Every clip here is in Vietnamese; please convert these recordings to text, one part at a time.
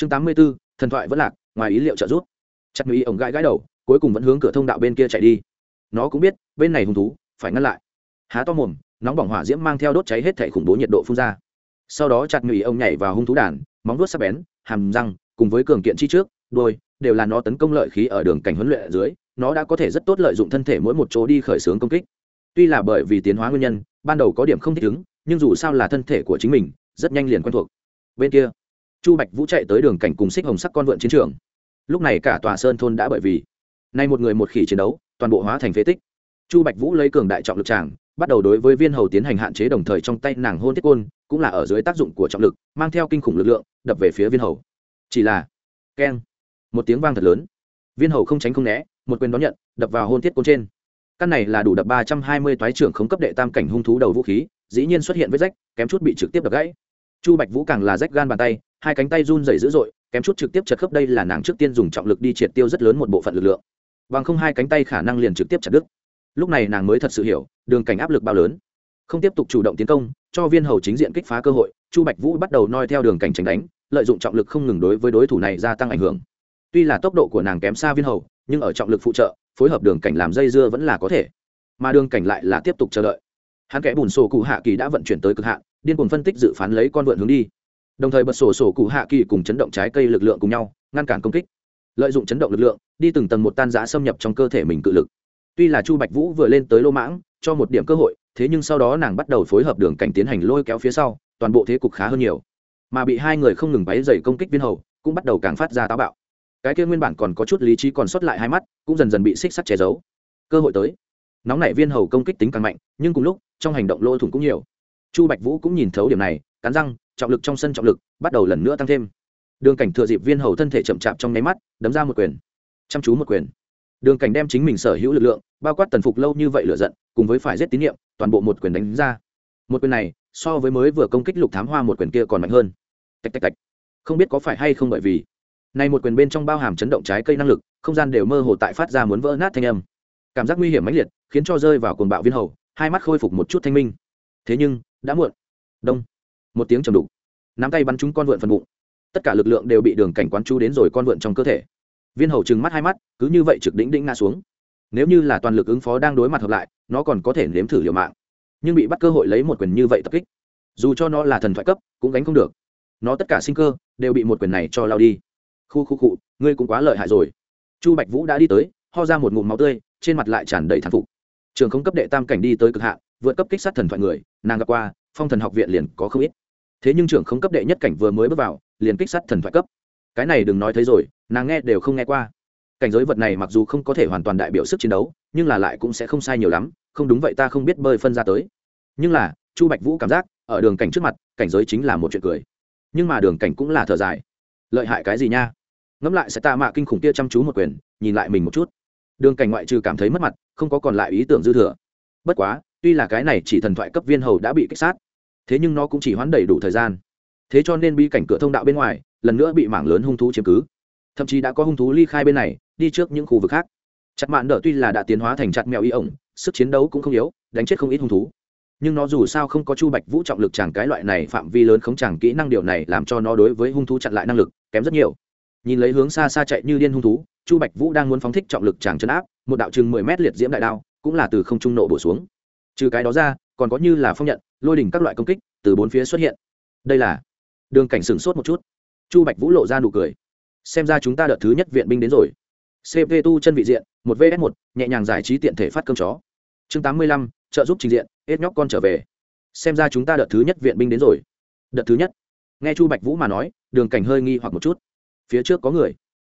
chương tám mươi b ố thần thoại vẫn lạc, ngoài ý liệu trợ giúp. Chặt mỹ ổng gãi gãi đầu, cuối cùng vẫn hướng cửa thông đạo bên kia chạy đi. Nó cũng biết, bên này hung thú, phải ngăn lại. Há to mồm, nóng bỏng hỏa diễm mang theo đốt cháy hết thể khủng bố nhiệt độ phun ra. Sau đó chặt mỹ ông nhảy vào hung thú đàn, móng vuốt sắc bén, hàm răng, cùng với cường kiện chi trước đôi đều là nó tấn công lợi khí ở đường cảnh huấn luyện ở dưới, nó đã có thể rất tốt lợi dụng thân thể mỗi một chỗ đi khởi xướng công kích. Tuy là bởi vì tiến hóa nguyên nhân, ban đầu có điểm không thích ứng, nhưng dù sao là thân thể của chính mình, rất nhanh liền quen thuộc. Bên kia chu bạch vũ chạy tới đường cảnh cùng xích hồng sắc con vượn chiến trường. Lúc này cả tòa sơn thôn đã bởi vì nay một người một khỉ chiến đấu, toàn bộ hóa thành phế tích. Chu bạch vũ lấy cường đại trọng lực tràng, bắt đầu đối với viên hầu tiến hành hạn chế đồng thời trong tay nàng hôn thiết côn, cũng là ở dưới tác dụng của trọng lực, mang theo kinh khủng lực lượng, đập về phía viên hầu. Chỉ là, keng, một tiếng vang thật lớn. Viên hầu không tránh không né, một quyền đón nhận, đập vào hôn thiết côn trên. Căn này là đủ đập ba trăm hai mươi toái trưởng khống cấp đệ tam cảnh hung thú đầu vũ khí, dĩ nhiên xuất hiện vết rách, kém chút bị trực tiếp đập gãy. Chu bạch vũ càng là rách gan bàn tay hai cánh tay run rẩy dữ dội, kém chút trực tiếp chật khớp đây là nàng trước tiên dùng trọng lực đi triệt tiêu rất lớn một bộ phận lực lượng. Bằng không hai cánh tay khả năng liền trực tiếp chặt đứt. Lúc này nàng mới thật sự hiểu, đường cảnh áp lực bao lớn. Không tiếp tục chủ động tiến công, cho viên hầu chính diện kích phá cơ hội, chu bạch vũ bắt đầu noi theo đường cảnh tránh đánh, lợi dụng trọng lực không ngừng đối với đối thủ này gia tăng ảnh hưởng. Tuy là tốc độ của nàng kém xa viên hầu, nhưng ở trọng lực phụ trợ, phối hợp đường cảnh làm dây dưa vẫn là có thể. Mà đường cảnh lại là tiếp tục chờ đợi. Hắn kẽ bùn sổ cụ hạ kỳ đã vận chuyển tới cực hạn, điên cuồng phân tích dự phán lấy con vượn hướng đi đồng thời bật sổ sổ cụ hạ kỳ cùng chấn động trái cây lực lượng cùng nhau, ngăn cản công kích. Lợi dụng chấn động lực lượng, đi từng tầng một tan giã xâm nhập trong cơ thể mình cự lực. Tuy là chu bạch vũ vừa lên tới lô mãng, cho một điểm cơ hội, thế nhưng sau đó nàng bắt đầu phối hợp đường cảnh tiến hành lôi kéo phía sau, toàn bộ thế cục khá hơn nhiều. Mà bị hai người không ngừng váy dày công kích viên hầu, cũng bắt đầu càng phát ra táo bạo. Cái kia nguyên bản còn có chút lý trí còn sót lại hai mắt, cũng dần dần bị xích sắt che giấu. Cơ hội tới. Nóng nảy viên hầu công kích tính càng mạnh, nhưng cùng lúc, trong hành động lôi thủng cũng nhiều. Chu bạch vũ cũng nhìn thấu điểm này cắn răng, trọng lực trong sân trọng lực bắt đầu lần nữa tăng thêm. Đường cảnh thừa dịp viên hầu thân thể chậm chạp trong nháy mắt, đấm ra một quyền. Chăm chú một quyền. Đường cảnh đem chính mình sở hữu lực lượng, bao quát tần phục lâu như vậy lựa giận, cùng với phải giết tín nhiệm toàn bộ một quyền đánh ra. Một quyền này, so với mới vừa công kích lục thám hoa một quyền kia còn mạnh hơn. Tạch tạch tạch. Không biết có phải hay không bởi vì nay một quyền bên trong bao hàm chấn động trái cây năng lực, không gian đều mơ hồ tại phát ra muốn vỡ nát thanh âm. Cảm giác nguy hiểm mãnh liệt, khiến cho rơi vào cồn bạo viên hầu, hai mắt khôi phục một chút thanh minh. Thế nhưng, đã muộn. Đông một tiếng trầm đục. Nắm tay bắn trúng con vượn phần bụng. Tất cả lực lượng đều bị đường cảnh quán chú đến rồi con vượn trong cơ thể. Viên hầu trừng mắt hai mắt cứ như vậy trực đỉnh đỉnh ngã xuống. Nếu như là toàn lực ứng phó đang đối mặt hợp lại nó còn có thể nếm thử liều mạng. Nhưng bị bắt cơ hội lấy một quyền như vậy tập kích dù cho nó là thần thoại cấp cũng gánh không được. Nó tất cả sinh cơ đều bị một quyền này cho lao đi. Khu khu cụ ngươi cũng quá lợi hại rồi. Chu bạch vũ đã đi tới ho ra một ngụm máu tươi trên mặt lại tràn đầy thán phục. Trường không cấp đệ tam cảnh đi tới cực hạ, vượt cấp kích sát thần thoại người nàng gặp qua phong thần học viện liền có không ít thế nhưng trưởng không cấp đệ nhất cảnh vừa mới bước vào, liền kích sát thần thoại cấp. Cái này đừng nói thấy rồi, nàng nghe đều không nghe qua. Cảnh giới vật này mặc dù không có thể hoàn toàn đại biểu sức chiến đấu, nhưng là lại cũng sẽ không sai nhiều lắm, không đúng vậy ta không biết bơi phân ra tới. Nhưng là, chu bạch vũ cảm giác, ở đường cảnh trước mặt, cảnh giới chính là một chuyện cười. Nhưng mà đường cảnh cũng là thở dài. Lợi hại cái gì nha? Ngẫm lại sẽ ta mạ kinh khủng kia chăm chú một quyền, nhìn lại mình một chút. Đường cảnh ngoại trừ cảm thấy mất mặt, không có còn lại ý tưởng dư thừa. Bất quá, tuy là cái này chỉ thần thoại cấp viên hầu đã bị kích sát thế nhưng nó cũng chỉ hoãn đầy đủ thời gian. Thế cho nên bi cảnh cửa thông đạo bên ngoài, lần nữa bị mảng lớn hung thú chiếm cứ. Thậm chí đã có hung thú ly khai bên này, đi trước những khu vực khác. Chặt mạn đỡ tuy là đã tiến hóa thành chặt mèo y ổng, sức chiến đấu cũng không yếu, đánh chết không ít hung thú. Nhưng nó dù sao không có chu bạch vũ trọng lực chàng cái loại này phạm vi lớn không chẳng kỹ năng điều này làm cho nó đối với hung thú chặn lại năng lực kém rất nhiều. Nhìn lấy hướng xa xa chạy như điên hung thú, chu bạch vũ đang muốn phóng thích trọng lực chàng chân áp, một đạo chừng mười mét liệt diễm đại đao cũng là từ không trung nộ bổ xuống. Trừ cái đó ra còn có như là phong nhận, lôi đỉnh các loại công kích từ bốn phía xuất hiện. Đây là đường cảnh sửng sốt một chút. Chu bạch vũ lộ ra nụ cười. Xem ra chúng ta đợt thứ nhất viện binh đến rồi. Cp tu chân vị diện, một vs một, nhẹ nhàng giải trí tiện thể phát cơm chó. Chương tám mươi lăm, trợ giúp trình diện, hết nhóc con trở về. Xem ra chúng ta đợt thứ nhất viện binh đến rồi. Đợt thứ nhất. Nghe chu bạch vũ mà nói, đường cảnh hơi nghi hoặc một chút. Phía trước có người.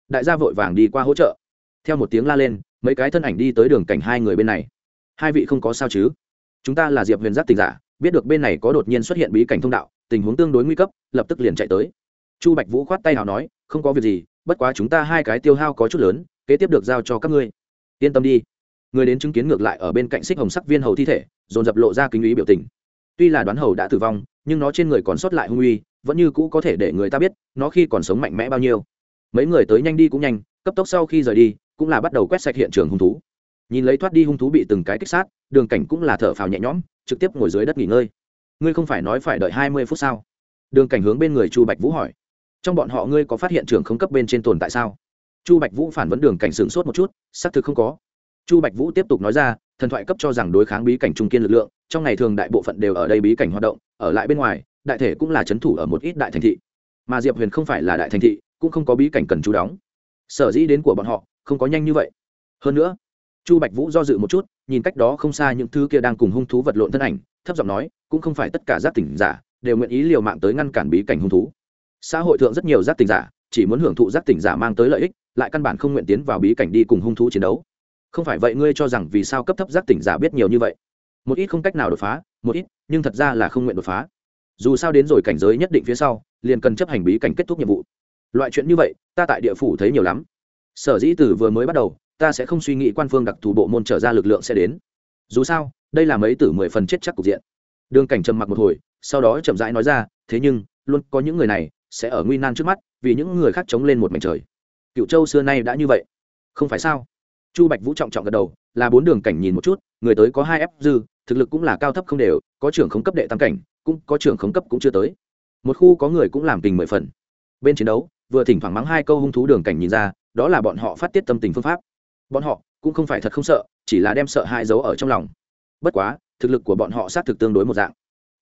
Đại gia vội vàng đi qua hỗ trợ. Theo một tiếng la lên, mấy cái thân ảnh đi tới đường cảnh hai người bên này. Hai vị không có sao chứ? Chúng ta là diệp huyền giác tình giả, biết được bên này có đột nhiên xuất hiện bí cảnh thông đạo, tình huống tương đối nguy cấp, lập tức liền chạy tới. Chu bạch vũ khoát tay nào nói, không có việc gì, bất quá chúng ta hai cái tiêu hao có chút lớn, kế tiếp được giao cho các ngươi. Yên tâm đi. Người đến chứng kiến ngược lại ở bên cạnh xích hồng sắc viên hầu thi thể, dồn dập lộ ra kính ý biểu tình. Tuy là đoán hầu đã tử vong, nhưng nó trên người còn sót lại hung uy, vẫn như cũ có thể để người ta biết nó khi còn sống mạnh mẽ bao nhiêu. Mấy người tới nhanh đi cũng nhanh, cấp tốc sau khi rời đi, cũng là bắt đầu quét sạch hiện trường hung thú nhìn lấy thoát đi hung thú bị từng cái kích sát, đường cảnh cũng là thở phào nhẹ nhõm, trực tiếp ngồi dưới đất nghỉ ngơi. Ngươi không phải nói phải đợi hai mươi phút sao? Đường cảnh hướng bên người chu bạch vũ hỏi. Trong bọn họ ngươi có phát hiện trường không cấp bên trên tồn tại sao? Chu bạch vũ phản vấn đường cảnh sửng sốt một chút, xác thực không có. Chu bạch vũ tiếp tục nói ra, thần thoại cấp cho rằng đối kháng bí cảnh trung kiên lực lượng, trong ngày thường đại bộ phận đều ở đây bí cảnh hoạt động, ở lại bên ngoài, đại thể cũng là c h ấ n thủ ở một ít đại thành thị. Mà diệp huyền không phải là đại thành thị, cũng không có bí cảnh cần chú đóng. Sở dĩ đến của bọn họ, không có nhanh như vậy. Hơn nữa chu bạch vũ do dự một chút, nhìn cách đó không xa những thứ kia đang cùng hung thú vật lộn thân ảnh, thấp giọng nói, cũng không phải tất cả giác tỉnh giả đều nguyện ý liều mạng tới ngăn cản bí cảnh hung thú. Xã hội thượng rất nhiều giác tỉnh giả chỉ muốn hưởng thụ giác tỉnh giả mang tới lợi ích, lại căn bản không nguyện tiến vào bí cảnh đi cùng hung thú chiến đấu. Không phải vậy ngươi cho rằng vì sao cấp thấp giác tỉnh giả biết nhiều như vậy? Một ít không cách nào đột phá, một ít, nhưng thật ra là không nguyện đột phá. Dù sao đến rồi cảnh giới nhất định phía sau, liền cần chấp hành bí cảnh kết thúc nhiệm vụ. Loại chuyện như vậy, ta tại địa phủ thấy nhiều lắm. Sở dĩ từ vừa mới bắt đầu ta sẽ không suy nghĩ quan phương đặc thù bộ môn trở ra lực lượng sẽ đến. Dù sao, đây là mấy tử mười phần chết chắc cục diện. Đường cảnh trầm mặc một hồi, sau đó chậm rãi nói ra, thế nhưng, luôn có những người này sẽ ở nguy nan trước mắt, vì những người khác chống lên một mảnh trời. Cựu châu xưa nay đã như vậy. Không phải sao? Chu bạch vũ trọng trọng gật đầu, là bốn đường cảnh nhìn một chút, người tới có hai ép dư, thực lực cũng là cao thấp không đều, có trưởng khống cấp đệ tam cảnh, cũng có trưởng khống cấp cũng chưa tới. Một khu có người cũng làm tình mười phần. Bên chiến đấu, vừa thỉnh thoảng mắng hai câu hung thú đường cảnh nhìn ra, đó là bọn họ phát tiết tâm tình phương pháp bọn họ cũng không phải thật không sợ, chỉ là đem sợ hãi giấu ở trong lòng. Bất quá, thực lực của bọn họ xác thực tương đối một dạng.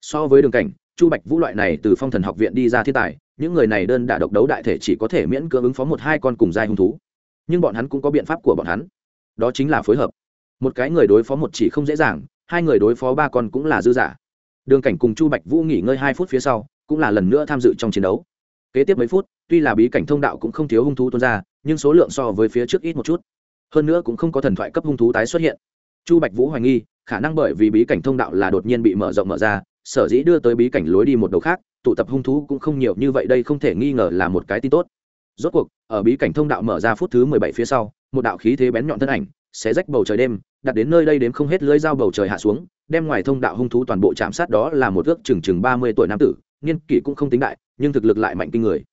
So với đường cảnh, chu bạch vũ loại này từ phong thần học viện đi ra thiên tài, những người này đơn đả độc đấu đại thể chỉ có thể miễn cưỡng ứng phó một hai con cùng giai hung thú. Nhưng bọn hắn cũng có biện pháp của bọn hắn. Đó chính là phối hợp. Một cái người đối phó một chỉ không dễ dàng, hai người đối phó ba con cũng là dư giả đường cảnh cùng chu bạch vũ nghỉ ngơi hai phút phía sau, cũng là lần nữa tham dự trong chiến đấu. Kế tiếp mấy phút, tuy là bí cảnh thông đạo cũng không thiếu hung thú tuôn ra, nhưng số lượng so với phía trước ít một chút hơn nữa cũng không có thần thoại cấp hung thú tái xuất hiện. Chu bạch vũ hoài nghi, khả năng bởi vì bí cảnh thông đạo là đột nhiên bị mở rộng mở ra, sở dĩ đưa tới bí cảnh lối đi một đầu khác, tụ tập hung thú cũng không nhiều như vậy đây không thể nghi ngờ là một cái tin tốt. Rốt cuộc, ở bí cảnh thông đạo mở ra phút thứ mười bảy phía sau, một đạo khí thế bén nhọn thân ảnh sẽ rách bầu trời đêm, đặt đến nơi đây đếm không hết lưới dao bầu trời hạ xuống, đem ngoài thông đạo hung thú toàn bộ chạm sát đó là một ước chừng chừng ba mươi tuổi nam tử, niên kỷ cũng không tính đại, nhưng thực lực lại mạnh kinh người.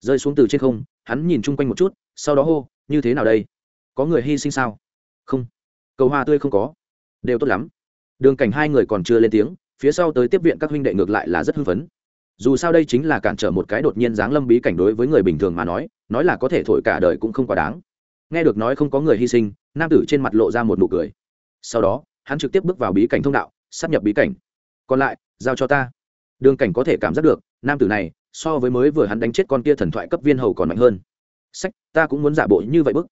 Rơi xuống từ trên không, hắn nhìn chung quanh một chút, sau đó hô, như thế nào đây? Có người hy sinh sao? Không. Cầu hoa tươi không có. Đều tốt lắm. Đường cảnh hai người còn chưa lên tiếng, phía sau tới tiếp viện các huynh đệ ngược lại là rất hưng phấn. Dù sao đây chính là cản trở một cái đột nhiên dáng lâm bí cảnh đối với người bình thường mà nói nói là có thể thổi cả đời cũng không quá đáng. Nghe được nói không có người hy sinh, nam tử trên mặt lộ ra một nụ cười. Sau đó, hắn trực tiếp bước vào bí cảnh thông đạo, sắp nhập bí cảnh. Còn lại, giao cho ta. Đường cảnh có thể cảm giác được, nam tử này, so với mới vừa hắn đánh chết con kia thần thoại cấp viên hầu còn mạnh hơn. Sách, ta cũng muốn giả bộ như vậy bức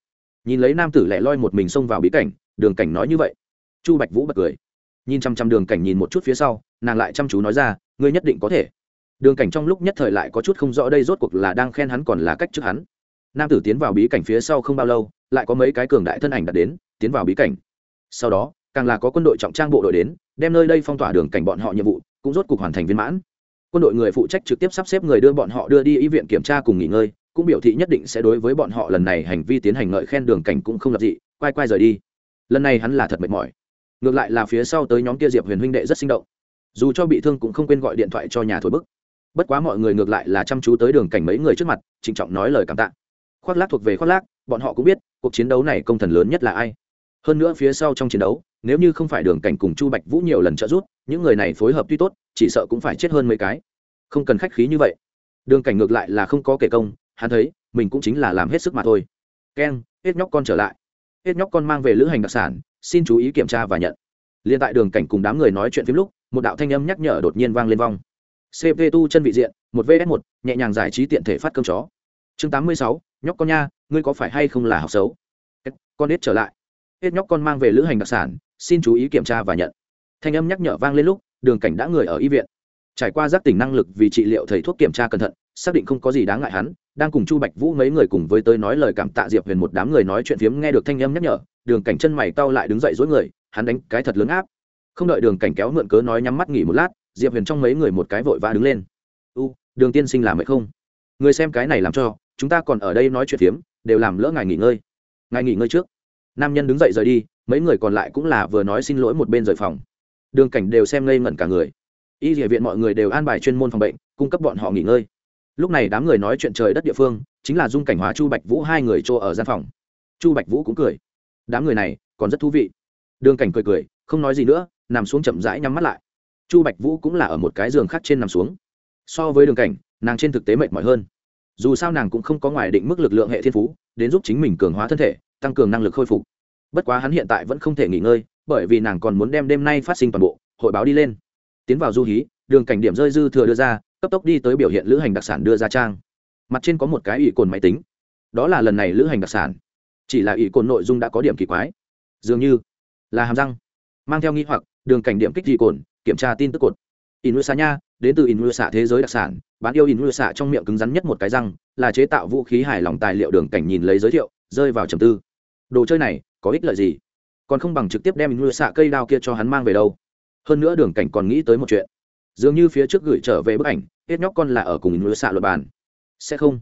nhìn lấy nam tử lẻ loi một mình xông vào bí cảnh, đường cảnh nói như vậy. Chu bạch vũ bật cười. Nhìn chăm chăm đường cảnh nhìn một chút phía sau, nàng lại chăm chú nói ra, ngươi nhất định có thể. Đường cảnh trong lúc nhất thời lại có chút không rõ đây rốt cuộc là đang khen hắn còn là cách trước hắn. Nam tử tiến vào bí cảnh phía sau không bao lâu, lại có mấy cái cường đại thân ảnh đặt đến, tiến vào bí cảnh. Sau đó, càng là có quân đội trọng trang bộ đội đến, đem nơi đây phong tỏa đường cảnh bọn họ nhiệm vụ, cũng rốt cuộc hoàn thành viên mãn. Quân đội người phụ trách trực tiếp sắp xếp người đưa bọn họ đưa đi y viện kiểm tra cùng nghỉ ngơi cũng biểu thị nhất định sẽ đối với bọn họ lần này hành vi tiến hành ngợi khen đường cảnh cũng không lập dị, quay quay rời đi. Lần này hắn là thật mệt mỏi. Ngược lại là phía sau tới nhóm kia diệp huyền huynh đệ rất sinh động. Dù cho bị thương cũng không quên gọi điện thoại cho nhà thổi bức. Bất quá mọi người ngược lại là chăm chú tới đường cảnh mấy người trước mặt, trịnh trọng nói lời cảm tạ. Khoác lác thuộc về khoác lác, bọn họ cũng biết, cuộc chiến đấu này công thần lớn nhất là ai. Hơn nữa phía sau trong chiến đấu, nếu như không phải đường cảnh cùng chu bạch vũ nhiều lần trợ giúp, những người này phối hợp tuy tốt, chỉ sợ cũng phải chết hơn mấy cái. Không cần khách khí như vậy. Đường cảnh ngược lại là không có kể công hắn thấy, mình cũng chính là làm hết sức mà thôi. Keng, hết nhóc con trở lại. Hết nhóc con mang về lữ hành đặc sản, xin chú ý kiểm tra và nhận. Liên tại đường cảnh cùng đám người nói chuyện phim lúc, một đạo thanh âm nhắc nhở đột nhiên vang lên vong. Cp tu chân vị diện, một vs một, nhẹ nhàng giải trí tiện thể phát cơm chó. Chương tám mươi sáu, nhóc con nha, ngươi có phải hay không là học xấu? Con hết trở lại. Hết nhóc con mang về lữ hành đặc sản, xin chú ý kiểm tra và nhận. Thanh âm nhắc nhở vang lên lúc, đường cảnh đã người ở y viện. Trải qua giác tỉnh năng lực vì trị liệu thầy thuốc kiểm tra cẩn thận, xác định không có gì đáng ngại hắn đang cùng chu bạch vũ mấy người cùng với tới nói lời cảm tạ diệp huyền một đám người nói chuyện phiếm nghe được thanh âm nhắc nhở, đường cảnh chân mày tao lại đứng dậy dối người, hắn đánh cái thật lớn áp. Không đợi đường cảnh kéo mượn cớ nói nhắm mắt nghỉ một lát, diệp huyền trong mấy người một cái vội vã đứng lên. U, đường tiên sinh làm vậy không? Người xem cái này làm cho, chúng ta còn ở đây nói chuyện phiếm, đều làm lỡ ngài nghỉ ngơi. Ngài nghỉ ngơi trước. Nam nhân đứng dậy rời đi, mấy người còn lại cũng là vừa nói xin lỗi một bên rời phòng. Đường cảnh đều xem ngây ngẩn cả người. Y địa viện mọi người đều an bài chuyên môn phòng bệnh, cung cấp bọn họ nghỉ ngơi lúc này đám người nói chuyện trời đất địa phương, chính là dung cảnh hóa chu bạch vũ hai người chỗ ở gian phòng. Chu bạch vũ cũng cười. Đám người này còn rất thú vị. Đường cảnh cười cười, không nói gì nữa, nằm xuống chậm rãi nhắm mắt lại. Chu bạch vũ cũng là ở một cái giường khác trên nằm xuống. So với đường cảnh, nàng trên thực tế mệt mỏi hơn. Dù sao nàng cũng không có ngoài định mức lực lượng hệ thiên phú, đến giúp chính mình cường hóa thân thể, tăng cường năng lực khôi phục. Bất quá hắn hiện tại vẫn không thể nghỉ ngơi, bởi vì nàng còn muốn đem đêm nay phát sinh toàn bộ, hội báo đi lên. Tiến vào du hí, đường cảnh điểm rơi dư thừa đưa ra cấp tốc đi tới biểu hiện lữ hành đặc sản đưa ra trang. Mặt trên có một cái ỷ cồn máy tính. Đó là lần này lữ hành đặc sản. Chỉ là ỷ cồn nội dung đã có điểm kỳ quái. Dường như là hàm răng. Mang theo nghi hoặc, đường cảnh điểm kích ỷ cồn, kiểm tra tin tức cột. Inusa nha, đến từ inusa thế giới đặc sản bán yêu inusa trong miệng cứng rắn nhất một cái răng, là chế tạo vũ khí hài lòng tài liệu đường cảnh nhìn lấy giới thiệu, rơi vào trầm tư. Đồ chơi này, có ích lợi gì? Còn không bằng trực tiếp đem inusa cây đao kia cho hắn mang về đâu. Hơn nữa đường cảnh còn nghĩ tới một chuyện dường như phía trước gửi trở về bức ảnh, hết nhóc con là ở cùng inusa luật bàn. Sẽ không?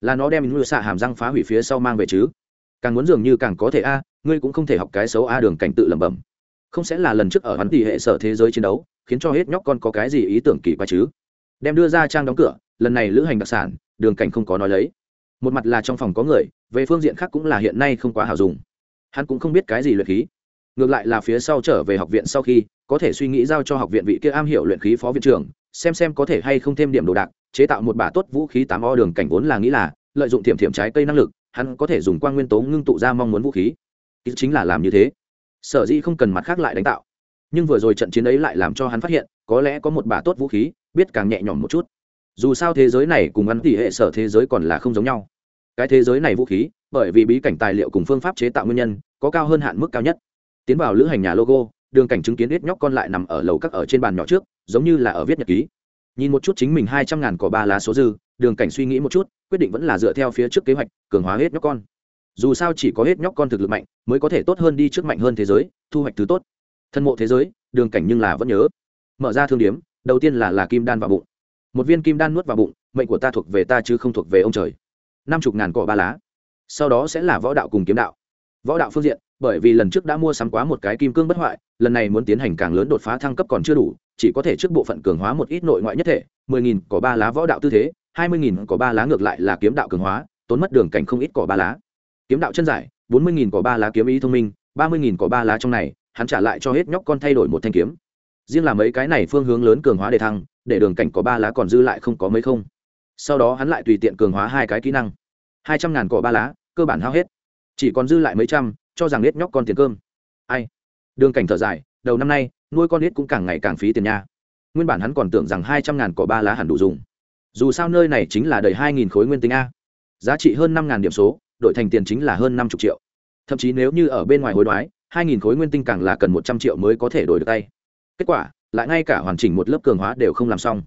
Là nó đem inusa hàm răng phá hủy phía sau mang về chứ? Càng muốn dường như càng có thể a, ngươi cũng không thể học cái xấu a đường cảnh tự lẩm bẩm. Không sẽ là lần trước ở hắn tỷ hệ sở thế giới chiến đấu, khiến cho hết nhóc con có cái gì ý tưởng kỳ quái chứ? Đem đưa ra trang đóng cửa, lần này lữ hành đặc sản, đường cảnh không có nói lấy. Một mặt là trong phòng có người, về phương diện khác cũng là hiện nay không quá hào dùng. Hắn cũng không biết cái gì luyện khí ngược lại là phía sau trở về học viện sau khi, có thể suy nghĩ giao cho học viện vị kia am hiểu luyện khí phó viện trưởng, xem xem có thể hay không thêm điểm đồ đạc, chế tạo một bả tốt vũ khí tám o đường cảnh vốn là nghĩ là, lợi dụng thiểm thiểm trái cây năng lực, hắn có thể dùng quan nguyên tố ngưng tụ ra mong muốn vũ khí. Chính là làm như thế. Sở dĩ không cần mặt khác lại đánh tạo. Nhưng vừa rồi trận chiến ấy lại làm cho hắn phát hiện, có lẽ có một bả tốt vũ khí, biết càng nhẹ nhõm một chút. Dù sao thế giới này cùng ngắn tỷ hệ sở thế giới còn là không giống nhau. Cái thế giới này vũ khí, bởi vì bí cảnh tài liệu cùng phương pháp chế tạo nguyên nhân, có cao hơn hạn mức cao nhất tiến vào lữ hành nhà logo, đường cảnh chứng kiến ít nhóc con lại nằm ở lầu các ở trên bàn nhỏ trước, giống như là ở viết nhật ký. Nhìn một chút chính mình hai trăm ngàn cỏ ba lá số dư, đường cảnh suy nghĩ một chút, quyết định vẫn là dựa theo phía trước kế hoạch, cường hóa hết nhóc con. Dù sao chỉ có hết nhóc con thực lực mạnh, mới có thể tốt hơn đi trước mạnh hơn thế giới, thu hoạch thứ tốt. Thân mộ thế giới, đường cảnh nhưng là vẫn nhớ. Mở ra thương điếm, đầu tiên là là kim đan vào bụng. Một viên kim đan nuốt vào bụng, mệnh của ta thuộc về ta chứ không thuộc về ông trời. Năm chục ngàn cỏ ba lá. Sau đó sẽ là võ đạo cùng kiếm đạo. Võ đạo phương diện bởi vì lần trước đã mua sắm quá một cái kim cương bất hoại, lần này muốn tiến hành càng lớn đột phá thăng cấp còn chưa đủ, chỉ có thể trước bộ phận cường hóa một ít nội ngoại nhất thể, mười nghìn có ba lá võ đạo tư thế, hai mươi nghìn có ba lá ngược lại là kiếm đạo cường hóa, tốn mất đường cảnh không ít cỏ ba lá. Kiếm đạo chân giải, bốn mươi nghìn có ba lá kiếm ý thông minh, ba mươi nghìn có ba lá trong này, hắn trả lại cho hết nhóc con thay đổi một thanh kiếm. Riêng là mấy cái này phương hướng lớn cường hóa để thăng, để đường cảnh có ba lá còn dư lại không có mấy không. Sau đó hắn lại tùy tiện cường hóa hai cái kỹ năng. Hai trăm ngàn cỏ ba lá, cơ bản hao hết. Chỉ còn dư lại mấy trăm cho rằng nết nhóc con tiền cơm. Ai? Đường cảnh thở dài, đầu năm nay, nuôi con nết cũng càng ngày càng phí tiền nha. Nguyên bản hắn còn tưởng rằng hai trăm ngàn cỏ ba lá hẳn đủ dùng. Dù sao nơi này chính là đầy hai nghìn khối nguyên tinh a. Giá trị hơn năm ngàn điểm số, đổi thành tiền chính là hơn năm chục triệu. Thậm chí nếu như ở bên ngoài hối đoái, hai nghìn khối nguyên tinh càng là cần một trăm triệu mới có thể đổi được tay. Kết quả, lại ngay cả hoàn chỉnh một lớp cường hóa đều không làm xong.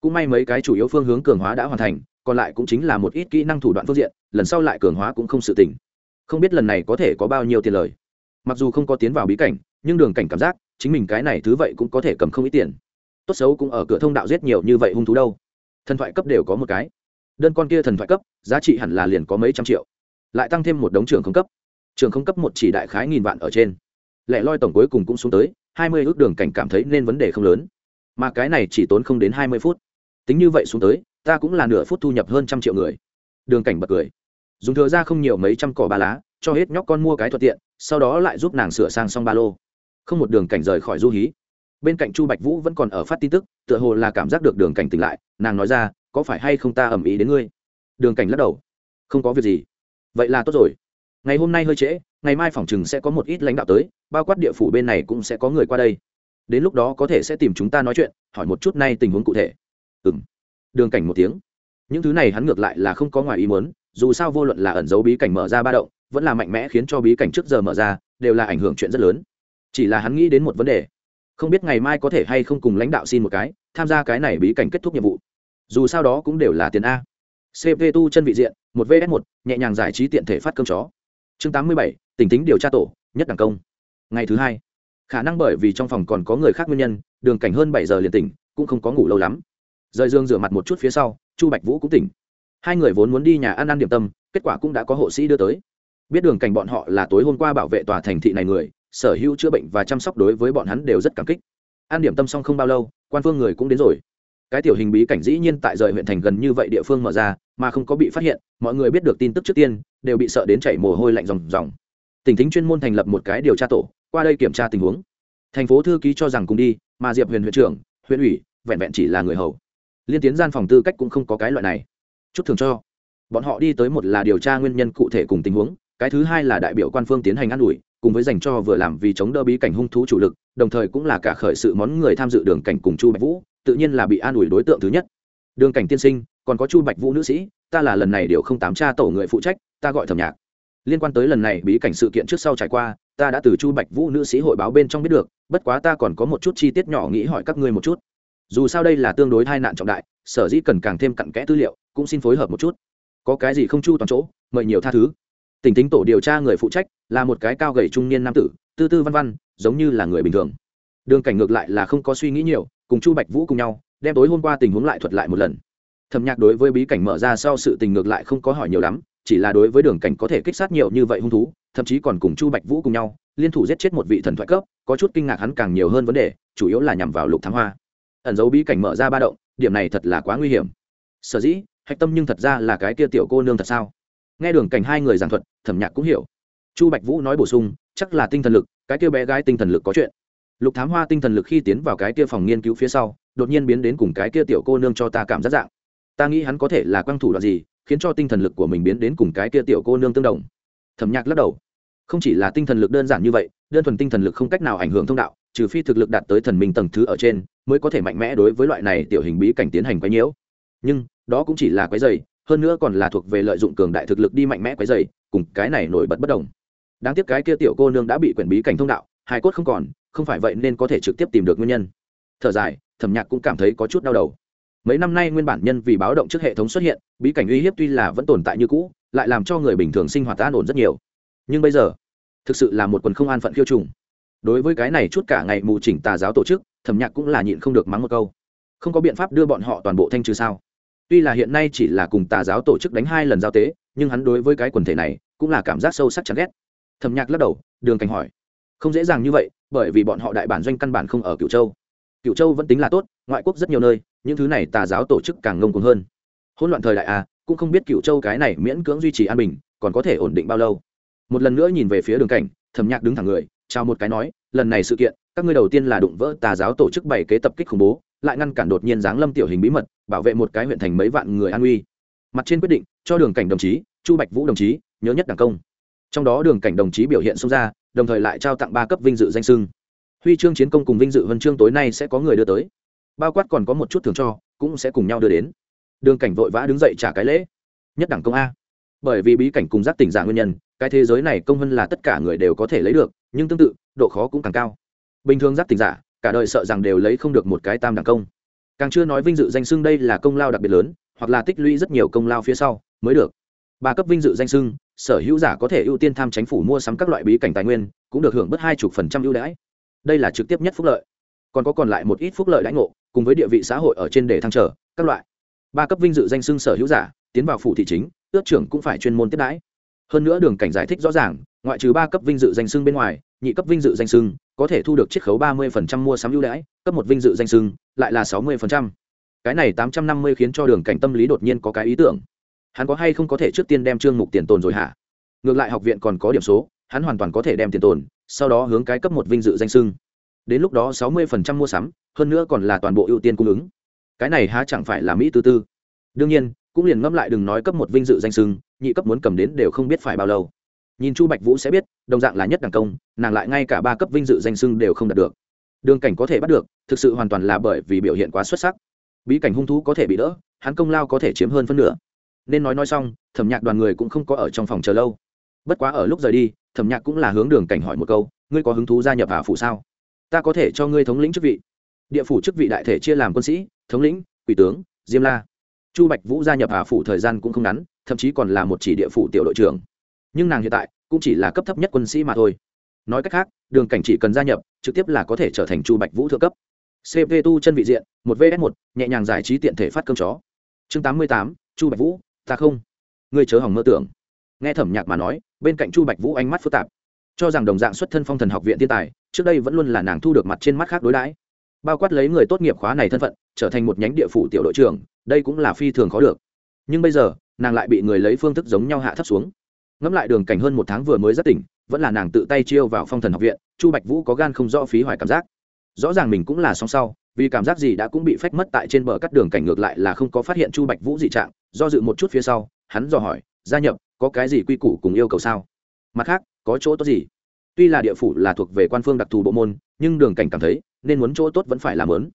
Cũng may mấy cái chủ yếu phương hướng cường hóa đã hoàn thành, còn lại cũng chính là một ít kỹ năng thủ đoạn phương diện, lần sau lại cường hóa cũng không sự tỉnh không biết lần này có thể có bao nhiêu tiền lời. Mặc dù không có tiến vào bí cảnh, nhưng đường cảnh cảm giác, chính mình cái này thứ vậy cũng có thể cầm không ít tiền. Tốt xấu cũng ở cửa thông đạo giết nhiều như vậy hung thú đâu. Thần thoại cấp đều có một cái. Đơn con kia thần thoại cấp, giá trị hẳn là liền có mấy trăm triệu. Lại tăng thêm một đống trường không cấp. Trường không cấp một chỉ đại khái nghìn vạn ở trên. Lẽ loi tổng cuối cùng cũng xuống tới, hai mươi ước đường cảnh cảm thấy nên vấn đề không lớn. Mà cái này chỉ tốn không đến hai mươi phút. Tính như vậy xuống tới, ta cũng là nửa phút thu nhập hơn trăm triệu người. Đường cảnh bật cười dùng thừa ra không nhiều mấy trăm cỏ ba lá, cho hết nhóc con mua cái thuận tiện, sau đó lại giúp nàng sửa sang xong ba lô. Không một đường cảnh rời khỏi du hí. Bên cạnh chu bạch vũ vẫn còn ở phát tin tức, tựa hồ là cảm giác được đường cảnh tỉnh lại, nàng nói ra, có phải hay không ta ầm ĩ đến ngươi? Đường cảnh lắc đầu, không có việc gì. Vậy là tốt rồi. Ngày hôm nay hơi trễ, ngày mai phòng chừng sẽ có một ít lãnh đạo tới, bao quát địa phủ bên này cũng sẽ có người qua đây. Đến lúc đó có thể sẽ tìm chúng ta nói chuyện, hỏi một chút nay tình huống cụ thể. Ừ m đường cảnh một tiếng. Những thứ này hắn ngược lại là không có ngoài ý muốn dù sao vô luận là ẩn dấu bí cảnh mở ra ba động, vẫn là mạnh mẽ khiến cho bí cảnh trước giờ mở ra, đều là ảnh hưởng chuyện rất lớn. Chỉ là hắn nghĩ đến một vấn đề. Không biết ngày mai có thể hay không cùng lãnh đạo xin một cái, tham gia cái này bí cảnh kết thúc nhiệm vụ. Dù sao đó cũng đều là tiền a. Cp tu chân vị diện, một vs một, nhẹ nhàng giải trí tiện thể phát cơm chó. Chương tám mươi bảy tỉnh tính điều tra tổ, nhất đẳng công. Ngày thứ hai. Khả năng bởi vì trong phòng còn có người khác nguyên nhân, đường cảnh hơn bảy giờ liền tỉnh, cũng không có ngủ lâu lắm. Rời dương rửa mặt một chút phía sau, chu bạch vũ cũng tỉnh hai người vốn muốn đi nhà ăn ăn điểm tâm, kết quả cũng đã có hộ sĩ đưa tới. Biết đường cảnh bọn họ là tối hôm qua bảo vệ tòa thành thị này người, sở hữu chữa bệnh và chăm sóc đối với bọn hắn đều rất cảm kích. An điểm tâm xong không bao lâu, quan phương người cũng đến rồi. Cái tiểu hình bí cảnh dĩ nhiên tại rời huyện thành gần như vậy địa phương mở ra, mà không có bị phát hiện, mọi người biết được tin tức trước tiên, đều bị sợ đến chảy mồ hôi lạnh ròng ròng. Tỉnh thính chuyên môn thành lập một cái điều tra tổ, qua đây kiểm tra tình huống. Thành phố thư ký cho rằng cùng đi, mà diệp huyền huyện trưởng, huyện ủy, vẹn vẹn chỉ là người hầu. Liên tiến gian phòng tư cách cũng không có cái loại này chút thường cho. Bọn họ đi tới một là điều tra nguyên nhân cụ thể cùng tình huống, cái thứ hai là đại biểu quan phương tiến hành an ủi, cùng với dành cho vừa làm vì chống đỡ bí cảnh hung thú chủ lực, đồng thời cũng là cả khởi sự món người tham dự đường cảnh cùng chu bạch vũ, tự nhiên là bị an ủi đối tượng thứ nhất. Đường cảnh tiên sinh, còn có chu bạch vũ nữ sĩ, ta là lần này điều không tám tra tổ người phụ trách, ta gọi thẩm nhạc. Liên quan tới lần này bí cảnh sự kiện trước sau trải qua, ta đã từ chu bạch vũ nữ sĩ hội báo bên trong biết được, bất quá ta còn có một chút chi tiết nhỏ nghĩ hỏi các ngươi một chút. Dù sao đây là tương đối tai nạn trọng đại, sở dĩ cần càng thêm cặn kẽ tư liệu cũng xin phối hợp một chút. Có cái gì không chu toàn chỗ, mời nhiều tha thứ. Tỉnh tính tổ điều tra người phụ trách là một cái cao gầy trung niên nam tử, tư tư văn văn, giống như là người bình thường. Đường cảnh ngược lại là không có suy nghĩ nhiều, cùng chu bạch vũ cùng nhau, đem tối hôm qua tình huống lại thuật lại một lần. Thẩm nhạc đối với bí cảnh mở ra sau sự tình ngược lại không có hỏi nhiều lắm, chỉ là đối với đường cảnh có thể kích sát nhiều như vậy hung thú, thậm chí còn cùng chu bạch vũ cùng nhau, liên thủ giết chết một vị thần thoại cấp, có chút kinh ngạc hắn càng nhiều hơn vấn đề, chủ yếu là nhằm vào lục thám hoa. Ẩn dấu bí cảnh mở ra ba động, điểm này thật là quá nguy hiểm. Sở dĩ hạch tâm nhưng thật ra là cái kia tiểu cô nương thật sao? Nghe đường cảnh hai người giảng thuật, thẩm nhạc cũng hiểu. Chu bạch vũ nói bổ sung, chắc là tinh thần lực, cái kia bé gái tinh thần lực có chuyện. Lục thám hoa tinh thần lực khi tiến vào cái kia phòng nghiên cứu phía sau, đột nhiên biến đến cùng cái kia tiểu cô nương cho ta cảm giác dạng. Ta nghĩ hắn có thể là quang thủ đoạn gì, khiến cho tinh thần lực của mình biến đến cùng cái kia tiểu cô nương tương đồng. Thẩm nhạc lắc đầu. Không chỉ là tinh thần lực đơn giản như vậy, đơn thuần tinh thần lực không cách nào ảnh hưởng thông đạo, trừ phi thực lực đạt tới thần minh tầng thứ ở trên, mới có thể mạnh mẽ đối với loại này tiểu hình bí cảnh tiến hành quấy nhiễu nhưng, đó cũng chỉ là quấy dày, hơn nữa còn là thuộc về lợi dụng cường đại thực lực đi mạnh mẽ quấy dày, cùng cái này nổi bật bất đồng. Đáng tiếc cái kia tiểu cô nương đã bị quyển bí cảnh thông đạo hai cốt không còn, không phải vậy nên có thể trực tiếp tìm được nguyên nhân. Thở dài, thẩm nhạc cũng cảm thấy có chút đau đầu. Mấy năm nay nguyên bản nhân vì báo động trước hệ thống xuất hiện, bí cảnh uy hiếp tuy là vẫn tồn tại như cũ, lại làm cho người bình thường sinh hoạt an ổn rất nhiều. Nhưng bây giờ, thực sự là một quần không an phận khiêu trùng. Đối với cái này chút cả ngày mù chỉnh tà giáo tổ chức, thẩm nhạc cũng là nhịn không được mắng một câu. Không có biện pháp đưa bọn họ toàn bộ thanh trừ sao? Tuy là hiện nay chỉ là cùng tà giáo tổ chức đánh hai lần giao tế, nhưng hắn đối với cái quần thể này cũng là cảm giác sâu sắc chán ghét. Thẩm nhạc lắc đầu, đường cảnh hỏi, không dễ dàng như vậy, bởi vì bọn họ đại bản doanh căn bản không ở cựu châu. Cựu châu vẫn tính là tốt, ngoại quốc rất nhiều nơi, những thứ này tà giáo tổ chức càng ngông cuồng hơn. Hỗn loạn thời đại a cũng không biết cựu châu cái này miễn cưỡng duy trì an bình, còn có thể ổn định bao lâu. Một lần nữa nhìn về phía đường cảnh, thẩm nhạc đứng thẳng người, chào một cái nói, lần này sự kiện, các ngươi đầu tiên là đụng vỡ tà giáo tổ chức bảy kế tập kích khủng bố lại ngăn cản đột nhiên giáng lâm tiểu hình bí mật, bảo vệ một cái huyện thành mấy vạn người an uy. Mặt trên quyết định, cho đường cảnh đồng chí, chu bạch vũ đồng chí, nhớ nhất đảng công. Trong đó đường cảnh đồng chí biểu hiện xông ra, đồng thời lại trao tặng ba cấp vinh dự danh sưng. Huy chương chiến công cùng vinh dự huân chương tối nay sẽ có người đưa tới. Bao quát còn có một chút thường cho, cũng sẽ cùng nhau đưa đến. Đường cảnh vội vã đứng dậy trả cái lễ. Nhất đẳng công a. Bởi vì bí cảnh cùng giác tỉnh giả nguyên nhân, cái thế giới này công hơn là tất cả người đều có thể lấy được, nhưng tương tự, độ khó cũng càng cao. Bình thường giác tỉnh giả cả đời sợ rằng đều lấy không được một cái tam đẳng công. Càng chưa nói vinh dự danh xưng đây là công lao đặc biệt lớn, hoặc là tích lũy rất nhiều công lao phía sau, mới được. Ba cấp vinh dự danh xưng, sở hữu giả có thể ưu tiên tham chính phủ mua sắm các loại bí cảnh tài nguyên, cũng được hưởng bất hai chục phần trăm ưu đãi. Đây là trực tiếp nhất phúc lợi. Còn có còn lại một ít phúc lợi đãi ngộ, cùng với địa vị xã hội ở trên để thăng trở, các loại. Ba cấp vinh dự danh xưng sở hữu giả, tiến vào phủ thị chính, ước trưởng cũng phải chuyên môn tiếp đãi. Hơn nữa đường cảnh giải thích rõ ràng, ngoại trừ ba cấp vinh dự danh xưng bên ngoài nhị cấp vinh dự danh sưng, có thể thu được chiết khấu ba mươi mua sắm ưu đãi, cấp một vinh dự danh sưng, lại là sáu mươi cái này tám trăm năm mươi khiến cho đường cảnh tâm lý đột nhiên có cái ý tưởng. Hắn có hay không có thể trước tiên đem trương mục tiền tồn rồi hả? Ngược lại học viện còn có điểm số, hắn hoàn toàn có thể đem tiền tồn, sau đó hướng cái cấp một vinh dự danh sưng. Đến lúc đó sáu mươi phần trăm mua sắm, hơn nữa còn là toàn bộ ưu tiên cung ứng. Cái này há chẳng phải là mỹ tư tư. Đương nhiên, cũng liền ngẫm lại đừng nói cấp một vinh dự danh sưng, nhị cấp muốn cầm đến đều không biết phải bao lâu nhìn chu bạch vũ sẽ biết, đồng dạng là nhất đẳng công, nàng lại ngay cả ba cấp vinh dự danh sưng đều không đạt được. Đường cảnh có thể bắt được, thực sự hoàn toàn là bởi vì biểu hiện quá xuất sắc. Bí cảnh hung thú có thể bị đỡ, hắn công lao có thể chiếm hơn phân nửa. Nên nói nói xong, thẩm nhạc đoàn người cũng không có ở trong phòng chờ lâu. Bất quá ở lúc rời đi, thẩm nhạc cũng là hướng đường cảnh hỏi một câu, ngươi có hứng thú gia nhập vào phủ sao? Ta có thể cho ngươi thống lĩnh chức vị. Địa phủ chức vị đại thể chia làm quân sĩ, thống lĩnh, quỷ tướng, diêm la. Chu bạch vũ gia nhập hà phủ thời gian cũng không ngắn, thậm chí còn là một chỉ địa phủ tiểu đội trưởng nhưng nàng hiện tại cũng chỉ là cấp thấp nhất quân sĩ mà thôi. Nói cách khác, đường cảnh chỉ cần gia nhập, trực tiếp là có thể trở thành chu bạch vũ thượng cấp. Cp tu chân vị diện, một vs một, nhẹ nhàng giải trí tiện thể phát cơm chó. Chương tám mươi tám, chu bạch vũ, ta không. Ngươi chớ hỏng mơ tưởng. Nghe thẩm nhạc mà nói, bên cạnh chu bạch vũ ánh mắt phức tạp. Cho rằng đồng dạng xuất thân phong thần học viện thiên tài, trước đây vẫn luôn là nàng thu được mặt trên mắt khác đối đãi. Bao quát lấy người tốt nghiệp khóa này thân phận, trở thành một nhánh địa phủ tiểu đội trưởng, đây cũng là phi thường khó được. Nhưng bây giờ, nàng lại bị người lấy phương thức giống nhau hạ thấp xuống ngẫm lại đường cảnh hơn một tháng vừa mới rất tỉnh, vẫn là nàng tự tay chiêu vào phong thần học viện, chu bạch vũ có gan không rõ phí hoài cảm giác. Rõ ràng mình cũng là song sau, vì cảm giác gì đã cũng bị phách mất tại trên bờ cắt đường cảnh ngược lại là không có phát hiện chu bạch vũ dị trạng, do dự một chút phía sau, hắn dò hỏi, gia nhập, có cái gì quy củ cùng yêu cầu sao? Mặt khác, có chỗ tốt gì? Tuy là địa phủ là thuộc về quan phương đặc thù bộ môn, nhưng đường cảnh cảm thấy, nên muốn chỗ tốt vẫn phải làm lớn.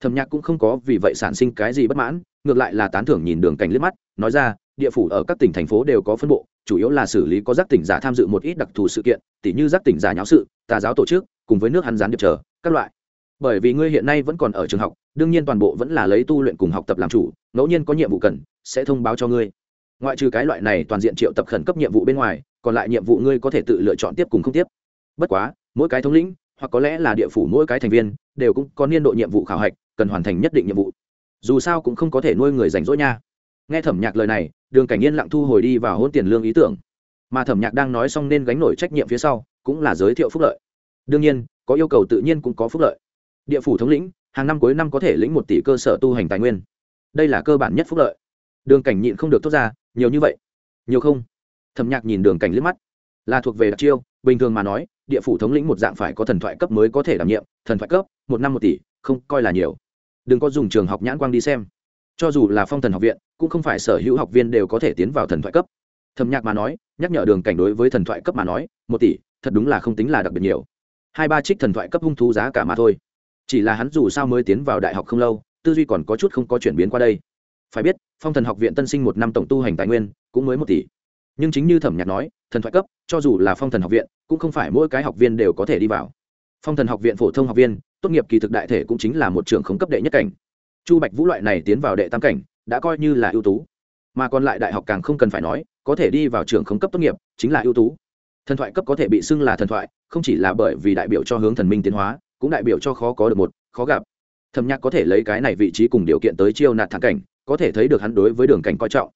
Thẩm nhạc cũng không có vì vậy sản sinh cái gì bất mãn, ngược lại là tán thưởng nhìn đường cảnh liếc mắt, nói ra địa phủ ở các tỉnh thành phố đều có phân bộ, chủ yếu là xử lý có giác tỉnh giả tham dự một ít đặc thù sự kiện, tỉ như giác tỉnh giả nháo sự, tà giáo tổ chức, cùng với nước hắn gián điệp trở các loại. Bởi vì ngươi hiện nay vẫn còn ở trường học, đương nhiên toàn bộ vẫn là lấy tu luyện cùng học tập làm chủ, ngẫu nhiên có nhiệm vụ cần, sẽ thông báo cho ngươi. Ngoại trừ cái loại này toàn diện triệu tập khẩn cấp nhiệm vụ bên ngoài, còn lại nhiệm vụ ngươi có thể tự lựa chọn tiếp cùng không tiếp. Bất quá, mỗi cái thống lĩnh, hoặc có lẽ là địa phủ mỗi cái thành viên, đều cũng có niên độ nhiệm vụ khảo hạch, cần hoàn thành nhất định nhiệm vụ. Dù sao cũng không có thể nuôi người rảnh rỗi nha nghe thẩm nhạc lời này, đường cảnh yên lặng thu hồi đi và hôn tiền lương ý tưởng. Mà thẩm nhạc đang nói xong nên gánh nổi trách nhiệm phía sau, cũng là giới thiệu phúc lợi. Đương nhiên, có yêu cầu tự nhiên cũng có phúc lợi. Địa phủ thống lĩnh, hàng năm cuối năm có thể lĩnh một tỷ cơ sở tu hành tài nguyên. Đây là cơ bản nhất phúc lợi. Đường cảnh nhịn không được thốt ra, nhiều như vậy? Nhiều không? Thẩm nhạc nhìn đường cảnh liếc mắt. Là thuộc về đặc chiêu, bình thường mà nói, địa phủ thống lĩnh một dạng phải có thần thoại cấp mới có thể đảm nhiệm, thần thoại cấp, một năm một tỷ, không coi là nhiều. Đừng có dùng trường học nhãn quang đi xem cho dù là phong thần học viện, cũng không phải sở hữu học viên đều có thể tiến vào thần thoại cấp. Thẩm nhạc mà nói, nhắc nhở đường cảnh đối với thần thoại cấp mà nói, một tỷ, thật đúng là không tính là đặc biệt nhiều. Hai ba trích thần thoại cấp hung thú giá cả mà thôi. Chỉ là hắn dù sao mới tiến vào đại học không lâu, tư duy còn có chút không có chuyển biến qua đây. Phải biết, phong thần học viện tân sinh một năm tổng tu hành tài nguyên, cũng mới một tỷ. Nhưng chính như thẩm nhạc nói, thần thoại cấp, cho dù là phong thần học viện, cũng không phải mỗi cái học viên đều có thể đi vào. Phong thần học viện phổ thông học viên, tốt nghiệp kỳ thực đại thể cũng chính là một trường không cấp đệ nhất cảnh chu bạch vũ loại này tiến vào đệ tam cảnh, đã coi như là ưu tú. Mà còn lại đại học càng không cần phải nói, có thể đi vào trường không cấp tốt nghiệp, chính là ưu tú. Thần thoại cấp có thể bị xưng là thần thoại, không chỉ là bởi vì đại biểu cho hướng thần minh tiến hóa, cũng đại biểu cho khó có được một, khó gặp. Thẩm nhạc có thể lấy cái này vị trí cùng điều kiện tới chiêu nạt thẳng cảnh, có thể thấy được hắn đối với đường cảnh coi trọng.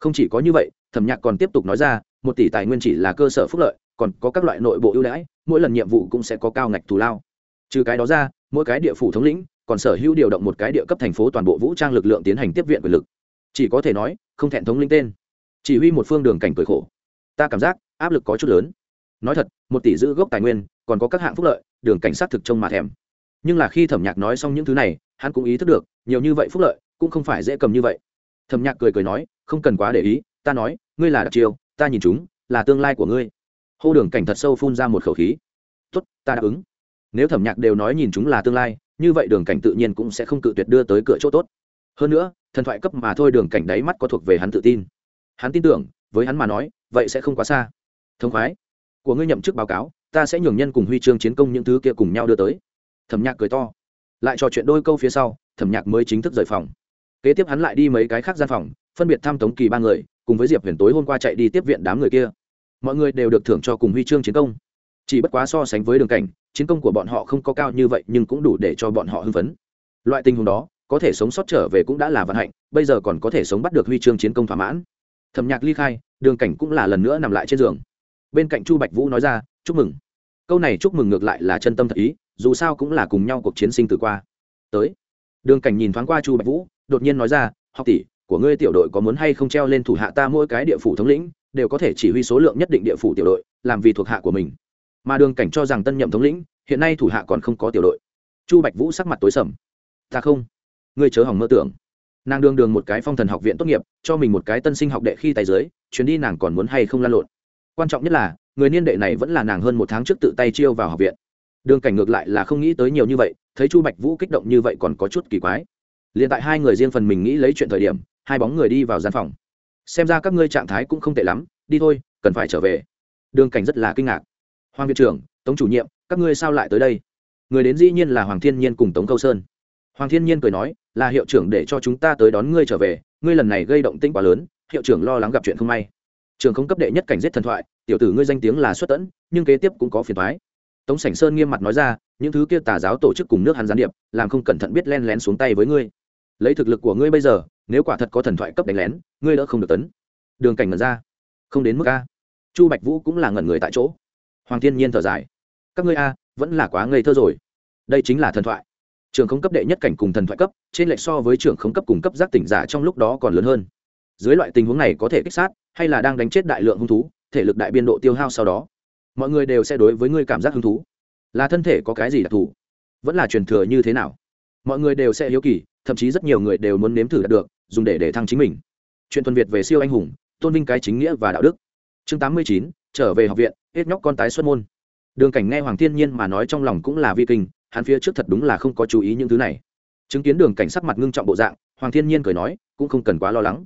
Không chỉ có như vậy, thẩm nhạc còn tiếp tục nói ra, một tỷ tài nguyên chỉ là cơ sở phúc lợi, còn có các loại nội bộ ưu đãi, mỗi lần nhiệm vụ cũng sẽ có cao ngạch thù lao. Trừ cái đó ra, mỗi cái địa phủ thống lĩnh còn sở hữu điều động một cái địa cấp thành phố toàn bộ vũ trang lực lượng tiến hành tiếp viện quyền lực. Chỉ có thể nói, không thẹn thống lĩnh tên. Chỉ huy một phương đường cảnh cười khổ. Ta cảm giác, áp lực có chút lớn. Nói thật, một tỷ giữ gốc tài nguyên, còn có các hạng phúc lợi, đường cảnh sát thực trông mà thèm. Nhưng là khi thẩm nhạc nói xong những thứ này, hắn cũng ý thức được, nhiều như vậy phúc lợi, cũng không phải dễ cầm như vậy. Thẩm nhạc cười cười nói, không cần quá để ý, ta nói, ngươi là đặc chiêu, ta nhìn chúng, là tương lai của ngươi. Hô đường cảnh thật sâu phun ra một khẩu khí. Tốt, ta đáp ứng nếu thẩm nhạc đều nói nhìn chúng là tương lai, như vậy đường cảnh tự nhiên cũng sẽ không cự tuyệt đưa tới cửa chỗ tốt. Hơn nữa, thần thoại cấp mà thôi đường cảnh đáy mắt có thuộc về hắn tự tin. Hắn tin tưởng, với hắn mà nói, vậy sẽ không quá xa. Thông khoái, của ngươi nhậm chức báo cáo, ta sẽ nhường nhân cùng huy chương chiến công những thứ kia cùng nhau đưa tới. Thẩm nhạc cười to. Lại trò chuyện đôi câu phía sau, thẩm nhạc mới chính thức rời phòng. Kế tiếp hắn lại đi mấy cái khác gian phòng, phân biệt thăm tống kỳ ba người, cùng với diệp huyền tối hôm qua chạy đi tiếp viện đám người kia. Mọi người đều được thưởng cho cùng huy chương chiến công. Chỉ bất quá so sánh với đường cảnh chiến công của bọn họ không có cao như vậy nhưng cũng đủ để cho bọn họ hưng phấn. Loại tình huống đó, có thể sống sót trở về cũng đã là vận hạnh, bây giờ còn có thể sống bắt được huy chương chiến công thỏa mãn. Thẩm nhạc ly khai, đường cảnh cũng là lần nữa nằm lại trên giường. Bên cạnh chu bạch vũ nói ra, chúc mừng. Câu này chúc mừng ngược lại là chân tâm thật ý, dù sao cũng là cùng nhau cuộc chiến sinh từ qua. Tới, đường cảnh nhìn thoáng qua chu bạch vũ, đột nhiên nói ra, học tỷ, của ngươi tiểu đội có muốn hay không treo lên thủ hạ ta mỗi cái địa phủ thống lĩnh, đều có thể chỉ huy số lượng nhất định địa phủ tiểu đội, làm vì thuộc hạ của mình mà đường cảnh cho rằng tân nhậm thống lĩnh, hiện nay thủ hạ còn không có tiểu đội. Chu bạch vũ sắc mặt tối sầm. Ta không. Ngươi chớ hỏng mơ tưởng. Nàng đường đường một cái phong thần học viện tốt nghiệp, cho mình một cái tân sinh học đệ khi tài giới chuyến đi nàng còn muốn hay không lan lộn. Quan trọng nhất là, người niên đệ này vẫn là nàng hơn một tháng trước tự tay chiêu vào học viện. Đường cảnh ngược lại là không nghĩ tới nhiều như vậy, thấy chu bạch vũ kích động như vậy còn có chút kỳ quái. Liền tại hai người riêng phần mình nghĩ lấy chuyện thời điểm, hai bóng người đi vào gian phòng. Xem ra các ngươi trạng thái cũng không tệ lắm, đi thôi, cần phải trở về. Đường cảnh rất là kinh ngạc hoàng viện trưởng, tống chủ nhiệm, các ngươi sao lại tới đây? Người đến dĩ nhiên là hoàng thiên nhiên cùng tống câu sơn. Hoàng thiên nhiên cười nói, là hiệu trưởng để cho chúng ta tới đón ngươi trở về, ngươi lần này gây động tĩnh quá lớn, hiệu trưởng lo lắng gặp chuyện không may. Trường không cấp đệ nhất cảnh giết thần thoại, tiểu tử ngươi danh tiếng là xuất tẫn, nhưng kế tiếp cũng có phiền thoái tống sảnh sơn nghiêm mặt nói ra, những thứ kia tà giáo tổ chức cùng nước hắn gián điệp, làm không cẩn thận biết len lén xuống tay với ngươi. Lấy thực lực của ngươi bây giờ, nếu quả thật có thần thoại cấp đánh lén, ngươi đỡ không được tấn. Đường cảnh ngẩn ra. Không đến mức a. Chu bạch vũ cũng là ngẩn người tại chỗ hoàng thiên nhiên thở dài. Các ngươi a, vẫn là quá ngây thơ rồi. Đây chính là thần thoại. Trường không cấp đệ nhất cảnh cùng thần thoại cấp, trên lệch so với trường không cấp cùng cấp giác tỉnh giả trong lúc đó còn lớn hơn. Dưới loại tình huống này có thể kích sát, hay là đang đánh chết đại lượng hung thú, thể lực đại biên độ tiêu hao sau đó, mọi người đều sẽ đối với ngươi cảm giác hứng thú. Là thân thể có cái gì đặc thù? Vẫn là truyền thừa như thế nào? Mọi người đều sẽ hiếu kỳ, thậm chí rất nhiều người đều muốn nếm thử đạt được, dùng để để thăng chính mình. Chuyện thuần việt về siêu anh hùng, tôn vinh cái chính nghĩa và đạo đức. Chương tám mươi chín, trở về học viện hết nhóc con tái xuất môn. Đường cảnh nghe hoàng thiên nhiên mà nói trong lòng cũng là vi kinh, hắn phía trước thật đúng là không có chú ý những thứ này. Chứng kiến đường cảnh sắc mặt ngưng trọng bộ dạng, hoàng thiên nhiên cười nói, cũng không cần quá lo lắng.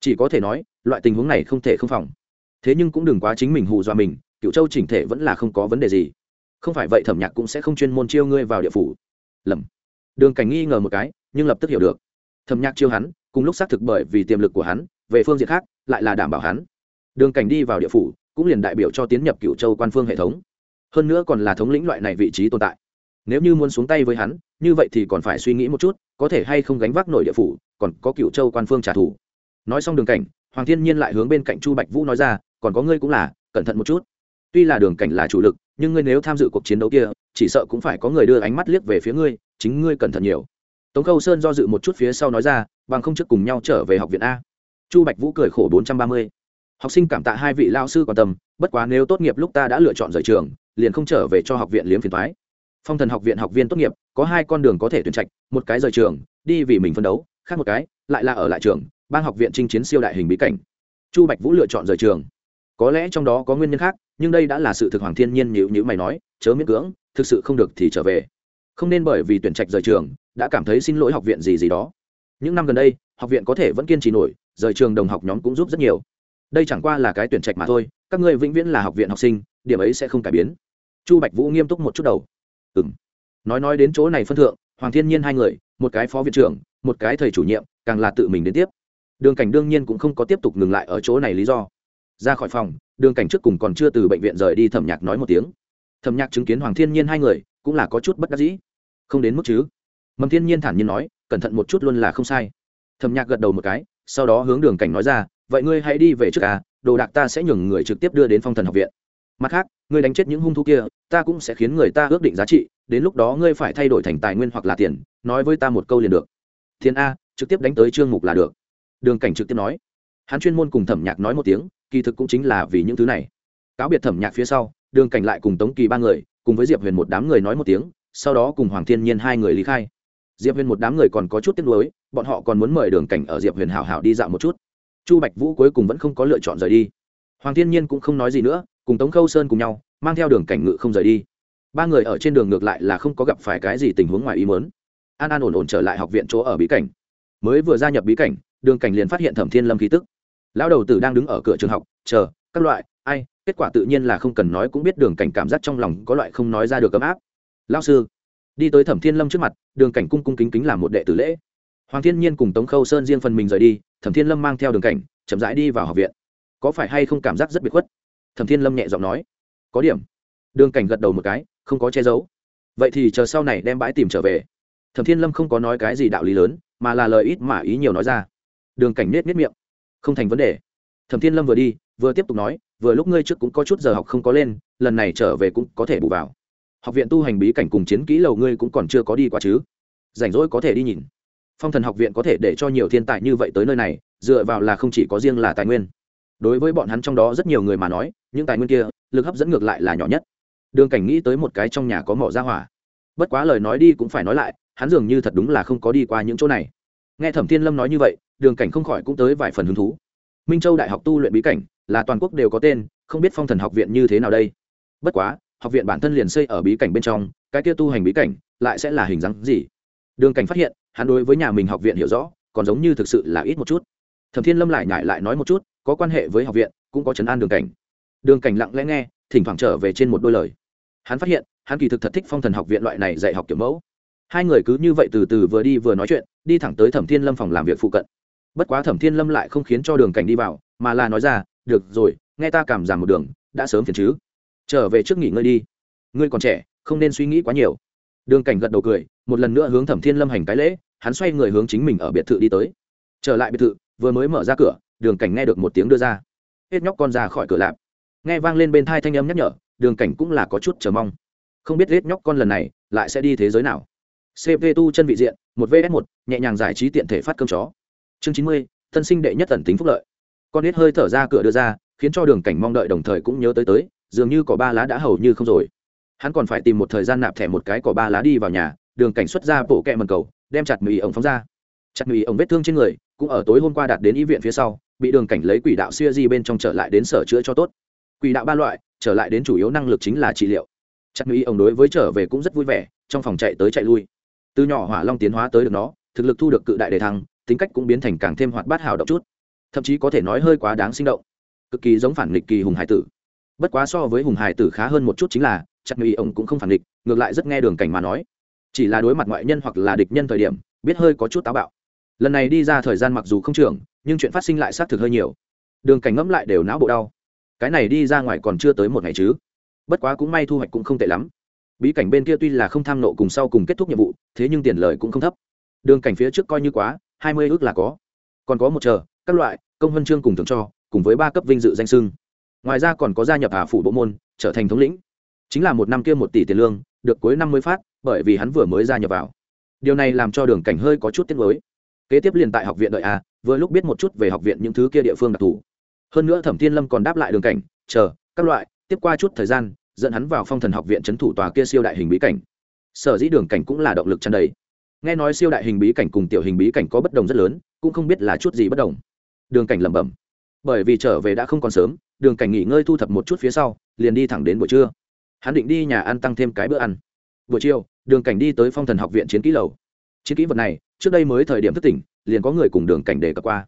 Chỉ có thể nói, loại tình huống này không thể không phòng. Thế nhưng cũng đừng quá chính mình hù dọa mình cựu châu chỉnh thể vẫn là không có vấn đề gì. Không phải vậy thẩm nhạc cũng sẽ không chuyên môn chiêu ngươi vào địa phủ. Lầm. Đường cảnh nghi ngờ một cái, nhưng lập tức hiểu được. Thẩm nhạc chiêu hắn, cùng lúc xác thực bởi vì tiềm lực của hắn, về phương diện khác, lại là đảm bảo hắn. Đường cảnh đi vào địa phủ cũng liền đại biểu cho tiến nhập cựu châu quan phương hệ thống. Hơn nữa còn là thống lĩnh loại này vị trí tồn tại. Nếu như muốn xuống tay với hắn, như vậy thì còn phải suy nghĩ một chút, có thể hay không gánh vác nổi địa phủ, còn có cựu châu quan phương trả thù. Nói xong đường cảnh, hoàng thiên nhiên lại hướng bên cạnh chu bạch vũ nói ra, còn có ngươi cũng là, cẩn thận một chút. Tuy là đường cảnh là chủ lực, nhưng ngươi nếu tham dự cuộc chiến đấu kia, chỉ sợ cũng phải có người đưa ánh mắt liếc về phía ngươi, chính ngươi cẩn thận nhiều. Tống khâu sơn do dự một chút phía sau nói ra, bằng không trước cùng nhau trở về học viện a. Chu bạch vũ cười khổ bốn trăm ba mươi học sinh cảm tạ hai vị lao sư quan tâm, bất quá nếu tốt nghiệp lúc ta đã lựa chọn rời trường, liền không trở về cho học viện liếm phiền thoái phong thần học viện học viên tốt nghiệp, có hai con đường có thể tuyển trạch, một cái rời trường, đi vì mình phân đấu, khác một cái, lại là ở lại trường, ban học viện chinh chiến siêu đại hình bí cảnh. Chu bạch vũ lựa chọn rời trường. Có lẽ trong đó có nguyên nhân khác, nhưng đây đã là sự thực hoàng thiên nhiên nhữ nhữ mày nói, chớ miễn cưỡng, thực sự không được thì trở về. Không nên bởi vì tuyển trạch rời trường, đã cảm thấy xin lỗi học viện gì gì đó. Những năm gần đây, học viện có thể vẫn kiên trì nổi, rời trường đồng học nhóm cũng giúp rất nhiều đây chẳng qua là cái tuyển trạch mà thôi, các ngươi vĩnh viễn là học viện học sinh, điểm ấy sẽ không cải biến. Chu bạch vũ nghiêm túc một chút đầu. Ừ m nói nói đến chỗ này phân thượng, hoàng thiên nhiên hai người, một cái phó viện trưởng, một cái thầy chủ nhiệm, càng là tự mình đến tiếp. Đường cảnh đương nhiên cũng không có tiếp tục ngừng lại ở chỗ này lý do. Ra khỏi phòng, đường cảnh trước cùng còn chưa từ bệnh viện rời đi thẩm nhạc nói một tiếng. Thẩm nhạc chứng kiến hoàng thiên nhiên hai người, cũng là có chút bất đắc dĩ. Không đến mức chứ? Mầm thiên nhiên thản nhiên nói, cẩn thận một chút luôn là không sai. Thẩm nhạc gật đầu một cái, sau đó hướng đường cảnh nói ra vậy ngươi hãy đi về trước à đồ đạc ta sẽ nhường người trực tiếp đưa đến phong thần học viện. Mặt khác, ngươi đánh chết những hung thú kia, ta cũng sẽ khiến người ta ước định giá trị, đến lúc đó ngươi phải thay đổi thành tài nguyên hoặc là tiền, nói với ta một câu liền được. Thiên a, trực tiếp đánh tới trương mục là được. Đường cảnh trực tiếp nói. Hắn chuyên môn cùng thẩm nhạc nói một tiếng, kỳ thực cũng chính là vì những thứ này. Cáo biệt thẩm nhạc phía sau, đường cảnh lại cùng tống kỳ ba người, cùng với diệp huyền một đám người nói một tiếng, sau đó cùng hoàng thiên nhiên hai người lý khai. Diệp huyền một đám người còn có chút tiếc nuối, bọn họ còn muốn mời đường cảnh ở diệp huyền hảo hảo đi dạo một chút chu bạch vũ cuối cùng vẫn không có lựa chọn rời đi. Hoàng thiên nhiên cũng không nói gì nữa, cùng tống khâu sơn cùng nhau, mang theo đường cảnh ngự không rời đi. Ba người ở trên đường ngược lại là không có gặp phải cái gì tình huống ngoài ý mớn an an ổn ổn trở lại học viện chỗ ở bí cảnh. Mới vừa gia nhập bí cảnh, đường cảnh liền phát hiện thẩm thiên lâm khí tức. Lão đầu tử đang đứng ở cửa trường học, chờ, các loại, ai, kết quả tự nhiên là không cần nói cũng biết đường cảnh cảm giác trong lòng có loại không nói ra được ấm áp. Lao sư, đi tới thẩm thiên lâm trước mặt, đường cảnh cung cung kính kính làm một đệ tử lễ hoàng thiên nhiên cùng tống khâu sơn riêng phần mình rời đi, thẩm thiên lâm mang theo đường cảnh, chậm rãi đi vào học viện. Có phải hay không cảm giác rất biệt khuất? Thẩm thiên lâm nhẹ giọng nói. Có điểm. Đường cảnh gật đầu một cái, không có che giấu. Vậy thì chờ sau này đem bãi tìm trở về. Thẩm thiên lâm không có nói cái gì đạo lý lớn, mà là lời ít mà ý nhiều nói ra. Đường cảnh nết nết miệng. Không thành vấn đề. Thẩm thiên lâm vừa đi, vừa tiếp tục nói, vừa lúc ngươi trước cũng có chút giờ học không có lên, lần này trở về cũng có thể bù vào. Học viện tu hành bí cảnh cùng chiến kỹ lầu ngươi cũng còn chưa có đi qua chứ? Rảnh rỗi có thể đi nhìn phong thần học viện có thể để cho nhiều thiên tài như vậy tới nơi này, dựa vào là không chỉ có riêng là tài nguyên. Đối với bọn hắn trong đó rất nhiều người mà nói, những tài nguyên kia, lực hấp dẫn ngược lại là nhỏ nhất. Đường cảnh nghĩ tới một cái trong nhà có mỏ ra hỏa. Bất quá lời nói đi cũng phải nói lại, hắn dường như thật đúng là không có đi qua những chỗ này. Nghe thẩm thiên lâm nói như vậy, đường cảnh không khỏi cũng tới vài phần hứng thú. Minh châu đại học tu luyện bí cảnh, là toàn quốc đều có tên, không biết phong thần học viện như thế nào đây. Bất quá, học viện bản thân liền xây ở bí cảnh bên trong, cái kia tu hành bí cảnh, lại sẽ là hình dáng gì? Đường cảnh phát hiện hắn đối với nhà mình học viện hiểu rõ, còn giống như thực sự là ít một chút. Thẩm thiên lâm lại nhại lại nói một chút, có quan hệ với học viện, cũng có chấn an đường cảnh. Đường cảnh lặng lẽ nghe, thỉnh thoảng trở về trên một đôi lời. Hắn phát hiện, hắn kỳ thực thật thích phong thần học viện loại này dạy học kiểu mẫu. Hai người cứ như vậy từ từ vừa đi vừa nói chuyện, đi thẳng tới thẩm thiên lâm phòng làm việc phụ cận. Bất quá thẩm thiên lâm lại không khiến cho đường cảnh đi vào, mà là nói ra, được rồi, nghe ta cảm giảm một đường, đã sớm phiền chứ. Trở về trước nghỉ ngơi đi. Ngươi còn trẻ, không nên suy nghĩ quá nhiều. Đường cảnh gật đầu cười, một lần nữa hướng thẩm thiên lâm hành cái lễ hắn xoay người hướng chính mình ở biệt thự đi tới. Trở lại biệt thự, vừa mới mở ra cửa, đường cảnh nghe được một tiếng đưa ra. Hết nhóc con ra khỏi cửa lạp. Nghe vang lên bên thai thanh âm nhắc nhở, đường cảnh cũng là có chút chờ mong. Không biết hết nhóc con lần này lại sẽ đi thế giới nào. Cv tu chân vị diện, một vs một, nhẹ nhàng giải trí tiện thể phát cơm chó. Chương chín mươi, thân sinh đệ nhất tần tính phúc lợi. Con hết hơi thở ra cửa đưa ra, khiến cho đường cảnh mong đợi đồng thời cũng nhớ tới tới, dường như có ba lá đã hầu như không rồi. Hắn còn phải tìm một thời gian nạp thẻ một cái có ba lá đi vào nhà, đường cảnh xuất ra bộ kẹ mần cầu đem chặt mì ổng phóng ra. Chặt mì ổng vết thương trên người, cũng ở tối hôm qua đạt đến y viện phía sau, bị đường cảnh lấy quỷ đạo siêu di bên trong trở lại đến sở chữa cho tốt. Quỷ đạo ba loại, trở lại đến chủ yếu năng lực chính là trị liệu. Chặt mỹ ông đối với trở về cũng rất vui vẻ, trong phòng chạy tới chạy lui. Từ nhỏ hỏa long tiến hóa tới được nó, thực lực thu được cự đại đề thăng, tính cách cũng biến thành càng thêm hoạt bát hào động chút. Thậm chí có thể nói hơi quá đáng sinh động. Cực kỳ giống phản nghịch kỳ hùng hải tử. Bất quá so với hùng hải tử khá hơn một chút chính là, chặt mỹ ông cũng không phản nghịch, ngược lại rất nghe đường cảnh mà nói chỉ là đối mặt ngoại nhân hoặc là địch nhân thời điểm, biết hơi có chút táo bạo. Lần này đi ra thời gian mặc dù không trưởng nhưng chuyện phát sinh lại xác thực hơi nhiều. Đường cảnh ngẫm lại đều não bộ đau. Cái này đi ra ngoài còn chưa tới một ngày chứ. Bất quá cũng may thu hoạch cũng không tệ lắm. Bí cảnh bên kia tuy là không tham nộ cùng sau cùng kết thúc nhiệm vụ, thế nhưng tiền lời cũng không thấp. Đường cảnh phía trước coi như quá, hai mươi ước là có. Còn có một chờ, các loại, công huân chương cùng thưởng cho, cùng với ba cấp vinh dự danh sưng. Ngoài ra còn có gia nhập hà phủ bộ môn, trở thành thống lĩnh chính là một năm kia một tỷ tiền lương, được cuối năm mới phát, bởi vì hắn vừa mới gia nhập vào. Điều này làm cho đường cảnh hơi có chút tiếc mới kế tiếp liền tại học viện đợi a vừa lúc biết một chút về học viện những thứ kia địa phương đặc thù. Hơn nữa thẩm thiên lâm còn đáp lại đường cảnh, chờ, các loại, tiếp qua chút thời gian, dẫn hắn vào phong thần học viện trấn thủ tòa kia siêu đại hình bí cảnh. Sở dĩ đường cảnh cũng là động lực chăn đầy. Nghe nói siêu đại hình bí cảnh cùng tiểu hình bí cảnh có bất đồng rất lớn, cũng không biết là chút gì bất đồng. Đường cảnh lẩm bẩm. Bởi vì trở về đã không còn sớm, đường cảnh nghỉ ngơi thu thập một chút phía sau, liền đi thẳng đến buổi trưa hắn định đi nhà ăn tăng thêm cái bữa ăn. Buổi chiều, đường cảnh đi tới phong thần học viện chiến kỹ lầu. Chiến kỹ vật này, trước đây mới thời điểm thức tỉnh, liền có người cùng đường cảnh đề cập qua.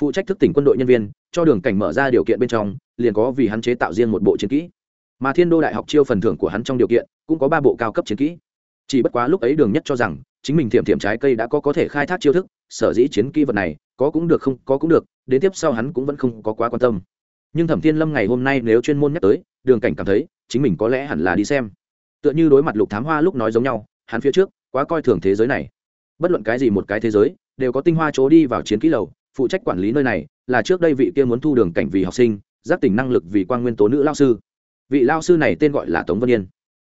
Phụ trách thức tỉnh quân đội nhân viên, cho đường cảnh mở ra điều kiện bên trong, liền có vì hắn chế tạo riêng một bộ chiến kỹ. Mà thiên đô đại học chiêu phần thưởng của hắn trong điều kiện, cũng có ba bộ cao cấp chiến kỹ. Chỉ bất quá lúc ấy đường nhất cho rằng, chính mình thiểm thiểm trái cây đã có có thể khai thác chiêu thức, sở dĩ chiến kỹ vật này, có cũng được không có cũng được, đến tiếp sau hắn cũng vẫn không có quá quan tâm nhưng thẩm thiên lâm ngày hôm nay nếu chuyên môn nhắc tới, đường cảnh cảm thấy, chính mình có lẽ hẳn là đi xem. Tựa như đối mặt lục thám hoa lúc nói giống nhau, hắn phía trước, quá coi thường thế giới này. Bất luận cái gì một cái thế giới, đều có tinh hoa chỗ đi vào chiến kỹ lầu, phụ trách quản lý nơi này, là trước đây vị kia muốn thu đường cảnh vì học sinh giác tỉnh năng lực vì quan nguyên tố nữ lao sư. Vị lao sư này tên gọi là tống vân yên.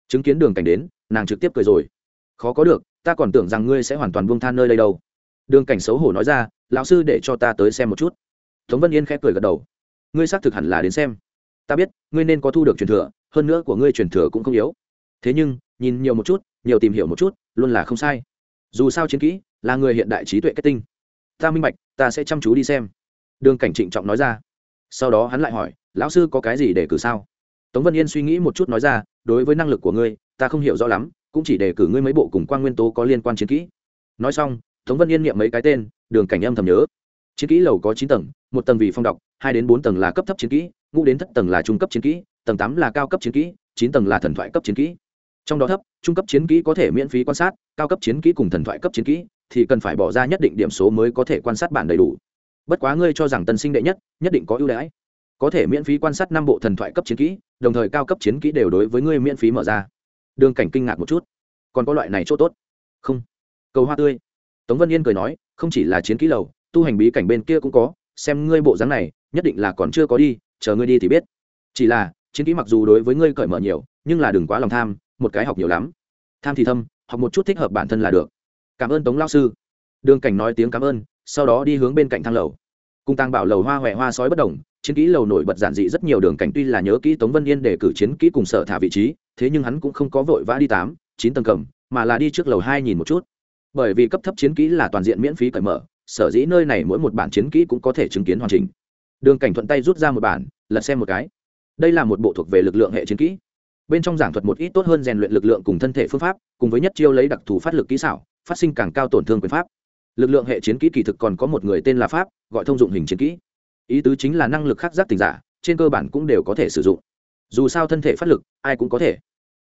Chứng kiến đường cảnh đến, nàng trực tiếp cười rồi. Khó có được, ta còn tưởng rằng ngươi sẽ hoàn toàn buông than nơi đây đâu. Đường cảnh xấu hổ nói ra, lão sư để cho ta tới xem một chút. Tống vân yên khẽ cười gật đầu ngươi xác thực hẳn là đến xem. Ta biết, ngươi nên có thu được truyền thừa, hơn nữa của ngươi truyền thừa cũng không yếu. Thế nhưng, nhìn nhiều một chút, nhiều tìm hiểu một chút, luôn là không sai. Dù sao chiến kỹ, là người hiện đại trí tuệ kết tinh. Ta minh bạch, ta sẽ chăm chú đi xem. Đường cảnh trịnh trọng nói ra. Sau đó hắn lại hỏi, lão sư có cái gì để cử sao? Tống vân yên suy nghĩ một chút nói ra, đối với năng lực của ngươi, ta không hiểu rõ lắm, cũng chỉ để cử ngươi mấy bộ cùng quan nguyên tố có liên quan chiến kỹ. Nói xong, tống vân yên niệm mấy cái tên, đường cảnh âm thầm nhớ. Chiến kỹ lầu có chín tầng, một tầng vì phong đọc hai đến bốn tầng là cấp thấp chiến kỹ, ngũ đến thất tầng là trung cấp chiến kỹ, tầng tám là cao cấp chiến kỹ, chín tầng là thần thoại cấp chiến kỹ. Trong đó thấp, trung cấp chiến kỹ có thể miễn phí quan sát, cao cấp chiến kỹ cùng thần thoại cấp chiến kỹ thì cần phải bỏ ra nhất định điểm số mới có thể quan sát bản đầy đủ. Bất quá ngươi cho rằng tân sinh đệ nhất nhất định có ưu đãi. Có thể miễn phí quan sát năm bộ thần thoại cấp chiến kỹ, đồng thời cao cấp chiến kỹ đều đối với ngươi miễn phí mở ra. Đường cảnh kinh ngạc một chút. Còn có loại này chỗ tốt? Không. Cầu hoa tươi. Tống vân yên cười nói, không chỉ là chiến kỹ lầu, tu hành bí cảnh bên kia cũng có, xem ngươi bộ dáng này nhất định là còn chưa có đi, chờ ngươi đi thì biết. Chỉ là, chiến kỹ mặc dù đối với ngươi cởi mở nhiều, nhưng là đừng quá lòng tham, một cái học nhiều lắm. Tham thì thâm, học một chút thích hợp bản thân là được. Cảm ơn tống lao sư. Đường cảnh nói tiếng cảm ơn, sau đó đi hướng bên cạnh thang lầu. Cung tăng bảo lầu hoa huệ hoa sói bất đồng, chiến kỹ lầu nổi bật giản dị rất nhiều, đường cảnh tuy là nhớ kỹ tống vân yên để cử chiến kỹ cùng sở thả vị trí, thế nhưng hắn cũng không có vội vã đi tám, chín tầng cầm, mà là đi trước lầu hai nhìn một chút. Bởi vì cấp thấp chiến kỹ là toàn diện miễn phí cởi mở, sở dĩ nơi này mỗi một bản chiến kỹ cũng có thể chứng kiến hoàn chỉnh đường cảnh thuận tay rút ra một bản, lật xem một cái. Đây là một bộ thuộc về lực lượng hệ chiến kỹ. Bên trong giảng thuật một ít tốt hơn rèn luyện lực lượng cùng thân thể phương pháp, cùng với nhất chiêu lấy đặc thù phát lực kỹ xảo, phát sinh càng cao tổn thương quyền pháp. Lực lượng hệ chiến kỹ kỳ thực còn có một người tên là pháp, gọi thông dụng hình chiến kỹ. Ý tứ chính là năng lực khắc giác tình giả, trên cơ bản cũng đều có thể sử dụng. Dù sao thân thể phát lực, ai cũng có thể.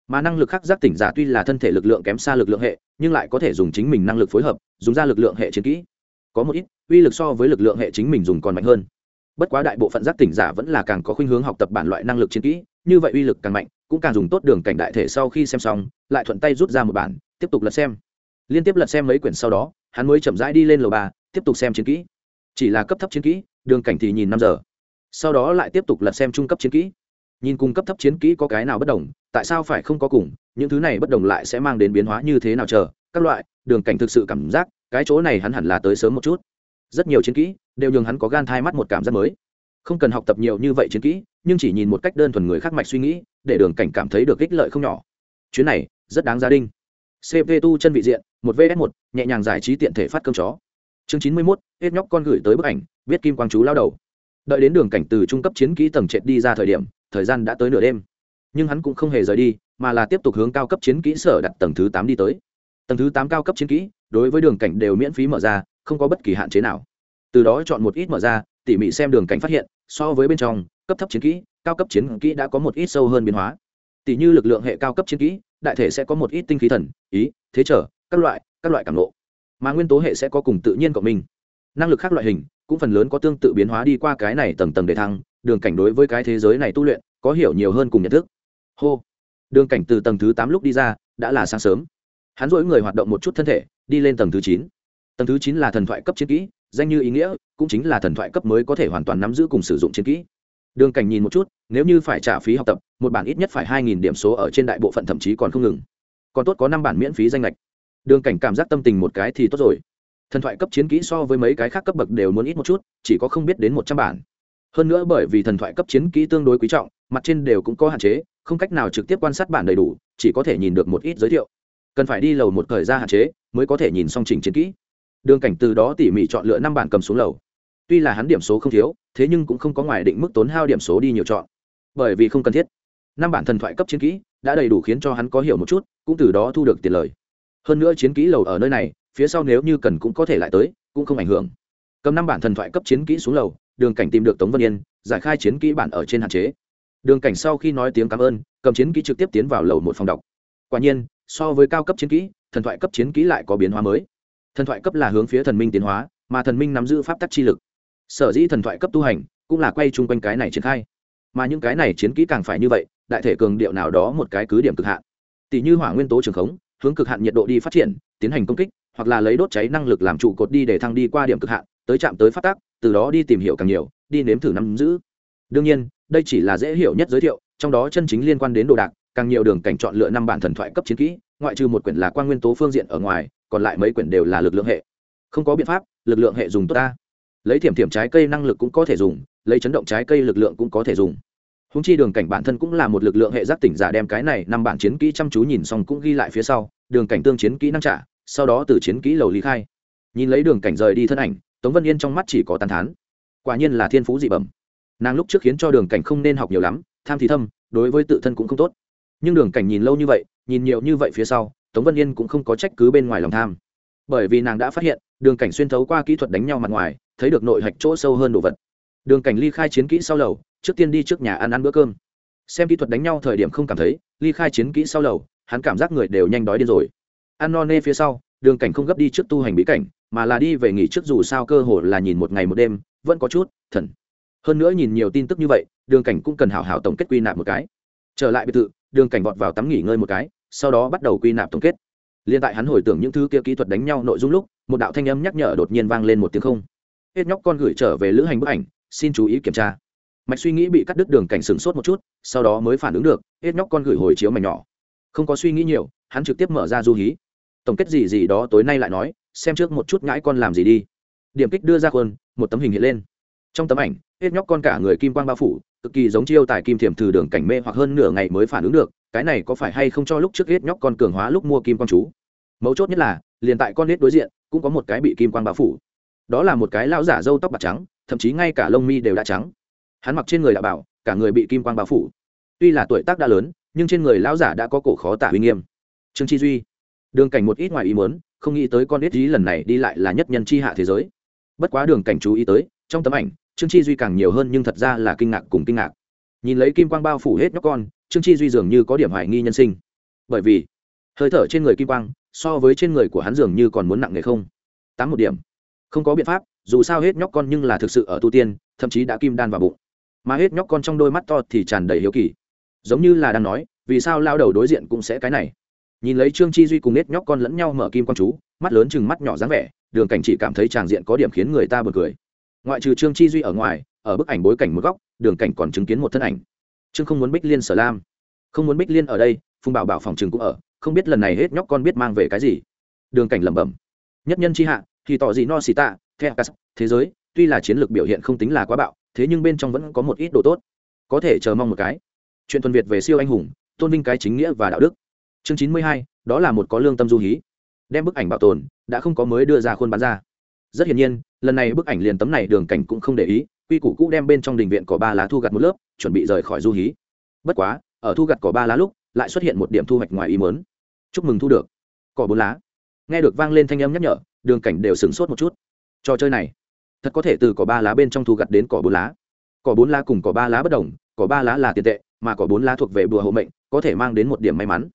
Mà năng lực khắc giác tỉnh giả tuy là thân thể lực lượng kém xa lực lượng hệ, nhưng lại có thể dùng chính mình năng lực phối hợp, dùng ra lực lượng hệ chiến kỹ. Có một ít, uy lực so với lực lượng hệ chính mình dùng còn mạnh hơn bất quá đại bộ phận giác tỉnh giả vẫn là càng có khuynh hướng học tập bản loại năng lực chiến kỹ, như vậy uy lực càng mạnh, cũng càng dùng tốt đường cảnh đại thể sau khi xem xong, lại thuận tay rút ra một bản, tiếp tục lật xem. Liên tiếp lật xem mấy quyển sau đó, hắn mới chậm rãi đi lên lầu ba, tiếp tục xem chiến kỹ. Chỉ là cấp thấp chiến kỹ, đường cảnh thì nhìn năm giờ. Sau đó lại tiếp tục lật xem trung cấp chiến kỹ. Nhìn cùng cấp thấp chiến kỹ có cái nào bất đồng, tại sao phải không có cùng, những thứ này bất đồng lại sẽ mang đến biến hóa như thế nào chờ? Các loại, đường cảnh thực sự cảm giác, cái chỗ này hắn hẳn là tới sớm một chút rất nhiều chiến kỹ đều nhường hắn có gan thai mắt một cảm giác mới. Không cần học tập nhiều như vậy chiến kỹ, nhưng chỉ nhìn một cách đơn thuần người khác mạch suy nghĩ, để đường cảnh cảm thấy được ích lợi không nhỏ. Chuyến này rất đáng gia đình cp tu chân vị diện, một vs một, nhẹ nhàng giải trí tiện thể phát cơm chó. Chương chín mươi mốt, hết nhóc con gửi tới bức ảnh, viết kim quang chú lao đầu. Đợi đến đường cảnh từ trung cấp chiến kỹ tầng trệt đi ra thời điểm, thời gian đã tới nửa đêm. Nhưng hắn cũng không hề rời đi, mà là tiếp tục hướng cao cấp chiến kỹ sở đặt tầng thứ tám đi tới. Tầng thứ tám cao cấp chiến kỹ, đối với đường cảnh đều miễn phí mở ra không có bất kỳ hạn chế nào. Từ đó chọn một ít mở ra, tỉ mỉ xem đường cảnh phát hiện, so với bên trong, cấp thấp chiến kỹ, cao cấp chiến kỹ đã có một ít sâu hơn biến hóa. Tỷ như lực lượng hệ cao cấp chiến kỹ, đại thể sẽ có một ít tinh khí thần, ý, thế trở, các loại các loại cảm lộ mà nguyên tố hệ sẽ có cùng tự nhiên cộng minh. Năng lực khác loại hình, cũng phần lớn có tương tự biến hóa đi qua cái này tầng tầng để thăng, đường cảnh đối với cái thế giới này tu luyện, có hiểu nhiều hơn cùng nhận thức. Hô. Đường cảnh từ tầng thứ tám lúc đi ra, đã là sáng sớm. Hắn dỗi người hoạt động một chút thân thể, đi lên tầng thứ chín tầng thứ chín là thần thoại cấp chiến kỹ, danh như ý nghĩa, cũng chính là thần thoại cấp mới có thể hoàn toàn nắm giữ cùng sử dụng chiến kỹ. Đường cảnh nhìn một chút, nếu như phải trả phí học tập, một bản ít nhất phải hai nghìn điểm số ở trên đại bộ phận thậm chí còn không ngừng. Còn tốt có năm bản miễn phí danh lệch. Đường cảnh cảm giác tâm tình một cái thì tốt rồi. Thần thoại cấp chiến kỹ so với mấy cái khác cấp bậc đều muốn ít một chút, chỉ có không biết đến một trăm bản. Hơn nữa bởi vì thần thoại cấp chiến kỹ tương đối quý trọng, mặt trên đều cũng có hạn chế, không cách nào trực tiếp quan sát bản đầy đủ, chỉ có thể nhìn được một ít giới thiệu. Cần phải đi lầu một thời gian hạn chế, mới có thể nhìn xong trình chiến kỹ đường cảnh từ đó tỉ mỉ chọn lựa năm bản cầm xuống lầu. Tuy là hắn điểm số không thiếu, thế nhưng cũng không có ngoài định mức tốn hao điểm số đi nhiều chọn. Bởi vì không cần thiết. Năm bản thần thoại cấp chiến kỹ đã đầy đủ khiến cho hắn có hiểu một chút, cũng từ đó thu được tiền lời. Hơn nữa chiến kỹ lầu ở nơi này, phía sau nếu như cần cũng có thể lại tới, cũng không ảnh hưởng. Cầm năm bản thần thoại cấp chiến kỹ xuống lầu, đường cảnh tìm được tống Văn yên, giải khai chiến kỹ bản ở trên hạn chế. Đường cảnh sau khi nói tiếng cảm ơn, cầm chiến kỹ trực tiếp tiến vào lầu một phòng đọc. Quả nhiên, so với cao cấp chiến kỹ, thần thoại cấp chiến kỹ lại có biến hóa mới thần thoại cấp là hướng phía thần minh tiến hóa, mà thần minh nắm giữ pháp tắc chi lực. Sở dĩ thần thoại cấp tu hành cũng là quay chung quanh cái này triển khai. Mà những cái này chiến kỹ càng phải như vậy, đại thể cường điệu nào đó một cái cứ điểm cực hạn. Tỷ như hỏa nguyên tố trường khống, hướng cực hạn nhiệt độ đi phát triển, tiến hành công kích, hoặc là lấy đốt cháy năng lực làm trụ cột đi để thăng đi qua điểm cực hạn, tới chạm tới phát tác, từ đó đi tìm hiểu càng nhiều, đi nếm thử nắm giữ. Đương nhiên, đây chỉ là dễ hiểu nhất giới thiệu, trong đó chân chính liên quan đến đồ đạc càng nhiều đường cảnh chọn lựa năm bản thần thoại cấp chiến kỹ, ngoại trừ một quyển là quan nguyên tố phương diện ở ngoài, còn lại mấy quyển đều là lực lượng hệ. Không có biện pháp, lực lượng hệ dùng tốt ta. Lấy thiểm thiểm trái cây năng lực cũng có thể dùng, lấy chấn động trái cây lực lượng cũng có thể dùng. Húng chi đường cảnh bản thân cũng là một lực lượng hệ giác tỉnh giả đem cái này năm bản chiến kỹ chăm chú nhìn xong cũng ghi lại phía sau, đường cảnh tương chiến kỹ năng trả, sau đó từ chiến kỹ lầu lý khai. Nhìn lấy đường cảnh rời đi thân ảnh, tống vân yên trong mắt chỉ có tàn thán. Quả nhiên là thiên phú dị bẩm. Nàng lúc trước khiến cho đường cảnh không nên học nhiều lắm, tham thì thâm, đối với tự thân cũng không tốt nhưng đường cảnh nhìn lâu như vậy, nhìn nhiều như vậy phía sau, tống vân yên cũng không có trách cứ bên ngoài lòng tham. Bởi vì nàng đã phát hiện, đường cảnh xuyên thấu qua kỹ thuật đánh nhau mặt ngoài, thấy được nội hạch chỗ sâu hơn đồ vật. Đường cảnh ly khai chiến kỹ sau lầu, trước tiên đi trước nhà ăn ăn bữa cơm. Xem kỹ thuật đánh nhau thời điểm không cảm thấy, ly khai chiến kỹ sau lầu, hắn cảm giác người đều nhanh đói điên rồi. Ăn no nê phía sau, đường cảnh không gấp đi trước tu hành bí cảnh, mà là đi về nghỉ trước dù sao cơ hội là nhìn một ngày một đêm, vẫn có chút thần. Hơn nữa nhìn nhiều tin tức như vậy, đường cảnh cũng cần hảo hảo tổng kết quy nạp một cái. Trở lại biệt thự đường cảnh vọt vào tắm nghỉ ngơi một cái, sau đó bắt đầu quy nạp tổng kết. Liên tại hắn hồi tưởng những thứ kia kỹ thuật đánh nhau nội dung lúc, một đạo thanh âm nhắc nhở đột nhiên vang lên một tiếng không. Hết nhóc con gửi trở về lữ hành bức ảnh, xin chú ý kiểm tra. Mạch suy nghĩ bị cắt đứt đường cảnh sửng sốt một chút, sau đó mới phản ứng được, hết nhóc con gửi hồi chiếu mảnh nhỏ. Không có suy nghĩ nhiều, hắn trực tiếp mở ra du hí. Tổng kết gì gì đó tối nay lại nói, xem trước một chút ngãi con làm gì đi. Điểm kích đưa ra khuôn, một tấm hình hiện lên. Trong tấm ảnh, hết nhóc con cả người kim quang bao phủ cực kỳ giống chiêu tài kim thiểm từ đường cảnh mê hoặc hơn nửa ngày mới phản ứng được, cái này có phải hay không cho lúc trước hết nhóc con cường hóa lúc mua kim quang chú? Mấu chốt nhất là, liền tại con nết đối diện, cũng có một cái bị kim quang bao phủ. Đó là một cái lão giả râu tóc bạc trắng, thậm chí ngay cả lông mi đều đã trắng. Hắn mặc trên người đã bảo, cả người bị kim quang bao phủ. Tuy là tuổi tác đã lớn, nhưng trên người lão giả đã có cổ khó tả uy nghiêm. Trương chi duy. Đường cảnh một ít ngoài ý muốn, không nghĩ tới con ít ý lần này đi lại là nhất nhân chi hạ thế giới. Bất quá đường cảnh chú ý tới, trong tấm ảnh trương chi duy càng nhiều hơn nhưng thật ra là kinh ngạc cùng kinh ngạc. Nhìn lấy kim quang bao phủ hết nhóc con, trương chi duy dường như có điểm hoài nghi nhân sinh. Bởi vì, hơi thở trên người kim quang, so với trên người của hắn dường như còn muốn nặng nề không. Tám một điểm. Không có biện pháp, dù sao hết nhóc con nhưng là thực sự ở tu tiên, thậm chí đã kim đan vào bụng. Mà hết nhóc con trong đôi mắt to thì tràn đầy hiếu kỳ. Giống như là đang nói, vì sao lao đầu đối diện cũng sẽ cái này? Nhìn lấy trương chi duy cùng hết nhóc con lẫn nhau mở kim con chú, mắt lớn chừng mắt nhỏ dáng vẻ, đường cảnh chỉ cảm thấy tràng diện có điểm khiến người ta bật cười ngoại trừ trương chi duy ở ngoài, ở bức ảnh bối cảnh một góc, đường cảnh còn chứng kiến một thân ảnh. Trương không muốn bích liên sở lam. Không muốn bích liên ở đây, phùng bảo bảo phòng trường cũng ở, không biết lần này hết nhóc con biết mang về cái gì. Đường cảnh lẩm bẩm. Nhất nhân chi hạ, thì tỏ gì no xì tạ theo thế giới, tuy là chiến lược biểu hiện không tính là quá bạo, thế nhưng bên trong vẫn có một ít độ tốt. Có thể chờ mong một cái. Chuyện thuần việt về siêu anh hùng, tôn vinh cái chính nghĩa và đạo đức. Chương chín mươi hai, đó là một có lương tâm du hí. Đem bức ảnh bảo tồn, đã không có mới đưa ra khuôn bán ra rất hiển nhiên, lần này bức ảnh liền tấm này đường cảnh cũng không để ý, quy củ cũ đem bên trong đình viện cỏ ba lá thu gặt một lớp, chuẩn bị rời khỏi du hí. Bất quá, ở thu gặt cỏ ba lá lúc, lại xuất hiện một điểm thu hoạch ngoài ý mớn chúc mừng thu được. Cỏ bốn lá. Nghe được vang lên thanh âm nhắc nhở, đường cảnh đều sửng sốt một chút. Trò chơi này, thật có thể từ cỏ ba lá bên trong thu gặt đến cỏ bốn lá. Cỏ bốn lá cùng cỏ ba lá bất đồng, cỏ ba lá là tiền tệ, mà cỏ bốn lá thuộc về bùa hộ mệnh, có thể mang đến một điểm may mắn.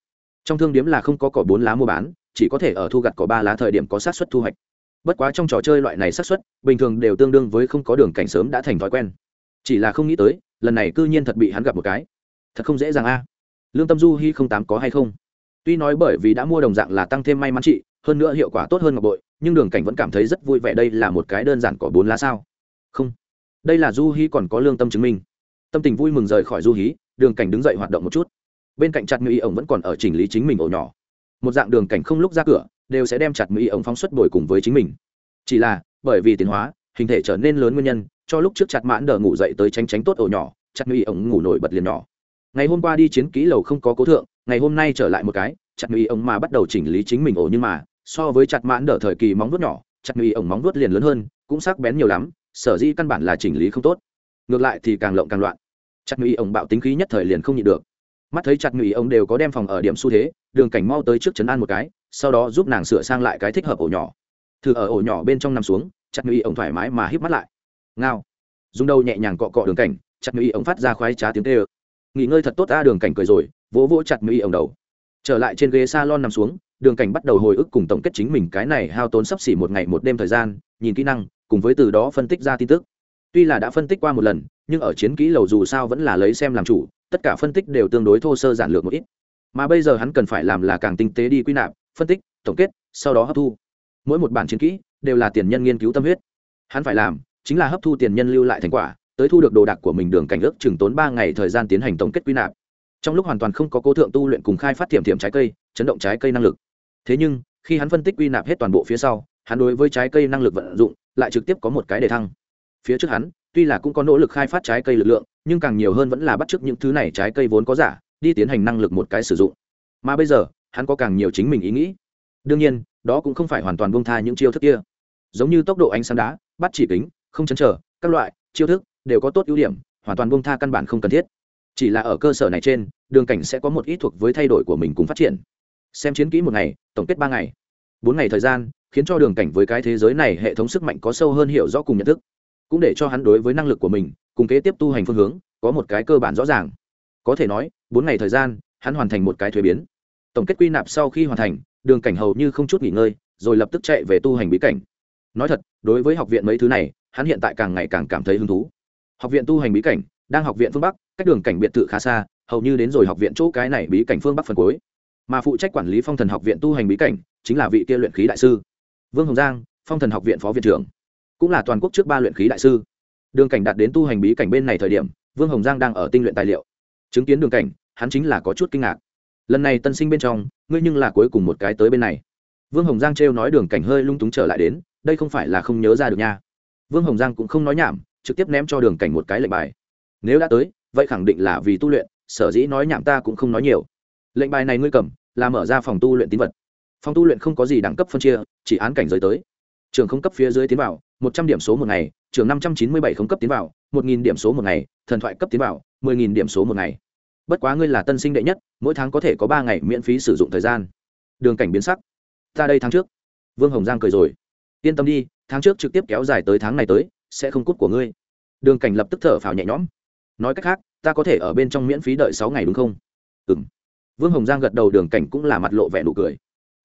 Trong thương điếm là không có cỏ bốn lá mua bán, chỉ có thể ở thu gặt cỏ ba lá thời điểm có sát xuất thu hoạch bất quá trong trò chơi loại này xác suất, bình thường đều tương đương với không có đường cảnh sớm đã thành thói quen. Chỉ là không nghĩ tới, lần này cư nhiên thật bị hắn gặp một cái. Thật không dễ dàng a. Lương tâm du hy không tám có hay không? Tuy nói bởi vì đã mua đồng dạng là tăng thêm may mắn chị hơn nữa hiệu quả tốt hơn ngọc bội, nhưng đường cảnh vẫn cảm thấy rất vui vẻ đây là một cái đơn giản có bốn lá sao. Không. Đây là du hy còn có lương tâm chứng minh. Tâm tình vui mừng rời khỏi du hí đường cảnh đứng dậy hoạt động một chút. Bên cạnh chặt ngụy ổng vẫn còn ở chỉnh lý chính mình ổ nhỏ. Một dạng đường cảnh không lúc ra cửa đều sẽ đem chặt mỹ ống phóng xuất bồi cùng với chính mình. Chỉ là, bởi vì tiến hóa, hình thể trở nên lớn nguyên nhân, cho lúc trước chặt mãn đờ ngủ dậy tới tránh tránh tốt ổ nhỏ, chặt mỹ ống ngủ nổi bật liền nhỏ. Ngày hôm qua đi chiến ký lầu không có cố thượng, ngày hôm nay trở lại một cái, chặt mỹ ống mà bắt đầu chỉnh lý chính mình ổ nhưng mà, so với chặt mãn đờ thời kỳ móng vuốt nhỏ, chặt mỹ ống móng vuốt liền lớn hơn, cũng sắc bén nhiều lắm, sở dĩ căn bản là chỉnh lý không tốt. Ngược lại thì càng lộng càng loạn. Chặt mỹ ống bạo tính khí nhất thời liền không nhịn được. Mắt thấy chặt mỹ ống đều có đem phòng ở điểm xu thế, đường cảnh mau tới trước chấn an một cái sau đó giúp nàng sửa sang lại cái thích hợp ổ nhỏ. Thử ở ổ nhỏ bên trong nằm xuống, chặt mỹ ổng thoải mái mà híp mắt lại. Ngao. Dùng đầu nhẹ nhàng cọ cọ đường cảnh, chặt mỹ ổng phát ra khoái trá tiếng tê ơ. Nghỉ ngơi thật tốt ta, đường cảnh cười rồi, vỗ vỗ chặt mỹ ổng đầu. Trở lại trên ghế s a lon nằm xuống, đường cảnh bắt đầu hồi ức cùng tổng kết chính mình cái này hao tốn sắp xỉ một ngày một đêm thời gian, nhìn kỹ năng, cùng với từ đó phân tích ra tin tức. Tuy là đã phân tích qua một lần, nhưng ở chiến kỹ lầu dù sao vẫn là lấy xem làm chủ, tất cả phân tích đều tương đối thô sơ giản lược một ít. Mà bây giờ hắn cần phải làm là càng tinh tế đi quy nạp phân tích, tổng kết, sau đó hấp thu. Mỗi một bản chiến kỹ đều là tiền nhân nghiên cứu tâm huyết. Hắn phải làm chính là hấp thu tiền nhân lưu lại thành quả, tới thu được đồ đạc của mình đường cảnh ước chừng tốn ba ngày thời gian tiến hành tổng kết quy nạp. Trong lúc hoàn toàn không có cố thượng tu luyện cùng khai phát thiểm thiểm trái cây, chấn động trái cây năng lực. Thế nhưng, khi hắn phân tích quy nạp hết toàn bộ phía sau, hắn đối với trái cây năng lực vận dụng lại trực tiếp có một cái đề thăng. Phía trước hắn, tuy là cũng có nỗ lực khai phát trái cây lực lượng, nhưng càng nhiều hơn vẫn là bắt chước những thứ này trái cây vốn có giả, đi tiến hành năng lực một cái sử dụng. Mà bây giờ hắn có càng nhiều chính mình ý nghĩ. Đương nhiên, đó cũng không phải hoàn toàn bông tha những chiêu thức kia. Giống như tốc độ ánh sáng đá, bắt chỉ kính, không chấn trở các loại, chiêu thức đều có tốt ưu điểm, hoàn toàn bông tha căn bản không cần thiết. Chỉ là ở cơ sở này trên, đường cảnh sẽ có một ít thuộc với thay đổi của mình cùng phát triển. Xem chiến kỹ một ngày, tổng kết ba ngày. Bốn ngày thời gian, khiến cho đường cảnh với cái thế giới này hệ thống sức mạnh có sâu hơn hiểu rõ cùng nhận thức. Cũng để cho hắn đối với năng lực của mình, cùng kế tiếp tu hành phương hướng, có một cái cơ bản rõ ràng. Có thể nói, bốn ngày thời gian, hắn hoàn thành một cái thuế biến tổng kết quy nạp sau khi hoàn thành, đường cảnh hầu như không chút nghỉ ngơi, rồi lập tức chạy về tu hành bí cảnh. Nói thật, đối với học viện mấy thứ này, hắn hiện tại càng ngày càng cảm thấy hứng thú. Học viện tu hành bí cảnh, đang học viện phương bắc, cách đường cảnh biệt thự khá xa, hầu như đến rồi học viện chỗ cái này bí cảnh phương bắc phần cuối. Mà phụ trách quản lý phong thần học viện tu hành bí cảnh, chính là vị kia luyện khí đại sư. Vương hồng giang, phong thần học viện phó viện trưởng, cũng là toàn quốc trước ba luyện khí đại sư. Đường cảnh đạt đến tu hành bí cảnh bên này thời điểm, vương hồng giang đang ở tinh luyện tài liệu. Chứng kiến đường cảnh, hắn chính là có chút kinh ngạc lần này tân sinh bên trong, ngươi nhưng là cuối cùng một cái tới bên này. Vương hồng giang trêu nói đường cảnh hơi lung túng trở lại đến, đây không phải là không nhớ ra được nha. Vương hồng giang cũng không nói nhảm, trực tiếp ném cho đường cảnh một cái lệnh bài. Nếu đã tới, vậy khẳng định là vì tu luyện, sở dĩ nói nhảm ta cũng không nói nhiều. Lệnh bài này ngươi cầm, là mở ra phòng tu luyện tín vật. Phòng tu luyện không có gì đẳng cấp phân chia, chỉ án cảnh giới tới. Trường không cấp phía dưới tiến vào, một trăm điểm số một ngày, trường năm trăm chín mươi bảy không cấp tiến vào, một nghìn điểm số một ngày, thần thoại cấp tiến vào, mười nghìn điểm số một ngày bất quá ngươi là tân sinh đệ nhất, mỗi tháng có thể có ba ngày miễn phí sử dụng thời gian. Đường cảnh biến sắc. Ta đây tháng trước. Vương hồng giang cười rồi. Yên tâm đi, tháng trước trực tiếp kéo dài tới tháng này tới, sẽ không cút của ngươi. Đường cảnh lập tức thở phào nhẹ nhõm. Nói cách khác, ta có thể ở bên trong miễn phí đợi sáu ngày đúng không? Ừ m vương hồng giang gật đầu, đường cảnh cũng là mặt lộ vẻ nụ cười.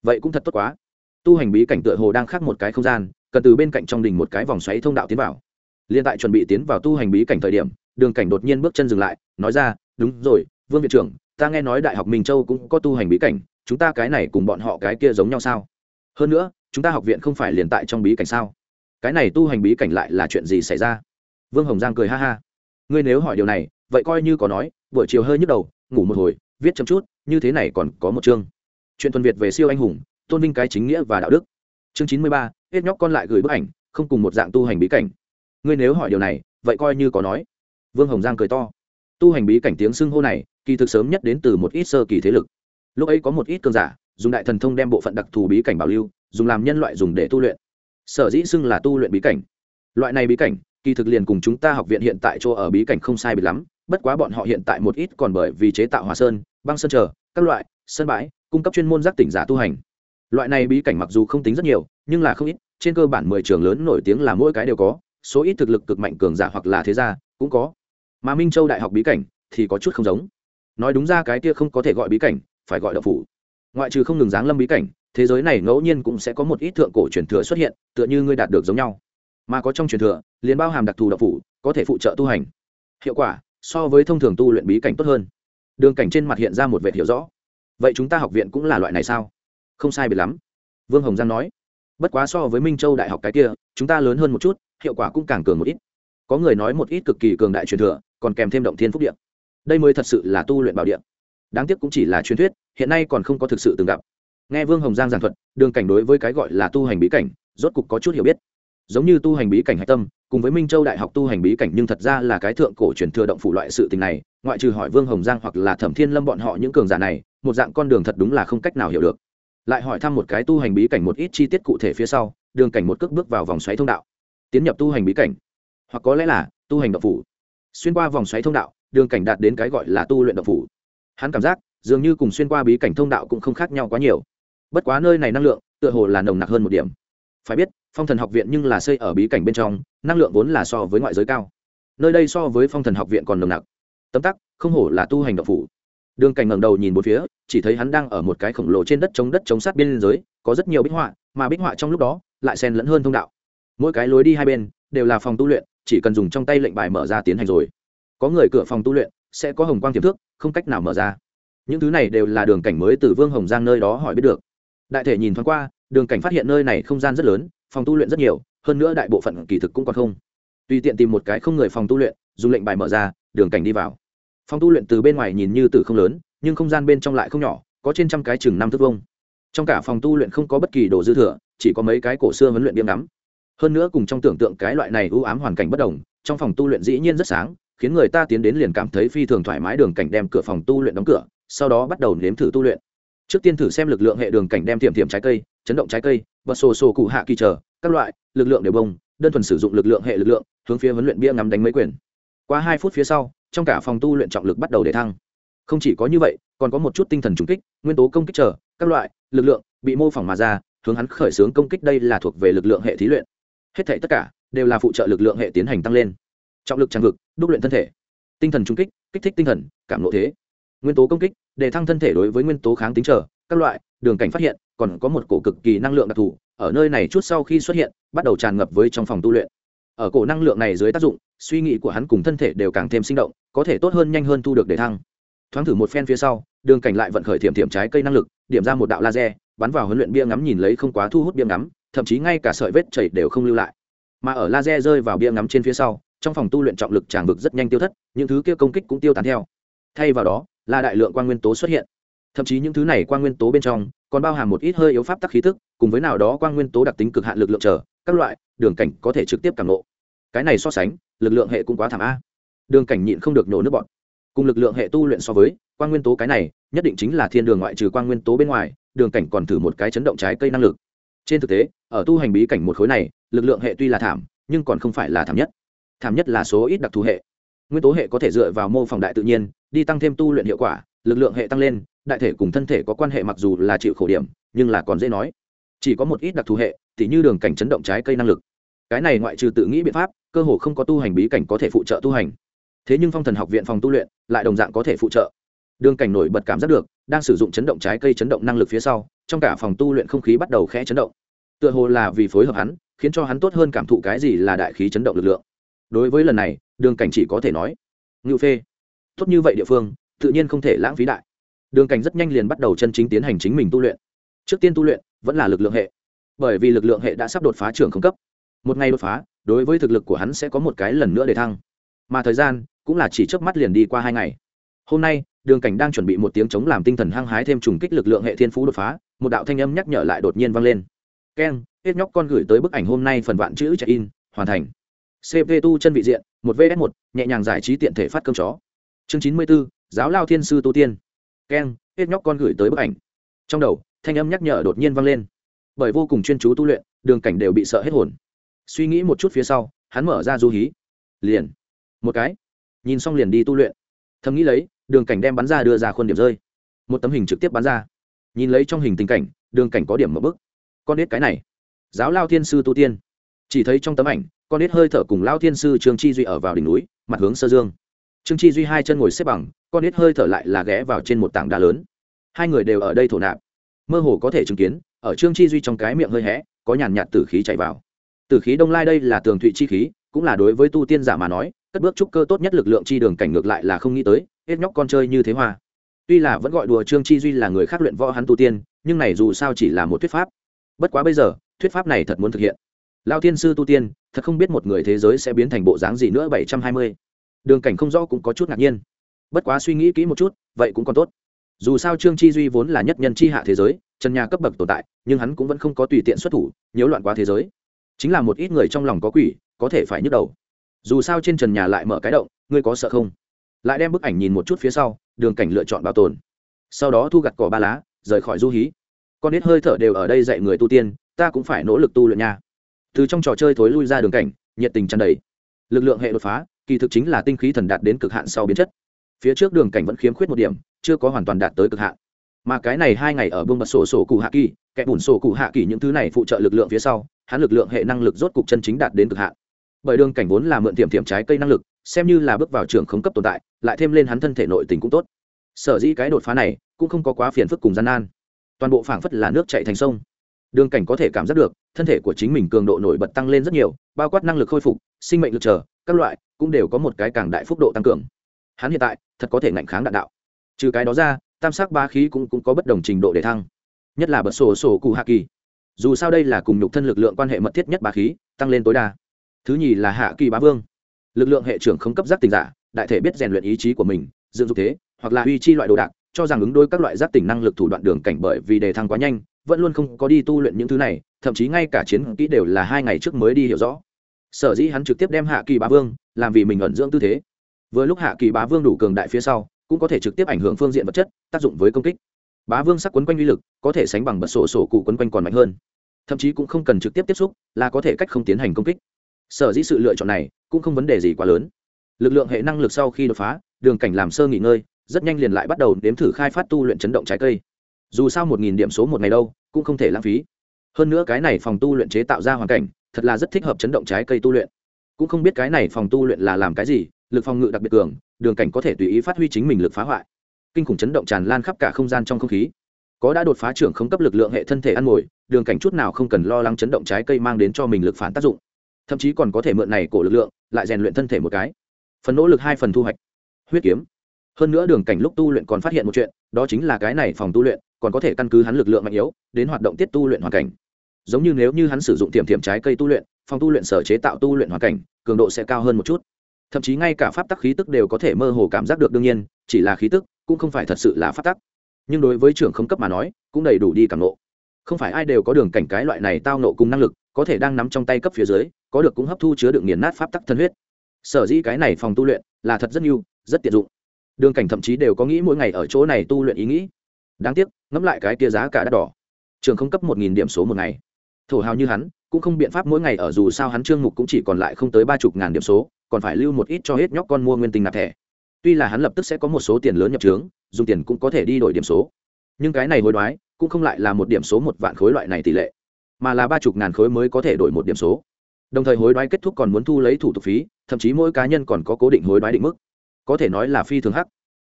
Vậy cũng thật tốt quá. Tu hành bí cảnh tựa hồ đang khác một cái không gian, cần từ bên cạnh trong đình một cái vòng xoáy thông đạo tiến vào. Liên tại chuẩn bị tiến vào tu hành bí cảnh thời điểm, đường cảnh đột nhiên bước chân dừng lại, nói ra, đúng rồi vương viện trưởng, ta nghe nói đại học minh châu cũng có tu hành bí cảnh, chúng ta cái này cùng bọn họ cái kia giống nhau sao? Hơn nữa, chúng ta học viện không phải liền tại trong bí cảnh sao? Cái này tu hành bí cảnh lại là chuyện gì xảy ra? Vương hồng giang cười ha ha. Ngươi nếu hỏi điều này, vậy coi như có nói, buổi chiều hơi nhức đầu, ngủ một hồi, viết chấm chút, như thế này còn có một chương. Chuyện tuần việt về siêu anh hùng, tôn vinh cái chính nghĩa và đạo đức. Chương chín mươi ba, hết nhóc con lại gửi bức ảnh, không cùng một dạng tu hành bí cảnh. Ngươi nếu hỏi điều này, vậy coi như có nói. Vương hồng giang cười to tu hành bí cảnh tiếng xưng hô này, kỳ thực sớm nhất đến từ một ít sơ kỳ thế lực. Lúc ấy có một ít cơn giả, dùng đại thần thông đem bộ phận đặc thù bí cảnh bảo lưu, dùng làm nhân loại dùng để tu luyện. Sở dĩ xưng là tu luyện bí cảnh. Loại này bí cảnh, kỳ thực liền cùng chúng ta học viện hiện tại chỗ ở bí cảnh không sai bị lắm, bất quá bọn họ hiện tại một ít còn bởi vì chế tạo hòa sơn, băng sơn chờ, các loại sân bãi, cung cấp chuyên môn giác tỉnh giả tu hành. Loại này bí cảnh mặc dù không tính rất nhiều, nhưng là không ít, trên cơ bản mười trường lớn nổi tiếng là mỗi cái đều có, số ít thực lực cực mạnh cường giả hoặc là thế gia, cũng có mà minh châu đại học bí cảnh thì có chút không giống. nói đúng ra cái kia không có thể gọi bí cảnh, phải gọi đậu phủ. ngoại trừ không ngừng giáng lâm bí cảnh, thế giới này ngẫu nhiên cũng sẽ có một ít thượng cổ truyền thừa xuất hiện, tựa như ngươi đạt được giống nhau. mà có trong truyền thừa, liền bao hàm đặc thù đậu phủ, có thể phụ trợ tu hành. hiệu quả, so với thông thường tu luyện bí cảnh tốt hơn. đường cảnh trên mặt hiện ra một vệ hiểu rõ. vậy chúng ta học viện cũng là loại này sao? không sai biệt lắm. vương hồng giang nói. bất quá so với minh châu đại học cái kia, chúng ta lớn hơn một chút, hiệu quả cũng càng cường một ít. có người nói một ít cực kỳ cường đại truyền thừa còn kèm thêm động thiên phúc điện. Đây mới thật sự là tu luyện bảo điện. Đáng tiếc cũng chỉ là truyền thuyết, hiện nay còn không có thực sự từng gặp. Nghe vương hồng giang giảng thuật, đường cảnh đối với cái gọi là tu hành bí cảnh, rốt cục có chút hiểu biết. Giống như tu hành bí cảnh hạch tâm, cùng với minh châu đại học tu hành bí cảnh nhưng thật ra là cái thượng cổ truyền thừa động phủ loại sự tình này, ngoại trừ hỏi vương hồng giang hoặc là thẩm thiên lâm bọn họ những cường giả này, một dạng con đường thật đúng là không cách nào hiểu được. Lại hỏi thăm một cái tu hành bí cảnh một ít chi tiết cụ thể phía sau, đường cảnh một cước bước vào vòng xoáy thông đạo. Tiến nhập tu hành bí cảnh. Hoặc có lẽ là, tu hành động phủ xuyên qua vòng xoáy thông đạo, đường cảnh đạt đến cái gọi là tu luyện động phủ. Hắn cảm giác, dường như cùng xuyên qua bí cảnh thông đạo cũng không khác nhau quá nhiều. Bất quá nơi này năng lượng, tựa hồ là nồng nặc hơn một điểm. Phải biết, phong thần học viện nhưng là xây ở bí cảnh bên trong, năng lượng vốn là so với ngoại giới cao. Nơi đây so với phong thần học viện còn nồng nặc. Tấm tắc, không hổ là tu hành động phủ. Đường cảnh ngẩng đầu nhìn một phía, chỉ thấy hắn đang ở một cái khổng lồ trên đất chống đất chống sát biên giới, có rất nhiều bích họa, mà bích họa trong lúc đó, lại xen lẫn hơn thông đạo. Mỗi cái lối đi hai bên, đều là phòng tu luyện chỉ cần dùng trong tay lệnh bài mở ra tiến hành rồi. Có người cửa phòng tu luyện sẽ có hồng quang tiềm thức, không cách nào mở ra. Những thứ này đều là đường cảnh mới từ vương hồng giang nơi đó hỏi biết được. Đại thể nhìn thoáng qua đường cảnh phát hiện nơi này không gian rất lớn phòng tu luyện rất nhiều hơn nữa đại bộ phận kỳ thực cũng còn không. Tùy tiện tìm một cái không người phòng tu luyện dùng lệnh bài mở ra đường cảnh đi vào. Phòng tu luyện từ bên ngoài nhìn như từ không lớn nhưng không gian bên trong lại không nhỏ có trên trăm cái chừng năm thước vông trong cả phòng tu luyện không có bất kỳ đồ dư thừa chỉ có mấy cái cổ xưa huấn luyện điểm ngắm hơn nữa cùng trong tưởng tượng cái loại này ưu ám hoàn cảnh bất đồng, trong phòng tu luyện dĩ nhiên rất sáng, khiến người ta tiến đến liền cảm thấy phi thường thoải mái đường cảnh đem cửa phòng tu luyện đóng cửa, sau đó bắt đầu nếm thử tu luyện. Trước tiên thử xem lực lượng hệ đường cảnh đem tiềm tiềm trái cây, chấn động trái cây, và sổ sổ cụ hạ kỳ chờ các loại, lực lượng đều bông, đơn thuần sử dụng lực lượng hệ lực lượng, hướng phía huấn luyện bia ngắm đánh mấy quyền. Qua hai phút phía sau, trong cả phòng tu luyện trọng lực bắt đầu để thăng. Không chỉ có như vậy, còn có một chút tinh thần trùng kích, nguyên tố công kích chờ các loại, lực lượng bị mô phỏng mà ra, hướng hắn khởi xướng công kích đây là thuộc về lực lượng hệ thí luyện hết thảy tất cả đều là phụ trợ lực lượng hệ tiến hành tăng lên. Trọng lực trang vực đúc luyện thân thể. Tinh thần trung kích kích thích tinh thần, cảm lộ thế. Nguyên tố công kích để thăng thân thể đối với nguyên tố kháng tính trở, các loại, đường cảnh phát hiện, còn có một cổ cực kỳ năng lượng đặc thù, ở nơi này chút sau khi xuất hiện, bắt đầu tràn ngập với trong phòng tu luyện. Ở cổ năng lượng này dưới tác dụng, suy nghĩ của hắn cùng thân thể đều càng thêm sinh động, có thể tốt hơn nhanh hơn thu được để thăng. Thoáng thử một phen phía sau, đường cảnh lại vận khởi thiểm thiểm trái cây năng lực, điểm ra một đạo laser, bắn vào huấn luyện bia ngắm nhìn lấy không quá thu hút bia ngắm thậm chí ngay cả sợi vết chảy đều không lưu lại. Mà ở laser rơi vào bia ngắm trên phía sau, trong phòng tu luyện trọng lực tràng vực rất nhanh tiêu thất, những thứ kia công kích cũng tiêu tán theo. Thay vào đó, là đại lượng quan nguyên tố xuất hiện. Thậm chí những thứ này quan nguyên tố bên trong, còn bao hàm một ít hơi yếu pháp tắc khí thức cùng với nào đó quan nguyên tố đặc tính cực hạn lực lượng trở các loại, đường cảnh có thể trực tiếp cảm nộ cái này so sánh, lực lượng hệ cũng quá thảm a. Đường cảnh nhịn không được nổ nước bọn cùng lực lượng hệ tu luyện so với quan nguyên tố cái này, nhất định chính là thiên đường ngoại trừ quan nguyên tố bên ngoài, đường cảnh còn thử một cái chấn động trái cây năng lực trên thực tế, ở tu hành bí cảnh một khối này, lực lượng hệ tuy là thảm, nhưng còn không phải là thảm nhất. Thảm nhất là số ít đặc thù hệ. Nguyên tố hệ có thể dựa vào mô phỏng đại tự nhiên, đi tăng thêm tu luyện hiệu quả, lực lượng hệ tăng lên, đại thể cùng thân thể có quan hệ mặc dù là chịu khổ điểm, nhưng là còn dễ nói. Chỉ có một ít đặc thù hệ, thì như đường cảnh chấn động trái cây năng lực. Cái này ngoại trừ tự nghĩ biện pháp, cơ hồ không có tu hành bí cảnh có thể phụ trợ tu hành. Thế nhưng phong thần học viện phòng tu luyện lại đồng dạng có thể phụ trợ. Đường cảnh nổi bật cảm giác được đang sử dụng chấn động trái cây chấn động năng lực phía sau, trong cả phòng tu luyện không khí bắt đầu khẽ chấn động. Tựa hồ là vì phối hợp hắn, khiến cho hắn tốt hơn cảm thụ cái gì là đại khí chấn động lực lượng. Đối với lần này, đường cảnh chỉ có thể nói ngự phê, tốt như vậy địa phương, tự nhiên không thể lãng phí đại. Đường cảnh rất nhanh liền bắt đầu chân chính tiến hành chính mình tu luyện. Trước tiên tu luyện, vẫn là lực lượng hệ. Bởi vì lực lượng hệ đã sắp đột phá trường không cấp. Một ngày đột phá, đối với thực lực của hắn sẽ có một cái lần nữa để thăng. Mà thời gian, cũng là chỉ trước mắt liền đi qua hai ngày. Hôm nay đường cảnh đang chuẩn bị một tiếng chống làm tinh thần hăng hái thêm trùng kích lực lượng hệ thiên phú đột phá, một đạo thanh âm nhắc nhở lại đột nhiên vang lên. Keng, hết nhóc con gửi tới bức ảnh hôm nay phần vạn chữ check in, hoàn thành. Cp tu chân vị diện, một vs một, nhẹ nhàng giải trí tiện thể phát cơm chó. Chương chín mươi b ố giáo lao thiên sư tu tiên. Keng, hết nhóc con gửi tới bức ảnh. Trong đầu, thanh âm nhắc nhở đột nhiên vang lên. Bởi vô cùng chuyên chú tu luyện, đường cảnh đều bị sợ hết hồn. Suy nghĩ một chút phía sau, hắn mở ra du hí. Liền. Một cái. Nhìn xong liền đi tu luyện. Thầm nghĩ lấy đường cảnh đem bắn ra đưa ra khuôn điểm rơi. Một tấm hình trực tiếp bắn ra. Nhìn lấy trong hình tình cảnh, đường cảnh có điểm một bức. Con biết cái này. Giáo lao thiên sư tu tiên. Chỉ thấy trong tấm ảnh, con biết hơi thở cùng lao thiên sư trương chi duy ở vào đỉnh núi, mặt hướng sơ dương. Trương chi duy hai chân ngồi xếp bằng, con biết hơi thở lại là ghé vào trên một tảng đá lớn. Hai người đều ở đây thổ nạp. Mơ hồ có thể chứng kiến, ở trương chi duy trong cái miệng hơi hé, có nhàn nhạt tử khí chạy vào. Tử khí đông lai đây là tường thụy chi khí, cũng là đối với tu tiên giả mà nói, cất bước trúc cơ tốt nhất lực lượng chi đường cảnh ngược lại là không nghĩ tới hết nhóc con chơi như thế hoa. Tuy là vẫn gọi đùa trương chi duy là người khác luyện võ hắn tu tiên, nhưng này dù sao chỉ là một thuyết pháp. Bất quá bây giờ, thuyết pháp này thật muốn thực hiện. Lao tiên sư tu tiên, thật không biết một người thế giới sẽ biến thành bộ dáng gì nữa bảy trăm hai mươi. Đường cảnh không rõ cũng có chút ngạc nhiên. Bất quá suy nghĩ kỹ một chút, vậy cũng còn tốt. Dù sao trương chi duy vốn là nhất nhân chi hạ thế giới trần nhà cấp bậc tồn tại, nhưng hắn cũng vẫn không có tùy tiện xuất thủ, nhiễu loạn quá thế giới. Chính là một ít người trong lòng có quỷ, có thể phải nhức đầu. Dù sao trên trần nhà lại mở cái động, ngươi có sợ không? Lại đem bức ảnh nhìn một chút phía sau, đường cảnh lựa chọn bảo tồn. Sau đó thu gặt cỏ ba lá, rời khỏi du hí. Con nít hơi thở đều ở đây dạy người tu tiên, ta cũng phải nỗ lực tu luyện nha. Từ trong trò chơi thối lui ra đường cảnh, nhiệt tình tràn đầy. Lực lượng hệ đột phá, kỳ thực chính là tinh khí thần đạt đến cực hạn sau biến chất. Phía trước đường cảnh vẫn khiếm khuyết một điểm, chưa có hoàn toàn đạt tới cực hạn. Mà cái này hai ngày ở bông bật sổ sổ cụ hạ kỳ, kẻ bùn sổ cụ hạ kỳ những thứ này phụ trợ lực lượng phía sau, hắn lực lượng hệ năng lực rốt cục chân chính đạt đến cực hạn. Bởi đường cảnh vốn là mượn tiềm tiềm trái cây năng lực xem như là bước vào trường khống cấp tồn tại lại thêm lên hắn thân thể nội tình cũng tốt. Sở dĩ cái đột phá này cũng không có quá phiền phức cùng gian nan. Toàn bộ phảng phất là nước chạy thành sông. Đường cảnh có thể cảm giác được thân thể của chính mình cường độ nổi bật tăng lên rất nhiều bao quát năng lực khôi phục sinh mệnh lực trở các loại cũng đều có một cái càng đại phúc độ tăng cường. Hắn hiện tại thật có thể ngạnh kháng đạn đạo. Trừ cái đó ra tam sắc ba khí cũng, cũng có bất đồng trình độ để thăng. Nhất là bật sổ sổ cụ hạ kỳ. Dù sao đây là cùng nhục thân lực lượng quan hệ mật thiết nhất ba khí tăng lên tối đa. Thứ nhì là hạ kỳ bá vương lực lượng hệ trưởng không cấp giác tình giả, đại thể biết rèn luyện ý chí của mình, dựng dục thế, hoặc là uy chi loại đồ đạc, cho rằng ứng đối các loại giác tỉnh năng lực thủ đoạn đường cảnh bởi vì đề thăng quá nhanh, vẫn luôn không có đi tu luyện những thứ này, thậm chí ngay cả chiến kỹ đều là hai ngày trước mới đi hiểu rõ. Sở dĩ hắn trực tiếp đem hạ kỳ bá vương làm vì mình ẩn dưỡng tư thế. Vừa lúc hạ kỳ bá vương đủ cường đại phía sau, cũng có thể trực tiếp ảnh hưởng phương diện vật chất, tác dụng với công kích. Bá vương sắc quấn quanh uy lực, có thể sánh bằng bật sổ sổ cụ quấn quanh còn mạnh hơn. Thậm chí cũng không cần trực tiếp tiếp xúc, là có thể cách không tiến hành công kích sở dĩ sự lựa chọn này cũng không vấn đề gì quá lớn. Lực lượng hệ năng lực sau khi đột phá, đường cảnh làm sơ nghỉ ngơi, rất nhanh liền lại bắt đầu đếm thử khai phát tu luyện chấn động trái cây. Dù sao một nghìn điểm số một ngày đâu, cũng không thể lãng phí. Hơn nữa cái này phòng tu luyện chế tạo ra hoàn cảnh, thật là rất thích hợp chấn động trái cây tu luyện. Cũng không biết cái này phòng tu luyện là làm cái gì, lực phòng ngự đặc biệt cường, đường cảnh có thể tùy ý phát huy chính mình lực phá hoại. Kinh khủng chấn động tràn lan khắp cả không gian trong không khí. Có đã đột phá trưởng không cấp lực lượng hệ thân thể ăn mồi, đường cảnh chút nào không cần lo lắng chấn động trái cây mang đến cho mình lực phản tác dụng thậm chí còn có thể mượn này cổ lực lượng, lại rèn luyện thân thể một cái. Phần nỗ lực hai phần thu hoạch. Huyết kiếm. Hơn nữa đường cảnh lúc tu luyện còn phát hiện một chuyện, đó chính là cái này phòng tu luyện, còn có thể căn cứ hắn lực lượng mạnh yếu, đến hoạt động tiết tu luyện hoàn cảnh. Giống như nếu như hắn sử dụng tiềm tiềm trái cây tu luyện, phòng tu luyện sở chế tạo tu luyện hoàn cảnh, cường độ sẽ cao hơn một chút. Thậm chí ngay cả pháp tắc khí tức đều có thể mơ hồ cảm giác được đương nhiên, chỉ là khí tức, cũng không phải thật sự là pháp tắc. Nhưng đối với trưởng không cấp mà nói, cũng đầy đủ đi cảm nộ không phải ai đều có đường cảnh cái loại này tao nộ cùng năng lực, có thể đang nắm trong tay cấp phía dưới có được cũng hấp thu chứa được nghiền nát pháp tắc thân huyết. Sở dĩ cái này phòng tu luyện là thật rất nhiều, rất tiện dụng. Đường cảnh thậm chí đều có nghĩ mỗi ngày ở chỗ này tu luyện ý nghĩ. Đáng tiếc, ngẫm lại cái kia giá cả đắt đỏ. Trường không cấp một nghìn điểm số một ngày. Thổ hào như hắn, cũng không biện pháp mỗi ngày ở dù sao hắn trương mục cũng chỉ còn lại không tới ba chục ngàn điểm số, còn phải lưu một ít cho hết nhóc con mua nguyên tinh nạp thẻ. Tuy là hắn lập tức sẽ có một số tiền lớn nhập trướng, dùng tiền cũng có thể đi đổi điểm số. Nhưng cái này hối đoái, cũng không lại là một điểm số một vạn khối loại này tỷ lệ, mà là ba chục ngàn khối mới có thể đổi một điểm số đồng thời hối đoái kết thúc còn muốn thu lấy thủ tục phí, thậm chí mỗi cá nhân còn có cố định hối đoái định mức. Có thể nói là phi thường hắc.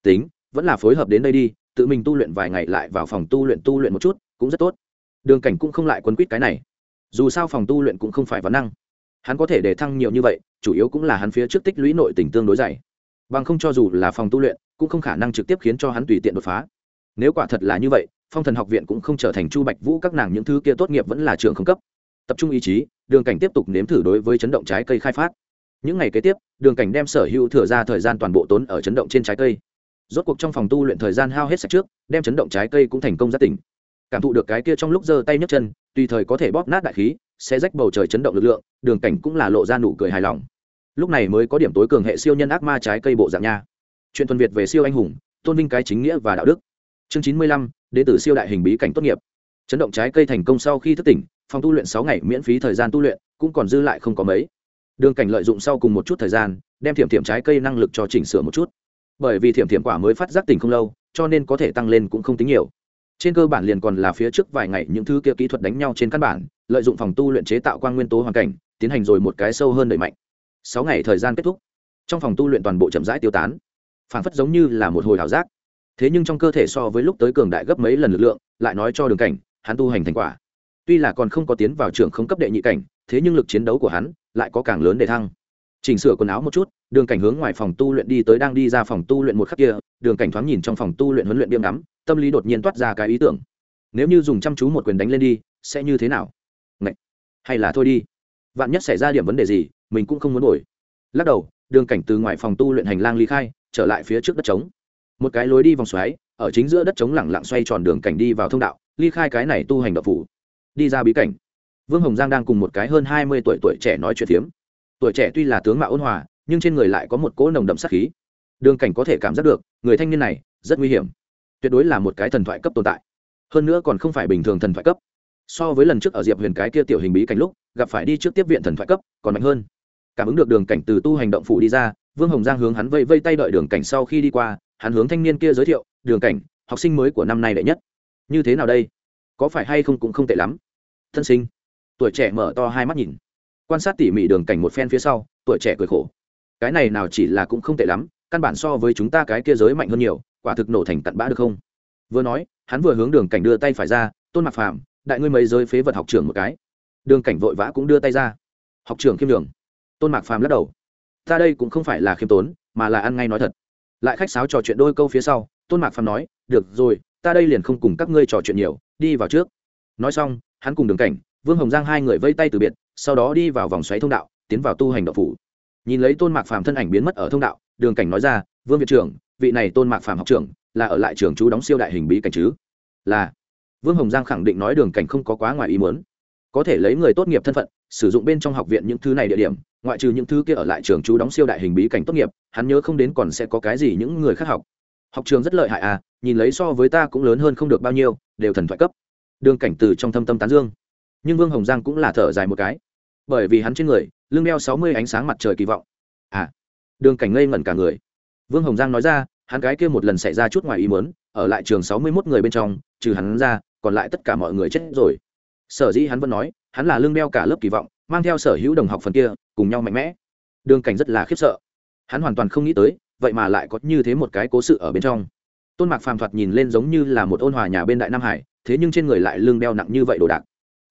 Tính, vẫn là phối hợp đến đây đi, tự mình tu luyện vài ngày lại vào phòng tu luyện tu luyện một chút, cũng rất tốt. Đường cảnh cũng không lại quấn quýt cái này. Dù sao phòng tu luyện cũng không phải vấn năng. Hắn có thể để thăng nhiều như vậy, chủ yếu cũng là hắn phía trước tích lũy nội tình tương đối dày. Bằng không cho dù là phòng tu luyện, cũng không khả năng trực tiếp khiến cho hắn tùy tiện đột phá. Nếu quả thật là như vậy, phong thần học viện cũng không trở thành chu bạch vũ các nàng những thứ kia tốt nghiệp vẫn là trường không cấp. Tập trung ý chí đường cảnh tiếp tục nếm thử đối với chấn động trái cây khai phát. Những ngày kế tiếp, đường cảnh đem sở hữu thừa ra thời gian toàn bộ tốn ở chấn động trên trái cây. Rốt cuộc trong phòng tu luyện thời gian hao hết sạch trước, đem chấn động trái cây cũng thành công giác tỉnh. Cảm thụ được cái kia trong lúc giơ tay nhấc chân, tùy thời có thể bóp nát đại khí, sẽ rách bầu trời chấn động lực lượng, đường cảnh cũng là lộ ra nụ cười hài lòng. Lúc này mới có điểm tối cường hệ siêu nhân ác ma trái cây bộ dạng nha. Chuyện thuần việt về siêu anh hùng, tôn vinh cái chính nghĩa và đạo đức. Chương chín mươi lăm đến từ siêu đại hình bí cảnh tốt nghiệp chấn động trái cây thành công sau khi thức tỉnh, phòng tu luyện sáu ngày miễn phí thời gian tu luyện, cũng còn dư lại không có mấy. Đường cảnh lợi dụng sau cùng một chút thời gian, đem thiểm thiểm trái cây năng lực cho chỉnh sửa một chút. Bởi vì thiểm thiểm quả mới phát giác tỉnh không lâu, cho nên có thể tăng lên cũng không tính nhiều. Trên cơ bản liền còn là phía trước vài ngày những thứ kia kỹ thuật đánh nhau trên căn bản, lợi dụng phòng tu luyện chế tạo quang nguyên tố hoàn cảnh, tiến hành rồi một cái sâu hơn đẩy mạnh. Sáu ngày thời gian kết thúc, trong phòng tu luyện toàn bộ chậm rãi tiêu tán. Phản phất giống như là một hồi ảo giác. Thế nhưng trong cơ thể so với lúc tới cường đại gấp mấy lần lực lượng, lại nói cho đường cảnh hắn tu hành thành quả. Tuy là còn không có tiến vào trường không cấp đệ nhị cảnh, thế nhưng lực chiến đấu của hắn lại có càng lớn để thăng. Chỉnh sửa quần áo một chút, đường cảnh hướng ngoài phòng tu luyện đi tới đang đi ra phòng tu luyện một khắc kia, đường cảnh thoáng nhìn trong phòng tu luyện huấn luyện biêm ngắm, tâm lý đột nhiên toát ra cái ý tưởng. Nếu như dùng chăm chú một quyền đánh lên đi, sẽ như thế nào? Ngậy! hay là thôi đi. Vạn nhất xảy ra điểm vấn đề gì, mình cũng không muốn đổi. Lắc đầu, đường cảnh từ ngoài phòng tu luyện hành lang ly khai, trở lại phía trước đất trống. Một cái lối đi vòng xoáy, ở chính giữa đất trống lẳng lặng xoay tròn đường cảnh đi vào thông đạo ly khai cái này tu hành đạo phủ, đi ra bí cảnh. Vương hồng giang đang cùng một cái hơn hai mươi tuổi tuổi trẻ nói chuyện phiếm. Tuổi trẻ tuy là tướng mạo ôn hòa, nhưng trên người lại có một cỗ nồng đậm sát khí. Đường cảnh có thể cảm giác được, người thanh niên này rất nguy hiểm, tuyệt đối là một cái thần thoại cấp tồn tại. Hơn nữa còn không phải bình thường thần thoại cấp. So với lần trước ở diệp huyền cái kia tiểu hình bí cảnh lúc, gặp phải đi trước tiếp viện thần thoại cấp, còn mạnh hơn. Cảm ứng được đường cảnh từ tu hành động phụ đi ra, vương hồng giang hướng hắn vây vây tay đợi đường cảnh sau khi đi qua, hắn hướng thanh niên kia giới thiệu, đường cảnh, học sinh mới của năm nay đệ nhất như thế nào đây? Có phải hay không cũng không tệ lắm. Thân sinh. Tuổi trẻ mở to hai mắt nhìn. Quan sát tỉ mỉ đường cảnh một phen phía sau, tuổi trẻ cười khổ. Cái này nào chỉ là cũng không tệ lắm, căn bản so với chúng ta cái kia giới mạnh hơn nhiều, quả thực nổ thành tận bã được không? Vừa nói, hắn vừa hướng đường cảnh đưa tay phải ra, tôn mặc phàm, đại ngươi mấy giới phế vật học trưởng một cái. Đường cảnh vội vã cũng đưa tay ra. Học trưởng khiêm đường tôn mạc phàm lắc đầu. Ta đây cũng không phải là khiêm tốn, mà là ăn ngay nói thật. Lại khách sáo trò chuyện đôi câu phía sau, tôn mạc phàm nói, được rồi ta đây liền không cùng các ngươi trò chuyện nhiều, đi vào trước. Nói xong, hắn cùng đường cảnh, vương hồng giang hai người vây tay từ biệt, sau đó đi vào vòng xoáy thông đạo, tiến vào tu hành đạo phủ. Nhìn lấy tôn mạc phàm thân ảnh biến mất ở thông đạo, đường cảnh nói ra, vương viện trưởng, vị này tôn mạc phàm học trưởng, là ở lại trường chú đóng siêu đại hình bí cảnh chứ? Là. Vương hồng giang khẳng định nói đường cảnh không có quá ngoài ý muốn. Có thể lấy người tốt nghiệp thân phận, sử dụng bên trong học viện những thứ này địa điểm, ngoại trừ những thứ kia ở lại trường chú đóng siêu đại hình bí cảnh tốt nghiệp, hắn nhớ không đến còn sẽ có cái gì những người khác học học trường rất lợi hại à nhìn lấy so với ta cũng lớn hơn không được bao nhiêu, đều thần thoại cấp. Đường cảnh từ trong thâm tâm tán dương. Nhưng vương hồng giang cũng là thở dài một cái. Bởi vì hắn trên người, lưng đeo sáu mươi ánh sáng mặt trời kỳ vọng. À đường cảnh ngây ngẩn cả người. Vương hồng giang nói ra, hắn gái kia một lần xảy ra chút ngoài ý mớn ở lại trường sáu mươi mốt người bên trong, trừ hắn ra, còn lại tất cả mọi người chết rồi. Sở dĩ hắn vẫn nói, hắn là lương đeo cả lớp kỳ vọng, mang theo sở hữu đồng học phần kia, cùng nhau mạnh mẽ. Đường cảnh rất là khiếp sợ. Hắn hoàn toàn không nghĩ tới vậy mà lại có như thế một cái cố sự ở bên trong. Tôn mạc phàm thoạt nhìn lên giống như là một ôn hòa nhà bên đại nam hải, thế nhưng trên người lại lương đeo nặng như vậy đồ đạc.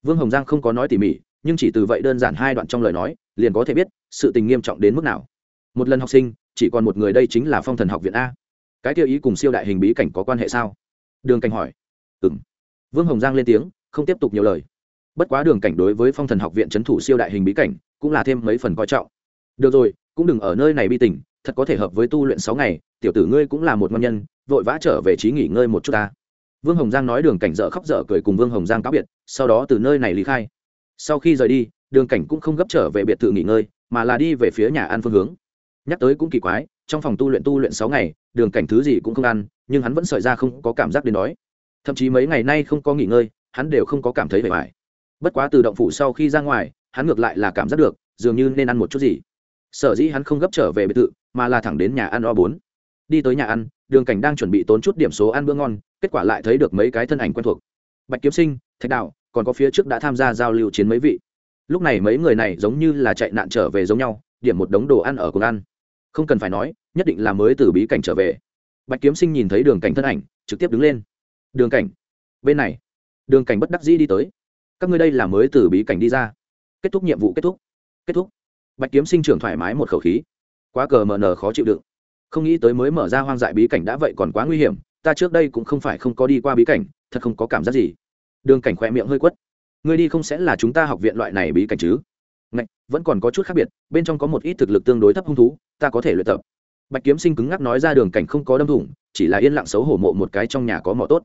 Vương hồng giang không có nói tỉ mỉ, nhưng chỉ từ vậy đơn giản hai đoạn trong lời nói, liền có thể biết, sự tình nghiêm trọng đến mức nào. Một lần học sinh, chỉ còn một người đây chính là phong thần học viện a. Cái tiêu ý cùng siêu đại hình bí cảnh có quan hệ sao? Đường cảnh hỏi. Ừng vương hồng giang lên tiếng, không tiếp tục nhiều lời. Bất quá đường cảnh đối với phong thần học viện c h ấ n thủ siêu đại hình bí cảnh, cũng là thêm mấy phần coi trọng. Được rồi, cũng đừng ở nơi này bi tình thật có thể hợp với tu luyện sáu ngày, tiểu tử ngươi cũng là một ngon nhân, vội vã trở về trí nghỉ ngơi một chút ta. Vương hồng giang nói đường cảnh dở khóc dở cười cùng vương hồng giang cáo biệt, sau đó từ nơi này lý khai. Sau khi rời đi, đường cảnh cũng không gấp trở về biệt thự nghỉ ngơi, mà là đi về phía nhà ăn phương hướng. Nhắc tới cũng kỳ quái, trong phòng tu luyện tu luyện sáu ngày, đường cảnh thứ gì cũng không ăn, nhưng hắn vẫn sợi ra không có cảm giác đến đói. Thậm chí mấy ngày nay không có nghỉ ngơi, hắn đều không có cảm thấy vẻ vải bất quá từ động phủ sau khi ra ngoài, hắn ngược lại là cảm giác được, dường như nên ăn một chút gì. Sở dĩ hắn không gấp trở về biệt thự mà là thẳng đến nhà ăn o bốn. Đi tới nhà ăn, đường cảnh đang chuẩn bị tốn chút điểm số ăn bữa ngon, kết quả lại thấy được mấy cái thân ảnh quen thuộc. Bạch kiếm sinh, thạch đạo, còn có phía trước đã tham gia giao lưu chiến mấy vị. Lúc này mấy người này giống như là chạy nạn trở về giống nhau, điểm một đống đồ ăn ở cùng ăn. Không cần phải nói, nhất định là mới từ bí cảnh trở về. Bạch kiếm sinh nhìn thấy đường cảnh thân ảnh, trực tiếp đứng lên. Đường cảnh, bên này. Đường cảnh bất đắc dĩ đi tới. Các ngươi đây là mới từ bí cảnh đi ra. Kết thúc nhiệm vụ kết thúc. Kết thúc. Bạch kiếm sinh trưởng thoải mái một khẩu khí quá cờ mờ nờ khó chịu đựng. Không nghĩ tới mới mở ra hoang dại bí cảnh đã vậy còn quá nguy hiểm ta trước đây cũng không phải không có đi qua bí cảnh thật không có cảm giác gì. Đường cảnh khoe miệng hơi quất. Người đi không sẽ là chúng ta học viện loại này bí cảnh chứ? Ngạch, vẫn còn có chút khác biệt bên trong có một ít thực lực tương đối thấp hung thú ta có thể luyện tập. Bạch kiếm sinh cứng ngắc nói ra đường cảnh không có đâm thủng chỉ là yên lặng xấu hổ mộ một cái trong nhà có mỏ tốt.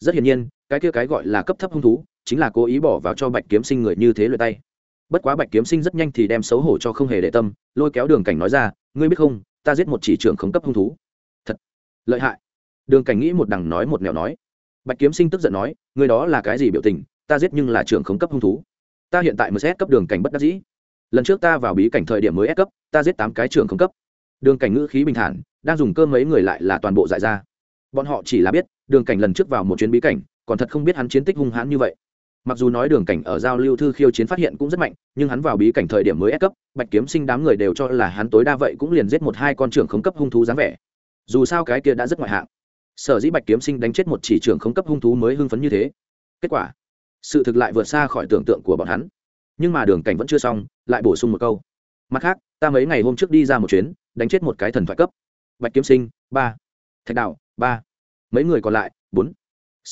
Rất hiển nhiên cái kia cái gọi là cấp thấp hung thú chính là cố ý bỏ vào cho bạch kiếm sinh người như thế luyện tay. Bất quá bạch kiếm sinh rất nhanh thì đem xấu hổ cho không hề để tâm lôi kéo đường cảnh nói ra ngươi biết không, ta giết một chỉ trưởng khống cấp hung thú. Thật, lợi hại. Đường cảnh nghĩ một đằng nói một nẻo nói. Bạch kiếm sinh tức giận nói, ngươi đó là cái gì biểu tình, ta giết nhưng là trưởng khống cấp hung thú. Ta hiện tại mới xét cấp đường cảnh bất đắc dĩ. Lần trước ta vào bí cảnh thời điểm mới ép cấp, ta giết tám cái trưởng khống cấp. Đường cảnh ngữ khí bình thản, đang dùng cơm mấy người lại là toàn bộ giải ra. Bọn họ chỉ là biết, đường cảnh lần trước vào một chuyến bí cảnh, còn thật không biết hắn chiến tích hung hãn như vậy mặc dù nói đường cảnh ở giao lưu thư khiêu chiến phát hiện cũng rất mạnh, nhưng hắn vào bí cảnh thời điểm mới ép cấp, bạch kiếm sinh đám người đều cho là hắn tối đa vậy cũng liền giết một hai con trưởng không cấp hung thú dáng vẻ. Dù sao cái kia đã rất ngoại hạng. Sở dĩ bạch kiếm sinh đánh chết một chỉ trưởng không cấp hung thú mới hưng phấn như thế. Kết quả, sự thực lại vượt xa khỏi tưởng tượng của bọn hắn. Nhưng mà đường cảnh vẫn chưa xong, lại bổ sung một câu. Mặt khác, ta mấy ngày hôm trước đi ra một chuyến, đánh chết một cái thần thoại cấp. Bạch kiếm sinh, ba. Thạch đạo ba. Mấy người còn lại, bốn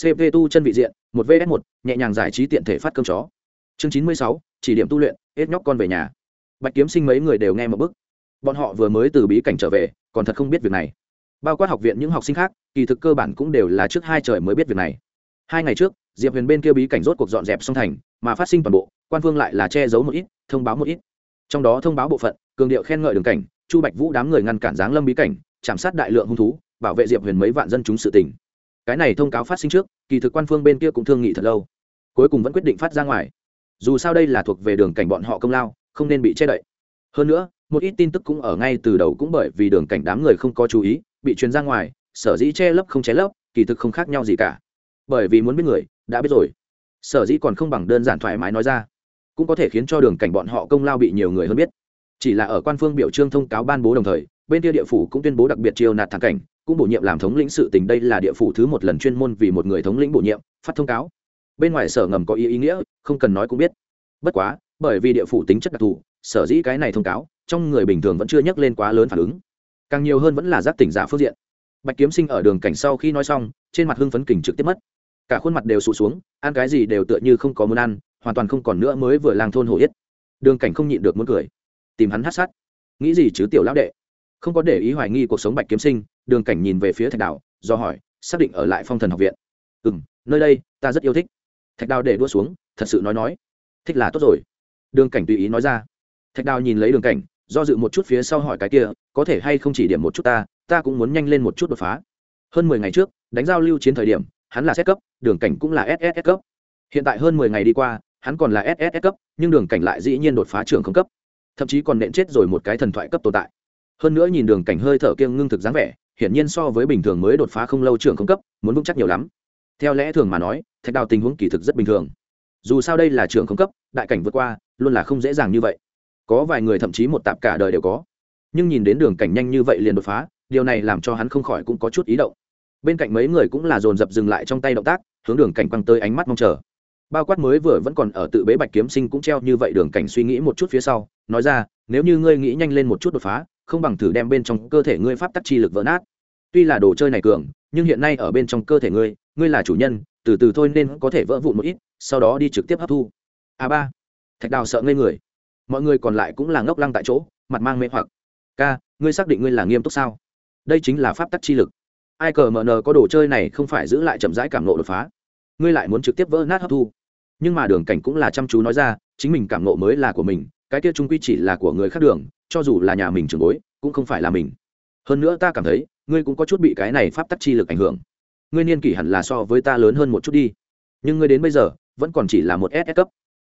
cv tu chân vị diện, một vs một, nhẹ nhàng giải trí tiện thể phát cơm chó. Chương chín mươi sáu, chỉ điểm tu luyện, hết nhóc con về nhà. Bạch kiếm sinh mấy người đều nghe một bức. Bọn họ vừa mới từ bí cảnh trở về, còn thật không biết việc này. Bao quát học viện những học sinh khác, kỳ thực cơ bản cũng đều là trước hai trời mới biết việc này. Hai ngày trước, diệp huyền bên kia bí cảnh rốt cuộc dọn dẹp song thành, mà phát sinh toàn bộ, quan phương lại là che giấu một ít, thông báo một ít. Trong đó thông báo bộ phận, cường điệu khen ngợi đường cảnh, chu bạch vũ đám người ngăn cản giáng lâm bí cảnh, chạm sát đại lượng hung thú, bảo vệ diệp huyền mấy vạn dân chúng sự tỉnh cái này thông cáo phát sinh trước, kỳ thực quan phương bên kia cũng thương nghị thật lâu, cuối cùng vẫn quyết định phát ra ngoài. Dù sao đây là thuộc về đường cảnh bọn họ công lao, không nên bị che đậy. Hơn nữa, một ít tin tức cũng ở ngay từ đầu cũng bởi vì đường cảnh đám người không có chú ý, bị truyền ra ngoài, sở dĩ che lấp không che lấp, kỳ thực không khác nhau gì cả. Bởi vì muốn biết người, đã biết rồi. Sở dĩ còn không bằng đơn giản thoải mái nói ra, cũng có thể khiến cho đường cảnh bọn họ công lao bị nhiều người hơn biết. Chỉ là ở quan phương biểu trương thông cáo ban bố đồng thời, bên kia địa phủ cũng tuyên bố đặc biệt chiêu nạt thẳng cảnh cũng bổ nhiệm làm thống lĩnh sự tình. Đây là địa phủ thứ một lần chuyên môn vì một người thống lĩnh bổ nhiệm, phát thông cáo. Bên ngoài sở ngầm có ý ý nghĩa, không cần nói cũng biết. Bất quá, bởi vì địa phủ tính chất đặc thù, sở dĩ cái này thông cáo, trong người bình thường vẫn chưa nhắc lên quá lớn phản ứng. Càng nhiều hơn vẫn là giác tỉnh giả phương diện. Bạch kiếm sinh ở đường cảnh sau khi nói xong, trên mặt hưng phấn kình trực tiếp mất. Cả khuôn mặt đều sụt xuống, ăn cái gì đều tựa như không có muốn ăn, hoàn toàn không còn nữa mới vừa làng thôn hổ yết. Đường cảnh không nhịn được muốn cười. Tìm hắn hát sát. Nghĩ gì chứ, tiểu lão đệ? Không có để ý hoài nghi cuộc sống bạch kiếm sinh đường cảnh nhìn về phía thạch đào, do hỏi, xác định ở lại phong thần học viện? Ừ m nơi đây, ta rất yêu thích. Thạch đào để đua xuống, thật sự nói nói, thích là tốt rồi. Đường cảnh tùy ý nói ra. Thạch đào nhìn lấy đường cảnh, do dự một chút phía sau hỏi cái kia, có thể hay không chỉ điểm một chút ta ta cũng muốn nhanh lên một chút đột phá. Hơn mười ngày trước, đánh giao lưu chiến thời điểm, hắn là S cấp, đường cảnh cũng là ss cấp. Hiện tại hơn mười ngày đi qua, hắn còn là ss cấp, nhưng đường cảnh lại dĩ nhiên đột phá trường không cấp. Thậm chí còn nện chết rồi một cái thần thoại cấp tồn tại. Hơn nữa nhìn đường cảnh hơi thở kiêng ngưng thực dáng vẻ hiển nhiên so với bình thường mới đột phá không lâu trưởng không cấp, muốn vững chắc nhiều lắm. Theo lẽ thường mà nói, thạch đào tình huống kỳ thực rất bình thường. Dù sao đây là trưởng không cấp, đại cảnh vượt qua, luôn là không dễ dàng như vậy. Có vài người thậm chí một tạp cả đời đều có. Nhưng nhìn đến đường cảnh nhanh như vậy liền đột phá, điều này làm cho hắn không khỏi cũng có chút ý động. Bên cạnh mấy người cũng là dồn dập dừng lại trong tay động tác, hướng đường cảnh quăng tới ánh mắt mong chờ. Bao quát mới vừa vẫn còn ở tự bế bạch kiếm sinh cũng treo như vậy đường cảnh suy nghĩ một chút phía sau, nói ra, nếu như ngươi nghĩ nhanh lên một chút đột phá không bằng thử đem bên trong cơ thể ngươi pháp tắc chi lực vỡ nát. Tuy là đồ chơi này cường, nhưng hiện nay ở bên trong cơ thể ngươi ngươi là chủ nhân, từ từ thôi nên có thể vỡ vụn một ít, sau đó đi trực tiếp hấp thu. A ba, thạch đào sợ ngây người. Mọi người còn lại cũng là ngốc lăng tại chỗ, mặt mang mê hoặc. Ca, ngươi xác định ngươi là nghiêm túc sao? Đây chính là pháp tắc chi lực. Ai cờ mờ nờ có đồ chơi này không phải giữ lại chậm rãi cảm nộ đột phá. Ngươi lại muốn trực tiếp vỡ nát hấp thu. Nhưng mà đường cảnh cũng là chăm chú nói ra, chính mình cảm nộ mới là của mình, cái kia trung quy chỉ là của người khác đường cho dù là nhà mình trường bối, cũng không phải là mình. Hơn nữa ta cảm thấy, ngươi cũng có chút bị cái này pháp tắc chi lực ảnh hưởng. Ngươi niên kỷ hẳn là so với ta lớn hơn một chút đi. Nhưng ngươi đến bây giờ, vẫn còn chỉ là một ss cấp.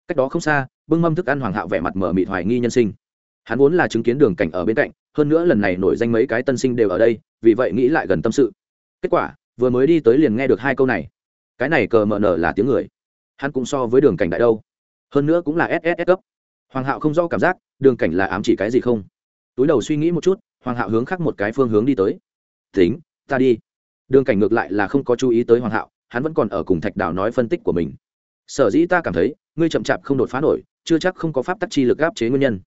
Cách đó không xa, bưng mâm thức ăn hoàng hạo vẻ mặt mở mịt hoài nghi nhân sinh. Hắn vốn là chứng kiến đường cảnh ở bên cạnh, hơn nữa lần này nổi danh mấy cái tân sinh đều ở đây, vì vậy nghĩ lại gần tâm sự. Kết quả, vừa mới đi tới liền nghe được hai câu này. Cái này cờ mờ nở là tiếng người. Hắn cũng so với đường cảnh đại đâu. Hơn nữa cũng là ss cấp. Hoàng hạo không do cảm giác đường cảnh là ám chỉ cái gì không? Túi đầu suy nghĩ một chút, hoàng hạo hướng khác một cái phương hướng đi tới. Tính, ta đi. Đường cảnh ngược lại là không có chú ý tới hoàng hạo, hắn vẫn còn ở cùng thạch đào nói phân tích của mình. Sở dĩ ta cảm thấy, ngươi chậm chạp không đột phá nổi, chưa chắc không có pháp tắc chi lực áp chế nguyên nhân.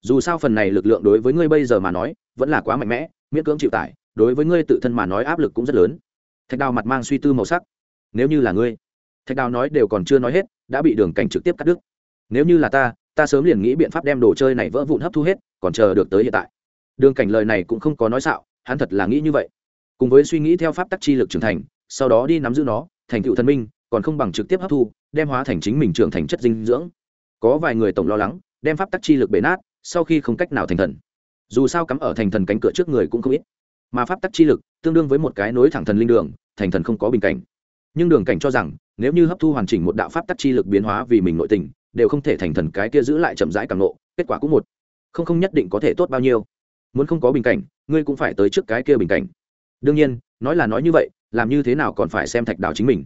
Dù sao phần này lực lượng đối với ngươi bây giờ mà nói, vẫn là quá mạnh mẽ, miễn cưỡng chịu tải, đối với ngươi tự thân mà nói áp lực cũng rất lớn. Thạch đào mặt mang suy tư màu sắc. Nếu như là ngươi, thạch đào nói đều còn chưa nói hết, đã bị đường cảnh trực tiếp cắt đứt. Nếu như là ta ta sớm liền nghĩ biện pháp đem đồ chơi này vỡ vụn hấp thu hết, còn chờ được tới hiện tại. Đường cảnh lời này cũng không có nói xạo, hắn thật là nghĩ như vậy. Cùng với suy nghĩ theo pháp tắc chi lực trưởng thành, sau đó đi nắm giữ nó, thành tựu thần minh, còn không bằng trực tiếp hấp thu, đem hóa thành chính mình trưởng thành chất dinh dưỡng. Có vài người tổng lo lắng, đem pháp tắc chi lực bể nát, sau khi không cách nào thành thần. Dù sao cắm ở thành thần cánh cửa trước người cũng không ít. Mà pháp tắc chi lực tương đương với một cái nối thẳng thần linh đường, thành thần không có bình cảnh. Nhưng đường cảnh cho rằng, nếu như hấp thu hoàn chỉnh một đạo pháp tắc chi lực biến hóa vì mình nội tình đều không thể thành thần cái kia giữ lại chậm rãi càng nộ, kết quả cũng một. Không không nhất định có thể tốt bao nhiêu. Muốn không có bình cảnh, ngươi cũng phải tới trước cái kia bình cảnh. Đương nhiên, nói là nói như vậy, làm như thế nào còn phải xem thạch đào chính mình.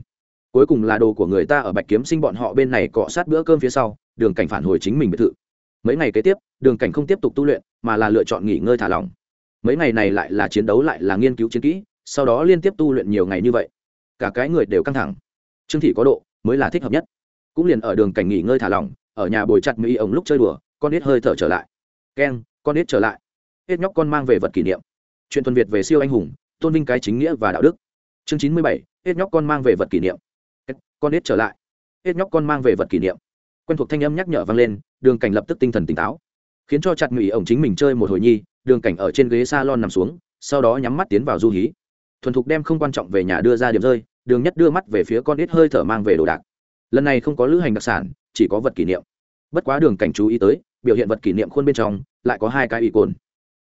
Cuối cùng là đồ của người ta ở bạch kiếm sinh bọn họ bên này cọ sát bữa cơm phía sau, đường cảnh phản hồi chính mình biệt thự. Mấy ngày kế tiếp, đường cảnh không tiếp tục tu luyện, mà là lựa chọn nghỉ ngơi thả lỏng. Mấy ngày này lại là chiến đấu lại là nghiên cứu chiến kỹ, sau đó liên tiếp tu luyện nhiều ngày như vậy. Cả cái người đều căng thẳng. Trương thị có độ, mới là thích hợp nhất cũng liền ở đường cảnh nghỉ ngơi thả lỏng, ở nhà bồi chặt mỹ ổng lúc chơi đùa, con nít hơi thở trở lại. Keng con nít trở lại. Hết nhóc con mang về vật kỷ niệm. Chuyện tuần việt về siêu anh hùng, tôn vinh cái chính nghĩa và đạo đức. Chương chín mươi bảy, hết nhóc con mang về vật kỷ niệm. Con nít trở lại. Hết nhóc con mang về vật kỷ niệm. Quen thuộc thanh âm nhắc nhở vang lên, đường cảnh lập tức tinh thần tỉnh táo. Khiến cho chặt mỹ ổng chính mình chơi một hồi nhi, đường cảnh ở trên ghế s a lon nằm xuống, sau đó nhắm mắt tiến vào du hí. Thuần thục đem không quan trọng về nhà đưa ra điểm rơi, đường nhất đưa mắt về phía con ít hơi thở mang về đồ đạc lần này không có lữ hành đặc sản, chỉ có vật kỷ niệm. Bất quá đường cảnh chú ý tới, biểu hiện vật kỷ niệm khuôn bên trong, lại có hai cái ủy cồn.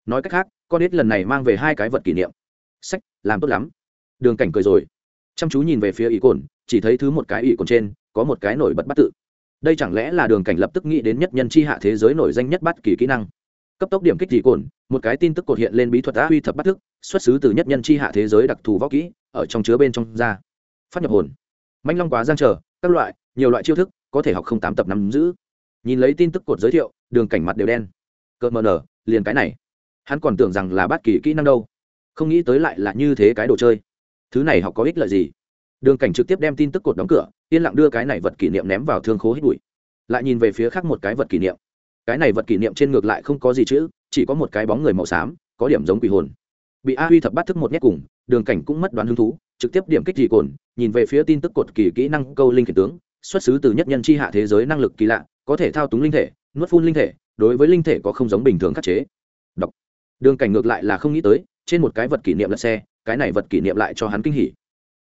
Nói cách khác, con ít lần này mang về hai cái vật kỷ niệm. Sách, làm tốt lắm. Đường cảnh cười rồi. Chăm chú nhìn về phía ủy cồn, chỉ thấy thứ một cái ủy cồn trên, có một cái nổi bật bắt tự. Đây chẳng lẽ là đường cảnh lập tức nghĩ đến nhất nhân c h i hạ thế giới nổi danh nhất bắt kỳ kỹ năng? Cấp tốc điểm kích dị cồn, một cái tin tức cột hiện lên bí thuật đã huy thập bắt thức, xuất xứ từ nhất nhân c h i hạ thế giới đặc thù võ kỹ, ở trong chứa bên trong da phát nhập hồn. Manh long quá giang trở các loại, nhiều loại chiêu thức, có thể học không tám tập nắm giữ. Nhìn lấy tin tức cột giới thiệu, đường cảnh mặt đều đen. Cợt mờ nở, liền cái này. Hắn còn tưởng rằng là bất kỳ kỹ năng đâu. Không nghĩ tới lại là như thế cái đồ chơi. Thứ này học có ích lợi gì? Đường cảnh trực tiếp đem tin tức cột đóng cửa, yên lặng đưa cái này vật kỷ niệm ném vào thương khố hít bụi. Lại nhìn về phía khác một cái vật kỷ niệm. Cái này vật kỷ niệm trên ngược lại không có gì chữ, chỉ có một cái bóng người màu xám, có điểm giống quỷ hồn. Bị a huy thập bắt thức một nhét cùng, đường cảnh cũng mất đoán hứng thú trực tiếp điểm kích dị cồn, nhìn về phía tin tức cột kỳ kỹ năng câu linh khiển tướng, xuất xứ từ nhất nhân c h i hạ thế giới năng lực kỳ lạ, có thể thao túng linh thể, nuốt phun linh thể, đối với linh thể có không giống bình thường khắc chế. Đọc. Đường cảnh ngược lại là không nghĩ tới, trên một cái vật kỷ niệm lật xe, cái này vật kỷ niệm lại cho hắn kinh hỉ.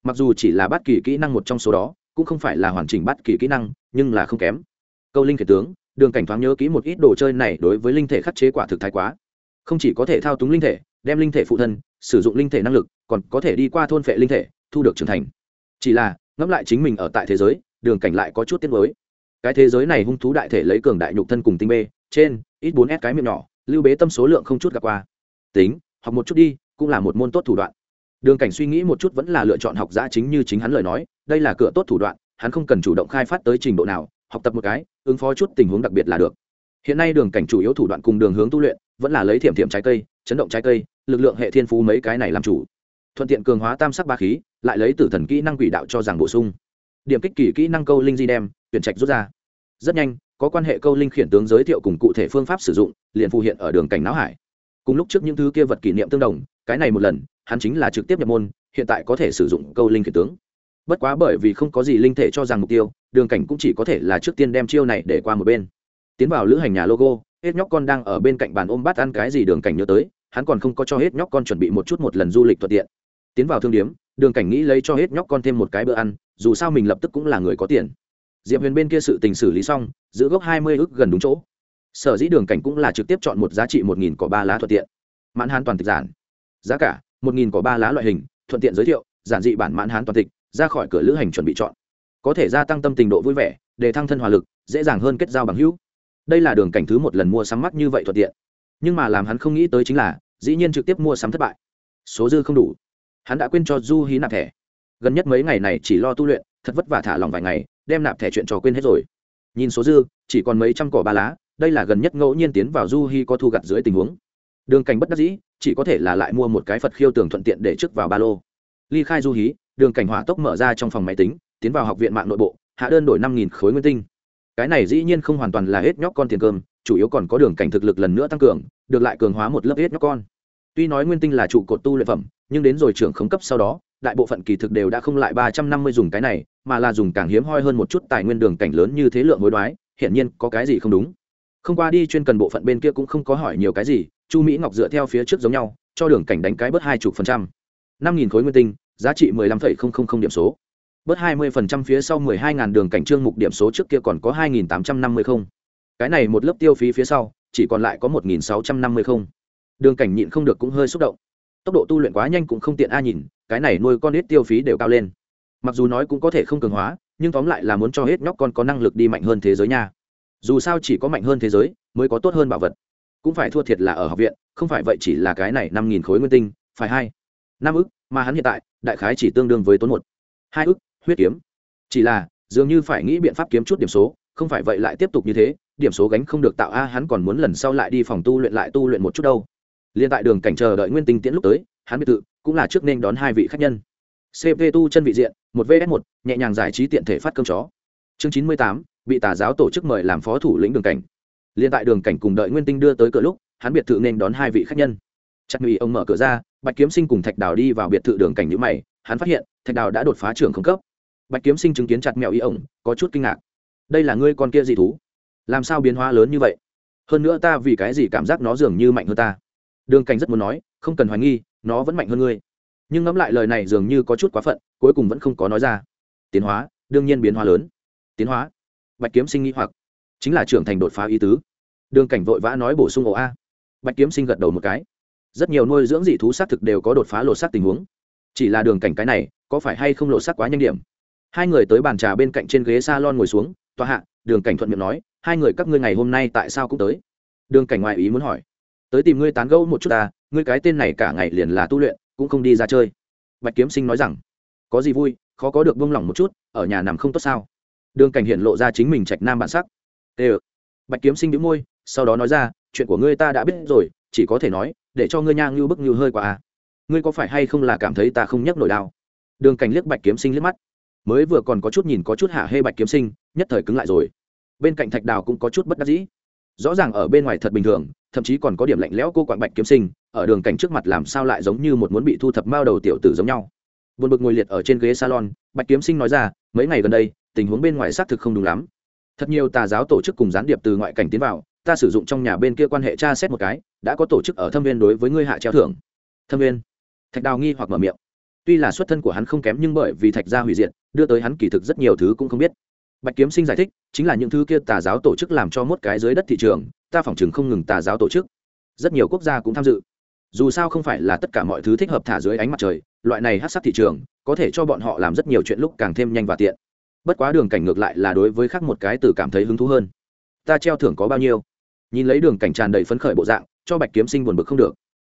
Mặc dù chỉ là bắt kỳ kỹ năng một trong số đó, cũng không phải là hoàn chỉnh bắt kỳ kỹ năng, nhưng là không kém. Câu linh khiển tướng, đường cảnh thoáng nhớ kỹ một ít đồ chơi này đối với linh thể khắc chế quả thực thái quá. Không chỉ có thể thao túng linh thể, đem linh thể phụ thân sử dụng linh thể năng lực, còn có thể đi qua thôn phệ linh thể, thu được trưởng thành. Chỉ là, ngẫm lại chính mình ở tại thế giới, đường cảnh lại có chút tiết mới cái thế giới này hung thú đại thể lấy cường đại nhục thân cùng tinh bê, trên, ít bốn s cái miệng nhỏ, lưu bế tâm số lượng không chút gặp qua. Tính, học một chút đi, cũng là một môn tốt thủ đoạn. Đường cảnh suy nghĩ một chút vẫn là lựa chọn học giã chính như chính hắn lời nói, đây là cửa tốt thủ đoạn, hắn không cần chủ động khai phát tới trình độ nào, học tập một cái, ứng phó chút tình huống đặc biệt là được. Hiện nay đường cảnh chủ yếu thủ đoạn cùng đường hướng tu luyện vẫn là lấy thiểm thiểm trái cây, chấn động trái cây, lực lượng hệ thiên phú mấy cái này làm chủ. Thuận tiện cường hóa tam sắc ba khí, lại lấy tử thần kỹ năng quỷ đạo cho rằng bổ sung. Điểm kích kỳ kỹ năng câu linh di đem, tuyển trạch rút ra. Rất nhanh, có quan hệ câu linh khiển tướng giới thiệu cùng cụ thể phương pháp sử dụng, liền phù hiện ở đường cảnh não hải. Cùng lúc trước những thứ kia vật kỷ niệm tương đồng, cái này một lần, hắn chính là trực tiếp nhập môn, hiện tại có thể sử dụng câu linh khiển tướng. Bất quá bởi vì không có gì linh thể cho rằng mục tiêu, đường cảnh cũng chỉ có thể là trước tiên đem chiêu này để qua một bên. Tiến vào lữ hành nhà logo hết nhóc con đang ở bên cạnh bàn ôm bát ăn cái gì đường cảnh nhớ tới, hắn còn không có cho hết nhóc con chuẩn bị một chút một lần du lịch thuận tiện. Tiến vào thương điếm, đường cảnh nghĩ lấy cho hết nhóc con thêm một cái bữa ăn, dù sao mình lập tức cũng là người có tiền. Diệp huyền bên kia sự tình xử lý xong, giữ gốc hai mươi ước gần đúng chỗ. Sở dĩ đường cảnh cũng là trực tiếp chọn một giá trị một nghìn có ba lá thuận tiện. Mãn hán toàn tịch giản. Giá cả, một nghìn có ba lá loại hình, thuận tiện giới thiệu, giản dị bản mãn hán toàn tịch, ra khỏi cửa lữ hành chuẩn bị chọn. Có thể gia tăng tâm tình độ vui vẻ, để thăng thân hòa lực, dễ dàng hơn kết giao bằng hữu đây là đường cảnh thứ một lần mua sắm mắt như vậy thuận tiện. Nhưng mà làm hắn không nghĩ tới chính là, dĩ nhiên trực tiếp mua sắm thất bại. Số dư không đủ. Hắn đã quên cho du hí nạp thẻ. Gần nhất mấy ngày này chỉ lo tu luyện, thật vất vả thả lòng vài ngày, đem nạp thẻ chuyện trò quên hết rồi. Nhìn số dư, chỉ còn mấy trăm cỏ ba lá, đây là gần nhất ngẫu nhiên tiến vào du hi có thu gặt dưới tình huống. Đường cảnh bất đắc dĩ, chỉ có thể là lại mua một cái phật khiêu tường thuận tiện để trước vào ba lô. Ly khai du hí, đường cảnh hỏa tốc mở ra trong phòng máy tính, tiến vào học viện mạng nội bộ, hạ đơn đổi năm nghìn khối nguyên tinh cái này dĩ nhiên không hoàn toàn là hết nhóc con tiền cơm, chủ yếu còn có đường cảnh thực lực lần nữa tăng cường, được lại cường hóa một lớp hết nhóc con. Tuy nói nguyên tinh là trụ cột tu luyện phẩm, nhưng đến rồi trưởng khống cấp sau đó, đại bộ phận kỳ thực đều đã không lại ba trăm năm mươi dùng cái này, mà là dùng càng hiếm hoi hơn một chút tài nguyên đường cảnh lớn như thế lượng hối đoái, hiển nhiên có cái gì không đúng. Không qua đi chuyên cần bộ phận bên kia cũng không có hỏi nhiều cái gì, chu mỹ ngọc dựa theo phía trước giống nhau, cho đường cảnh đánh cái bớt hai chục phần trăm. năm nghìn khối nguyên tinh, giá trị mười lăm phẩy không không không điểm số bớt hai mươi phần trăm phía sau mười hai ngàn đường cảnh trương mục điểm số trước kia còn có hai nghìn tám trăm năm mươi không. Cái này một lớp tiêu phí phía sau, chỉ còn lại có một nghìn sáu trăm năm mươi không. Đường cảnh nhịn không được cũng hơi xúc động. Tốc độ tu luyện quá nhanh cũng không tiện a nhìn, cái này nuôi con ít tiêu phí đều cao lên. Mặc dù nói cũng có thể không cường hóa, nhưng tóm lại là muốn cho hết nhóc con có năng lực đi mạnh hơn thế giới nha. Dù sao chỉ có mạnh hơn thế giới, mới có tốt hơn bảo vật. Cũng phải thua thiệt là ở học viện, không phải vậy chỉ là cái này năm nghìn khối nguyên tinh, phải hai. Năm ức, mà hắn hiện tại, đại khái chỉ tương đương với tốn một. Hai ức huyết kiếm. Chỉ là, dường như phải nghĩ biện pháp kiếm chút điểm số, không phải vậy lại tiếp tục như thế, điểm số gánh không được tạo a, hắn còn muốn lần sau lại đi phòng tu luyện lại tu luyện một chút đâu. Liên tại đường cảnh chờ đợi nguyên tinh tiễn lúc tới, hắn biệt thự cũng là trước nên đón hai vị khách nhân. Cp tu chân vị diện, một vs một, nhẹ nhàng giải trí tiện thể phát cơm chó. Chương chín mươi tám, bị tà giáo tổ chức mời làm phó thủ lĩnh đường cảnh. Liên tại đường cảnh cùng đợi nguyên tinh đưa tới cửa lúc, hắn biệt thự nên đón hai vị khách nhân. Chắc nghĩ ông mở cửa ra, bạch kiếm sinh cùng thạch đào đi vào biệt thự đường cảnh nhữ mày, hắn phát hiện thạch đào đã đột phá trường không cấp bạch kiếm sinh chứng kiến chặt mèo y ổng, có chút kinh ngạc. Đây là ngươi con kia dị thú? Làm sao biến hóa lớn như vậy? Hơn nữa ta vì cái gì cảm giác nó dường như mạnh hơn ta? Đường cảnh rất muốn nói, không cần hoài nghi, nó vẫn mạnh hơn ngươi. Nhưng ngẫm lại lời này dường như có chút quá phận, cuối cùng vẫn không có nói ra. Tiến hóa, đương nhiên biến hóa lớn. Tiến hóa. Bạch kiếm sinh nghĩ hoặc. Chính là trưởng thành đột phá ý tứ. Đường cảnh vội vã nói bổ sung ổ a. Bạch kiếm sinh gật đầu một cái. Rất nhiều nuôi dưỡng dị thú xác thực đều có đột phá lột xác tình huống. Chỉ là đường cảnh cái này, có phải hay không lột xác quá nhanh điểm? Hai người tới bàn trà bên cạnh trên ghế s a lon ngồi xuống, tòa hạ, đường cảnh thuận miệng nói, hai người các ngươi ngày hôm nay tại sao cũng tới? Đường cảnh ngoại ý muốn hỏi, tới tìm ngươi tán gẫu một chút ta, ngươi cái tên này cả ngày liền là tu luyện, cũng không đi ra chơi. Bạch kiếm sinh nói rằng, có gì vui, khó có được vung lòng một chút, ở nhà nằm không tốt sao? Đường cảnh hiện lộ ra chính mình trạch nam bản sắc. Ê ừ. bạch kiếm sinh đĩu môi, sau đó nói ra, chuyện của ngươi ta đã biết rồi, chỉ có thể nói, để cho ngươi nhang như bức như hơi quá à. Ngươi có phải hay không là cảm thấy ta không nhấc nổi đao đường cảnh liếc bạch kiếm sinh liếc mắt mới vừa còn có chút nhìn có chút hạ hê bạch kiếm sinh, nhất thời cứng lại rồi. Bên cạnh thạch đào cũng có chút bất đắc dĩ. Rõ ràng ở bên ngoài thật bình thường, thậm chí còn có điểm lạnh lẽo cô quạng bạch kiếm sinh, ở đường cảnh trước mặt làm sao lại giống như một muốn bị thu thập mao đầu tiểu tử giống nhau. Buồn bực ngồi liệt ở trên ghế salon, bạch kiếm sinh nói ra, mấy ngày gần đây, tình huống bên ngoài xác thực không đúng lắm. Thật nhiều tà giáo tổ chức cùng gián điệp từ ngoại cảnh tiến vào, ta sử dụng trong nhà bên kia quan hệ tra xét một cái, đã có tổ chức ở thâm viên đối với ngươi hạ treo thưởng. Thâm viên. Thạch đào nghi hoặc mở miệng tuy là xuất thân của hắn không kém nhưng bởi vì thạch gia hủy diệt, đưa tới hắn kỳ thực rất nhiều thứ cũng không biết. Bạch kiếm sinh giải thích, chính là những thứ kia tà giáo tổ chức làm cho mốt cái dưới đất thị trường, ta phỏng chừng không ngừng tà giáo tổ chức. Rất nhiều quốc gia cũng tham dự. Dù sao không phải là tất cả mọi thứ thích hợp thả dưới ánh mặt trời, loại này hát sắc thị trường, có thể cho bọn họ làm rất nhiều chuyện lúc càng thêm nhanh và tiện. Bất quá đường cảnh ngược lại là đối với khác một cái từ cảm thấy hứng thú hơn. Ta treo thưởng có bao nhiêu? Nhìn lấy đường cảnh tràn đầy phấn khởi bộ dạng, cho bạch kiếm sinh buồn bực không được.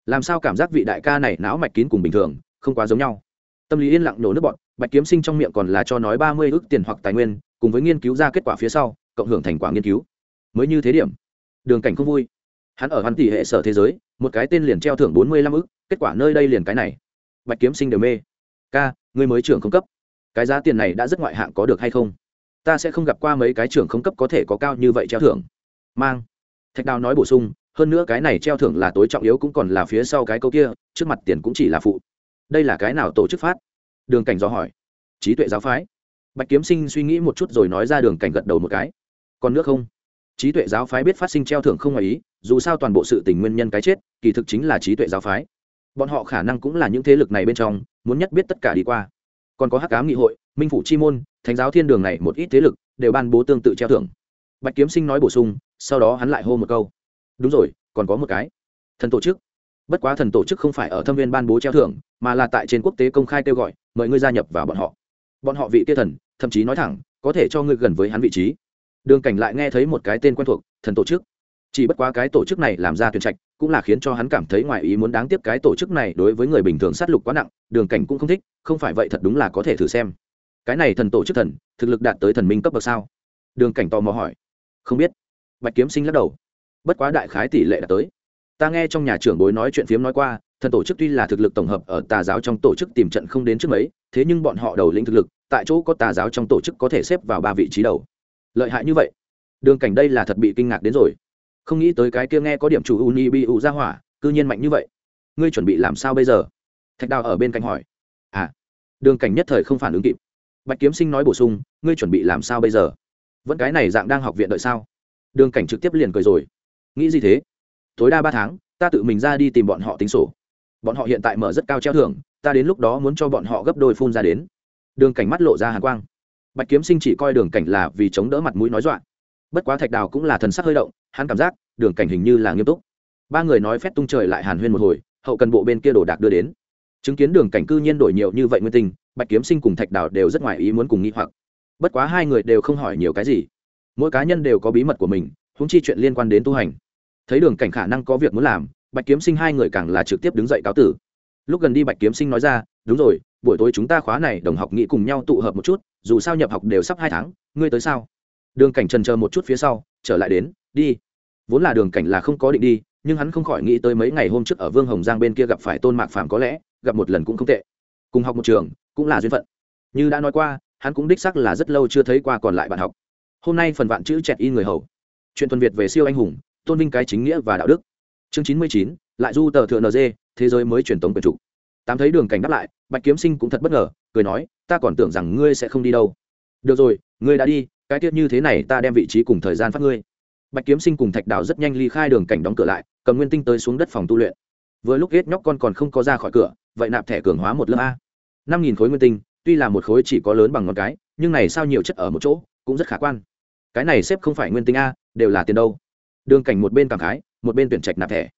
Làm sao cảm giác vị đại ca này não mạch kín cùng bình thường không quá giống nhau. Tâm lý yên lặng nổ nước bọn, bạch kiếm sinh trong miệng còn là cho nói ba mươi ước tiền hoặc tài nguyên, cùng với nghiên cứu ra kết quả phía sau, cộng hưởng thành quả nghiên cứu. Mới như thế điểm, đường cảnh không vui. Hắn ở hắn tỷ hệ sở thế giới, một cái tên liền treo thưởng bốn mươi lăm ước, kết quả nơi đây liền cái này. Bạch kiếm sinh đều mê. Ca người mới trưởng không cấp. Cái giá tiền này đã rất ngoại hạng có được hay không? Ta sẽ không gặp qua mấy cái trưởng không cấp có thể có cao như vậy treo thưởng. Mang. Thạch đào nói bổ sung, hơn nữa cái này treo thưởng là tối trọng yếu cũng còn là phía sau cái câu kia, trước mặt tiền cũng chỉ là phụ đây là cái nào tổ chức phát? Đường cảnh do hỏi. Trí tuệ giáo phái. Bạch kiếm sinh suy nghĩ một chút rồi nói ra đường cảnh gật đầu một cái. Còn nước không? Trí tuệ giáo phái biết phát sinh treo thưởng không ngoài ý, dù sao toàn bộ sự tình nguyên nhân cái chết, kỳ thực chính là trí tuệ giáo phái. Bọn họ khả năng cũng là những thế lực này bên trong, muốn nhất biết tất cả đi qua. Còn có hắc cám nghị hội, minh phủ chi môn, thánh giáo thiên đường này một ít thế lực, đều ban bố tương tự treo thưởng. Bạch kiếm sinh nói bổ sung, sau đó hắn lại hô một câu. Đúng rồi, còn có một cái. Thần tổ chức bất quá thần tổ chức không phải ở thâm viên ban bố treo thưởng, mà là tại trên quốc tế công khai kêu gọi, mời ngươi gia nhập vào bọn họ. Bọn họ vị kia thần, thậm chí nói thẳng, có thể cho ngươi gần với hắn vị trí. Đường cảnh lại nghe thấy một cái tên quen thuộc, thần tổ chức. Chỉ bất quá cái tổ chức này làm ra tuyển trạch, cũng là khiến cho hắn cảm thấy ngoài ý muốn đáng tiếc cái tổ chức này đối với người bình thường sát lục quá nặng, đường cảnh cũng không thích, không phải vậy thật đúng là có thể thử xem. Cái này thần tổ chức thần, thực lực đạt tới thần minh cấp bậc sao? Đường cảnh tò mò hỏi. Không biết. Bạch kiếm sinh lắc đầu. Bất quá đại khái tỷ lệ đạt tới ta nghe trong nhà trưởng bối nói chuyện phiếm nói qua, thần tổ chức tuy là thực lực tổng hợp ở tà giáo trong tổ chức tìm trận không đến trước mấy, thế nhưng bọn họ đầu lĩnh thực lực, tại chỗ có tà giáo trong tổ chức có thể xếp vào ba vị trí đầu. Lợi hại như vậy? Đường cảnh đây là thật bị kinh ngạc đến rồi. Không nghĩ tới cái kia nghe có điểm chủ uni bi u ra hỏa, cư nhiên mạnh như vậy. Ngươi chuẩn bị làm sao bây giờ? Thạch đào ở bên cạnh hỏi. À đường cảnh nhất thời không phản ứng kịp. Bạch kiếm sinh nói bổ sung, ngươi chuẩn bị làm sao bây giờ? Vẫn cái này dạng đang học viện đợi sao? Đường cảnh trực tiếp liền cười rồi. Nghĩ gì thế? Tối đa ba tháng, ta tự mình ra đi tìm bọn họ tính sổ. Bọn họ hiện tại mở rất cao treo thưởng, ta đến lúc đó muốn cho bọn họ gấp đôi phun ra đến. Đường cảnh mắt lộ ra hàn quang. Bạch kiếm sinh chỉ coi đường cảnh là vì chống đỡ mặt mũi nói dọa. Bất quá thạch đào cũng là thần sắc hơi động, hắn cảm giác, đường cảnh hình như là nghiêm túc. Ba người nói phép tung trời lại hàn huyên một hồi, hậu cần bộ bên kia đồ đạc đưa đến. Chứng kiến đường cảnh cư nhiên đổi nhiều như vậy nguyên tình, bạch kiếm sinh cùng thạch đào đều rất ngoài ý muốn cùng nghi hoặc. Bất quá hai người đều không hỏi nhiều cái gì. Mỗi cá nhân đều có bí mật của mình húng chi chuyện liên quan đến tu hành thấy đường cảnh khả năng có việc muốn làm, bạch kiếm sinh hai người càng là trực tiếp đứng dậy cáo tử. Lúc gần đi bạch kiếm sinh nói ra, đúng rồi, buổi tối chúng ta khóa này, đồng học nghĩ cùng nhau tụ hợp một chút, dù sao nhập học đều sắp hai tháng, ngươi tới sao? Đường cảnh trần chờ một chút phía sau, trở lại đến, đi. Vốn là đường cảnh là không có định đi, nhưng hắn không khỏi nghĩ tới mấy ngày hôm trước ở vương hồng giang bên kia gặp phải tôn mạc phàm có lẽ, gặp một lần cũng không tệ. Cùng học một trường, cũng là duyên phận. Như đã nói qua, hắn cũng đích sắc là rất lâu chưa thấy qua còn lại bạn học. Hôm nay phần vạn chữ chẹt in người hầu. Chuyện tuần việt về siêu anh hùng tôn vinh cái chính nghĩa và đạo đức. Chương chín mươi chín, lại du tờ thượng nd thế giới mới truyền tống quyền trục tám thấy đường cảnh đáp lại, bạch kiếm sinh cũng thật bất ngờ, cười nói, ta còn tưởng rằng ngươi sẽ không đi đâu. Được rồi, ngươi đã đi, cái tiết như thế này ta đem vị trí cùng thời gian phát ngươi. Bạch kiếm sinh cùng thạch đào rất nhanh ly khai đường cảnh đóng cửa lại, cầm nguyên tinh tới xuống đất phòng tu luyện. Vừa lúc hết nhóc con còn không có ra khỏi cửa, vậy nạp thẻ cường hóa một lớp a. Năm nghìn khối nguyên tinh, tuy là một khối chỉ có lớn bằng ngón cái, nhưng này sao nhiều chất ở một chỗ, cũng rất khả quan. Cái này xếp không phải nguyên tinh a, đều là tiền đâu đường cảnh một bên cảm khái, một bên tuyển trạch nạp thẻ.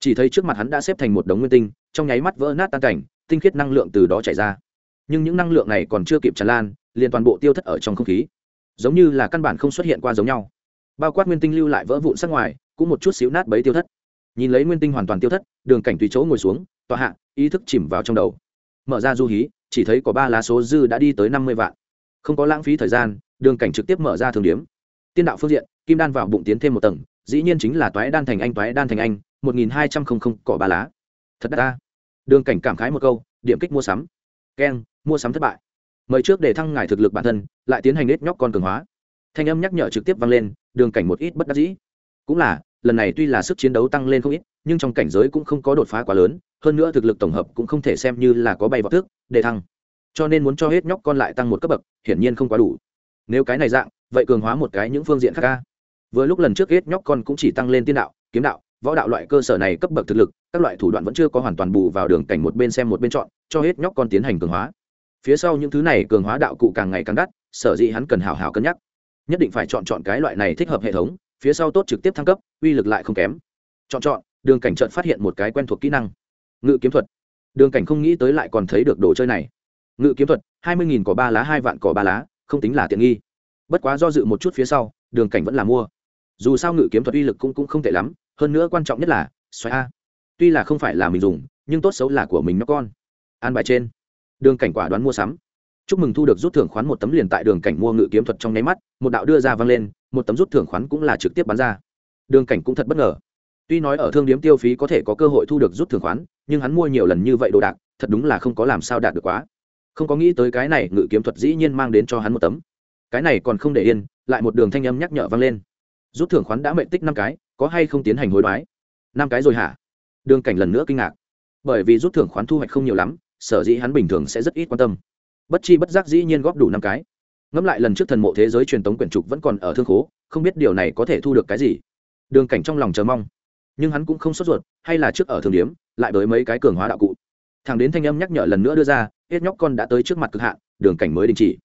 Chỉ thấy trước mặt hắn đã xếp thành một đống nguyên tinh, trong nháy mắt vỡ nát tan cảnh, tinh khiết năng lượng từ đó chảy ra. Nhưng những năng lượng này còn chưa kịp tràn lan, liền toàn bộ tiêu thất ở trong không khí. Giống như là căn bản không xuất hiện qua giống nhau. Bao quát nguyên tinh lưu lại vỡ vụn sắc ngoài, cũng một chút xíu nát bấy tiêu thất. Nhìn lấy nguyên tinh hoàn toàn tiêu thất, đường cảnh tùy chỗ ngồi xuống tọa hạ, ý thức chìm vào trong đầu. Mở ra du hí, chỉ thấy có ba lá số dư đã đi tới năm mươi vạn. Không có lãng phí thời gian, đường cảnh trực tiếp mở ra thường điếm. Tiên đạo phương diện, kim đan vào bụng tiến thêm một tầng dĩ nhiên chính là toái đan thành anh, toái đan thành anh, một nghìn hai trăm không không cỏ ba lá. Thật đắt ta. Đường cảnh cảm khái một câu, điểm kích mua sắm. Keng, mua sắm thất bại. Mời trước để thăng ngài thực lực bản thân, lại tiến hành nết nhóc con cường hóa. Thanh âm nhắc nhở trực tiếp vang lên, đường cảnh một ít bất đắc dĩ. Cũng là, lần này tuy là sức chiến đấu tăng lên không ít, nhưng trong cảnh giới cũng không có đột phá quá lớn, hơn nữa thực lực tổng hợp cũng không thể xem như là có bay vào thước để thăng. Cho nên muốn cho hết nhóc con lại tăng một cấp bậc, hiển nhiên không quá đủ. Nếu cái này dạng, vậy cường hóa một cái những phương diện khác ca vừa lúc lần trước hết nhóc con cũng chỉ tăng lên tiên đạo, kiếm đạo, võ đạo loại cơ sở này cấp bậc thực lực, các loại thủ đoạn vẫn chưa có hoàn toàn bù vào đường cảnh một bên xem một bên chọn, cho hết nhóc con tiến hành cường hóa. Phía sau những thứ này cường hóa đạo cụ càng ngày càng đắt, sở dĩ hắn cần hào hào cân nhắc. Nhất định phải chọn chọn cái loại này thích hợp hệ thống, phía sau tốt trực tiếp thăng cấp, uy lực lại không kém. Chọn chọn, đường cảnh trợn phát hiện một cái quen thuộc kỹ năng. Ngự kiếm thuật. Đường cảnh không nghĩ tới lại còn thấy được đồ chơi này. Ngự kiếm thuật, hai mươi nghìn cỏ ba lá, hai vạn cỏ ba lá, không tính là tiện nghi. Bất quá do dự một chút phía sau, đường cảnh vẫn là mua dù sao ngự kiếm thuật uy lực cũng, cũng không tệ lắm hơn nữa quan trọng nhất là xoáy a. Tuy là không phải là mình dùng nhưng tốt xấu là của mình nó con. An bài trên. Đường cảnh quả đoán mua sắm. Chúc mừng thu được rút thưởng khoán một tấm liền tại đường cảnh mua ngự kiếm thuật trong nháy mắt một đạo đưa ra vang lên một tấm rút thưởng khoán cũng là trực tiếp bán ra. Đường cảnh cũng thật bất ngờ. Tuy nói ở thương điếm tiêu phí có thể có cơ hội thu được rút thưởng khoán nhưng hắn mua nhiều lần như vậy đồ đạc thật đúng là không có làm sao đạt được quá. Không có nghĩ tới cái này ngự kiếm thuật dĩ nhiên mang đến cho hắn một tấm. Cái này còn không để yên lại một đường thanh âm nhắc nhở vang lên rút thưởng khoán đã mệnh tích năm cái, có hay không tiến hành hối đoái? Năm cái rồi hả? Đường cảnh lần nữa kinh ngạc. Bởi vì rút thưởng khoán thu hoạch không nhiều lắm, sở dĩ hắn bình thường sẽ rất ít quan tâm. Bất chi bất giác dĩ nhiên góp đủ năm cái. Ngẫm lại lần trước thần mộ thế giới truyền tống quyển trục vẫn còn ở thương khố, không biết điều này có thể thu được cái gì. Đường cảnh trong lòng chờ mong. Nhưng hắn cũng không sốt ruột, hay là trước ở thường điếm lại với mấy cái cường hóa đạo cụ. Thằng đến thanh âm nhắc nhở lần nữa đưa ra, hết nhóc con đã tới trước mặt cực hạn, đường cảnh mới đình chỉ.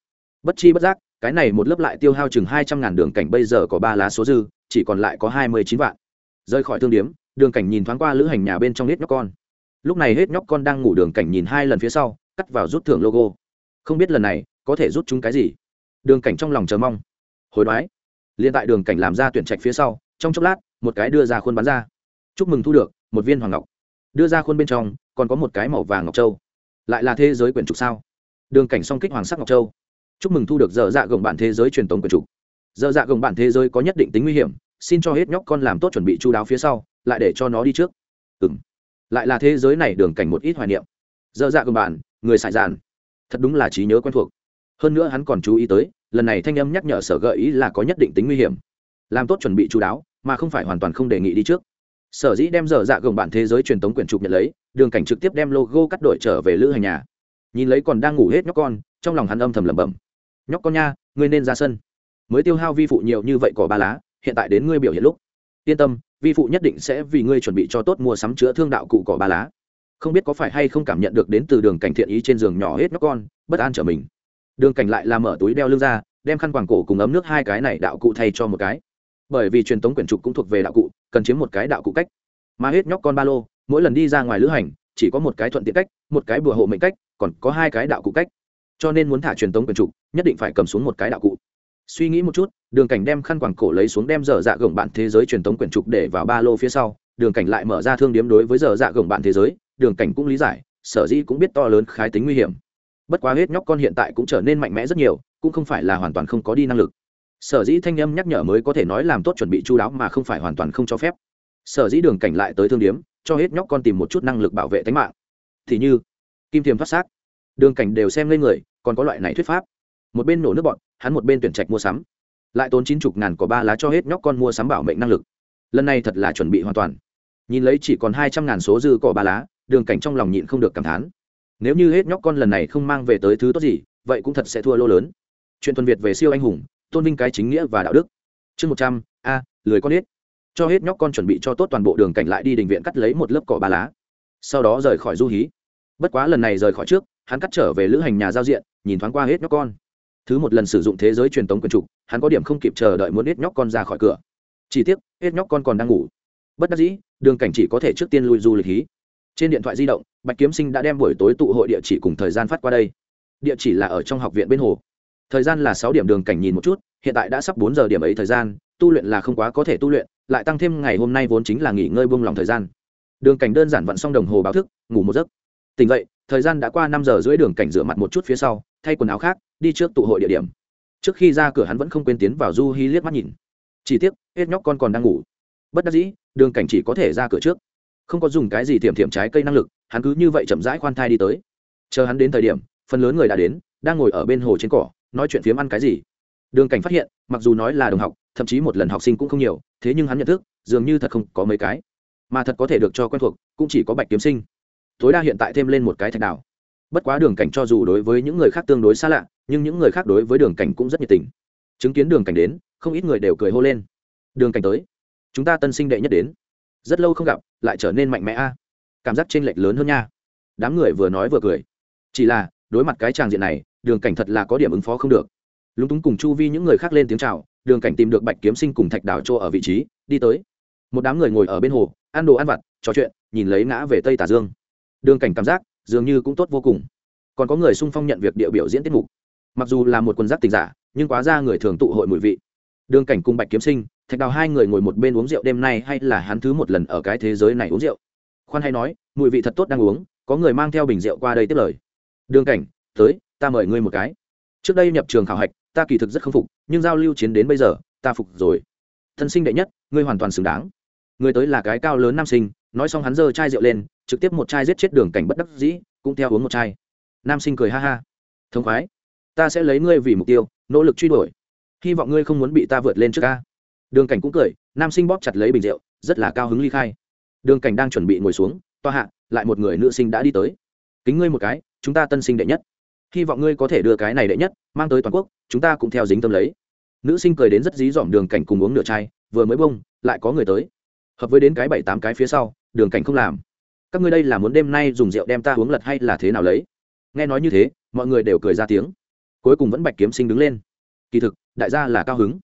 Bất chi bất giác cái này một lớp lại tiêu hao chừng hai trăm ngàn đường cảnh bây giờ có ba lá số dư, chỉ còn lại có hai mươi chín vạn. Rời khỏi thương điếm, đường cảnh nhìn thoáng qua lữ hành nhà bên trong hết nhóc con. Lúc này hết nhóc con đang ngủ đường cảnh nhìn hai lần phía sau, cắt vào rút thưởng logo. Không biết lần này, có thể rút chúng cái gì? Đường cảnh trong lòng chờ mong. Hồi đoái. Liên tại đường cảnh làm ra tuyển trạch phía sau, trong chốc lát, một cái đưa ra khuôn bán ra. Chúc mừng thu được, một viên hoàng ngọc. Đưa ra khuôn bên trong, còn có một cái màu vàng ngọc châu. Lại là thế giới quyển trục sao? Đường cảnh song kích hoàng sắc ngọc châu chúc mừng thu được dở dạ gồng bản thế giới truyền tống quyền trục dở dạ gồng bản thế giới có nhất định tính nguy hiểm, xin cho hết nhóc con làm tốt chuẩn bị chú đáo phía sau, lại để cho nó đi trước. Ừ m lại là thế giới này đường cảnh một ít hoài niệm. Dở dạ gồng bản người xài dàn. Thật đúng là trí nhớ quen thuộc. Hơn nữa hắn còn chú ý tới, lần này thanh âm nhắc nhở sở gợi ý là có nhất định tính nguy hiểm. Làm tốt chuẩn bị chú đáo, mà không phải hoàn toàn không đề nghị đi trước. Sở dĩ đem dở dạ gồng bản thế giới truyền tống quyển trục nhận lấy, đường cảnh trực tiếp đem logo cắt đổi trở về lữ hành nhà. Nhìn lấy còn đang ngủ hết nhóc con, trong lòng hắn âm thầm lẩm bẩm nhóc con nha, ngươi nên ra sân. Mới tiêu hao vi phụ nhiều như vậy cỏ ba lá, hiện tại đến ngươi biểu hiện lúc. Yên tâm, vi phụ nhất định sẽ vì ngươi chuẩn bị cho tốt mua sắm chữa thương đạo cụ cỏ ba lá. Không biết có phải hay không cảm nhận được đến từ đường cảnh thiện ý trên giường nhỏ hết nhóc con, bất an trở mình. Đường cảnh lại làm mở túi đeo lưng ra, đem khăn quàng cổ cùng ấm nước hai cái này đạo cụ thay cho một cái. Bởi vì truyền thống quyển trục cũng thuộc về đạo cụ, cần chiếm một cái đạo cụ cách. Mà hết nhóc con ba lô, mỗi lần đi ra ngoài lữ hành, chỉ có một cái thuận tiện cách, một cái bùa hộ mệnh cách, còn có hai cái đạo cụ cách. Cho nên muốn thả truyền thống quyển trục nhất định phải cầm xuống một cái đạo cụ. Suy nghĩ một chút, đường cảnh đem khăn quàng cổ lấy xuống đem dở dạ gồng bạn thế giới truyền thống quyển trục để vào ba lô phía sau, đường cảnh lại mở ra thương điếm đối với dở dạ gồng bạn thế giới, đường cảnh cũng lý giải, sở dĩ cũng biết to lớn khái tính nguy hiểm. Bất quá hết nhóc con hiện tại cũng trở nên mạnh mẽ rất nhiều, cũng không phải là hoàn toàn không có đi năng lực. Sở dĩ thanh âm nhắc nhở mới có thể nói làm tốt chuẩn bị chú đáo mà không phải hoàn toàn không cho phép. Sở dĩ đường cảnh lại tới thương điếm, cho hết nhóc con tìm một chút năng lực bảo vệ tính mạng. Thì như, kim thiềm thoát xác. Đường cảnh đều xem lên người, còn có loại này thuyết pháp một bên nổ nước bọn, hắn một bên tuyển trạch mua sắm. Lại tốn chín chục ngàn có ba lá cho hết nhóc con mua sắm bảo mệnh năng lực. Lần này thật là chuẩn bị hoàn toàn. Nhìn lấy chỉ còn hai trăm ngàn số dư cỏ ba lá, đường cảnh trong lòng nhịn không được cảm thán. Nếu như hết nhóc con lần này không mang về tới thứ tốt gì, vậy cũng thật sẽ thua lô lớn. Chuyện thuần việt về siêu anh hùng, tôn vinh cái chính nghĩa và đạo đức. Chương một trăm, a, lười con hết cho hết nhóc con chuẩn bị cho tốt toàn bộ đường cảnh lại đi đình viện cắt lấy một lớp cỏ ba lá. Sau đó rời khỏi du hí. Bất quá lần này rời khỏi trước, hắn cắt trở về lữ hành nhà giao diện, nhìn thoáng qua hết nhóc con thứ một lần sử dụng thế giới truyền tống quyền trục, hắn có điểm không kịp chờ đợi muốn ít nhóc con ra khỏi cửa. Chỉ tiếc ít nhóc con còn đang ngủ. Bất đắc dĩ, đường cảnh chỉ có thể trước tiên lui du lịch hí. Trên điện thoại di động, bạch kiếm sinh đã đem buổi tối tụ hội địa chỉ cùng thời gian phát qua đây. Địa chỉ là ở trong học viện bên hồ. Thời gian là sáu điểm đường cảnh nhìn một chút, hiện tại đã sắp bốn giờ điểm ấy thời gian, tu luyện là không quá có thể tu luyện, lại tăng thêm ngày hôm nay vốn chính là nghỉ ngơi buông lòng thời gian. Đường cảnh đơn giản vặn xong đồng hồ báo thức, ngủ một giấc. Tỉnh vậy thời gian đã qua năm giờ rưỡi đường cảnh rửa mặt một chút phía sau, thay quần áo khác đi trước tụ hội địa điểm. Trước khi ra cửa hắn vẫn không quên tiến vào du hi liếc mắt nhìn. Chỉ tiếc, hết nhóc con còn đang ngủ. Bất đắc dĩ, đường cảnh chỉ có thể ra cửa trước. Không có dùng cái gì tiềm tiềm trái cây năng lực, hắn cứ như vậy chậm rãi khoan thai đi tới. Chờ hắn đến thời điểm, phần lớn người đã đến, đang ngồi ở bên hồ trên cỏ, nói chuyện phiếm ăn cái gì. Đường cảnh phát hiện, mặc dù nói là đồng học, thậm chí một lần học sinh cũng không nhiều, thế nhưng hắn nhận thức, dường như thật không có mấy cái. Mà thật có thể được cho quen thuộc, cũng chỉ có bạch kiếm sinh. Tối đa hiện tại thêm lên một cái thạch đảo bất quá đường cảnh cho dù đối với những người khác tương đối xa lạ, nhưng những người khác đối với đường cảnh cũng rất nhiệt tình. Chứng kiến đường cảnh đến, không ít người đều cười hô lên. Đường cảnh tới. Chúng ta tân sinh đệ nhất đến. Rất lâu không gặp, lại trở nên mạnh mẽ a. Cảm giác t r ê n lệch lớn hơn nha. Đám người vừa nói vừa cười. Chỉ là, đối mặt cái tràng diện này, đường cảnh thật là có điểm ứng phó không được. Lúng túng cùng chu vi những người khác lên tiếng c h à o đường cảnh tìm được bạch kiếm sinh cùng thạch đảo chỗ ở vị trí, đi tới. Một đám người ngồi ở bên hồ, ăn đồ ăn vặt, trò chuyện, nhìn lấy ngã về tây tà dương. Đường cảnh cảm giác dường như cũng tốt vô cùng. Còn có người sung phong nhận việc địa biểu diễn tiết mục. Mặc dù là một quần giác tình giả, nhưng quá ra người thường tụ hội mùi vị. Đường cảnh cùng bạch kiếm sinh, thạch đào hai người ngồi một bên uống rượu đêm nay hay là hắn thứ một lần ở cái thế giới này uống rượu? Khoan hay nói, mùi vị thật tốt đang uống, có người mang theo bình rượu qua đây tiếp lời. Đường cảnh, tới, ta mời ngươi một cái. Trước đây nhập trường khảo hạch, ta kỳ thực rất không phục, nhưng giao lưu chiến đến bây giờ, ta phục rồi. Thân sinh đệ nhất, ngươi hoàn toàn xứng đáng. Người tới là cái cao lớn nam sinh, nói xong hắn giơ chai rượu lên trực tiếp một chai giết chết đường cảnh bất đắc dĩ, cũng theo uống một chai. Nam sinh cười ha ha. Thông khoái. Ta sẽ lấy ngươi vì mục tiêu, nỗ lực truy đuổi. Hy vọng ngươi không muốn bị ta vượt lên trước ca đường cảnh cũng cười, nam sinh bóp chặt lấy bình rượu, rất là cao hứng ly khai. Đường cảnh đang chuẩn bị ngồi xuống, toa hạ, lại một người nữ sinh đã đi tới. Kính ngươi một cái, chúng ta tân sinh đệ nhất. Hy vọng ngươi có thể đưa cái này đệ nhất, mang tới toàn quốc, chúng ta cũng theo dính tâm lấy. Nữ sinh cười đến rất dí dỏm đường cảnh cùng uống nửa chai, vừa mới bông, lại có người tới. Hợp với đến cái bảy tám cái phía sau, đường cảnh không làm các ngươi đây là muốn đêm nay dùng rượu đem ta uống lật hay là thế nào lấy? Nghe nói như thế, mọi người đều cười ra tiếng. Cuối cùng vẫn bạch kiếm sinh đứng lên. Kỳ thực, đại gia là cao hứng.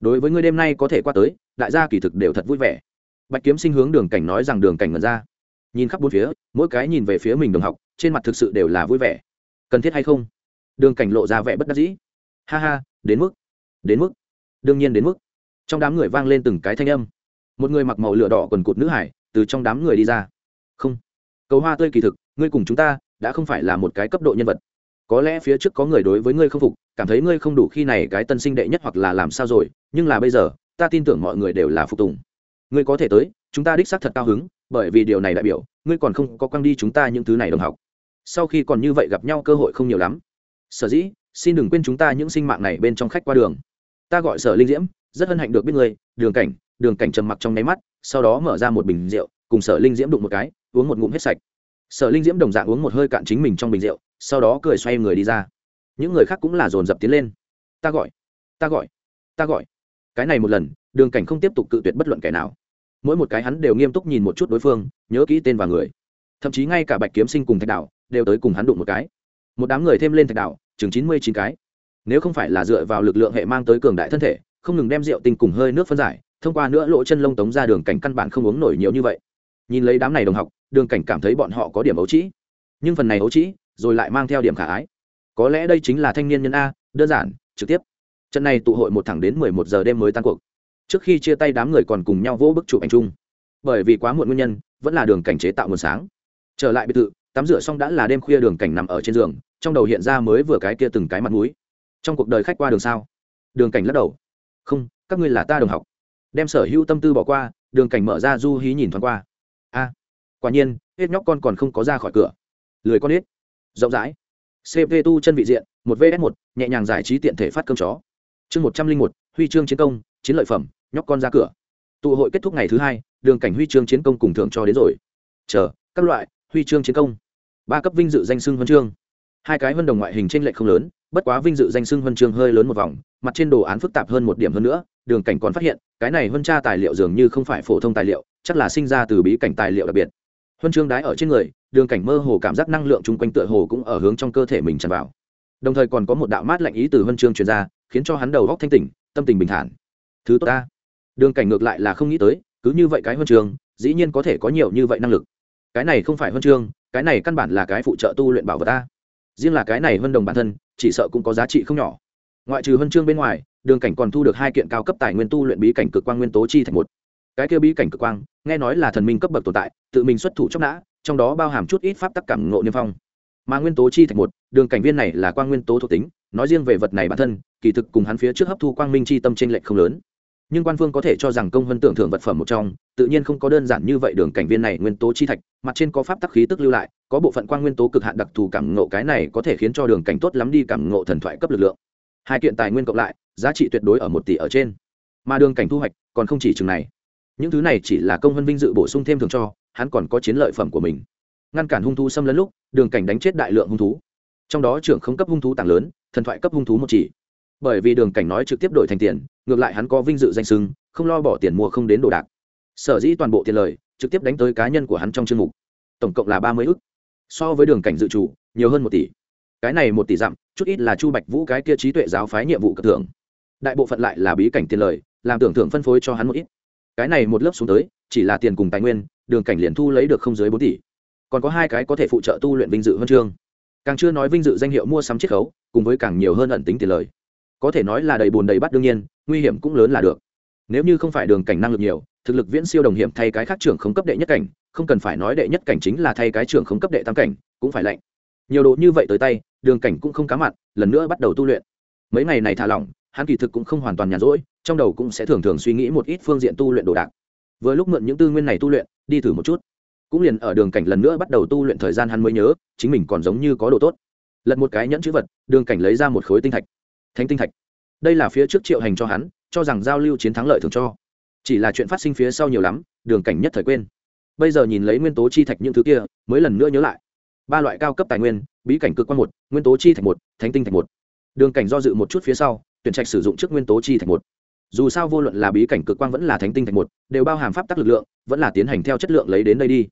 Đối với ngươi đêm nay có thể qua tới, đại gia kỳ thực đều thật vui vẻ. Bạch kiếm sinh hướng đường cảnh nói rằng đường cảnh ngẩn ra. Nhìn khắp bốn phía, mỗi cái nhìn về phía mình đồng học, trên mặt thực sự đều là vui vẻ. Cần thiết hay không? Đường cảnh lộ ra vẻ bất đắc dĩ. Ha ha, đến mức đến mức, đương nhiên đến mức. Trong đám người vang lên từng cái thanh âm. Một người mặc màu lửa đỏ quần cụt nữ hải, từ trong đám người đi ra cầu hoa tươi kỳ thực, ngươi cùng chúng ta đã không phải là một cái cấp độ nhân vật. Có lẽ phía trước có người đối với ngươi không phục, cảm thấy ngươi không đủ khi này cái tân sinh đệ nhất hoặc là làm sao rồi, nhưng là bây giờ, ta tin tưởng mọi người đều là phục tùng. Ngươi có thể tới, chúng ta đích xác thật cao hứng, bởi vì điều này đại biểu, ngươi còn không có quăng đi chúng ta những thứ này đồng học. Sau khi còn như vậy gặp nhau cơ hội không nhiều lắm. Sở dĩ, xin đừng quên chúng ta những sinh mạng này bên trong khách qua đường. Ta gọi sở linh diễm, rất hân hạnh được biết ngươi, đường cảnh đường cảnh trầm mặc trong nháy mắt, sau đó mở ra một bình rượu, cùng sở linh diễm đụng một cái uống một ngụm hết sạch. Sở linh diễm đồng dạng uống một hơi cạn chính mình trong bình rượu, sau đó cười xoay người đi ra. Những người khác cũng là dồn dập tiến lên. Ta gọi ta gọi ta gọi. Cái này một lần, đường cảnh không tiếp tục cự tuyệt bất luận kẻ nào. Mỗi một cái hắn đều nghiêm túc nhìn một chút đối phương, nhớ kỹ tên và người. Thậm chí ngay cả bạch kiếm sinh cùng thạch đạo đều tới cùng hắn đụng một cái. Một đám người thêm lên thạch đạo chừng chín mươi chín cái. Nếu không phải là dựa vào lực lượng hệ mang tới cường đại thân thể, không ngừng đem rượu tinh cùng hơi nước phân giải, thông qua nữa lỗ chân lông tống ra đường cảnh căn bản không uống nổi nhiều như vậy. Nhìn lấy đám này đồng học đường cảnh cảm thấy bọn họ có điểm ấu trĩ. Nhưng phần này ấu trĩ, rồi lại mang theo điểm khả ái. Có lẽ đây chính là thanh niên nhân a, đơn giản, trực tiếp. Trận này tụ hội một thẳng đến mười một giờ đêm mới tan cuộc. Trước khi chia tay đám người còn cùng nhau vỗ bức chụp ảnh chung. Bởi vì quá muộn nguyên nhân, vẫn là đường cảnh chế tạo nguồn sáng. Trở lại biệt thự, tắm rửa xong đã là đêm khuya đường cảnh nằm ở trên giường, trong đầu hiện ra mới vừa cái kia từng cái mặt mũi. Trong cuộc đời khách qua đường sao? Đường cảnh lắc đầu. Không, các ngươi là ta đồng học. Đem sở hữu tâm tư bỏ qua, đường cảnh mở ra du hí nhìn thoáng qua quả nhiên, hết nhóc con còn không có ra khỏi cửa. Lười con ít rộng rãi. Cp tu chân vị diện, một vs một, nhẹ nhàng giải trí tiện thể phát cơm chó. Chương một trăm linh một, huy chương chiến công, chiến lợi phẩm, nhóc con ra cửa. Tụ hội kết thúc ngày thứ hai, đường cảnh huy chương chiến công cùng thưởng cho đến rồi. Chờ, các loại, huy chương chiến công. Ba cấp vinh dự danh xưng huân chương. Hai cái huân đồng ngoại hình trên lệch không lớn, bất quá vinh dự danh xưng huân chương hơi lớn một vòng, mặt trên đồ án phức tạp hơn một điểm hơn nữa, đường cảnh còn phát hiện, cái này huân tra tài liệu dường như không phải phổ thông tài liệu, chắc là sinh ra từ bí cảnh tài liệu đặc biệt huân chương đái ở trên người, đường cảnh mơ hồ cảm giác năng lượng chung quanh tựa hồ cũng ở hướng trong cơ thể mình tràn vào. Đồng thời còn có một đạo mát lạnh ý từ huân chương truyền ra, khiến cho hắn đầu góc thanh tỉnh, tâm tình bình thản. Thứ tốt ta. Đường cảnh ngược lại là không nghĩ tới, cứ như vậy cái huân chương, dĩ nhiên có thể có nhiều như vậy năng lực. Cái này không phải huân chương, cái này căn bản là cái phụ trợ tu luyện bảo vật ta. Riêng là cái này huân đồng bản thân, chỉ sợ cũng có giá trị không nhỏ. Ngoại trừ huân chương bên ngoài, đường cảnh còn thu được hai kiện cao cấp tài nguyên tu luyện bí cảnh cực quang nguyên tố chi thành một cái kia bí cảnh cực quang, nghe nói là thần minh cấp bậc tồn tại, tự mình xuất thủ chóc nã, trong đó bao hàm chút ít pháp tắc cảm ngộ niêm phong. Mà nguyên tố chi thạch một, đường cảnh viên này là quang nguyên tố thuộc tính, nói riêng về vật này bản thân, kỳ thực cùng hắn phía trước hấp thu quang minh chi tâm trên lệch không lớn. Nhưng quan phương có thể cho rằng công vân tưởng thưởng vật phẩm một trong, tự nhiên không có đơn giản như vậy đường cảnh viên này nguyên tố chi thạch, mặt trên có pháp tắc khí tức lưu lại, có bộ phận quang nguyên tố cực hạn đặc thù cảm ngộ cái này có thể khiến cho đường cảnh tốt lắm đi cảm ngộ thần thoại cấp lực lượng. Hai kiện tài nguyên cộng lại, giá trị tuyệt đối ở một tỷ ở trên. Mà đường cảnh thu hoạch, còn không chỉ chừng này những thứ này chỉ là công vân vinh dự bổ sung thêm thường cho, hắn còn có chiến lợi phẩm của mình. Ngăn cản hung thú xâm lấn lúc, đường cảnh đánh chết đại lượng hung thú. Trong đó trưởng không cấp hung thú tàng lớn, thần thoại cấp hung thú một chỉ. Bởi vì đường cảnh nói trực tiếp đổi thành tiền, ngược lại hắn có vinh dự danh sưng không lo bỏ tiền mua không đến đồ đạc. Sở dĩ toàn bộ tiền lời, trực tiếp đánh tới cá nhân của hắn trong chương mục. Tổng cộng là ba mươi ức. So với đường cảnh dự chủ nhiều hơn một tỷ. Cái này một tỷ dặm, chút ít là chu bạch vũ cái kia trí tuệ giáo phái nhiệm vụ cất thưởng. Đại bộ phận lại là bí cảnh tiền lời, làm tưởng thưởng phân phối cho hắn một ít cái này một lớp xuống tới, chỉ là tiền cùng tài nguyên, đường cảnh liền thu lấy được không dưới bốn tỷ. Còn có hai cái có thể phụ trợ tu luyện vinh dự huân chương. Càng chưa nói vinh dự danh hiệu mua sắm chiết khấu, cùng với càng nhiều hơn ẩn tính tiền lời. Có thể nói là đầy bùn đầy bắt đương nhiên, nguy hiểm cũng lớn là được. Nếu như không phải đường cảnh năng lực nhiều, thực lực viễn siêu đồng hiểm thay cái khác trưởng không cấp đệ nhất cảnh, không cần phải nói đệ nhất cảnh chính là thay cái trưởng không cấp đệ tam cảnh, cũng phải lạnh. Nhiều độ như vậy tới tay, đường cảnh cũng không cá mặt lần nữa bắt đầu tu luyện. Mấy ngày này thả lỏng hắn kỳ thực cũng không hoàn toàn nhàn rỗi, trong đầu cũng sẽ thường thường suy nghĩ một ít phương diện tu luyện đồ đạc. Vừa lúc mượn những tư nguyên này tu luyện, đi thử một chút. Cũng liền ở đường cảnh lần nữa bắt đầu tu luyện thời gian hắn mới nhớ, chính mình còn giống như có đồ tốt. Lật một cái nhẫn chữ vật, đường cảnh lấy ra một khối tinh thạch. Thánh tinh thạch. Đây là phía trước triệu hành cho hắn, cho rằng giao lưu chiến thắng lợi thường cho. Chỉ là chuyện phát sinh phía sau nhiều lắm, đường cảnh nhất thời quên. Bây giờ nhìn lấy nguyên tố chi thạch những thứ kia, mới lần nữa nhớ lại. Ba loại cao cấp tài nguyên, bí cảnh cực quan một, nguyên tố chi thạch một, thánh tinh thạch một. Đường cảnh do dự một chút phía sau tuyển trạch sử dụng trước nguyên tố chi thạch một. Dù sao vô luận là bí cảnh cực quang vẫn là thánh tinh thạch một, đều bao hàm pháp tắc lực lượng, vẫn là tiến hành theo chất lượng lấy đến đây đi.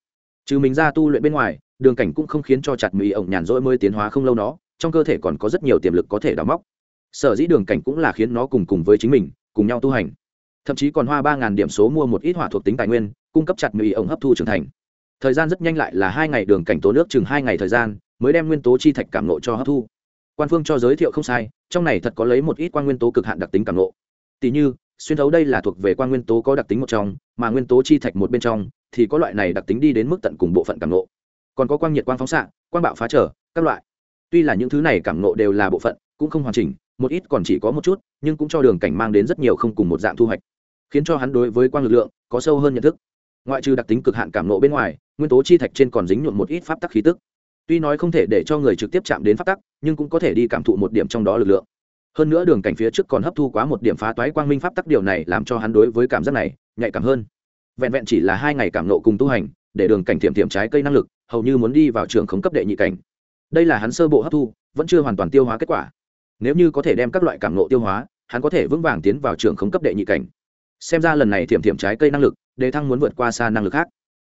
Trừ mình ra tu luyện bên ngoài, đường cảnh cũng không khiến cho chặt mỹ ổng nhàn rỗi mới tiến hóa không lâu nó, trong cơ thể còn có rất nhiều tiềm lực có thể đào móc. Sở dĩ đường cảnh cũng là khiến nó cùng cùng với chính mình, cùng nhau tu hành. Thậm chí còn hoa ba ngàn điểm số mua một ít hỏa thuộc tính tài nguyên, cung cấp chặt mỹ ổng hấp thu trưởng thành. Thời gian rất nhanh lại là hai ngày đường cảnh tố nước chừng hai ngày thời gian, mới đem nguyên tố chi thạch cảm nộ cho hấp thu. Quan phương cho giới thiệu không sai trong này thật có lấy một ít quan nguyên tố cực hạn đặc tính cảm nộ tỷ như, xuyên thấu đây là thuộc về quan nguyên tố có đặc tính một trong, mà nguyên tố chi thạch một bên trong thì có loại này đặc tính đi đến mức tận cùng bộ phận cảm nộ còn có quang nhiệt quang phóng xạ, quang bạo phá trở, các loại. Tuy là những thứ này cảm nộ đều là bộ phận, cũng không hoàn chỉnh, một ít còn chỉ có một chút, nhưng cũng cho đường cảnh mang đến rất nhiều không cùng một dạng thu hoạch, khiến cho hắn đối với quang lực lượng có sâu hơn nhận thức. Ngoại trừ đặc tính cực hạn cảm nộ bên ngoài, nguyên tố chi thạch trên còn dính nhuộm một ít pháp tắc khí tức tuy nói không thể để cho người trực tiếp chạm đến pháp tắc, nhưng cũng có thể đi cảm thụ một điểm trong đó lực lượng. Hơn nữa đường cảnh phía trước còn hấp thu quá một điểm phá toái quang minh pháp tắc, điều này làm cho hắn đối với cảm giác này nhạy cảm hơn. Vẹn vẹn chỉ là hai ngày cảm nộ cùng tu hành, để đường cảnh thiểm thiểm trái cây năng lực, hầu như muốn đi vào trường khống cấp đệ nhị cảnh. Đây là hắn sơ bộ hấp thu, vẫn chưa hoàn toàn tiêu hóa kết quả. Nếu như có thể đem các loại cảm nộ tiêu hóa, hắn có thể vững vàng tiến vào trường khống cấp đệ nhị cảnh. Xem ra lần này thiểm thiểm trái cây năng lực, đề thăng muốn vượt qua xa năng lực khác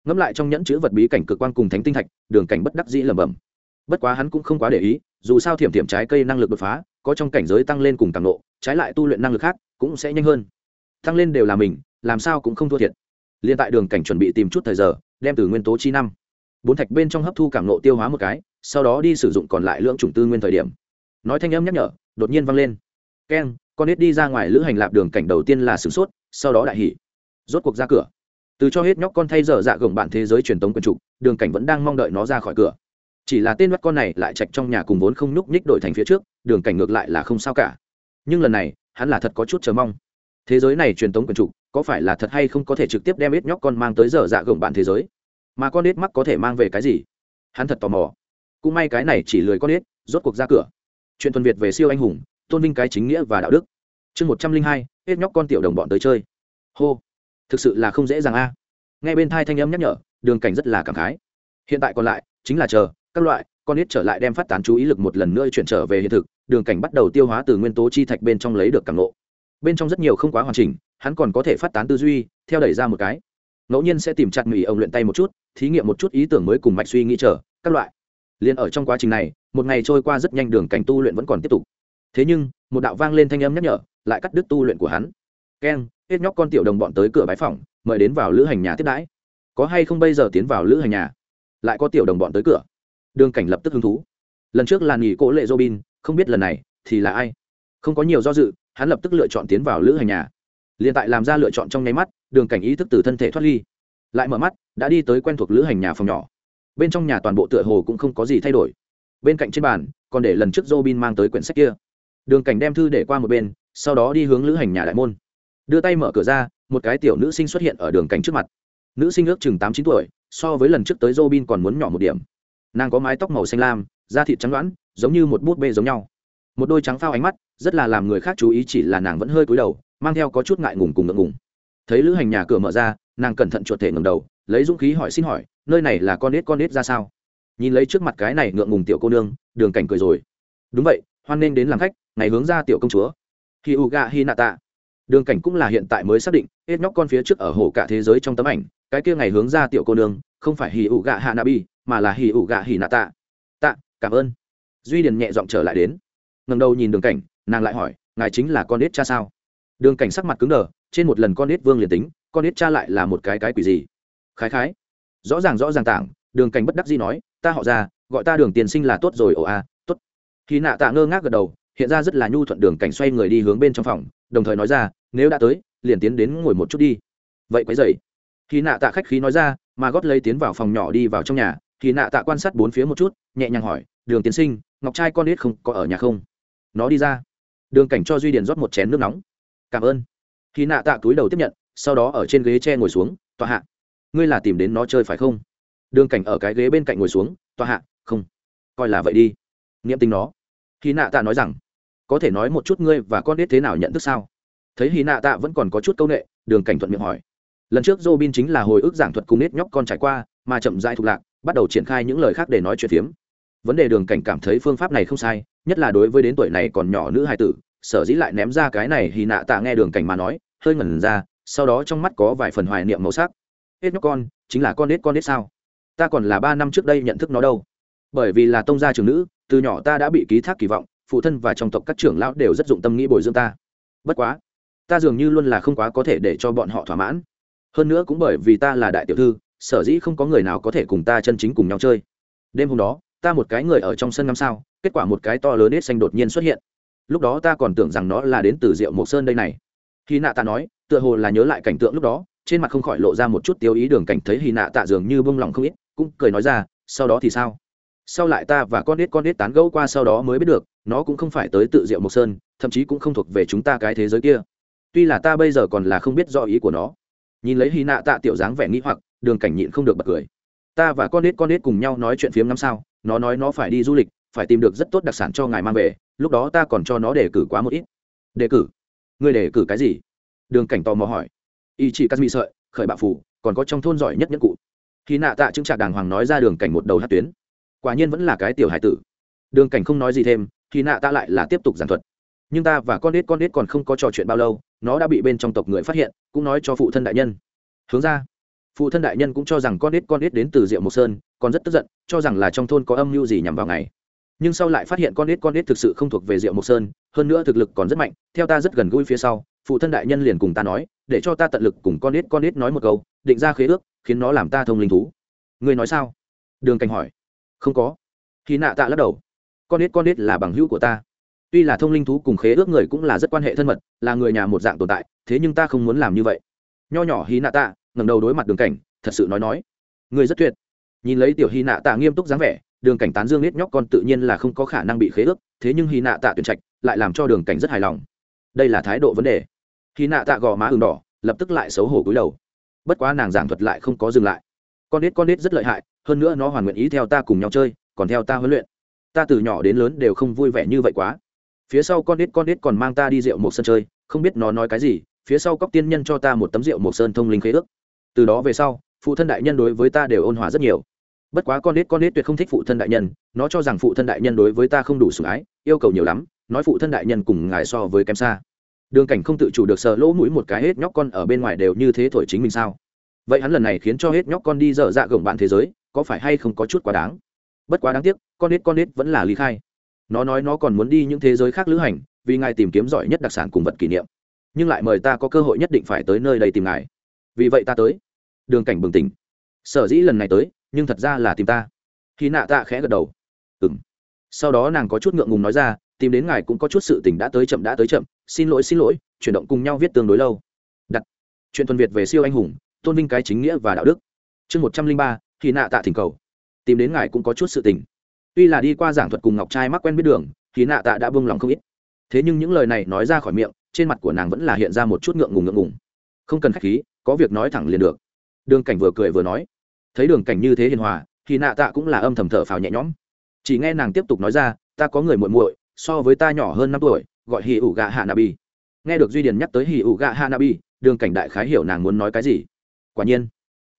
ngẫm lại trong nhẫn chữ vật bí cảnh cực quan cùng thánh tinh thạch, đường cảnh bất đắc dĩ lẩm bẩm. Bất quá hắn cũng không quá để ý, dù sao thiểm thiểm trái cây năng lực đột phá, có trong cảnh giới tăng lên cùng càng lộ, trái lại tu luyện năng lực khác cũng sẽ nhanh hơn. Tăng lên đều là mình, làm sao cũng không thua thiệt. Liên tại đường cảnh chuẩn bị tìm chút thời giờ, đem từ nguyên tố chi năm, bốn thạch bên trong hấp thu cảm nộ tiêu hóa một cái, sau đó đi sử dụng còn lại lượng chủng tư nguyên thời điểm. Nói thanh âm nhắc nhở, đột nhiên vang lên. Keng, con ít đi ra ngoài lữ hành lạp đường cảnh đầu tiên là sửng sốt, sau đó đại hỉ. Rốt cuộc ra cửa từ cho hết nhóc con thay dở dạ gồng bạn thế giới truyền tống quân trục đường cảnh vẫn đang mong đợi nó ra khỏi cửa. Chỉ là tên mắt con này lại chạch trong nhà cùng vốn không nhúc nhích đổi thành phía trước, đường cảnh ngược lại là không sao cả. Nhưng lần này, hắn là thật có chút chờ mong. Thế giới này truyền tống quyền trục có phải là thật hay không có thể trực tiếp đem ít nhóc con mang tới giờ dạ gồng bạn thế giới? Mà con ít mắc có thể mang về cái gì? Hắn thật tò mò. Cũng may cái này chỉ lười con ít rốt cuộc ra cửa. Chuyện thuần việt về siêu anh hùng, tôn vinh cái chính nghĩa và đạo đức. Chương một trăm linh hai, hết nhóc con tiểu đồng bọn tới chơi. Hô thực sự là không dễ dàng a. À. ngay bên thai thanh âm nhắc nhở, đường cảnh rất là cảm khái. Hiện tại còn lại, chính là chờ, các loại, con ít trở lại đem phát tán chú ý lực một lần nữa chuyển trở về hiện thực, đường cảnh bắt đầu tiêu hóa từ nguyên tố chi thạch bên trong lấy được cảm lộ bên trong rất nhiều không quá hoàn chỉnh, hắn còn có thể phát tán tư duy, theo đẩy ra một cái. Ngẫu nhiên sẽ tìm chặt mỹ ông luyện tay một chút, thí nghiệm một chút ý tưởng mới cùng mạch suy nghĩ chờ, các loại. Liền ở trong quá trình này, một ngày trôi qua rất nhanh đường cảnh tu luyện vẫn còn tiếp tục. Thế nhưng, một đạo vang lên thanh âm nhắc nhở, lại cắt đứt tu luyện của hắn. Keng hết nhóc con tiểu đồng bọn tới cửa bái phòng mời đến vào lữ hành nhà tiếp đãi. Có hay không bây giờ tiến vào lữ hành nhà? Lại có tiểu đồng bọn tới cửa. Đường cảnh lập tức hứng thú. Lần trước là nghỉ cỗ lệ robin, không biết lần này thì là ai. Không có nhiều do dự, hắn lập tức lựa chọn tiến vào lữ hành nhà. Liền tại làm ra lựa chọn trong nháy mắt, đường cảnh ý thức từ thân thể thoát ly. Lại mở mắt, đã đi tới quen thuộc lữ hành nhà phòng nhỏ. Bên trong nhà toàn bộ tựa hồ cũng không có gì thay đổi. Bên cạnh trên bàn, còn để lần trước robin mang tới quyển sách kia. Đường cảnh đem thư để qua một bên, sau đó đi hướng lữ hành nhà đại môn đưa tay mở cửa ra, một cái tiểu nữ sinh xuất hiện ở đường cảnh trước mặt. Nữ sinh ước chừng tám chín tuổi, so với lần trước tới robin còn muốn nhỏ một điểm. Nàng có mái tóc màu xanh lam, da thịt trắng đoán giống như một bút bê giống nhau. Một đôi trắng phao ánh mắt, rất là làm người khác chú ý chỉ là nàng vẫn hơi cúi đầu, mang theo có chút ngại ngùng cùng ngượng ngùng. Thấy lữ hành nhà cửa mở ra, nàng cẩn thận chuột thể ngầm đầu, lấy dũng khí hỏi xin hỏi, nơi này là con nết con nết ra sao? Nhìn lấy trước mặt cái này ngượng ngùng tiểu cô nương, đường cảnh cười rồi. Đúng vậy, hoan nên đến làm khách, ngày hướng ra tiểu công chúa. Hi u ga hi nạ tạ đường cảnh cũng là hiện tại mới xác định hết nhóc con phía trước ở hồ cả thế giới trong tấm ảnh cái kia ngày hướng ra tiểu cô nương không phải hì ủ gạ hạ nabi mà là hì ủ gạ hì nạ tạ. Tạ cảm ơn. Duy điền nhẹ giọng trở lại đến. Ngần đầu nhìn đường cảnh nàng lại hỏi ngài chính là con nết cha sao? Đường cảnh sắc mặt cứng đờ trên một lần con nết vương liền tính con nết cha lại là một cái cái quỷ gì? Khái khái. Rõ ràng rõ ràng tảng đường cảnh bất đắc dĩ nói ta họ ra gọi ta đường tiền sinh là tốt rồi ồ a à, tốt. Khi nạ tạ ngơ ngác gật đầu hiện ra rất là nhu thuận đường cảnh xoay người đi hướng bên trong phòng đồng thời nói ra nếu đã tới, liền tiến đến ngồi một chút đi. Vậy quấy dậy khi nạ tạ khách khí nói ra, mà gót lấy tiến vào phòng nhỏ đi vào trong nhà thì nạ tạ quan sát bốn phía một chút, nhẹ nhàng hỏi, đường tiến sinh, ngọc trai con ít không có ở nhà không? Nó đi ra. Đường cảnh cho duy điền rót một chén nước nóng. Cảm ơn. Khi nạ tạ túi đầu tiếp nhận, sau đó ở trên ghế tre ngồi xuống, tòa hạ, ngươi là tìm đến nó chơi phải không? Đường cảnh ở cái ghế bên cạnh ngồi xuống, tòa hạ, không. Coi là vậy đi. Niệm tình nó. Khi nạ tạ nói rằng, có thể nói một chút ngươi và con biết thế nào nhận thức sao? Thấy hy nạ tạ vẫn còn có chút c â u n ệ đường cảnh thuận miệng hỏi. Lần trước dô bin chính là hồi ức giảng thuật cùng nết nhóc con trải qua, mà chậm dại thục lạc, bắt đầu triển khai những lời khác để nói chuyện phiếm. Vấn đề đường cảnh cảm thấy phương pháp này không sai, nhất là đối với đến tuổi này còn nhỏ nữ hai tử, sở dĩ lại ném ra cái này hy nạ tạ nghe đường cảnh mà nói, hơi ngẩn ra, sau đó trong mắt có vài phần hoài niệm màu sắc. Hết nhóc con, chính là con nết con nết sao? Ta còn là ba năm trước đây nhận thức nó đâu. Bởi vì là tông gia trường nữ, từ nhỏ ta đã bị ký thác kỳ vọng, phụ thân và trong tộc các trưởng lão đều rất dụng tâm nghĩ bồi dưỡng ta. Bất quá ta dường như luôn là không quá có thể để cho bọn họ thỏa mãn. Hơn nữa cũng bởi vì ta là đại tiểu thư, sở dĩ không có người nào có thể cùng ta chân chính cùng nhau chơi. Đêm hôm đó, ta một cái người ở trong sân năm sao, kết quả một cái to lớn nết xanh đột nhiên xuất hiện. Lúc đó ta còn tưởng rằng nó là đến từ rượu mộc sơn đây này. Khi nạ ta nói, tựa hồ là nhớ lại cảnh tượng lúc đó, trên mặt không khỏi lộ ra một chút tiêu ý đường cảnh thấy hy nạ tạ dường như bông lòng không ít, cũng cười nói ra, sau đó thì sao? Sau lại ta và con nết con nết tán gẫu qua sau đó mới biết được, nó cũng không phải tới tự diệu mộc sơn, thậm chí cũng không thuộc về chúng ta cái thế giới kia tuy là ta bây giờ còn là không biết rõ ý của nó. Nhìn lấy hy nạ tạ tiểu dáng vẻ nghĩ hoặc, đường cảnh nhịn không được bật cười. Ta và con nết con nết cùng nhau nói chuyện phiếm năm sao, nó nói nó phải đi du lịch, phải tìm được rất tốt đặc sản cho ngài mang về, lúc đó ta còn cho nó đề cử quá một ít. Đề cử? Người đề cử cái gì? Đường cảnh tò mò hỏi. Y chỉ cắt bị sợi, khởi bạo phủ còn có trong thôn giỏi nhất nhất cụ. Khi nạ tạ chứng trạc đàng hoàng nói ra đường cảnh một đầu hát tuyến. Quả nhiên vẫn là cái tiểu hải tử. Đường cảnh không nói gì thêm khi nạ tạ lại là tiếp tục giảng thuật. Nhưng ta và con đít con đít còn không có trò chuyện bao lâu nó đã bị bên trong tộc người phát hiện, cũng nói cho phụ thân đại nhân. Hướng ra. Phụ thân đại nhân cũng cho rằng con đít con đít đến từ diệu mộc sơn, còn rất tức giận, cho rằng là trong thôn có âm mưu gì nhằm vào ngày nhưng sau lại phát hiện con đít con đít thực sự không thuộc về diệu mộc sơn, hơn nữa thực lực còn rất mạnh, theo ta rất gần gũi phía sau, phụ thân đại nhân liền cùng ta nói, để cho ta tận lực cùng con nít con nít nói một câu, định ra khế ước, khiến nó làm ta thông linh thú. Người nói sao? Đường cảnh hỏi. Không có. Khi nạ tạ lắc đầu. Con nít con nít là bằng hữu của ta tuy là thông linh thú cùng khế ước người cũng là rất quan hệ thân mật, là người nhà một dạng tồn tại, thế nhưng ta không muốn làm như vậy. Nho nhỏ hy nạ tạ ngẩng đầu đối mặt đường cảnh, thật sự nói nói. Người rất tuyệt. Nhìn lấy tiểu hy nạ tạ nghiêm túc dáng vẻ, đường cảnh tán dương nết nhóc con tự nhiên là không có khả năng bị khế ước, thế nhưng hy nạ tạ tuyển trạch lại làm cho đường cảnh rất hài lòng. Đây là thái độ vấn đề. Hy nạ tạ gò má ừng đỏ, lập tức lại xấu hổ cúi đầu. Bất quá nàng giảng thuật lại không có dừng lại. Con nết con nết rất lợi hại, hơn nữa nó hoàn nguyện ý theo ta cùng nhau chơi, còn theo ta huấn luyện. Ta từ nhỏ đến lớn đều không vui vẻ như vậy quá phía sau con đít con đít còn mang ta đi rượu một sân chơi, không biết nó nói cái gì, phía sau cóc tiên nhân cho ta một tấm rượu một sơn thông linh khế ước. Từ đó về sau, phụ thân đại nhân đối với ta đều ôn hòa rất nhiều. Bất quá con đít con đít tuyệt không thích phụ thân đại nhân, nó cho rằng phụ thân đại nhân đối với ta không đủ sủng ái, yêu cầu nhiều lắm, nói phụ thân đại nhân cùng ngài so với kém xa. Đường cảnh không tự chủ được sờ lỗ mũi một cái hết nhóc con ở bên ngoài đều như thế thổi chính mình sao? Vậy hắn lần này khiến cho hết nhóc con đi dở dạ gồng bạn thế giới, có phải hay không có chút quá đáng? Bất quá đáng tiếc, con nết con nết vẫn là lý khai nó nói nó còn muốn đi những thế giới khác lữ hành, vì ngài tìm kiếm giỏi nhất đặc sản cùng vật kỷ niệm. Nhưng lại mời ta có cơ hội nhất định phải tới nơi đây tìm ngài. Vì vậy ta tới. Đường cảnh bừng tỉnh. Sở dĩ lần này tới, nhưng thật ra là tìm ta. Khi nạ tạ khẽ gật đầu. Ừng sau đó nàng có chút ngượng ngùng nói ra, tìm đến ngài cũng có chút sự tình đã tới chậm đã tới chậm, xin lỗi xin lỗi, chuyển động cùng nhau viết tương đối lâu. Đặt. Chuyện tuần việt về siêu anh hùng, tôn vinh cái chính nghĩa và đạo đức. Chương một trăm linh ba, khi nạ tạ thỉnh cầu. Tìm đến ngài cũng có chút sự tình tuy là đi qua giảng thuật cùng ngọc trai mắc quen biết đường, thì nạ tạ đã buông lòng không ít. Thế nhưng những lời này nói ra khỏi miệng, trên mặt của nàng vẫn là hiện ra một chút ngượng ngùng ngượng ngùng. Không cần khách khí, có việc nói thẳng liền được. Đường cảnh vừa cười vừa nói. Thấy đường cảnh như thế hiền hòa, thì nạ tạ cũng là âm thầm thở phào nhẹ nhõm. Chỉ nghe nàng tiếp tục nói ra, ta có người muội muội, so với ta nhỏ hơn năm tuổi, gọi hì ủ gạ hạ nabi nghe được duy điền nhắc tới hì ủ gạ hạ nabi đường cảnh đại khái hiểu nàng muốn nói cái gì. Quả nhiên,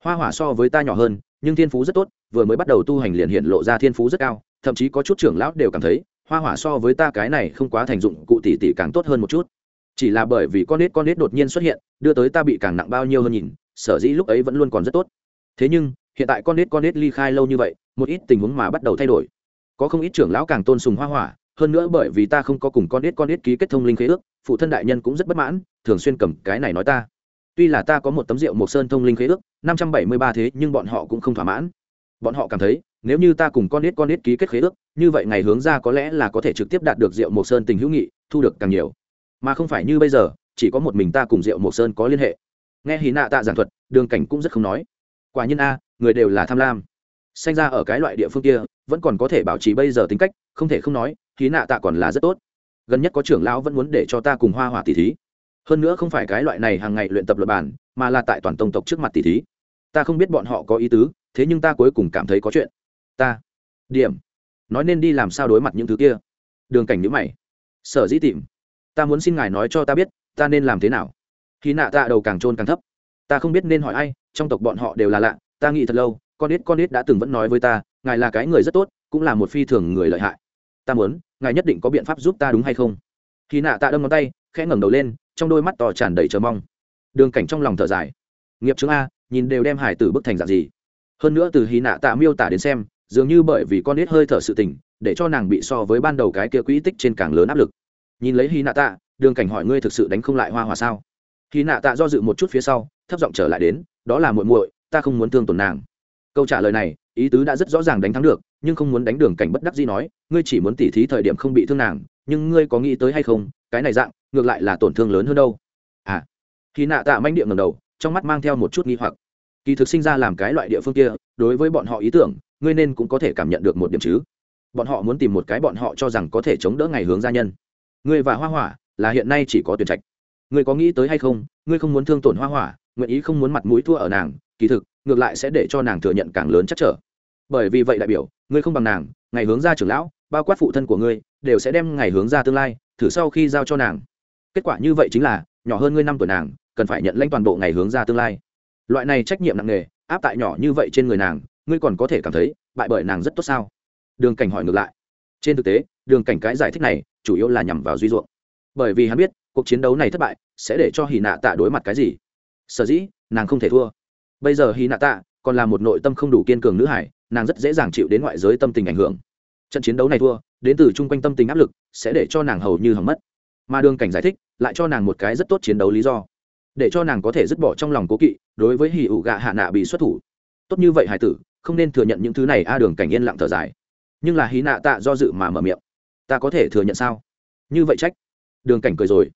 hoa hỏa so với ta nhỏ hơn, nhưng thiên phú rất tốt, vừa mới bắt đầu tu hành liền hiện lộ ra thiên phú rất cao thậm chí có chút trưởng lão đều cảm thấy, hoa hỏa so với ta cái này không quá thành dụng, cụ tỷ tỷ càng tốt hơn một chút. Chỉ là bởi vì con nết con nết đột nhiên xuất hiện, đưa tới ta bị càng nặng bao nhiêu hơn nhìn, sở dĩ lúc ấy vẫn luôn còn rất tốt. Thế nhưng, hiện tại con nết con nết ly khai lâu như vậy, một ít tình huống mà bắt đầu thay đổi. Có không ít trưởng lão càng tôn sùng hoa hỏa, hơn nữa bởi vì ta không có cùng con nết con nết ký kết thông linh khế ước, phụ thân đại nhân cũng rất bất mãn, thường xuyên cầm cái này nói ta. Tuy là ta có một tấm rượu một sơn thông linh khế ước, năm trăm bảy mươi ba thế nhưng bọn họ cũng không thỏa mãn. Bọn họ cảm thấy nếu như ta cùng con nít con nít ký kết khế ước, như vậy ngày hướng ra có lẽ là có thể trực tiếp đạt được rượu một sơn tình hữu nghị, thu được càng nhiều. Mà không phải như bây giờ, chỉ có một mình ta cùng rượu một sơn có liên hệ. Nghe hí nạ tạ giảng thuật, đường cảnh cũng rất không nói. Quả nhiên a, người đều là tham lam. Sinh ra ở cái loại địa phương kia, vẫn còn có thể bảo trì bây giờ tính cách, không thể không nói, hí nạ tạ còn là rất tốt. Gần nhất có trưởng lão vẫn muốn để cho ta cùng hoa hỏa tỷ thí. Hơn nữa không phải cái loại này hàng ngày luyện tập luật bản, mà là tại toàn tông tộc trước mặt tỷ thí. Ta không biết bọn họ có ý tứ, thế nhưng ta cuối cùng cảm thấy có chuyện ta. Điểm. Nói nên đi làm sao đối mặt những thứ kia. Đường cảnh nhữ mày. Sở dĩ tìm. Ta muốn xin ngài nói cho ta biết, ta nên làm thế nào. Khi nạ ta đầu càng trôn càng thấp. Ta không biết nên hỏi ai, trong tộc bọn họ đều là lạ, ta nghĩ thật lâu, con ít con ít đã từng vẫn nói với ta, ngài là cái người rất tốt, cũng là một phi thường người lợi hại. Ta muốn, ngài nhất định có biện pháp giúp ta đúng hay không? Khi nạ ta đâm ngón tay, khẽ ngẩng đầu lên, trong đôi mắt to tràn đầy chờ mong. Đường cảnh trong lòng thở dài. Nghiệp chứng a, nhìn đều đem hải tử bức thành dạng gì. Hơn nữa từ hy nạ tạ miêu tả đến xem dường như bởi vì con nít hơi thở sự tình, để cho nàng bị so với ban đầu cái kia quỹ tích trên càng lớn áp lực. Nhìn lấy hy nạ tạ đường cảnh hỏi ngươi thực sự đánh không lại hoa hòa sao? Hy nạ tạ do dự một chút phía sau, thấp giọng trở lại đến, đó là muội muội, ta không muốn thương tổn nàng. Câu trả lời này, ý tứ đã rất rõ ràng đánh thắng được, nhưng không muốn đánh đường cảnh bất đắc gì nói, ngươi chỉ muốn tỉ thí thời điểm không bị thương nàng, nhưng ngươi có nghĩ tới hay không, cái này dạng, ngược lại là tổn thương lớn hơn đâu. À. Khi nạ tạ manh địa ngầm đầu, trong mắt mang theo một chút nghi hoặc. Kỳ thực sinh ra làm cái loại địa phương kia, đối với bọn họ ý tưởng ngươi nên cũng có thể cảm nhận được một điểm chứ. Bọn họ muốn tìm một cái bọn họ cho rằng có thể chống đỡ ngày hướng gia nhân. Ngươi và hoa hỏa là hiện nay chỉ có tuyển trạch. Ngươi có nghĩ tới hay không? Ngươi không muốn thương tổn hoa hỏa, nguyện ý không muốn mặt mũi thua ở nàng, kỳ thực, ngược lại sẽ để cho nàng thừa nhận càng lớn chắc trở. Bởi vì vậy đại biểu, ngươi không bằng nàng, ngày hướng ra trưởng lão, bao quát phụ thân của ngươi, đều sẽ đem ngày hướng ra tương lai, thử sau khi giao cho nàng. Kết quả như vậy chính là, nhỏ hơn ngươi năm tuổi nàng, cần phải nhận lãnh toàn bộ ngày hướng ra tương lai. Loại này trách nhiệm nặng nề, áp tại nhỏ như vậy trên người nàng ngươi còn có thể cảm thấy bại bởi nàng rất tốt sao? Đường cảnh hỏi ngược lại. Trên thực tế, đường cảnh cái giải thích này chủ yếu là nhằm vào duy ruộng. Bởi vì hắn biết, cuộc chiến đấu này thất bại sẽ để cho hì nạ tạ đối mặt cái gì. Sở dĩ, nàng không thể thua. Bây giờ hì nạ tạ còn là một nội tâm không đủ kiên cường nữ hải, nàng rất dễ dàng chịu đến ngoại giới tâm tình ảnh hưởng. Trận chiến đấu này thua, đến từ chung quanh tâm tình áp lực, sẽ để cho nàng hầu như hỏng mất. Mà đường cảnh giải thích, lại cho nàng một cái rất tốt chiến đấu lý do. Để cho nàng có thể dứt bỏ trong lòng cố kỵ, đối với hì ủ gạ hạ nạ bị xuất thủ. Tốt như vậy hải tử không nên thừa nhận những thứ này a đường cảnh yên lặng thở dài. Nhưng là hí nạ tạ do dự mà mở miệng. Ta có thể thừa nhận sao? Như vậy trách. Đường cảnh cười rồi.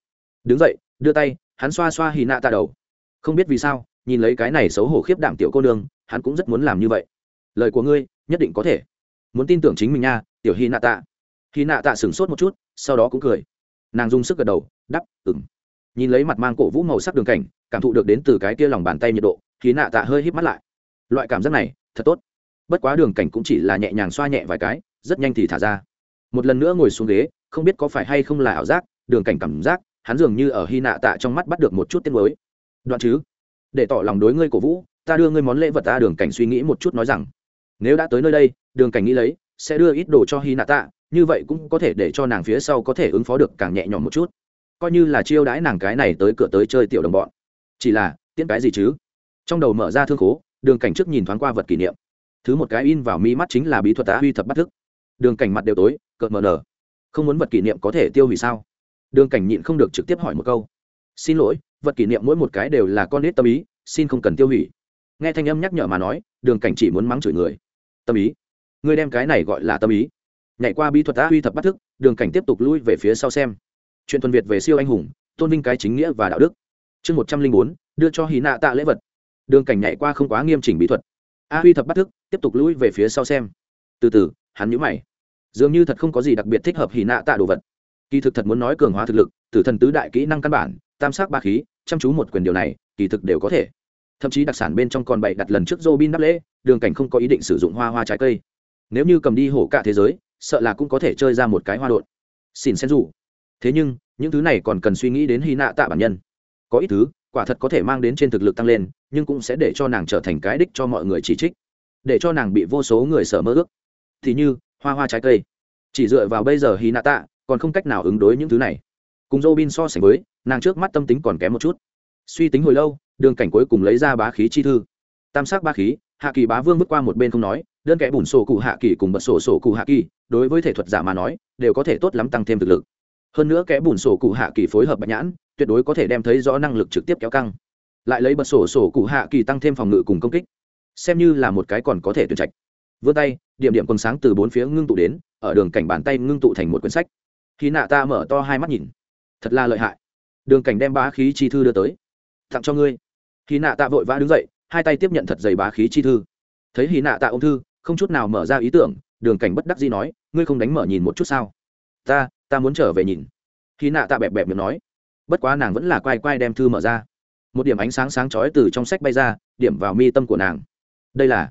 Đứng dậy, đưa tay, hắn xoa xoa hí nạ tạ đầu. Không biết vì sao, nhìn lấy cái này xấu hổ khiếp đảm tiểu cô nương, hắn cũng rất muốn làm như vậy. Lời của ngươi, nhất định có thể. Muốn tin tưởng chính mình nha, tiểu hy nạ tạ. Hy nạ tạ sửng sốt một chút, sau đó cũng cười. Nàng dùng sức gật đầu, đắp ừng nhìn lấy mặt mang cổ vũ màu sắc đường cảnh, cảm thụ được đến từ cái kia lòng bàn tay nhiệt độ hy nạ tạ hơi hít mắt lại. Loại cảm giác này thật tốt. Bất quá đường cảnh cũng chỉ là nhẹ nhàng xoa nhẹ vài cái, rất nhanh thì thả ra. Một lần nữa ngồi xuống ghế, không biết có phải hay không là ảo giác, đường cảnh cảm giác, hắn dường như ở hy nạ tạ trong mắt bắt được một chút tiếng mới. Đoạn chứ? Để tỏ lòng đối ngươi cổ vũ, ta đưa ngươi món lễ vật ta đường cảnh suy nghĩ một chút nói rằng, nếu đã tới nơi đây, đường cảnh nghĩ lấy, sẽ đưa ít đồ cho hy nạ tạ, như vậy cũng có thể để cho nàng phía sau có thể ứng phó được càng nhẹ nhõm một chút. Coi như là chiêu đãi nàng cái này tới cửa tới chơi tiểu đồng bọn. Chỉ là, tiễn cái gì chứ? Trong đầu mở ra thương khố đường cảnh trước nhìn thoáng qua vật kỷ niệm. Thứ một cái in vào mi mắt chính là bí thuật tá huy thập bắt thức. Đường cảnh mặt đều tối, cợt mờ nở. Không muốn vật kỷ niệm có thể tiêu hủy sao? Đường cảnh nhịn không được trực tiếp hỏi một câu. Xin lỗi, vật kỷ niệm mỗi một cái đều là con nít tâm ý, xin không cần tiêu hủy. Nghe thanh âm nhắc nhở mà nói, đường cảnh chỉ muốn mắng chửi người. Tâm ý? Người đem cái này gọi là tâm ý. Nhảy qua bí thuật đã huy thập bắt thức, đường cảnh tiếp tục lui về phía sau xem. Chuyện thuần việt về siêu anh hùng, tôn vinh cái chính nghĩa và đạo đức. Chương một trăm linh bốn, đưa cho hy nạ tạ lễ vật đường cảnh nhảy qua không quá nghiêm chỉnh bí thuật. A huy thập bắt thức, tiếp tục lũi về phía sau xem. Từ từ, hắn nhũ mày. Dường như thật không có gì đặc biệt thích hợp hì nạ tạ đồ vật. Kỳ thực thật muốn nói cường hóa thực lực, tử thần tứ đại kỹ năng căn bản, tam sắc ba khí, chăm chú một quyền điều này, kỳ thực đều có thể. Thậm chí đặc sản bên trong còn bảy đặt lần trước robin đắp lễ, đường cảnh không có ý định sử dụng hoa hoa trái cây. Nếu như cầm đi hổ cả thế giới, sợ là cũng có thể chơi ra một cái hoa đột xin xen rủ. Thế nhưng, những thứ này còn cần suy nghĩ đến hy nạ tạ bản nhân. Có ít thứ, quả thật có thể mang đến trên thực lực tăng lên nhưng cũng sẽ để cho nàng trở thành cái đích cho mọi người chỉ trích, để cho nàng bị vô số người sợ mơ ước. Thì như, hoa hoa trái cây. Chỉ dựa vào bây giờ hy nạ tạ còn không cách nào ứng đối những thứ này. Cùng dô bin so sánh với, nàng trước mắt tâm tính còn kém một chút. Suy tính hồi lâu, đường cảnh cuối cùng lấy ra bá khí chi thư. Tam sắc ba khí, hạ kỳ bá vương bước qua một bên không nói, đơn kẽ bùn sổ cụ hạ kỳ cùng bật sổ sổ cụ hạ kỳ, đối với thể thuật giả mà nói, đều có thể tốt lắm tăng thêm thực lực. Hơn nữa kẽ bùn sổ cụ hạ kỳ phối hợp bạch nhãn, tuyệt đối có thể đem thấy rõ năng lực trực tiếp kéo căng lại lấy bật sổ sổ cụ hạ kỳ tăng thêm phòng ngự cùng công kích. Xem như là một cái còn có thể tuyển trạch. Vươn tay, điểm điểm quần sáng từ bốn phía ngưng tụ đến, ở đường cảnh bàn tay ngưng tụ thành một quyển sách. Khi nạ ta mở to hai mắt nhìn. Thật là lợi hại. Đường cảnh đem bá khí chi thư đưa tới. Tặng cho ngươi. Khi nạ ta vội vã đứng dậy, hai tay tiếp nhận thật dày bá khí chi thư. Thấy hì nạ tạ ung thư, không chút nào mở ra ý tưởng, đường cảnh bất đắc dĩ nói, ngươi không đánh mở nhìn một chút sao? Ta ta muốn trở về nhìn. Khi nạ tạ bẹp bẹp miệng nói. Bất quá nàng vẫn là quay quay đem thư mở ra một điểm ánh sáng sáng chói từ trong sách bay ra, điểm vào mi tâm của nàng. Đây là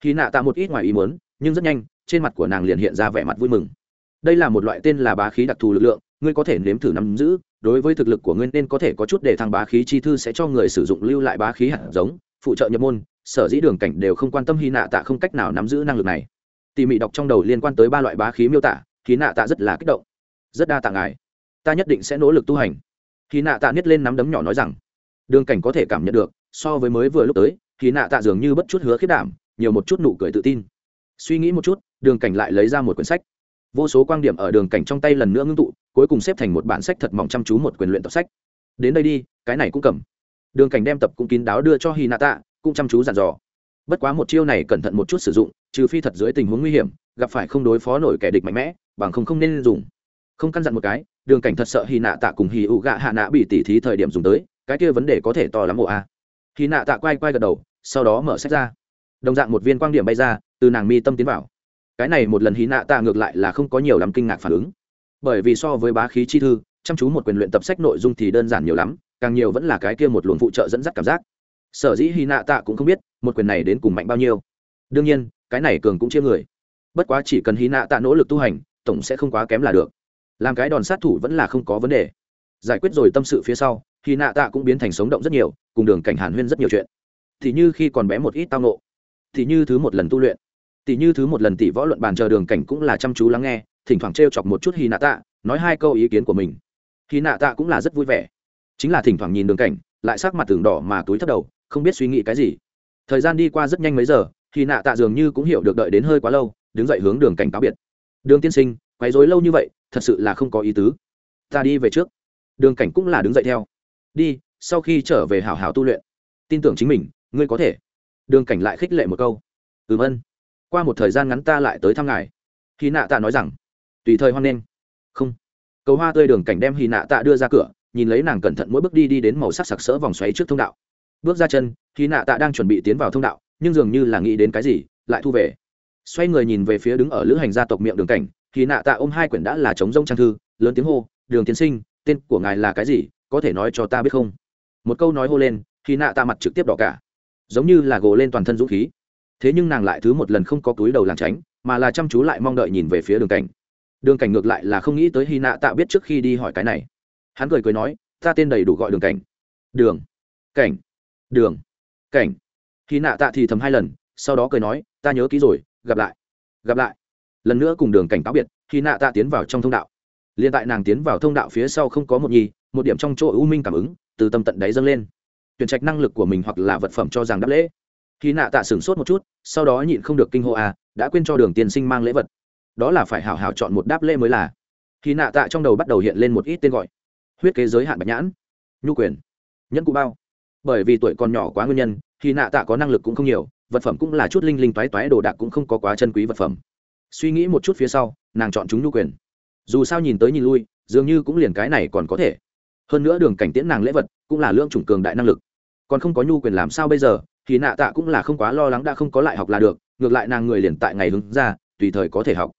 khi nạ tạ một ít ngoài ý muốn, nhưng rất nhanh, trên mặt của nàng liền hiện ra vẻ mặt vui mừng. Đây là một loại tên là bá khí đặc thù lực lượng, ngươi có thể nếm thử nắm giữ, đối với thực lực của ngươi nên có thể có chút để thăng bá khí chi thư sẽ cho người sử dụng lưu lại bá khí hạt giống, phụ trợ nhập môn, sở dĩ đường cảnh đều không quan tâm hy nạ tạ không cách nào nắm giữ năng lực này. Tỉ mỉ đọc trong đầu liên quan tới ba loại bá khí miêu tả khí nạ tạ rất là kích động. Rất đa tạ ngài. Ta nhất định sẽ nỗ lực tu hành. Khí nạ tạ nhét lên nắm đấm nhỏ nói rằng đường cảnh có thể cảm nhận được, so với mới vừa lúc tới thì nạ tạ dường như bất chút hứa khiết đảm, nhiều một chút nụ cười tự tin. Suy nghĩ một chút, đường cảnh lại lấy ra một quyển sách. Vô số quan điểm ở đường cảnh trong tay lần nữa ngưng tụ, cuối cùng xếp thành một bản sách thật mỏng chăm chú một quyền luyện tập sách. Đến đây đi, cái này cũng cầm. Đường cảnh đem tập cũng kín đáo đưa cho hy nạ tạ, cũng chăm chú dặn dò. Bất quá một chiêu này cẩn thận một chút sử dụng, trừ phi thật dưới tình huống nguy hiểm, gặp phải không đối phó nổi kẻ địch mạnh mẽ, bằng không không nên dùng. Không căn dặn một cái, đường cảnh thật sợ hy nạ tạ cùng hy ụ gạ hạ nạ bị tỉ thí thời điểm dùng tới cái kia vấn đề có thể to lắm bộ a. Khi nạ tạ quay quay gật đầu, sau đó mở sách ra. Đồng dạng một viên quang điểm bay ra, từ nàng mi tâm tiến vào. Cái này một lần hí nạ tạ ngược lại là không có nhiều lắm kinh ngạc phản ứng. Bởi vì so với bá khí chi thư, chăm chú một quyền luyện tập sách nội dung thì đơn giản nhiều lắm, càng nhiều vẫn là cái kia một luồng phụ trợ dẫn dắt cảm giác. Sở dĩ hy nạ tạ cũng không biết, một quyền này đến cùng mạnh bao nhiêu. Đương nhiên, cái này cường cũng chia người. Bất quá chỉ cần hy nạ tạ nỗ lực tu hành, tổng sẽ không quá kém là được. Làm cái đòn sát thủ vẫn là không có vấn đề. Giải quyết rồi tâm sự phía sau khi nạ tạ cũng biến thành sống động rất nhiều, cùng đường cảnh hàn huyên rất nhiều chuyện. Thì như khi còn bé một ít tao nộ thì như thứ một lần tu luyện. Thì như thứ một lần tỷ võ luận bàn chờ đường cảnh cũng là chăm chú lắng nghe, thỉnh thoảng t chọc một chút hy nạ tạ, nói hai câu ý kiến của mình. Hy nạ tạ cũng là rất vui vẻ. Chính là thỉnh thoảng nhìn đường cảnh, lại sắc mặt tường đỏ mà túi thất đầu, không biết suy nghĩ cái gì. Thời gian đi qua rất nhanh mấy giờ thì nạ tạ dường như cũng hiểu được đợi đến hơi quá lâu, đứng dậy hướng đường cảnh cáo biệt. Đường tiên sinh, quấy rối lâu như vậy, thật sự là không có ý tứ. Ta đi về trước. Đường cảnh cũng là đứng dậy theo đi, sau khi trở về hảo hảo tu luyện. Tin tưởng chính mình, ngươi có thể. Đường cảnh lại khích lệ một câu. Ừm ân. Qua một thời gian ngắn ta lại tới thăm ngài. Khi nạ tạ nói rằng, tùy thời hoan nghênh. Không. Cầu hoa tươi đường cảnh đem hy nạ tạ đưa ra cửa, nhìn lấy nàng cẩn thận mỗi bước đi đi đến màu sắc sặc sỡ vòng xoáy trước thông đạo. Bước ra chân hy nạ tạ đang chuẩn bị tiến vào thông đạo, nhưng dường như là nghĩ đến cái gì, lại thu về. Xoay người nhìn về phía đứng ở lữ hành gia tộc miệng đường cảnh hy nạ tạ ôm hai quyển đã là chống rông trang thư, lớn tiếng hô, đường tiến sinh, tên của ngài là cái gì? Có thể nói cho ta biết không? Một câu nói hô lên, khi nạ ta mặt trực tiếp đỏ cả. Giống như là gồ lên toàn thân dũng khí. Thế nhưng nàng lại thứ một lần không có túi đầu làng tránh, mà là chăm chú lại mong đợi nhìn về phía đường cảnh. Đường cảnh ngược lại là không nghĩ tới hy nạ tạ biết trước khi đi hỏi cái này. Hắn cười cười nói, ta tên đầy đủ gọi đường cảnh. Đường cảnh đường cảnh. Hy nạ tạ thì thầm hai lần, sau đó cười nói, ta nhớ kỹ rồi, gặp lại gặp lại. Lần nữa cùng đường cảnh cáo biệt hy nạ tạ tiến vào trong thông đạo. L i ê n tại nàng tiến vào thông đạo phía sau không có một nhi một điểm trong chỗ ưu minh cảm ứng, từ tâm tận đáy dâng lên. Tuyển trạch năng lực của mình hoặc là vật phẩm cho rằng đáp lễ. Khi nạ tạ sửng sốt một chút, sau đó nhịn không được kinh hô à đã quên cho đường tiên sinh mang lễ vật. Đó là phải hảo hảo chọn một đáp lễ mới là. Khi nạ tạ trong đầu bắt đầu hiện lên một ít tên gọi. Huyết kế giới hạn bạch nhãn. Nhu quyền. Nhẫn cụ bao. Bởi vì tuổi còn nhỏ quá nguyên nhân, khi nạ tạ có năng lực cũng không nhiều, vật phẩm cũng là chút linh linh toái toái đồ đạc cũng không có quá chân quý vật phẩm. Suy nghĩ một chút phía sau, nàng chọn chúng nhu quyền. Dù sao nhìn tới nhìn lui, dường như cũng liền cái này còn có thể hơn nữa đường cảnh tiễn nàng lễ vật cũng là lương chủng cường đại năng lực. Còn không có nhu quyền làm sao bây giờ, thì nạ tạ cũng là không quá lo lắng đã không có lại học là được, ngược lại nàng người liền tại ngày hứng ra, tùy thời có thể học.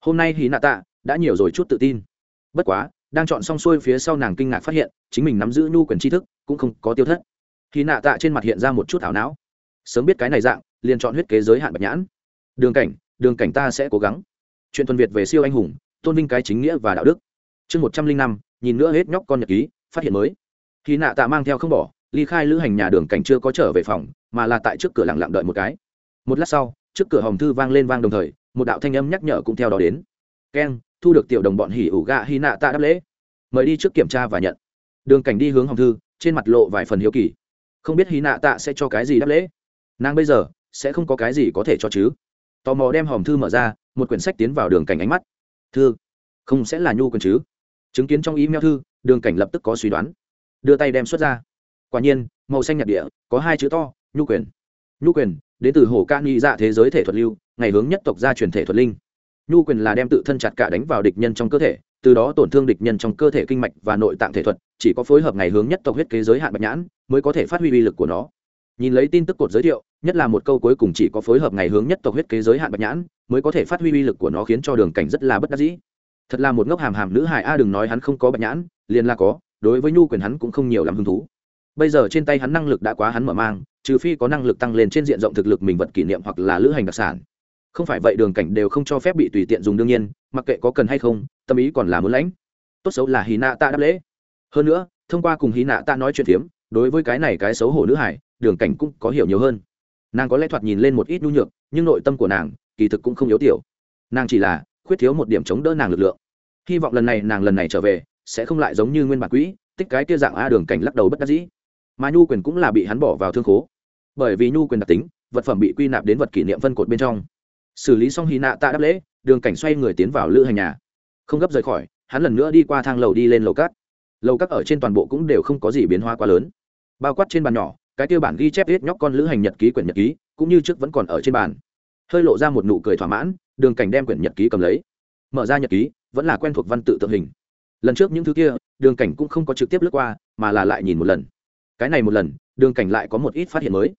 Hôm nay hí nạ tạ đã nhiều rồi chút tự tin. Bất quá, đang chọn xong xuôi phía sau nàng kinh ngạc phát hiện, chính mình nắm giữ nhu quyền tri thức cũng không có tiêu thất. Hí nạ tạ trên mặt hiện ra một chút thảo não. Sớm biết cái này dạng, liền chọn huyết kế giới hạn bạch nhãn. Đường cảnh đường cảnh ta sẽ cố gắng. Chuyện thuần việt về siêu anh hùng, tôn vinh cái chính nghĩa và đạo đức. Chương một trăm linh năm nhìn nữa hết nhóc con nhật ký, phát hiện mới. Khi nạ tạ mang theo không bỏ, ly khai lữ hành nhà đường cảnh chưa có trở về phòng, mà là tại trước cửa lặng lặng đợi một cái. Một lát sau, trước cửa hồng thư vang lên vang đồng thời, một đạo thanh âm nhắc nhở cũng theo đó đến. Keng thu được tiểu đồng bọn hỉ ủ gạ hy nạ tạ đáp lễ. Mời đi trước kiểm tra và nhận. Đường cảnh đi hướng hồng thư, trên mặt lộ vài phần hiếu kỳ. Không biết hy nạ tạ sẽ cho cái gì đáp lễ? Nàng bây giờ, sẽ không có cái gì có thể cho chứ? Tò mò đem hòm thư mở ra, một quyển sách tiến vào đường cảnh ánh mắt. Thư, không sẽ là nhu quần chứ? Chứng kiến trong email thư, đường cảnh lập tức có suy đoán. Đưa tay đem xuất ra. Quả nhiên, màu xanh nhạt địa, có hai chữ to, nhu quyền. Nhu quyền, đến từ hồ ca nghi dạ thế giới thể thuật lưu, ngày hướng nhất tộc gia truyền thể thuật linh. Nhu quyền là đem tự thân chặt cả đánh vào địch nhân trong cơ thể, từ đó tổn thương địch nhân trong cơ thể kinh mạch và nội tạng thể thuật, chỉ có phối hợp ngày hướng nhất tộc huyết kế giới hạn bạch nhãn, mới có thể phát huy uy lực của nó. Nhìn lấy tin tức cột giới thiệu, nhất là một câu cuối cùng chỉ có phối hợp ngày hướng nhất tộc huyết kế giới hạn bạch nhãn, mới có thể phát huy uy lực của nó khiến cho đường cảnh rất là bất đắc dĩ thật là một ngốc hàm hàm nữ hải a, đừng nói hắn không có bạch nhãn, liền là có, đối với nhu quyền hắn cũng không nhiều làm hứng thú. Bây giờ trên tay hắn năng lực đã quá hắn mở mang, trừ phi có năng lực tăng lên trên diện rộng thực lực mình vật kỷ niệm hoặc là lữ hành đặc sản. Không phải vậy đường cảnh đều không cho phép bị tùy tiện dùng đương nhiên, mặc kệ có cần hay không, tâm ý còn là muốn lãnh. Tốt xấu là hí nạ ta đáp lễ. Hơn nữa, thông qua cùng hí nạ ta nói chuyện phiếm, đối với cái này cái xấu hổ nữ hải đường cảnh cũng có hiểu nhiều hơn. Nàng có lẽ thoạt nhìn lên một ít nhu nhược, nhưng nội tâm của nàng kỳ thực cũng không yếu tiểu. Nàng chỉ là khuyết thiếu một điểm chống đỡ nàng lực lượng. Hy vọng lần này nàng lần này trở về, sẽ không lại giống như nguyên bản quỹ, tích cái kia dạng a đường cảnh lắc đầu bất đắc dĩ. Mà nhu quyền cũng là bị hắn bỏ vào thương khố. Bởi vì nhu quyền đặc tính, vật phẩm bị quy nạp đến vật kỷ niệm phân cột bên trong. Xử lý xong hy nạ tạ đáp lễ, đường cảnh xoay người tiến vào lữ hành nhà. Không gấp rời khỏi, hắn lần nữa đi qua thang lầu đi lên lầu cát. Lầu cát ở trên toàn bộ cũng đều không có gì biến hóa quá lớn. Bao quát trên bàn nhỏ, cái tiêu bản ghi chép hết nhóc con lữ hành nhật ký quyển nhật ký, cũng như trước vẫn còn ở trên bàn hơi lộ ra một nụ cười thỏa mãn, đường cảnh đem quyển nhật ký cầm lấy. Mở ra nhật ký, vẫn là quen thuộc văn tự tượng hình. Lần trước những thứ kia, đường cảnh cũng không có trực tiếp lướt qua, mà là lại nhìn một lần. Cái này một lần, đường cảnh lại có một ít phát hiện mới.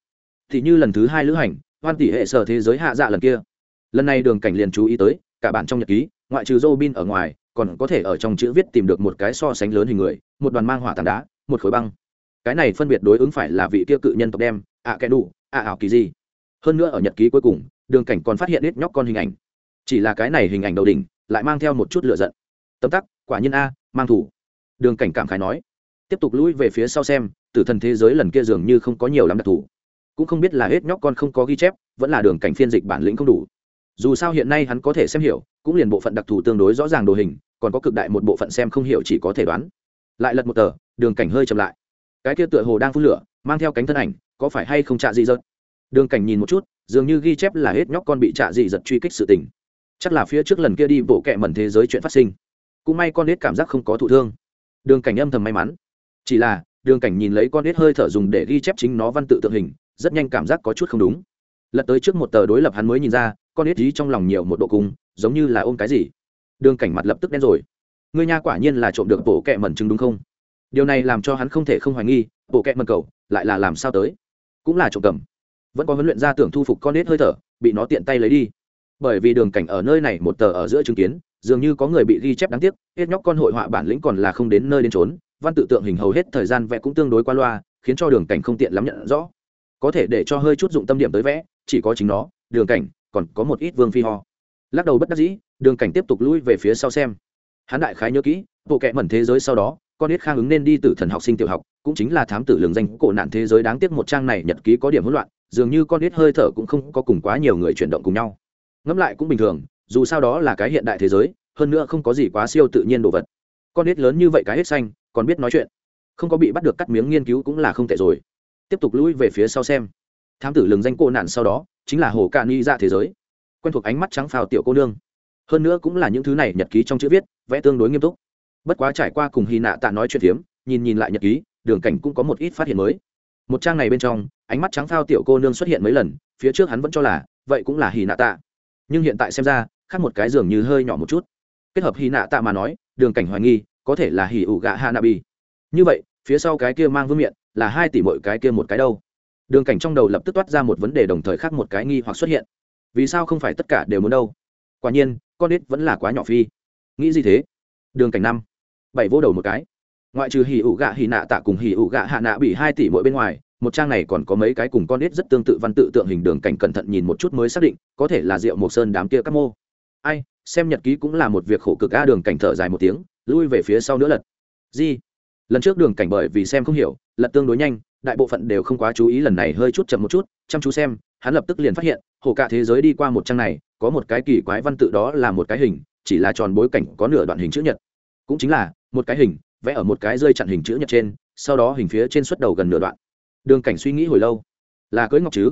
Thì như lần thứ hai lữ hành, hoan tỷ hệ sở thế giới hạ dạ lần kia. Lần này đường cảnh liền chú ý tới, cả bản trong nhật ký, ngoại trừ robin ở ngoài, còn có thể ở trong chữ viết tìm được một cái so sánh lớn hình người, một đoàn mang hỏa tảng đá, một khối băng. Cái này phân biệt đối ứng phải là vị kia cự nhân tộc đem, ạ à kẻ đủ, ạ ảo kỳ gì. Hơn nữa ở nhật ký cuối cùng đường cảnh còn phát hiện ít nhóc con hình ảnh. Chỉ là cái này hình ảnh đầu đỉnh, lại mang theo một chút lựa giận. Tấm tắc, quả nhiên a, mang thủ. Đường cảnh cảm khái nói. Tiếp tục lũi về phía sau xem, tử thần thế giới lần kia dường như không có nhiều lắm đặc thù. Cũng không biết là hết nhóc con không có ghi chép, vẫn là đường cảnh phiên dịch bản lĩnh không đủ. Dù sao hiện nay hắn có thể xem hiểu, cũng liền bộ phận đặc thù tương đối rõ ràng đồ hình, còn có cực đại một bộ phận xem không hiểu chỉ có thể đoán. Lại lật một tờ, đường cảnh hơi chậm lại. Cái kia tựa hồ đang phun lửa, mang theo cánh thân ảnh, có phải hay không trạ gì dật đường cảnh nhìn một chút dường như ghi chép là hết nhóc con bị trạ dị giật truy kích sự tình. Chắc là phía trước lần kia đi bộ kẹ mẩn thế giới chuyện phát sinh. Cũng may con nết cảm giác không có thụ thương. Đường cảnh âm thầm may mắn. Chỉ là, đường cảnh nhìn lấy con nết hơi thở dùng để ghi chép chính nó văn tự tượng hình, rất nhanh cảm giác có chút không đúng. Lật tới trước một tờ đối lập hắn mới nhìn ra, con nết dí trong lòng nhiều một độ cung, giống như là ôm cái gì. Đường cảnh mặt lập tức đen rồi. Ngươi nha quả nhiên là trộm được bộ kẹ mẩn chứng đúng không? Điều này làm cho hắn không thể không hoài nghi bộ kẹ mẩn cầu lại là làm sao tới? Cũng là trộm cầm vẫn có huấn luyện ra tưởng thu phục con nết hơi thở, bị nó tiện tay lấy đi. Bởi vì đường cảnh ở nơi này một tờ ở giữa chứng kiến, dường như có người bị ghi chép đáng tiếc, hết nhóc con hội họa bản lĩnh còn là không đến nơi đến trốn văn tự tượng hình hầu hết thời gian vẽ cũng tương đối qua loa, khiến cho đường cảnh không tiện lắm nhận rõ. Có thể để cho hơi chút dụng tâm điểm tới vẽ, chỉ có chính nó, đường cảnh, còn có một ít vương phi ho. Lắc đầu bất đắc dĩ, đường cảnh tiếp tục lui về phía sau xem. Hắn đại khái nhớ kỹ, bộ kệ mẩn thế giới sau đó, con ít khang ứng nên đi từ thần học sinh tiểu học, cũng chính là thám tử lường danh cổ nạn thế giới đáng tiếc một trang này nhật ký có điểm hỗn loạn dường như con ít hơi thở cũng không có cùng quá nhiều người chuyển động cùng nhau. Ngẫm lại cũng bình thường, dù sao đó là cái hiện đại thế giới, hơn nữa không có gì quá siêu tự nhiên đồ vật. Con ít lớn như vậy cái hết xanh, còn biết nói chuyện. Không có bị bắt được cắt miếng nghiên cứu cũng là không tệ rồi. Tiếp tục lũi về phía sau xem. Thám tử lường danh cô nạn sau đó, chính là hồ ca ni ra thế giới. Quen thuộc ánh mắt trắng phào tiểu cô nương. Hơn nữa cũng là những thứ này nhật ký trong chữ viết, vẽ tương đối nghiêm túc. Bất quá trải qua cùng hy nạ tạ nói chuyện phiếm, nhìn nhìn lại nhật ký, đường cảnh cũng có một ít phát hiện mới. Một trang này bên trong ánh mắt trắng phao tiểu cô nương xuất hiện mấy lần, phía trước hắn vẫn cho là, vậy cũng là hì nạ tạ nhưng hiện tại xem ra, khác một cái dường như hơi nhỏ một chút. Kết hợp hì nạ tạ mà nói, đường cảnh hoài nghi, có thể là hỉ ủ gạ hạ nạ bi như vậy, phía sau cái kia mang vương miện, là hai tỷ mỗi cái kia một cái đâu? Đường cảnh trong đầu lập tức toát ra một vấn đề đồng thời khác một cái nghi hoặc xuất hiện. Vì sao không phải tất cả đều muốn đâu? Quả nhiên, con ít vẫn là quá nhỏ phi. Nghĩ gì thế? Đường cảnh năm. Bảy vô đầu một cái. Ngoại trừ hỉ ủ gạ hỉ nạ tạ cùng hỉ ủ gạ hạ nạ bị hai tỷ mỗi bên ngoài một trang này còn có mấy cái cùng con nít rất tương tự văn tự tượng hình đường cảnh cẩn thận nhìn một chút mới xác định, có thể là rượu mộc sơn đám kia các mô. Ai, xem nhật ký cũng là một việc khổ cực a đường cảnh thở dài một tiếng, lui về phía sau nữa lật. Di lần trước đường cảnh bởi vì xem không hiểu, lật tương đối nhanh, đại bộ phận đều không quá chú ý lần này hơi chút chậm một chút, chăm chú xem, hắn lập tức liền phát hiện, hồ cả thế giới đi qua một trang này, có một cái kỳ quái văn tự đó là một cái hình, chỉ là tròn bối cảnh có nửa đoạn hình chữ nhật. Cũng chính là, một cái hình, vẽ ở một cái rơi chặn hình chữ nhật trên, sau đó hình phía trên xuất đầu gần nửa đoạn đường cảnh suy nghĩ hồi lâu. Là cưới ngọc chứ?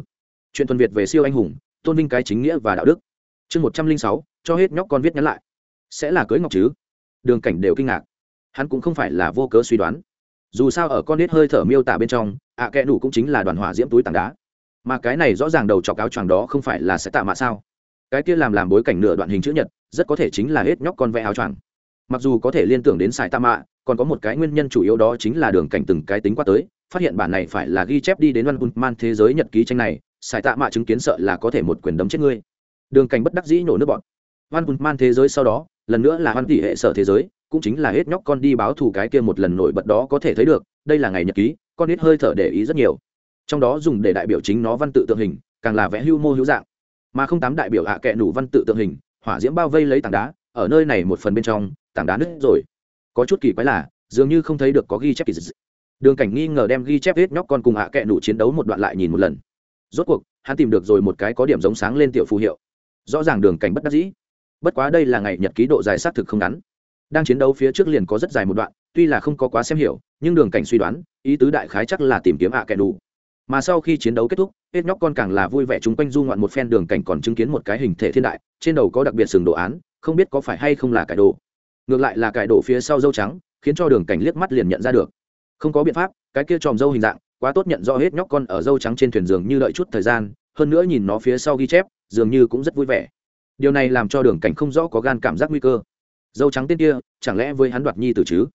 Chuyện tuần việt về siêu anh hùng, tôn vinh cái chính nghĩa và đạo đức. Chương một trăm linh sáu, cho hết nhóc con viết nhắn lại. Sẽ là cưới ngọc chứ? Đường cảnh đều kinh ngạc. Hắn cũng không phải là vô cớ suy đoán. Dù sao ở con nết hơi thở miêu tả bên trong, ạ à kẽ đủ cũng chính là đoàn hỏa diễm túi tảng đá. Mà cái này rõ ràng đầu chọc áo choàng đó không phải là sẽ tạ mạ sao? Cái kia làm làm bối cảnh nửa đoạn hình chữ nhật, rất có thể chính là hết nhóc con vẽ áo choàng. Mặc dù có thể liên tưởng đến sài tạ mạ, còn có một cái nguyên nhân chủ yếu đó chính là đường cảnh từng cái tính qua tới phát hiện bản này phải là ghi chép đi đến văn man thế giới nhật ký tranh này sài tạ mạ chứng kiến sợ là có thể một quyền đấm chết ngươi. Đường cảnh bất đắc dĩ nổ nước bọn văn man thế giới sau đó, lần nữa là văn tỷ hệ sở thế giới, cũng chính là hết nhóc con đi báo thù cái kia một lần nổi bật đó có thể thấy được, đây là ngày nhật ký, con ít hơi thở để ý rất nhiều. Trong đó dùng để đại biểu chính nó văn tự tượng hình, càng là vẽ hưu mô hữu dạng. Mà không tám đại biểu hạ à kệ nủ văn tự tượng hình, hỏa diễm bao vây lấy tảng đá, ở nơi này một phần bên trong, tảng đá nứt rồi. Có chút kỳ quái là, dường như không thấy được có ghi chép kỳ dị đường cảnh nghi ngờ đem ghi chép hết nhóc con cùng hạ à kệ nụ chiến đấu một đoạn lại nhìn một lần. Rốt cuộc, hắn tìm được rồi một cái có điểm giống sáng lên tiểu phù hiệu. Rõ ràng đường cảnh bất đắc dĩ. Bất quá đây là ngày nhật ký độ dài xác thực không ngắn. Đang chiến đấu phía trước liền có rất dài một đoạn, tuy là không có quá xem hiểu, nhưng đường cảnh suy đoán, ý tứ đại khái chắc là tìm kiếm hạ kẹ đũ. mà sau khi chiến đấu kết thúc hết nhóc con càng là vui vẻ chúng quanh du ngoạn một phen đường cảnh còn chứng kiến một cái hình thể thiên đại, trên đầu có đặc biệt sừng đồ án, không biết có phải hay không là cải đồ. Ngược lại là cải đồ phía sau dâu trắng, khiến cho đường cảnh liếc mắt liền nhận ra được không có biện pháp, cái kia tròm dâu hình dạng, quá tốt nhận rõ hết nhóc con ở dâu trắng trên thuyền giường như đợi chút thời gian, hơn nữa nhìn nó phía sau ghi chép, dường như cũng rất vui vẻ. Điều này làm cho đường cảnh không rõ có gan cảm giác nguy cơ. Dâu trắng tên kia, chẳng lẽ với hắn đoạt nhi tử chứ?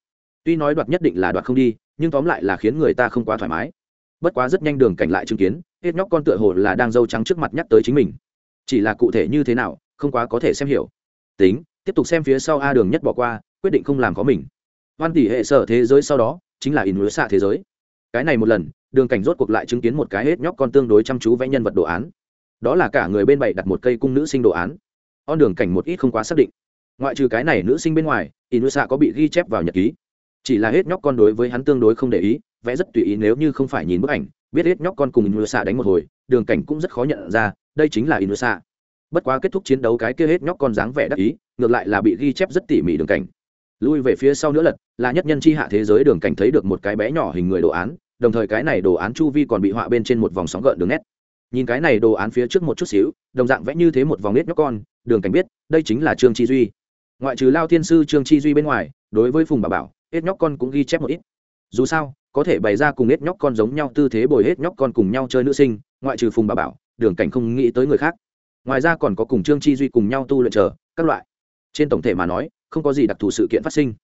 Tuy nói đoạt nhất định là đoạt không đi, nhưng tóm lại là khiến người ta không quá thoải mái. Bất quá rất nhanh đường cảnh lại chứng kiến, hết nhóc con tựa hồ là đang dâu trắng trước mặt nhắc tới chính mình. Chỉ là cụ thể như thế nào, không quá có thể xem hiểu. Tính, tiếp tục xem phía sau a đường nhất bỏ qua, quyết định không làm có mình hoan tỷ hệ sở thế giới sau đó, chính là in hứa xạ thế giới. Cái này một lần, đường cảnh rốt cuộc lại chứng kiến một cái hết nhóc con tương đối chăm chú vẽ nhân vật đồ án. Đó là cả người bên bảy đặt một cây cung nữ sinh đồ án. On đường cảnh một ít không quá xác định. Ngoại trừ cái này nữ sinh bên ngoài inusa có bị ghi chép vào nhật ký. Chỉ là hết nhóc con đối với hắn tương đối không để ý, vẽ rất tùy ý nếu như không phải nhìn bức ảnh, biết hết nhóc con cùng inusa đánh một hồi, đường cảnh cũng rất khó nhận ra, đây chính là inusa bất quá kết thúc chiến đấu cái kia hết nhóc con dáng vẻ đắc ý, ngược lại là bị ghi chép rất tỉ mỉ đường cảnh lui về phía sau nữa lật, là nhất nhân chi hạ thế giới đường cảnh thấy được một cái bé nhỏ hình người đồ án, đồng thời cái này đồ án chu vi còn bị họa bên trên một vòng sóng gợn đường nét. Nhìn cái này đồ án phía trước một chút xíu, đồng dạng vẽ như thế một vòng nết nhóc con, đường cảnh biết, đây chính là trương chi duy. Ngoại trừ lao thiên sư trương chi duy bên ngoài, đối với phùng bà bảo, hết nhóc con cũng ghi chép một ít. Dù sao, có thể bày ra cùng hết nhóc con giống nhau tư thế bồi hết nhóc con cùng nhau chơi nữ sinh, ngoại trừ phùng bà bảo, đường cảnh không nghĩ tới người khác. Ngoài ra còn có cùng trương chi duy cùng nhau tu luyện chờ, các loại. Trên tổng thể mà nói không có gì đặc thù sự kiện phát sinh.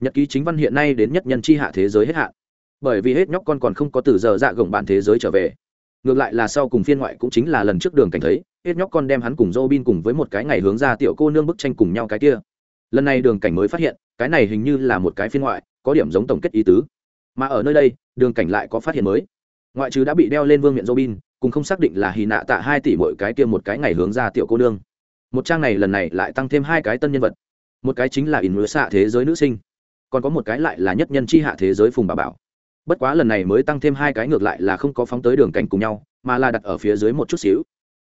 Nhật ký chính văn hiện nay đến nhất nhân chi hạ thế giới hết hạn. Bởi vì hết nhóc con còn không có từ giờ dạ gồng bạn thế giới trở về. Ngược lại là sau cùng phiên ngoại cũng chính là lần trước đường cảnh thấy, hết nhóc con đem hắn cùng Robin cùng với một cái ngày hướng ra tiểu cô nương bức tranh cùng nhau cái kia. Lần này đường cảnh mới phát hiện, cái này hình như là một cái phiên ngoại, có điểm giống tổng kết ý tứ. Mà ở nơi đây, đường cảnh lại có phát hiện mới. Ngoại trừ đã bị đeo lên vương miện Robin, cùng không xác định là hì nạ tạ hai tỷ mỗi cái kia một cái ngày hướng ra tiểu cô nương. Một trang này lần này lại tăng thêm hai cái tân nhân vật một cái chính là in lứa xạ thế giới nữ sinh, còn có một cái lại là nhất nhân chi hạ thế giới phùng bà bảo. Bất quá lần này mới tăng thêm hai cái ngược lại là không có phóng tới đường cảnh cùng nhau, mà là đặt ở phía dưới một chút xíu.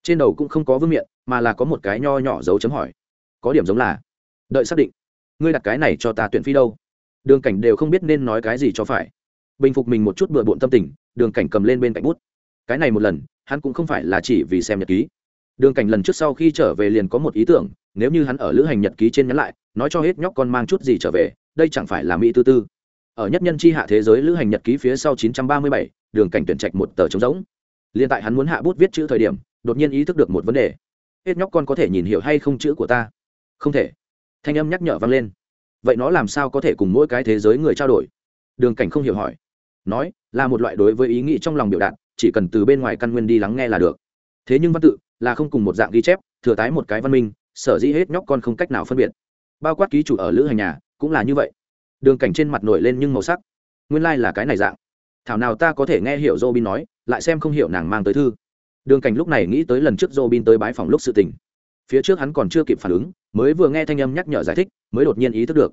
Trên đầu cũng không có vương miện, mà là có một cái nho nhỏ dấu chấm hỏi. Có điểm giống là, đợi xác định. Ngươi đặt cái này cho ta tuyển phi đâu? Đường cảnh đều không biết nên nói cái gì cho phải. Bình phục mình một chút bừa bộn tâm tình, đường cảnh cầm lên bên cạnh bút. Cái này một lần, hắn cũng không phải là chỉ vì xem nhật ký. Đường cảnh lần trước sau khi trở về liền có một ý tưởng nếu như hắn ở lữ hành nhật ký trên nhắn lại nói cho hết nhóc con mang chút gì trở về đây chẳng phải là mỹ tư tư. Ở nhất nhân chi hạ thế giới lữ hành nhật ký phía sau 937, đường cảnh tuyển trạch một tờ trống rỗng. N tại hắn muốn hạ bút viết chữ thời điểm đột nhiên ý thức được một vấn đề. Hết nhóc con có thể nhìn hiểu hay không chữ của ta? Không thể. Thanh âm nhắc nhở vang lên. Vậy nó làm sao có thể cùng mỗi cái thế giới người trao đổi? Đường cảnh không hiểu hỏi. Nói là một loại đối với ý nghĩ trong lòng biểu đạt chỉ cần từ bên ngoài căn nguyên đi lắng nghe là được. Thế nhưng văn tự là không cùng một dạng ghi chép thừa tái một cái văn minh sở dĩ hết nhóc con không cách nào phân biệt. Bao quát ký chủ ở lữ hành nhà, cũng là như vậy. Đường cảnh trên mặt nổi lên nhưng màu sắc. Nguyên lai、like、là cái này dạng. Thảo nào ta có thể nghe hiểu dô bin nói, lại xem không hiểu nàng mang tới thư. Đường cảnh lúc này nghĩ tới lần trước dô bin tới bái phòng lúc sự tình. Phía trước hắn còn chưa kịp phản ứng, mới vừa nghe thanh âm nhắc nhở giải thích, mới đột nhiên ý thức được.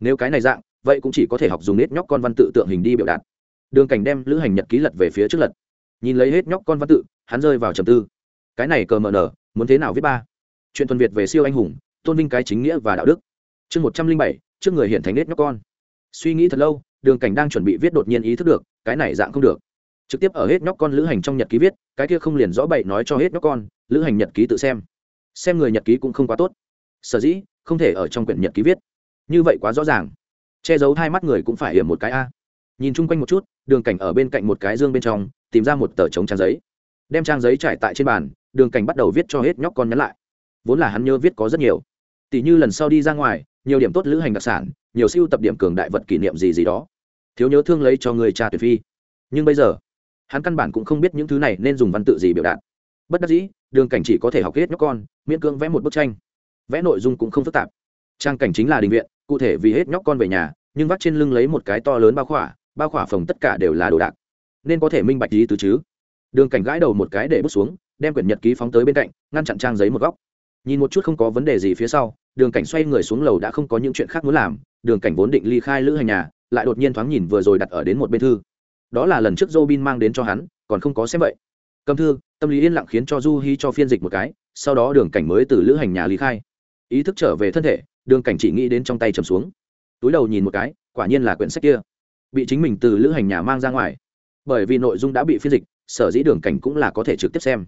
Nếu cái này dạng, vậy cũng chỉ có thể học dùng nết nhóc con văn tự tượng hình đi biểu đạt. Đường cảnh đem lữ hành nhật ký lật về phía trước lật. Nhìn lấy hết nhóc con văn tự, hắn rơi vào trầm tư. Cái này cờ mờ nở muốn thế nào viết ba? Chuyện tuần việt về siêu anh hùng, tôn vinh cái chính nghĩa và đạo đức. Chương một trăm linh bảy, trước người hiện thành nết nhóc con. Suy nghĩ thật lâu, đường cảnh đang chuẩn bị viết đột nhiên ý thức được, cái này dạng không được. Trực tiếp ở hết nhóc con lữ hành trong nhật ký viết, cái kia không liền rõ bậy nói cho hết nhóc con, lữ hành nhật ký tự xem. Xem người nhật ký cũng không quá tốt. Sở dĩ, không thể ở trong quyển nhật ký viết. Như vậy quá rõ ràng. Che giấu hai mắt người cũng phải hiểm một cái a. Nhìn chung quanh một chút, đường cảnh ở bên cạnh một cái dương bên trong, tìm ra một tờ trống trang giấy. Đem trang giấy trải tại trên bàn, đường cảnh bắt đầu viết cho hết nhóc con nhắn lại vốn là hắn nhớ viết có rất nhiều. Tỷ như lần sau đi ra ngoài, nhiều điểm tốt lữ hành đặc sản, nhiều siêu tập điểm cường đại vật kỷ niệm gì gì đó. Thiếu nhớ thương lấy cho người cha tuyệt phi. Nhưng bây giờ, hắn căn bản cũng không biết những thứ này nên dùng văn tự gì biểu đạt. Bất đắc dĩ, đường cảnh chỉ có thể học hết nhóc con, miễn cưỡng vẽ một bức tranh. Vẽ nội dung cũng không phức tạp. Trang cảnh chính là đình viện, cụ thể vì hết nhóc con về nhà, nhưng vắt trên lưng lấy một cái to lớn bao khỏa bao khỏa phòng tất cả đều là đồ đạc. Nên có thể minh bạch lý từ chứ. Đường cảnh gãi đầu một cái để bước xuống, đem quyển nhật ký phóng tới bên cạnh, ngăn chặn trang giấy một góc nhìn một chút không có vấn đề gì phía sau, đường cảnh xoay người xuống lầu đã không có những chuyện khác muốn làm, đường cảnh vốn định ly khai lữ hành nhà, lại đột nhiên thoáng nhìn vừa rồi đặt ở đến một bên thư. Đó là lần trước Robin mang đến cho hắn, còn không có xem vậy. Cầm thư, tâm lý yên lặng khiến cho du hi cho phiên dịch một cái, sau đó đường cảnh mới từ lữ hành nhà ly khai. Ý thức trở về thân thể, đường cảnh chỉ nghĩ đến trong tay chầm xuống. Túi đầu nhìn một cái, quả nhiên là quyển sách kia. Bị chính mình từ lữ hành nhà mang ra ngoài. Bởi vì nội dung đã bị phiên dịch, sở dĩ đường cảnh cũng là có thể trực tiếp xem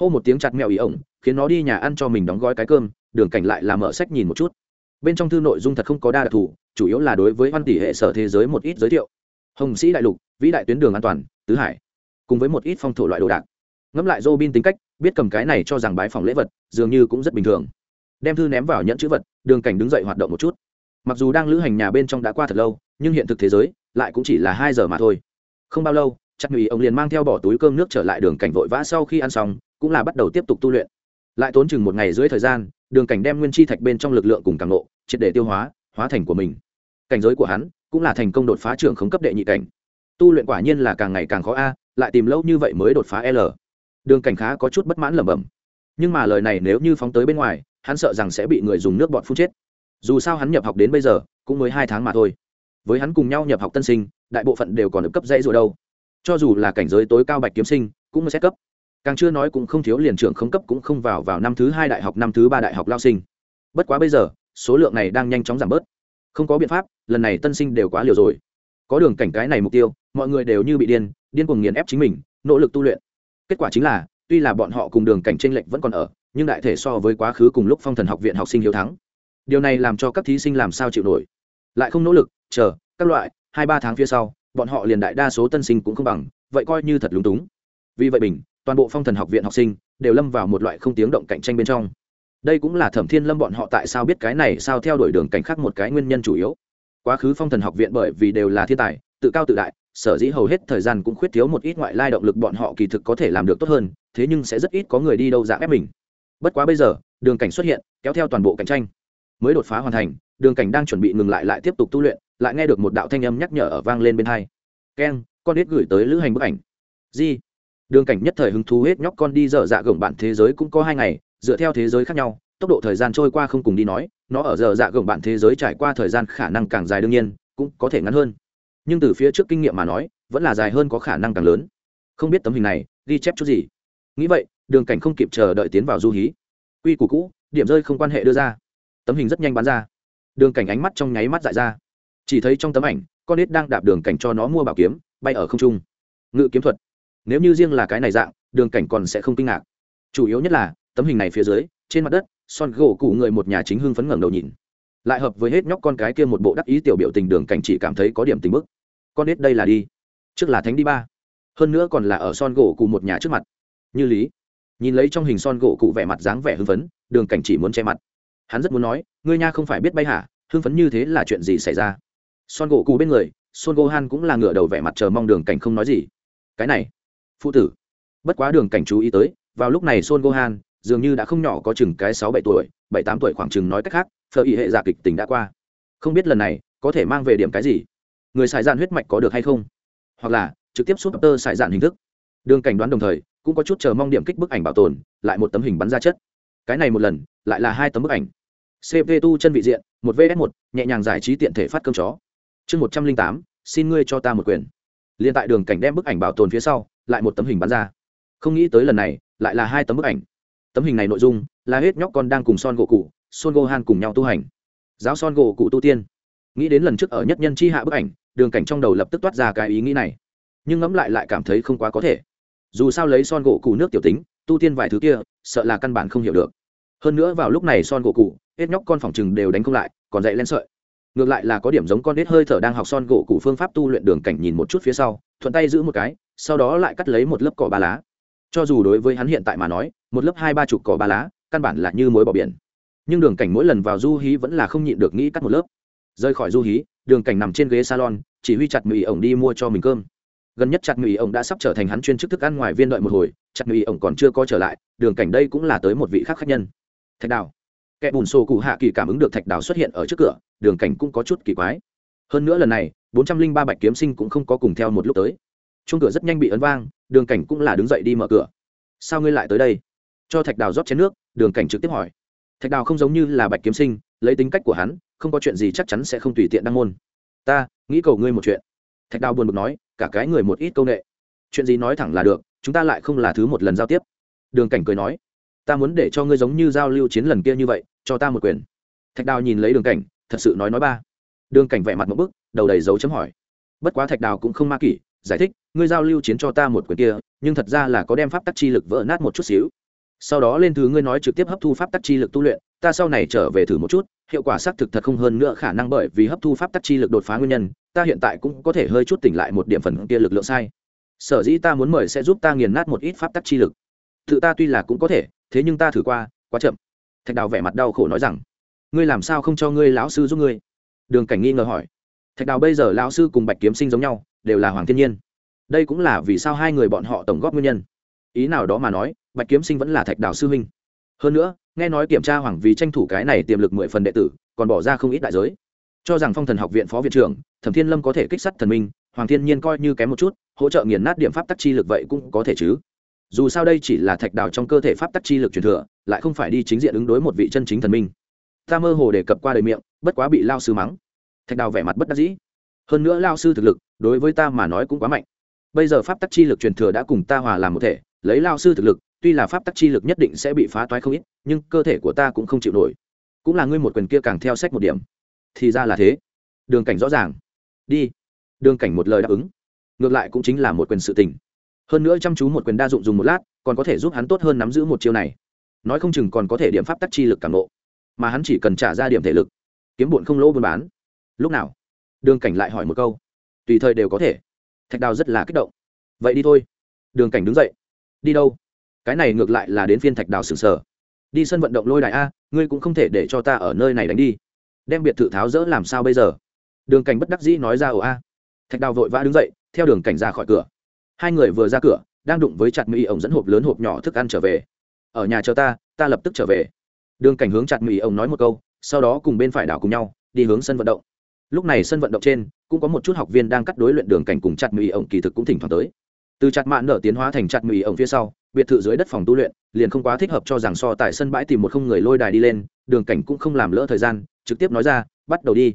hô một tiếng chặt mèo ý ổng, khiến nó đi nhà ăn cho mình đóng gói cái cơm, đường cảnh lại là mở sách nhìn một chút. Bên trong thư nội dung thật không có đa đặc thù, chủ yếu là đối với văn tỷ hệ sở thế giới một ít giới thiệu. Hồng sĩ đại lục, vĩ đại tuyến đường an toàn, tứ hải, cùng với một ít phong thổ loại đồ đạc. Ngẫm lại dô bin tính cách, biết cầm cái này cho rằng bái phòng lễ vật, dường như cũng rất bình thường. Đem thư ném vào nhẫn chữ vật, đường cảnh đứng dậy hoạt động một chút. Mặc dù đang lữ hành nhà bên trong đã qua thật lâu, nhưng hiện thực thế giới lại cũng chỉ là hai giờ mà thôi. Không bao lâu chắc nghĩ ông liền mang theo bỏ túi cơm nước trở lại đường cảnh vội vã sau khi ăn xong cũng là bắt đầu tiếp tục tu luyện. Lại tốn chừng một ngày dưới thời gian, đường cảnh đem nguyên chi thạch bên trong lực lượng cùng càng nộ triệt để tiêu hóa hóa thành của mình. Cảnh giới của hắn cũng là thành công đột phá trưởng khống cấp đệ nhị cảnh. Tu luyện quả nhiên là càng ngày càng khó a, lại tìm lâu như vậy mới đột phá l. Đường cảnh khá có chút bất mãn lẩm bẩm. Nhưng mà lời này nếu như phóng tới bên ngoài, hắn sợ rằng sẽ bị người dùng nước bọt phun chết. Dù sao hắn nhập học đến bây giờ, cũng mới hai tháng mà thôi. Với hắn cùng nhau nhập học tân sinh, đại bộ phận đều còn được cấp dãy rồi đâu. Cho dù là cảnh giới tối cao bạch kiếm sinh, cũng sẽ cấp càng chưa nói cũng không thiếu liền trưởng không cấp cũng không vào vào năm thứ hai đại học, năm thứ ba đại học lao sinh. Bất quá bây giờ, số lượng này đang nhanh chóng giảm bớt. Không có biện pháp, lần này tân sinh đều quá liều rồi. Có đường cảnh cái này mục tiêu, mọi người đều như bị điên điên cuồng nghiền ép chính mình, nỗ lực tu luyện. Kết quả chính là, tuy là bọn họ cùng đường cảnh tranh lệch vẫn còn ở, nhưng đại thể so với quá khứ cùng lúc phong thần học viện học sinh hiếu thắng. Điều này làm cho các thí sinh làm sao chịu nổi. Lại không nỗ lực, chờ, các loại, hai ba tháng phía sau, bọn họ liền đại đa số tân sinh cũng không bằng, vậy coi như thật lúng túng. Vì vậy bình toàn bộ phong thần học viện học sinh đều lâm vào một loại không tiếng động cạnh tranh bên trong. Đây cũng là thẩm thiên lâm bọn họ tại sao biết cái này, sao theo đuổi đường cảnh khác một cái nguyên nhân chủ yếu. Quá khứ phong thần học viện bởi vì đều là thiên tài, tự cao tự đại, sở dĩ hầu hết thời gian cũng khuyết thiếu một ít ngoại lai động lực bọn họ kỳ thực có thể làm được tốt hơn, thế nhưng sẽ rất ít có người đi đâu dạng ép mình. Bất quá bây giờ, đường cảnh xuất hiện, kéo theo toàn bộ cạnh tranh. Mới đột phá hoàn thành, đường cảnh đang chuẩn bị ngừng lại lại tiếp tục tu luyện, lại nghe được một đạo thanh âm nhắc nhở ở vang lên bên hai. Keng, con ít gửi tới lữ hành bức ảnh. Di đường cảnh nhất thời hứng thú hết nhóc con đi dở dạ gồng bạn thế giới cũng có hai ngày, dựa theo thế giới khác nhau, tốc độ thời gian trôi qua không cùng đi nói, nó ở dở dạ gồng bạn thế giới trải qua thời gian khả năng càng dài đương nhiên, cũng có thể ngắn hơn. Nhưng từ phía trước kinh nghiệm mà nói, vẫn là dài hơn có khả năng càng lớn. Không biết tấm hình này, ghi chép chút gì? Nghĩ vậy, đường cảnh không kịp chờ đợi tiến vào du hí. Quy củ cũ, điểm rơi không quan hệ đưa ra. Tấm hình rất nhanh bán ra. Đường cảnh ánh mắt trong nháy mắt dại ra. Chỉ thấy trong tấm ảnh, con nít đang đạp đường cảnh cho nó mua bảo kiếm, bay ở không trung. Ngự kiếm thuật nếu như riêng là cái này dạng, đường cảnh còn sẽ không kinh ngạc. Chủ yếu nhất là, tấm hình này phía dưới, trên mặt đất, son gỗ cụ người một nhà chính hưng phấn ngẩng đầu nhìn. Lại hợp với hết nhóc con cái kia một bộ đắc ý tiểu biểu tình đường cảnh chỉ cảm thấy có điểm tình bức. Con nết đây là đi. Trước là thánh đi ba. Hơn nữa còn là ở son gỗ cụ một nhà trước mặt. Như lý. Nhìn lấy trong hình son gỗ cụ vẻ mặt dáng vẻ hưng phấn, đường cảnh chỉ muốn che mặt. Hắn rất muốn nói, ngươi nha không phải biết bay hả? Hưng phấn như thế là chuyện gì xảy ra? Son gỗ cụ bên người, son gohan cũng là ngửa đầu vẻ mặt chờ mong đường cảnh không nói gì. Cái này phụ tử. Bất quá đường cảnh chú ý tới, vào lúc này son gohan dường như đã không nhỏ có chừng cái sáu bảy tuổi, bảy tám tuổi khoảng chừng nói cách khác, phở ý hệ giả kịch tình đã qua. Không biết lần này có thể mang về điểm cái gì? Người xài dạn huyết mạch có được hay không? Hoặc là trực tiếp súp tơ xài dạn hình thức? Đường cảnh đoán đồng thời, cũng có chút chờ mong điểm kích bức ảnh bảo tồn, lại một tấm hình bắn ra chất. Cái này một lần, lại là hai tấm bức ảnh. Cp tu chân vị diện, một vs một, nhẹ nhàng giải trí tiện thể phát cơm chó. Chương một trăm linh tám, xin ngươi cho ta một quyền. Liên tại đường cảnh đem bức ảnh bảo tồn phía sau lại một tấm hình bắn ra. Không nghĩ tới lần này, lại là hai tấm bức ảnh. Tấm hình này nội dung là hết nhóc con đang cùng son gỗ cụ, son gô han cùng nhau tu hành. Giáo son gỗ cụ tu tiên. Nghĩ đến lần trước ở nhất nhân chi hạ bức ảnh, đường cảnh trong đầu lập tức toát ra cái ý nghĩ này. Nhưng ngẫm lại lại cảm thấy không quá có thể. Dù sao lấy son gỗ cụ nước tiểu tính, tu tiên vài thứ kia, sợ là căn bản không hiểu được. Hơn nữa vào lúc này son gỗ cụ, hết nhóc con phòng chừng đều đánh không lại, còn dậy lên sợi. Ngược lại là có điểm giống con hết hơi thở đang học son gỗ cụ phương pháp tu luyện đường cảnh nhìn một chút phía sau, thuận tay giữ một cái sau đó lại cắt lấy một lớp cỏ ba lá. Cho dù đối với hắn hiện tại mà nói, một lớp hai ba chục cỏ ba lá, căn bản là như mối bỏ biển. Nhưng đường cảnh mỗi lần vào du hí vẫn là không nhịn được nghĩ cắt một lớp. Rời khỏi du hí, đường cảnh nằm trên ghế salon, chỉ huy chặt mì ổng đi mua cho mình cơm. Gần nhất chặt mì ổng đã sắp trở thành hắn chuyên chức thức ăn ngoài viên đợi một hồi, chặt mì ổng còn chưa có trở lại, đường cảnh đây cũng là tới một vị khác khách nhân. Thạch đào. Kẻ bùn xô cụ hạ kỳ cảm ứng được thạch đào xuất hiện ở trước cửa, đường cảnh cũng có chút kỳ quái. Hơn nữa lần này, bốn trăm linh ba bạch kiếm sinh cũng không có cùng theo một lúc tới chung cửa rất nhanh bị ấn vang, đường cảnh cũng là đứng dậy đi mở cửa. Sao ngươi lại tới đây? Cho thạch đào rót chén nước, đường cảnh trực tiếp hỏi. Thạch đào không giống như là bạch kiếm sinh, lấy tính cách của hắn, không có chuyện gì chắc chắn sẽ không tùy tiện đăng môn. Ta, nghĩ cầu ngươi một chuyện. Thạch đào buồn bực nói, cả cái người một ít câu nệ. Chuyện gì nói thẳng là được, chúng ta lại không là thứ một lần giao tiếp. Đường cảnh cười nói, ta muốn để cho ngươi giống như giao lưu chiến lần kia như vậy, cho ta một quyền. Thạch đào nhìn lấy đường cảnh, thật sự nói nói ba. Đường cảnh vẻ mặt một bức, đầu đầy dấu chấm hỏi. Bất quá thạch đào cũng không ma kỷ, giải thích ngươi giao lưu chiến cho ta một quyền kia, nhưng thật ra là có đem pháp tắc chi lực vỡ nát một chút xíu. Sau đó lên thứ ngươi nói trực tiếp hấp thu pháp tắc chi lực tu luyện, ta sau này trở về thử một chút, hiệu quả xác thực thật không hơn nữa khả năng bởi vì hấp thu pháp tắc chi lực đột phá nguyên nhân, ta hiện tại cũng có thể hơi chút tỉnh lại một điểm phần kia lực lượng sai. Sở dĩ ta muốn mời sẽ giúp ta nghiền nát một ít pháp tắc chi lực. Tự ta tuy là cũng có thể, thế nhưng ta thử qua, quá chậm. Thạch đào vẻ mặt đau khổ nói rằng, ngươi làm sao không cho ngươi lão sư giúp ngươi? Đường cảnh nghi ngờ hỏi. Thạch đào bây giờ lão sư cùng bạch kiếm sinh giống nhau, đều là hoàng thiên nhiên đây cũng là vì sao hai người bọn họ tổng góp nguyên nhân. Ý nào đó mà nói, bạch kiếm sinh vẫn là thạch đào sư huynh. Hơn nữa, nghe nói kiểm tra hoàng vì tranh thủ cái này tiềm lực mười phần đệ tử, còn bỏ ra không ít đại giới. Cho rằng phong thần học viện phó viện trưởng, thẩm thiên lâm có thể kích sát thần minh, hoàng thiên nhiên coi như kém một chút, hỗ trợ nghiền nát điểm pháp tắc chi lực vậy cũng có thể chứ. Dù sao đây chỉ là thạch đào trong cơ thể pháp tắc chi lực truyền thừa, lại không phải đi chính diện ứng đối một vị chân chính thần minh. Ta mơ hồ đề cập qua đời miệng, bất quá bị lao sư mắng. Thạch đào vẻ mặt bất đắc dĩ. Hơn nữa lao sư thực lực, đối với ta mà nói cũng quá mạnh bây giờ pháp tắc chi lực truyền thừa đã cùng ta hòa làm một thể, lấy lao sư thực lực, tuy là pháp tắc chi lực nhất định sẽ bị phá toái không ít, nhưng cơ thể của ta cũng không chịu nổi. Cũng là ngươi một quyền kia càng theo sách một điểm. Thì ra là thế. Đường cảnh rõ ràng. Đi. Đường cảnh một lời đáp ứng. Ngược lại cũng chính là một quyền sự tình. Hơn nữa chăm chú một quyền đa dụng dùng một lát, còn có thể giúp hắn tốt hơn nắm giữ một chiêu này. Nói không chừng còn có thể điểm pháp tắc chi lực càng lộ mà hắn chỉ cần trả ra điểm thể lực. Kiếm bụn không lỗ buôn bán. Lúc nào? Đường cảnh lại hỏi một câu. Tùy thời đều có thể thạch đào rất là kích động. Vậy đi thôi. Đường cảnh đứng dậy. Đi đâu? Cái này ngược lại là đến phiên thạch đào sừng sờ. Đi sân vận động lôi đài a, ngươi cũng không thể để cho ta ở nơi này đánh đi. Đem biệt thự tháo rỡ làm sao bây giờ? Đường cảnh bất đắc dĩ nói ra ồ a. Thạch đào vội vã đứng dậy, theo đường cảnh ra khỏi cửa. Hai người vừa ra cửa, đang đụng với chặt mỹ ổng dẫn hộp lớn hộp nhỏ thức ăn trở về. Ở nhà chờ ta ta lập tức trở về. Đường cảnh hướng chặt mỹ ổng nói một câu, sau đó cùng bên phải đảo cùng nhau, đi hướng sân vận động lúc này sân vận động trên, cũng có một chút học viên đang cắt đối luyện đường cảnh cùng chặt mỹ ổng kỳ thực cũng thỉnh thoảng tới. Từ chặt mạn nở tiến hóa thành chặt mỹ ổng phía sau, biệt thự dưới đất phòng tu luyện, liền không quá thích hợp cho rằng so tại sân bãi tìm một không người lôi đài đi lên, đường cảnh cũng không làm lỡ thời gian, trực tiếp nói ra, bắt đầu đi.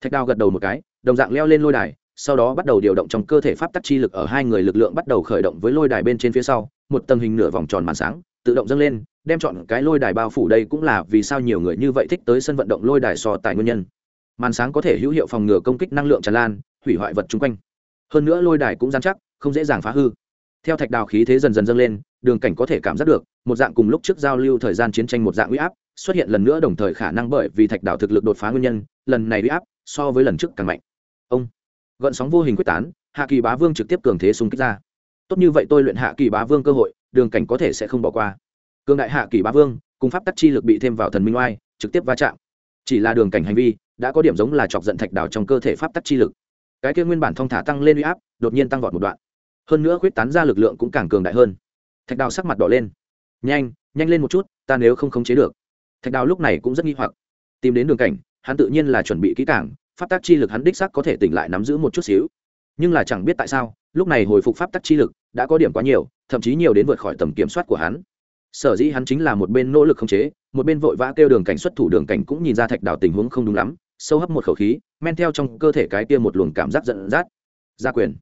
Thạch đao gật đầu một cái, đồng dạng leo lên lôi đài, sau đó bắt đầu điều động trong cơ thể pháp tắc chi lực ở hai người lực lượng bắt đầu khởi động với lôi đài bên trên phía sau, một tầng hình nửa vòng tròn màn sáng, tự động dâng lên, đem chọn cái lôi đài bao phủ đây cũng là vì sao nhiều người như vậy thích tới sân vận động lôi đài so tài nguyên nhân màn sáng có thể hữu hiệu phòng ngừa công kích năng lượng tràn lan, hủy hoại vật chung quanh. Hơn nữa lôi đài cũng dán chắc, không dễ dàng phá hư. Theo thạch đào khí thế dần dần dâng lên, đường cảnh có thể cảm giác được, một dạng cùng lúc trước giao lưu thời gian chiến tranh một dạng uy áp xuất hiện lần nữa đồng thời khả năng bởi vì thạch đào thực lực đột phá nguyên nhân, lần này uy áp so với lần trước càng mạnh. Ông, gợn sóng vô hình quyết tán, hạ kỳ bá vương trực tiếp cường thế xung kích ra. Tốt như vậy tôi luyện hạ kỳ bá vương cơ hội, đường cảnh có thể sẽ không bỏ qua. Cường đại hạ kỳ bá vương, cùng pháp tắc chi lực bị thêm vào thần minh oai, trực tiếp va chạm. Chỉ là đường cảnh hành vi đã có điểm giống là chọc giận thạch đào trong cơ thể pháp tắc chi lực. Cái kia nguyên bản thong thả tăng lên uy áp, đột nhiên tăng vọt một đoạn. Hơn nữa quyết tán ra lực lượng cũng càng cường đại hơn. Thạch đào sắc mặt đỏ lên. Nhanh nhanh lên một chút, ta nếu không khống chế được. Thạch đào lúc này cũng rất nghi hoặc. Tìm đến đường cảnh, hắn tự nhiên là chuẩn bị kỹ càng, pháp tắc chi lực hắn đích sắc có thể tỉnh lại nắm giữ một chút xíu. Nhưng là chẳng biết tại sao, lúc này hồi phục pháp tắc chi lực đã có điểm quá nhiều, thậm chí nhiều đến vượt khỏi tầm kiểm soát của hắn. Sở dĩ hắn chính là một bên nỗ lực khống chế, một bên vội vã kêu đường cảnh xuất thủ, đường cảnh cũng nhìn ra thạch đào tình huống không đúng lắm sâu hấp một khẩu khí, men theo trong cơ thể cái kia một luồng cảm giác giận dắt gia quyền.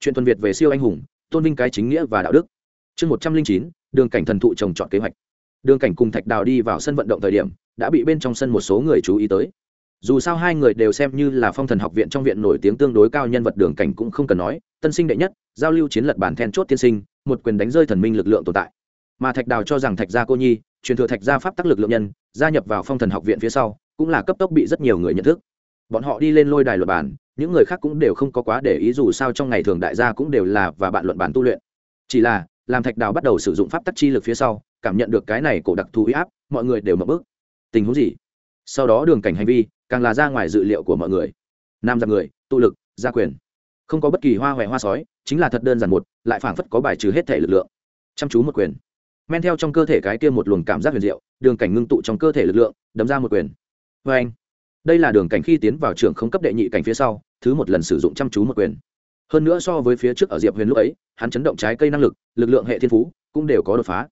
Chuyện tuần việt về siêu anh hùng, tôn vinh cái chính nghĩa và đạo đức. Chương một trăm linh chín, đường cảnh thần thụ trồng trọt kế hoạch. Đường cảnh cùng thạch đào đi vào sân vận động thời điểm, đã bị bên trong sân một số người chú ý tới. Dù sao hai người đều xem như là phong thần học viện trong viện nổi tiếng tương đối cao nhân vật đường cảnh cũng không cần nói, tân sinh đệ nhất, giao lưu chiến lật bản then chốt tiên sinh, một quyền đánh rơi thần minh lực lượng tồn tại. Mà thạch đào cho rằng thạch gia cô nhi, truyền thừa thạch gia pháp tắc lực lượng nhân, gia nhập vào phong thần học viện phía sau cũng là cấp tốc bị rất nhiều người nhận thức. Bọn họ đi lên lôi đài luật bản những người khác cũng đều không có quá để ý dù sao trong ngày thường đại gia cũng đều là và bạn luận bản tu luyện. Chỉ là, làm thạch đào bắt đầu sử dụng pháp tắc chi lực phía sau, cảm nhận được cái này cổ đặc thù huy áp, mọi người đều mập bức tình huống gì? Sau đó đường cảnh hành vi, càng là ra ngoài dự liệu của mọi người. Nam ra người, tụ lực, gia quyền. Không có bất kỳ hoa hoẹ hoa sói, chính là thật đơn giản một, lại phảng phất có bài trừ hết thể lực lượng. Chăm chú một quyền. Men theo trong cơ thể cái kia một luồng cảm giác huyền diệu, đường cảnh ngưng tụ trong cơ thể lực lượng, đấm ra một quyền vê anh, đây là đường cảnh khi tiến vào trường không cấp đệ nhị cảnh phía sau, thứ một lần sử dụng chăm chú một quyền. Hơn nữa so với phía trước ở diệp huyền lúc ấy, hắn chấn động trái cây năng lực lực lượng hệ thiên phú cũng đều có đột phá.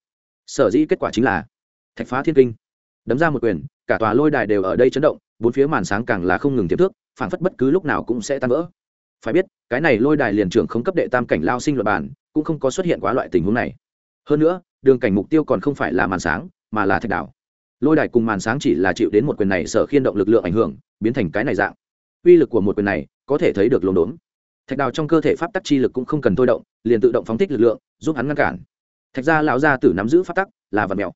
Sở dĩ kết quả chính là thạch phá thiên kinh. Đấm ra một quyền, cả tòa lôi đài đều ở đây chấn động, bốn phía màn sáng càng là không ngừng tiếp thước phảng phất bất cứ lúc nào cũng sẽ tan vỡ. Phải biết, cái này lôi đài liền trưởng không cấp đệ tam cảnh lao sinh luật bản cũng không có xuất hiện quá loại tình huống này. Hơn nữa, đường cảnh mục tiêu còn không phải là màn sáng, mà là thạch đảo lôi đài cùng màn sáng chỉ là chịu đến một quyền này sở khiên động lực lượng ảnh hưởng, biến thành cái này dạng. Uy lực của một quyền này, có thể thấy được lồn đốn thạch đào trong cơ thể pháp tắc chi lực cũng không cần thôi động, liền tự động phóng thích lực lượng, giúp hắn ngăn cản. Thạch gia lão gia tử nắm giữ pháp tắc là vặn mẹo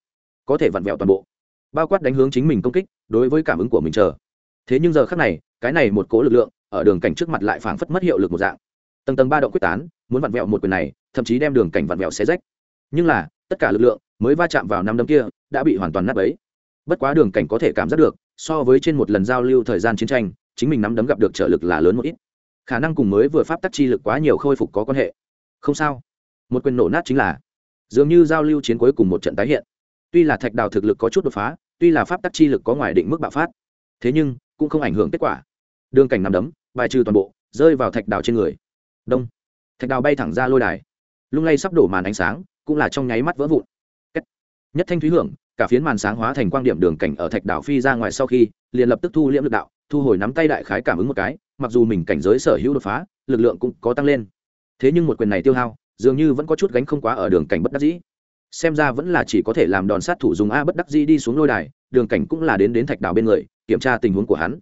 có thể vặn vẹo toàn bộ. Bao quát đánh hướng chính mình công kích, đối với cảm ứng của mình chờ. Thế nhưng giờ khác này, cái này một cố lực lượng, ở đường cảnh trước mặt lại phảng phất mất hiệu lực một dạng. Tầng tầng ba động quyết tán, muốn vặn vẹo một quyền này, thậm chí đem đường cảnh vặn vẹo xé rách. Nhưng là, tất cả lực lượng mới va chạm vào năm đấm kia, đã bị hoàn toàn nát ấy bất quá đường cảnh có thể cảm giác được, so với trên một lần giao lưu thời gian chiến tranh, chính mình nắm đấm gặp được trợ lực là lớn một ít. Khả năng cùng mới vừa pháp tắc chi lực quá nhiều khôi phục có quan hệ. Không sao. Một quyền nổ nát chính là, dường như giao lưu chiến cuối cùng một trận tái hiện. Tuy là thạch đào thực lực có chút đột phá, tuy là pháp tắc chi lực có ngoài định mức bạo phát, thế nhưng, cũng không ảnh hưởng kết quả. Đường cảnh nằm đấm, bài trừ toàn bộ, rơi vào thạch đào trên người. Đông. Thạch đào bay thẳng ra lôi đài. Lung lay sắp đổ màn ánh sáng, cũng là trong nháy mắt vỡ vụn. Nhất thanh thúy hưởng cả phiến màn sáng hóa thành quang điểm đường cảnh ở thạch đảo phi ra ngoài sau khi, liền lập tức thu liễm lực đạo, thu hồi nắm tay đại khái cảm ứng một cái, mặc dù mình cảnh giới sở hữu đột phá, lực lượng cũng có tăng lên. Thế nhưng một quyền này tiêu hao, dường như vẫn có chút gánh không quá ở đường cảnh bất đắc dĩ. Xem ra vẫn là chỉ có thể làm đòn sát thủ dùng a bất đắc dĩ đi xuống lôi đài, đường cảnh cũng là đến đến thạch đảo bên người, kiểm tra tình huống của hắn.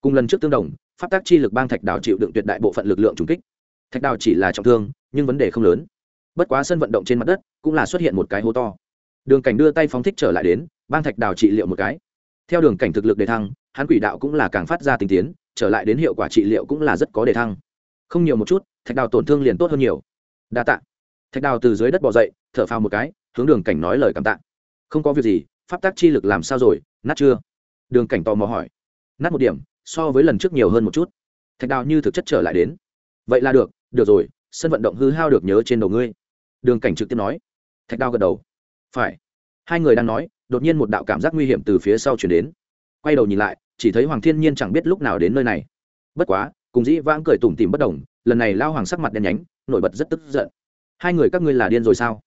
Cùng lần trước tương đồng, pháp tác chi lực bang thạch đảo chịu đựng tuyệt đại bộ phận lực lượng trùng kích. Thạch đảo chỉ là trọng thương, nhưng vấn đề không lớn. Bất quá sân vận động trên mặt đất cũng là xuất hiện một cái hố to đường cảnh đưa tay phóng thích trở lại đến, bang thạch đào trị liệu một cái. Theo đường cảnh thực lực đề thăng, hắn quỷ đạo cũng là càng phát ra tình tiến, trở lại đến hiệu quả trị liệu cũng là rất có đề thăng. Không nhiều một chút, thạch đào tổn thương liền tốt hơn nhiều. Đa tạ. Thạch đào từ dưới đất bỏ dậy, thở phào một cái, hướng đường cảnh nói lời cảm tạ. Không có việc gì, pháp tắc chi lực làm sao rồi, nát chưa? Đường cảnh tò mò hỏi. Nát một điểm, so với lần trước nhiều hơn một chút. Thạch đào như thực chất trở lại đến. Vậy là được được rồi, sân vận động hư hao được nhớ trên đầu ngươi. Đường cảnh trực tiếp nói. Thạch đào gật đầu phải. Hai người đang nói, đột nhiên một đạo cảm giác nguy hiểm từ phía sau chuyển đến. Quay đầu nhìn lại, chỉ thấy hoàng thiên nhiên chẳng biết lúc nào đến nơi này. Bất quá, cùng dĩ vãng cười tủm tìm bất đồng lần này lao hoàng sắc mặt đen nhánh, nổi bật rất tức giận. Hai người các ngươi là điên rồi sao?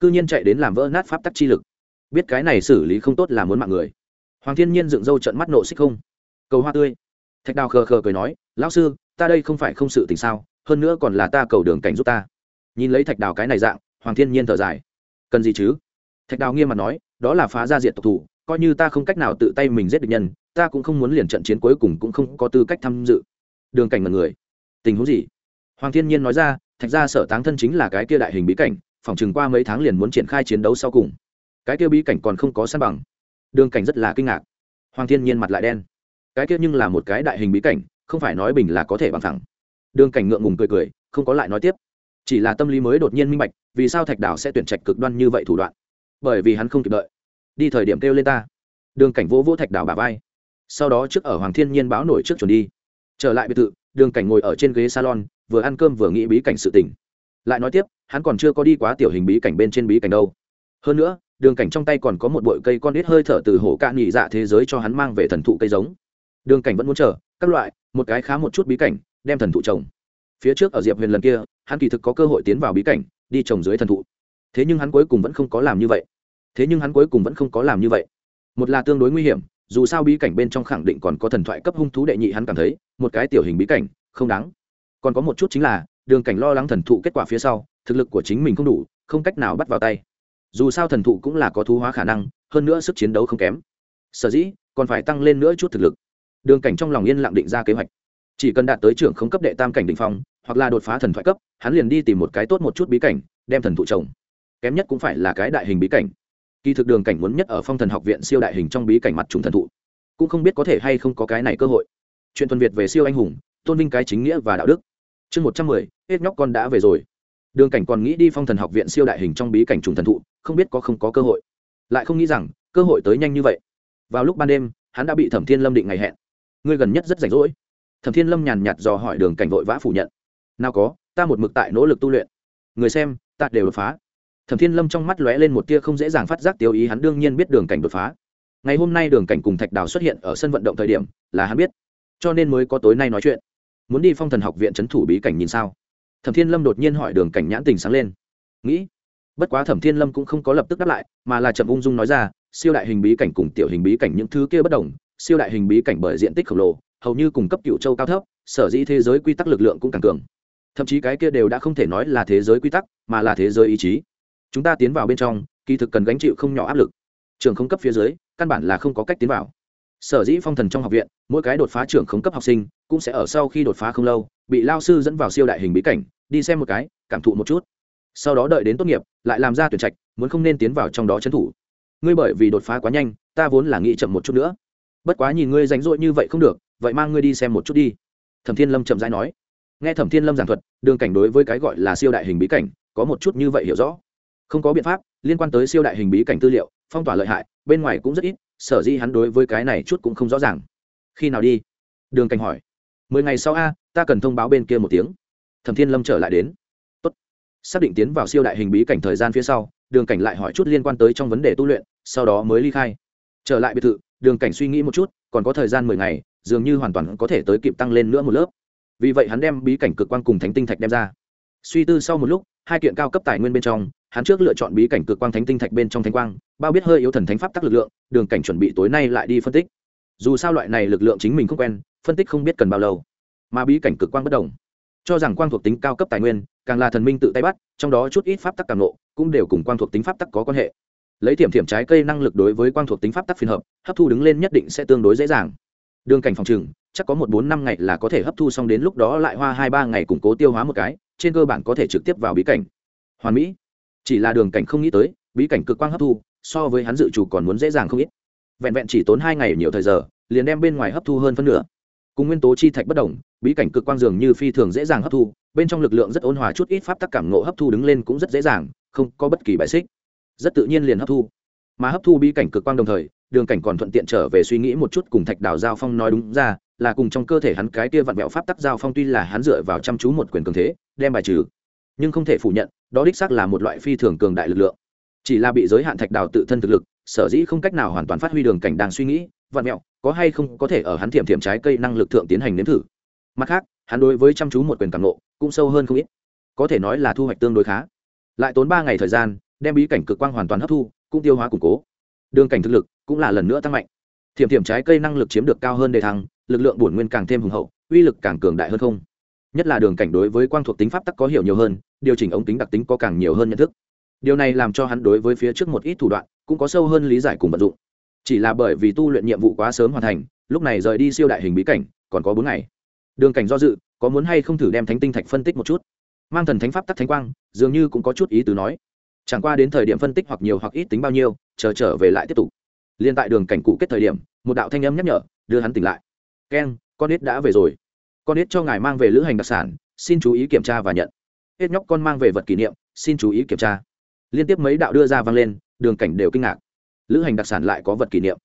Cư nhiên chạy đến làm vỡ nát pháp tắc chi lực. Biết cái này xử lý không tốt là muốn mạng người. Hoàng thiên nhiên dựng râu trận mắt nộ xích không. Cầu hoa tươi. Thạch đào khờ khờ cười nói, lão sư, ta đây không phải không sự tình sao, hơn nữa còn là ta cầu đường cảnh giúp ta. Nhìn lấy thạch đào cái này dạng, hoàng thiên nhiên thở dài. Cần gì chứ? Thạch đào nghiêm mặt nói, đó là phá ra diện tộc thủ, coi như ta không cách nào tự tay mình giết được nhân, ta cũng không muốn liền trận chiến cuối cùng cũng không có tư cách tham dự. Đường cảnh mật người. Tình huống gì? Hoàng thiên nhiên nói ra, thạch ra sở táng thân chính là cái kia đại hình bí cảnh, phỏng chừng qua mấy tháng liền muốn triển khai chiến đấu sau cùng. Cái kia bí cảnh còn không có săn bằng. Đường cảnh rất là kinh ngạc. Hoàng thiên nhiên mặt lại đen. Cái kia nhưng là một cái đại hình bí cảnh, không phải nói bình là có thể bằng thẳng. Đường cảnh ngượng ngùng cười cười, không có lại nói tiếp. Chỉ là tâm lý mới đột nhiên minh bạch, vì sao thạch đảo sẽ tuyển trạch cực đoan như vậy thủ đoạn bởi vì hắn không kịp đợi. Đi thời điểm kêu lên ta. Đường cảnh vỗ vỗ thạch đảo bà vai. Sau đó trước ở hoàng thiên nhiên báo nổi trước chuẩn đi. Trở lại biệt thự, đường cảnh ngồi ở trên ghế salon, vừa ăn cơm vừa nghĩ bí cảnh sự tình. Lại nói tiếp, hắn còn chưa có đi quá tiểu hình bí cảnh bên trên bí cảnh đâu. Hơn nữa, đường cảnh trong tay còn có một bụi cây con ít hơi thở từ hổ cạn nhị dạ thế giới cho hắn mang về thần thụ cây giống. Đường cảnh vẫn muốn chờ, các loại, một cái khá một chút bí cảnh, đem thần thụ trồng. Phía trước ở diệp huyền lần kia, hắn kỳ thực có cơ hội tiến vào bí cảnh, đi trồng dưới thần thụ thế nhưng hắn cuối cùng vẫn không có làm như vậy. Thế nhưng hắn cuối cùng vẫn không có làm như vậy. Một là tương đối nguy hiểm, dù sao bí cảnh bên trong khẳng định còn có thần thoại cấp hung thú đệ nhị hắn cảm thấy, một cái tiểu hình bí cảnh, không đáng. Còn có một chút chính là, đường cảnh lo lắng thần thụ kết quả phía sau, thực lực của chính mình không đủ, không cách nào bắt vào tay. Dù sao thần thụ cũng là có thú hóa khả năng, hơn nữa sức chiến đấu không kém. Sở dĩ, còn phải tăng lên nữa chút thực lực. Đường cảnh trong lòng yên lặng định ra kế hoạch. Chỉ cần đạt tới trưởng không cấp đệ tam cảnh định phong, hoặc là đột phá thần thoại cấp, hắn liền đi tìm một cái tốt một chút bí cảnh, đem thần thụ trồng kém nhất cũng phải là cái đại hình bí cảnh. Kỳ thực đường cảnh muốn nhất ở phong thần học viện siêu đại hình trong bí cảnh mặt trùng thần thụ. Cũng không biết có thể hay không có cái này cơ hội. Chuyện tuần việt về siêu anh hùng, tôn vinh cái chính nghĩa và đạo đức. Chương một trăm mười, hết nhóc con đã về rồi. Đường cảnh còn nghĩ đi phong thần học viện siêu đại hình trong bí cảnh trùng thần thụ, không biết có không có cơ hội. Lại không nghĩ rằng, cơ hội tới nhanh như vậy. Vào lúc ban đêm, hắn đã bị thẩm thiên lâm định ngày hẹn. Ngươi gần nhất rất rảnh rỗi. Thẩm thiên lâm nhàn nhạt dò hỏi đường cảnh vội vã phủ nhận. Nào có, ta một mực tại nỗ lực tu luyện. Người xem, ta đều đột phá thẩm thiên lâm trong mắt lóe lên một tia không dễ dàng phát giác tiêu ý, hắn đương nhiên biết đường cảnh đột phá. Ngày hôm nay đường cảnh cùng thạch đào xuất hiện ở sân vận động thời điểm, là hắn biết. Cho nên mới có tối nay nói chuyện. Muốn đi phong thần học viện c h ấ n thủ bí cảnh nhìn sao? Thẩm thiên lâm đột nhiên hỏi đường cảnh nhãn tình sáng lên. Nghĩ, bất quá thẩm thiên lâm cũng không có lập tức đáp lại, mà là chậm ung dung nói ra, siêu đại hình bí cảnh cùng tiểu hình bí cảnh những thứ kia bất đồng, siêu đại hình bí cảnh bởi diện tích khổng lồ, hầu như cùng cấp cựu châu cao thấp, sở dĩ thế giới quy tắc lực lượng cũng càng cường. Thậm chí cái kia đều đã không thể nói là thế giới quy tắc, mà là thế giới ý chí chúng ta tiến vào bên trong, kỳ thực cần gánh chịu không nhỏ áp lực. Trường không cấp phía dưới, căn bản là không có cách tiến vào. Sở dĩ phong thần trong học viện, mỗi cái đột phá trưởng không cấp học sinh, cũng sẽ ở sau khi đột phá không lâu, bị lao sư dẫn vào siêu đại hình bí cảnh, đi xem một cái, cảm thụ một chút. Sau đó đợi đến tốt nghiệp, lại làm ra tuyển trạch, muốn không nên tiến vào trong đó trấn thủ. Ngươi bởi vì đột phá quá nhanh, ta vốn là nghĩ chậm một chút nữa. Bất quá nhìn ngươi rảnh rỗi như vậy không được, vậy mang ngươi đi xem một chút đi. Thẩm thiên lâm chậm rãi nói. Nghe thẩm thiên lâm giảng thuật, đường cảnh đối với cái gọi là siêu đại hình bí cảnh, có một chút như vậy hiểu rõ không có biện pháp, liên quan tới siêu đại hình bí cảnh tư liệu, phong tỏa lợi hại, bên ngoài cũng rất ít, sở dĩ hắn đối với cái này chút cũng không rõ ràng. Khi nào đi? Đường cảnh hỏi. Mười ngày sau a, ta cần thông báo bên kia một tiếng. Thẩm thiên lâm trở lại đến. Tốt. xác định tiến vào siêu đại hình bí cảnh thời gian phía sau, đường cảnh lại hỏi chút liên quan tới trong vấn đề tu luyện, sau đó mới ly khai. Trở lại biệt thự, đường cảnh suy nghĩ một chút, còn có thời gian mười ngày, dường như hoàn toàn có thể tới kịp tăng lên nữa một lớp. Vì vậy hắn đem bí cảnh cực quan cùng thánh tinh thạch đem ra. Suy tư sau một lúc hai kiện cao cấp tài nguyên bên trong, hắn trước lựa chọn bí cảnh cực quang thánh tinh thạch bên trong thánh quang, bao biết hơi yếu thần thánh pháp tắc lực lượng, đường cảnh chuẩn bị tối nay lại đi phân tích. Dù sao loại này lực lượng chính mình không quen, phân tích không biết cần bao lâu. Mà bí cảnh cực quang bất đồng. Cho rằng quang thuộc tính cao cấp tài nguyên, càng là thần minh tự tay bắt, trong đó chút ít pháp tắc càng nộ, cũng đều cùng quang thuộc tính pháp tắc có quan hệ. Lấy thiểm thiểm trái cây năng lực đối với quang thuộc tính pháp tắc phiên hợp, hấp thu đứng lên nhất định sẽ tương đối dễ dàng. Đường cảnh phòng trừng, chắc có một bốn năm ngày là có thể hấp thu xong đến lúc đó lại hoa hai ba ngày củng cố tiêu hóa một cái trên cơ bản có thể trực tiếp vào bí cảnh. Hoàn mỹ, chỉ là đường cảnh không nghĩ tới, bí cảnh cực quang hấp thu, so với hắn dự trù còn muốn dễ dàng không ít. Vẹn vẹn chỉ tốn hai ngày nhiều thời giờ, liền đem bên ngoài hấp thu hơn phân nửa. Cùng nguyên tố chi thạch bất đồng, bí cảnh cực quang dường như phi thường dễ dàng hấp thu, bên trong lực lượng rất ôn hòa chút ít pháp tắc cảm ngộ hấp thu đứng lên cũng rất dễ dàng, không có bất kỳ bài xích. Rất tự nhiên liền hấp thu. Mà hấp thu bí cảnh cực quang đồng thời, đường cảnh còn thuận tiện trở về suy nghĩ một chút cùng thạch đào giao phong nói đúng ra là cùng trong cơ thể hắn cái kia vặn vẹo pháp tắc giao phong tuy là hắn dựa vào chăm chú một quyền cường thế, đem bài trừ. Nhưng không thể phủ nhận, đó đích xác là một loại phi thường cường đại lực lượng. Chỉ là bị giới hạn thạch đào tự thân thực lực, sở dĩ không cách nào hoàn toàn phát huy đường cảnh đang suy nghĩ, vặn vẹo, có hay không có thể ở hắn thiểm thiểm trái cây năng lực thượng tiến hành nếm thử. Mặt khác, hắn đối với chăm chú một quyền càng nộ cũng sâu hơn không ít. Có thể nói là thu hoạch tương đối khá. Lại tốn ba ngày thời gian, đem bí cảnh cực quang hoàn toàn hấp thu, cũng tiêu hóa củng cố. Đường cảnh thực lực cũng là lần nữa tăng mạnh. Thiểm thiểm trái cây năng lực chiếm được cao hơn đề thăng lực lượng bổn nguyên càng thêm hùng hậu, uy lực càng cường đại hơn không? Nhất là đường cảnh đối với quang thuộc tính pháp tắc có hiểu nhiều hơn, điều chỉnh ống tính đặc tính có càng nhiều hơn nhận thức. Điều này làm cho hắn đối với phía trước một ít thủ đoạn cũng có sâu hơn lý giải cùng vận dụng. Chỉ là bởi vì tu luyện nhiệm vụ quá sớm hoàn thành, lúc này rời đi siêu đại hình bí cảnh, còn có bốn ngày. Đường cảnh do dự, có muốn hay không thử đem thánh tinh thạch phân tích một chút? Mang thần thánh pháp tắc thánh quang, dường như cũng có chút ý tứ nói. Chẳng qua đến thời điểm phân tích hoặc nhiều hoặc ít tính bao nhiêu, chờ trở về lại tiếp tục. Liên tại đường cảnh cụ kết thời điểm, một đạo thanh âm nhắc nhở, đưa hắn tỉnh lại keng con ít đã về rồi. Con ít cho ngài mang về lữ hành đặc sản, xin chú ý kiểm tra và nhận. Hết nhóc con mang về vật kỷ niệm, xin chú ý kiểm tra. Liên tiếp mấy đạo đưa ra vang lên, đường cảnh đều kinh ngạc. Lữ hành đặc sản lại có vật kỷ niệm.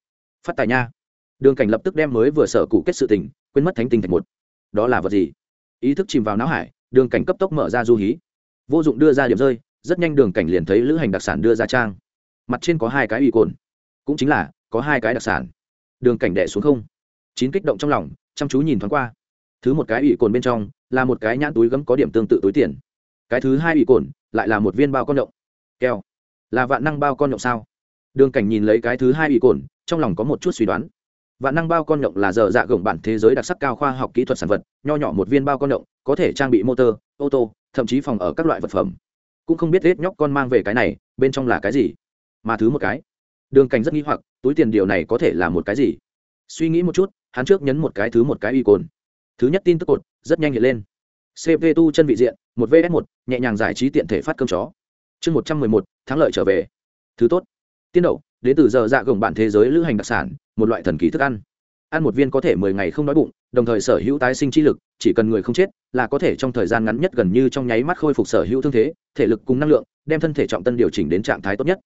Phát tài nha. Đường cảnh lập tức đem mới vừa sở cụ kết sự tình, quên mất thánh tinh thạch một. Đó là vật gì? Ý thức chìm vào não hải, đường cảnh cấp tốc mở ra du hí. Vô dụng đưa ra điểm rơi, rất nhanh đường cảnh liền thấy lữ hành đặc sản đưa ra trang. Mặt trên có hai cái ủy cồn. Cũng chính là, có hai cái đặc sản. Đường cảnh đẻ xuống không chín kích động trong lòng chăm chú nhìn thoáng qua. Thứ một cái ủy cồn bên trong là một cái nhãn túi gấm có điểm tương tự túi tiền. Cái thứ hai ủy cồn lại là một viên bao con động, keo. Là vạn năng bao con động sao? Đường cảnh nhìn lấy cái thứ hai ủy cồn trong lòng có một chút suy đoán. Vạn năng bao con động là giờ dạ gồng bản thế giới đặc sắc cao khoa học kỹ thuật sản vật nho nhỏ một viên bao con động có thể trang bị motor ô tô thậm chí phòng ở các loại vật phẩm. Cũng không biết hết nhóc con mang về cái này bên trong là cái gì. Mà thứ một cái. Đường cảnh rất nghi hoặc túi tiền điều này có thể là một cái gì? Suy nghĩ một chút hắn trước nhấn một cái thứ một cái y cồn. Thứ nhất tin tức cột, rất nhanh hiện lên. Cp tu chân vị diện, một vs một, nhẹ nhàng giải trí tiện thể phát cơm chó. Chương một trăm mười một, thắng lợi trở về. Thứ tốt. Tiên đậu, đến từ giờ dạ gồng bản thế giới lữ hành đặc sản, một loại thần kỳ thức ăn. Ăn một viên có thể mười ngày không đói bụng, đồng thời sở hữu tái sinh chi lực, chỉ cần người không chết là có thể trong thời gian ngắn nhất gần như trong nháy mắt khôi phục sở hữu thương thế, thể lực cùng năng lượng, đem thân thể trọng tân điều chỉnh đến trạng thái tốt nhất.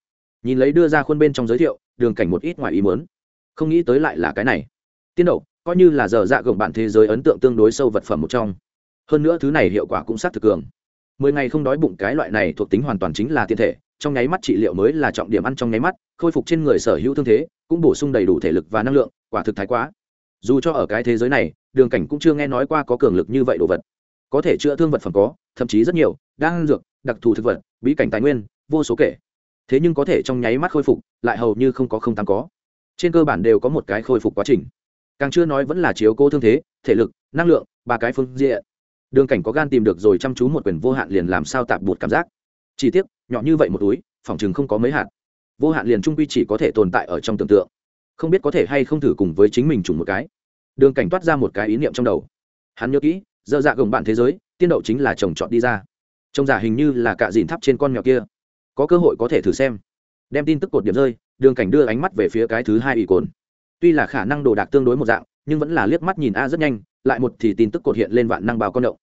Nhìn lấy đưa ra khuôn bên trong giới thiệu, đường cảnh một ít ngoài ý muốn. Không nghĩ tới lại là cái này tiên đậu, coi như là giờ dạ gồng bản thế giới ấn tượng tương đối sâu vật phẩm một trong. Hơn nữa thứ này hiệu quả cũng sát thực cường. Mười ngày không đói bụng cái loại này thuộc tính hoàn toàn chính là tiên thể, trong nháy mắt trị liệu mới là trọng điểm ăn trong nháy mắt, khôi phục trên người sở hữu thương thế, cũng bổ sung đầy đủ thể lực và năng lượng, quả thực thái quá. Dù cho ở cái thế giới này, đường cảnh cũng chưa nghe nói qua có cường lực như vậy đồ vật. Có thể chữa thương vật phẩm có, thậm chí rất nhiều đang dược, đặc thù thực vật, bí cảnh tài nguyên, vô số kể. Thế nhưng có thể trong nháy mắt khôi phục, lại hầu như không có không tăng có. Trên cơ bản đều có một cái khôi phục quá trình càng chưa nói vẫn là chiếu cố thương thế, thể lực, năng lượng, ba cái phương diện. Đường cảnh có gan tìm được rồi chăm chú một quyền vô hạn liền làm sao tạp bột cảm giác. Chi tiết nhỏ như vậy một túi, phòng chừng không có mấy hạt. Vô hạn liền trung quy chỉ có thể tồn tại ở trong tưởng tượng. Không biết có thể hay không thử cùng với chính mình trùng một cái. Đường cảnh toát ra một cái ý niệm trong đầu. Hắn nhớ kỹ, dơ dạ gồng bạn thế giới, tiên đậu chính là chồng chọn đi ra. Trông giả hình như là cạ dìn thắp trên con mèo kia. Có cơ hội có thể thử xem. Đem tin tức cột điểm rơi, đường cảnh đưa ánh mắt về phía cái thứ hai ủy cồn tuy là khả năng đồ đạc tương đối một dạng, nhưng vẫn là liếc mắt nhìn a rất nhanh, lại một thì tin tức cột hiện lên vạn năng bao con động.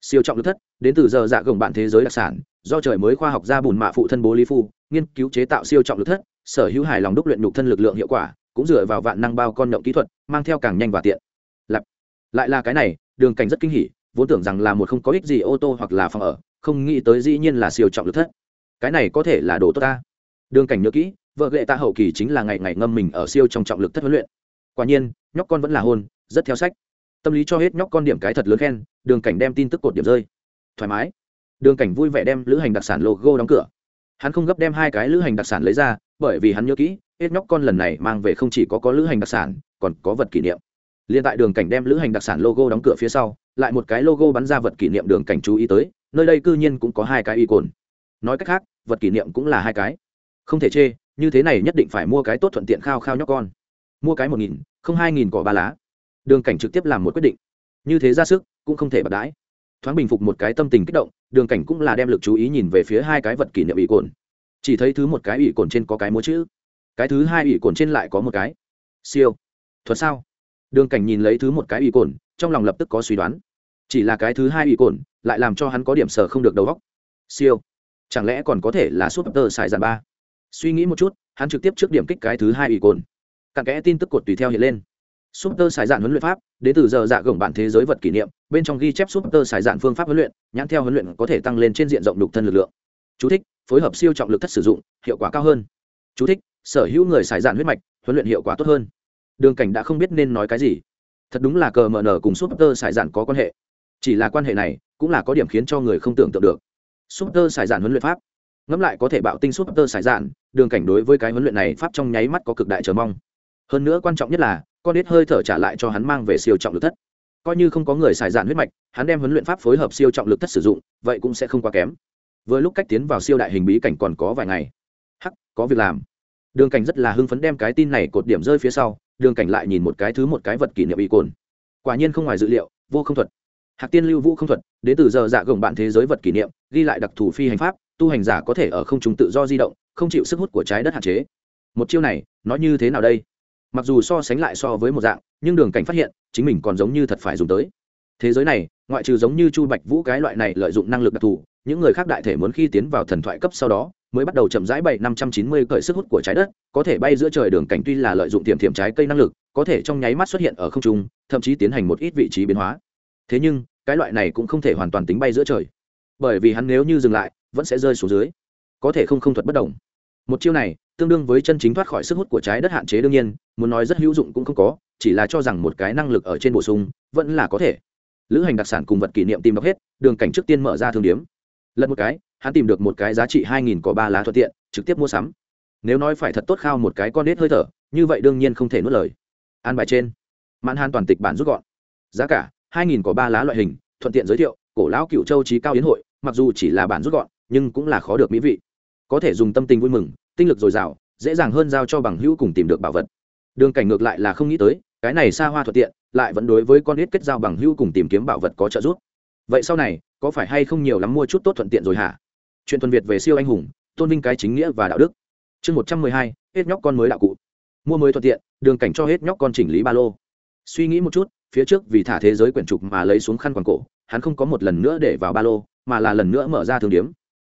siêu trọng lực thất, đến từ giờ dạ gồng bạn thế giới đặc sản, do trời mới khoa học gia bùn mạ phụ thân bố lý phu, nghiên cứu chế tạo siêu trọng lực thất, sở hữu hài lòng đúc luyện nhục thân lực lượng hiệu quả, cũng dựa vào vạn năng bao con động kỹ thuật, mang theo càng nhanh và tiện. Lặp. Lại là cái này, đường cảnh rất kinh hỉ, vốn tưởng rằng là một không có ích gì ô tô hoặc là phòng ở, không nghĩ tới dĩ nhiên là siêu trọng lực thất. Cái này có thể là đồ tốt ta. Đường cảnh nhớ kỹ vợ ghệ ta hậu kỳ chính là ngày ngày ngâm mình ở siêu trong trọng lực thất huấn luyện. Quả nhiên, nhóc con vẫn là hôn, rất theo sách. Tâm lý cho hết nhóc con điểm cái thật lớn khen, đường cảnh đem tin tức cột điểm rơi. Thoải mái. Đường cảnh vui vẻ đem lữ hành đặc sản logo đóng cửa. Hắn không gấp đem hai cái lữ hành đặc sản lấy ra, bởi vì hắn nhớ kỹ, hết nhóc con lần này mang về không chỉ có có lữ hành đặc sản, còn có vật kỷ niệm. Liên tại đường cảnh đem lữ hành đặc sản logo đóng cửa phía sau, lại một cái logo bắn ra vật kỷ niệm đường cảnh chú ý tới, nơi đây cư nhiên cũng có hai cái y cồn. Nói cách khác, vật kỷ niệm cũng là hai cái. Không thể chê như thế này nhất định phải mua cái tốt thuận tiện khao khao nhóc con. Mua cái một nghìn, không hai nghìn cỏ ba lá. Đường cảnh trực tiếp làm một quyết định. Như thế ra sức, cũng không thể bật đãi. Thoáng bình phục một cái tâm tình kích động, đường cảnh cũng là đem lực chú ý nhìn về phía hai cái vật kỷ niệm ỷ cồn. Chỉ thấy thứ một cái ỷ cồn trên có cái múa chữ. Cái thứ hai ỷ cồn trên lại có một cái. Siêu. Thuật sao? Đường cảnh nhìn lấy thứ một cái ỷ cồn, trong lòng lập tức có suy đoán. Chỉ là cái thứ hai ỷ cồn, lại làm cho hắn có điểm sở không được đầu góc siêu. Chẳng lẽ còn có thể là súp tơ xài giàn ba? Suy nghĩ một chút hắn trực tiếp trước điểm kích cái thứ hai ủy cồn cặn kẽ tin tức cột tùy theo hiện lên Super xài dạn huấn luyện pháp, đến từ giờ dạ gồng bản thế giới vật kỷ niệm, bên trong ghi chép Super xài dạn phương pháp huấn luyện, nhãn theo huấn luyện có thể tăng lên trên diện rộng đục thân lực lượng. Chú thích: Phối hợp siêu trọng lực thất sử dụng, hiệu quả cao hơn. Chú thích: Sở hữu người xài dạn huyết mạch, huấn luyện hiệu quả tốt hơn. Đường Cảnh đã không biết nên nói cái gì. Thật đúng là cờ mờ nở cùng Super xài dạn có quan hệ. Chỉ là quan hệ này, cũng là có điểm khiến cho người không tưởng tượng được. Super xài dạn huấn luyện pháp, ngẫm lại có thể bạo tinh Super xài dạn, Đường Cảnh đối với cái huấn luyện này pháp trong nháy mắt có cực đại chờ mong. Hơn nữa quan trọng nhất là, con ít hơi thở trả lại cho hắn mang về siêu trọng lực thất. Coi như không có người xài dạn huyết mạch hắn đem huấn luyện pháp phối hợp siêu trọng lực thất sử dụng vậy cũng sẽ không quá kém. Với lúc cách tiến vào siêu đại hình bí cảnh còn có vài ngày. Hắc có việc làm. Đường cảnh rất là hưng phấn đem cái tin này cột điểm rơi phía sau đường cảnh lại nhìn một cái thứ một cái vật kỷ niệm y cồn. Quả nhiên không ngoài dự liệu vô không thuật. Hạc tiên lưu vũ không thuật đến từ giờ dạ gồng bạn thế giới vật kỷ niệm ghi lại đặc thù phi hành pháp tu hành giả có thể ở không trung tự do di động không chịu sức hút của trái đất hạn chế. Một chiêu này, nó như thế nào đây? Mặc dù so sánh lại so với một dạng, nhưng đường cảnh phát hiện, chính mình còn giống như thật phải dùng tới. Thế giới này, ngoại trừ giống như chu bạch vũ cái loại này lợi dụng năng lực đặc thù, những người khác đại thể muốn khi tiến vào thần thoại cấp sau đó, mới bắt đầu chậm rãi bảy năm trăm chín mươi cởi sức hút của trái đất, có thể bay giữa trời đường cảnh tuy là lợi dụng tiềm tiềm trái cây năng lực, có thể trong nháy mắt xuất hiện ở không trung, thậm chí tiến hành một ít vị trí biến hóa. Thế nhưng, cái loại này cũng không thể hoàn toàn tính bay giữa trời. Bởi vì hắn nếu như dừng lại, vẫn sẽ rơi xuống dưới. Có thể không không thuật bất đồng một chiêu này, tương đương với chân chính thoát khỏi sức hút của trái đất hạn chế đương nhiên, muốn nói rất hữu dụng cũng không có, chỉ là cho rằng một cái năng lực ở trên bổ sung, vẫn là có thể. Lữ hành đặc sản cùng vật kỷ niệm tìm đọc hết, đường cảnh trước tiên mở ra thương điếm. Lật một cái, hắn tìm được một cái giá trị hai nghìn có ba lá thuận tiện, trực tiếp mua sắm. Nếu nói phải thật tốt khao một cái con nết hơi thở, như vậy đương nhiên không thể nuốt lời. An bài trên. Mãn han toàn tịch bản rút gọn. Giá cả, hai nghìn có ba lá loại hình, thuận tiện giới thiệu, cổ lão cựu châu trí cao yến hội, mặc dù chỉ là bản rút gọn, nhưng cũng là khó được mỹ vị có thể dùng tâm tình vui mừng, tinh lực dồi dào, dễ dàng hơn giao cho bằng hữu cùng tìm được bảo vật. Đường cảnh ngược lại là không nghĩ tới, cái này xa hoa thuận tiện, lại vẫn đối với con ít kết giao bằng hữu cùng tìm kiếm bảo vật có trợ giúp. Vậy sau này, có phải hay không nhiều lắm mua chút tốt thuận tiện rồi hả? Chuyện thuần việt về siêu anh hùng, tôn vinh cái chính nghĩa và đạo đức. Chương một trăm mười hai, hết nhóc con mới đạo cụ. Mua mới thuận tiện, đường cảnh cho hết nhóc con chỉnh lý ba lô. Suy nghĩ một chút, phía trước vì thả thế giới quyển trục mà lấy xuống khăn quàng cổ, hắn không có một lần nữa để vào ba lô, mà là lần nữa mở ra thương điếm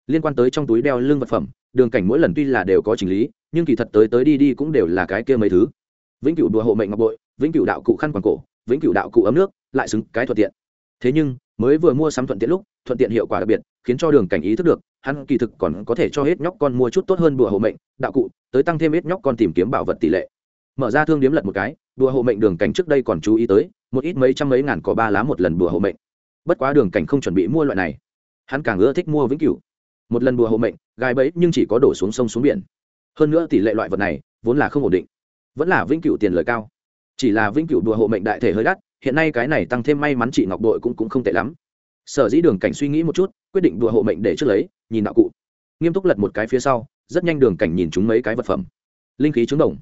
liên quan tới trong túi đeo lưng vật phẩm, đường cảnh mỗi lần tuy là đều có chỉnh lý, nhưng kỳ thật tới tới đi đi cũng đều là cái kia mấy thứ. Vĩnh cửu đùa hộ mệnh ngọc bội, vĩnh cửu đạo cụ khăn quàng cổ, vĩnh cửu đạo cụ ấm nước, lại xứng cái thuận tiện. Thế nhưng, mới vừa mua sắm thuận tiện lúc, thuận tiện hiệu quả đặc biệt, khiến cho đường cảnh ý thức được, hắn kỳ thực còn có thể cho hết nhóc con mua chút tốt hơn đùa hộ mệnh, đạo cụ, tới tăng thêm hết nhóc con tìm kiếm bảo vật tỷ lệ. Mở ra thương điếm lật một cái, đùa hộ mệnh đường cảnh trước đây còn chú ý tới, một ít mấy trăm mấy ngàn có ba lá một lần đùa hộ mệnh. Bất quá đường cảnh không chuẩn bị mua loại này. Hắn càng ưa thích mua vĩnh cửu một lần bùa hộ mệnh gai bẫy nhưng chỉ có đổ xuống sông xuống biển. Hơn nữa tỷ lệ loại vật này vốn là không ổn định vẫn là vĩnh cửu tiền lời cao. Chỉ là vĩnh cửu đùa hộ mệnh đại thể hơi đắt hiện nay cái này tăng thêm may mắn chị ngọc đội cũng, cũng không tệ lắm. Sở dĩ đường cảnh suy nghĩ một chút quyết định đùa hộ mệnh để trước lấy nhìn đạo cụ. Nghiêm túc lật một cái phía sau rất nhanh đường cảnh nhìn chúng mấy cái vật phẩm. Linh khí trứng đồng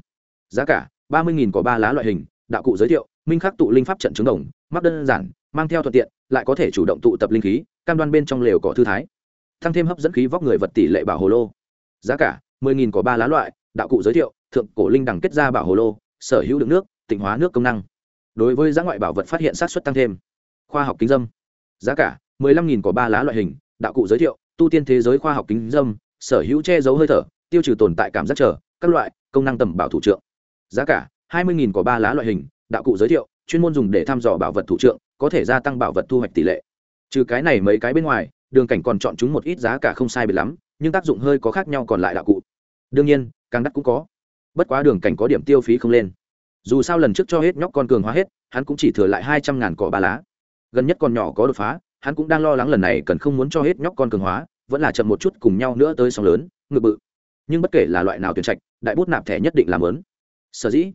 giá cả ba mươi có ba lá loại hình đạo cụ giới thiệu minh khắc tụ linh pháp trận trứng đồng mắc đơn giản mang theo thuận tiện lại có thể chủ động tụ tập linh khí cam đoan bên trong lều cỏ thư thái tăng thêm hấp dẫn khí vóc người vật tỷ lệ bảo hồ lô. Giá cả, mười nghìn có ba lá loại, đạo cụ giới thiệu, thượng cổ linh đẳng kết ra bảo hồ lô, sở hữu lượng nước, tịnh hóa nước công năng. Đối với giá ngoại bảo vật phát hiện sát xuất tăng thêm. Khoa học kính dâm. Giá cả, mười lăm nghìn có ba lá loại hình, đạo cụ giới thiệu, tu tiên thế giới khoa học kính dâm, sở hữu che giấu hơi thở, tiêu trừ tồn tại cảm giác trở các loại, công năng tầm bảo thủ trượng. Giá cả, hai mươi nghìn có ba lá loại hình, đạo cụ giới thiệu, chuyên môn dùng để thăm dò bảo vật thủ trượng, có thể gia tăng bảo vật thu hoạch tỷ lệ. Trừ cái này mấy cái bên ngoài đường cảnh còn chọn chúng một ít giá cả không sai biệt lắm, nhưng tác dụng hơi có khác nhau còn lại đạo cụ. Đương nhiên, càng đắt cũng có. Bất quá đường cảnh có điểm tiêu phí không lên. Dù sao lần trước cho hết nhóc con cường hóa hết, hắn cũng chỉ thừa lại hai trăm ngàn cỏ ba lá. Gần nhất còn nhỏ có đột phá, hắn cũng đang lo lắng lần này cần không muốn cho hết nhóc con cường hóa, vẫn là chậm một chút cùng nhau nữa tới sóng lớn, ngự bự. Nhưng bất kể là loại nào tuyển trạch, đại bút nạp thẻ nhất định làm lớn. Sở dĩ,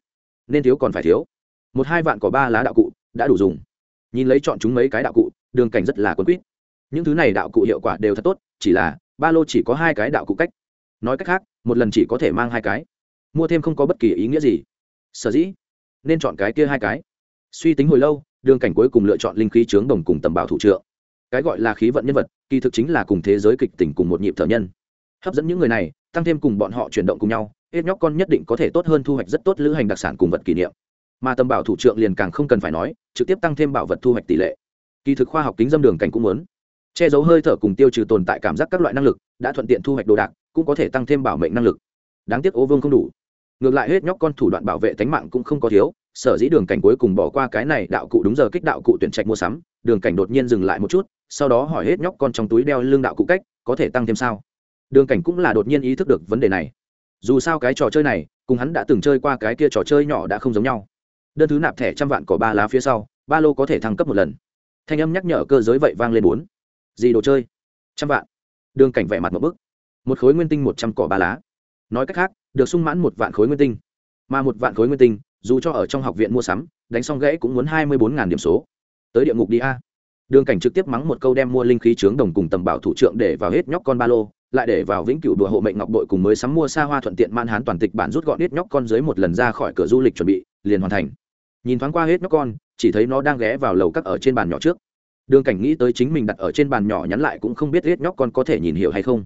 nên thiếu còn phải thiếu. Một hai vạn cỏ ba lá đạo cụ đã đủ dùng. Nhìn lấy chọn chúng mấy cái đạo cụ, đường cảnh rất là quấn quýt những thứ này đạo cụ hiệu quả đều thật tốt, chỉ là, ba lô chỉ có hai cái đạo cụ cách. Nói cách khác, một lần chỉ có thể mang hai cái. Mua thêm không có bất kỳ ý nghĩa gì. Sở dĩ, nên chọn cái kia hai cái. Suy tính hồi lâu, đường cảnh cuối cùng lựa chọn linh khí trướng đồng cùng tầm bảo thủ trượng. Cái gọi là khí vận nhân vật, kỳ thực chính là cùng thế giới kịch tỉnh cùng một nhịp thở nhân. Hấp dẫn những người này, tăng thêm cùng bọn họ chuyển động cùng nhau, hết nhóc con nhất định có thể tốt hơn thu hoạch rất tốt lữ hành đặc sản cùng vật kỷ niệm. Mà tầm bảo thủ trượng liền càng không cần phải nói, trực tiếp tăng thêm bảo vật thu hoạch tỷ lệ. Kỳ thực khoa học kính dâm đường cảnh cũng muốn che giấu hơi thở cùng tiêu trừ tồn tại cảm giác các loại năng lực, đã thuận tiện thu hoạch đồ đạc, cũng có thể tăng thêm bảo mệnh năng lực. Đáng tiếc ô vương không đủ. Ngược lại hết nhóc con thủ đoạn bảo vệ tánh mạng cũng không có thiếu, sở dĩ đường cảnh cuối cùng bỏ qua cái này đạo cụ đúng giờ kích đạo cụ tuyển trạch mua sắm, đường cảnh đột nhiên dừng lại một chút, sau đó hỏi hết nhóc con trong túi đeo lương đạo cụ cách, có thể tăng thêm sao? Đường cảnh cũng là đột nhiên ý thức được vấn đề này. Dù sao cái trò chơi này, cùng hắn đã từng chơi qua cái kia trò chơi nhỏ đã không giống nhau. Đơn thứ nạp thẻ trăm vạn có ba lá phía sau, ba lô có thể thăng cấp một lần. Thanh âm nhắc nhở cơ giới vậy vang lên bốn gì đồ chơi? Trăm vạn. Đường cảnh vẻ mặt một bức. Một khối nguyên tinh một trăm cỏ ba lá. Nói cách khác, được sung mãn một vạn khối nguyên tinh. Mà một vạn khối nguyên tinh, dù cho ở trong học viện mua sắm, đánh xong gãy cũng muốn hai mươi bốn điểm số. Tới địa ngục đi a. Đường cảnh trực tiếp mắng một câu đem mua linh khí trướng đồng cùng tầm bảo thủ trưởng để vào hết nhóc con ba lô, lại để vào vĩnh cửu đùa hộ mệnh ngọc bội cùng mới sắm mua xa hoa thuận tiện man hán toàn tịch bản rút gọn hết nhóc con dưới một lần ra khỏi cửa du lịch chuẩn bị, liền hoàn thành. Nhìn thoáng qua hết nhóc con, chỉ thấy nó đang ghé vào lầu các ở trên bàn nhỏ trước đường cảnh nghĩ tới chính mình đặt ở trên bàn nhỏ nhắn lại cũng không biết riết nhóc con có thể nhìn hiểu hay không.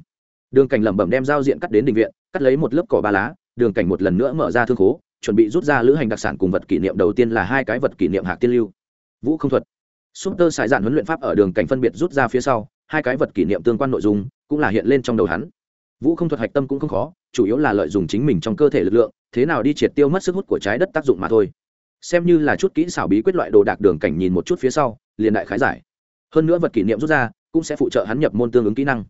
Đường cảnh lẩm bẩm đem giao diện cắt đến định viện, cắt lấy một lớp cỏ ba lá. Đường cảnh một lần nữa mở ra thương khố, chuẩn bị rút ra lữ hành đặc sản cùng vật kỷ niệm đầu tiên là hai cái vật kỷ niệm hạc tiên lưu. Vũ không thuật. Súp tơ sải dạn huấn luyện pháp ở đường cảnh phân biệt rút ra phía sau, hai cái vật kỷ niệm tương quan nội dung cũng là hiện lên trong đầu hắn. Vũ không thuật hạch tâm cũng không khó, chủ yếu là lợi dụng chính mình trong cơ thể lực lượng, thế nào đi triệt tiêu mất sức hút của trái đất tác dụng mà thôi. Xem như là chút kỹ xảo bí quyết loại đồ đạc đường cảnh nhìn một chút phía sau, liền đại khái giải hơn nữa vật kỷ niệm rút ra, cũng sẽ phụ trợ hắn nhập môn tương ứng kỹ năng.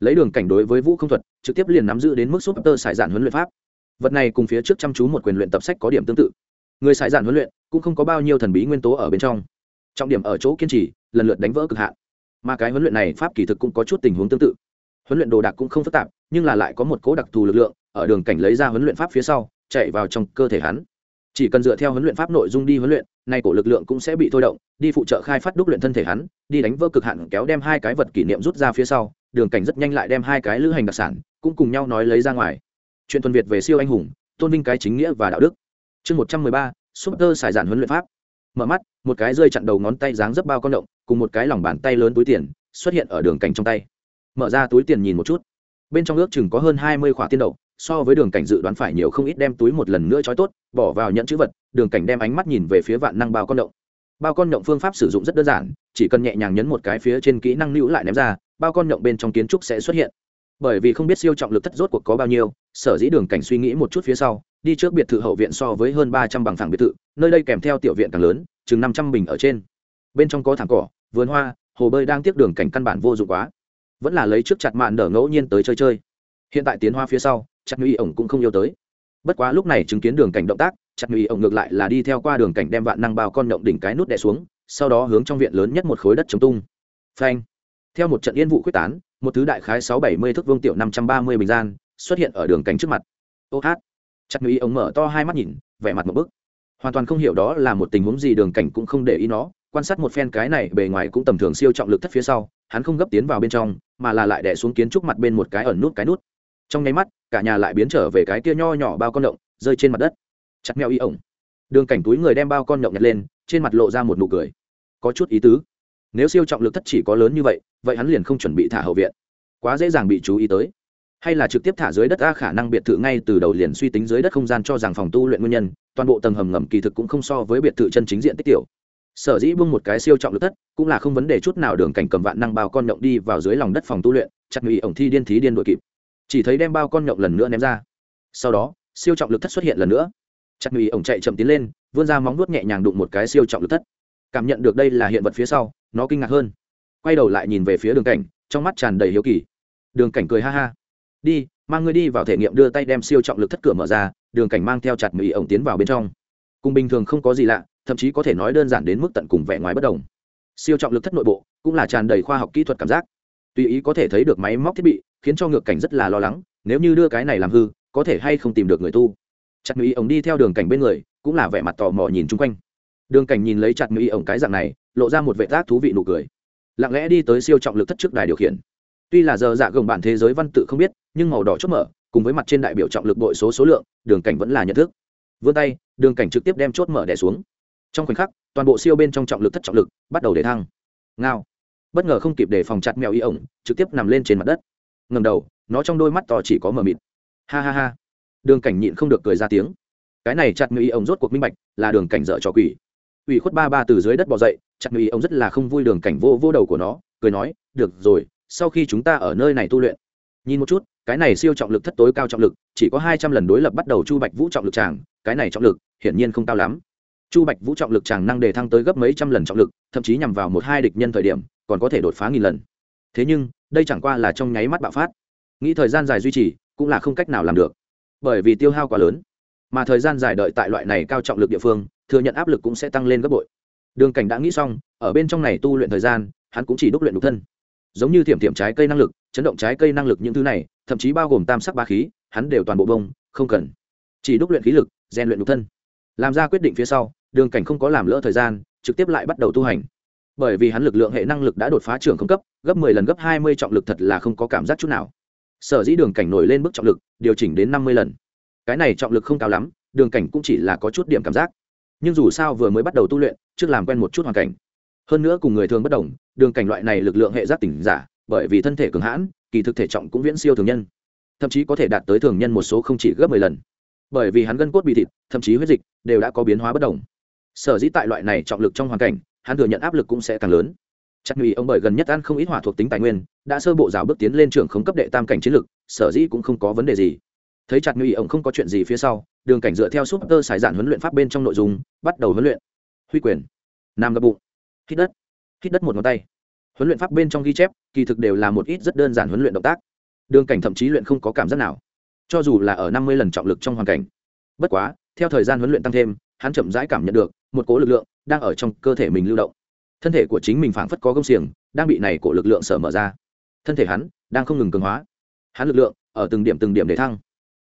Lấy đường cảnh đối với vũ không thuật, trực tiếp liền nắm giữ đến mức súp tơ sải dạn huấn luyện pháp. Vật này cùng phía trước chăm chú một quyền luyện tập sách có điểm tương tự. Người sải dạn huấn luyện cũng không có bao nhiêu thần bí nguyên tố ở bên trong. Trọng điểm ở chỗ kiên trì, lần lượt đánh vỡ cực hạn. Mà cái huấn luyện này pháp kỳ thực cũng có chút tình huống tương tự. Huấn luyện đồ đạc cũng không phức tạp, nhưng là lại có một cố đặc thù lực lượng, ở đường cảnh lấy ra huấn luyện pháp phía sau, chạy vào trong cơ thể hắn chỉ cần dựa theo huấn luyện pháp nội dung đi huấn luyện, nay cổ lực lượng cũng sẽ bị thôi động, đi phụ trợ khai phát đúc luyện thân thể hắn, đi đánh vỡ cực hạn kéo đem hai cái vật kỷ niệm rút ra phía sau, đường cảnh rất nhanh lại đem hai cái lữ hành đặc sản cũng cùng nhau nói lấy ra ngoài. Chuyện thuần việt về siêu anh hùng, tôn vinh cái chính nghĩa và đạo đức. Chương một trăm mười ba, super xài giản huấn luyện pháp. Mở mắt, một cái rơi chặn đầu ngón tay dáng dấp bao con động, cùng một cái lòng bàn tay lớn túi tiền, xuất hiện ở đường cảnh trong tay. Mở ra túi tiền nhìn một chút. Bên trong ước chừng có hơn hai mươi khoản tiên đậu so với đường cảnh dự đoán phải nhiều không ít đem túi một lần nữa trói tốt, bỏ vào nhận chữ vật, đường cảnh đem ánh mắt nhìn về phía vạn năng bao con động. Bao con động phương pháp sử dụng rất đơn giản, chỉ cần nhẹ nhàng nhấn một cái phía trên kỹ năng lưu lại ném ra, bao con động bên trong kiến trúc sẽ xuất hiện. Bởi vì không biết siêu trọng lực thất rốt cuộc có bao nhiêu, sở dĩ đường cảnh suy nghĩ một chút phía sau, đi trước biệt thự hậu viện so với hơn ba trăm bằng phẳng biệt thự, nơi đây kèm theo tiểu viện càng lớn, chừng năm trăm bình ở trên. Bên trong có thảm cỏ, vườn hoa, hồ bơi đang tiếp đường cảnh căn bản vô dụng quá. Vẫn là lấy trước chặt mạn nở ngẫu nhiên tới chơi chơi. Hiện tại tiến hoa phía sau chặt nguy ổng cũng không yêu tới. Bất quá lúc này chứng kiến đường cảnh động tác, chặt nguy ổng ngược lại là đi theo qua đường cảnh đem vạn năng bao con động đỉnh cái nút đè xuống, sau đó hướng trong viện lớn nhất một khối đất chống tung. Phanh! Theo một trận yên vụ quyết tán, một thứ đại khái sáu bảy mươi thước vương tiểu năm trăm ba mươi bình gian xuất hiện ở đường cảnh trước mặt. Ô hát! Chặt nguy ổng mở to hai mắt nhìn, vẻ mặt một bức. Hoàn toàn không hiểu đó là một tình huống gì, đường cảnh cũng không để ý nó, quan sát một phen cái này bề ngoài cũng tầm thường siêu trọng lực thất phía sau, hắn không gấp tiến vào bên trong, mà là lại đẻ xuống kiến trúc mặt bên một cái ẩn nút cái nút trong nháy mắt, cả nhà lại biến trở về cái kia nho nhỏ bao con động, rơi trên mặt đất. Chặt mèo y ổng. Đường cảnh túi người đem bao con nhộng nhặt lên, trên mặt lộ ra một nụ cười. Có chút ý tứ. Nếu siêu trọng lực thất chỉ có lớn như vậy vậy hắn liền không chuẩn bị thả hậu viện. Quá dễ dàng bị chú ý tới. Hay là trực tiếp thả dưới đất a khả năng biệt thự ngay từ đầu liền suy tính dưới đất không gian cho rằng phòng tu luyện nguyên nhân, toàn bộ tầng hầm ngầm kỳ thực cũng không so với biệt thự chân chính diện tích tiểu. Sở dĩ bưng một cái siêu trọng lực thất, cũng là không vấn đề chút nào đường cảnh cầm vạn năng bao con nhộng đi vào dưới lòng đất phòng tu luyện, chặt ngụy ổng thi điên thí điên đội kịp chỉ thấy đem bao con nhộng lần nữa ném ra. Sau đó, siêu trọng lực thất xuất hiện lần nữa. Chặt mì ổng chạy chậm tiến lên, vươn ra móng nuốt nhẹ nhàng đụng một cái siêu trọng lực thất. Cảm nhận được đây là hiện vật phía sau, nó kinh ngạc hơn. Quay đầu lại nhìn về phía đường cảnh, trong mắt tràn đầy hiếu kỳ. Đường cảnh cười ha ha. Đi, mang ngươi đi vào thể nghiệm đưa tay đem siêu trọng lực thất cửa mở ra. Đường cảnh mang theo chặt mì ổng tiến vào bên trong. Cùng bình thường không có gì lạ, thậm chí có thể nói đơn giản đến mức tận cùng vẻ ngoài bất đồng. Siêu trọng lực thất nội bộ cũng là tràn đầy khoa học kỹ thuật cảm giác. Tùy ý có thể thấy được máy móc thiết bị khiến cho ngược cảnh rất là lo lắng, nếu như đưa cái này làm hư, có thể hay không tìm được người tu. Chặt ngụy ổng đi theo đường cảnh bên người, cũng là vẻ mặt tò mò nhìn chung quanh. Đường cảnh nhìn lấy chặt ngụy ổng cái dạng này, lộ ra một vệ tác thú vị nụ cười. Lặng lẽ đi tới siêu trọng lực thất trước đài điều khiển. Tuy là giờ dạ gồng bản thế giới văn tự không biết, nhưng màu đỏ chốt mở, cùng với mặt trên đại biểu trọng lực bội số số lượng, đường cảnh vẫn là nhận thức. Vươn tay, đường cảnh trực tiếp đem chốt mở đẻ xuống. Trong khoảnh khắc, toàn bộ siêu bên trong trọng lực thất trọng lực bắt đầu để thăng. Ngao. Bất ngờ không kịp để phòng chặt mèo y ổng, trực tiếp nằm lên trên mặt đất ngầm đầu, nó trong đôi mắt to chỉ có mờ mịt. Ha ha ha. Đường cảnh nhịn không được cười ra tiếng. Cái này chặt mèo ông rốt cuộc minh bạch, là đường cảnh dở trò quỷ. Ủy khuất ba ba từ dưới đất bỏ dậy, chặt mèo ông rất là không vui đường cảnh vô vô đầu của nó, cười nói, được rồi, sau khi chúng ta ở nơi này tu luyện. Nhìn một chút, cái này siêu trọng lực thất tối cao trọng lực, chỉ có hai trăm lần đối lập bắt đầu chu bạch vũ trọng lực tràng cái này trọng lực, hiển nhiên không cao lắm. Chu bạch vũ trọng lực tràng năng đề thăng tới gấp mấy trăm lần trọng lực, thậm chí nhằm vào một hai địch nhân thời điểm, còn có thể đột phá nghìn lần thế nhưng, đây chẳng qua là trong nháy mắt bạo phát. Nghĩ thời gian dài duy trì, cũng là không cách nào làm được. Bởi vì tiêu hao quá lớn, mà thời gian dài đợi tại loại này cao trọng lực địa phương, thừa nhận áp lực cũng sẽ tăng lên gấp bội. Đường cảnh đã nghĩ xong, ở bên trong này tu luyện thời gian, hắn cũng chỉ đúc luyện đục thân. Giống như thiểm thiểm trái cây năng lực, chấn động trái cây năng lực những thứ này, thậm chí bao gồm tam sắc ba khí, hắn đều toàn bộ bông, không cần. Chỉ đúc luyện khí lực, rèn luyện đục thân. Làm ra quyết định phía sau, đường cảnh không có làm lỡ thời gian, trực tiếp lại bắt đầu tu hành bởi vì hắn lực lượng hệ năng lực đã đột phá trưởng không cấp, gấp mười lần gấp hai mươi trọng lực thật là không có cảm giác chút nào. Sở dĩ đường cảnh nổi lên mức trọng lực, điều chỉnh đến năm mươi lần. Cái này trọng lực không cao lắm, đường cảnh cũng chỉ là có chút điểm cảm giác. Nhưng dù sao vừa mới bắt đầu tu luyện, trước làm quen một chút hoàn cảnh. Hơn nữa cùng người thường bất đồng, đường cảnh loại này lực lượng hệ giác tỉnh giả, bởi vì thân thể cường hãn, kỳ thực thể trọng cũng viễn siêu thường nhân. Thậm chí có thể đạt tới thường nhân một số không chỉ gấp mười lần. Bởi vì hắn gân cốt bị thịt, thậm chí huyết dịch, đều đã có biến hóa bất đồng. Sở dĩ tại loại này trọng lực trong hoàn cảnh hắn thừa nhận áp lực cũng sẽ càng lớn. Chắc nghĩ ông bởi gần nhất ăn không ít hỏa thuộc tính tài nguyên, đã sơ bộ rào bước tiến lên trưởng không cấp đệ tam cảnh chiến lực, sở dĩ cũng không có vấn đề gì. Thấy chặt nghĩ ông không có chuyện gì phía sau, đường cảnh dựa theo súp tơ xài giản huấn luyện pháp bên trong nội dung, bắt đầu huấn luyện. Huy quyền. Nam gập bụng. Hít đất. Hít đất một ngón tay. Huấn luyện pháp bên trong ghi chép, kỳ thực đều là một ít rất đơn giản huấn luyện động tác. Đường cảnh thậm chí luyện không có cảm giác nào. Cho dù là ở năm mươi lần trọng lực trong hoàn cảnh. Bất quá, theo thời gian huấn luyện tăng thêm hắn chậm rãi cảm nhận được một cố lực lượng đang ở trong cơ thể mình lưu động. Thân thể của chính mình phảng phất có công xiềng, đang bị này cỗ lực lượng sở mở ra. Thân thể hắn đang không ngừng cường hóa. Hắn lực lượng ở từng điểm từng điểm để thăng.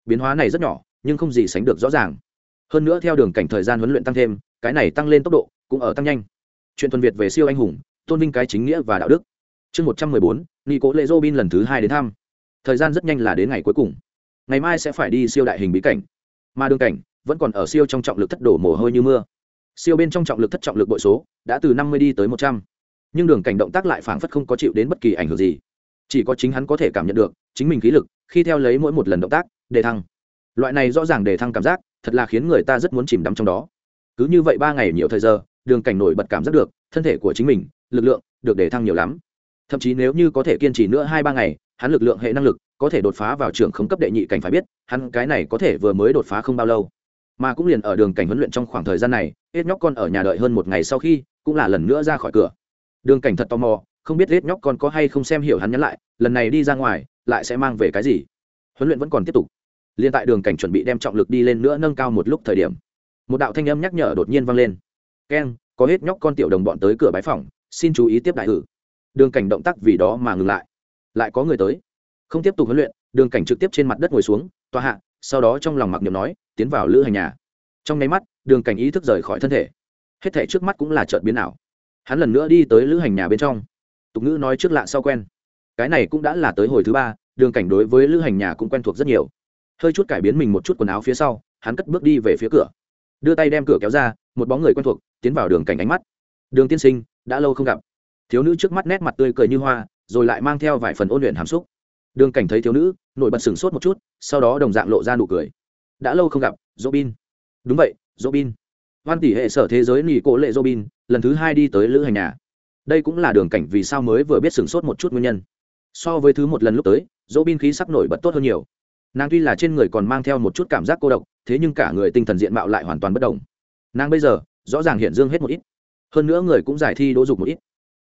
Biến hóa này rất nhỏ, nhưng không gì sánh được rõ ràng. Hơn nữa theo đường cảnh thời gian huấn luyện tăng thêm, cái này tăng lên tốc độ cũng ở tăng nhanh. Chuyện thuần việt về siêu anh hùng, tôn vinh cái chính nghĩa và đạo đức. Chương một trăm mười bốn nghi cố lệ dô bin lần thứ hai đến thăm. Thời gian rất nhanh là đến ngày cuối cùng. Ngày mai sẽ phải đi siêu đại hình bí cảnh. Mà đường cảnh vẫn còn ở siêu trong trọng lực thất đổ mồ hôi như mưa. Siêu bên trong trọng lực thất trọng lực bội số đã từ năm mươi đi tới một trăm. Nhưng đường cảnh động tác lại phảng phất không có chịu đến bất kỳ ảnh hưởng gì. Chỉ có chính hắn có thể cảm nhận được, chính mình khí lực, khi theo lấy mỗi một lần động tác, đề thăng. Loại này rõ ràng đề thăng cảm giác, thật là khiến người ta rất muốn chìm đắm trong đó. Cứ như vậy ba ngày nhiều thời giờ, đường cảnh nổi bật cảm giác được, thân thể của chính mình, lực lượng, được đề thăng nhiều lắm. Thậm chí nếu như có thể kiên trì nữa hai ba ngày, hắn lực lượng hệ năng lực có thể đột phá vào trường không cấp đệ nhị cảnh phải biết, hắn cái này có thể vừa mới đột phá không bao lâu mà cũng liền ở đường cảnh huấn luyện trong khoảng thời gian này hết nhóc con ở nhà đợi hơn một ngày sau khi cũng là lần nữa ra khỏi cửa. Đường cảnh thật tò mò, không biết hết nhóc con có hay không xem hiểu hắn nhắn lại, lần này đi ra ngoài, lại sẽ mang về cái gì? Huấn luyện vẫn còn tiếp tục. Liền tại đường cảnh chuẩn bị đem trọng lực đi lên nữa nâng cao một lúc thời điểm, một đạo thanh âm nhắc nhở đột nhiên vang lên. Keng có hết nhóc con tiểu đồng bọn tới cửa bái phòng xin chú ý tiếp đại ử đường cảnh động tác vì đó mà ngừng lại. Lại có người tới. Không tiếp tục huấn luyện, đường cảnh trực tiếp trên mặt đất ngồi xuống, tòa hạ sau đó trong lòng mặc niệm nói, tiến vào lữ hành nhà. Trong nháy mắt, đường cảnh ý thức rời khỏi thân thể. Hết thể trước mắt cũng là chợt biến ảo. Hắn lần nữa đi tới lữ hành nhà bên trong. Tục ngữ nói trước lạ sau quen. Cái này cũng đã là tới hồi thứ ba, đường cảnh đối với lữ hành nhà cũng quen thuộc rất nhiều. Hơi chút cải biến mình một chút quần áo phía sau, hắn cất bước đi về phía cửa. Đưa tay đem cửa kéo ra, một bóng người quen thuộc, tiến vào đường cảnh ánh mắt. Đường tiên sinh, đã lâu không gặp. Thiếu nữ trước mắt nét mặt tươi cười như hoa, rồi lại mang theo vài phần ôn luyện hàm xúc đường cảnh thấy thiếu nữ, nổi bật sửng sốt một chút, sau đó đồng dạng lộ ra nụ cười. Đã lâu không gặp dỗ bin đúng vậy dỗ bin văn tỷ hệ sở thế giới nghỉ cổ lệ dỗ bin lần thứ hai đi tới lữ hành nhà. Đây cũng là đường cảnh vì sao mới vừa biết sửng sốt một chút nguyên nhân. So với thứ một lần lúc tới dỗ bin khí sắc nổi bật tốt hơn nhiều. Nàng tuy là trên người còn mang theo một chút cảm giác cô độc, thế nhưng cả người tinh thần diện mạo lại hoàn toàn bất đồng nàng bây giờ, rõ ràng hiện dương hết một ít. Hơn nữa người cũng giải thi đỗ dục một ít.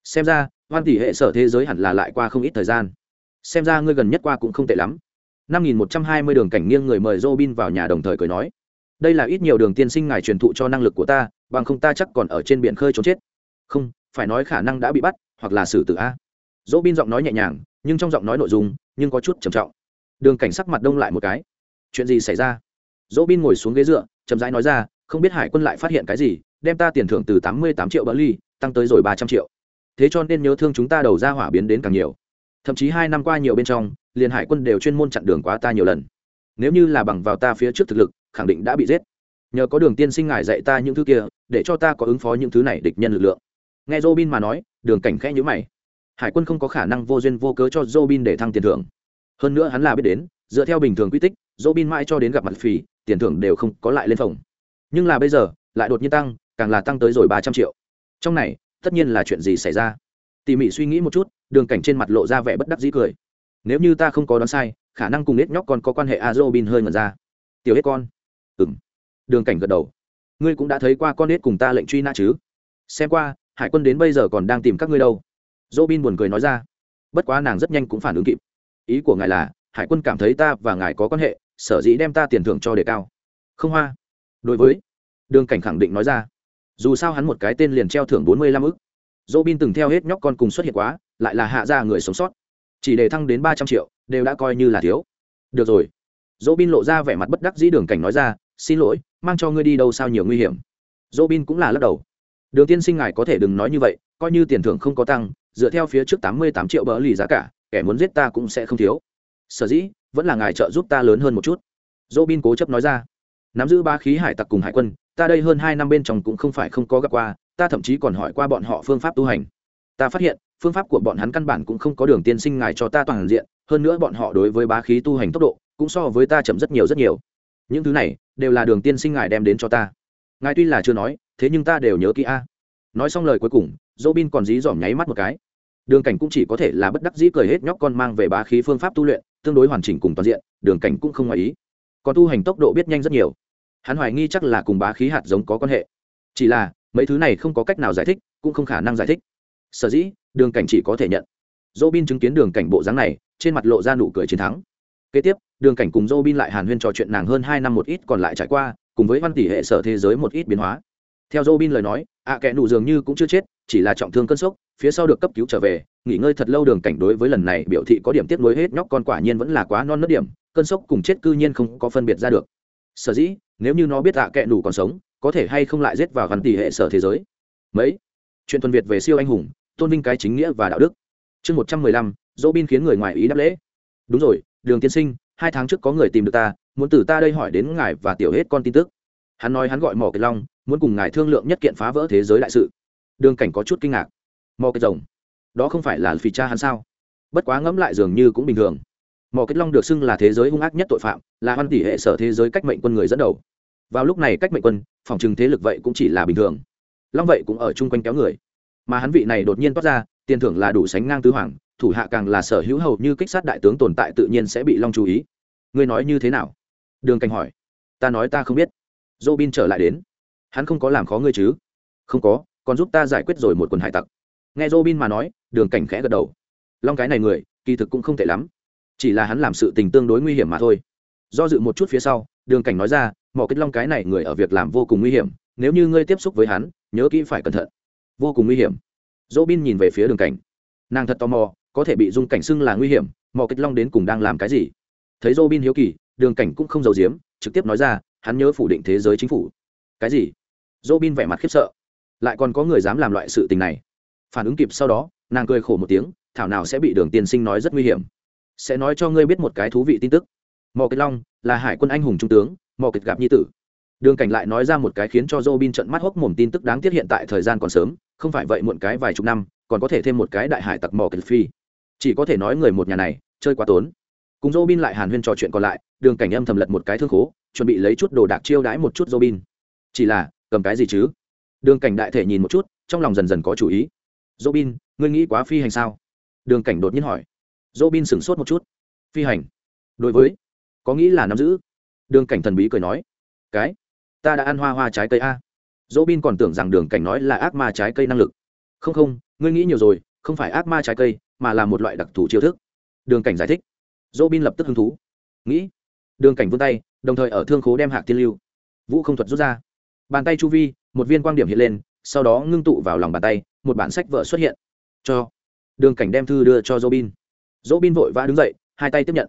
Xem ra, hoan tỷ hệ sở thế giới hẳn là lại qua không ít thời gian xem ra ngươi gần nhất qua cũng không tệ lắm. Năm nghìn một trăm hai mươi đường cảnh nghiêng người mời Robin vào nhà đồng thời cười nói, đây là ít nhiều đường tiên sinh ngài truyền thụ cho năng lực của ta, bằng không ta chắc còn ở trên biển khơi trốn chết. Không, phải nói khả năng đã bị bắt, hoặc là xử tử a. Robin giọng nói nhẹ nhàng, nhưng trong giọng nói nội dung, nhưng có chút trầm trọng. Đường cảnh sắc mặt đông lại một cái. Chuyện gì xảy ra? Robin ngồi xuống ghế dựa, chậm rãi nói ra, không biết hải quân lại phát hiện cái gì, đem ta tiền thưởng từ tám mươi tám triệu bỡ ly tăng tới rồi ba trăm triệu. Thế cho nên nhớ thương chúng ta đầu ra hỏa biến đến càng nhiều thậm chí hai năm qua nhiều bên trong, liền hải quân đều chuyên môn chặn đường quá ta nhiều lần. Nếu như là bằng vào ta phía trước thực lực, khẳng định đã bị giết. Nhờ có đường tiên sinh ngài dạy ta những thứ kia, để cho ta có ứng phó những thứ này địch nhân lực lượng. Nghe robin mà nói, đường cảnh khẽ nhữ mày. Hải quân không có khả năng vô duyên vô cớ cho robin để thăng tiền thưởng. Hơn nữa hắn là biết đến, dựa theo bình thường quy tích, robin mãi cho đến gặp mặt phì, tiền thưởng đều không có lại lên phòng. Nhưng là bây giờ, lại đột nhiên tăng, càng là tăng tới rồi ba trăm triệu. Trong này, tất nhiên là chuyện gì xảy ra? Tỉ mỉ suy nghĩ một chút, đường cảnh trên mặt lộ ra vẻ bất đắc dĩ cười. Nếu như ta không có đoán sai, khả năng cùng nết nhóc còn có quan hệ a bin hơi ngần ra. Tiểu hết con. Ừng đường cảnh gật đầu. Ngươi cũng đã thấy qua con nết cùng ta lệnh truy nã chứ? Xem qua, hải quân đến bây giờ còn đang tìm các ngươi đâu. Robin buồn cười nói ra. Bất quá nàng rất nhanh cũng phản ứng kịp. Ý của ngài là, hải quân cảm thấy ta và ngài có quan hệ, sở dĩ đem ta tiền thưởng cho đề cao. Không hoa. Đối với, đường cảnh khẳng định nói ra. Dù sao hắn một cái tên liền treo thưởng bốn mươi lăm ức dỗ bin từng theo hết nhóc con cùng xuất hiện quá, lại là hạ ra người sống sót. Chỉ để thăng đến ba trăm triệu, đều đã coi như là thiếu. Được rồi. Dỗ bin lộ ra vẻ mặt bất đắc dĩ đường cảnh nói ra, xin lỗi, mang cho ngươi đi đâu sao nhiều nguy hiểm. Dỗ bin cũng là lắc đầu. Đường tiên sinh ngài có thể đừng nói như vậy, coi như tiền thưởng không có tăng, dựa theo phía trước tám mươi tám triệu bỡ lì giá cả, kẻ muốn giết ta cũng sẽ không thiếu. Sở dĩ, vẫn là ngài trợ giúp ta lớn hơn một chút. Dỗ bin cố chấp nói ra. Nắm giữ ba khí hải tặc cùng hải quân, ta đây hơn hai năm bên trong cũng không phải không có gặp qua ta thậm chí còn hỏi qua bọn họ phương pháp tu hành. Ta phát hiện, phương pháp của bọn hắn căn bản cũng không có đường tiên sinh ngài cho ta toàn diện, hơn nữa bọn họ đối với bá khí tu hành tốc độ, cũng so với ta chậm rất nhiều rất nhiều. Những thứ này, đều là đường tiên sinh ngài đem đến cho ta. Ngài tuy là chưa nói, thế nhưng ta đều nhớ kỹ a. Nói xong lời cuối cùng dỗ bin còn dí dỏm nháy mắt một cái. Đường cảnh cũng chỉ có thể là bất đắc dĩ cười hết nhóc con mang về bá khí phương pháp tu luyện, tương đối hoàn chỉnh cùng toàn diện, đường cảnh cũng không ngoài ý. Còn tu hành tốc độ biết nhanh rất nhiều. Hắn hoài nghi chắc là cùng bá khí hạt giống có quan hệ. Chỉ là mấy thứ này không có cách nào giải thích, cũng không khả năng giải thích. Sở dĩ, đường cảnh chỉ có thể nhận. Dô bin chứng kiến đường cảnh bộ dáng này, trên mặt lộ ra nụ cười chiến thắng. Kế tiếp, đường cảnh cùng dô bin lại hàn huyên trò chuyện nàng hơn hai năm một ít, còn lại trải qua, cùng với văn tỷ hệ sở thế giới một ít biến hóa. Theo dô bin lời nói, ạ à kẽ nụ dường như cũng chưa chết, chỉ là trọng thương cơn sốc, phía sau được cấp cứu trở về, nghỉ ngơi thật lâu đường cảnh đối với lần này biểu thị có điểm tiếp nối hết nhóc, con quả nhiên vẫn là quá non nớt điểm, cơn sốc cùng chết cư nhiên không có phân biệt ra được. Sở dĩ, nếu như nó biết ạ à kẽ nụ còn sống có thể hay không lại giết vào gắn tỷ hệ sở thế giới? Mấy? Chuyện thuần việt về siêu anh hùng, tôn vinh cái chính nghĩa và đạo đức. Chương một trăm mười lăm, dỗ bin khiến người ngoài ý đáp lễ. Đúng rồi, đường tiên sinh, hai tháng trước có người tìm được ta, muốn từ ta đây hỏi đến ngài và tiểu hết con tin tức. Hắn nói hắn gọi mỏ cái long, muốn cùng ngài thương lượng nhất kiện phá vỡ thế giới đại sự. Đường cảnh có chút kinh ngạc. Mỏ cái rồng? Đó không phải là phi cha hắn sao? Bất quá ngẫm lại dường như cũng bình thường. Mỏ cái long được xưng là thế giới hung ác nhất tội phạm, là hoan tỷ hệ sở thế giới cách mệnh quân người dẫn đầu vào lúc này cách mệnh quân, phòng trừng thế lực vậy cũng chỉ là bình thường. Long vậy cũng ở chung quanh kéo người. Mà hắn vị này đột nhiên toát ra, tiền thưởng là đủ sánh ngang tứ hoàng, thủ hạ càng là sở hữu hầu như kích sát đại tướng tồn tại tự nhiên sẽ bị long chú ý. Ngươi nói như thế nào? Đường cảnh hỏi. Ta nói ta không biết. Dô bin trở lại đến. Hắn không có làm khó ngươi chứ? Không có, còn giúp ta giải quyết rồi một quần hải tặc. Nghe dô bin mà nói, đường cảnh khẽ gật đầu. Long cái này người, kỳ thực cũng không tệ lắm. Chỉ là hắn làm sự tình tương đối nguy hiểm mà thôi. Do dự một chút phía sau, đường cảnh nói ra mỏ kết long cái này người ở việc làm vô cùng nguy hiểm, nếu như ngươi tiếp xúc với hắn, nhớ kỹ phải cẩn thận. Vô cùng nguy hiểm. Dỗ bin nhìn về phía đường cảnh. Nàng thật tò mò, có thể bị dung cảnh xưng là nguy hiểm, Mỏ kích long đến cùng đang làm cái gì? Thấy dỗ bin hiếu kỳ, đường cảnh cũng không giàu giếm, trực tiếp nói ra, hắn nhớ phủ định thế giới chính phủ. Cái gì? Dỗ bin vẻ mặt khiếp sợ. Lại còn có người dám làm loại sự tình này. Phản ứng kịp sau đó, nàng cười khổ một tiếng, thảo nào sẽ bị đường tiên sinh nói rất nguy hiểm. Sẽ nói cho ngươi biết một cái thú vị tin tức. Mò kích long là hải quân anh hùng trung tướng mò kịch gặp nhi tử. Đường cảnh lại nói ra một cái khiến cho Robin trận mắt hốc mồm tin tức đáng tiếc hiện tại thời gian còn sớm, không phải vậy muộn cái vài chục năm, còn có thể thêm một cái đại hải tặc mò kịch phi. Chỉ có thể nói người một nhà này, chơi quá tốn. Cùng Robin lại hàn huyên trò chuyện còn lại, đường cảnh âm thầm lật một cái thương khố, chuẩn bị lấy chút đồ đạc chiêu đãi một chút Robin. Chỉ là, cầm cái gì chứ? Đường cảnh đại thể nhìn một chút, trong lòng dần dần có chủ ý. Robin, ngươi nghĩ quá phi hành sao? Đường cảnh đột nhiên hỏi. Robin sửng sốt một chút. Phi hành? Đối với, có nghĩ là nắm giữ? Đường cảnh thần bí cười nói, cái, ta đã ăn hoa hoa trái cây a. Dỗ bin còn tưởng rằng đường cảnh nói là ác ma trái cây năng lực. Không không, ngươi nghĩ nhiều rồi, không phải ác ma trái cây, mà là một loại đặc thù chiêu thức. Đường cảnh giải thích. Dỗ bin lập tức hứng thú. Nghĩ. Đường cảnh vươn tay, đồng thời ở thương khố đem hạc tiên lưu, vũ không thuật rút ra. Bàn tay chu vi, một viên quang điểm hiện lên, sau đó ngưng tụ vào lòng bàn tay, một bản sách vợ xuất hiện. Cho. Đường cảnh đem thư đưa cho dỗ bin. Dỗ bin vội vã đứng dậy, hai tay tiếp nhận.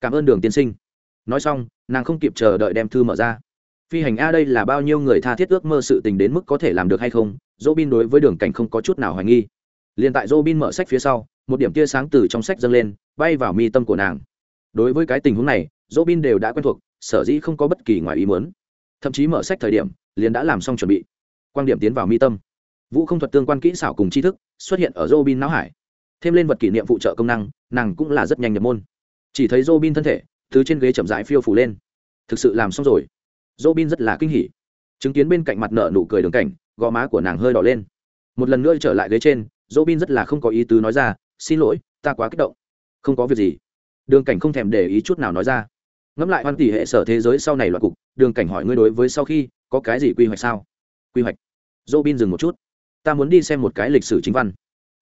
Cảm ơn đường tiên sinh. Nói xong nàng không kịp chờ đợi đem thư mở ra. Phi hành a đây là bao nhiêu người tha thiết ước mơ sự tình đến mức có thể làm được hay không dỗ bin đối với đường cảnh không có chút nào hoài nghi. Liền tại dỗ bin mở sách phía sau, một điểm tia sáng từ trong sách dâng lên, bay vào mi tâm của nàng. Đối với cái tình huống này dỗ bin đều đã quen thuộc, sở dĩ không có bất kỳ ngoài ý muốn. Thậm chí mở sách thời điểm, liền đã làm xong chuẩn bị. Quan điểm tiến vào mi tâm. Vũ không thuật tương quan kỹ xảo cùng tri thức xuất hiện ở dỗ bin não hải. Thêm lên vật kỷ niệm phụ trợ công năng, nàng cũng là rất nhanh nhập môn. Chỉ thấy dỗ bin thân thể thứ trên ghế chậm rãi phiêu phủ lên. Thực sự làm xong rồi. Dỗ bin rất là kinh hỉ. Chứng kiến bên cạnh mặt nợ nụ cười đường cảnh, gò má của nàng hơi đỏ lên. Một lần nữa trở lại ghế trên dỗ bin rất là không có ý tứ nói ra, xin lỗi, ta quá kích động. Không có việc gì. Đường cảnh không thèm để ý chút nào nói ra. Ngẫm lại hoan tỷ hệ sở thế giới sau này loại cục, đường cảnh hỏi ngươi đối với sau khi có cái gì quy hoạch sao? Quy hoạch. Dỗ bin dừng một chút. Ta muốn đi xem một cái lịch sử chính văn.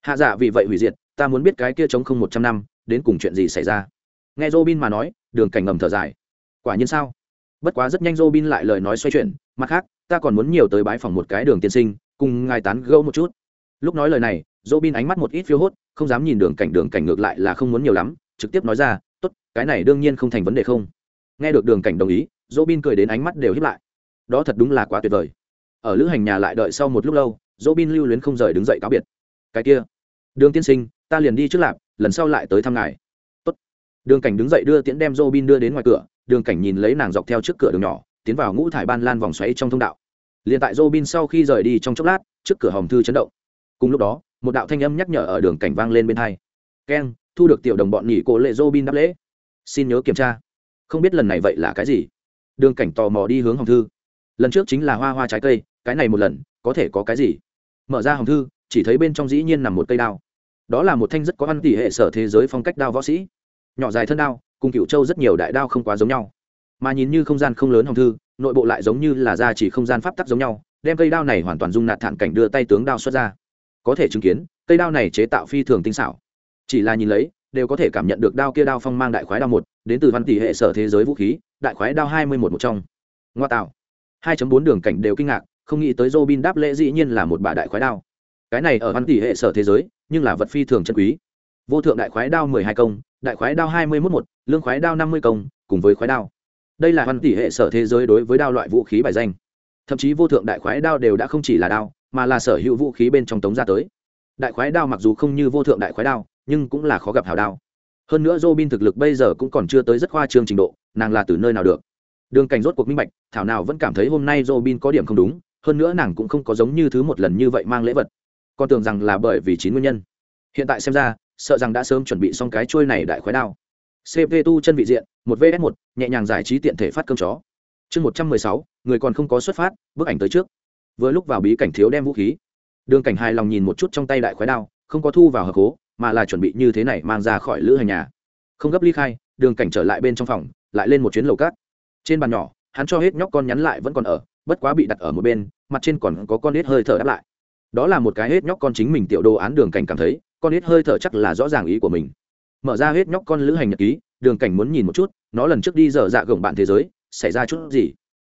Hạ giả vì vậy hủy diệt, ta muốn biết cái kia chống không một trăm năm, đến cùng chuyện gì xảy ra? Nghe dỗ bin mà nói đường cảnh ngầm thở dài. Quả nhiên sao? Bất quá rất nhanh dô bin lại lời nói xoay chuyển, mặt khác, ta còn muốn nhiều tới bái phòng một cái đường tiên sinh, cùng ngài tán gẫu một chút. Lúc nói lời này dô bin ánh mắt một ít phiêu hốt, không dám nhìn đường cảnh đường cảnh ngược lại là không muốn nhiều lắm, trực tiếp nói ra, tốt, cái này đương nhiên không thành vấn đề không? Nghe được đường cảnh đồng ý dô bin cười đến ánh mắt đều hiếp lại. Đó thật đúng là quá tuyệt vời. Ở lữ hành nhà lại đợi sau một lúc lâu dô bin lưu luyến không rời đứng dậy cáo biệt. Cái kia, đường tiên sinh, ta liền đi trước lạp, lần sau lại tới thăm ngài đường cảnh đứng dậy đưa tiễn đem dô bin đưa đến ngoài cửa, đường cảnh nhìn lấy nàng dọc theo trước cửa đường nhỏ, tiến vào ngũ thải ban lan vòng xoáy trong thông đạo. Liền tại dô bin sau khi rời đi trong chốc lát, trước cửa hòm thư chấn động. Cùng lúc đó, một đạo thanh âm nhắc nhở ở đường cảnh vang lên bên hai. Keng thu được tiểu đồng bọn nhỉ cổ lệ dô bin đáp lễ. Xin nhớ kiểm tra. Không biết lần này vậy là cái gì? Đường cảnh tò mò đi hướng hòm thư. Lần trước chính là hoa hoa trái cây, cái này một lần, có thể có cái gì? Mở ra hòm thư, chỉ thấy bên trong dĩ nhiên nằm một cây đao. Đó là một thanh rất có ăn tỉ hệ sở thế giới phong cách đao võ sĩ nhỏ dài thân đao, cùng cựu châu rất nhiều đại đao không quá giống nhau. Mà nhìn như không gian không lớn hồng thư, nội bộ lại giống như là ra chỉ không gian pháp tắc giống nhau, đem cây đao này hoàn toàn dung nạt thản cảnh đưa tay tướng đao xuất ra. Có thể chứng kiến, cây đao này chế tạo phi thường tinh xảo. Chỉ là nhìn lấy, đều có thể cảm nhận được đao kia đao phong mang đại khoái đao một, đến từ văn tỷ hệ sở thế giới vũ khí, đại khoái đao hai mươi một một trong. Ngoa tạo. Hai bốn đường cảnh đều kinh ngạc, không nghĩ tới Robin đáp lễ dĩ nhiên là một bà đại khoái đao. Cái này ở văn tỷ hệ sở thế giới, nhưng là vật phi thường chân quý. Vô thượng đại khoái đao mười hai công đại khoái đao hai mươi mốt một, lương khoái đao năm mươi công, cùng với khoái đao. Đây là văn tỷ hệ sở thế giới đối với đao loại vũ khí bài danh. Thậm chí vô thượng đại khoái đao đều đã không chỉ là đao, mà là sở hữu vũ khí bên trong tống ra tới. Đại khoái đao mặc dù không như vô thượng đại khoái đao, nhưng cũng là khó gặp hào đao. Hơn nữa Robin thực lực bây giờ cũng còn chưa tới rất khoa trương trình độ, nàng là từ nơi nào được? Đường cảnh rốt cuộc minh bạch, thảo nào vẫn cảm thấy hôm nay Robin có điểm không đúng, hơn nữa nàng cũng không có giống như thứ một lần như vậy mang lễ vật. Con tưởng rằng là bởi vì chín nguyên nhân. Hiện tại xem ra sợ rằng đã sớm chuẩn bị xong cái trôi này đại khoái đao. Cp tu chân vị diện, một vs một, nhẹ nhàng giải trí tiện thể phát cơm chó. Chương một trăm mười sáu, người còn không có xuất phát, bức ảnh tới trước. Vừa lúc vào bí cảnh thiếu đem vũ khí. Đường cảnh hài lòng nhìn một chút trong tay đại khoái đao, không có thu vào hờ cố mà là chuẩn bị như thế này mang ra khỏi lữ hành nhà. Không gấp ly khai, đường cảnh trở lại bên trong phòng, lại lên một chuyến lầu cát. Trên bàn nhỏ, hắn cho hết nhóc con nhắn lại vẫn còn ở, bất quá bị đặt ở một bên, mặt trên còn có con nết hơi thở đáp lại. Đó là một cái hết nhóc con chính mình tiểu đồ án đường cảnh cảm thấy con ít hơi thở chắc là rõ ràng ý của mình. Mở ra hết nhóc con lữ hành nhật ký, đường cảnh muốn nhìn một chút, nó lần trước đi dở dạ gồng bạn thế giới, xảy ra chút gì?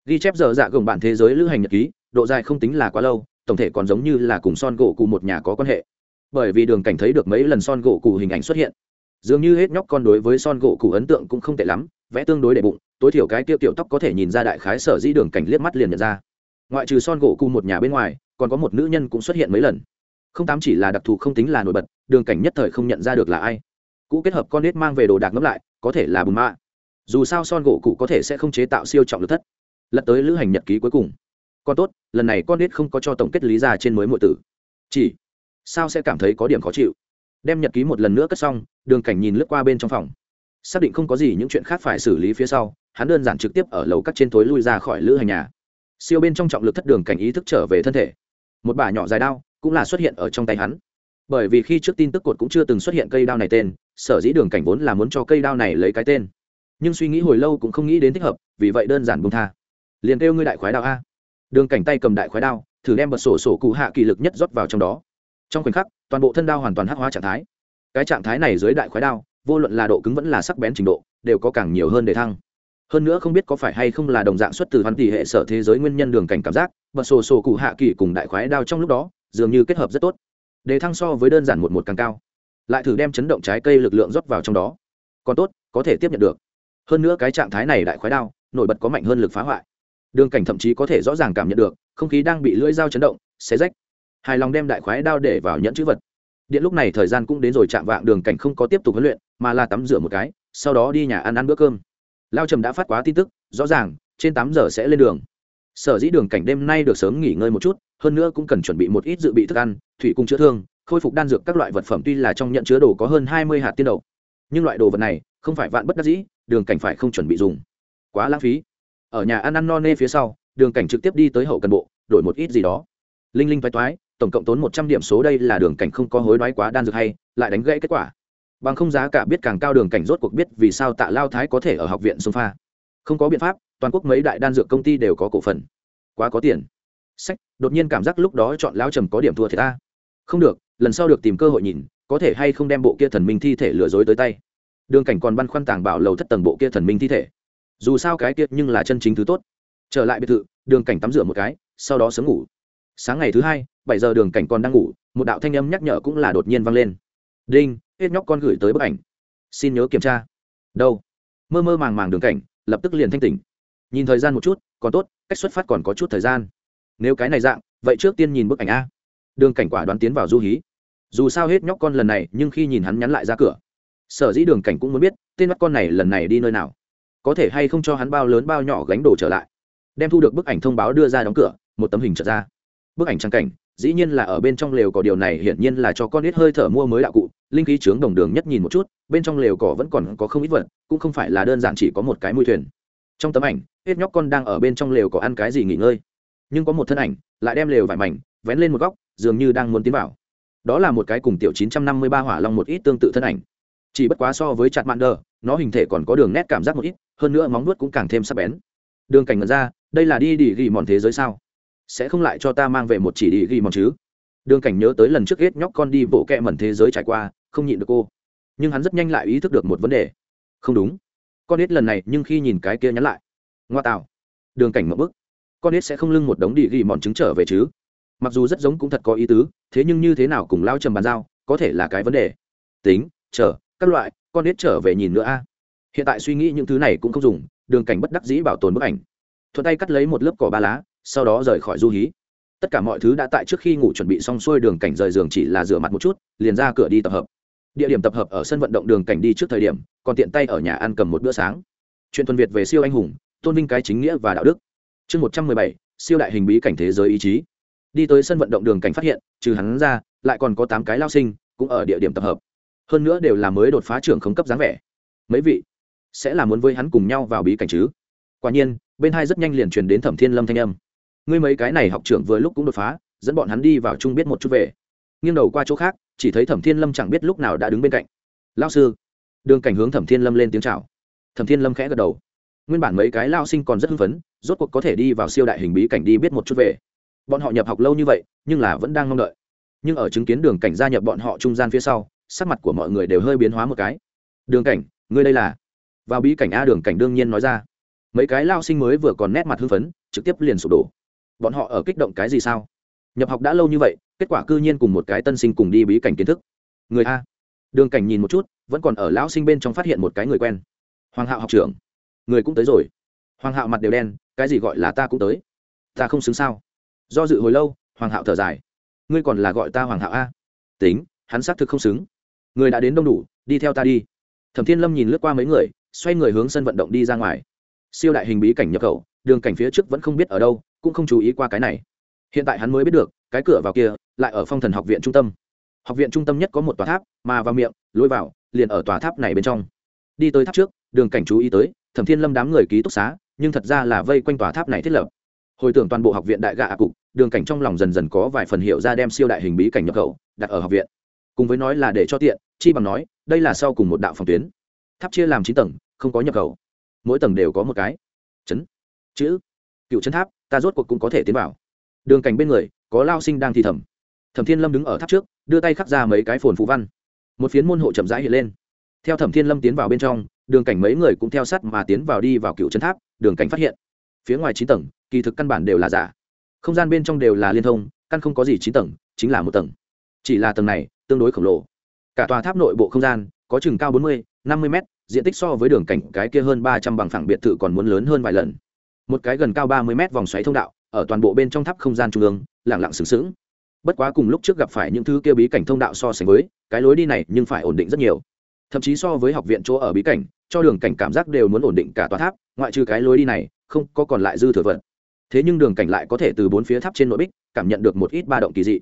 Ghi chép dở dạ gồng bạn thế giới lữ hành nhật ký, độ dài không tính là quá lâu, tổng thể còn giống như là cùng son gỗ cụ một nhà có quan hệ. Bởi vì đường cảnh thấy được mấy lần son gỗ cụ hình ảnh xuất hiện. Dường như hết nhóc con đối với son gỗ cụ ấn tượng cũng không tệ lắm, vẽ tương đối đệ bụng, tối thiểu cái tiêu tiểu tóc có thể nhìn ra đại khái sở dĩ đường cảnh liếc mắt liền nhận ra. Ngoại trừ son gỗ cụ một nhà bên ngoài, còn có một nữ nhân cũng xuất hiện mấy lần không tám chỉ là đặc thù không tính là nổi bật, đường cảnh nhất thời không nhận ra được là ai. Cũ kết hợp con nết mang về đồ đạc ngẫm lại, có thể là bùn mạ. Dù sao son gỗ cụ có thể sẽ không chế tạo siêu trọng lực thất. Lật tới lữ hành nhật ký cuối cùng. Còn tốt, lần này con nết không có cho tổng kết lý ra trên mới mọi tử. Chỉ, sao sẽ cảm thấy có điểm khó chịu? Đem nhật ký một lần nữa cất xong, đường cảnh nhìn lướt qua bên trong phòng. Xác định không có gì những chuyện khác phải xử lý phía sau, hắn đơn giản trực tiếp ở lầu cắt trên thối lui ra khỏi lữ hành nhà. Siêu bên trong trọng lực thất đường cảnh ý thức trở về thân thể. Một bả nhỏ dài đao cũng là xuất hiện ở trong tay hắn. Bởi vì khi trước tin tức cột cũng chưa từng xuất hiện cây đao này tên, sở dĩ đường cảnh vốn là muốn cho cây đao này lấy cái tên. Nhưng suy nghĩ hồi lâu cũng không nghĩ đến thích hợp, vì vậy đơn giản bung tha. Liền kêu ngươi đại khoái đao a. Đường cảnh tay cầm đại khoái đao, thử đem bật sổ sổ cụ hạ kỳ lực nhất rót vào trong đó. Trong khoảnh khắc, toàn bộ thân đao hoàn toàn hắc hóa trạng thái. Cái trạng thái này dưới đại khoái đao, vô luận là độ cứng vẫn là sắc bén trình độ, đều có càng nhiều hơn để thăng. Hơn nữa không biết có phải hay không là đồng dạng xuất từ hoàn tỷ hệ sở thế giới nguyên nhân đường cảnh cảm giác, bật sổ sổ cụ hạ kỳ cùng đại khoái đao trong lúc đó dường như kết hợp rất tốt. Đề thăng so với đơn giản một một càng cao. Lại thử đem chấn động trái cây lực lượng rót vào trong đó. Còn tốt, có thể tiếp nhận được. Hơn nữa cái trạng thái này đại khoái đao, nổi bật có mạnh hơn lực phá hoại. Đường cảnh thậm chí có thể rõ ràng cảm nhận được, không khí đang bị lưỡi dao chấn động, xé rách. Hài lòng đem đại khoái đao để vào nhẫn chữ vật. Điện lúc này thời gian cũng đến rồi, chạm vạng đường cảnh không có tiếp tục huấn luyện, mà là tắm rửa một cái, sau đó đi nhà ăn ăn bữa cơm. Lao trầm đã phát quá tin tức, rõ ràng, trên tám giờ sẽ lên đường. Sở dĩ đường cảnh đêm nay được sớm nghỉ ngơi một chút hơn nữa cũng cần chuẩn bị một ít dự bị thức ăn, thủy cung chữa thương, khôi phục đan dược các loại vật phẩm tuy là trong nhận chứa đồ có hơn hai mươi hạt tiên đậu. Nhưng loại đồ vật này, không phải vạn bất đắc dĩ, đường cảnh phải không chuẩn bị dùng. Quá lãng phí. Ở nhà ăn ăn no nê phía sau, đường cảnh trực tiếp đi tới hậu cần bộ, đổi một ít gì đó. Linh linh toái toái, tổng cộng tốn một trăm điểm số đây là đường cảnh không có hối đoái quá đan dược hay, lại đánh gãy kết quả. Bằng không giá cả biết càng cao đường cảnh rốt cuộc biết vì sao tạ lao thái có thể ở học viện sông pha. Không có biện pháp, toàn quốc mấy đại đan dược công ty đều có cổ phần. Quá có tiền sách, đột nhiên cảm giác lúc đó chọn lao trầm có điểm thua thì ta. Không được, lần sau được tìm cơ hội nhìn, có thể hay không đem bộ kia thần minh thi thể lừa dối tới tay. Đường cảnh còn băn khoăn tàng bảo lầu thất tầng bộ kia thần minh thi thể. Dù sao cái kia nhưng là chân chính thứ tốt. Trở lại biệt thự, đường cảnh tắm rửa một cái, sau đó sớm ngủ. Sáng ngày thứ hai, bảy giờ đường cảnh còn đang ngủ, một đạo thanh âm nhắc nhở cũng là đột nhiên vang lên. Đinh, hết nhóc con gửi tới bức ảnh. Xin nhớ kiểm tra. Đâu? Mơ mơ màng màng đường cảnh, lập tức liền thanh tỉnh. Nhìn thời gian một chút, còn tốt, cách xuất phát còn có chút thời gian nếu cái này dạng, vậy trước tiên nhìn bức ảnh a. Đường cảnh quả đoán tiến vào du hí. Dù sao hết nhóc con lần này, nhưng khi nhìn hắn nhắn lại ra cửa, sở dĩ đường cảnh cũng muốn biết, tên mắt con này lần này đi nơi nào. Có thể hay không cho hắn bao lớn bao nhỏ gánh đồ trở lại. Đem thu được bức ảnh thông báo đưa ra đóng cửa, một tấm hình trở ra. Bức ảnh trang cảnh, dĩ nhiên là ở bên trong lều cỏ điều này hiển nhiên là cho con ít hơi thở mua mới đạo cụ, linh khí trướng đồng đường nhất nhìn một chút, bên trong lều cỏ vẫn còn có không ít vật, cũng không phải là đơn giản chỉ có một cái mui thuyền. Trong tấm ảnh, hết nhóc con đang ở bên trong lều có ăn cái gì nghỉ ngơi nhưng có một thân ảnh lại đem lều vải mảnh vén lên một góc, dường như đang muốn tiến vào. Đó là một cái cùng tiểu 953 hỏa long một ít tương tự thân ảnh. Chỉ bất quá so với chặt mạn đờ, nó hình thể còn có đường nét cảm giác một ít, hơn nữa móng nuốt cũng càng thêm sắc bén. Đường cảnh ngẩn ra, đây là đi đi ghi mòn thế giới sao? Sẽ không lại cho ta mang về một chỉ đi ghi mòn chứ? Đường cảnh nhớ tới lần trước hết nhóc con đi bộ kẹ mẩn thế giới trải qua, không nhịn được cô. Nhưng hắn rất nhanh lại ý thức được một vấn đề. Không đúng. Con ít lần này, nhưng khi nhìn cái kia nhắn lại. Ngoa tạo. Đường cảnh mậu bức con ít sẽ không lưng một đống đi ghi mòn trứng trở về chứ. Mặc dù rất giống cũng thật có ý tứ, thế nhưng như thế nào cùng lao trầm bàn giao, có thể là cái vấn đề. Tính, chờ, các loại, con ít trở về nhìn nữa a. Hiện tại suy nghĩ những thứ này cũng không dùng, đường cảnh bất đắc dĩ bảo tồn bức ảnh. Thuận tay cắt lấy một lớp cỏ ba lá, sau đó rời khỏi du hí. Tất cả mọi thứ đã tại trước khi ngủ chuẩn bị xong xuôi đường cảnh rời giường chỉ là rửa mặt một chút, liền ra cửa đi tập hợp. Địa điểm tập hợp ở sân vận động đường cảnh đi trước thời điểm, còn tiện tay ở nhà ăn cầm một bữa sáng. Chuyện tuần việt về siêu anh hùng, tôn vinh cái chính nghĩa và đạo đức chương một trăm mười bảy, siêu đại hình bí cảnh thế giới ý chí. Đi tới sân vận động đường cảnh phát hiện, trừ hắn ra, lại còn có tám cái lao sinh, cũng ở địa điểm tập hợp. Hơn nữa đều là mới đột phá trưởng không cấp dáng vẻ. Mấy vị, sẽ là muốn với hắn cùng nhau vào bí cảnh chứ? Quả nhiên, bên hai rất nhanh liền truyền đến thẩm thiên lâm thanh âm. Ngươi mấy cái này học trưởng vừa lúc cũng đột phá, dẫn bọn hắn đi vào chung biết một chút về. Nghiêng đầu qua chỗ khác, chỉ thấy thẩm thiên lâm chẳng biết lúc nào đã đứng bên cạnh. Lao sư, đường cảnh hướng thẩm thiên lâm lên tiếng c h à o thẩm thiên lâm khẽ gật đầu nguyên bản mấy cái lao sinh còn rất hưng phấn, rốt cuộc có thể đi vào siêu đại hình bí cảnh đi biết một chút về. Bọn họ nhập học lâu như vậy, nhưng là vẫn đang mong đợi. Nhưng ở chứng kiến đường cảnh gia nhập bọn họ trung gian phía sau, sắc mặt của mọi người đều hơi biến hóa một cái. Đường cảnh, ngươi đây là? Vào bí cảnh a đường cảnh đương nhiên nói ra. Mấy cái lao sinh mới vừa còn nét mặt hưng phấn, trực tiếp liền sụp đổ. Bọn họ ở kích động cái gì sao? Nhập học đã lâu như vậy, kết quả cư nhiên cùng một cái tân sinh cùng đi bí cảnh kiến thức. Người a. Đường cảnh nhìn một chút, vẫn còn ở lão sinh bên trong phát hiện một cái người quen. Hoàng hạo học trưởng người cũng tới rồi. Hoàng hạo mặt đều đen, cái gì gọi là ta cũng tới. Ta không xứng sao? Do dự hồi lâu, hoàng hạo thở dài. Ngươi còn là gọi ta hoàng hạo a? Tính, hắn xác thực không xứng. Người đã đến đông đủ, đi theo ta đi. Thẩm thiên lâm nhìn lướt qua mấy người, xoay người hướng sân vận động đi ra ngoài. Siêu đại hình bí cảnh nhập khẩu, đường cảnh phía trước vẫn không biết ở đâu, cũng không chú ý qua cái này. Hiện tại hắn mới biết được, cái cửa vào kia, lại ở phong thần học viện trung tâm. Học viện trung tâm nhất có một tòa tháp, mà vào miệng, lối vào, liền ở tòa tháp này bên trong. Đi tới tháp trước đường cảnh chú ý tới, thẩm thiên lâm đám người ký túc xá, nhưng thật ra là vây quanh tòa tháp này thiết lập. Hồi tưởng toàn bộ học viện đại gạ cục, đường cảnh trong lòng dần dần có vài phần hiệu ra đem siêu đại hình bí cảnh nhập khẩu, đặt ở học viện. Cùng với nói là để cho tiện, chi bằng nói, đây là sau cùng một đạo phòng tuyến. Tháp chia làm chín tầng, không có nhập khẩu. Mỗi tầng đều có một cái. Chấn. Chữ. Cựu chấn tháp, ta rốt cuộc cũng có thể tiến vào. Đường cảnh bên người, có lao sinh đang thì thầm thẩm thiên lâm đứng ở tháp trước, đưa tay khắc ra mấy cái phồn phú văn. Một phiến môn hộ chậm rãi hiện lên. Theo thẩm thiên lâm tiến vào bên trong đường cảnh mấy người cũng theo sát mà tiến vào đi vào cựu chân tháp, đường cảnh phát hiện. Phía ngoài chín tầng, kỳ thực căn bản đều là giả. Không gian bên trong đều là liên thông, căn không có gì chín tầng, chính là một tầng. Chỉ là tầng này, tương đối khổng lồ. Cả tòa tháp nội bộ không gian, có chừng cao bốn mươi, năm mươi m diện tích so với đường cảnh cái kia hơn ba trăm bằng phẳng biệt thự còn muốn lớn hơn vài lần. Một cái gần cao ba mươi m vòng xoáy thông đạo, ở toàn bộ bên trong tháp không gian trung ương lẳng lặng sừng sững. Bất quá cùng lúc trước gặp phải những thứ kia bí cảnh thông đạo so sánh với, cái lối đi này nhưng phải ổn định rất nhiều thậm chí so với học viện chỗ ở bí cảnh, cho đường cảnh cảm giác đều muốn ổn định cả tòa tháp, ngoại trừ cái lối đi này, không có còn lại dư thừa vật. Thế nhưng đường cảnh lại có thể từ bốn phía tháp trên nội bích, cảm nhận được một ít ba động kỳ dị.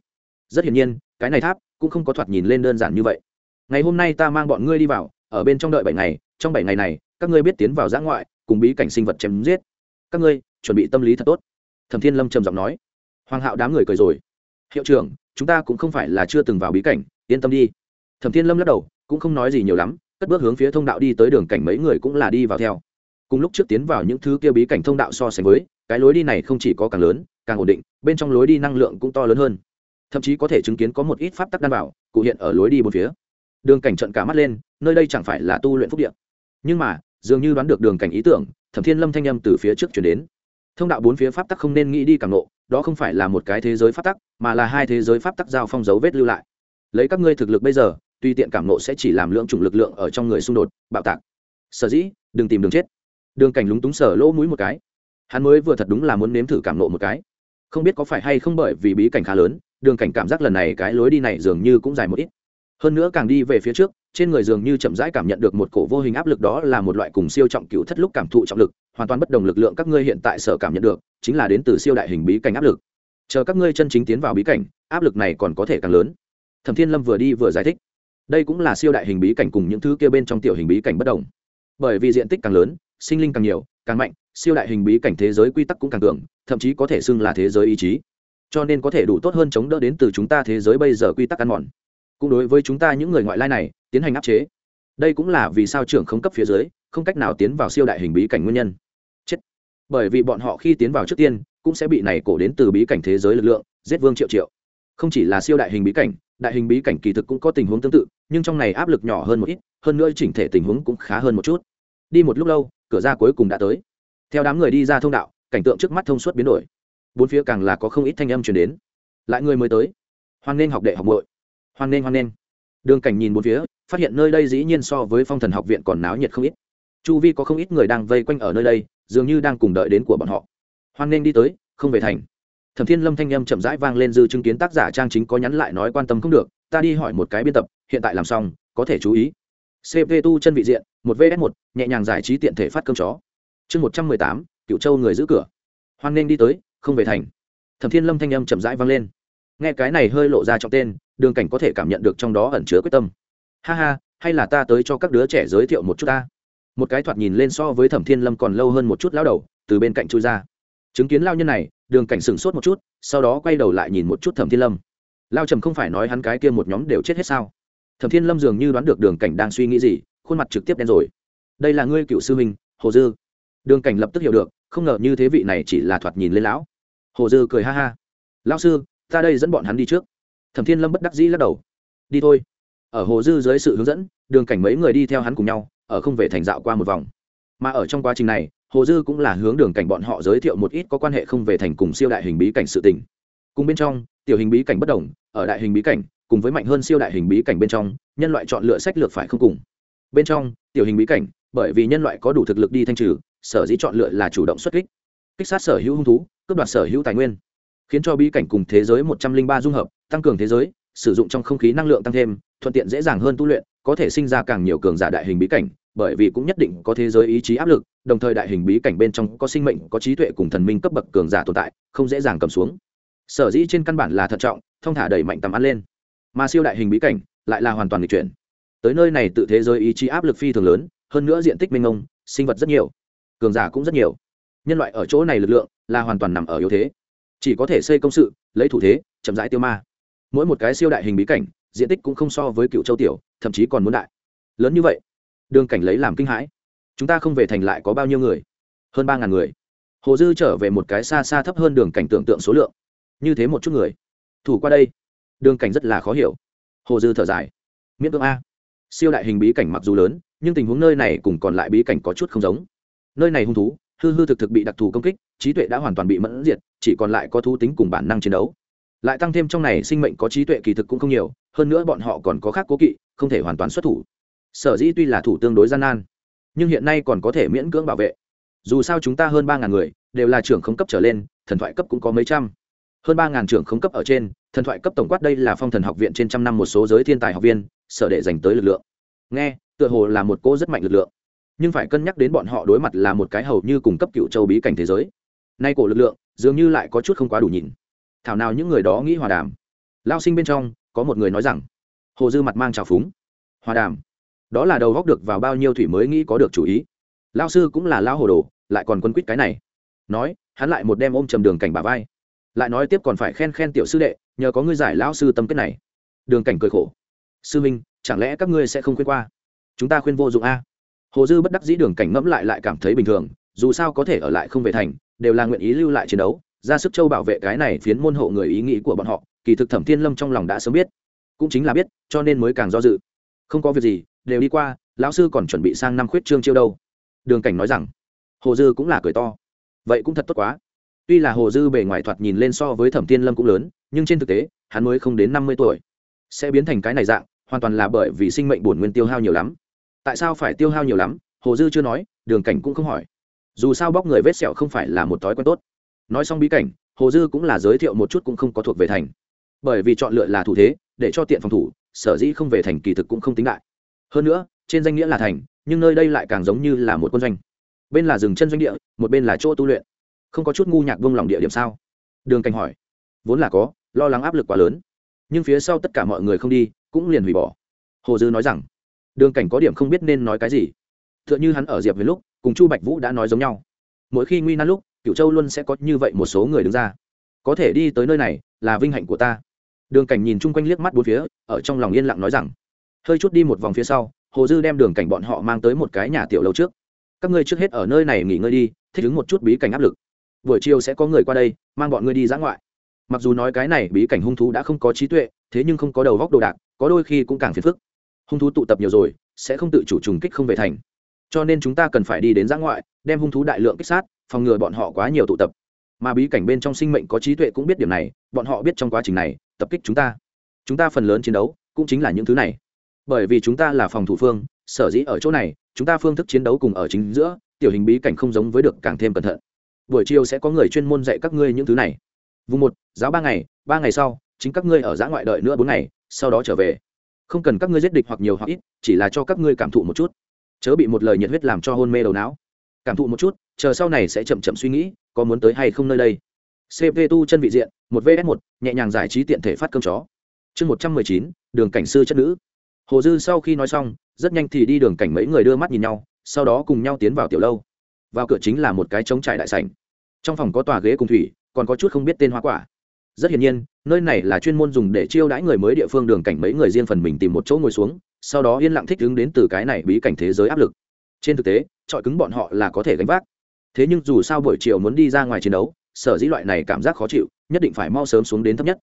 Rất hiển nhiên, cái này tháp cũng không có thoạt nhìn lên đơn giản như vậy. Ngày hôm nay ta mang bọn ngươi đi vào, ở bên trong đợi bảy ngày, trong bảy ngày này, các ngươi biết tiến vào giã ngoại, cùng bí cảnh sinh vật chém giết. Các ngươi chuẩn bị tâm lý thật tốt. Thẩm thiên lâm trầm giọng nói. Hoàng hạo đám người cười rồi. Hiệu trưởng, chúng ta cũng không phải là chưa từng vào bí cảnh, yên tâm đi. Thẩm thiên lâm lắc đầu cũng không nói gì nhiều lắm, cất bước hướng phía thông đạo đi tới đường cảnh mấy người cũng là đi vào theo. Cùng lúc trước tiến vào những thứ kia bí cảnh thông đạo so sánh với, cái lối đi này không chỉ có càng lớn, càng ổn định, bên trong lối đi năng lượng cũng to lớn hơn. Thậm chí có thể chứng kiến có một ít pháp tắc đan bảo, cụ hiện ở lối đi bốn phía. Đường cảnh trận cả mắt lên, nơi đây chẳng phải là tu luyện phúc điện nhưng mà, dường như đoán được đường cảnh ý tưởng, thẩm thiên lâm thanh â m từ phía trước chuyển đến. Thông đạo bốn phía pháp tắc không nên nghĩ đi càng nộ đó không phải là một cái thế giới pháp tắc, mà là hai thế giới pháp tắc giao phong dấu vết lưu lại. Lấy các ngươi thực lực bây giờ tùy tiện cảm nộ sẽ chỉ làm lượng chủng lực lượng ở trong người xung đột, bạo tạc. Sở dĩ, đừng tìm đường chết. Đường cảnh lúng túng sở lỗ mũi một cái. Hắn mới vừa thật đúng là muốn nếm thử cảm nộ một cái. Không biết có phải hay không bởi vì bí cảnh khá lớn, đường cảnh cảm giác lần này cái lối đi này dường như cũng dài một ít. Hơn nữa càng đi về phía trước, trên người dường như chậm rãi cảm nhận được một cổ vô hình áp lực đó là một loại cùng siêu trọng cựu thất lúc cảm thụ trọng lực, hoàn toàn bất đồng lực lượng các ngươi hiện tại sở cảm nhận được, chính là đến từ siêu đại hình bí cảnh áp lực. Chờ các ngươi chân chính tiến vào bí cảnh, áp lực này còn có thể càng lớn. Thẩm thiên lâm vừa đi vừa giải thích đây cũng là siêu đại hình bí cảnh cùng những thứ kia bên trong tiểu hình bí cảnh bất đồng. Bởi vì diện tích càng lớn, sinh linh càng nhiều, càng mạnh, siêu đại hình bí cảnh thế giới quy tắc cũng càng cường, thậm chí có thể xưng là thế giới ý chí. Cho nên có thể đủ tốt hơn chống đỡ đến từ chúng ta thế giới bây giờ quy tắc ăn mòn. Cũng đối với chúng ta những người ngoại lai này, tiến hành áp chế. Đây cũng là vì sao trưởng không cấp phía dưới, không cách nào tiến vào siêu đại hình bí cảnh nguyên nhân. Chết. Bởi vì bọn họ khi tiến vào trước tiên, cũng sẽ bị này cổ đến từ bí cảnh thế giới lực lượng, giết vương triệu triệu. Không chỉ là siêu đại hình bí cảnh đại hình bí cảnh kỳ thực cũng có tình huống tương tự, nhưng trong này áp lực nhỏ hơn một ít, hơn nữa chỉnh thể tình huống cũng khá hơn một chút. Đi một lúc lâu, cửa ra cuối cùng đã tới. Theo đám người đi ra thông đạo, cảnh tượng trước mắt thông suốt biến đổi. Bốn phía càng là có không ít thanh âm chuyển đến. Lại người mới tới. Hoan nghênh học đệ học bội hoan nghênh hoan nghênh. Đường cảnh nhìn bốn phía, phát hiện nơi đây dĩ nhiên so với phong thần học viện còn náo nhiệt không ít. Chu vi có không ít người đang vây quanh ở nơi đây, dường như đang cùng đợi đến của bọn họ. Hoan nghênh đi tới, không về thành thẩm thiên lâm thanh âm chậm rãi vang lên dư chứng kiến tác giả trang chính có nhắn lại nói quan tâm không được, ta đi hỏi một cái biên tập, hiện tại làm xong, có thể chú ý. Cp tu chân vị diện, một vs một, nhẹ nhàng giải trí tiện thể phát cơm chó. Chương một trăm mười tám cựu châu người giữ cửa. Hoan nghênh đi tới, không về thành. Thẩm thiên lâm thanh âm chậm rãi vang lên. Nghe cái này hơi lộ ra trong tên, đường cảnh có thể cảm nhận được trong đó ẩn chứa quyết tâm. Ha ha, hay là ta tới cho các đứa trẻ giới thiệu một chút ta. Một cái thoạt nhìn lên so với thẩm thiên lâm còn lâu hơn một chút lao đầu, từ bên cạnh chui ra. Chứng kiến lao nhân này đường cảnh sửng sốt một chút, sau đó quay đầu lại nhìn một chút thẩm thiên lâm. Lao trầm không phải nói hắn cái kia một nhóm đều chết hết sao? Thẩm thiên lâm dường như đoán được đường cảnh đang suy nghĩ gì, khuôn mặt trực tiếp đen rồi. Đây là ngươi cựu sư huynh, hồ dư. Đường cảnh lập tức hiểu được, không ngờ như thế vị này chỉ là thoạt nhìn lên lão. Hồ dư cười ha ha. Lão sư, ta đây dẫn bọn hắn đi trước. Thẩm thiên lâm bất đắc dĩ lắc đầu. Đi thôi. Ở hồ dư dưới sự hướng dẫn, đường cảnh mấy người đi theo hắn cùng nhau, ở không về thành dạo qua một vòng. Mà ở trong quá trình này hồ dư cũng là hướng đường cảnh bọn họ giới thiệu một ít có quan hệ không về thành cùng siêu đại hình bí cảnh sự tình. Cùng bên trong, tiểu hình bí cảnh bất đồng, ở đại hình bí cảnh, cùng với mạnh hơn siêu đại hình bí cảnh bên trong, nhân loại chọn lựa sách lược phải không cùng. Bên trong, tiểu hình bí cảnh, bởi vì nhân loại có đủ thực lực đi thanh trừ, sở dĩ chọn lựa là chủ động xuất kích. Kích sát sở hữu hung thú, cướp đoạt sở hữu tài nguyên. Khiến cho bí cảnh cùng thế giới một trăm linh ba dung hợp, tăng cường thế giới, sử dụng trong không khí năng lượng tăng thêm, thuận tiện dễ dàng hơn tu luyện, có thể sinh ra càng nhiều cường giả đại hình bí cảnh bởi vì cũng nhất định có thế giới ý chí áp lực, đồng thời đại hình bí cảnh bên trong có sinh mệnh, có trí tuệ cùng thần minh cấp bậc cường giả tồn tại, không dễ dàng cầm xuống. Sở dĩ trên căn bản là thận trọng, thông thả đẩy mạnh tầm ăn lên. Mà siêu đại hình bí cảnh lại là hoàn toàn nghịch chuyển. Tới nơi này tự thế giới ý chí áp lực phi thường lớn, hơn nữa diện tích mênh mông, sinh vật rất nhiều, cường giả cũng rất nhiều. Nhân loại ở chỗ này lực lượng là hoàn toàn nằm ở yếu thế. Chỉ có thể xây công sự, lấy thủ thế, chậm rãi tiêu ma. Mỗi một cái siêu đại hình bí cảnh, diện tích cũng không so với cựu châu tiểu, thậm chí còn muốn đại. Lớn như vậy đường cảnh lấy làm kinh hãi. Chúng ta không về thành lại có bao nhiêu người? Hơn ba ngàn người. Hồ dư trở về một cái xa xa thấp hơn đường cảnh tưởng tượng số lượng. Như thế một chút người. Thủ qua đây. Đường cảnh rất là khó hiểu. Hồ dư thở dài. Miễn cưỡng a. Siêu đại hình bí cảnh mặc dù lớn, nhưng tình huống nơi này cùng còn lại bí cảnh có chút không giống. Nơi này hung thú, hư hư thực thực bị đặc thù công kích, trí tuệ đã hoàn toàn bị mẫn diệt, chỉ còn lại có thú tính cùng bản năng chiến đấu. Lại tăng thêm trong này sinh mệnh có trí tuệ kỳ thực cũng không nhiều, hơn nữa bọn họ còn có khác cố kỵ, không thể hoàn toàn xuất thủ sở dĩ tuy là thủ tương đối gian nan, nhưng hiện nay còn có thể miễn cưỡng bảo vệ. Dù sao chúng ta hơn ba ngàn người, đều là trưởng không cấp trở lên, thần thoại cấp cũng có mấy trăm. Hơn ba ngàn trưởng không cấp ở trên, thần thoại cấp tổng quát đây là phong thần học viện trên trăm năm một số giới thiên tài học viên, sở để dành tới lực lượng. Nghe, tựa hồ là một cô rất mạnh lực lượng. Nhưng phải cân nhắc đến bọn họ đối mặt là một cái hầu như cùng cấp cựu châu bí cảnh thế giới. Nay cổ lực lượng, dường như lại có chút không quá đủ nhìn. Thảo nào những người đó nghĩ hòa đàm. Lao sinh bên trong, có một người nói rằng, hồ dư mặt mang trào phúng. Hòa đàm? Đó là đầu góc được vào bao nhiêu thủy mới nghĩ có được chủ ý. Lao sư cũng là lao hồ đồ, lại còn quân quýt cái này. Nói, hắn lại một đem ôm trầm đường cảnh bà vai. Lại nói tiếp còn phải khen khen tiểu sư đệ, nhờ có ngươi giải lao sư tâm kết này. Đường cảnh cười khổ. Sư minh, chẳng lẽ các ngươi sẽ không khuyên qua? Chúng ta khuyên vô dụng a. Hồ dư bất đắc dĩ đường cảnh ngẫm lại lại cảm thấy bình thường, dù sao có thể ở lại không về thành, đều là nguyện ý lưu lại chiến đấu, ra sức châu bảo vệ cái này phiến môn hộ người ý nghĩ của bọn họ, kỳ thực thẩm thiên lâm trong lòng đã sớm biết. Cũng chính là biết, cho nên mới càng do dự. Không có việc gì đều đi qua, lão sư còn chuẩn bị sang năm khuyết trương chiêu đâu. Đường cảnh nói rằng, hồ dư cũng là cười to. Vậy cũng thật tốt quá. Tuy là hồ dư bề ngoài thoạt nhìn lên so với thẩm tiên lâm cũng lớn, nhưng trên thực tế, hắn mới không đến năm mươi tuổi. Sẽ biến thành cái này dạng, hoàn toàn là bởi vì sinh mệnh bổn nguyên tiêu hao nhiều lắm. Tại sao phải tiêu hao nhiều lắm? Hồ dư chưa nói, đường cảnh cũng không hỏi. Dù sao bóc người vết sẹo không phải là một thói quen tốt. Nói xong bí cảnh, hồ dư cũng là giới thiệu một chút cũng không có thuộc về thành. Bởi vì chọn lựa là thủ thế, để cho tiện phòng thủ, sở dĩ không về thành kỳ thực cũng không tính đại hơn nữa, trên danh nghĩa là thành, nhưng nơi đây lại càng giống như là một quân doanh. Bên là rừng chân doanh địa, một bên là chỗ tu luyện. Không có chút ngu nhạc vông lòng địa điểm sao? Đường cảnh hỏi. Vốn là có, lo lắng áp lực quá lớn. Nhưng phía sau tất cả mọi người không đi, cũng liền hủy bỏ. Hồ dư nói rằng, đường cảnh có điểm không biết nên nói cái gì. T h ư ợ n h ư hắn ở diệp với lúc, cùng chu bạch vũ đã nói giống nhau. Mỗi khi nguy nan lúc cựu châu luôn sẽ có như vậy một số người đứng ra. Có thể đi tới nơi này, là vinh hạnh của ta. Đường cảnh nhìn chung quanh liếc mắt bốn phía, ở trong lòng yên lặng nói rằng hơi chút đi một vòng phía sau, hồ dư đem đường cảnh bọn họ mang tới một cái nhà tiểu lâu trước. Các ngươi trước hết ở nơi này nghỉ ngơi đi, thích ứng một chút bí cảnh áp lực. Buổi chiều sẽ có người qua đây, mang bọn ngươi đi dã ngoại. Mặc dù nói cái này bí cảnh hung thú đã không có trí tuệ, thế nhưng không có đầu góc đồ đạc, có đôi khi cũng càng phiền phức. Hung thú tụ tập nhiều rồi, sẽ không tự chủ trùng kích không về thành. Cho nên chúng ta cần phải đi đến giã ngoại, đem hung thú đại lượng kích sát, phòng ngừa bọn họ quá nhiều tụ tập. Mà bí cảnh bên trong sinh mệnh có trí tuệ cũng biết điểm này, bọn họ biết trong quá trình này, tập kích chúng ta. Chúng ta phần lớn chiến đấu cũng chính là những thứ này bởi vì chúng ta là phòng thủ phương, sở dĩ ở chỗ này, chúng ta phương thức chiến đấu cùng ở chính giữa, tiểu hình bí cảnh không giống với được càng thêm cẩn thận. Buổi chiều sẽ có người chuyên môn dạy các ngươi những thứ này. Vùng một, giáo ba ngày ba ngày sau, chính các ngươi ở giã ngoại đợi nữa bốn ngày, sau đó trở về. Không cần các ngươi giết địch hoặc nhiều hoặc ít, chỉ là cho các ngươi cảm thụ một chút. Chớ bị một lời nhiệt huyết làm cho hôn mê đầu não. Cảm thụ một chút, chờ sau này sẽ chậm chậm suy nghĩ, có muốn tới hay không nơi đây. Cp tu chân vị diện, một vs một, nhẹ nhàng giải trí tiện thể phát cơm chó. Chương một trăm mười chín, đường cảnh sư chất nữ hồ dư sau khi nói xong, rất nhanh thì đi đường cảnh mấy người đưa mắt nhìn nhau, sau đó cùng nhau tiến vào tiểu lâu. Vào cửa chính là một cái trống trải đại sảnh. Trong phòng có tòa ghế cùng thủy, còn có chút không biết tên hoa quả. Rất hiển nhiên, nơi này là chuyên môn dùng để chiêu đãi người mới địa phương đường cảnh mấy người riêng phần mình tìm một chỗ ngồi xuống, sau đó yên lặng thích ứng đến từ cái này bí cảnh thế giới áp lực. Trên thực tế trọi cứng bọn họ là có thể gánh vác. Thế nhưng dù sao buổi chiều muốn đi ra ngoài chiến đấu, sở dĩ loại này cảm giác khó chịu, nhất định phải mau sớm xuống đến thấp nhất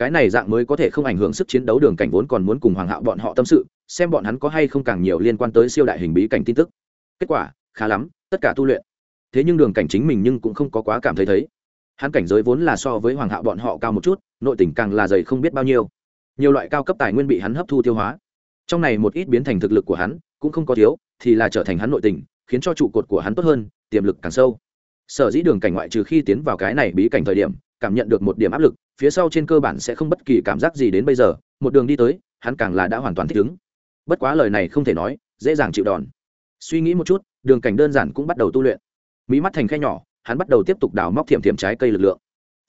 cái này dạng mới có thể không ảnh hưởng sức chiến đấu đường cảnh vốn còn muốn cùng hoàng hạo bọn họ tâm sự, xem bọn hắn có hay không càng nhiều liên quan tới siêu đại hình bí cảnh tin tức. Kết quả, khá lắm, tất cả tu luyện. Thế nhưng đường cảnh chính mình nhưng cũng không có quá cảm thấy thấy. Hắn cảnh giới vốn là so với hoàng hạo bọn họ cao một chút, nội tỉnh càng là dày không biết bao nhiêu. Nhiều loại cao cấp tài nguyên bị hắn hấp thu tiêu hóa. Trong này một ít biến thành thực lực của hắn, cũng không có thiếu, thì là trở thành hắn nội tình, khiến cho trụ cột của hắn tốt hơn, tiềm lực càng sâu. Sở dĩ đường cảnh ngoại trừ khi tiến vào cái này bí cảnh thời điểm cảm nhận được một điểm áp lực, phía sau trên cơ bản sẽ không bất kỳ cảm giác gì đến bây giờ, một đường đi tới, hắn càng là đã hoàn toàn thích ứng. Bất quá lời này không thể nói, dễ dàng chịu đòn. Suy nghĩ một chút, đường cảnh đơn giản cũng bắt đầu tu luyện. Mỹ mắt thành khe nhỏ, hắn bắt đầu tiếp tục đào móc thiểm thiểm trái cây lực lượng.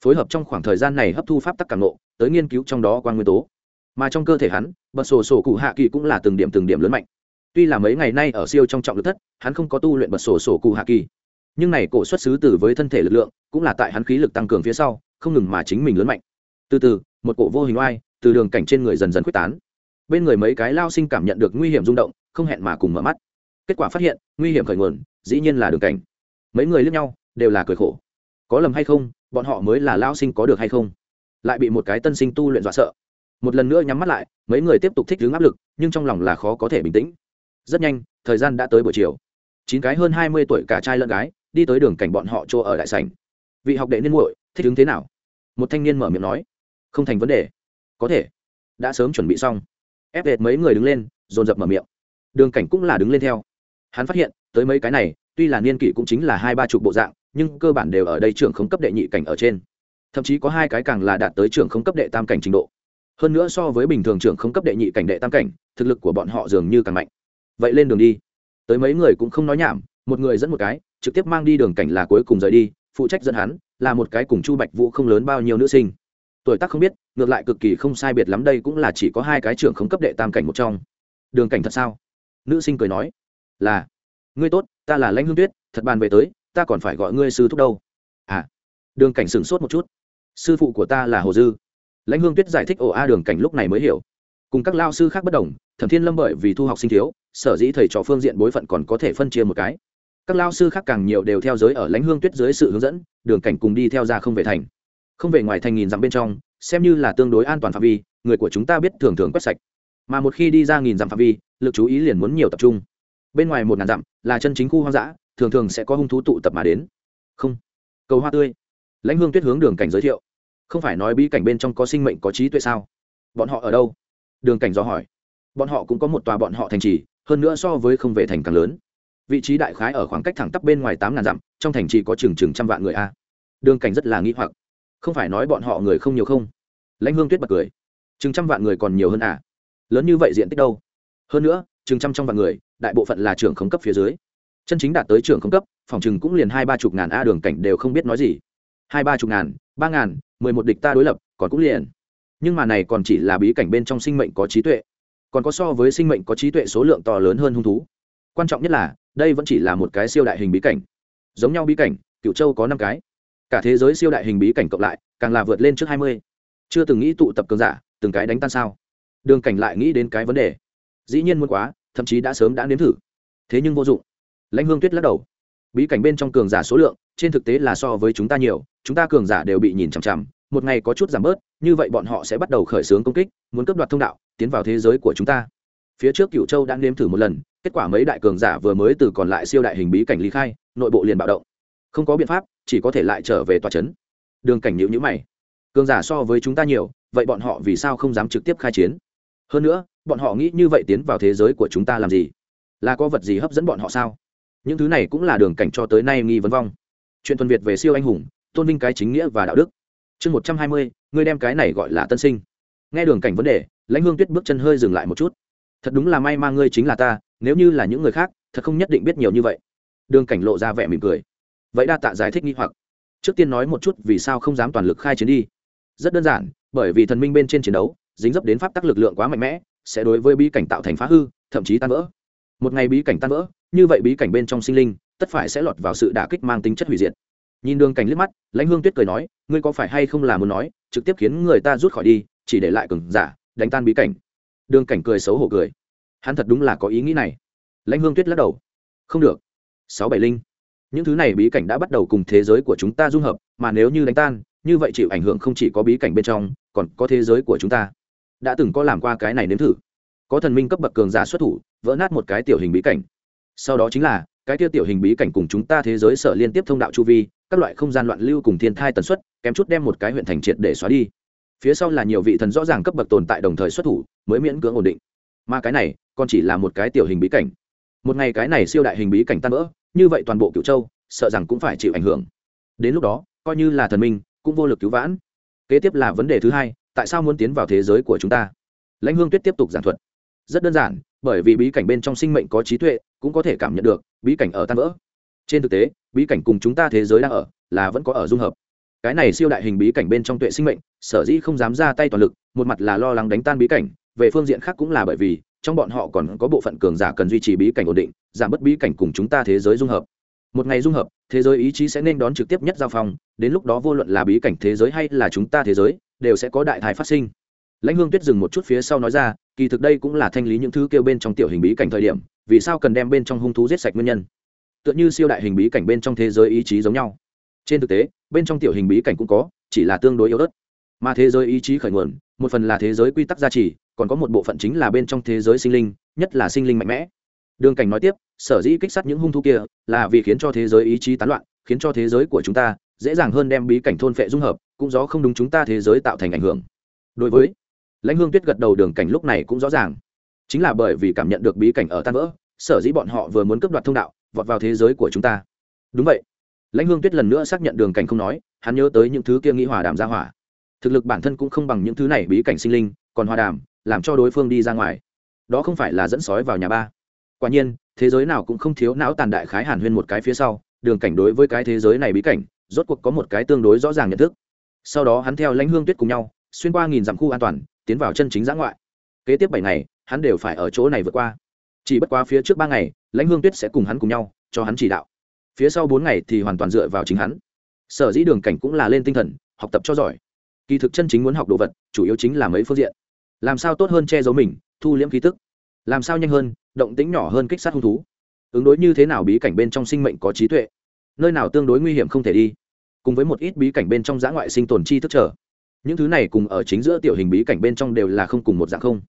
Phối hợp trong khoảng thời gian này hấp thu pháp tắc càng nộ tới nghiên cứu trong đó quan nguyên tố. Mà trong cơ thể hắn, bật sổ sổ cụ hạ kỳ cũng là từng điểm từng điểm lớn mạnh. Tuy là mấy ngày nay ở siêu trong trọng lực thất, hắn không có tu luyện bật sổ sổ cụ hạ kỳ nhưng này cổ xuất xứ từ với thân thể lực lượng, cũng là tại hắn khí lực tăng cường phía sau, không ngừng mà chính mình lớn mạnh. Từ từ, một cổ vô hình oai, từ đường cảnh trên người dần dần quyết tán. Bên người mấy cái lao sinh cảm nhận được nguy hiểm rung động, không hẹn mà cùng mở mắt. Kết quả phát hiện, nguy hiểm khởi nguồn, dĩ nhiên là đường cảnh. Mấy người lướt nhau, đều là cười khổ. Có lầm hay không, bọn họ mới là lao sinh có được hay không? Lại bị một cái tân sinh tu luyện dọa sợ. Một lần nữa nhắm mắt lại, mấy người tiếp tục thích đứng áp lực, nhưng trong lòng là khó có thể bình tĩnh. Rất nhanh, thời gian đã tới buổi chiều. Chín cái hơn hai mươi tuổi cả trai lẫn gái đi tới đường cảnh bọn họ chỗ ở đại sảnh. Vị học đệ niên muội, thích ứng thế nào? Một thanh niên mở miệng nói. Không thành vấn đề. Có thể. Đã sớm chuẩn bị xong. Ép vệt mấy người đứng lên, dồn dập mở miệng. Đường cảnh cũng là đứng lên theo. Hắn phát hiện, tới mấy cái này, tuy là niên kỷ cũng chính là hai ba chục bộ dạng, nhưng cơ bản đều ở đây trưởng không cấp đệ nhị cảnh ở trên. Thậm chí có hai cái càng là đạt tới trưởng không cấp đệ tam cảnh trình độ. Hơn nữa so với bình thường trưởng không cấp đệ nhị cảnh đệ tam cảnh, thực lực của bọn họ dường như càng mạnh. Vậy lên đường đi. Tới mấy người cũng không nói nhảm, một người dẫn một cái trực tiếp mang đi đường cảnh là cuối cùng rời đi, phụ trách dẫn hắn là một cái cùng chu bạch vũ không lớn bao nhiêu nữ sinh. Tuổi tác không biết, ngược lại cực kỳ không sai biệt lắm đây cũng là chỉ có hai cái trưởng không cấp đệ tam cảnh một trong. Đường cảnh thật sao? Nữ sinh cười nói, là. Ngươi tốt, ta là lãnh hương tuyết, thật bàn về tới, ta còn phải gọi ngươi sư thúc đâu. À. Đường cảnh sửng sốt một chút. Sư phụ của ta là hồ dư. Lãnh hương tuyết giải thích, ồ, a, đường cảnh lúc này mới hiểu. Cùng các lao sư khác bất đồng, thẩm thiên lâm bởi vì thu học sinh thiếu, sở dĩ thầy trò phương diện bối phận còn có thể phân chia một cái các lao sư khác càng nhiều đều theo giới ở lãnh hương tuyết dưới sự hướng dẫn, đường cảnh cùng đi theo ra không về thành. Không về ngoài thành nghìn dặm bên trong, xem như là tương đối an toàn phạm vi, người của chúng ta biết thường thường quét sạch. Mà một khi đi ra nghìn dặm phạm vi, lực chú ý liền muốn nhiều tập trung. Bên ngoài một ngàn dặm, là chân chính khu hoang dã, thường thường sẽ có hung thú tụ tập mà đến. Không. Cầu hoa tươi. Lãnh hương tuyết hướng đường cảnh giới thiệu. Không phải nói bí cảnh bên trong có sinh mệnh có trí tuệ sao? Bọn họ ở đâu? Đường cảnh do hỏi. Bọn họ cũng có một tòa bọn họ thành trì, hơn nữa so với không về thành càng lớn vị trí đại khái ở khoảng cách thẳng tắp bên ngoài tám ngàn dặm, trong thành trì có chừng chừng trăm vạn người a. Đường cảnh rất là nghĩ hoặc. Không phải nói bọn họ người không nhiều không? Lãnh hương tuyết bật cười. Chừng trăm vạn người còn nhiều hơn à? Lớn như vậy diện tích đâu? Hơn nữa, chừng trăm trong vạn người, đại bộ phận là trưởng khống cấp phía dưới. Chân chính đạt tới trưởng khống cấp, phòng chừng cũng liền hai ba chục ngàn a, đường cảnh đều không biết nói gì. Hai ba chục ngàn, ba ngàn, mười một địch ta đối lập, còn cũng liền. Nhưng mà này còn chỉ là bí cảnh bên trong sinh mệnh có trí tuệ. Còn có so với sinh mệnh có trí tuệ số lượng to lớn hơn hung thú. Quan trọng nhất là đây vẫn chỉ là một cái siêu đại hình bí cảnh. Giống nhau bí cảnh cựu châu có năm cái. Cả thế giới siêu đại hình bí cảnh cộng lại, càng là vượt lên trước hai mươi. Chưa từng nghĩ tụ tập cường giả, từng cái đánh tan sao? Đường cảnh lại nghĩ đến cái vấn đề. Dĩ nhiên muốn quá, thậm chí đã sớm đã nếm thử. Thế nhưng vô dụng. Lãnh hương tuyết lắc đầu. Bí cảnh bên trong cường giả số lượng, trên thực tế là so với chúng ta nhiều, chúng ta cường giả đều bị nhìn chằm chằm, một ngày có chút giảm bớt, như vậy bọn họ sẽ bắt đầu khởi xướng công kích, muốn cấp đoạt thông đạo, tiến vào thế giới của chúng ta. Phía trước cựu châu đã nếm thử một lần kết quả mấy đại cường giả vừa mới từ còn lại siêu đại hình bí cảnh lý khai, nội bộ liền bạo động. Không có biện pháp, chỉ có thể lại trở về tòa trấn đường cảnh nhịu nhữ mày. Cường giả so với chúng ta nhiều, vậy bọn họ vì sao không dám trực tiếp khai chiến? Hơn nữa, bọn họ nghĩ như vậy tiến vào thế giới của chúng ta làm gì? Là có vật gì hấp dẫn bọn họ sao? Những thứ này cũng là đường cảnh cho tới nay nghi vấn vong. Chuyện thuần việt về siêu anh hùng, tôn vinh cái chính nghĩa và đạo đức. Chương một trăm hai mươi, ngươi đem cái này gọi là tân sinh. Nghe đường cảnh vấn đề, lãnh hương tuyết bước chân hơi dừng lại một chút. Thật đúng là may mà ngươi chính là ta nếu như là những người khác, thật không nhất định biết nhiều như vậy. Đường cảnh lộ ra vẻ mỉm cười. Vậy đa tạ giải thích nghi hoặc. Trước tiên nói một chút vì sao không dám toàn lực khai chiến đi. Rất đơn giản, bởi vì thần minh bên trên chiến đấu, dính dấp đến pháp tắc lực lượng quá mạnh mẽ, sẽ đối với bí cảnh tạo thành phá hư, thậm chí tan vỡ. Một ngày bí cảnh tan vỡ, như vậy bí cảnh bên trong sinh linh, tất phải sẽ lọt vào sự đả kích mang tính chất hủy diệt. Nhìn đường cảnh liếc mắt, lãnh hương tuyết cười nói, ngươi có phải hay không là muốn nói, trực tiếp khiến người ta rút khỏi đi, chỉ để lại cường giả, đánh tan bí cảnh. Đường cảnh cười xấu hổ cười hắn thật đúng là có ý nghĩ này. Lãnh hương tuyết lắc đầu. Không được. Sáu bảy linh. Những thứ này bí cảnh đã bắt đầu cùng thế giới của chúng ta dung hợp, mà nếu như đánh tan, như vậy chịu ảnh hưởng không chỉ có bí cảnh bên trong, còn có thế giới của chúng ta. Đã từng có làm qua cái này nếm thử. Có thần minh cấp bậc cường giả xuất thủ, vỡ nát một cái tiểu hình bí cảnh. Sau đó chính là, cái tiêu tiểu hình bí cảnh cùng chúng ta thế giới sở liên tiếp thông đạo chu vi, các loại không gian loạn lưu cùng thiên thai tần suất, kém chút đem một cái huyện thành triệt để xóa đi. Phía sau là nhiều vị thần rõ ràng cấp bậc tồn tại đồng thời xuất thủ, mới miễn cưỡng ổn định mà cái này còn chỉ là một cái tiểu hình bí cảnh. Một ngày cái này siêu đại hình bí cảnh tan vỡ, như vậy toàn bộ cựu châu, sợ rằng cũng phải chịu ảnh hưởng. Đến lúc đó, coi như là thần minh, cũng vô lực cứu vãn. Kế tiếp là vấn đề thứ hai, tại sao muốn tiến vào thế giới của chúng ta? Lãnh hương tuyết tiếp tục giảng thuật. Rất đơn giản, bởi vì bí cảnh bên trong sinh mệnh có trí tuệ, cũng có thể cảm nhận được, bí cảnh ở tan vỡ. Trên thực tế, bí cảnh cùng chúng ta thế giới đang ở, là vẫn có ở dung hợp. Cái này siêu đại hình bí cảnh bên trong tuệ sinh mệnh, sở dĩ không dám ra tay toàn lực, một mặt là lo lắng đánh tan bí cảnh về phương diện khác cũng là bởi vì, trong bọn họ còn có bộ phận cường giả cần duy trì bí cảnh ổn định, giảm bớt bí cảnh cùng chúng ta thế giới dung hợp. Một ngày dung hợp, thế giới ý chí sẽ nên đón trực tiếp nhất giao phong, đến lúc đó vô luận là bí cảnh thế giới hay là chúng ta thế giới, đều sẽ có đại thái phát sinh. Lãnh hương tuyết dừng một chút phía sau nói ra, kỳ thực đây cũng là thanh lý những thứ kêu bên trong tiểu hình bí cảnh thời điểm, vì sao cần đem bên trong hung thú giết sạch nguyên nhân? Tựa như siêu đại hình bí cảnh bên trong thế giới ý chí giống nhau. Trên thực tế, bên trong tiểu hình bí cảnh cũng có, chỉ là tương đối yếu ớt. Mà thế giới ý chí khởi nguồn, một phần là thế giới quy tắc gia trì còn có một bộ phận chính là bên trong thế giới sinh linh, nhất là sinh linh mạnh mẽ. Đường cảnh nói tiếp, sở dĩ kích sát những hung thú kia, là vì khiến cho thế giới ý chí tán loạn, khiến cho thế giới của chúng ta dễ dàng hơn đem bí cảnh thôn phệ dung hợp, cũng do không đúng chúng ta thế giới tạo thành ảnh hưởng. Đối với lãnh hương tuyết gật đầu, đường cảnh lúc này cũng rõ ràng. Chính là bởi vì cảm nhận được bí cảnh ở tan vỡ, sở dĩ bọn họ vừa muốn cướp đoạt thông đạo, vọt vào thế giới của chúng ta. Đúng vậy. Lãnh hương tuyết lần nữa xác nhận đường cảnh không nói, hắn nhớ tới những thứ kia nghĩ hòa đàm ra hỏa. Thực lực bản thân cũng không bằng những thứ này bí cảnh sinh linh, còn hòa đàm làm cho đối phương đi ra ngoài. Đó không phải là dẫn sói vào nhà ba. Quả nhiên, thế giới nào cũng không thiếu não tàn đại khái hàn huyên một cái phía sau, đường cảnh đối với cái thế giới này bí cảnh, rốt cuộc có một cái tương đối rõ ràng nhận thức. Sau đó hắn theo lãnh hương tuyết cùng nhau, xuyên qua nghìn dặm khu an toàn, tiến vào chân chính giã ngoại. Kế tiếp bảy ngày, hắn đều phải ở chỗ này vượt qua. Chỉ bất quá phía trước ba ngày, lãnh hương tuyết sẽ cùng hắn cùng nhau, cho hắn chỉ đạo. Phía sau bốn ngày thì hoàn toàn dựa vào chính hắn. Sở dĩ đường cảnh cũng là lên tinh thần, học tập cho giỏi. Kỳ thực chân chính muốn học đồ vật, chủ yếu chính là mấy phương diện làm sao tốt hơn che giấu mình, thu liễm khí tức? Làm sao nhanh hơn, động tĩnh nhỏ hơn kích sát hung thú? Ứng đối như thế nào bí cảnh bên trong sinh mệnh có trí tuệ? Nơi nào tương đối nguy hiểm không thể đi? Cùng với một ít bí cảnh bên trong giã ngoại sinh tồn chi thức trở. Những thứ này cùng ở chính giữa tiểu hình bí cảnh bên trong đều là không cùng một dạng không.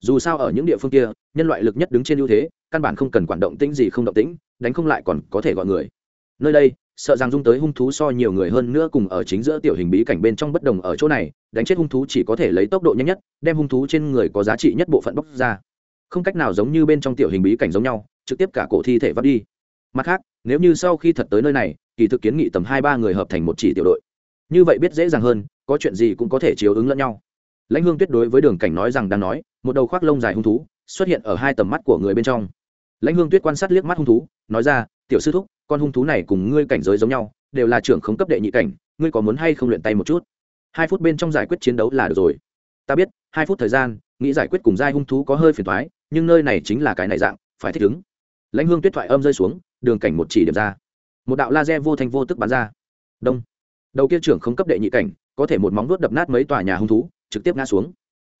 Dù sao ở những địa phương kia, nhân loại lực nhất đứng trên ưu thế, căn bản không cần quản động tĩnh gì không động tĩnh, đánh không lại còn có thể gọi người nơi đây, sợ rằng dung tới hung thú so nhiều người hơn nữa cùng ở chính giữa tiểu hình bí cảnh bên trong bất đồng ở chỗ này, đánh chết hung thú chỉ có thể lấy tốc độ nhanh nhất, đem hung thú trên người có giá trị nhất bộ phận bóc ra. Không cách nào giống như bên trong tiểu hình bí cảnh giống nhau, trực tiếp cả cổ thi thể vắt đi. Mặt khác, nếu như sau khi thật tới nơi này, kỳ thực kiến nghị tầm hai ba người hợp thành một chỉ tiểu đội. Như vậy biết dễ dàng hơn, có chuyện gì cũng có thể chiếu ứng lẫn nhau. Lãnh hương tuyết đối với đường cảnh nói rằng đang nói, một đầu khoác lông dài hung thú xuất hiện ở hai tầm mắt của người bên trong. Lãnh hương tuyết quan sát liếc mắt hung thú, nói ra, tiểu sư thúc con hung thú này cùng ngươi cảnh giới giống nhau, đều là trưởng không cấp đệ nhị cảnh, ngươi có muốn hay không luyện tay một chút? Hai phút bên trong giải quyết chiến đấu là được rồi. Ta biết, hai phút thời gian, nghĩ giải quyết cùng giai hung thú có hơi phiền thoái nhưng nơi này chính là cái này dạng, phải thích ứng. Lãnh hương tuyết thoại âm rơi xuống, đường cảnh một chỉ điểm ra. Một đạo laser vô thanh vô tức bắn ra. Đông. Đầu kia trưởng không cấp đệ nhị cảnh, có thể một móng vuốt đập nát mấy tòa nhà hung thú, trực tiếp ngã xuống.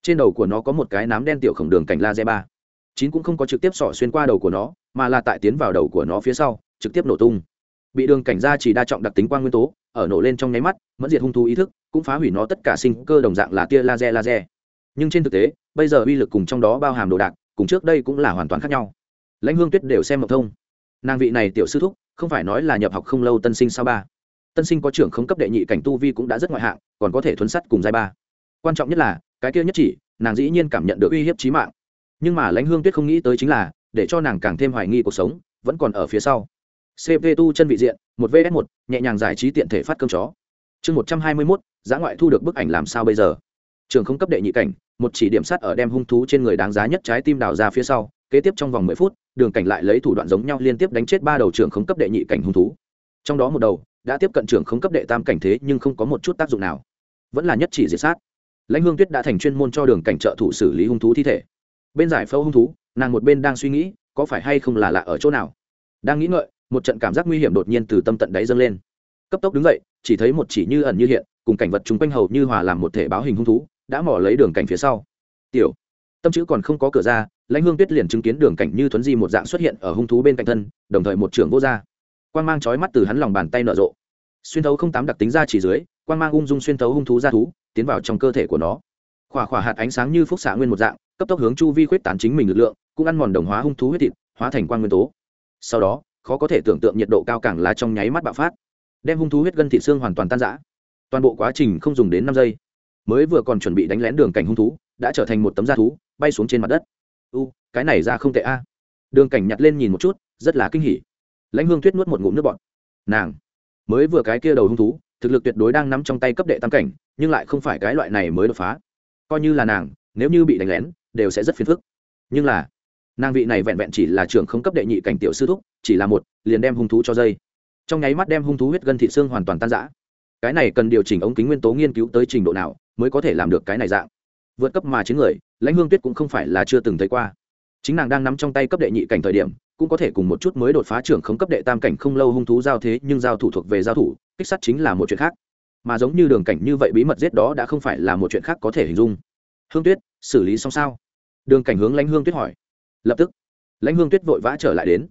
Trên đầu của nó có một cái nám đen tiểu khổng đường cảnh laser ba. Chín cũng không có trực tiếp sỏ xuyên qua đầu của nó, mà là tại tiến vào đầu của nó phía sau trực tiếp nổ tung. Bị đường cảnh ra chỉ đa trọng đặc tính quang nguyên tố, ở nổ lên trong nháy mắt, mẫn diệt hung thú ý thức, cũng phá hủy nó tất cả sinh cơ đồng dạng là tia laser laser. Nhưng trên thực tế, bây giờ uy lực cùng trong đó bao hàm đồ đạc, cùng trước đây cũng là hoàn toàn khác nhau. Lãnh hương tuyết đều xem mộc thông. Nàng vị này tiểu sư thúc, không phải nói là nhập học không lâu tân sinh sao ba. Tân sinh có trưởng không cấp đệ nhị cảnh tu vi cũng đã rất ngoại hạng, còn có thể thuấn sắt cùng giai ba. Quan trọng nhất là, cái kia nhất chỉ, nàng dĩ nhiên cảm nhận được uy hiếp trí mạng. Nhưng mà lãnh hương tuyết không nghĩ tới chính là, để cho nàng càng thêm hoài nghi cuộc sống, vẫn còn ở phía sau cv tu chân vị diện, một vs một, nhẹ nhàng giải trí tiện thể phát cơm chó. Chương một trăm hai mươi mốt, giá ngoại thu được bức ảnh làm sao bây giờ? Trường không cấp đệ nhị cảnh, một chỉ điểm sát ở đem hung thú trên người đáng giá nhất trái tim đào ra phía sau, kế tiếp trong vòng mười phút, đường cảnh lại lấy thủ đoạn giống nhau liên tiếp đánh chết ba đầu Trường không cấp đệ nhị cảnh hung thú. Trong đó một đầu, đã tiếp cận Trường không cấp đệ tam cảnh thế nhưng không có một chút tác dụng nào. Vẫn là nhất chỉ diệt sát. Lãnh hương tuyết đã thành chuyên môn cho đường cảnh trợ thủ xử lý hung thú thi thể. Bên giải phẫu hung thú, nàng một bên đang suy nghĩ, có phải hay không là lạ ở chỗ nào. Đang nghĩ ngợi một trận cảm giác nguy hiểm đột nhiên từ tâm tận đáy dâng lên. Cấp tốc đứng dậy, chỉ thấy một chỉ như ẩn như hiện, cùng cảnh vật chúng quanh hầu như hòa làm một thể báo hình hung thú, đã mỏ lấy đường cảnh phía sau. Tiểu, tâm chữ còn không có cửa ra, lãnh hương tuyết liền chứng kiến đường cảnh như thuấn di một dạng xuất hiện ở hung thú bên cạnh thân, đồng thời một trưởng vô r quan mang trói mắt từ hắn lòng bàn tay nở rộ. Xuyên thấu không tám đặc tính ra chỉ dưới quan mang ung dung xuyên thấu hung thú ra thú, tiến vào trong cơ thể của nó. Khỏa khỏa hạt ánh sáng như phúc xạ nguyên một dạng, cấp tốc hướng chu vi khuyết tán chính mình lực lượng, cũng ăn mòn đồng hóa hung thú huyết thịt, hóa thành quan nguyên tố. Sau đó khó có thể tưởng tượng nhiệt độ cao càng là trong nháy mắt bạo phát, đem hung thú huyết gân thị xương hoàn toàn tan rã. Toàn bộ quá trình không dùng đến năm giây, mới vừa còn chuẩn bị đánh lén đường cảnh hung thú, đã trở thành một tấm da thú, bay xuống trên mặt đất. U, cái này ra không tệ a. Đường cảnh nhặt lên nhìn một chút, rất là kinh hỉ. Lãnh hương tuyết nuốt một ngụm nước bọt. Nàng, mới vừa cái kia đầu hung thú, thực lực tuyệt đối đang nắm trong tay cấp đệ tam cảnh, nhưng lại không phải cái loại này mới đột phá. Coi như là nàng, nếu như bị đánh lén, đều sẽ rất phiền phức. Nhưng là nàng vị này vẹn vẹn chỉ là trưởng không cấp đệ nhị cảnh tiểu sư thúc, chỉ là một, liền đem hung thú cho dây. Trong nháy mắt đem hung thú huyết gân thị xương hoàn toàn tan rã. Cái này cần điều chỉnh ống kính nguyên tố nghiên cứu tới trình độ nào mới có thể làm được cái này dạng. Vượt cấp mà chiến người, lãnh hương tuyết cũng không phải là chưa từng thấy qua. Chính nàng đang nắm trong tay cấp đệ nhị cảnh thời điểm, cũng có thể cùng một chút mới đột phá trưởng không cấp đệ tam cảnh không lâu hung thú giao thế, nhưng giao thủ thuộc về giao thủ, kích sắt chính là một chuyện khác. Mà giống như đường cảnh như vậy bí mật giết đó đã không phải là một chuyện khác có thể hình dung. Hương tuyết, xử lý xong sao? Đường cảnh hướng lãnh hương tuyết hỏi lập tức, lãnh hương tuyết vội vã trở lại đến.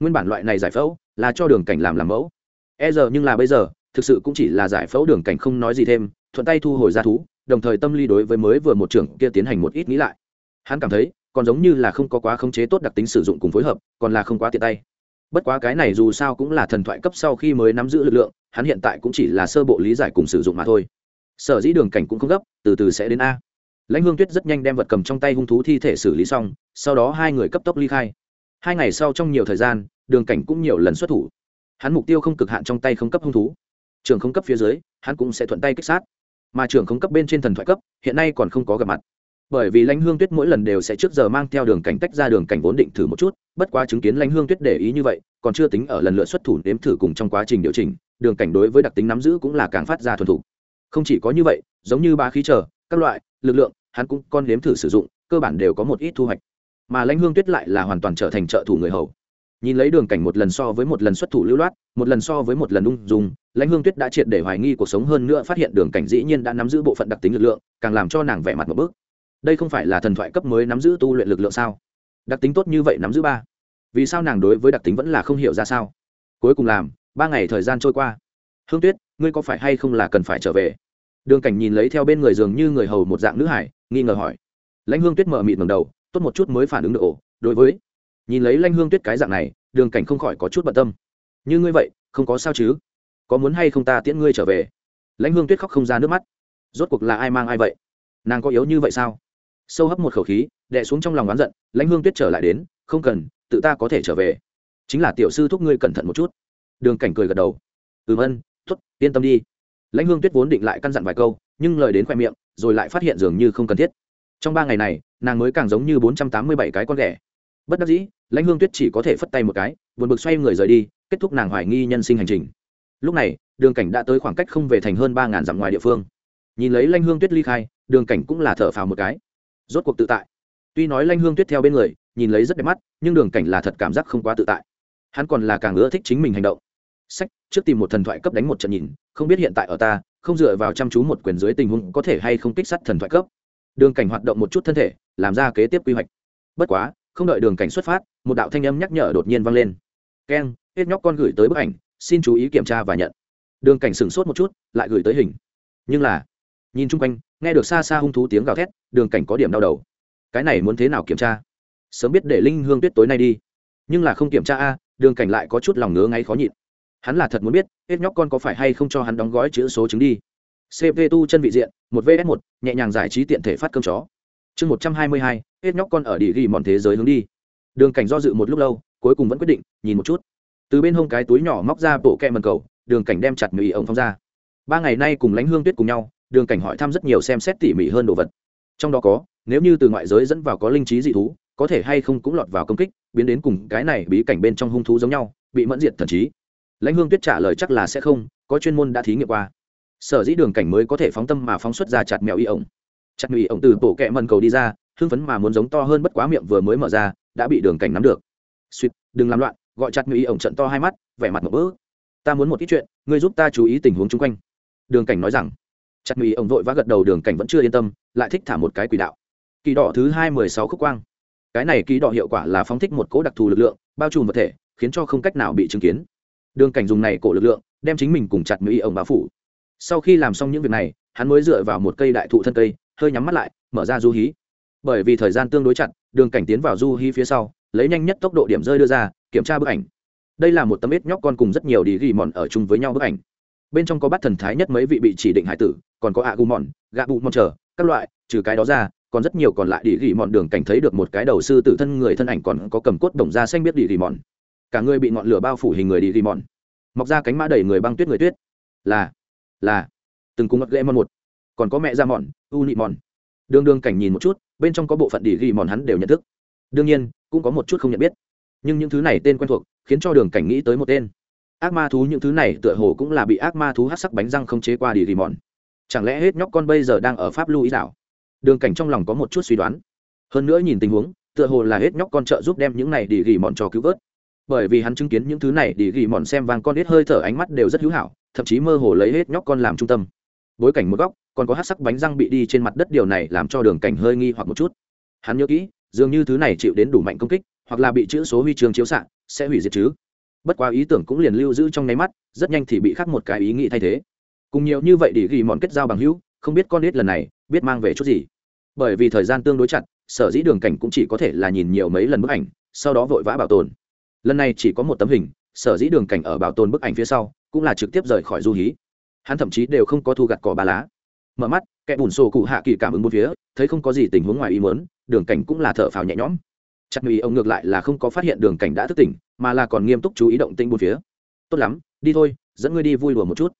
Nguyên bản loại này giải phẫu là cho đường cảnh làm làm mẫu. E giờ nhưng là bây giờ, thực sự cũng chỉ là giải phẫu đường cảnh không nói gì thêm, thuận tay thu hồi ra thú, đồng thời tâm lý đối với mới vừa một trưởng kia tiến hành một ít nghĩ lại. Hắn cảm thấy, còn giống như là không có quá khống chế tốt đặc tính sử dụng cùng phối hợp, còn là không quá tiện tay. Bất quá cái này dù sao cũng là thần thoại cấp sau khi mới nắm giữ lực lượng, hắn hiện tại cũng chỉ là sơ bộ lý giải cùng sử dụng mà thôi. Sở dĩ đường cảnh cũng không gấp, từ từ sẽ đến a lãnh hương tuyết rất nhanh đem vật cầm trong tay hung thú thi thể xử lý xong, sau đó hai người cấp tốc ly khai. Hai ngày sau trong nhiều thời gian, đường cảnh cũng nhiều lần xuất thủ. Hắn mục tiêu không cực hạn trong tay không cấp hung thú. Trường không cấp phía dưới, hắn cũng sẽ thuận tay kích sát. Mà trường không cấp bên trên thần thoại cấp, hiện nay còn không có gặp mặt. Bởi vì lãnh hương tuyết mỗi lần đều sẽ trước giờ mang theo đường cảnh tách ra đường cảnh vốn định thử một chút, bất quá chứng kiến lãnh hương tuyết để ý như vậy, còn chưa tính ở lần lượt xuất thủ nếm thử cùng trong quá trình điều chỉnh, đường cảnh đối với đặc tính nắm giữ cũng là càng phát ra thuần thủ không chỉ có như vậy, giống như ba khí chờ, các loại, lực lượng hắn cũng con nếm thử sử dụng, cơ bản đều có một ít thu hoạch. Mà lãnh hương tuyết lại là hoàn toàn trở thành trợ thủ người hầu. Nhìn lấy đường cảnh một lần so với một lần xuất thủ lưu loát, một lần so với một lần ung dung, lãnh hương tuyết đã triệt để hoài nghi cuộc sống hơn nữa phát hiện đường cảnh dĩ nhiên đã nắm giữ bộ phận đặc tính lực lượng, càng làm cho nàng vẻ mặt một bước. Đây không phải là thần thoại cấp mới nắm giữ tu luyện lực lượng sao? Đặc tính tốt như vậy nắm giữ ba. Vì sao nàng đối với đặc tính vẫn là không hiểu ra sao? Cuối cùng làm, ba ngày thời gian trôi qua. Hương tuyết, ngươi có phải hay không là cần phải trở về? Đường cảnh nhìn lấy theo bên người dường như người hầu một dạng nữ hải, nghi ngờ hỏi. Lãnh hương tuyết mở mịt ngầm đầu, tốt một chút mới phản ứng được ổ đối với. Nhìn lấy lãnh hương tuyết cái dạng này, đường cảnh không khỏi có chút bận tâm. Như ngươi vậy, không có sao chứ? Có muốn hay không ta tiễn ngươi trở về? Lãnh hương tuyết khóc không ra nước mắt. Rốt cuộc là ai mang ai vậy? Nàng có yếu như vậy sao? Sâu hấp một khẩu khí, đè xuống trong lòng oán giận, lãnh hương tuyết trở lại đến, không cần, tự ta có thể trở về. Chính là tiểu sư thúc ngươi cẩn thận một chút. Đường cảnh cười gật đầu. Ừm ân t ố t yên tâm đi lãnh hương tuyết vốn định lại căn dặn vài câu, nhưng lời đến khoe miệng, rồi lại phát hiện dường như không cần thiết. Trong ba ngày này, nàng mới càng giống như bốn trăm tám mươi bảy cái con ghẻ. Bất đắc dĩ, lãnh hương tuyết chỉ có thể phất tay một cái, buồn bực xoay người rời đi, kết thúc nàng hoài nghi nhân sinh hành trình. Lúc này, đường cảnh đã tới khoảng cách không về thành hơn ba ngàn dặm ngoài địa phương. Nhìn lấy lãnh hương tuyết ly khai, đường cảnh cũng là thở phào một cái. Rốt cuộc tự tại. Tuy nói lãnh hương tuyết theo bên người, nhìn lấy rất đẹp mắt, nhưng đường cảnh là thật cảm giác không quá tự tại. Hắn còn là càng ưa thích chính mình hành động sách, trước tìm một thần thoại cấp đánh một trận nhìn, không biết hiện tại ở ta, không dựa vào chăm chú một quyền dưới tình huống có thể hay không kích sát thần thoại cấp. Đường cảnh hoạt động một chút thân thể, làm ra kế tiếp quy hoạch. Bất quá, không đợi đường cảnh xuất phát, một đạo thanh âm nhắc nhở đột nhiên vang lên. Keng, hết nhóc con gửi tới bức ảnh, xin chú ý kiểm tra và nhận. Đường cảnh sửng sốt một chút, lại gửi tới hình. Nhưng là, nhìn chung quanh, nghe được xa xa hung thú tiếng gào thét, đường cảnh có điểm đau đầu. Cái này muốn thế nào kiểm tra? Sớm biết để linh hương tuyết tối nay đi. Nhưng là không kiểm tra a, đường cảnh lại có chút lòng ngứa ngáy khó nhịn hắn là thật muốn biết, hết nhóc con có phải hay không cho hắn đóng gói chữ số chứng đi. Cp tu chân vị diện, một vs một, nhẹ nhàng giải trí tiện thể phát cơm chó. Chương một trăm hai mươi hai, hết nhóc con ở địa ghi mòn thế giới hướng đi. Đường cảnh do dự một lúc lâu, cuối cùng vẫn quyết định, nhìn một chút. Từ bên hông cái túi nhỏ móc ra bộ kẹ mần cầu, đường cảnh đem chặt mỹ ổng phong ra. Ba ngày nay cùng lánh hương tuyết cùng nhau, đường cảnh hỏi thăm rất nhiều xem xét tỉ mỉ hơn đồ vật. Trong đó có, nếu như từ ngoại giới dẫn vào có linh trí dị thú, có thể hay không cũng lọt vào công kích, biến đến cùng cái này bí cảnh bên trong hung thú giống nhau, bị mẫn diệt thần trí lãnh hương tuyết trả lời chắc là sẽ không, có chuyên môn đã thí nghiệm qua. Sở dĩ đường cảnh mới có thể phóng tâm mà phóng xuất ra chặt mèo y ổng. Chặt mèo y ổng từ bộ kẹ mần cầu đi ra, hưng phấn mà muốn giống to hơn bất quá miệng vừa mới mở ra, đã bị đường cảnh nắm được. Suýt, đừng làm loạn, gọi chặt mèo y ổng trận to hai mắt, vẻ mặt một bỡ ta muốn một ít chuyện, ngươi giúp ta chú ý tình huống chung quanh. Đường cảnh nói rằng. Chặt mèo y ổng vội vã gật đầu, đường cảnh vẫn chưa yên tâm, lại thích thả một cái quỷ đạo. Kỳ đỏ thứ hai mười sáu khúc quang. Cái này kỳ đỏ hiệu quả là phóng thích một cỗ đặc thù lực lượng, bao trùm vật thể, khiến cho không cách nào bị chứng kiến đường cảnh dùng này cổ lực lượng, đem chính mình cùng chặt mỹ ổng bao phủ. Sau khi làm xong những việc này, hắn mới dựa vào một cây đại thụ thân cây, hơi nhắm mắt lại, mở ra du hí. Bởi vì thời gian tương đối chặt, đường cảnh tiến vào du hí phía sau, lấy nhanh nhất tốc độ điểm rơi đưa ra, kiểm tra bức ảnh. Đây là một tấm ít nhóc con cùng rất nhiều đi ghi mòn ở chung với nhau bức ảnh. Bên trong có bắt thần thái nhất mấy vị bị chỉ định hải tử, còn có ạ gu mòn gạ bụ mòn chờ, các loại, trừ cái đó ra, còn rất nhiều còn lại đi ghi mòn đường cảnh thấy được một cái đầu sư tử thân người thân ảnh còn có cầm cốt đồng da xanh biết đi ghi mòn cả người bị ngọn lửa bao phủ hình người đi ghi mòn mọc ra cánh mã đẩy người băng tuyết người tuyết. Là là, từng cung ngất lệ mòn một. Còn có mẹ ra mòn u nị mòn đường đường cảnh nhìn một chút, bên trong có bộ phận đi ghi mòn hắn đều nhận thức. Đương nhiên, cũng có một chút không nhận biết. Nhưng những thứ này tên quen thuộc, khiến cho đường cảnh nghĩ tới một tên. Ác ma thú những thứ này tựa hồ cũng là bị ác ma thú hát sắc bánh răng không chế qua đi ghi mòn chẳng lẽ hết nhóc con bây giờ đang ở pháp lưu ý đảo đường cảnh trong lòng có một chút suy đoán. Hơn nữa nhìn tình huống, tựa hồ là hết nhóc con trợ giúp đem những này đi ghi mòn cho cứu vớt bởi vì hắn chứng kiến những thứ này đi ghi mòn xem vàng con ít hơi thở ánh mắt đều rất hữu hảo, thậm chí mơ hồ lấy hết nhóc con làm trung tâm. Bối cảnh một góc, còn có hát sắc bánh răng bị đi trên mặt đất điều này làm cho đường cảnh hơi nghi hoặc một chút. Hắn nhớ kỹ, dường như thứ này chịu đến đủ mạnh công kích, hoặc là bị chữ số huy chương chiếu xạ, sẽ hủy diệt chứ. Bất quá ý tưởng cũng liền lưu giữ trong nháy mắt, rất nhanh thì bị khắc một cái ý nghĩ thay thế. Cùng nhiều như vậy để ghi mòn kết giao bằng hữu, không biết con ít lần này, biết mang về chút gì. Bởi vì thời gian tương đối chặt, sở dĩ đường cảnh cũng chỉ có thể là nhìn nhiều mấy lần bức ảnh, sau đó vội vã bảo tồn lần này chỉ có một tấm hình, sở dĩ đường cảnh ở bảo tồn bức ảnh phía sau, cũng là trực tiếp rời khỏi du hí. Hắn thậm chí đều không có thu gặt cỏ ba lá. Mở mắt, kẻ bùn sổ cụ hạ kỳ cảm ứng một phía, thấy không có gì tình huống ngoài ý mớn đường cảnh cũng là thở phào nhẹ nhõm. Chặt mì ông ngược lại là không có phát hiện đường cảnh đã thức tỉnh, mà là còn nghiêm túc chú ý động tinh một phía. Tốt lắm, đi thôi, dẫn ngươi đi vui đùa một chút.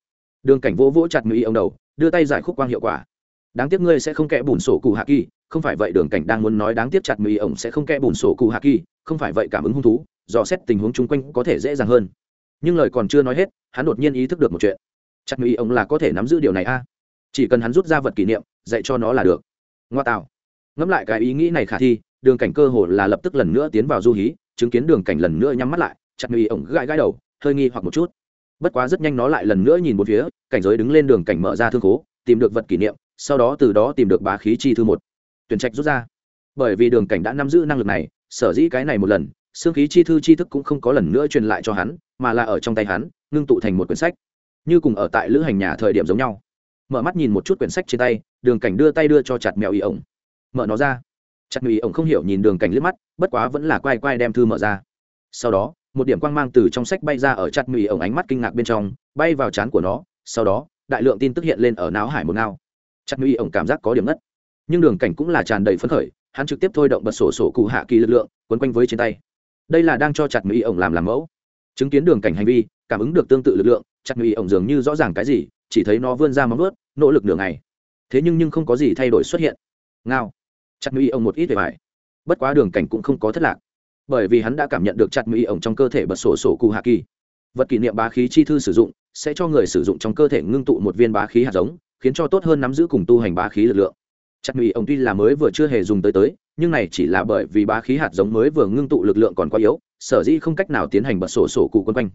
Đường cảnh vỗ vỗ chặt mì ông đầu, đưa tay giải khúc quang hiệu quả. Đáng tiếc ngươi sẽ không kẽ bùn sổ cụ hạ kỳ, không phải vậy đường cảnh đang muốn nói đáng tiếc chặt mì ổng sẽ không kẽ bùn sổ cụ hạ kỳ, không phải vậy cảm ứng hung thú dò xét tình huống chung quanh có thể dễ dàng hơn. Nhưng lời còn chưa nói hết, hắn đột nhiên ý thức được một chuyện. Chặt nghĩ ông là có thể nắm giữ điều này a. Chỉ cần hắn rút ra vật kỷ niệm, dạy cho nó là được. Ngoa tạo. Ngẫm lại cái ý nghĩ này khả thi, đường cảnh cơ hồ là lập tức lần nữa tiến vào du hí, chứng kiến đường cảnh lần nữa nhắm mắt lại chặt nghĩ ổng gãi gãi đầu, hơi nghi hoặc một chút. Bất quá rất nhanh nó lại lần nữa nhìn một phía, cảnh giới đứng lên đường cảnh mở ra thương khố, tìm được vật kỷ niệm, sau đó từ đó tìm được bá khí chi thư một. Tuyển trạch rút ra. Bởi vì đường cảnh đã nắm giữ năng lực này, sở dĩ cái này một lần xương khí chi thư chi thức cũng không có lần nữa truyền lại cho hắn, mà là ở trong tay hắn, ngưng tụ thành một quyển sách, như cùng ở tại lữ hành nhà thời điểm giống nhau. Mở mắt nhìn một chút quyển sách trên tay, đường cảnh đưa tay đưa cho chặt mèo y ổng. Mở nó ra. Chặt mèo y ổng không hiểu nhìn đường cảnh liếc mắt, bất quá vẫn là quay quay đem thư mở ra. Sau đó, một điểm quang mang từ trong sách bay ra ở chặt mèo y ổng ánh mắt kinh ngạc bên trong, bay vào trán của nó, sau đó, đại lượng tin tức hiện lên ở não hải một ngao. Chặt mèo y ổng cảm giác có điểm ngất. Nhưng đường cảnh cũng là tràn đầy phấn khởi, hắn trực tiếp thôi động bật sổ sổ cụ hạ kỳ lực lượng, quấn quanh với trên tay đây là đang cho chặt mỹ ổng làm làm mẫu. Chứng kiến đường cảnh hành vi, cảm ứng được tương tự lực lượng, chặt mỹ ổng dường như rõ ràng cái gì, chỉ thấy nó vươn ra móng vớt nỗ lực nửa ngày. Thế nhưng nhưng không có gì thay đổi xuất hiện. Ngao. Chặt mỹ ông một ít về vải bất quá đường cảnh cũng không có thất lạc. Bởi vì hắn đã cảm nhận được chặt mỹ ông trong cơ thể bật sổ sổ cụ hạ kỳ. Vật kỷ niệm bá khí chi thư sử dụng, sẽ cho người sử dụng trong cơ thể ngưng tụ một viên bá khí hạt giống, khiến cho tốt hơn nắm giữ cùng tu hành bá khí lực lượng. Chặt mỹ ông tuy là mới vừa chưa hề dùng tới tới nhưng này chỉ là bởi vì bá khí hạt giống mới vừa ngưng tụ lực lượng còn quá yếu, sở dĩ không cách nào tiến hành bật sổ sổ cụ quân quanh.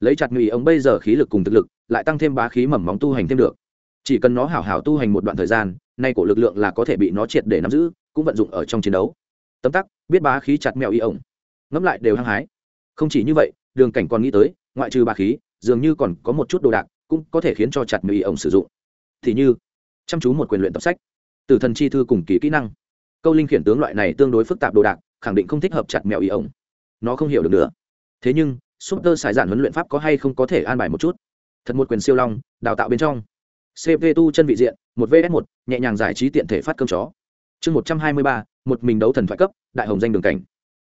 Lấy chặt ngụy ông bây giờ khí lực cùng thực lực, lại tăng thêm bá khí mầm móng tu hành thêm được. Chỉ cần nó hảo hảo tu hành một đoạn thời gian, nay của lực lượng là có thể bị nó triệt để nắm giữ, cũng vận dụng ở trong chiến đấu. Tấm tắc, biết bá khí chặt mèo y ổng. Ngẫm lại đều hăng hái. Không chỉ như vậy, đường cảnh còn nghĩ tới, ngoại trừ bá khí, dường như còn có một chút đồ đạc, cũng có thể khiến cho chặt mèo y ổng sử dụng. Thì như, chăm chú một quyền luyện tập sách. Từ thần chi thư cùng kỹ kỹ năng câu linh khiển tướng loại này tương đối phức tạp đồ đạc, khẳng định không thích hợp chặt mèo y ổng. Nó không hiểu được nữa. Thế nhưng súp tơ xài giản huấn luyện pháp có hay không có thể an bài một chút? Thật một quyền siêu long, đào tạo bên trong. Cp tu chân vị diện, một vs một, nhẹ nhàng giải trí tiện thể phát cơm chó. Chương một trăm hai mươi ba, một mình đấu thần thoại cấp, đại hồng danh đường cảnh.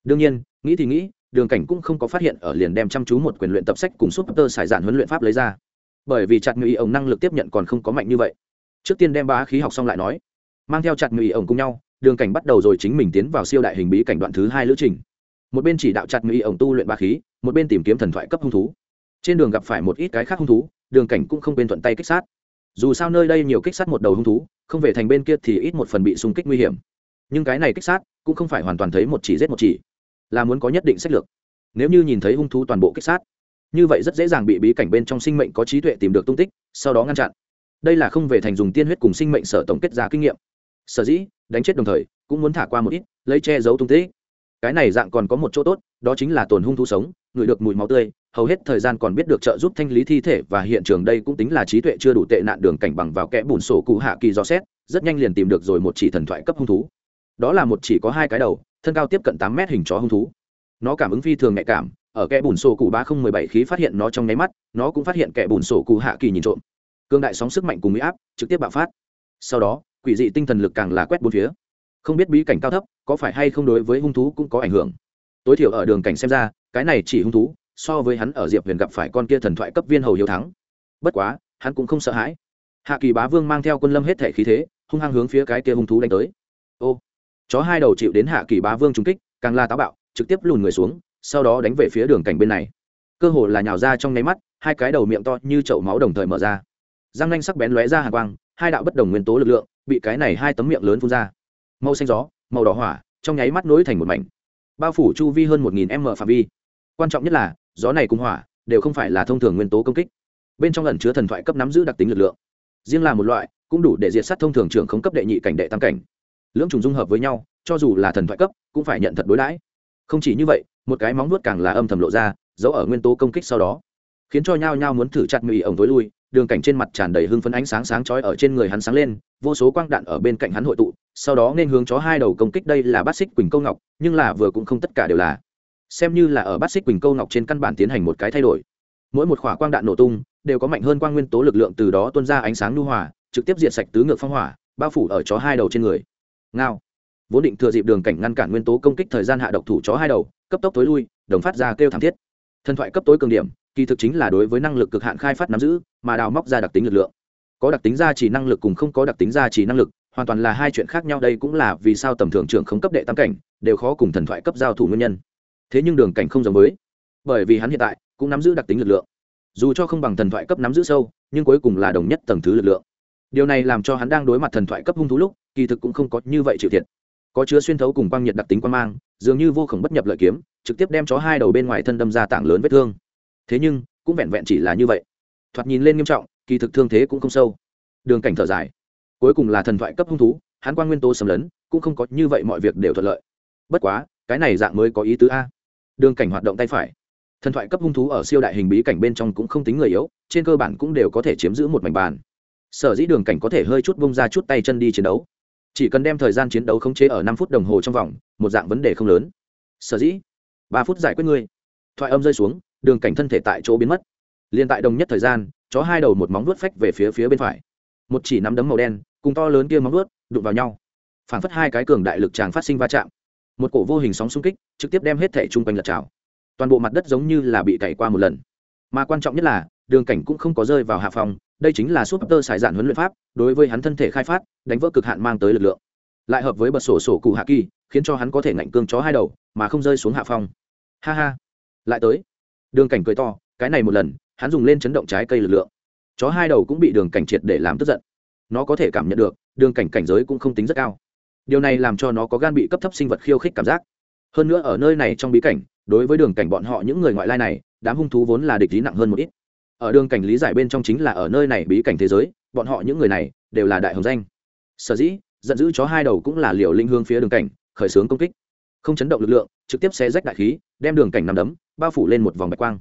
Đương nhiên, nghĩ thì nghĩ, đường cảnh cũng không có phát hiện ở liền đem chăm chú một quyền luyện tập sách cùng súp tơ xài giản huấn luyện pháp lấy ra. Bởi vì chặt ngụy ổng năng lực tiếp nhận còn không có mạnh như vậy. Trước tiên đem bá khí học xong lại nói. Mang theo chặt ngụy ổng cùng nhau đường cảnh bắt đầu rồi chính mình tiến vào siêu đại hình bí cảnh đoạn thứ hai lữ trình. Một bên chỉ đạo chặt nghĩ ổng tu luyện ba khí, một bên tìm kiếm thần thoại cấp hung thú. Trên đường gặp phải một ít cái khác hung thú, đường cảnh cũng không bên thuận tay kích sát. Dù sao nơi đây nhiều kích sát một đầu hung thú, không về thành bên kia thì ít một phần bị xung kích nguy hiểm. Nhưng cái này kích sát cũng không phải hoàn toàn thấy một chỉ giết một chỉ, là muốn có nhất định sách lược. Nếu như nhìn thấy hung thú toàn bộ kích sát, như vậy rất dễ dàng bị bí cảnh bên trong sinh mệnh có trí tuệ tìm được tung tích, sau đó ngăn chặn. Đây là không về thành dùng tiên huyết cùng sinh mệnh sở tổng kết ra kinh nghiệm sở dĩ, đánh chết đồng thời, cũng muốn thả qua một ít, lấy che giấu tung tích. Cái này dạng còn có một chỗ tốt, đó chính là tổn hung thú sống ngửi được mùi máu tươi, hầu hết thời gian còn biết được trợ giúp thanh lý thi thể và hiện trường đây cũng tính là trí tuệ chưa đủ tệ nạn đường cảnh bằng vào kẽ bùn sổ cụ hạ kỳ do xét, rất nhanh liền tìm được rồi một chỉ thần thoại cấp hung thú. Đó là một chỉ có hai cái đầu, thân cao tiếp cận tám mét hình chó hung thú. Nó cảm ứng phi thường nhạy cảm, ở kẽ bùn sổ cụ ba không mười bảy khí phát hiện nó trong nháy mắt, nó cũng phát hiện kẽ bùn sổ cụ hạ kỳ nhìn trộm. Cương đại sóng sức mạnh cùng mỹ áp, trực tiếp bạo phát. Sau đó quỷ dị tinh thần lực càng là quét bốn phía. Không biết bí cảnh cao thấp, có phải hay không đối với hung thú cũng có ảnh hưởng. Tối thiểu ở đường cảnh xem ra, cái này chỉ hung thú, so với hắn ở diệp huyền gặp phải con kia thần thoại cấp viên hầu hiếu thắng. Bất quá, hắn cũng không sợ hãi. Hạ kỳ bá vương mang theo quân lâm hết thể khí thế, hung hăng hướng phía cái kia hung thú đánh tới. Ô, chó hai đầu chịu đến hạ kỳ bá vương trúng kích, càng la táo bạo, trực tiếp lùn người xuống, sau đó đánh về phía đường cảnh bên này. Cơ hồ là nhào ra trong nháy mắt, hai cái đầu miệng to như chậu máu đồng thời mở ra. Răng nanh sắc bén lóe ra hàng quang, hai đạo bất đồng nguyên tố lực lượng bị cái này hai tấm miệng lớn phun ra. Màu xanh gió, màu đỏ hỏa, trong nháy mắt nối thành một mảnh. Bao phủ chu vi hơn một nghìn m phạm vi. Quan trọng nhất là, gió này cùng hỏa, đều không phải là thông thường nguyên tố công kích. Bên trong lần chứa thần thoại cấp nắm giữ đặc tính lực lượng. Riêng là một loại, cũng đủ để diệt sát thông thường trưởng không cấp đệ nhị cảnh, đệ tam cảnh. Lưỡng trùng dung hợp với nhau, cho dù là thần thoại cấp, cũng phải nhận thật đối đãi. Không chỉ như vậy, một cái móng nuốt càng là âm thầm lộ ra, giấu ở nguyên tố công kích sau đó, khiến cho nhao nhao muốn thử chặt mì ổng tối lui đường cảnh trên mặt tràn đầy hưng phấn ánh sáng sáng chói ở trên người hắn sáng lên, vô số quang đạn ở bên cạnh hắn hội tụ, sau đó nên hướng chó hai đầu công kích đây là bát xích quỳnh câu ngọc, nhưng là vừa cũng không tất cả đều là. Xem như là ở bát xích quỳnh câu ngọc trên căn bản tiến hành một cái thay đổi. Mỗi một khỏa quang đạn nổ tung, đều có mạnh hơn quang nguyên tố lực lượng từ đó tuôn ra ánh sáng nhu hòa, trực tiếp diệt sạch tứ ngược phong hỏa, bao phủ ở chó hai đầu trên người. Ngao. Vốn định thừa dịp đường cảnh ngăn cản nguyên tố công kích thời gian hạ độc thủ chó hai đầu, cấp tốc tối lui, đồng phát ra kêu thảm thiết. Thần thoại cấp tối cường điểm kỳ thực chính là đối với năng lực cực hạn khai phát nắm giữ, mà đào móc ra đặc tính lực lượng. Có đặc tính gia trì năng lực cùng không có đặc tính gia trì năng lực, hoàn toàn là hai chuyện khác nhau, đây cũng là vì sao tầm thường trưởng không cấp đệ tam cảnh, đều khó cùng thần thoại cấp giao thủ nguyên nhân. Thế nhưng đường cảnh không giống với. Bởi vì hắn hiện tại cũng nắm giữ đặc tính lực lượng. Dù cho không bằng thần thoại cấp nắm giữ sâu, nhưng cuối cùng là đồng nhất tầng thứ lực lượng. Điều này làm cho hắn đang đối mặt thần thoại cấp hung thú lúc, kỳ thực cũng không có như vậy chịu thiệt. Có chứa xuyên thấu cùng quang nhiệt đặc tính quan mang, dường như vô khổng bất nhập lợi kiếm, trực tiếp đem chó hai đầu bên ngoài thân đâm ra tảng lớn vết thương thế nhưng, cũng vẹn vẹn chỉ là như vậy. Thoạt nhìn lên nghiêm trọng, kỳ thực thương thế cũng không sâu. Đường cảnh thở dài. Cuối cùng là thần thoại cấp hung thú, hắn quan nguyên tố xâm lấn, cũng không có như vậy mọi việc đều thuận lợi. Bất quá, cái này dạng mới có ý tứ a. Đường cảnh hoạt động tay phải. Thần thoại cấp hung thú ở siêu đại hình bí cảnh bên trong cũng không tính người yếu, trên cơ bản cũng đều có thể chiếm giữ một mảnh bàn. Sở dĩ đường cảnh có thể hơi chút bông ra chút tay chân đi chiến đấu. Chỉ cần đem thời gian chiến đấu khống chế ở năm phút đồng hồ trong vòng, một dạng vấn đề không lớn. Sở dĩ? Ba phút giải quyết ngươi. Thoại âm rơi xuống đường cảnh thân thể tại chỗ biến mất. Liền tại đồng nhất thời gian, chó hai đầu một móng vuốt phách về phía phía bên phải. Một chỉ nắm đấm màu đen, cùng to lớn kia móng vuốt, đụng vào nhau. Phảng phất hai cái cường đại lực tràng phát sinh va chạm. Một cổ vô hình sóng xung kích, trực tiếp đem hết thể chung quanh lật trào. Toàn bộ mặt đất giống như là bị cày qua một lần. Mà quan trọng nhất là, đường cảnh cũng không có rơi vào hạ phòng, đây chính là súp tơ sải dạn huấn luyện pháp, đối với hắn thân thể khai phát, đánh vỡ cực hạn mang tới lực lượng. Lại hợp với bật sổ sổ cụ hạ kỳ, khiến cho hắn có thể ngạnh cương chó hai đầu, mà không rơi xuống hạ phong ha ha. Lại tới đường cảnh cười to, cái này một lần, hắn dùng lên chấn động trái cây lực lượng. Chó hai đầu cũng bị đường cảnh triệt để làm tức giận. Nó có thể cảm nhận được, đường cảnh cảnh giới cũng không tính rất cao. Điều này làm cho nó có gan bị cấp thấp sinh vật khiêu khích cảm giác. Hơn nữa ở nơi này trong bí cảnh, đối với đường cảnh bọn họ những người ngoại lai này, đám hung thú vốn là địch lý nặng hơn một ít. Ở đường cảnh lý giải bên trong chính là ở nơi này bí cảnh thế giới, bọn họ những người này đều là đại hồng danh. Sở dĩ, giận dữ chó hai đầu cũng là liều linh hương phía đường cảnh, khởi xướng công kích không chấn động lực lượng, trực tiếp xé rách đại khí, đem đường cảnh nằm đấm, bao phủ lên một vòng bạch quang.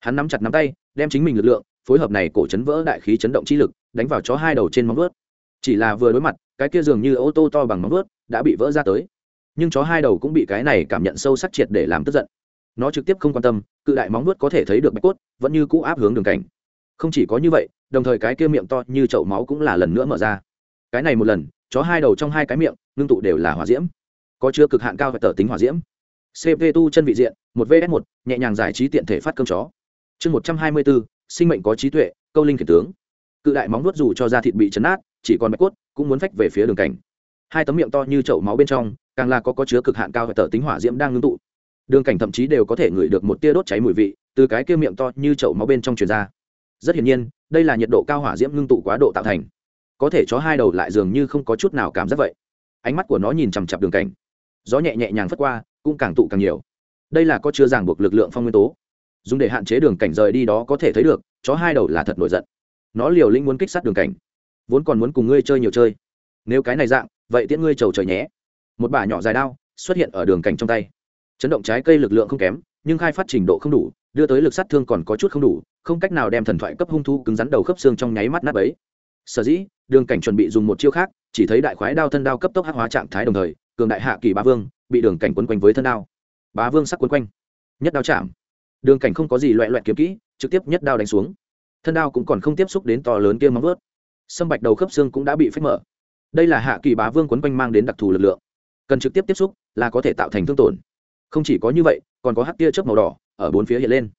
Hắn nắm chặt nắm tay, đem chính mình lực lượng, phối hợp này cổ chấn vỡ đại khí chấn động chi lực, đánh vào chó hai đầu trên móng vuốt. Chỉ là vừa đối mặt, cái kia dường như ô tô to bằng móng vuốt, đã bị vỡ ra tới. Nhưng chó hai đầu cũng bị cái này cảm nhận sâu sắc triệt để làm tức giận. Nó trực tiếp không quan tâm, cự đại móng vuốt có thể thấy được bạch cốt, vẫn như cũ áp hướng đường cảnh. Không chỉ có như vậy, đồng thời cái kia miệng to như chậu máu cũng là lần nữa mở ra. Cái này một lần, chó hai đầu trong hai cái miệng, ngưng tụ đều là hỏa diễm có chứa cực hạn cao và tờ tính hỏa diễm. Cp tu chân vị diện, một vs một, nhẹ nhàng giải trí tiện thể phát cơm chó. Chương một trăm hai mươi bốn sinh mệnh có trí tuệ, câu linh khiển tướng. Cự đại móng nuốt dù cho da thịt bị chấn át chỉ còn bạch cốt, cũng muốn phách về phía đường cảnh. Hai tấm miệng to như chậu máu bên trong, càng là có có chứa cực hạn cao và tờ tính hỏa diễm đang ngưng tụ. Đường cảnh thậm chí đều có thể ngửi được một tia đốt cháy mùi vị, từ cái kia miệng to như chậu máu bên trong truyền ra. Rất hiển nhiên, đây là nhiệt độ cao hỏa diễm ngưng tụ quá độ tạo thành. Có thể chó hai đầu lại dường như không có chút nào cảm giác vậy. Ánh mắt của nó nhìn chằm chặp đường cảnh gió nhẹ nhẹ nhàng phất qua, cũng càng tụ càng nhiều. Đây là có chưa ràng buộc lực lượng phong nguyên tố. Dùng để hạn chế đường cảnh rời đi đó có thể thấy được, chó hai đầu là thật nổi giận. Nó liều lĩnh muốn kích sát đường cảnh. Vốn còn muốn cùng ngươi chơi nhiều chơi. Nếu cái này dạng, vậy tiễn ngươi trầu trời nhé. Một bả nhỏ dài đao xuất hiện ở đường cảnh trong tay. Chấn động trái cây lực lượng không kém, nhưng khai phát trình độ không đủ, đưa tới lực sát thương còn có chút không đủ, không cách nào đem thần thoại cấp hung thu cứng rắn đầu khớp xương trong nháy mắt nát ấy sở dĩ, đường cảnh chuẩn bị dùng một chiêu khác, chỉ thấy đại khoái đao thân đao cấp tốc hắc hóa trạng thái đồng thời cường đại hạ kỳ bá vương, bị đường cảnh quấn quanh với thân đao. Bá vương sắc quấn quanh. Nhất đao chạm. Đường cảnh không có gì loẹ loẹt kiếm kỹ, trực tiếp nhất đao đánh xuống. Thân đao cũng còn không tiếp xúc đến to lớn kia móng vớt sâm bạch đầu khớp xương cũng đã bị phách mở. Đây là hạ kỳ bá vương quấn quanh mang đến đặc thù lực lượng. Cần trực tiếp tiếp xúc là có thể tạo thành thương tổn. Không chỉ có như vậy, còn có hắc tia chớp màu đỏ ở bốn phía hiện lên.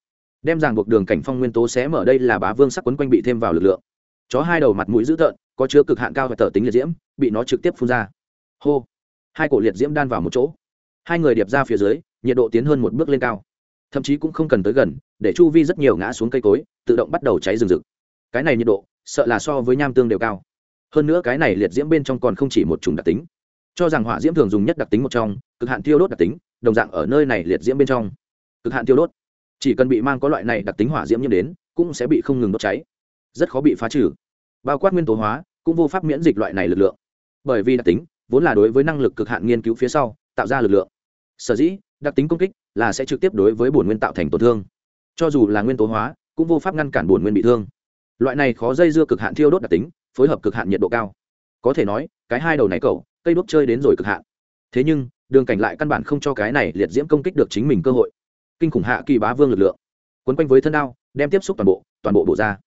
Đem ràng buộc đường cảnh phong nguyên tố xé mở đây là bá vương sắc quấn quanh bị thêm vào lực lượng. Chó hai đầu mặt mũi dữ tợn, có chứa cực hạn cao và tờ tính liệt diễm, bị nó trực tiếp phun ra. Hô hai cổ liệt diễm đan vào một chỗ. Hai người điệp ra phía dưới, nhiệt độ tiến hơn một bước lên cao. Thậm chí cũng không cần tới gần, để chu vi rất nhiều ngã xuống cây cối, tự động bắt đầu cháy rừng rực. Cái này nhiệt độ, sợ là so với nham tương đều cao. Hơn nữa cái này liệt diễm bên trong còn không chỉ một chủng đặc tính. Cho rằng hỏa diễm thường dùng nhất đặc tính một trong, cực hạn tiêu đốt đặc tính, đồng dạng ở nơi này liệt diễm bên trong. Cực hạn tiêu đốt. Chỉ cần bị mang có loại này đặc tính hỏa diễm nhiễm đến, cũng sẽ bị không ngừng đốt cháy. Rất khó bị phá trừ. Bao quát nguyên tố hóa, cũng vô pháp miễn dịch loại này lực lượng. Bởi vì đặc tính vốn là đối với năng lực cực hạn nghiên cứu phía sau, tạo ra lực lượng. Sở dĩ, đặc tính công kích là sẽ trực tiếp đối với bổn nguyên tạo thành tổn thương. Cho dù là nguyên tố hóa, cũng vô pháp ngăn cản bổn nguyên bị thương. Loại này khó dây dưa cực hạn thiêu đốt đặc tính, phối hợp cực hạn nhiệt độ cao. Có thể nói, cái hai đầu này cậu, cây đốt chơi đến rồi cực hạn. Thế nhưng, đường cảnh lại căn bản không cho cái này liệt diễm công kích được chính mình cơ hội. Kinh khủng hạ kỳ bá vương lực lượng. Quấn quanh với thân đao, đem tiếp xúc toàn bộ toàn bộ bộ ra.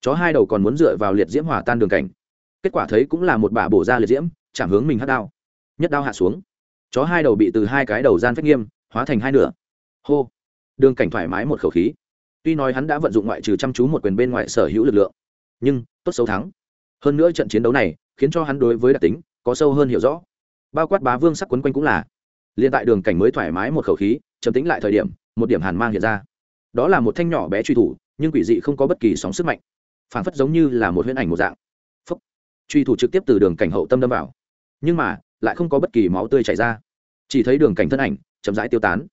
Chó hai đầu còn muốn dựa vào liệt diễm hỏa tan đường cảnh. Kết quả thấy cũng là một bả bổ ra liệt diễm chạm hướng mình hất đao. Nhất đao hạ xuống. Chó hai đầu bị từ hai cái đầu gian phách nghiêm, hóa thành hai nửa. Hô. Đường cảnh thoải mái một khẩu khí. Tuy nói hắn đã vận dụng ngoại trừ chăm chú một quyền bên ngoài sở hữu lực lượng, nhưng tốt xấu thắng. Hơn nữa trận chiến đấu này khiến cho hắn đối với đặc tính có sâu hơn hiểu rõ. Bao quát bá vương sắc quấn quanh cũng là. Liên tại đường cảnh mới thoải mái một khẩu khí, trầm tính lại thời điểm, một điểm hàn mang hiện ra. Đó là một thanh nhỏ bé truy thủ, nhưng quỷ dị không có bất kỳ sóng sức mạnh. Phản phất giống như là một huyễn ảnh một dạng. Phúc. Truy thủ trực tiếp từ đường cảnh hậu tâm đâm vào nhưng mà, lại không có bất kỳ máu tươi chảy ra. Chỉ thấy đường cảnh thân ảnh, chậm rãi tiêu tán.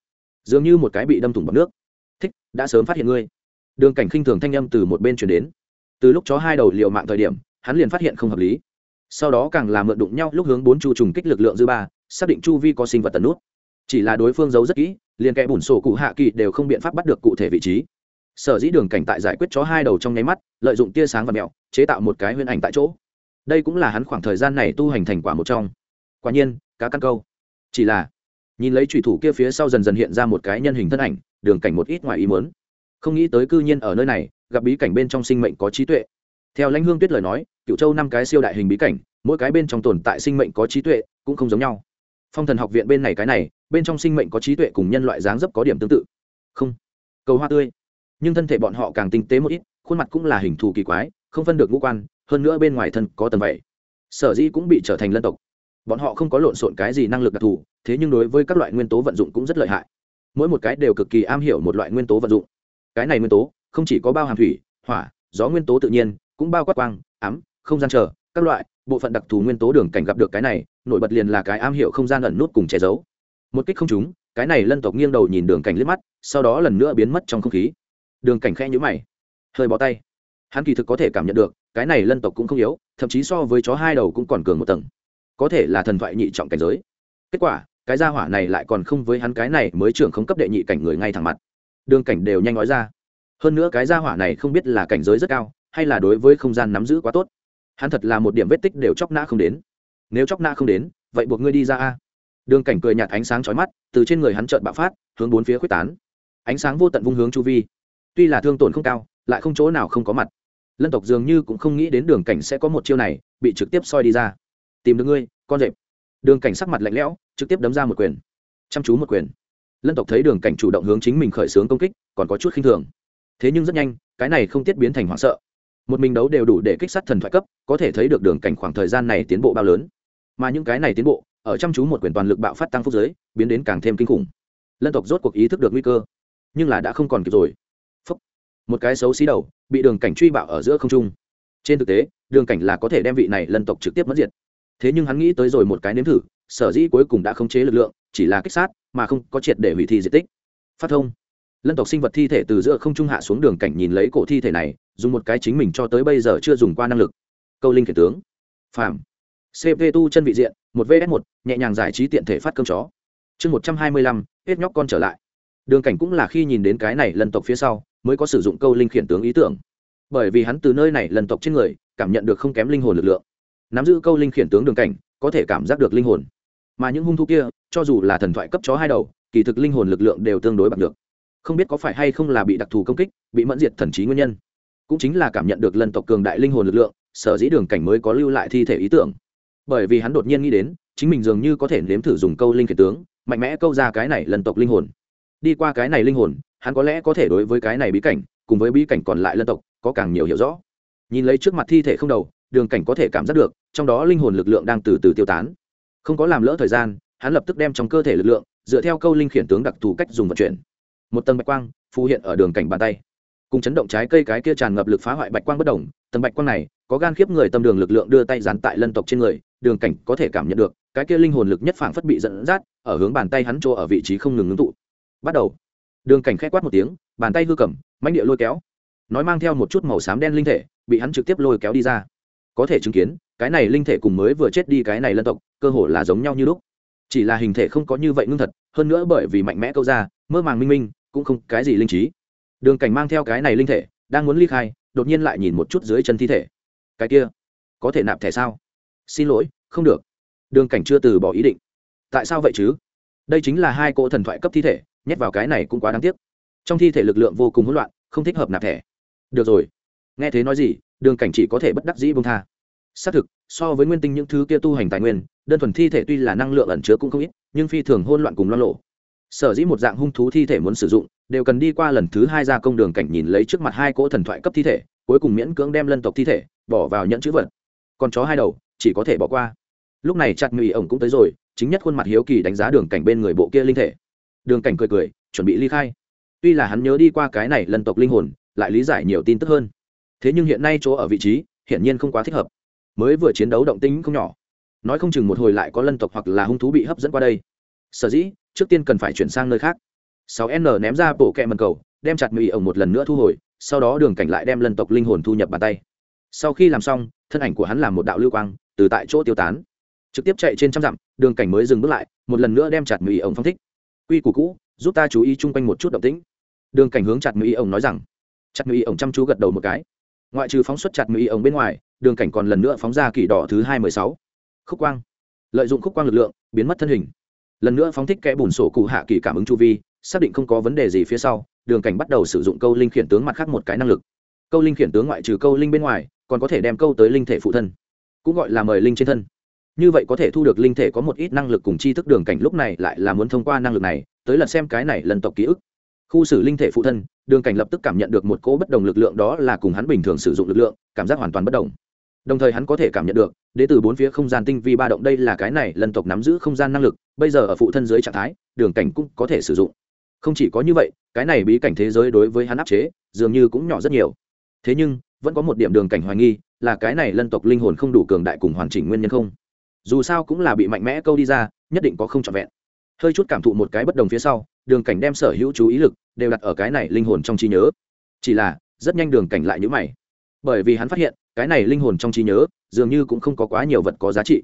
Dường như một cái bị đâm thủng bọc nước. Thích, đã sớm phát hiện ngươi. Đường cảnh khinh thường thanh âm từ một bên chuyển đến. Từ lúc chó hai đầu liệu mạng thời điểm, hắn liền phát hiện không hợp lý. Sau đó càng làm mượn đụng nhau lúc hướng bốn chu trùng kích lực lượng dư ba, xác định chu vi có sinh vật tần nút. Chỉ là đối phương giấu rất kỹ, liền kẽ bùn sổ cụ hạ kỳ đều không biện pháp bắt được cụ thể vị trí. Sở dĩ đường cảnh tại giải quyết chó hai đầu trong nháy mắt, lợi dụng tia sáng và mẹo, chế tạo một cái huyễn ảnh tại chỗ đây cũng là hắn khoảng thời gian này tu hành thành quả một trong. Quả nhiên, cá căn câu. Chỉ là, nhìn lấy thủy thủ kia phía sau dần dần hiện ra một cái nhân hình thân ảnh, đường cảnh một ít ngoài ý muốn. Không nghĩ tới cư nhiên ở nơi này, gặp bí cảnh bên trong sinh mệnh có trí tuệ. Theo lãnh hương tuyết lời nói cựu châu năm cái siêu đại hình bí cảnh, mỗi cái bên trong tồn tại sinh mệnh có trí tuệ cũng không giống nhau. Phong thần học viện bên này cái này, bên trong sinh mệnh có trí tuệ cùng nhân loại dáng dấp có điểm tương tự. Không. Cầu hoa tươi. Nhưng thân thể bọn họ càng tinh tế một ít, khuôn mặt cũng là hình thù kỳ quái, không phân được ngũ quan hơn nữa bên ngoài thân có tầng vậy sở dĩ cũng bị trở thành lân tộc. Bọn họ không có lộn xộn cái gì năng lực đặc thù, thế nhưng đối với các loại nguyên tố vận dụng cũng rất lợi hại. Mỗi một cái đều cực kỳ am hiểu một loại nguyên tố vận dụng. Cái này nguyên tố không chỉ có bao hàm thủy, hỏa, gió nguyên tố tự nhiên, cũng bao quát quang, ám, không gian chờ, các loại, bộ phận đặc thù nguyên tố đường cảnh gặp được cái này, nổi bật liền là cái am hiểu không gian ẩn nút cùng che giấu. Một kích không trúng, cái này lân tộc nghiêng đầu nhìn đường cảnh liếc mắt, sau đó lần nữa biến mất trong không khí. Đường cảnh khẽ nhũ mày, hơi bó tay. Hắn kỳ thực có thể cảm nhận được cái này lân tộc cũng không yếu, thậm chí so với chó hai đầu cũng còn cường một tầng. Có thể là thần thoại nhị trọng cảnh giới. Kết quả, cái gia hỏa này lại còn không với hắn cái này mới trưởng không cấp đệ nhị cảnh người ngay thẳng mặt. Đường cảnh đều nhanh nói ra. Hơn nữa cái gia hỏa này không biết là cảnh giới rất cao, hay là đối với không gian nắm giữ quá tốt. Hắn thật là một điểm vết tích đều chóc nã không đến. Nếu chóc nã không đến, vậy buộc ngươi đi ra a. Đường cảnh cười nhạt ánh sáng chói mắt, từ trên người hắn trợn bạo phát, hướng bốn phía quyết tán. Ánh sáng vô tận vung hướng chu vi. Tuy là thương tổn không cao, lại không chỗ nào không có mặt lân tộc dường như cũng không nghĩ đến đường cảnh sẽ có một chiêu này, bị trực tiếp soi đi ra. Tìm được ngươi, con rệp. Đường cảnh sắc mặt lạnh lẽo, trực tiếp đấm ra một quyền. Chăm chú một quyền. Lân tộc thấy đường cảnh chủ động hướng chính mình khởi xướng công kích, còn có chút khinh thường. Thế nhưng rất nhanh, cái này không tiết biến thành hoảng sợ. Một mình đấu đều đủ để kích sát thần thoại cấp, có thể thấy được đường cảnh khoảng thời gian này tiến bộ bao lớn. Mà những cái này tiến bộ, ở chăm chú một quyền toàn lực bạo phát tăng phúc giới, biến đến càng thêm kinh khủng. Lân tộc rốt cuộc ý thức được nguy cơ, nhưng là đã không còn kịp rồi. Phúc. một cái xấu xí đầu bị đường cảnh truy bạo ở giữa không trung. Trên thực tế, đường cảnh là có thể đem vị này lân tộc trực tiếp mất diệt. Thế nhưng hắn nghĩ tới rồi một cái nếm thử, sở dĩ cuối cùng đã khống chế lực lượng, chỉ là kích sát, mà không có triệt để hủy thi di tích. Phát thông. Lân tộc sinh vật thi thể từ giữa không trung hạ xuống đường cảnh nhìn lấy cổ thi thể này, dùng một cái chính mình cho tới bây giờ chưa dùng qua năng lực. Câu linh khiển tướng. Phàm. Cp tu chân vị diện, một vs một, nhẹ nhàng giải trí tiện thể phát cơm chó. Chương một trăm hai mươi lăm, hết nhóc con trở lại đường cảnh cũng là khi nhìn đến cái này lân tộc phía sau, mới có sử dụng câu linh khiển tướng ý tưởng. Bởi vì hắn từ nơi này lần tộc trên người, cảm nhận được không kém linh hồn lực lượng. Nắm giữ câu linh khiển tướng đường cảnh, có thể cảm giác được linh hồn. Mà những hung thú kia, cho dù là thần thoại cấp chó hai đầu, kỳ thực linh hồn lực lượng đều tương đối bằng được. Không biết có phải hay không là bị đặc thù công kích, bị mẫn diệt thần trí nguyên nhân. Cũng chính là cảm nhận được lần tộc cường đại linh hồn lực lượng, sở dĩ đường cảnh mới có lưu lại thi thể ý tưởng. Bởi vì hắn đột nhiên nghĩ đến, chính mình dường như có thể nếm thử dùng câu linh khiển tướng, mạnh mẽ câu ra cái này lần tộc linh hồn đi qua cái này linh hồn, hắn có lẽ có thể đối với cái này bí cảnh, cùng với bí cảnh còn lại lân tộc, có càng nhiều hiểu rõ. Nhìn lấy trước mặt thi thể không đầu, đường cảnh có thể cảm giác được, trong đó linh hồn lực lượng đang từ từ tiêu tán. Không có làm lỡ thời gian, hắn lập tức đem trong cơ thể lực lượng, dựa theo câu linh khiển tướng đặc thù cách dùng vận chuyển. Một tầng bạch quang phù hiện ở đường cảnh bàn tay. Cùng chấn động trái cây cái kia tràn ngập lực phá hoại bạch quang bất đồng, tầng bạch quang này có gan khiếp người tâm đường lực lượng đưa tay dán tại lân tộc trên người, đường cảnh có thể cảm nhận được, cái kia linh hồn lực nhất phảng phất bị dẫn dắt, ở hướng bàn tay hắn chỗ ở vị trí không ngừng ngưng tụ bắt đầu. Đường cảnh khét quát một tiếng, bàn tay hư cầm, mãnh địa lôi kéo. Nói mang theo một chút màu xám đen linh thể, bị hắn trực tiếp lôi kéo đi ra. Có thể chứng kiến, cái này linh thể cùng mới vừa chết đi cái này lân tộc, cơ hồ là giống nhau như lúc. Chỉ là hình thể không có như vậy ngưng thật, hơn nữa bởi vì mạnh mẽ câu ra, mơ màng minh minh, cũng không cái gì linh trí. Đường cảnh mang theo cái này linh thể, đang muốn ly khai, đột nhiên lại nhìn một chút dưới chân thi thể. Cái kia, có thể nạp thẻ sao? Xin lỗi, không được. Đường cảnh chưa từ bỏ ý định. Tại sao vậy chứ? Đây chính là hai cỗ thần thoại cấp thi thể nhét vào cái này cũng quá đáng tiếc. Trong thi thể lực lượng vô cùng hỗn loạn, không thích hợp nạp thẻ. Được rồi. Nghe thế nói gì, đường cảnh chỉ có thể bất đắc dĩ bông tha. Xác thực, so với nguyên tinh những thứ kia tu hành tài nguyên, đơn thuần thi thể tuy là năng lượng ẩn chứa cũng không ít, nhưng phi thường hôn loạn cùng loan lộ sở dĩ một dạng hung thú thi thể muốn sử dụng, đều cần đi qua lần thứ hai ra công đường cảnh nhìn lấy trước mặt hai cỗ thần thoại cấp thi thể, cuối cùng miễn cưỡng đem lân tộc thi thể, bỏ vào nhẫn chữ vật. Còn chó hai đầu, chỉ có thể bỏ qua. Lúc này chặt ngụy ổng cũng tới rồi, chính nhất khuôn mặt hiếu kỳ đánh giá đường cảnh bên người bộ kia linh thể đường cảnh cười cười, chuẩn bị ly khai. Tuy là hắn nhớ đi qua cái này lân tộc linh hồn, lại lý giải nhiều tin tức hơn. Thế nhưng hiện nay chỗ ở vị trí, hiển nhiên không quá thích hợp. Mới vừa chiến đấu động tĩnh không nhỏ. Nói không chừng một hồi lại có lân tộc hoặc là hung thú bị hấp dẫn qua đây. Sở dĩ, trước tiên cần phải chuyển sang nơi khác. 6N ném ra bộ kẹ mần cầu, đem chặt mì ổng một lần nữa thu hồi, sau đó đường cảnh lại đem lân tộc linh hồn thu nhập bàn tay. Sau khi làm xong, thân ảnh của hắn làm một đạo lưu quang, từ tại chỗ tiêu tán. Trực tiếp chạy trên trăm dặm, đường cảnh mới dừng bước lại, một lần nữa đem chặt mì ổng phong thích quy củ cũ, giúp ta chú ý chung quanh một chút động tĩnh. Đường cảnh hướng chặt mỹ ổng nói rằng. Chặt mỹ ổng chăm chú gật đầu một cái. Ngoại trừ phóng xuất chặt mỹ ổng bên ngoài, đường cảnh còn lần nữa phóng ra kỷ đỏ thứ hai mười sáu. Khúc quang. Lợi dụng khúc quang lực lượng, biến mất thân hình. Lần nữa phóng thích kẽ bùn sổ cụ hạ kỳ cảm ứng chu vi, xác định không có vấn đề gì phía sau, đường cảnh bắt đầu sử dụng câu linh khiển tướng mặt khác một cái năng lực. Câu linh khiển tướng ngoại trừ câu linh bên ngoài, còn có thể đem câu tới linh thể phụ thân, cũng gọi là mời linh trên thân như vậy có thể thu được linh thể có một ít năng lực cùng tri thức đường cảnh lúc này lại là muốn thông qua năng lực này tới lần xem cái này lần tộc ký ức. Khu xử linh thể phụ thân, đường cảnh lập tức cảm nhận được một cỗ bất đồng lực lượng đó là cùng hắn bình thường sử dụng lực lượng, cảm giác hoàn toàn bất đồng. Đồng thời hắn có thể cảm nhận được đ ế từ bốn phía không gian tinh vi ba động đây là cái này lần tộc nắm giữ không gian năng lực, bây giờ ở phụ thân dưới trạng thái, đường cảnh cũng có thể sử dụng. Không chỉ có như vậy, cái này bí cảnh thế giới đối với hắn áp chế, dường như cũng nhỏ rất nhiều. Thế nhưng, vẫn có một điểm đường cảnh hoài nghi, là cái này lân tộc linh hồn không đủ cường đại cùng hoàn chỉnh nguyên nhân không? Dù sao cũng là bị mạnh mẽ câu đi ra, nhất định có không trọn vẹn. Hơi chút cảm thụ một cái bất đồng phía sau, đường cảnh đem sở hữu chú ý lực đều đặt ở cái này linh hồn trong trí nhớ. Chỉ là, rất nhanh đường cảnh lại nhữ mày. Bởi vì hắn phát hiện, cái này linh hồn trong trí nhớ dường như cũng không có quá nhiều vật có giá trị.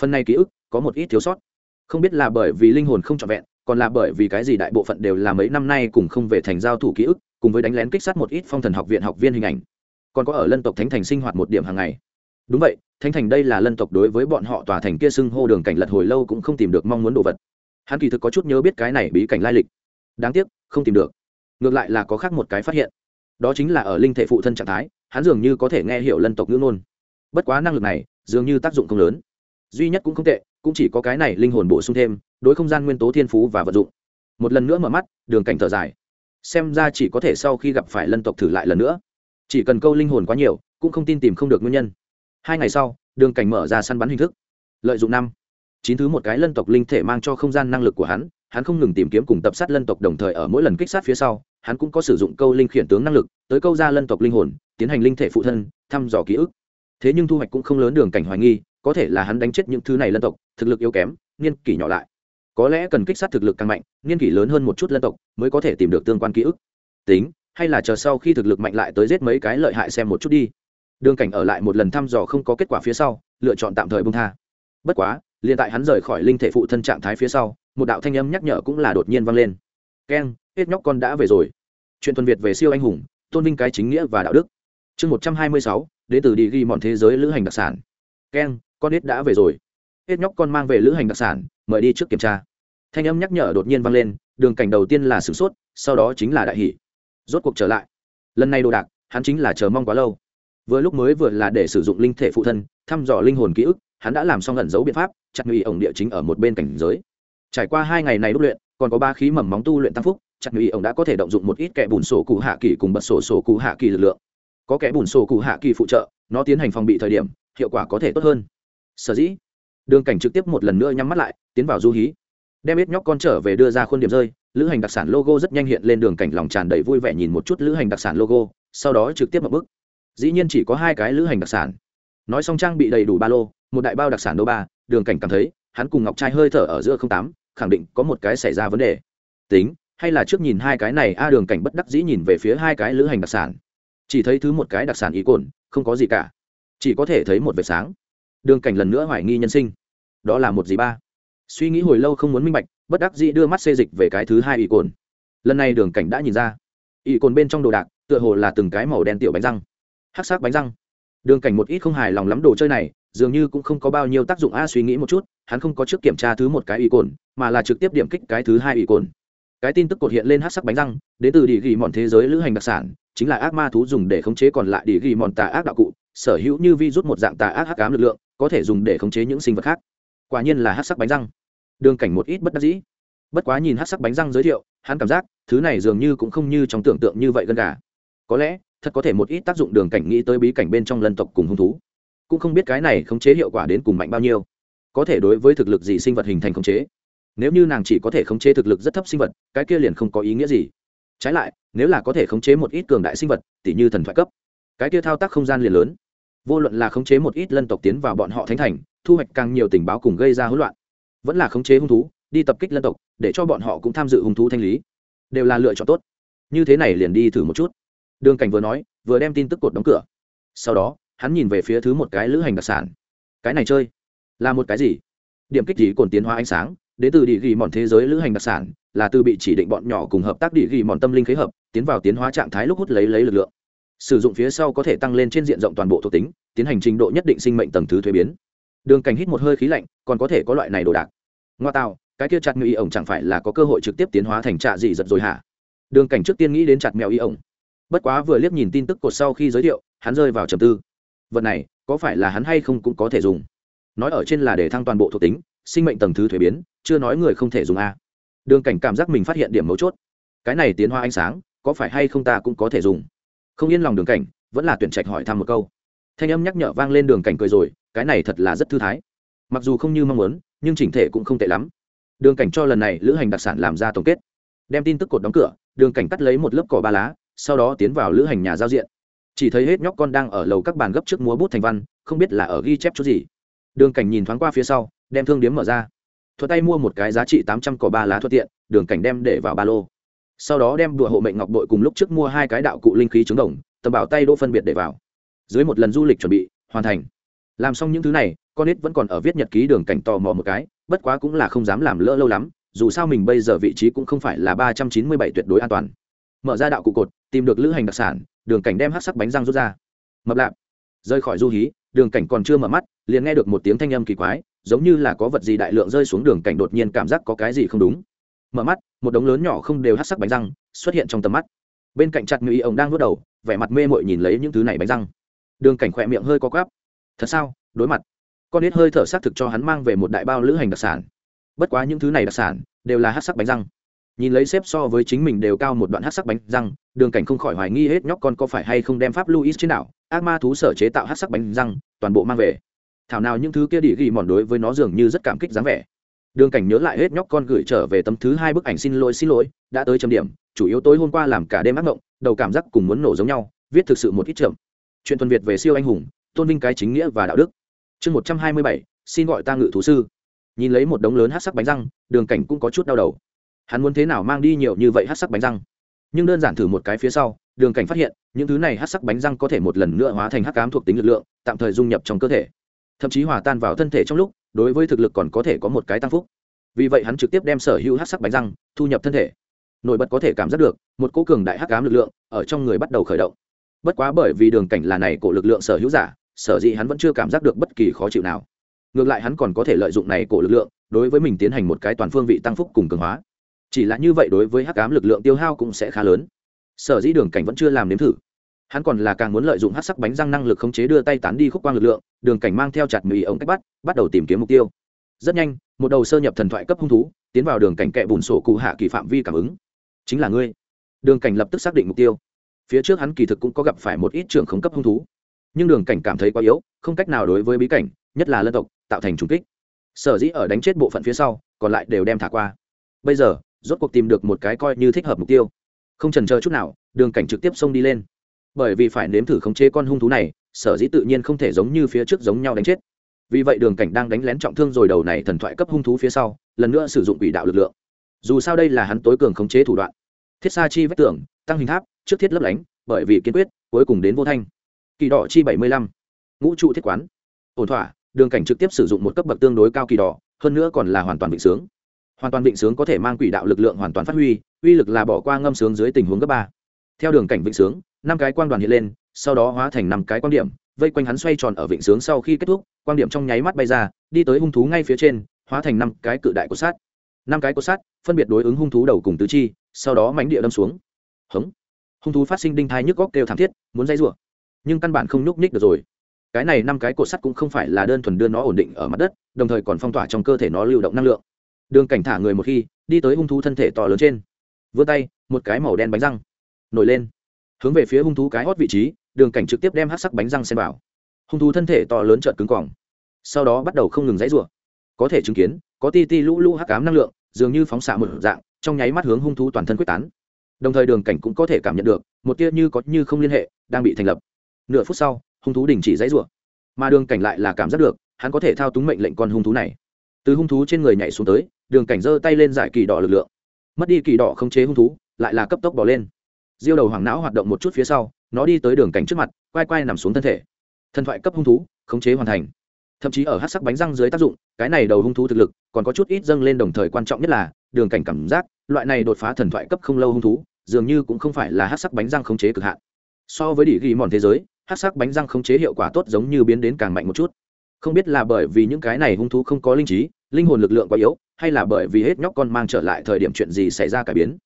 Phần này ký ức có một ít thiếu sót. Không biết là bởi vì linh hồn không trọn vẹn, còn là bởi vì cái gì đại bộ phận đều là mấy năm nay cùng không về thành giao thủ ký ức, cùng với đánh lén kích sát một ít phong thần học viện học viên hình ảnh. Còn có ở lân tộc thánh thành sinh hoạt một điểm hàng ngày. Đúng vậy thánh thành đây là lân tộc đối với bọn họ tòa thành kia xưng hô đường cảnh lật hồi lâu cũng không tìm được mong muốn đồ vật. Hắn kỳ thực có chút nhớ biết cái này bí cảnh lai lịch. Đáng tiếc, không tìm được. Ngược lại là có khác một cái phát hiện. Đó chính là ở linh thể phụ thân trạng thái, hắn dường như có thể nghe hiểu lân tộc ngữ ngôn. Bất quá năng lực này, dường như tác dụng không lớn. Duy nhất cũng không tệ, cũng chỉ có cái này linh hồn bổ sung thêm, đối không gian nguyên tố thiên phú và vật dụng. Một lần nữa mở mắt, đường cảnh thở dài. Xem ra chỉ có thể sau khi gặp phải lân tộc thử lại lần nữa. Chỉ cần câu linh hồn quá nhiều, cũng không tin tìm không được nguyên nhân hai ngày sau, đường cảnh mở ra săn bắn hình thức. Lợi dụng năm, chín thứ một cái lân tộc linh thể mang cho không gian năng lực của hắn hắn không ngừng tìm kiếm cùng tập sát lân tộc đồng thời ở mỗi lần kích sát phía sau, hắn cũng có sử dụng câu linh khiển tướng năng lực, tới câu ra lân tộc linh hồn, tiến hành linh thể phụ thân, thăm dò ký ức. Thế nhưng thu hoạch cũng không lớn đường cảnh hoài nghi, có thể là hắn đánh chết những thứ này lân tộc, thực lực yếu kém, niên kỷ nhỏ lại. Có lẽ cần kích sát thực lực càng mạnh, niên kỷ lớn hơn một chút lân tộc mới có thể tìm được tương quan ký ức. Tính, hay là chờ sau khi thực lực mạnh lại tới giết mấy cái lợi hại xem một chút đi đường cảnh ở lại một lần thăm dò không có kết quả phía sau, lựa chọn tạm thời bông tha. Bất quá, liền tại hắn rời khỏi linh thể phụ thân trạng thái phía sau, một đạo thanh âm nhắc nhở cũng là đột nhiên vang lên. Keng, hết nhóc con đã về rồi. Chuyện tuần việt về siêu anh hùng, tôn vinh cái chính nghĩa và đạo đức. Chương một trăm hai mươi sáu đến từ đi ghi mọn thế giới lữ hành đặc sản. Keng, con hết đã về rồi. Hết nhóc con mang về lữ hành đặc sản, mời đi trước kiểm tra. Thanh âm nhắc nhở đột nhiên vang lên, đường cảnh đầu tiên là sửng sốt, sau đó chính là đại hỷ rốt cuộc trở lại. Lần này đồ đạc, hắn chính là chờ mong quá lâu vừa lúc mới vừa là để sử dụng linh thể phụ thân, thăm dò linh hồn ký ức, hắn đã làm xong ẩn dấu biện pháp, chặt ngụy ổng địa chính ở một bên cảnh giới. Trải qua hai ngày này đúc luyện, còn có ba khí mầm móng tu luyện tăng phúc, chặt ngụy ổng đã có thể động dụng một ít kẻ bùn sổ cụ hạ kỳ cùng bật sổ sổ cụ hạ kỳ lực lượng. Có kẻ bùn sổ cụ hạ kỳ phụ trợ, nó tiến hành phòng bị thời điểm, hiệu quả có thể tốt hơn. Sở dĩ, đường cảnh trực tiếp một lần nữa nhắm mắt lại, tiến vào du hí. Đem ít nhóc con trở về đưa ra khuôn điểm rơi, lữ hành đặc sản logo rất nhanh hiện lên đường cảnh lòng tràn đầy vui vẻ nhìn một chút lữ hành đặc sản logo, sau đó trực tiếp một bước dĩ nhiên chỉ có hai cái lữ hành đặc sản. Nói xong trang bị đầy đủ ba lô, một đại bao đặc sản đô ba, đường cảnh cảm thấy, hắn cùng ngọc trai hơi thở ở giữa không tám, khẳng định có một cái xảy ra vấn đề. Tính, hay là trước nhìn hai cái này, a, đường cảnh bất đắc dĩ nhìn về phía hai cái lữ hành đặc sản. Chỉ thấy thứ một cái đặc sản ý cồn, không có gì cả. Chỉ có thể thấy một vệt sáng. Đường cảnh lần nữa hoài nghi nhân sinh. Đó là một gì ba? Suy nghĩ hồi lâu không muốn minh bạch, bất đắc dĩ đưa mắt xê dịch về cái thứ hai ý cồn. Lần này đường cảnh đã nhìn ra. Ý cồn bên trong đồ đạc, tựa hồ là từng cái màu đen tiểu bánh răng hắc sắc bánh răng. Đường cảnh một ít không hài lòng lắm đồ chơi này, dường như cũng không có bao nhiêu tác dụng a suy nghĩ một chút, hắn không có trước kiểm tra thứ một cái ủy cồn, mà là trực tiếp điểm kích cái thứ hai ủy cồn. Cái tin tức cột hiện lên hát sắc bánh răng, đến từ địa ghi mòn thế giới lữ hành đặc sản, chính là ác ma thú dùng để khống chế còn lại địa ghi mòn tà ác đạo cụ, sở hữu như vi rút một dạng tà ác hắc ám lực lượng, có thể dùng để khống chế những sinh vật khác. Quả nhiên là hát sắc bánh răng. Đường cảnh một ít bất đắc dĩ. Bất quá nhìn hát sắc bánh răng giới thiệu, hắn cảm giác, thứ này dường như cũng không như trong tưởng tượng như vậy gần cả. Có lẽ thật có thể một ít tác dụng đường cảnh nghĩ tới bí cảnh bên trong lân tộc cùng hung thú. Cũng không biết cái này khống chế hiệu quả đến cùng mạnh bao nhiêu. Có thể đối với thực lực gì sinh vật hình thành khống chế? Nếu như nàng chỉ có thể khống chế thực lực rất thấp sinh vật, cái kia liền không có ý nghĩa gì. Trái lại, nếu là có thể khống chế một ít cường đại sinh vật, tỉ như thần thoại cấp, cái kia thao tác không gian liền lớn. Vô luận là khống chế một ít lân tộc tiến vào bọn họ thánh thành, thu hoạch càng nhiều tình báo cùng gây ra hỗn loạn. Vẫn là khống chế hung thú, đi tập kích lân tộc, để cho bọn họ cũng tham dự hung thú thanh lý. Đều là lựa chọn tốt. Như thế này liền đi thử một chút đường cảnh vừa nói, vừa đem tin tức cột đóng cửa. Sau đó, hắn nhìn về phía thứ một cái lữ hành đặc sản. Cái này chơi, là một cái gì? Điểm kích gì cồn tiến hóa ánh sáng, đến từ địa ghi mòn thế giới lữ hành đặc sản, là từ bị chỉ định bọn nhỏ cùng hợp tác địa ghi mòn tâm linh khế hợp, tiến vào tiến hóa trạng thái lúc hút lấy lấy lực lượng. Sử dụng phía sau có thể tăng lên trên diện rộng toàn bộ thuộc tính, tiến hành trình độ nhất định sinh mệnh tầng thứ thuế biến. Đường cảnh hít một hơi khí lạnh, còn có thể có loại này đồ đạc. Ngoa tạo cái kia chặt mèo y ổng chẳng phải là có cơ hội trực tiếp tiến hóa thành trạ dị giật rồi hả? Đường cảnh trước tiên nghĩ đến chặt mèo y ổng bất quá vừa liếc nhìn tin tức cột sau khi giới thiệu, hắn rơi vào trầm tư. Vật này, có phải là hắn hay không cũng có thể dùng? Nói ở trên là để thăng toàn bộ thuộc tính, sinh mệnh tầng thứ thuế biến, chưa nói người không thể dùng a. Đường cảnh cảm giác mình phát hiện điểm mấu chốt. Cái này tiến hóa ánh sáng, có phải hay không ta cũng có thể dùng? Không yên lòng đường cảnh, vẫn là tuyển trạch hỏi thăm một câu. Thanh âm nhắc nhở vang lên đường cảnh cười rồi, cái này thật là rất thư thái. Mặc dù không như mong muốn, nhưng chỉnh thể cũng không tệ lắm. Đường cảnh cho lần này lữ hành đặc sản làm ra tổng kết. Đem tin tức cột đóng cửa, đường cảnh cắt lấy một lớp cỏ ba lá sau đó tiến vào lữ hành nhà giao diện. Chỉ thấy hết nhóc con đang ở lầu các bàn gấp trước múa bút thành văn, không biết là ở ghi chép chút gì. Đường cảnh nhìn thoáng qua phía sau, đem thương điếm mở ra. Thuật tay mua một cái giá trị tám trăm cỏ ba lá thuận tiện, đường cảnh đem để vào ba lô. Sau đó đem đùa hộ mệnh ngọc đội cùng lúc trước mua hai cái đạo cụ linh khí trứng đồng, tầm bảo tay đỗ phân biệt để vào. Dưới một lần du lịch chuẩn bị, hoàn thành. Làm xong những thứ này, con nít vẫn còn ở viết nhật ký đường cảnh tò mò một cái, bất quá cũng là không dám làm lỡ lâu lắm, dù sao mình bây giờ vị trí cũng không phải là ba trăm chín mươi bảy tuyệt đối an toàn mở ra đạo cụ cột, tìm được lữ hành đặc sản, đường cảnh đem hát sắc bánh răng rút ra. Mập lạp, rơi khỏi du hí, đường cảnh còn chưa mở mắt, liền nghe được một tiếng thanh âm kỳ quái, giống như là có vật gì đại lượng rơi xuống đường cảnh đột nhiên cảm giác có cái gì không đúng. Mở mắt, một đống lớn nhỏ không đều hát sắc bánh răng xuất hiện trong tầm mắt. Bên cạnh chặt ngụy ông đang vớt đầu, vẻ mặt mê mội nhìn lấy những thứ này bánh răng. Đường cảnh khỏe miệng hơi có quáp thật sao? Đối mặt. Con nít hơi thở xác thực cho hắn mang về một đại bao lữ hành đặc sản. Bất quá những thứ này đặc sản đều là hát sắc bánh răng nhìn lấy xếp so với chính mình đều cao một đoạn hát sắc bánh răng, đường cảnh không khỏi hoài nghi hết nhóc con có phải hay không đem pháp luis trên đảo, ác ma thú sở chế tạo hát sắc bánh răng, toàn bộ mang về. Thảo nào những thứ kia đi ghi mòn đối với nó dường như rất cảm kích dáng vẻ. Đường cảnh nhớ lại hết nhóc con gửi trở về tấm thứ hai bức ảnh xin lỗi xin lỗi, đã tới chấm điểm, chủ yếu tối hôm qua làm cả đêm ác mộng, đầu cảm giác cùng muốn nổ giống nhau, viết thực sự một ít chậm. Chuyện tuần việt về siêu anh hùng, tôn vinh cái chính nghĩa và đạo đức. Chương một trăm hai mươi bảy, xin gọi ta ngự thú sư. Nhìn lấy một đống lớn hát sắc bánh răng, đường cảnh cũng có chút đau đầu hắn muốn thế nào mang đi nhiều như vậy hát sắc bánh răng. Nhưng đơn giản thử một cái phía sau, đường cảnh phát hiện, những thứ này hát sắc bánh răng có thể một lần nữa hóa thành hát cám thuộc tính lực lượng, tạm thời dung nhập trong cơ thể. Thậm chí hòa tan vào thân thể trong lúc, đối với thực lực còn có thể có một cái tăng phúc. Vì vậy hắn trực tiếp đem sở hữu hát sắc bánh răng, thu nhập thân thể. Nổi bật có thể cảm giác được, một cố cường đại hắc ám lực lượng ở trong người bắt đầu khởi động. Bất quá bởi vì đường cảnh là này cổ lực lượng sở hữu giả, sở dĩ hắn vẫn chưa cảm giác được bất kỳ khó chịu nào. Ngược lại hắn còn có thể lợi dụng này cổ lực lượng, đối với mình tiến hành một cái toàn phương vị tăng phúc cùng cường hóa chỉ là như vậy đối với hắc ám lực lượng tiêu hao cũng sẽ khá lớn. Sở dĩ đường cảnh vẫn chưa làm nếm thử. Hắn còn là càng muốn lợi dụng hát sắc bánh răng năng lực khống chế đưa tay tán đi khúc quang lực lượng, đường cảnh mang theo chặt mì ống cách bắt bắt đầu tìm kiếm mục tiêu. Rất nhanh, một đầu sơ nhập thần thoại cấp hung thú, tiến vào đường cảnh kẹ bùn sổ cụ hạ kỳ phạm vi cảm ứng. Chính là ngươi. Đường cảnh lập tức xác định mục tiêu. Phía trước hắn kỳ thực cũng có gặp phải một ít trường khống cấp hung thú. Nhưng đường cảnh cảm thấy quá yếu, không cách nào đối với bí cảnh, nhất là lân tộc, tạo thành trùng kích. Sở dĩ ở đánh chết bộ phận phía sau, còn lại đều đem thả qua. Bây giờ rốt cuộc tìm được một cái coi như thích hợp mục tiêu. Không trần chờ chút nào, đường cảnh trực tiếp xông đi lên. Bởi vì phải nếm thử khống chế con hung thú này, sở dĩ tự nhiên không thể giống như phía trước giống nhau đánh chết. Vì vậy đường cảnh đang đánh lén trọng thương rồi đầu này thần thoại cấp hung thú phía sau, lần nữa sử dụng quỷ đạo lực lượng. Dù sao đây là hắn tối cường khống chế thủ đoạn. Thiết sa chi vách tường tăng hình tháp, trước thiết lấp lánh, bởi vì kiên quyết, cuối cùng đến vô thanh. Kỳ đỏ chi bảy mươi lăm, ngũ trụ thiết quán. Ổn thỏa, đường cảnh trực tiếp sử dụng một cấp bậc tương đối cao kỳ đỏ, hơn nữa còn là hoàn toàn bình sướng hoàn toàn định sướng có thể mang quỷ đạo lực lượng hoàn toàn phát huy, uy lực là bỏ qua ngâm sướng dưới tình huống cấp ba. Theo đường cảnh vịnh sướng, năm cái quang đoàn hiện lên, sau đó hóa thành năm cái quan điểm, vây quanh hắn xoay tròn ở vịnh sướng sau khi kết thúc quan điểm trong nháy mắt bay ra, đi tới hung thú ngay phía trên, hóa thành năm cái cự đại của sát năm cái cột sát phân biệt đối ứng hung thú đầu cùng tứ chi, sau đó mánh địa đâm xuống. Hống. Hung thú phát sinh đinh thai nhức góc kêu thảm thiết, muốn dây rủa. Nhưng căn bản không nhúc nhích được rồi. Cái này năm cái cột sắt cũng không phải là đơn thuần đưa nó ổn định ở mặt đất, đồng thời còn phong tỏa trong cơ thể nó lưu động năng lượng đường cảnh thả người một khi, đi tới hung thú thân thể to lớn trên. Vươn tay, một cái màu đen bánh răng, nổi lên. Hướng về phía hung thú cái hót vị trí, đường cảnh trực tiếp đem hát sắc bánh răng xem vào. Hung thú thân thể to lớn trợn cứng cỏng sau đó bắt đầu không ngừng dãy rủa. Có thể chứng kiến, có ti ti lũ lũ hắc cám năng lượng, dường như phóng xạ một dạng, trong nháy mắt hướng hung thú toàn thân quyết tán. Đồng thời đường cảnh cũng có thể cảm nhận được, một tia như có như không liên hệ, đang bị thành lập. Nửa phút sau, hung thú đình chỉ dãy rủa. Mà đường cảnh lại là cảm giác được, hắn có thể thao túng mệnh lệnh con hung thú này. Từ hung thú trên người nhảy xuống tới đường cảnh giơ tay lên giải kỳ đỏ lực lượng. Mất đi kỳ đỏ không chế hung thú, lại là cấp tốc bỏ lên. Diêu đầu hoàng não hoạt động một chút phía sau, nó đi tới đường cảnh trước mặt, quay quay nằm xuống thân thể. Thần thoại cấp hung thú, khống chế hoàn thành. Thậm chí ở hát sắc bánh răng dưới tác dụng, cái này đầu hung thú thực lực, còn có chút ít dâng lên đồng thời quan trọng nhất là, đường cảnh cảm giác, loại này đột phá thần thoại cấp không lâu hung thú, dường như cũng không phải là hát sắc bánh răng khống chế cực hạn. So với đỉ ghi mòn thế giới hát sắc bánh răng khống chế hiệu quả tốt giống như biến đến càng mạnh một chút không biết là bởi vì những cái này hung thú không có linh trí, linh hồn lực lượng quá yếu, hay là bởi vì hết nhóc con mang trở lại thời điểm chuyện gì xảy ra cải biến.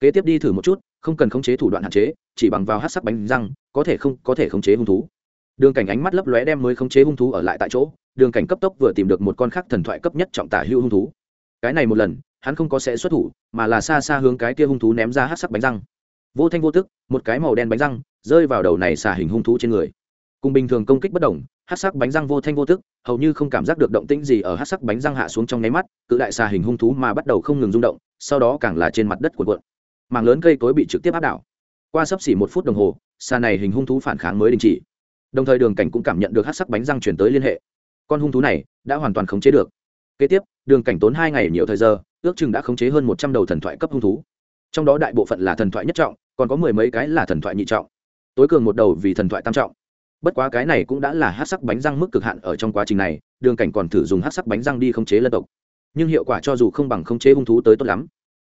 Kế tiếp đi thử một chút, không cần khống chế thủ đoạn hạn chế, chỉ bằng vào hát sắc bánh răng, có thể không, có thể khống chế hung thú. Đường cảnh ánh mắt lấp lóe đem mới khống chế hung thú ở lại tại chỗ, đường cảnh cấp tốc vừa tìm được một con khác thần thoại cấp nhất trọng tả hữu hung thú. Cái này một lần, hắn không có sẽ xuất thủ, mà là xa xa hướng cái kia hung thú ném ra hát sắc bánh răng. Vô thanh vô tức, một cái màu đen bánh răng, rơi vào đầu này xả hình hung thú trên người cùng bình thường công kích bất đồng hát sắc bánh răng vô thanh vô tức, hầu như không cảm giác được động tĩnh gì ở hát sắc bánh răng hạ xuống trong nháy mắt, cự đại xà hình hung thú mà bắt đầu không ngừng rung động, sau đó càng là trên mặt đất cuộn cuộn. Mảng lớn cây cối bị trực tiếp áp đảo. Qua sấp xỉ một phút đồng hồ, xà này hình hung thú phản kháng mới đình chỉ. Đồng thời đường cảnh cũng cảm nhận được hát sắc bánh răng chuyển tới liên hệ. Con hung thú này đã hoàn toàn khống chế được. Kế tiếp, đường cảnh tốn hai ngày nhiều thời giờ, ước chừng đã khống chế hơn một trăm đầu thần thoại cấp hung thú. Trong đó đại bộ phận là thần thoại nhất trọng, còn có mười mấy cái là thần thoại nhị trọng. Tối cường một đầu vì thần thoại tam trọng bất quá cái này cũng đã là hát sắc bánh răng mức cực hạn ở trong quá trình này, đường cảnh còn thử dùng hát sắc bánh răng đi khống chế lân tộc. Nhưng hiệu quả cho dù không bằng khống chế hung thú tới tốt lắm.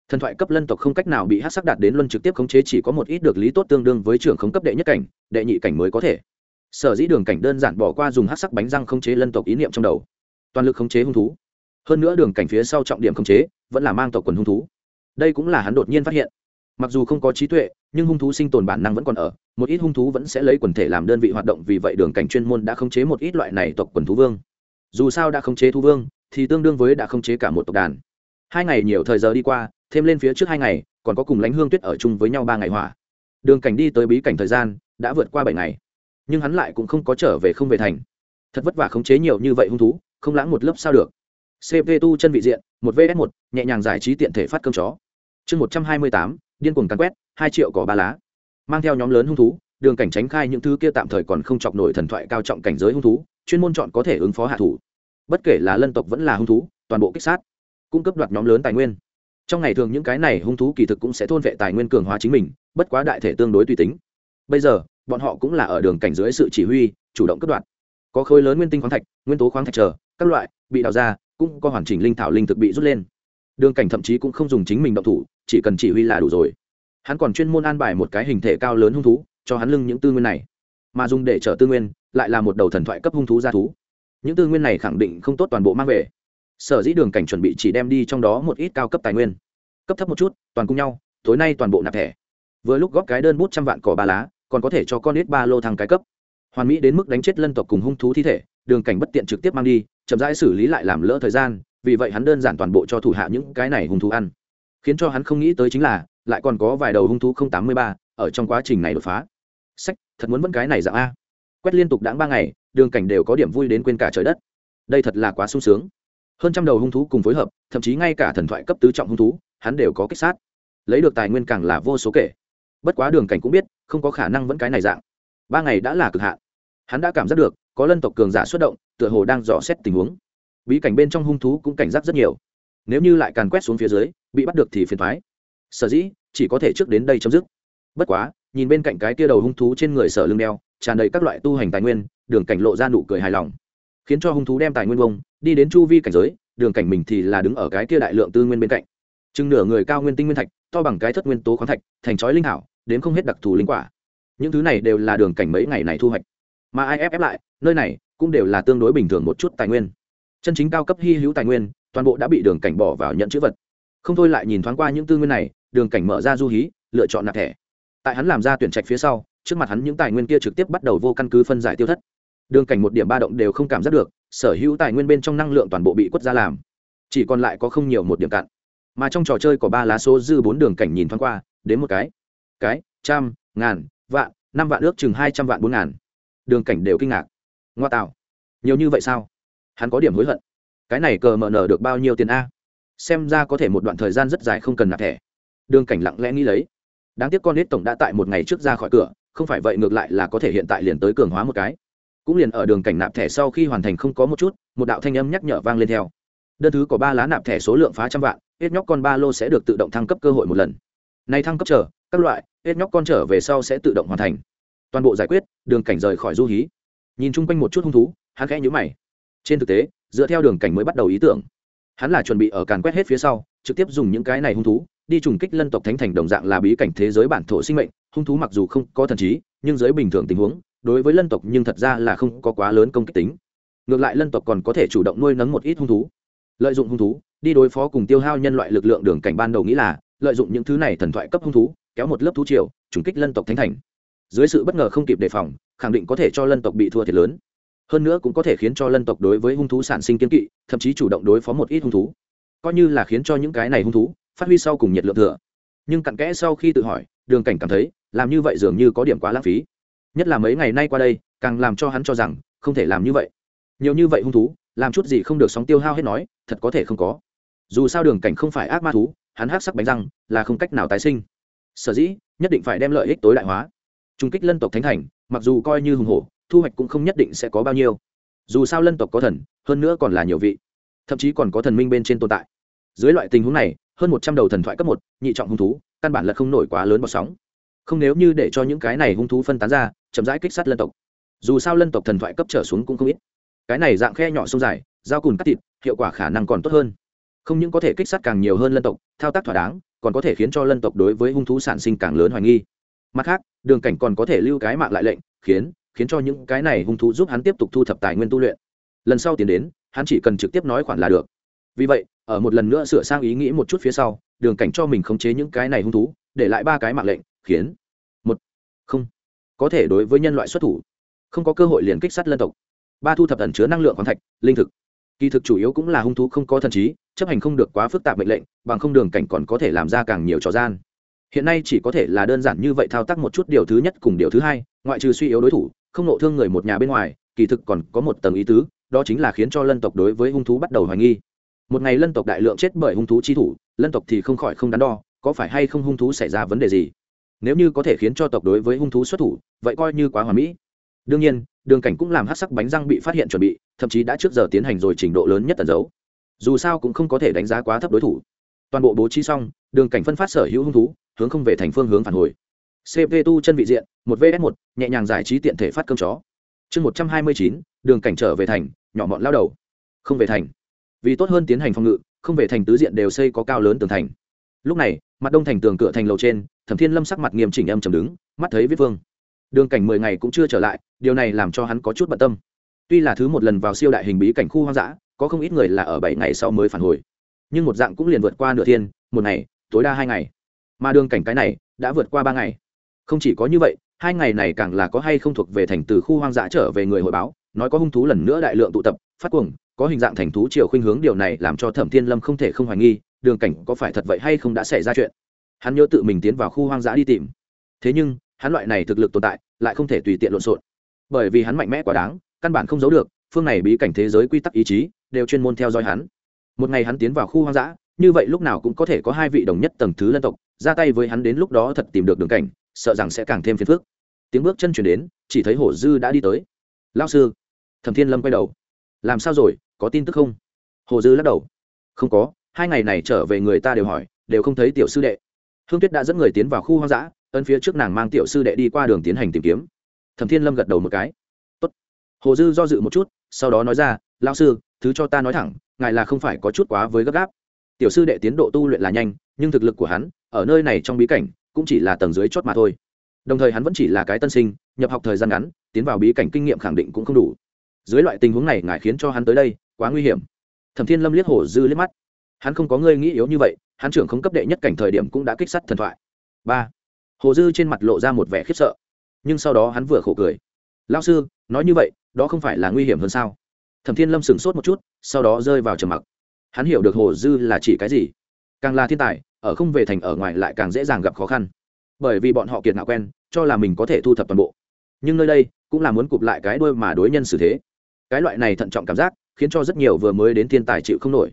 Thần thoại cấp lân tộc không cách nào bị hát sắc đạt đến luân trực tiếp khống chế, chỉ có một ít được lý tốt tương đương với trưởng khống cấp đệ nhất cảnh, đệ nhị cảnh mới có thể. Sở dĩ đường cảnh đơn giản bỏ qua dùng hát sắc bánh răng khống chế lân tộc ý niệm trong đầu. Toàn lực khống chế hung thú. Hơn nữa đường cảnh phía sau trọng điểm khống chế, vẫn là mang tộc quần hung thú. Đây cũng là hắn đột nhiên phát hiện. Mặc dù không có trí tuệ, nhưng hung thú sinh tồn bản năng vẫn còn ở một ít hung thú vẫn sẽ lấy quần thể làm đơn vị hoạt động, vì vậy đường cảnh chuyên môn đã khống chế một ít loại này tộc quần thú vương. Dù sao đã khống chế thú vương, thì tương đương với đã khống chế cả một tộc đàn. Hai ngày nhiều thời giờ đi qua, thêm lên phía trước hai ngày, còn có cùng lãnh hương tuyết ở chung với nhau ba ngày hỏa. Đường cảnh đi tới bí cảnh thời gian, đã vượt qua bảy ngày. Nhưng hắn lại cũng không có trở về không về thành. Thật vất vả khống chế nhiều như vậy hung thú, không lãng một lớp sao được. Cp tu chân vị diện, một vs một, nhẹ nhàng giải trí tiện thể phát cơm chó. Chương một trăm hai mươi tám, điên cuồng càn quét, hai triệu cỏ ba lá mang theo nhóm lớn hung thú, đường cảnh tránh khai những thứ kia tạm thời còn không chọc nổi thần thoại cao trọng cảnh giới hung thú, chuyên môn chọn có thể ứng phó hạ thủ. Bất kể là lân tộc vẫn là hung thú, toàn bộ kích sát, cung cấp đoạt nhóm lớn tài nguyên. Trong ngày thường những cái này hung thú kỳ thực cũng sẽ thôn vệ tài nguyên cường hóa chính mình, bất quá đại thể tương đối tùy tính. Bây giờ, bọn họ cũng là ở đường cảnh dưới sự chỉ huy, chủ động cấp đoạt. Có khối lớn nguyên tinh khoáng thạch, nguyên tố khoáng thạch chờ, các loại, bị đào ra, cũng có hoàn chỉnh linh thảo linh thực bị rút lên. Đường cảnh thậm chí cũng không dùng chính mình động thủ, chỉ cần chỉ huy là đủ rồi hắn còn chuyên môn an bài một cái hình thể cao lớn hung thú, cho hắn lưng những tư nguyên này. Mà dùng để chở tư nguyên, lại là một đầu thần thoại cấp hung thú ra thú. Những tư nguyên này khẳng định không tốt toàn bộ mang về. Sở dĩ đường cảnh chuẩn bị chỉ đem đi trong đó một ít cao cấp tài nguyên. Cấp thấp một chút, toàn cùng nhau, tối nay toàn bộ nạp thẻ. Vừa lúc góp cái đơn bút trăm vạn cỏ ba lá, còn có thể cho con ít ba lô thăng cái cấp. Hoàn mỹ đến mức đánh chết lân tộc cùng hung thú thi thể, đường cảnh bất tiện trực tiếp mang đi, chậm rãi xử lý lại làm lỡ thời gian, vì vậy hắn đơn giản toàn bộ cho thủ hạ những cái này hung thú ăn. Khiến cho hắn không nghĩ tới chính là lại còn có vài đầu hung thú không tám mươi ba ở trong quá trình này đột phá. Sách, thật muốn vẫn cái này dạng a. Quét liên tục đáng ba ngày, đường cảnh đều có điểm vui đến quên cả trời đất. Đây thật là quá sung sướng. Hơn trăm đầu hung thú cùng phối hợp, thậm chí ngay cả thần thoại cấp tứ trọng hung thú, hắn đều có kích sát. Lấy được tài nguyên càng là vô số kể. Bất quá đường cảnh cũng biết, không có khả năng vẫn cái này dạng. Ba ngày đã là cực hạn. Hắn đã cảm giác được, có lân tộc cường giả xuất động, tựa hồ đang dò xét tình huống. Bí cảnh bên trong hung thú cũng cảnh giác rất nhiều. Nếu như lại càn quét xuống phía dưới, bị bắt được thì phiền thoái sở dĩ, chỉ có thể trước đến đây chấm dứt. Bất quá, nhìn bên cạnh cái tia đầu hung thú trên người sở lưng đeo, tràn đầy các loại tu hành tài nguyên, đường cảnh lộ ra nụ cười hài lòng. Khiến cho hung thú đem tài nguyên bông, đi đến chu vi cảnh giới, đường cảnh mình thì là đứng ở cái kia đại lượng tư nguyên bên cạnh. Chừng nửa người cao nguyên tinh nguyên thạch, to bằng cái thất nguyên tố khoáng thạch, thành chói linh hảo, đến không hết đặc thù linh quả. Những thứ này đều là đường cảnh mấy ngày này thu hoạch. Mà ai ép ép lại, nơi này cũng đều là tương đối bình thường một chút tài nguyên. Chân chính cao cấp hy hữu tài nguyên, toàn bộ đã bị đường cảnh bỏ vào nhận chữ vật. Không thôi lại nhìn thoáng qua những tư nguyên này đường cảnh mở ra du hí, lựa chọn nạp thẻ. Tại hắn làm ra tuyển trạch phía sau, trước mặt hắn những tài nguyên kia trực tiếp bắt đầu vô căn cứ phân giải tiêu thất. Đường cảnh một điểm ba động đều không cảm giác được, sở hữu tài nguyên bên trong năng lượng toàn bộ bị quất ra làm. Chỉ còn lại có không nhiều một điểm cạn. Mà trong trò chơi có ba lá số dư bốn đường cảnh nhìn thoáng qua, đến một cái. Cái, trăm, ngàn, vạn, năm vạn ước chừng hai trăm vạn bốn ngàn. Đường cảnh đều kinh ngạc. Ngoa tạo. Nhiều như vậy sao? Hắn có điểm hối hận. Cái này cờ mở nở được bao nhiêu tiền a? Xem ra có thể một đoạn thời gian rất dài không cần nạp thẻ đường cảnh lặng lẽ nghĩ lấy. Đáng tiếc con nết tổng đã tại một ngày trước ra khỏi cửa, không phải vậy ngược lại là có thể hiện tại liền tới cường hóa một cái. Cũng liền ở đường cảnh nạp thẻ sau khi hoàn thành không có một chút, một đạo thanh âm nhắc nhở vang lên theo. Đơn thứ có ba lá nạp thẻ số lượng phá trăm vạn, hết nhóc con ba lô sẽ được tự động thăng cấp cơ hội một lần. Nay thăng cấp trở các loại, hết nhóc con trở về sau sẽ tự động hoàn thành. Toàn bộ giải quyết, đường cảnh rời khỏi du hí. Nhìn chung quanh một chút hung thú, hắn khẽ nhữ mày. Trên thực tế, dựa theo đường cảnh mới bắt đầu ý tưởng, hắn là chuẩn bị ở càn quét hết phía sau, trực tiếp dùng những cái này hung thú đi trùng kích lân tộc thánh thành đồng dạng là bí cảnh thế giới bản thổ sinh mệnh, hung thú mặc dù không có thần trí, nhưng dưới bình thường tình huống, đối với lân tộc nhưng thật ra là không có quá lớn công kích tính. Ngược lại lân tộc còn có thể chủ động nuôi nấng một ít hung thú. Lợi dụng hung thú, đi đối phó cùng tiêu hao nhân loại lực lượng đường cảnh ban đầu nghĩ là, lợi dụng những thứ này thần thoại cấp hung thú, kéo một lớp thú triều, trùng kích lân tộc thánh thành. Dưới sự bất ngờ không kịp đề phòng, khẳng định có thể cho lân tộc bị thua thiệt lớn. Hơn nữa cũng có thể khiến cho lân tộc đối với hung thú sản sinh kiên kỵ, thậm chí chủ động đối phó một ít hung thú. Coi như là khiến cho những cái này hung thú phát huy sau cùng nhiệt lượng thừa. Nhưng cặn kẽ sau khi tự hỏi, đường cảnh cảm thấy, làm như vậy dường như có điểm quá lãng phí. Nhất là mấy ngày nay qua đây, càng làm cho hắn cho rằng, không thể làm như vậy. Nhiều như vậy hung thú, làm chút gì không được sóng tiêu hao hết nói, thật có thể không có. Dù sao đường cảnh không phải ác ma thú, hắn hát sắc bánh răng, là không cách nào tái sinh. Sở dĩ, nhất định phải đem lợi ích tối đại hóa. Trung kích lân tộc thánh thành, mặc dù coi như hùng hổ, thu hoạch cũng không nhất định sẽ có bao nhiêu. Dù sao lân tộc có thần, hơn nữa còn là nhiều vị. Thậm chí còn có thần minh bên trên tồn tại. Dưới loại tình huống này hơn một trăm đầu thần thoại cấp một, nhị trọng hung thú, căn bản là không nổi quá lớn bọt sóng. Không nếu như để cho những cái này hung thú phân tán ra, chậm rãi kích sát lân tộc. Dù sao lân tộc thần thoại cấp trở xuống cũng không ít. Cái này dạng khe nhỏ sông dài dao cùn cắt thịt, hiệu quả khả năng còn tốt hơn. Không những có thể kích sát càng nhiều hơn lân tộc, thao tác thỏa đáng, còn có thể khiến cho lân tộc đối với hung thú sản sinh càng lớn hoài nghi. Mặt khác, đường cảnh còn có thể lưu cái mạng lại lệnh, khiến khiến cho những cái này hung thú giúp hắn tiếp tục thu thập tài nguyên tu luyện. Lần sau tiến đến, hắn chỉ cần trực tiếp nói khoản là được vì vậy, ở một lần nữa sửa sang ý nghĩ một chút phía sau, đường cảnh cho mình khống chế những cái này hung thú, để lại ba cái mạng lệnh, khiến một, không, có thể đối với nhân loại xuất thủ, không có cơ hội liền kích sát lân tộc. Ba thu thập ẩn chứa năng lượng khoáng thạch, linh thực. Kỳ thực chủ yếu cũng là hung thú không có thần trí, chấp hành không được quá phức tạp mệnh lệnh, bằng không đường cảnh còn có thể làm ra càng nhiều trò gian. Hiện nay chỉ có thể là đơn giản như vậy thao tác một chút điều thứ nhất cùng điều thứ hai, ngoại trừ suy yếu đối thủ, không nộ thương người một nhà bên ngoài, kỳ thực còn có một tầng ý tứ, đó chính là khiến cho lân tộc đối với hung thú bắt đầu hoài nghi một ngày lân tộc đại lượng chết bởi hung thú chi thủ, lân tộc thì không khỏi không đắn đo, có phải hay không hung thú xảy ra vấn đề gì? Nếu như có thể khiến cho tộc đối với hung thú xuất thủ, vậy coi như quá hoà mỹ. Đương nhiên, đường cảnh cũng làm hát sắc bánh răng bị phát hiện chuẩn bị, thậm chí đã trước giờ tiến hành rồi trình độ lớn nhất tần dấu. Dù sao cũng không có thể đánh giá quá thấp đối thủ. Toàn bộ bố trí xong, đường cảnh phân phát sở hữu hung thú, hướng không về thành phương hướng phản hồi. Cp tu chân vị diện, một vs một, nhẹ nhàng giải trí tiện thể phát cơm chó. Chương một trăm hai mươi chín, đường cảnh trở về thành, nhỏ mọn lao đầu. Không về thành vì tốt hơn tiến hành phòng ngự, không về thành tứ diện đều xây có cao lớn tường thành. Lúc này, mặt đông thành tường cửa thành lầu trên, thẩm thiên lâm sắc mặt nghiêm chỉnh âm trầm đứng, mắt thấy viết vương. Đường cảnh mười ngày cũng chưa trở lại, điều này làm cho hắn có chút bận tâm. Tuy là thứ một lần vào siêu đại hình bí cảnh khu hoang dã, có không ít người là ở bảy ngày sau mới phản hồi. Nhưng một dạng cũng liền vượt qua nửa thiên, một ngày, tối đa hai ngày. Mà đường cảnh cái này, đã vượt qua ba ngày. Không chỉ có như vậy, hai ngày này càng là có hay không thuộc về thành từ khu hoang dã trở về người hội báo, nói có hung thú lần nữa đại lượng tụ tập, phát cuồng có hình dạng thành thú chiều khuynh hướng điều này làm cho thẩm thiên lâm không thể không hoài nghi, đường cảnh có phải thật vậy hay không đã xảy ra chuyện. Hắn nhớ tự mình tiến vào khu hoang dã đi tìm. Thế nhưng, hắn loại này thực lực tồn tại, lại không thể tùy tiện lộn xộn. Bởi vì hắn mạnh mẽ quá đáng, căn bản không giấu được, phương này bí cảnh thế giới quy tắc ý chí, đều chuyên môn theo dõi hắn. Một ngày hắn tiến vào khu hoang dã, như vậy lúc nào cũng có thể có hai vị đồng nhất tầng thứ lân tộc, ra tay với hắn đến lúc đó thật tìm được đường cảnh, sợ rằng sẽ càng thêm phiền phức. Tiếng bước chân chuyển đến, chỉ thấy hổ dư đã đi tới. Lao sư. Thẩm thiên lâm quay đầu. Làm sao rồi? Có tin tức không? Hồ dư lắc đầu. Không có, hai ngày này trở về người ta đều hỏi, đều không thấy tiểu sư đệ. Hương tuyết đã dẫn người tiến vào khu hoang dã ân phía trước nàng mang tiểu sư đệ đi qua đường tiến hành tìm kiếm. Thẩm thiên lâm gật đầu một cái. Tốt. hồ dư do dự một chút, sau đó nói ra lao sư, thứ cho ta nói thẳng, ngài là không phải có chút quá với gấp gáp. Tiểu sư đệ tiến độ tu luyện là nhanh, nhưng thực lực của hắn, ở nơi này trong bí cảnh, cũng chỉ là tầng dưới chót mà thôi. Đồng thời hắn vẫn chỉ là cái tân sinh, nhập học thời gian ngắn, tiến vào bí cảnh kinh nghiệm khẳng định cũng không đủ. Dưới loại tình huống này ngài khiến cho hắn tới đây quá nguy hiểm. Thẩm thiên lâm liếc hổ dư liếc mắt. Hắn không có ngươi nghĩ yếu như vậy, hắn trưởng không cấp đệ nhất cảnh thời điểm cũng đã kích sát thần thoại. Ba. Hồ dư trên mặt lộ ra một vẻ khiếp sợ. Nhưng sau đó hắn vừa khổ cười. Lao sư, nói như vậy, đó không phải là nguy hiểm hơn sao? Thẩm thiên lâm sửng sốt một chút, sau đó rơi vào trầm mặc. Hắn hiểu được hồ dư là chỉ cái gì. Càng là thiên tài, ở không về thành ở ngoài lại càng dễ dàng gặp khó khăn. Bởi vì bọn họ kiệt ngạo quen, cho là mình có thể thu thập toàn bộ. Nhưng nơi đây cũng là muốn cụp lại cái đuôi mà đối nhân xử thế. Cái loại này thận trọng cảm giác khiến cho rất nhiều vừa mới đến thiên tài chịu không nổi.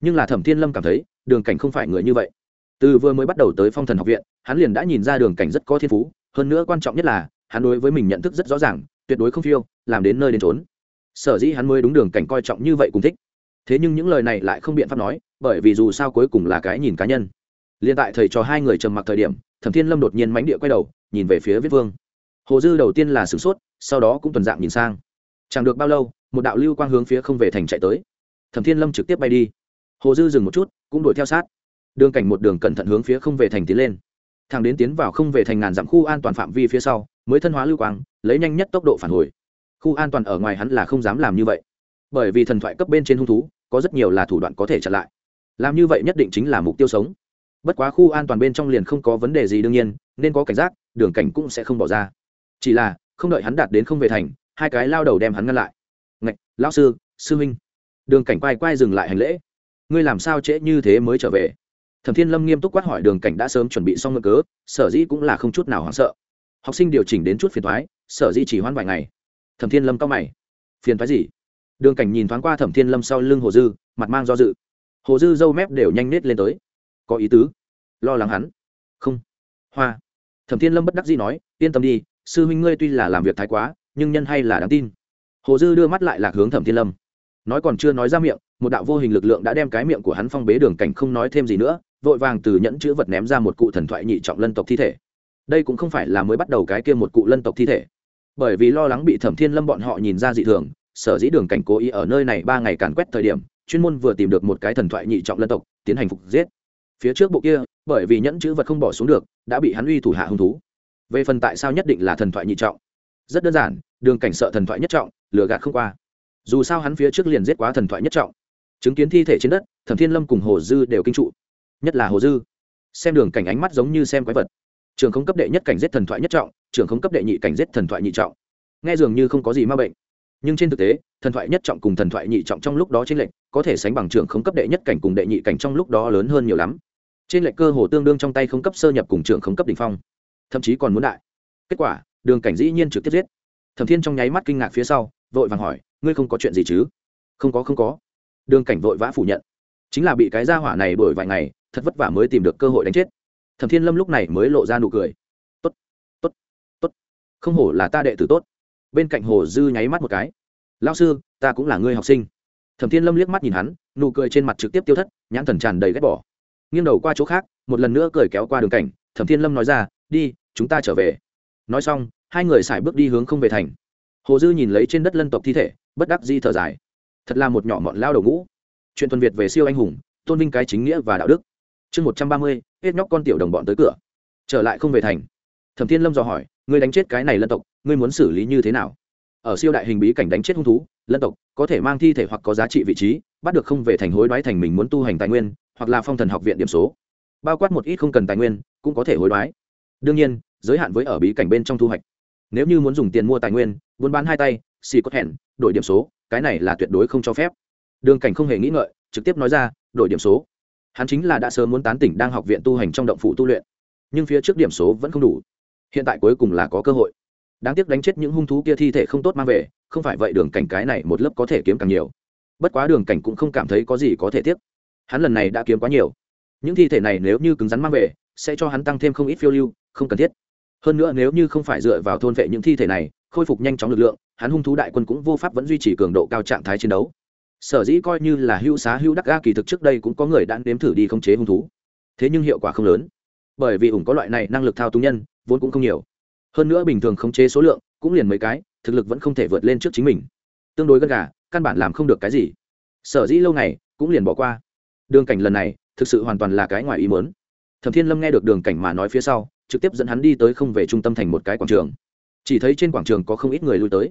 Nhưng là thẩm thiên lâm cảm thấy, đường cảnh không phải người như vậy. Từ vừa mới bắt đầu tới phong thần học viện, hắn liền đã nhìn ra đường cảnh rất có thiên phú, hơn nữa quan trọng nhất là, hắn đối với mình nhận thức rất rõ ràng, tuyệt đối không phiêu, làm đến nơi đến trốn sở dĩ hắn mới đúng đường cảnh coi trọng như vậy cũng thích. Thế nhưng những lời này lại không biện pháp nói, bởi vì dù sao cuối cùng là cái nhìn cá nhân. Liền tại thầy cho hai người trầm mặc thời điểm, thẩm thiên lâm đột nhiên mánh địa quay đầu, nhìn về phía viết vương. Hồ dư đầu tiên là sửng sốt, sau đó cũng tuần dạng nhìn sang chẳng được bao lâu, một đạo lưu quang hướng phía không về thành chạy tới. Thẩm thiên lâm trực tiếp bay đi. Hồ dư dừng một chút, cũng đuổi theo sát. Đường cảnh một đường cẩn thận hướng phía không về thành tiến lên. Thằng đến tiến vào không về thành ngàn dặm khu an toàn phạm vi phía sau, mới thân hóa lưu quang, lấy nhanh nhất tốc độ phản hồi. Khu an toàn ở ngoài hắn là không dám làm như vậy. Bởi vì thần thoại cấp bên trên hung thú, có rất nhiều là thủ đoạn có thể chặn lại. Làm như vậy nhất định chính là mục tiêu sống. Bất quá khu an toàn bên trong liền không có vấn đề gì đương nhiên, nên có cảnh giác, đường cảnh cũng sẽ không bỏ ra. Chỉ là, không đợi hắn đạt đến không về thành hai cái lao đầu đem hắn ngăn lại. Ngạch, lão sư sư huynh. Đường cảnh quay quay dừng lại hành lễ. Ngươi làm sao trễ như thế mới trở về? Thẩm thiên lâm nghiêm túc quát hỏi đường cảnh đã sớm chuẩn bị xong ngựa cớ, sở dĩ cũng là không chút nào hoảng sợ. Học sinh điều chỉnh đến chút phiền thoái sở dĩ chỉ hoãn vài ngày. Thẩm thiên lâm cao mày. Phiền thoái gì? Đường cảnh nhìn thoáng qua thẩm thiên lâm sau lưng hồ dư, mặt mang do dự. Hồ dư dâu mép đều nhanh nết lên tới. Có ý tứ. Lo lắng hắn. Không. Hoa. Thẩm thiên lâm bất đắc dĩ nói, yên tâm đi, sư huynh ngươi tuy là làm việc thái quá nhưng nhân hay là đáng tin. Hồ dư đưa mắt lại lạc hướng thẩm thiên lâm. Nói còn chưa nói ra miệng, một đạo vô hình lực lượng đã đem cái miệng của hắn phong bế đường cảnh không nói thêm gì nữa, vội vàng từ nhẫn chữ vật ném ra một cụ thần thoại nhị trọng lân tộc thi thể. Đây cũng không phải là mới bắt đầu cái kia một cụ lân tộc thi thể. Bởi vì lo lắng bị thẩm thiên lâm bọn họ nhìn ra dị thường, sở dĩ đường cảnh cố ý ở nơi này ba ngày càn quét thời điểm, chuyên môn vừa tìm được một cái thần thoại nhị trọng lân tộc, tiến hành phục giết. Phía trước bộ kia, bởi vì nhẫn chữ vật không bỏ xuống được, đã bị hắn uy thủ hạ hung thú. Về phần tại sao nhất định là thần thoại nhị trọng? Rất đơn giản, đường cảnh sợ thần thoại nhất trọng, lừa gạt không qua. Dù sao hắn phía trước liền giết quá thần thoại nhất trọng. Chứng kiến thi thể trên đất, thẩm thiên lâm cùng hồ dư đều kinh trụ. Nhất là hồ dư. Xem đường cảnh ánh mắt giống như xem quái vật. Trường không cấp đệ nhất cảnh giết thần thoại nhất trọng, trường không cấp đệ nhị cảnh giết thần thoại nhị trọng. Nghe dường như không có gì ma bệnh. Nhưng trên thực tế, thần thoại nhất trọng cùng thần thoại nhị trọng trong lúc đó trên lệnh có thể sánh bằng trường không cấp đệ nhất cảnh cùng đệ nhị cảnh trong lúc đó lớn hơn nhiều lắm. Trên lệnh cơ hồ tương đương trong tay không cấp sơ nhập cùng trường không cấp đ ỉ n h phong. Thậm chí còn muốn đại. Kết quả đường cảnh dĩ nhiên trực tiếp giết. Thẩm thiên trong nháy mắt kinh ngạc phía sau, vội vàng hỏi, ngươi không có chuyện gì chứ? Không có không có. Đường cảnh vội vã phủ nhận. Chính là bị cái gia hỏa này đổi vài ngày, thật vất vả mới tìm được cơ hội đánh chết. Thẩm thiên lâm lúc này mới lộ ra nụ cười. Tốt tốt tốt. Không hổ là ta đệ tử tốt. Bên cạnh hồ dư nháy mắt một cái. Lao sư, ta cũng là ngươi học sinh. Thẩm thiên lâm liếc mắt nhìn hắn, nụ cười trên mặt trực tiếp tiêu thất, nhãn thần tràn đầy ghét bỏ. Nghiêng đầu qua chỗ khác, một lần nữa cười kéo qua đường cảnh. Thẩm thiên lâm nói ra, đi, chúng ta trở về nói xong, hai người xài bước đi hướng không về thành. Hồ dư nhìn lấy trên đất lân tộc thi thể, bất đắc di thở dài. Thật là một nhỏ mọn lao đầu ngũ. Chuyện tuần việt về siêu anh hùng, tôn vinh cái chính nghĩa và đạo đức. Chương một trăm ba mươi, hết nhóc con tiểu đồng bọn tới cửa. Trở lại không về thành. Thẩm thiên lâm dò hỏi, ngươi đánh chết cái này lân tộc, ngươi muốn xử lý như thế nào? Ở siêu đại hình bí cảnh đánh chết hung thú, lân tộc có thể mang thi thể hoặc có giá trị vị trí, bắt được không về thành hối đoái thành mình muốn tu hành tài nguyên, hoặc là phong thần học viện điểm số. Bao quát một ít không cần tài nguyên, cũng có thể hối đoái. Đương nhiên giới hạn với ở bí cảnh bên trong thu hoạch. Nếu như muốn dùng tiền mua tài nguyên, buôn bán hai tay, xì cốt hẹn, đổi điểm số, cái này là tuyệt đối không cho phép. Đường cảnh không hề nghĩ ngợi, trực tiếp nói ra, đổi điểm số. Hắn chính là đã sớm muốn tán tỉnh đang học viện tu hành trong động phủ tu luyện, nhưng phía trước điểm số vẫn không đủ. Hiện tại cuối cùng là có cơ hội. Đáng tiếc đánh chết những hung thú kia thi thể không tốt mang về, không phải vậy đường cảnh cái này một lớp có thể kiếm càng nhiều. Bất quá đường cảnh cũng không cảm thấy có gì có thể tiếc. Hắn lần này đã kiếm quá nhiều. Những thi thể này nếu như cứng rắn mang về, sẽ cho hắn tăng thêm không ít phiêu lưu, không cần thiết hơn nữa nếu như không phải dựa vào thôn vệ những thi thể này, khôi phục nhanh chóng lực lượng, hắn hung thú đại quân cũng vô pháp vẫn duy trì cường độ cao trạng thái chiến đấu. Sở dĩ coi như là hữu xá hữu đắc ga kỳ thực trước đây cũng có người đã nếm thử đi khống chế hung thú. Thế nhưng hiệu quả không lớn. Bởi vì ủng có loại này năng lực thao túng nhân, vốn cũng không nhiều. Hơn nữa bình thường khống chế số lượng cũng liền mấy cái, thực lực vẫn không thể vượt lên trước chính mình. Tương đối gần gà, căn bản làm không được cái gì. Sở dĩ lâu này cũng liền bỏ qua. Đường cảnh lần này thực sự hoàn toàn là cái ngoài ý mớn thẩm thiên lâm nghe được đường cảnh mà nói phía sau trực tiếp dẫn hắn đi tới không về trung tâm thành một cái quảng trường. Chỉ thấy trên quảng trường có không ít người lui tới.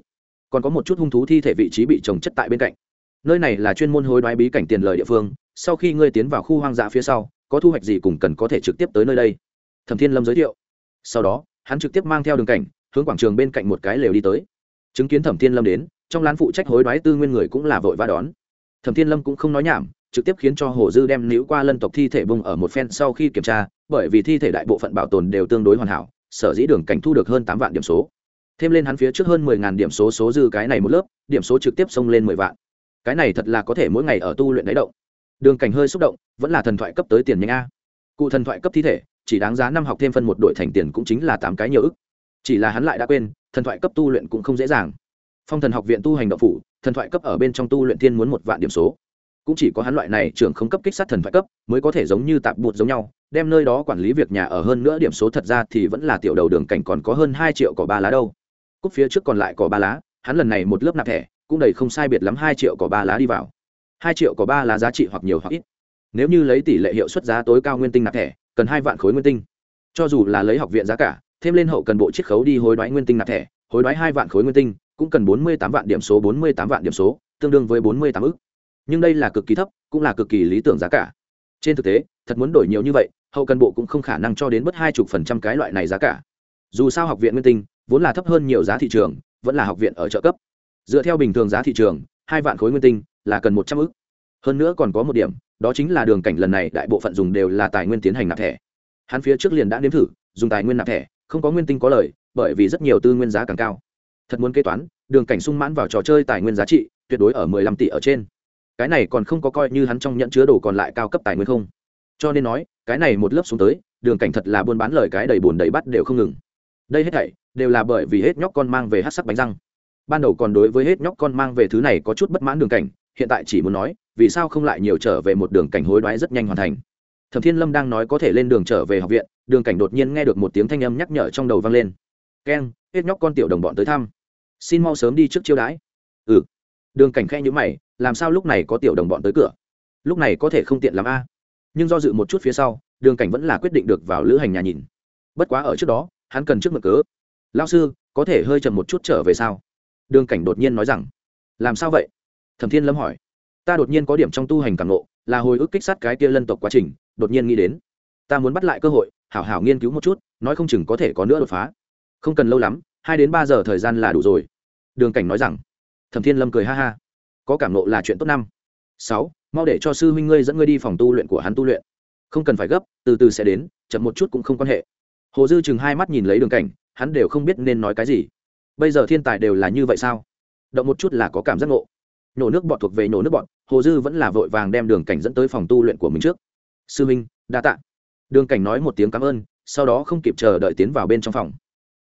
Còn có một chút hung thú thi thể vị trí bị trồng chất tại bên cạnh. Nơi này là chuyên môn hối đoái bí cảnh tiền lời địa phương, sau khi ngươi tiến vào khu hoang dã phía sau, có thu hoạch gì cùng cần có thể trực tiếp tới nơi đây. Thẩm thiên lâm giới thiệu. Sau đó, hắn trực tiếp mang theo đường cảnh, hướng quảng trường bên cạnh một cái lều đi tới. Chứng kiến thẩm thiên lâm đến, trong lán phụ trách hối đoái tư nguyên người cũng là vội va đón. Thẩm thiên lâm cũng không nói nhảm, trực tiếp khiến cho hồ dư đem nữ qua lân tộc thi thể bung ở một phen sau khi kiểm tra bởi vì thi thể đại bộ phận bảo tồn đều tương đối hoàn hảo, sở dĩ đường cảnh thu được hơn tám vạn điểm số. Thêm lên hắn phía trước hơn mười ngàn điểm số số dư cái này một lớp, điểm số trực tiếp xông lên mười vạn. Cái này thật là có thể mỗi ngày ở tu luyện đáy động. Đường cảnh hơi xúc động, vẫn là thần thoại cấp tới tiền nhanh a. Cụ thần thoại cấp thi thể, chỉ đáng giá năm học thêm phân một đội thành tiền cũng chính là tám cái nhiều ức. Chỉ là hắn lại đã quên, thần thoại cấp tu luyện cũng không dễ dàng. Phong thần học viện tu hành động phủ, thần thoại cấp ở bên trong tu luyện thiên muốn một vạn điểm số cũng chỉ có hắn loại này trưởng không cấp kích sát thần phải cấp, mới có thể giống như tạp bụt giống nhau, đem nơi đó quản lý việc nhà ở hơn nữa điểm số thật ra thì vẫn là tiểu đầu đường cảnh còn có hơn hai triệu cỏ ba lá đâu. Cúc phía trước còn lại cỏ ba lá, hắn lần này một lớp nạp thẻ, cũng đầy không sai biệt lắm hai triệu cỏ ba lá đi vào. Hai triệu cỏ ba lá giá trị hoặc nhiều hoặc ít. Nếu như lấy tỷ lệ hiệu suất giá tối cao nguyên tinh nạp thẻ, cần hai vạn khối nguyên tinh. Cho dù là lấy học viện giá cả, thêm lên hậu cần bộ chiết khấu đi hối đoái nguyên tinh nạp thẻ, hối đoái hai vạn khối nguyên tinh, cũng cần bốn mươi tám vạn điểm số, bốn mươi tám vạn điểm số, tương đương với bốn mươi tám ức nhưng đây là cực kỳ thấp, cũng là cực kỳ lý tưởng giá cả. Trên thực tế, thật muốn đổi nhiều như vậy, hậu cần bộ cũng không khả năng cho đến mất hai chục phần trăm cái loại này giá cả. Dù sao học viện nguyên tinh, vốn là thấp hơn nhiều giá thị trường, vẫn là học viện ở trợ cấp. Dựa theo bình thường giá thị trường, hai vạn khối nguyên tinh là cần một trăm ức. Hơn nữa còn có một điểm, đó chính là đường cảnh lần này đại bộ phận dùng đều là tài nguyên tiến hành nạp thẻ. Hắn phía trước liền đã nếm thử, dùng tài nguyên nạp thẻ, không có nguyên tinh có lời, bởi vì rất nhiều tư nguyên giá càng cao. Thật muốn kế toán, đường cảnh sung mãn vào trò chơi tài nguyên giá trị, tuyệt đối ở mười lăm tỷ ở trên cái này còn không có coi như hắn trong nhận chứa đồ còn lại cao cấp tài nguyên không? Cho nên nói, cái này một lớp xuống tới, đường cảnh thật là buôn bán lời cái đầy bùn đầy bắt đều không ngừng. Đây hết thảy, đều là bởi vì hết nhóc con mang về hát sắc bánh răng. Ban đầu còn đối với hết nhóc con mang về thứ này có chút bất mãn đường cảnh, hiện tại chỉ muốn nói, vì sao không lại nhiều trở về một đường cảnh hối đoái rất nhanh hoàn thành. Thẩm thiên lâm đang nói có thể lên đường trở về học viện, đường cảnh đột nhiên nghe được một tiếng thanh âm nhắc nhở trong đầu vang lên. Keng hết nhóc con tiểu đồng bọn tới thăm. Xin mau sớm đi trước chiêu đãi. Ừ đường cảnh khe nhữ mày, làm sao lúc này có tiểu đồng bọn tới cửa? Lúc này có thể không tiện làm a. Nhưng do dự một chút phía sau, đường cảnh vẫn là quyết định được vào lữ hành nhà nhìn. Bất quá ở trước đó, hắn cần trước mực cớ. Lao sư, có thể hơi chậm một chút trở về sao? Đường cảnh đột nhiên nói rằng. Làm sao vậy? Thẩm thiên lâm hỏi. Ta đột nhiên có điểm trong tu hành càng nộ là hồi ức kích sát cái kia lân tộc quá trình, đột nhiên nghĩ đến. Ta muốn bắt lại cơ hội, hảo hảo nghiên cứu một chút, nói không chừng có thể có nữa đột phá. Không cần lâu lắm, hai đến ba giờ thời gian là đủ rồi. Đường cảnh nói rằng thẩm thiên lâm cười ha ha. Có cảm nộ là chuyện tốt năm. Sáu, mau để cho sư huynh ngươi dẫn ngươi đi phòng tu luyện của hắn tu luyện. Không cần phải gấp, từ từ sẽ đến, chậm một chút cũng không quan hệ. Hồ dư chừng hai mắt nhìn lấy đường cảnh, hắn đều không biết nên nói cái gì. Bây giờ thiên tài đều là như vậy sao? Động một chút là có cảm giác ngộ. Nhổ nước bọt thuộc về nhổ nước bọt hồ dư vẫn là vội vàng đem đường cảnh dẫn tới phòng tu luyện của mình trước. Sư minh đa t ạ đường cảnh nói một tiếng cảm ơn, sau đó không kịp chờ đợi tiến vào bên trong phòng.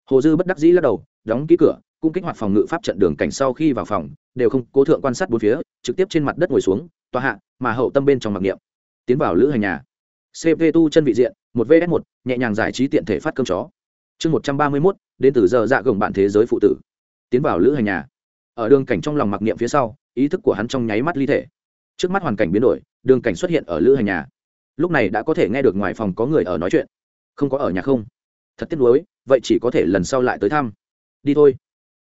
Hồ dư bất đắc dĩ lắc đầu, đóng ký cửa cung kích hoạt phòng ngự pháp trận đường cảnh sau khi vào phòng, đều không cố thượng quan sát bốn phía, trực tiếp trên mặt đất ngồi xuống, tòa hạ, mà hậu tâm bên trong mặc niệm. Tiến vào lữ hành nhà. Cp tu chân vị diện, một vs một, nhẹ nhàng giải trí tiện thể phát cơm chó. Chương một trăm ba mươi mốt, đến từ giờ dạ gồng bạn thế giới phụ tử. Tiến vào lữ hành nhà. Ở đường cảnh trong lòng mặc niệm phía sau, ý thức của hắn trong nháy mắt ly thể. Trước mắt hoàn cảnh biến đổi, đường cảnh xuất hiện ở lữ hành nhà. Lúc này đã có thể nghe được ngoài phòng có người ở nói chuyện. Không có ở nhà không? Thật tiếc nuối, vậy chỉ có thể lần sau lại tới thăm. Đi thôi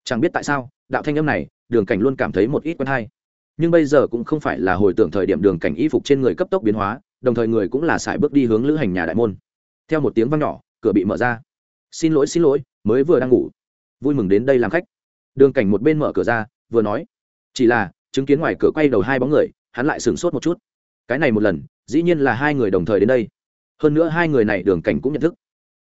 chẳng biết tại sao, đạo thanh âm này, đường cảnh luôn cảm thấy một ít quen hay. Nhưng bây giờ cũng không phải là hồi tưởng thời điểm đường cảnh y phục trên người cấp tốc biến hóa, đồng thời người cũng là sải bước đi hướng lữ hành nhà đại môn. Theo một tiếng văng nhỏ, cửa bị mở ra. Xin lỗi xin lỗi, mới vừa đang ngủ. Vui mừng đến đây làm khách. Đường cảnh một bên mở cửa ra, vừa nói. Chỉ là, chứng kiến ngoài cửa quay đầu hai bóng người, hắn lại sửng sốt một chút. Cái này một lần, dĩ nhiên là hai người đồng thời đến đây. Hơn nữa hai người này đường cảnh cũng nhận thức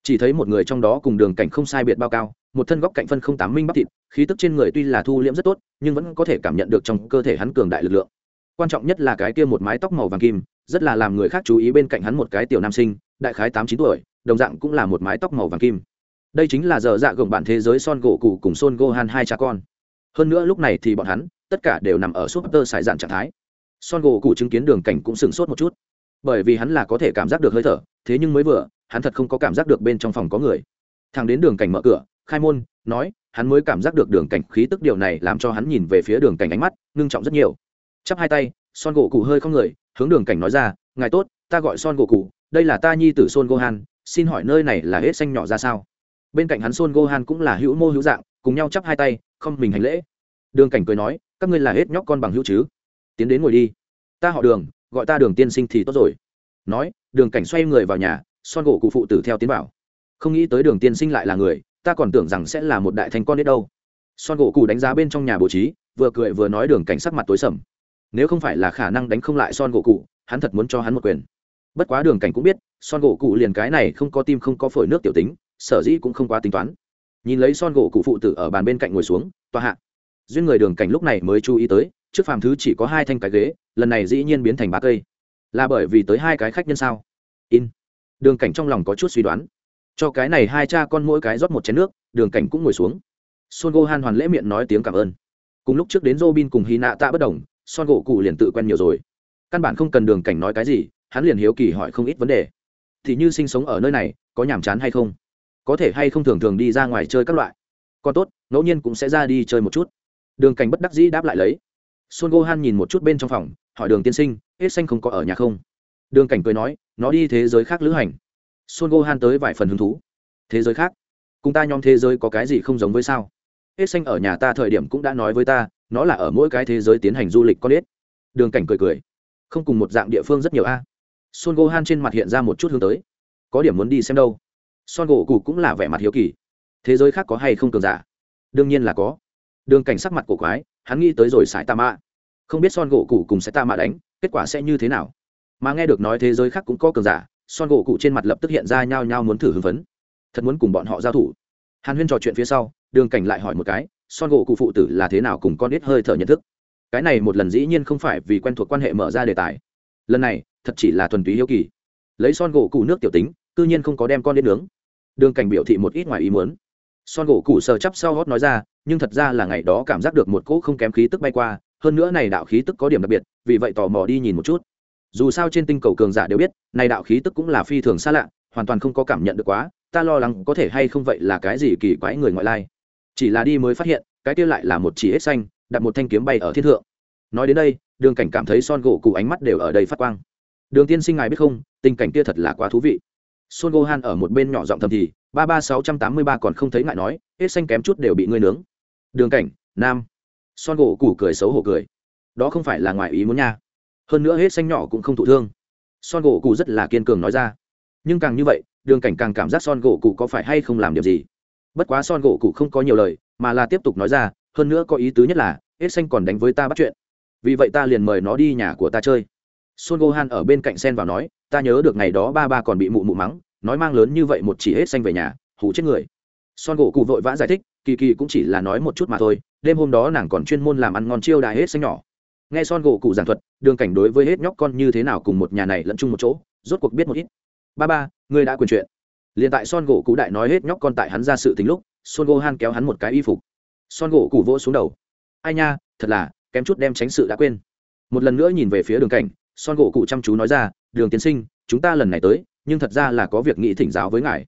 chỉ thấy một người trong đó cùng đường cảnh không sai biệt bao cao, một thân góc cạnh phân không tám minh bắp thịt, khí tức trên người tuy là thu liễm rất tốt, nhưng vẫn có thể cảm nhận được trong cơ thể hắn cường đại lực lượng. Quan trọng nhất là cái kia một mái tóc màu vàng kim, rất là làm người khác chú ý bên cạnh hắn một cái tiểu nam sinh, đại khái tám chín tuổi, đồng dạng cũng là một mái tóc màu vàng kim. Đây chính là giờ dạ gồng bản thế giới son gỗ cụ cùng son gohan hai cha con. Hơn nữa lúc này thì bọn hắn, tất cả đều nằm ở súp tơ sải dạn trạng thái. Son gỗ cụ chứng kiến đường cảnh cũng sửng sốt một chút. Bởi vì hắn là có thể cảm giác được hơi thở thế nhưng mới vừa, hắn thật không có cảm giác được bên trong phòng có người. Thằng đến đường cảnh mở cửa, khai môn nói, hắn mới cảm giác được đường cảnh khí tức điều này làm cho hắn nhìn về phía đường cảnh ánh mắt, ngưng trọng rất nhiều. Chắp hai tay, son gỗ cụ hơi không người, hướng đường cảnh nói ra, ngài tốt, ta gọi son gỗ cụ, đây là ta nhi tử son gohan, xin hỏi nơi này là hết xanh nhỏ ra sao? Bên cạnh hắn son gohan cũng là hữu mô hữu dạng, cùng nhau chắp hai tay, không mình hành lễ. Đường cảnh cười nói, các ngươi là hết nhóc con bằng hữu chứ? Tiến đến ngồi đi. Ta họ đường, gọi ta đường tiên sinh thì tốt rồi. Nói đường cảnh xoay người vào nhà, son gỗ cụ phụ tử theo tiến bảo không nghĩ tới đường tiên sinh lại là người, ta còn tưởng rằng sẽ là một đại thành con đến đâu. Son gỗ cụ đánh giá bên trong nhà bố trí, vừa cười vừa nói đường cảnh sắc mặt tối sầm. Nếu không phải là khả năng đánh không lại son gỗ cụ, hắn thật muốn cho hắn một quyền. Bất quá đường cảnh cũng biết, son gỗ cụ liền cái này không có tim không có phổi nước tiểu tính, sở dĩ cũng không quá tính toán. Nhìn lấy son gỗ cụ phụ tử ở bàn bên cạnh ngồi xuống, tòa hạ. Duyên người đường cảnh lúc này mới chú ý tới, trước phàm thứ chỉ có hai thanh cái ghế, lần này dĩ nhiên biến thành ba cây là bởi vì tới hai cái khách nhân sao? In. Đường cảnh trong lòng có chút suy đoán. Cho cái này hai cha con mỗi cái rót một chén nước, đường cảnh cũng ngồi xuống. Son gohan hoàn lễ miệng nói tiếng cảm ơn. Cùng lúc trước đến robin cùng hy nạ tạ bất đồng, son gỗ cụ liền tự quen nhiều rồi. Căn bản không cần đường cảnh nói cái gì, hắn liền hiếu kỳ hỏi không ít vấn đề. Thì như sinh sống ở nơi này, có nhàm chán hay không? Có thể hay không thường thường đi ra ngoài chơi các loại? Còn tốt, ngẫu nhiên cũng sẽ ra đi chơi một chút. Đường cảnh bất đắc dĩ đáp lại lấy son gohan nhìn một chút bên trong phòng, hỏi đường tiên sinh, hết xanh không có ở nhà không? Đường cảnh cười nói, nó đi thế giới khác lữ hành. Son gohan tới vài phần hứng thú. Thế giới khác? Cùng ta nhóm thế giới có cái gì không giống với sao? Hết xanh ở nhà ta thời điểm cũng đã nói với ta, nó là ở mỗi cái thế giới tiến hành du lịch con biết. đường cảnh cười cười. Không cùng một dạng địa phương rất nhiều a. Son gohan trên mặt hiện ra một chút hướng tới. Có điểm muốn đi xem đâu. Son gỗ cụ cũng là vẻ mặt hiếu kỳ. Thế giới khác có hay không cường giả? Đương nhiên là có. Đường cảnh sắc mặt cổ quái hắn nghĩ tới rồi sải ta mạ không biết son gỗ cụ cùng sẽ ta mạ đánh, kết quả sẽ như thế nào? Mà nghe được nói thế giới khác cũng có cường giả, son gỗ cụ trên mặt lập tức hiện ra nhao nhao muốn thử hưng phấn. Thật muốn cùng bọn họ giao thủ. Hàn huyên trò chuyện phía sau, đường cảnh lại hỏi một cái, son gỗ cụ phụ tử là thế nào cùng con ít hơi thở nhận thức? Cái này một lần dĩ nhiên không phải vì quen thuộc quan hệ mở ra đề tài. Lần này, thật chỉ là thuần túy hiếu kỳ. Lấy son gỗ cụ nước tiểu tính tự nhiên không có đem con đến nướng. Đường cảnh biểu thị một ít ngoài ý muốn. Son gỗ cụ sờ chắp sau hót nói ra nhưng thật ra là ngày đó cảm giác được một cỗ không kém khí tức bay qua, hơn nữa này đạo khí tức có điểm đặc biệt, vì vậy tò mò đi nhìn một chút. Dù sao trên tinh cầu cường giả đều biết, này đạo khí tức cũng là phi thường xa lạ, hoàn toàn không có cảm nhận được quá, ta lo lắng có thể hay không vậy là cái gì kỳ quái người ngoại lai. Chỉ là đi mới phát hiện, cái kia lại là một chỉ hết xanh, đặt một thanh kiếm bay ở thiên thượng. Nói đến đây, đường cảnh cảm thấy son gỗ cụ ánh mắt đều ở đây phát quang. Đường tiên sinh ngài biết không, tình cảnh kia thật là quá thú vị. Son gohan ở một bên nhỏ giọng thầm thì, ba ba sáu trăm tám mươi ba còn không thấy ngại nói hết xanh kém chút đều bị ngươi nướng. Đường cảnh, nam. Son gỗ Củ cười xấu hổ cười. Đó không phải là ngoài ý muốn nha. Hơn nữa hết xanh nhỏ cũng không thụ thương. Son gỗ cụ rất là kiên cường nói ra. Nhưng càng như vậy, đường cảnh càng cảm giác son gỗ cụ có phải hay không làm điều gì? Bất quá son gỗ cụ không có nhiều lời, mà là tiếp tục nói ra, hơn nữa có ý tứ nhất là, hết xanh còn đánh với ta bắt chuyện. Vì vậy ta liền mời nó đi nhà của ta chơi. Son gohan ở bên cạnh sen vào nói, ta nhớ được ngày đó ba ba còn bị mụ mụ mắng, nói mang lớn như vậy một chỉ hết xanh về nhà hủ chết người son gỗ cụ vội vã giải thích, kỳ kỳ cũng chỉ là nói một chút mà thôi, đêm hôm đó nàng còn chuyên môn làm ăn ngon chiêu đài hết xanh nhỏ. Nghe son gỗ cụ giảng thuật, đường cảnh đối với hết nhóc con như thế nào cùng một nhà này lẫn chung một chỗ, rốt cuộc biết một ít. Ba ba, ngươi đã quyền chuyện. Liền tại son gỗ cụ đại nói hết nhóc con tại hắn ra sự tính lúc, son gỗ han kéo hắn một cái y phục. Son gỗ cụ vỗ xuống đầu. Ai nha, thật là, kém chút đem tránh sự đã quên. Một lần nữa nhìn về phía đường cảnh, son gỗ cụ chăm chú nói ra, đường tiến sinh, chúng ta lần này tới, nhưng thật ra là có việc nghị thỉnh giáo với ngài.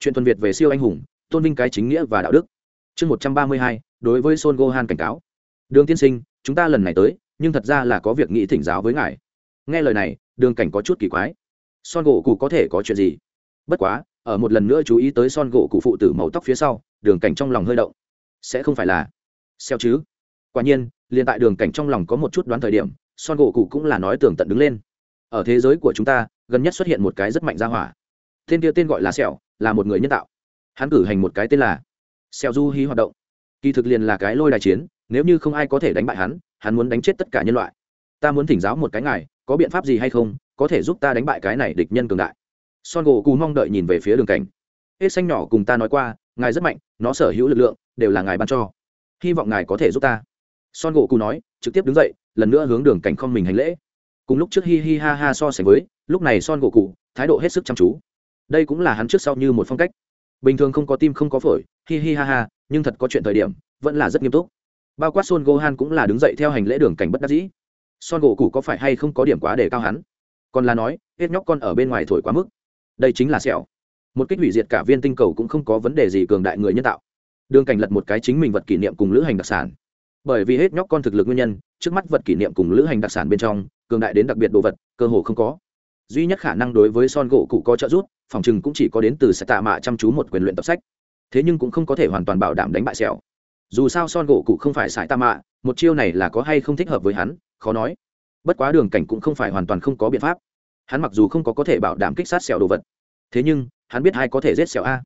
Chuyện tuần việt về siêu anh hùng tôn vinh cái chính nghĩa và đạo đức. Chương một trăm ba mươi hai, đối với son gohan cảnh cáo. Đường tiên sinh, chúng ta lần này tới, nhưng thật ra là có việc nghị thỉnh giáo với ngài. Nghe lời này, đường cảnh có chút kỳ quái. Son gỗ cụ có thể có chuyện gì? Bất quá, ở một lần nữa chú ý tới son gỗ cụ phụ tử màu tóc phía sau, đường cảnh trong lòng hơi động. Sẽ không phải là xeo chứ? Quả nhiên, liền tại đường cảnh trong lòng có một chút đoán thời điểm, son gỗ cụ cũng là nói tường tận đứng lên. Ở thế giới của chúng ta, gần nhất xuất hiện một cái rất mạnh ra hỏa. Tên kia tên gọi là sẹo là một người nhân tạo hắn cử hành một cái tên là xeo du hí hoạt động. Kỳ thực liền là cái lôi đài chiến, nếu như không ai có thể đánh bại hắn hắn muốn đánh chết tất cả nhân loại. Ta muốn thỉnh giáo một cái ngài, có biện pháp gì hay không, có thể giúp ta đánh bại cái này địch nhân cường đại. Son gỗ cù mong đợi nhìn về phía đường cảnh. Hết xanh nhỏ cùng ta nói qua, ngài rất mạnh, nó sở hữu lực lượng, đều là ngài ban cho. Hy vọng ngài có thể giúp ta. Son gỗ cù nói, trực tiếp đứng dậy, lần nữa hướng đường cảnh không mình hành lễ. Cùng lúc trước hi hi ha ha so sánh với, lúc này son gỗ cụ thái độ hết sức chăm chú. Đây cũng là hắn trước sau như một phong cách bình thường không có tim không có phổi, hi hi ha ha, nhưng thật có chuyện thời điểm, vẫn là rất nghiêm túc. Bao quát son gohan cũng là đứng dậy theo hành lễ đường cảnh bất đắc dĩ. Son gỗ cụ có phải hay không có điểm quá để cao hắn? Còn là nói, hết nhóc con ở bên ngoài thổi quá mức. Đây chính là sẹo. Một kích hủy diệt cả viên tinh cầu cũng không có vấn đề gì cường đại người nhân tạo. Đường cảnh lật một cái chính mình vật kỷ niệm cùng lữ hành đặc sản. Bởi vì hết nhóc con thực lực nguyên nhân, trước mắt vật kỷ niệm cùng lữ hành đặc sản bên trong, cường đại đến đặc biệt đồ vật, cơ hồ không có. Duy nhất khả năng đối với son gỗ cụ có trợ giúp phòng chừng cũng chỉ có đến từ sẽ tạ mạ chăm chú một quyền luyện tập sách. Thế nhưng cũng không có thể hoàn toàn bảo đảm đánh bại sẹo. Dù sao son gỗ cụ không phải sải tạ mạ, một chiêu này là có hay không thích hợp với hắn, khó nói. Bất quá đường cảnh cũng không phải hoàn toàn không có biện pháp. Hắn mặc dù không có có thể bảo đảm kích sát sẹo đồ vật, thế nhưng, hắn biết ai có thể giết sẹo a.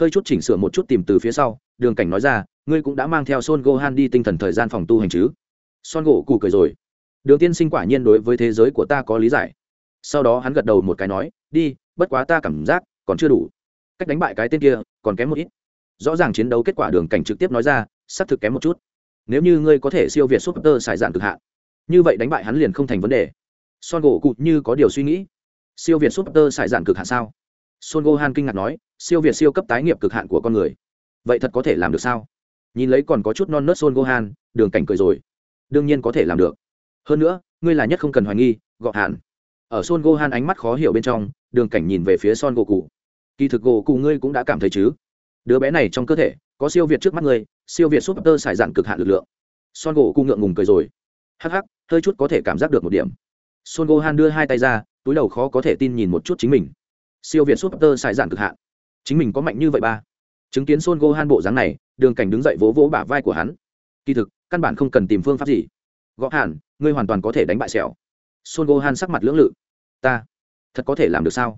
Hơi chút chỉnh sửa một chút tìm từ phía sau, đường cảnh nói ra, ngươi cũng đã mang theo son gohan đi tinh thần thời gian phòng tu hành chứ? Son gỗ cụ cười rồi. Đường tiên sinh quả nhiên đối với thế giới của ta có lý giải. Sau đó hắn gật đầu một cái nói, đi bất quá ta cảm giác còn chưa đủ. Cách đánh bại cái tên kia còn kém một ít. Rõ ràng chiến đấu kết quả đường cảnh trực tiếp nói ra, xác thực kém một chút. Nếu như ngươi có thể siêu việt súp tơ xài dạn cực hạn, như vậy đánh bại hắn liền không thành vấn đề. Son gỗ cụ như có điều suy nghĩ. Siêu việt súp tơ xài dạn cực hạn sao? Son gohan kinh ngạc nói, siêu việt siêu cấp tái nghiệp cực hạn của con người. Vậy thật có thể làm được sao? Nhìn lấy còn có chút non nớt son gohan, đường cảnh cười rồi. Đương nhiên có thể làm được. Hơn nữa, ngươi là nhất không cần hoài nghi gọ hạn ở son gohan ánh mắt khó hiểu bên trong đường cảnh nhìn về phía son gỗ cụ. Kỳ thực gỗ cụ ngươi cũng đã cảm thấy chứ? Đứa bé này trong cơ thể, có siêu việt trước mắt ngươi, siêu việt súp tơ xài dạn cực hạn lực lượng. Son gỗ cụ ngượng ngùng cười rồi. Hắc hắc, hơi chút có thể cảm giác được một điểm. Son gohan đưa hai tay ra, túi đầu khó có thể tin nhìn một chút chính mình. Siêu việt súp tơ xài giản cực hạn. Chính mình có mạnh như vậy ba. Chứng kiến son gohan bộ dáng này, đường cảnh đứng dậy vỗ vỗ bả vai của hắn. Kỳ thực, căn bản không cần tìm phương pháp gì. Gõ hẳn ngươi hoàn toàn có thể đánh bại sẹo. Son gohan sắc mặt lưỡng lự. Ta thật có thể làm được sao?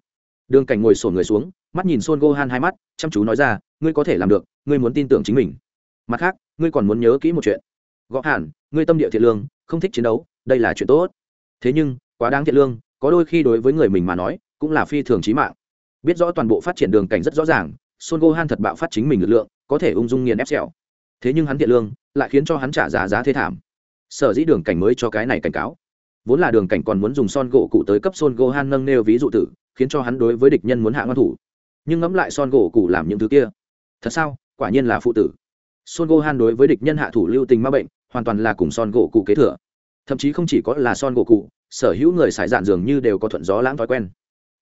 Đường cảnh ngồi sổ người xuống, mắt nhìn son gohan hai mắt, chăm chú nói ra, ngươi có thể làm được, ngươi muốn tin tưởng chính mình. Mặt khác, ngươi còn muốn nhớ kỹ một chuyện. Gõ hẳn ngươi tâm địa thiện lương, không thích chiến đấu, đây là chuyện tốt. Thế nhưng, quá đáng thiện lương, có đôi khi đối với người mình mà nói, cũng là phi thường trí mạng. Biết rõ toàn bộ phát triển đường cảnh rất rõ ràng, son gohan thật bạo phát chính mình lực lượng, có thể ung dung nghiền ép sẹo. Thế nhưng hắn thiện lương, lại khiến cho hắn trả giá giá thế thảm. Sở dĩ đường cảnh mới cho cái này cảnh cáo vốn là đường cảnh còn muốn dùng son gỗ cụ tới cấp son gohan nâng nêu ví dụ tử, khiến cho hắn đối với địch nhân muốn hạ ngon thủ. Nhưng ngẫm lại son gỗ cụ làm những thứ kia, thật sao? Quả nhiên là phụ tử. Son gohan đối với địch nhân hạ thủ lưu tình ma bệnh, hoàn toàn là cùng son gỗ cụ kế thừa. Thậm chí không chỉ có là son gỗ cụ, sở hữu người xài dạn dường như đều có thuận gió lãng thói quen.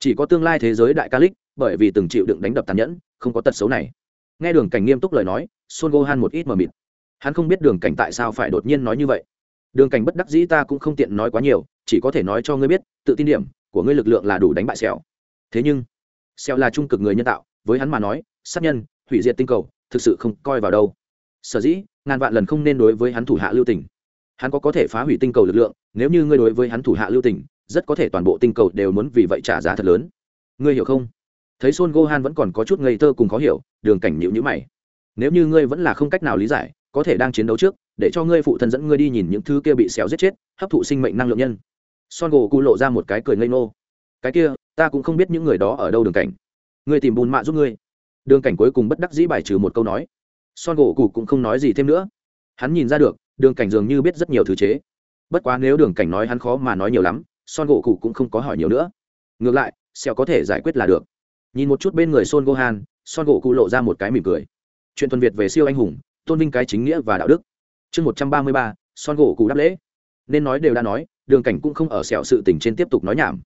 Chỉ có tương lai thế giới đại ca lích, bởi vì từng chịu đựng đánh đập tàn nhẫn, không có tật xấu này. Nghe đường cảnh nghiêm túc lời nói, son gohan một ít mờ mịt. Hắn không biết đường cảnh tại sao phải đột nhiên nói như vậy đường cảnh bất đắc dĩ ta cũng không tiện nói quá nhiều chỉ có thể nói cho ngươi biết tự tin điểm của ngươi lực lượng là đủ đánh bại sẹo. Thế nhưng sẹo là trung cực người nhân tạo với hắn mà nói sát nhân hủy diệt tinh cầu thực sự không coi vào đâu. Sở dĩ ngàn vạn lần không nên đối với hắn thủ hạ lưu tình. Hắn có có thể phá hủy tinh cầu lực lượng nếu như ngươi đối với hắn thủ hạ lưu tình rất có thể toàn bộ tinh cầu đều muốn vì vậy trả giá thật lớn. Ngươi hiểu không? Thấy Son Gohan vẫn còn có chút ngây thơ cùng khó hiểu, đường cảnh nhịu nhữ mày. Nếu như ngươi vẫn là không cách nào lý giải, có thể đang chiến đấu trước, để cho ngươi phụ thân dẫn ngươi đi nhìn những thứ kia bị xéo giết chết, hấp thụ sinh mệnh năng lượng nhân. Son Gỗ Cụ lộ ra một cái cười ngây ngô. Cái kia, ta cũng không biết những người đó ở đâu đường cảnh. Ngươi tìm bùn mạ giúp ngươi. Đường cảnh cuối cùng bất đắc dĩ bài trừ một câu nói. Son Gỗ Cụ cũng không nói gì thêm nữa. Hắn nhìn ra được, đường cảnh dường như biết rất nhiều thứ chế. Bất quá nếu đường cảnh nói hắn khó mà nói nhiều lắm, Son Gỗ Cụ cũng không có hỏi nhiều nữa. Ngược lại, xéo có thể giải quyết là được nhìn một chút bên người son gohan son gỗ cụ lộ ra một cái mỉm cười chuyện thuần việt về siêu anh hùng tôn vinh cái chính nghĩa và đạo đức chương một trăm ba mươi ba, son gỗ cụ đáp lễ. Nên nói đều đã nói, đường cảnh cũng không ở sẹo sự tình trên tiếp tục nói nhảm.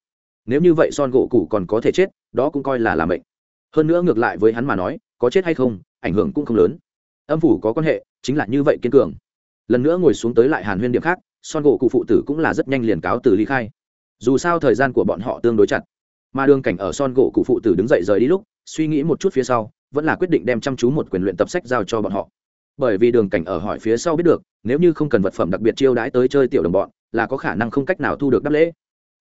Nếu như vậy son gỗ cụ còn có thể chết, đó cũng coi là làm bệnh hơn nữa ngược lại với hắn mà nói, có chết hay không, ảnh hưởng cũng không lớn. Âm phủ có quan hệ, chính là như vậy kiên cường. Lần nữa ngồi xuống tới lại hàn huyên điểm khác, son gỗ cụ phụ tử cũng là rất nhanh liền cáo từ ly khai. Dù sao thời gian của bọn họ tương đối chặt. Mà đường cảnh ở son gỗ cụ phụ tử đứng dậy rời đi lúc, suy nghĩ một chút phía sau, vẫn là quyết định đem chăm chú một quyền luyện tập sách giao cho bọn họ bởi vì đường cảnh ở hỏi phía sau biết được, nếu như không cần vật phẩm đặc biệt chiêu đãi tới chơi tiểu đồng bọn, là có khả năng không cách nào thu được đáp lễ.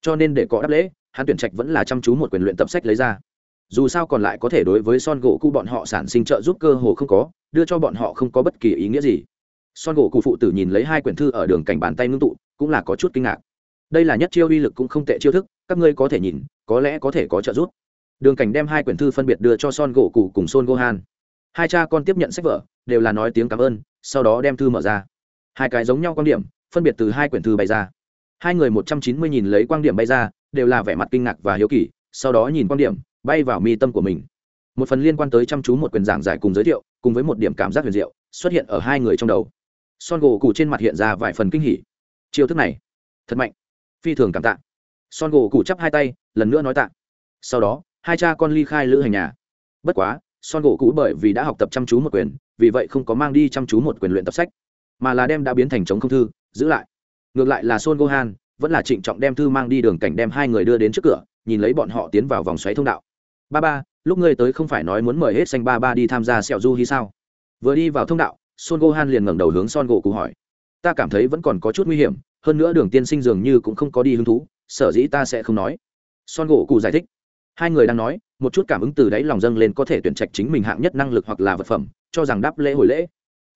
Cho nên để có đáp lễ, hắn tuyển trạch vẫn là chăm chú một quyền luyện tập sách lấy ra. Dù sao còn lại có thể đối với son gỗ cụ bọn họ sản sinh trợ giúp cơ hồ không có, đưa cho bọn họ không có bất kỳ ý nghĩa gì. Son gỗ cụ phụ tử nhìn lấy hai quyển thư ở đường cảnh bàn tay ngưng tụ, cũng là có chút kinh ngạc. Đây là nhất chiêu uy lực cũng không tệ chiêu thức, các ngươi có thể nhìn, có lẽ có thể có trợ giúp. Đường cảnh đem hai quyển thư phân biệt đưa cho son gỗ cụ cùng son gohan hai cha con tiếp nhận sách vở, đều là nói tiếng cảm ơn, sau đó đem thư mở ra. Hai cái giống nhau quan điểm, phân biệt từ hai quyển thư bày ra. Hai người một trăm chín mươi nhìn lấy quan điểm bay ra, đều là vẻ mặt kinh ngạc và hiếu kỳ, sau đó nhìn quan điểm, bay vào mi tâm của mình. Một phần liên quan tới chăm chú một quyền giảng giải cùng giới thiệu, cùng với một điểm cảm giác huyền diệu, xuất hiện ở hai người trong đầu. Son gỗ cụ trên mặt hiện ra vài phần kinh hỉ. Chiêu thức này, thật mạnh. Phi thường cảm tạ. Son gỗ cụ chắp hai tay, lần nữa nói tạ. Sau đó, hai cha con ly khai lữ hành nhà. Bất quá son gỗ cũ bởi vì đã học tập chăm chú một quyền, vì vậy không có mang đi chăm chú một quyền luyện tập sách, mà là đem đã biến thành chống không thư, giữ lại. Ngược lại là son gohan, vẫn là trịnh trọng đem thư mang đi đường cảnh đem hai người đưa đến trước cửa, nhìn lấy bọn họ tiến vào vòng xoáy thông đạo. Ba ba, lúc ngươi tới không phải nói muốn mời hết xanh ba ba đi tham gia sẹo du hi sao? Vừa đi vào thông đạo, son gohan liền ngẩng đầu hướng son gỗ cụ hỏi. Ta cảm thấy vẫn còn có chút nguy hiểm, hơn nữa đường tiên sinh dường như cũng không có đi hứng thú, sở dĩ ta sẽ không nói. Son gỗ cụ giải thích. Hai người đang nói một chút cảm ứng từ đáy lòng dâng lên có thể tuyển trạch chính mình hạng nhất năng lực hoặc là vật phẩm, cho rằng đáp lễ hồi lễ.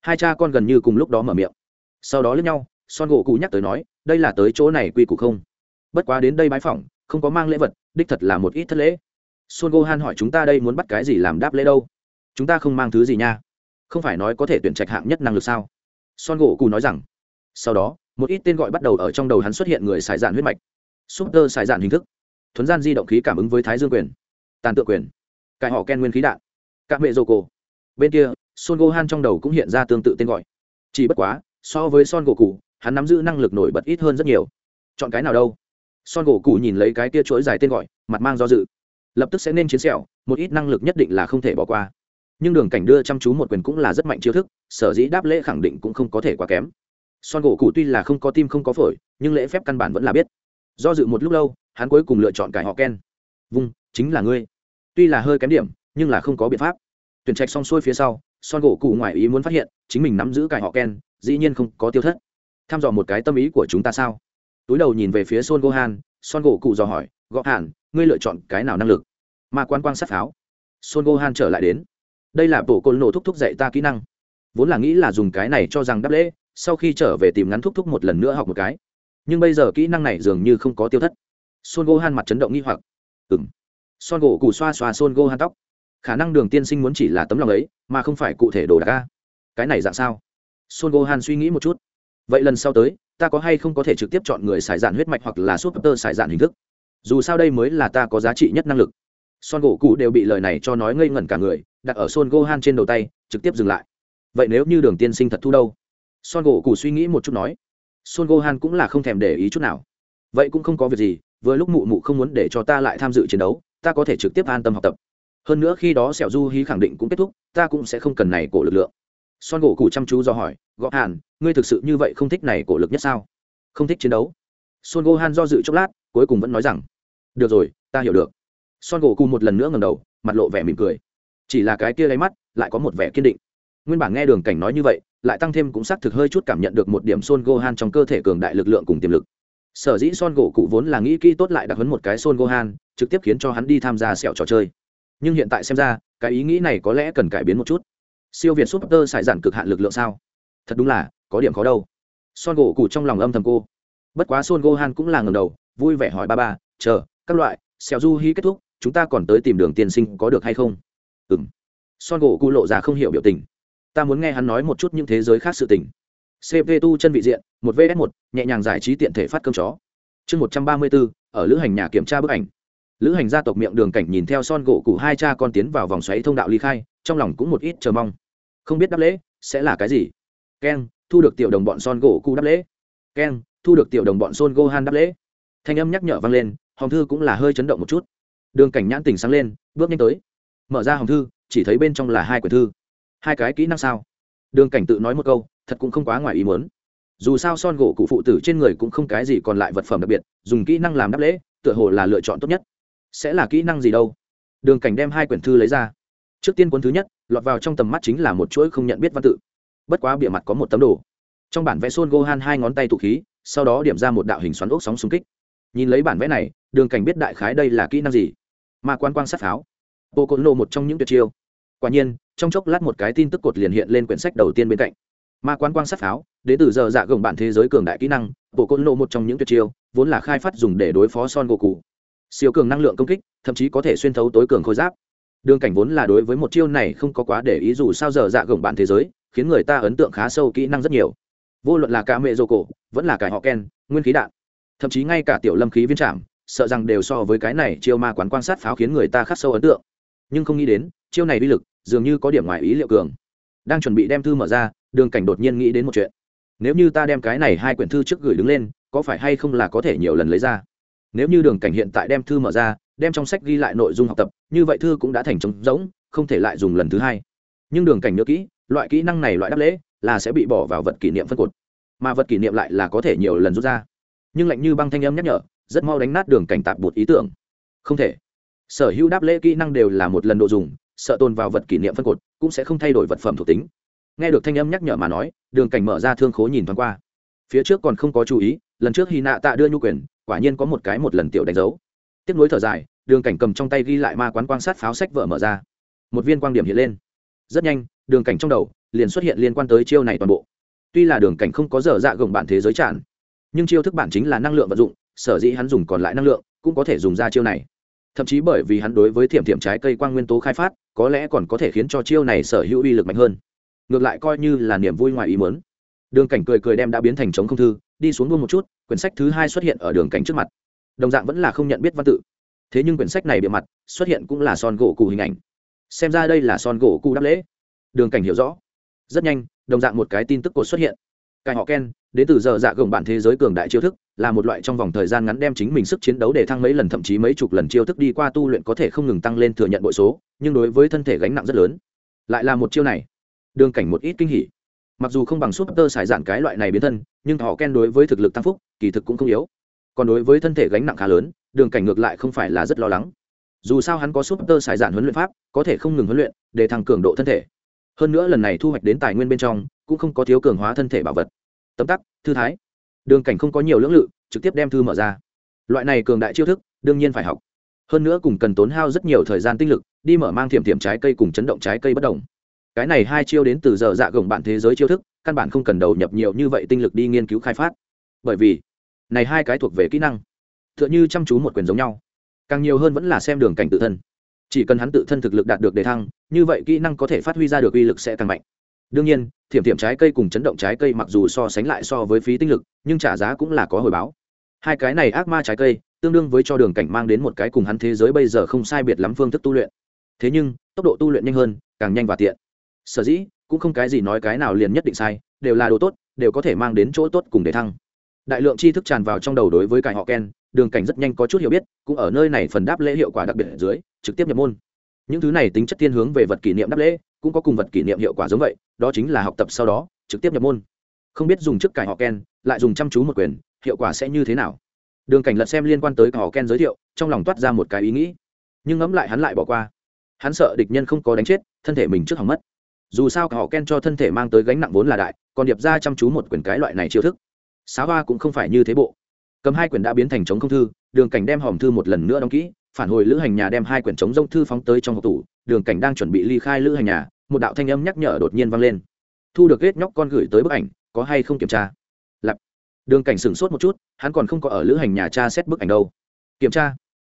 Hai cha con gần như cùng lúc đó mở miệng. Sau đó lướt nhau, son gỗ cụ nhắc tới nói, đây là tới chỗ này quy củ không? Bất quá đến đây bái phỏng, không có mang lễ vật, đích thật là một ít thất lễ. Son gỗ han hỏi, chúng ta đây muốn bắt cái gì làm đáp lễ đâu? Chúng ta không mang thứ gì nha. Không phải nói có thể tuyển trạch hạng nhất năng lực sao? Son gỗ cụ nói rằng, sau đó, một ít tên gọi bắt đầu ở trong đầu hắn xuất hiện người xài dạn huyết mạch. Súp tơ xài dạn hình thức. Thuấn gian di động khí cảm ứng với thái dương quyền tàn tự quyền. Cải họ ken nguyên khí đạn. Các mẹ dô cổ bên kia, son gohan trong đầu cũng hiện ra tương tự tên gọi. Chỉ bất quá, so với son gỗ cụ hắn nắm giữ năng lực nổi bật ít hơn rất nhiều. Chọn cái nào đâu? Son gỗ cụ nhìn lấy cái kia chuỗi dài tên gọi, mặt mang do dự. Lập tức sẽ nên chiến sẹo, một ít năng lực nhất định là không thể bỏ qua. Nhưng đường cảnh đưa chăm chú một quyền cũng là rất mạnh chiêu thức, sở dĩ đáp lễ khẳng định cũng không có thể quá kém. Son gỗ cụ tuy là không có tim không có phổi, nhưng lễ phép căn bản vẫn là biết. Do dự một lúc lâu, hắn cuối cùng lựa chọn cải họ ken. Vung, chính là ngươi tuy là hơi kém điểm, nhưng là không có biện pháp. Tuyển trạch xong xuôi phía sau, son gỗ cụ ngoài ý muốn phát hiện, chính mình nắm giữ cải họ ken, dĩ nhiên không có tiêu thất. Tham dò một cái tâm ý của chúng ta sao? Túi đầu nhìn về phía son gohan son gỗ cụ dò hỏi, gõ hàn, ngươi lựa chọn cái nào năng lực? Mà quan quang sát pháo. Son gohan trở lại đến. Đây là bộ côn nổ thúc thúc dạy ta kỹ năng. Vốn là nghĩ là dùng cái này cho rằng đáp lễ, sau khi trở về tìm ngắn thúc thúc một lần nữa học một cái. Nhưng bây giờ kỹ năng này dường như không có tiêu thất. Son gohan mặt chấn động nghi hoặc. Ừng son gỗ củ xoa xoa son gohan tóc. Khả năng đường tiên sinh muốn chỉ là tấm lòng ấy, mà không phải cụ thể đồ đạc ca cái này dạng sao? Son gohan suy nghĩ một chút. Vậy lần sau tới, ta có hay không có thể trực tiếp chọn người xài dạn huyết mạch hoặc là súp tơ xài dạn hình thức? Dù sao đây mới là ta có giá trị nhất năng lực. Son gỗ cụ đều bị lời này cho nói ngây ngẩn cả người, đặt ở son gohan trên đầu tay, trực tiếp dừng lại. Vậy nếu như đường tiên sinh thật thu đâu? Son gỗ cụ suy nghĩ một chút nói. Son gohan cũng là không thèm để ý chút nào. Vậy cũng không có việc gì với lúc mụ mụ không muốn để cho ta lại tham dự chiến đấu ta có thể trực tiếp an tâm học tập. Hơn nữa khi đó sẹo du hí khẳng định cũng kết thúc, ta cũng sẽ không cần này cổ lực lượng. Son gỗ cụ chăm chú do hỏi, gõ hàn, ngươi thực sự như vậy không thích này cổ lực nhất sao? Không thích chiến đấu. Son gỗ han do dự chốc lát, cuối cùng vẫn nói rằng, được rồi, ta hiểu được. Son gỗ cụ một lần nữa ngầm đầu, mặt lộ vẻ mỉm cười. Chỉ là cái kia lấy mắt, lại có một vẻ kiên định. Nguyên bản nghe đường cảnh nói như vậy, lại tăng thêm cũng xác thực hơi chút cảm nhận được một điểm son gohan trong cơ thể cường đại lực lượng cùng tiềm lực sở dĩ son gỗ cụ vốn là nghĩ kỹ tốt lại đặc hấn một cái son gohan, trực tiếp khiến cho hắn đi tham gia sẹo trò chơi. Nhưng hiện tại xem ra, cái ý nghĩ này có lẽ cần cải biến một chút. Siêu việt súp tơ xài giản cực hạn lực lượng sao? Thật đúng là, có điểm khó đâu. Son gỗ cụ trong lòng âm thầm cô. Bất quá son gohan cũng là ngầm đầu, vui vẻ hỏi ba ba, chờ, các loại xẻo du hi kết thúc, chúng ta còn tới tìm đường tiên sinh có được hay không? Ừ m son gỗ cụ lộ ra không hiểu biểu tình. Ta muốn nghe hắn nói một chút những thế giới khác sự tình cp tu chân vị diện, một vs một, nhẹ nhàng giải trí tiện thể phát cơm chó. Chương một trăm ba mươi bốn, ở lữ hành nhà kiểm tra bức ảnh. Lữ hành gia tộc miệng đường cảnh nhìn theo son gỗ cụ hai cha con tiến vào vòng xoáy thông đạo ly khai, trong lòng cũng một ít chờ mong. Không biết đáp lễ sẽ là cái gì? Keng thu được tiểu đồng bọn son gỗ cụ đáp lễ. Keng thu được tiểu đồng bọn son gohan đáp lễ. Thanh âm nhắc nhở vang lên, hồng thư cũng là hơi chấn động một chút. Đường cảnh nhãn tình sáng lên, bước nhanh tới. Mở ra hồng thư, chỉ thấy bên trong là hai quyển thư. Hai cái kỹ năng sao? Đường cảnh tự nói một câu thật cũng không quá ngoài ý muốn. Dù sao son gỗ cụ phụ tử trên người cũng không cái gì còn lại vật phẩm đặc biệt, dùng kỹ năng làm đáp lễ, tựa hồ là lựa chọn tốt nhất. Sẽ là kỹ năng gì đâu? Đường cảnh đem hai quyển thư lấy ra. Trước tiên cuốn thứ nhất, lọt vào trong tầm mắt chính là một chuỗi không nhận biết văn tự. Bất quá bìa mặt có một tấm đồ. Trong bản vẽ son gohan hai ngón tay tụ khí, sau đó điểm ra một đạo hình xoắn ốc sóng xung kích. Nhìn lấy bản vẽ này, đường cảnh biết đại khái đây là kỹ năng gì. Mà quan quang sát pháo. Bộ côn nô một trong những tuyệt chiêu. Quả nhiên, trong chốc lát một cái tin tức cột liền hiện lên quyển sách đầu tiên bên cạnh ma quan quang sát pháo đến từ giờ dạ gồng bạn thế giới cường đại kỹ năng, bộ côn lộ một trong những tuyệt chiêu, vốn là khai phát dùng để đối phó son gỗ cụ siêu cường năng lượng công kích, thậm chí có thể xuyên thấu tối cường khôi giáp. Đường cảnh vốn là đối với một chiêu này không có quá để ý dù sao giờ dạ gồng bạn thế giới, khiến người ta ấn tượng khá sâu kỹ năng rất nhiều. Vô luận là cả mẹ dô cổ, vẫn là cải họ ken, nguyên khí đạn, thậm chí ngay cả tiểu lâm khí viên trạm sợ rằng đều so với cái này chiêu ma quán quan sát pháo khiến người ta khắc sâu ấn tượng. Nhưng không nghĩ đến, chiêu này uy lực dường như có điểm ngoài ý liệu cường. Đang chuẩn bị đem thư mở ra đường cảnh đột nhiên nghĩ đến một chuyện. Nếu như ta đem cái này hai quyển thư trước gửi đứng lên, có phải hay không là có thể nhiều lần lấy ra? Nếu như đường cảnh hiện tại đem thư mở ra, đem trong sách ghi lại nội dung học tập, như vậy thư cũng đã thành trống rỗng, không thể lại dùng lần thứ hai. Nhưng đường cảnh nhớ kỹ, loại kỹ năng này loại đáp lễ là sẽ bị bỏ vào vật kỷ niệm phân cột. Mà vật kỷ niệm lại là có thể nhiều lần rút ra. Nhưng lạnh như băng thanh âm nhắc nhở, rất mau đánh nát đường cảnh tạp bột ý tưởng. Không thể. Sở hữu đáp lễ kỹ năng đều là một lần độ dùng, sợ tồn vào vật kỷ niệm phân cột cũng sẽ không thay đổi vật phẩm thuộc tính nghe được thanh âm nhắc nhở mà nói, đường cảnh mở ra thương khố nhìn thoáng qua. Phía trước còn không có chú ý, lần trước hy nạ tạ đưa nhu quyền, quả nhiên có một cái một lần tiểu đánh dấu. Tiếp nối thở dài, đường cảnh cầm trong tay ghi lại ma quán quan sát pháo sách vợ mở ra. Một viên quan điểm hiện lên. Rất nhanh, đường cảnh trong đầu liền xuất hiện liên quan tới chiêu này toàn bộ. Tuy là đường cảnh không có dở dạ gồng bản thế giới tràn nhưng chiêu thức bản chính là năng lượng vận dụng, sở dĩ hắn dùng còn lại năng lượng, cũng có thể dùng ra chiêu này. Thậm chí bởi vì hắn đối với thiểm thiểm trái cây quang nguyên tố khai phát, có lẽ còn có thể khiến cho chiêu này sở hữu uy lực mạnh hơn ngược lại coi như là niềm vui ngoài ý mớn đường cảnh cười cười đem đã biến thành chống không thư, đi xuống buông một chút, quyển sách thứ hai xuất hiện ở đường cảnh trước mặt. Đồng dạng vẫn là không nhận biết văn tự. Thế nhưng quyển sách này bề mặt, xuất hiện cũng là son gỗ cụ hình ảnh. Xem ra đây là son gỗ cụ đáp lễ. Đường cảnh hiểu rõ. Rất nhanh, đồng dạng một cái tin tức cột xuất hiện. Cái họ ken, đến từ giờ dạ gồng bản thế giới cường đại chiêu thức, là một loại trong vòng thời gian ngắn đem chính mình sức chiến đấu để thăng mấy lần thậm chí mấy chục lần chiêu thức đi qua tu luyện có thể không ngừng tăng lên thừa nhận bội số, nhưng đối với thân thể gánh nặng rất lớn. Lại là một chiêu này đường cảnh một ít kinh hỉ. Mặc dù không bằng súp tơ xài dạn cái loại này biến thân, nhưng họ ken đối với thực lực tăng phúc, kỳ thực cũng không yếu. Còn đối với thân thể gánh nặng khá lớn, đường cảnh ngược lại không phải là rất lo lắng. Dù sao hắn có súp tơ xài dạn huấn luyện pháp, có thể không ngừng huấn luyện, để thăng cường độ thân thể. Hơn nữa lần này thu hoạch đến tài nguyên bên trong, cũng không có thiếu cường hóa thân thể bảo vật. Tấm tắc, thư thái. Đường cảnh không có nhiều lưỡng lự, trực tiếp đem thư mở ra. Loại này cường đại chiêu thức, đương nhiên phải học. Hơn nữa cùng cần tốn hao rất nhiều thời gian tinh lực, đi mở mang thiểm thiểm trái cây cùng chấn động trái cây bất đồng cái này hai chiêu đến từ giờ dạ gồng bạn thế giới chiêu thức, căn bản không cần đầu nhập nhiều như vậy tinh lực đi nghiên cứu khai phát. Bởi vì, này hai cái thuộc về kỹ năng t h ư ợ n h ư chăm chú một quyền giống nhau. Càng nhiều hơn vẫn là xem đường cảnh tự thân. Chỉ cần hắn tự thân thực lực đạt được đề thăng, như vậy kỹ năng có thể phát huy ra được uy lực sẽ càng mạnh. Đương nhiên, thiểm thiểm trái cây cùng chấn động trái cây mặc dù so sánh lại so với phí tinh lực, nhưng trả giá cũng là có hồi báo. Hai cái này ác ma trái cây, tương đương với cho đường cảnh mang đến một cái cùng hắn thế giới bây giờ không sai biệt lắm phương thức tu luyện. Thế nhưng, tốc độ tu luyện nhanh hơn, càng nhanh và tiện sở dĩ, cũng không cái gì nói cái nào liền nhất định sai, đều là đồ tốt, đều có thể mang đến chỗ tốt cùng để thăng. Đại lượng tri thức tràn vào trong đầu đối với cải họ ken, đường cảnh rất nhanh có chút hiểu biết, cũng ở nơi này phần đáp lễ hiệu quả đặc biệt ở dưới, trực tiếp nhập môn. Những thứ này tính chất thiên hướng về vật kỷ niệm đáp lễ, cũng có cùng vật kỷ niệm hiệu quả giống vậy, đó chính là học tập sau đó, trực tiếp nhập môn. Không biết dùng trước cải họ ken, lại dùng chăm chú một quyền, hiệu quả sẽ như thế nào? Đường cảnh lật xem liên quan tới cải họ ken giới thiệu, trong lòng toát ra một cái ý nghĩ. Nhưng ngẫm lại hắn lại bỏ qua. Hắn sợ địch nhân không có đánh chết, thân thể mình trước hỏng mất dù sao họ ken cho thân thể mang tới gánh nặng vốn là đại, còn điệp ra chăm chú một quyển cái loại này chiêu thức. Xá hoa cũng không phải như thế bộ. Cầm hai quyển đã biến thành chống không thư, đường cảnh đem hòm thư một lần nữa đóng kỹ, phản hồi lữ hành nhà đem hai quyển chống rông thư phóng tới trong hộp tủ, đường cảnh đang chuẩn bị ly khai lữ hành nhà, một đạo thanh âm nhắc nhở đột nhiên vang lên. Thu được ghét nhóc con gửi tới bức ảnh, có hay không kiểm tra? Lặp. Đường cảnh sửng sốt một chút, hắn còn không có ở lữ hành nhà tra xét bức ảnh đâu. Kiểm tra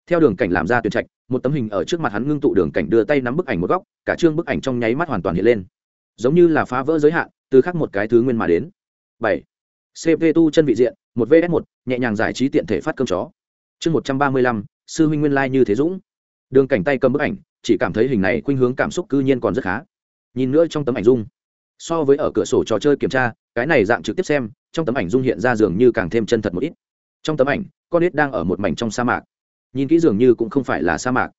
theo đường cảnh làm ra tuyển trạch, một tấm hình ở trước mặt hắn ngưng tụ đường cảnh đưa tay nắm bức ảnh một góc, cả chương bức ảnh trong nháy mắt hoàn toàn hiện lên. Giống như là phá vỡ giới hạn, từ khắc một cái thứ nguyên mà đến. Bảy. Cp tu chân vị diện, một vs một, nhẹ nhàng giải trí tiện thể phát cơm chó. Chương một trăm ba mươi lăm, sư huynh nguyên lai như thế dũng. Đường cảnh tay cầm bức ảnh, chỉ cảm thấy hình này khuynh hướng cảm xúc cư nhiên còn rất khá. Nhìn nữa trong tấm ảnh dung. So với ở cửa sổ trò chơi kiểm tra, cái này dạng trực tiếp xem, trong tấm ảnh dung hiện ra dường như càng thêm chân thật một ít. Trong tấm ảnh, con ít đang ở một mảnh trong sa mạc nhìn kỹ dường như cũng không phải là sa mạc.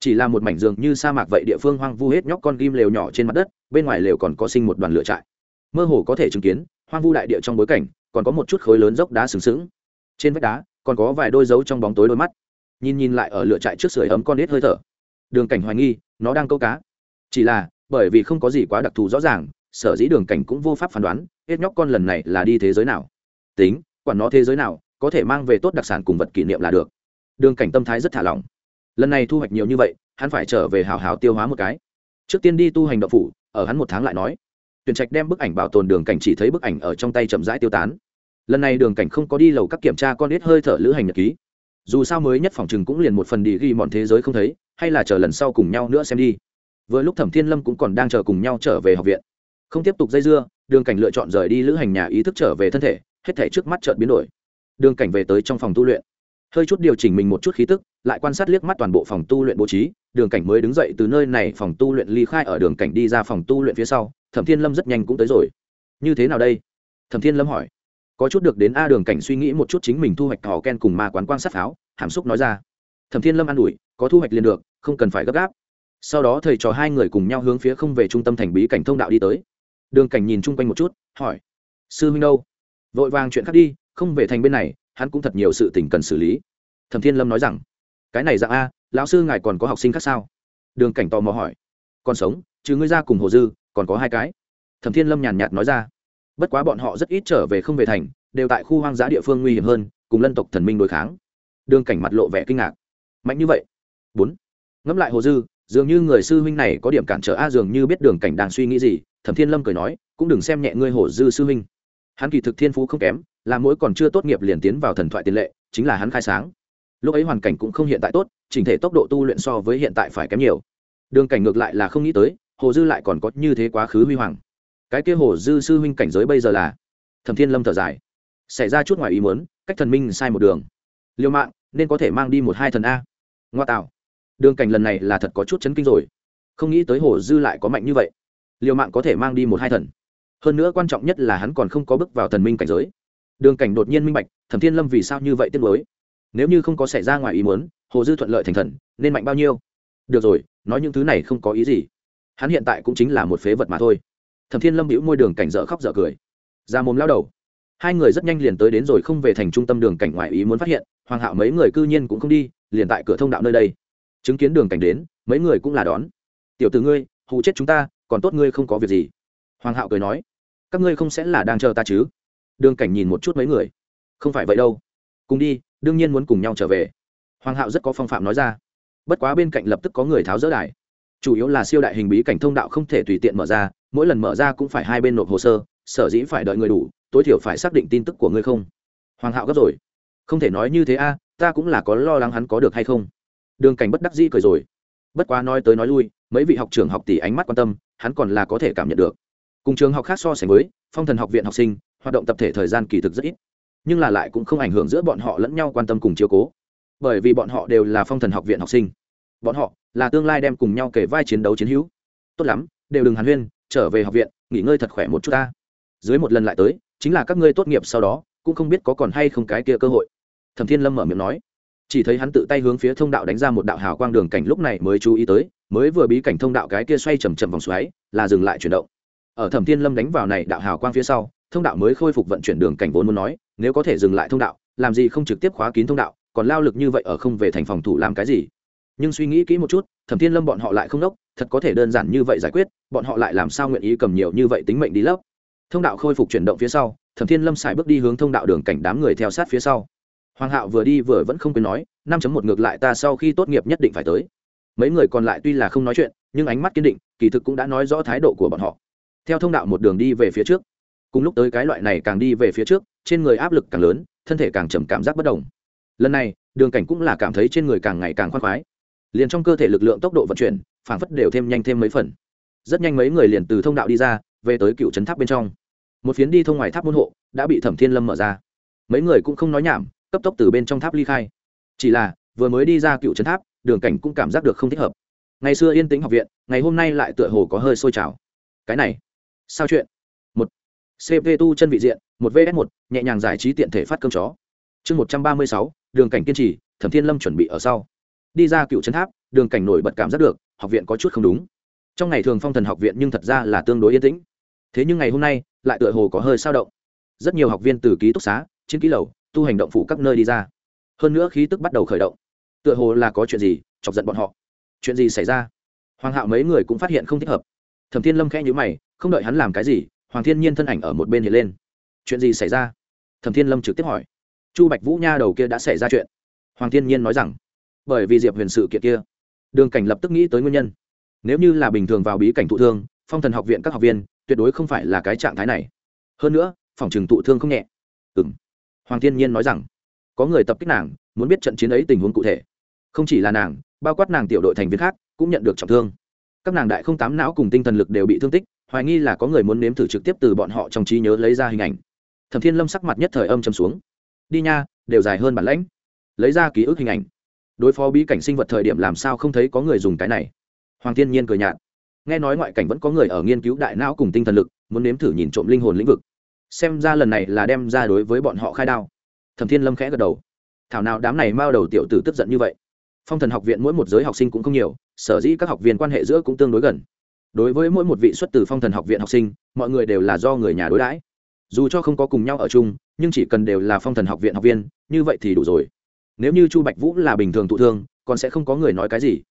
Chỉ là một mảnh dường như sa mạc vậy địa phương hoang vu hết nhóc con ghim lều nhỏ trên mặt đất, bên ngoài lều còn có sinh một đoàn lửa trại. Mơ hồ có thể chứng kiến, hoang vu đại địa trong bối cảnh, còn có một chút khối lớn dốc đá sừng sững. Trên vách đá, còn có vài đôi dấu trong bóng tối đôi mắt. Nhìn nhìn lại ở lửa trại trước sưởi ấm con nết hơi thở. Đường cảnh hoài nghi, nó đang câu cá. Chỉ là, bởi vì không có gì quá đặc thù rõ ràng, sở dĩ đường cảnh cũng vô pháp phán đoán, hết nhóc con lần này là đi thế giới nào. Tính, quản nó thế giới nào, có thể mang về tốt đặc sản cùng vật kỷ niệm là được đường cảnh tâm thái rất thả lỏng. Lần này thu hoạch nhiều như vậy, hắn phải trở về hào hào tiêu hóa một cái. Trước tiên đi tu hành động phủ, ở hắn một tháng lại nói. Tuyển trạch đem bức ảnh bảo tồn đường cảnh chỉ thấy bức ảnh ở trong tay chậm rãi tiêu tán. Lần này đường cảnh không có đi lầu các kiểm tra con ít hơi thở lữ hành nhật ký. Dù sao mới nhất phòng chừng cũng liền một phần đi ghi mọn thế giới không thấy, hay là chờ lần sau cùng nhau nữa xem đi. Vừa lúc thẩm thiên lâm cũng còn đang chờ cùng nhau trở về học viện. Không tiếp tục dây dưa, đường cảnh lựa chọn rời đi lữ hành nhà ý thức trở về thân thể, hết thể trước mắt chợt biến đổi. Đường cảnh về tới trong phòng tu luyện hơi chút điều chỉnh mình một chút khí tức, lại quan sát liếc mắt toàn bộ phòng tu luyện bố trí, đường cảnh mới đứng dậy từ nơi này phòng tu luyện ly khai ở đường cảnh đi ra phòng tu luyện phía sau, thẩm thiên lâm rất nhanh cũng tới rồi. Như thế nào đây? Thẩm thiên lâm hỏi. Có chút được đến a đường cảnh suy nghĩ một chút chính mình thu hoạch thỏ ken cùng ma quán quan sát pháo, hàm xúc nói ra. Thẩm thiên lâm an ủi, có thu hoạch liền được, không cần phải gấp gáp. Sau đó thầy trò hai người cùng nhau hướng phía không về trung tâm thành bí cảnh thông đạo đi tới. Đường cảnh nhìn chung quanh một chút, hỏi, sư huynh đâu? Vội vàng chuyện khác đi, không về thành bên này hắn cũng thật nhiều sự tình cần xử lý. Thẩm thiên lâm nói rằng, cái này dạng a, lão sư ngài còn có học sinh khác sao? Đường cảnh tò mò hỏi. Còn sống chứ ngươi ra cùng hồ dư, còn có hai cái. Thẩm thiên lâm nhàn nhạt nói ra. Bất quá bọn họ rất ít trở về không về thành, đều tại khu hoang dã địa phương nguy hiểm hơn, cùng lân tộc thần minh đối kháng. Đường cảnh mặt lộ vẻ kinh ngạc. Mạnh như vậy? Bốn. Ngẫm lại hồ dư, dường như người sư huynh này có điểm cản trở a, dường như biết đường cảnh đang suy nghĩ gì, thẩm thiên lâm cười nói, cũng đừng xem nhẹ ngươi hồ dư sư huynh hắn kỳ thực thiên phú không kém, là mỗi còn chưa tốt nghiệp liền tiến vào thần thoại tiền lệ, chính là hắn khai sáng. Lúc ấy hoàn cảnh cũng không hiện tại tốt, chỉnh thể tốc độ tu luyện so với hiện tại phải kém nhiều. Đường cảnh ngược lại là không nghĩ tới, hồ dư lại còn có như thế quá khứ huy hoàng. Cái kia hồ dư sư huynh cảnh giới bây giờ là? Thẩm thiên lâm thở dài. Xảy ra chút ngoài ý muốn, cách thần minh sai một đường. Liêu mạng, nên có thể mang đi một hai thần a. Ngoa tạo. Đường cảnh lần này là thật có chút chấn kinh rồi. Không nghĩ tới hồ dư lại có mạnh như vậy. Liêu mạng có thể mang đi một hai thần hơn nữa quan trọng nhất là hắn còn không có bước vào thần minh cảnh giới. Đường cảnh đột nhiên minh bạch, thẩm thiên lâm vì sao như vậy tiếc lối nếu như không có xảy ra ngoài ý muốn, hồ dư thuận lợi thành thần, nên mạnh bao nhiêu? Được rồi, nói những thứ này không có ý gì. Hắn hiện tại cũng chính là một phế vật mà thôi. Thẩm thiên lâm hữu môi đường cảnh dở khóc dở cười. Ra mồm lao đầu. Hai người rất nhanh liền tới đến rồi không về thành trung tâm đường cảnh ngoại ý muốn phát hiện, hoàng hạo mấy người cư nhiên cũng không đi, liền tại cửa thông đạo nơi đây. Chứng kiến đường cảnh đến, mấy người cũng là đón. Tiểu từ ngươi, hù chết chúng ta, còn tốt ngươi không có việc gì hoàng hạo cười nói, các ngươi không sẽ là đang chờ ta chứ? Đường cảnh nhìn một chút mấy người, không phải vậy đâu. Cùng đi, đương nhiên muốn cùng nhau trở về. Hoàng hạo rất có phong phạm nói ra. Bất quá bên cạnh lập tức có người tháo dỡ đài. Chủ yếu là siêu đại hình bí cảnh thông đạo không thể tùy tiện mở ra, mỗi lần mở ra cũng phải hai bên nộp hồ sơ, sở dĩ phải đợi người đủ, tối thiểu phải xác định tin tức của ngươi không? Hoàng hạo gấp rồi. Không thể nói như thế a, ta cũng là có lo lắng hắn có được hay không. Đường cảnh bất đắc dĩ cười rồi. Bất quá nói tới nói lui, mấy vị học trưởng học tỷ ánh mắt quan tâm, hắn còn là có thể cảm nhận được cùng trường học khác so sánh với, phong thần học viện học sinh, hoạt động tập thể thời gian kỳ thực rất ít. Nhưng là lại cũng không ảnh hưởng giữa bọn họ lẫn nhau quan tâm cùng chiều cố. Bởi vì bọn họ đều là phong thần học viện học sinh. Bọn họ là tương lai đem cùng nhau kể vai chiến đấu chiến hữu. Tốt lắm, đều đừng hàn huyên, trở về học viện, nghỉ ngơi thật khỏe một chút ta. Dưới một lần lại tới, chính là các ngươi tốt nghiệp sau đó, cũng không biết có còn hay không cái kia cơ hội. Thẩm thiên lâm mở miệng nói. Chỉ thấy hắn tự tay hướng phía thông đạo đánh ra một đạo hào quang đường cảnh lúc này mới chú ý tới, mới vừa bí cảnh thông đạo cái kia xoay chầm chậm vòng xoáy, là dừng lại chuyển động ở thẩm thiên lâm đánh vào này đạo hào quang phía sau, thông đạo mới khôi phục vận chuyển đường cảnh vốn muốn nói, nếu có thể dừng lại thông đạo, làm gì không trực tiếp khóa kín thông đạo, còn lao lực như vậy ở không về thành phòng thủ làm cái gì? Nhưng suy nghĩ kỹ một chút, thẩm thiên lâm bọn họ lại không đốc, thật có thể đơn giản như vậy giải quyết, bọn họ lại làm sao nguyện ý cầm nhiều như vậy tính mệnh đi lớp thông đạo khôi phục chuyển động phía sau, thẩm thiên lâm xài bước đi hướng thông đạo đường cảnh đám người theo sát phía sau. Hoàng hạo vừa đi vừa vẫn không quên nói, năm một ngược lại ta sau khi tốt nghiệp nhất định phải tới. Mấy người còn lại tuy là không nói chuyện, nhưng ánh mắt kiên định, kỳ thực cũng đã nói rõ thái độ của bọn họ theo thông đạo một đường đi về phía trước. Cùng lúc tới cái loại này càng đi về phía trước, trên người áp lực càng lớn, thân thể càng trầm cảm giác bất đồng. Lần này, đường cảnh cũng là cảm thấy trên người càng ngày càng khoan khoái. Liền trong cơ thể lực lượng tốc độ vận chuyển, phảng phất đều thêm nhanh thêm mấy phần. Rất nhanh mấy người liền từ thông đạo đi ra, về tới cựu trấn tháp bên trong. Một phiến đi thông ngoài tháp môn hộ, đã bị thẩm thiên lâm mở ra. Mấy người cũng không nói nhảm, cấp tốc từ bên trong tháp ly khai. Chỉ là, vừa mới đi ra cựu trấn tháp, đường cảnh cũng cảm giác được không thích hợp. Ngày xưa yên tĩnh học viện, ngày hôm nay lại tựa hồ có hơi sôi trào. Cái này sao chuyện? Một. Cp tu chân vị diện, một vs một, nhẹ nhàng giải trí tiện thể phát cơm chó. Chương một trăm ba mươi sáu, đường cảnh kiên trì, thẩm thiên lâm chuẩn bị ở sau. Đi ra cựu trấn tháp, đường cảnh nổi bật cảm giác được, học viện có chút không đúng. Trong ngày thường phong thần học viện nhưng thật ra là tương đối yên tĩnh. Thế nhưng ngày hôm nay, lại tựa hồ có hơi sao động. Rất nhiều học viên từ ký túc xá trên ký lầu, tu hành động phủ các nơi đi ra. Hơn nữa khí tức bắt đầu khởi động. Tựa hồ là có chuyện gì, chọc giận bọn họ. Chuyện gì xảy ra? Hoàng hạo mấy người cũng phát hiện không thích hợp. Thẩm thiên lâm khẽ nhữ mày không đợi hắn làm cái gì, hoàng thiên nhiên thân ảnh ở một bên hiện lên. Chuyện gì xảy ra? Thẩm thiên lâm trực tiếp hỏi. Chu bạch vũ nha đầu kia đã xảy ra chuyện. Hoàng thiên nhiên nói rằng, bởi vì diệp huyền sự kiện kia, đường cảnh lập tức nghĩ tới nguyên nhân. Nếu như là bình thường vào bí cảnh thụ thương, phong thần học viện các học viên, tuyệt đối không phải là cái trạng thái này. Hơn nữa, phòng trừng thụ thương không nhẹ. Ừ m hoàng thiên nhiên nói rằng, có người tập kích nàng, muốn biết trận chiến ấy tình huống cụ thể. Không chỉ là nàng, bao quát nàng tiểu đội thành viên khác, cũng nhận được trọng thương. Các nàng đại không tám não cùng tinh thần lực đều bị thương tích hoài nghi là có người muốn nếm thử trực tiếp từ bọn họ trong trí nhớ lấy ra hình ảnh. Thẩm thiên lâm sắc mặt nhất thời âm chầm xuống. Đi nha, đều dài hơn bản lãnh. Lấy ra ký ức hình ảnh. Đối phó bí cảnh sinh vật thời điểm làm sao không thấy có người dùng cái này. Hoàng thiên nhiên cười nhạt. Nghe nói ngoại cảnh vẫn có người ở nghiên cứu đại não cùng tinh thần lực, muốn nếm thử nhìn trộm linh hồn lĩnh vực. Xem ra lần này là đem ra đối với bọn họ khai đao. Thẩm thiên lâm khẽ gật đầu. Thảo nào đám này mao đầu tiểu tử tức giận như vậy. Phong thần học viện mỗi một giới học sinh cũng không nhiều, sở dĩ các học viên quan hệ giữa cũng tương đối gần đối với mỗi một vị xuất từ phong thần học viện học sinh, mọi người đều là do người nhà đối đãi. Dù cho không có cùng nhau ở chung, nhưng chỉ cần đều là phong thần học viện học viên, như vậy thì đủ rồi. Nếu như chu bạch vũ là bình thường thụ thương, còn sẽ không có người nói cái gì.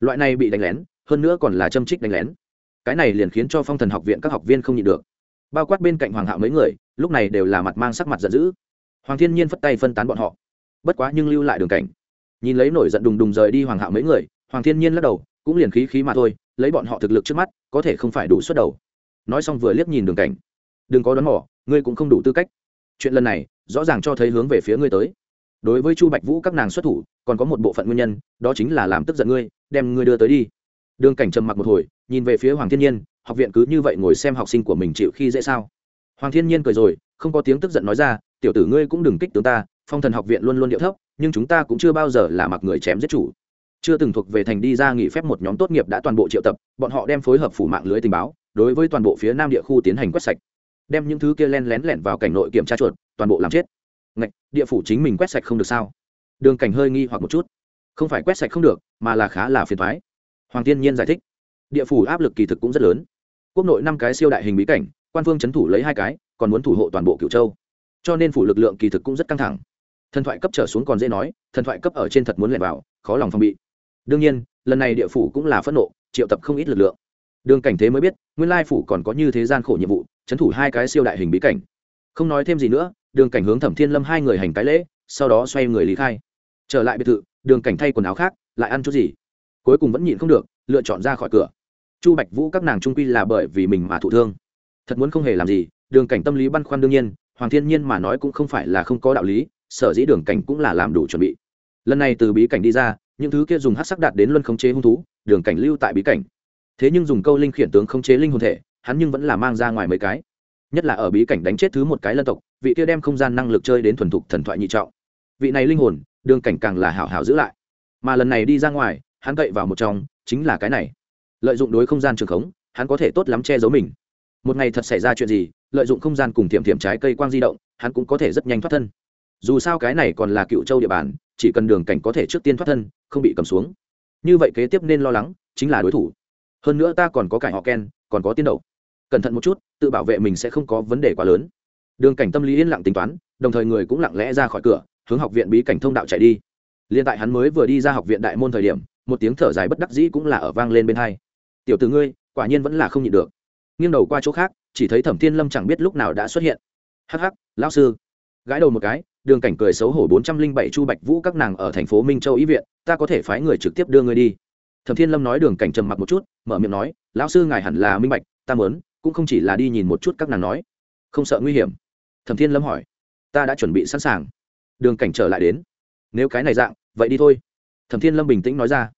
Loại này bị đánh lén, hơn nữa còn là châm trích đánh lén. Cái này liền khiến cho phong thần học viện các học viên không nhịn được. Bao quát bên cạnh hoàng hạo mấy người, lúc này đều là mặt mang sắc mặt giận dữ. Hoàng thiên nhiên phất tay phân tán bọn họ. Bất quá nhưng lưu lại đường cảnh. Nhìn lấy nổi giận đùng đùng rời đi hoàng hạo mấy người, hoàng thiên nhiên lắc đầu, cũng liền khí khí mà thôi lấy bọn họ thực lực trước mắt, có thể không phải đủ suất đầu. Nói xong vừa liếc nhìn đường cảnh. Đừng có đón mỏ ngươi cũng không đủ tư cách. Chuyện lần này, rõ ràng cho thấy hướng về phía ngươi tới. Đối với chu bạch vũ các nàng xuất thủ, còn có một bộ phận nguyên nhân, đó chính là làm tức giận ngươi, đem ngươi đưa tới đi. Đường cảnh trầm mặc một hồi, nhìn về phía hoàng thiên nhiên, học viện cứ như vậy ngồi xem học sinh của mình chịu khi dễ sao? Hoàng thiên nhiên cười rồi, không có tiếng tức giận nói ra, tiểu tử ngươi cũng đừng kích tướng ta, phong thần học viện luôn luôn điệu thấp, nhưng chúng ta cũng chưa bao giờ là mặc người chém giết chủ chưa từng thuộc về thành đi ra nghỉ phép một nhóm tốt nghiệp đã toàn bộ triệu tập, bọn họ đem phối hợp phủ mạng lưới tình báo, đối với toàn bộ phía nam địa khu tiến hành quét sạch. Đem những thứ kia len lén lẻn vào cảnh nội kiểm tra chuột, toàn bộ làm chết. Ngạch, địa phủ chính mình quét sạch không được sao? Đường cảnh hơi nghi hoặc một chút. Không phải quét sạch không được, mà là khá là phiền thoái hoàng tiên nhiên giải thích. Địa phủ áp lực kỳ thực cũng rất lớn. Quốc nội năm cái siêu đại hình bí cảnh, quan phương c h ấ n thủ lấy hai cái, còn muốn thủ hộ toàn bộ cựu châu. Cho nên phủ lực lượng kỳ thực cũng rất căng thẳng. Thần thoại cấp trở xuống còn dễ nói, thần thoại cấp ở trên thật muốn lẻn vào, khó lòng phong bị đương nhiên, lần này địa phủ cũng là phẫn nộ, triệu tập không ít lực lượng. Đường cảnh thế mới biết, nguyên lai phủ còn có như thế gian khổ nhiệm vụ trấn thủ hai cái siêu đại hình bí cảnh. Không nói thêm gì nữa, đường cảnh hướng thẩm thiên lâm hai người hành cái lễ, sau đó xoay người lý khai. Trở lại biệt thự, đường cảnh thay quần áo khác, lại ăn chút gì. Cuối cùng vẫn nhịn không được, lựa chọn ra khỏi cửa. Chu bạch vũ các nàng trung quy là bởi vì mình mà thụ thương. Thật muốn không hề làm gì, đường cảnh tâm lý băn khoăn đương nhiên, hoàng thiên nhiên mà nói cũng không phải là không có đạo lý, sở dĩ đường cảnh cũng là làm đủ chuẩn bị. Lần này từ bí cảnh đi ra những thứ kia dùng hát sắc đạt đến luân khống chế hung thú, đường cảnh lưu tại bí cảnh. Thế nhưng dùng câu linh khiển tướng khống chế linh hồn thể, hắn nhưng vẫn là mang ra ngoài mấy cái. Nhất là ở bí cảnh đánh chết thứ một cái lân tộc, vị kia đem không gian năng lực chơi đến thuần thục thần thoại nhị trọng. Vị này linh hồn, đường cảnh càng là hảo hảo giữ lại. Mà lần này đi ra ngoài, hắn cậy vào một trong, chính là cái này. Lợi dụng đối không gian trường khống, hắn có thể tốt lắm che giấu mình. Một ngày thật xảy ra chuyện gì, lợi dụng không gian cùng tiệm tiệm trái cây quang di động, hắn cũng có thể rất nhanh thoát thân. Dù sao cái này còn là cựu châu địa bàn chỉ cần đường cảnh có thể trước tiên thoát thân, không bị cầm xuống. Như vậy kế tiếp nên lo lắng chính là đối thủ. Hơn nữa ta còn có cải họ ken, còn có tiên đậu. Cẩn thận một chút, tự bảo vệ mình sẽ không có vấn đề quá lớn. Đường cảnh tâm lý yên lặng tính toán, đồng thời người cũng lặng lẽ ra khỏi cửa, hướng học viện bí cảnh thông đạo chạy đi. Liên tại hắn mới vừa đi ra học viện đại môn thời điểm, một tiếng thở dài bất đắc dĩ cũng là ở vang lên bên hai. Tiểu từ ngươi, quả nhiên vẫn là không nhịn được. Nghiêng đầu qua chỗ khác, chỉ thấy thẩm thiên lâm chẳng biết lúc nào đã xuất hiện. Hắc hắc, lão sư. Gãi đầu một cái đường cảnh cười xấu hổ, bốn trăm linh bảy chu bạch vũ, các nàng ở thành phố minh châu ý viện, ta có thể phái người trực tiếp đưa ngươi đi. Thẩm thiên lâm nói, đường cảnh trầm mặc một chút, mở miệng nói, lão sư ngài hẳn là minh bạch, ta mớn cũng không chỉ là đi nhìn một chút các nàng nói. Không sợ nguy hiểm? Thẩm thiên lâm hỏi. Ta đã chuẩn bị sẵn sàng. Đường cảnh trở lại đến. Nếu cái này dạng, vậy đi thôi. Thẩm thiên lâm bình tĩnh nói ra.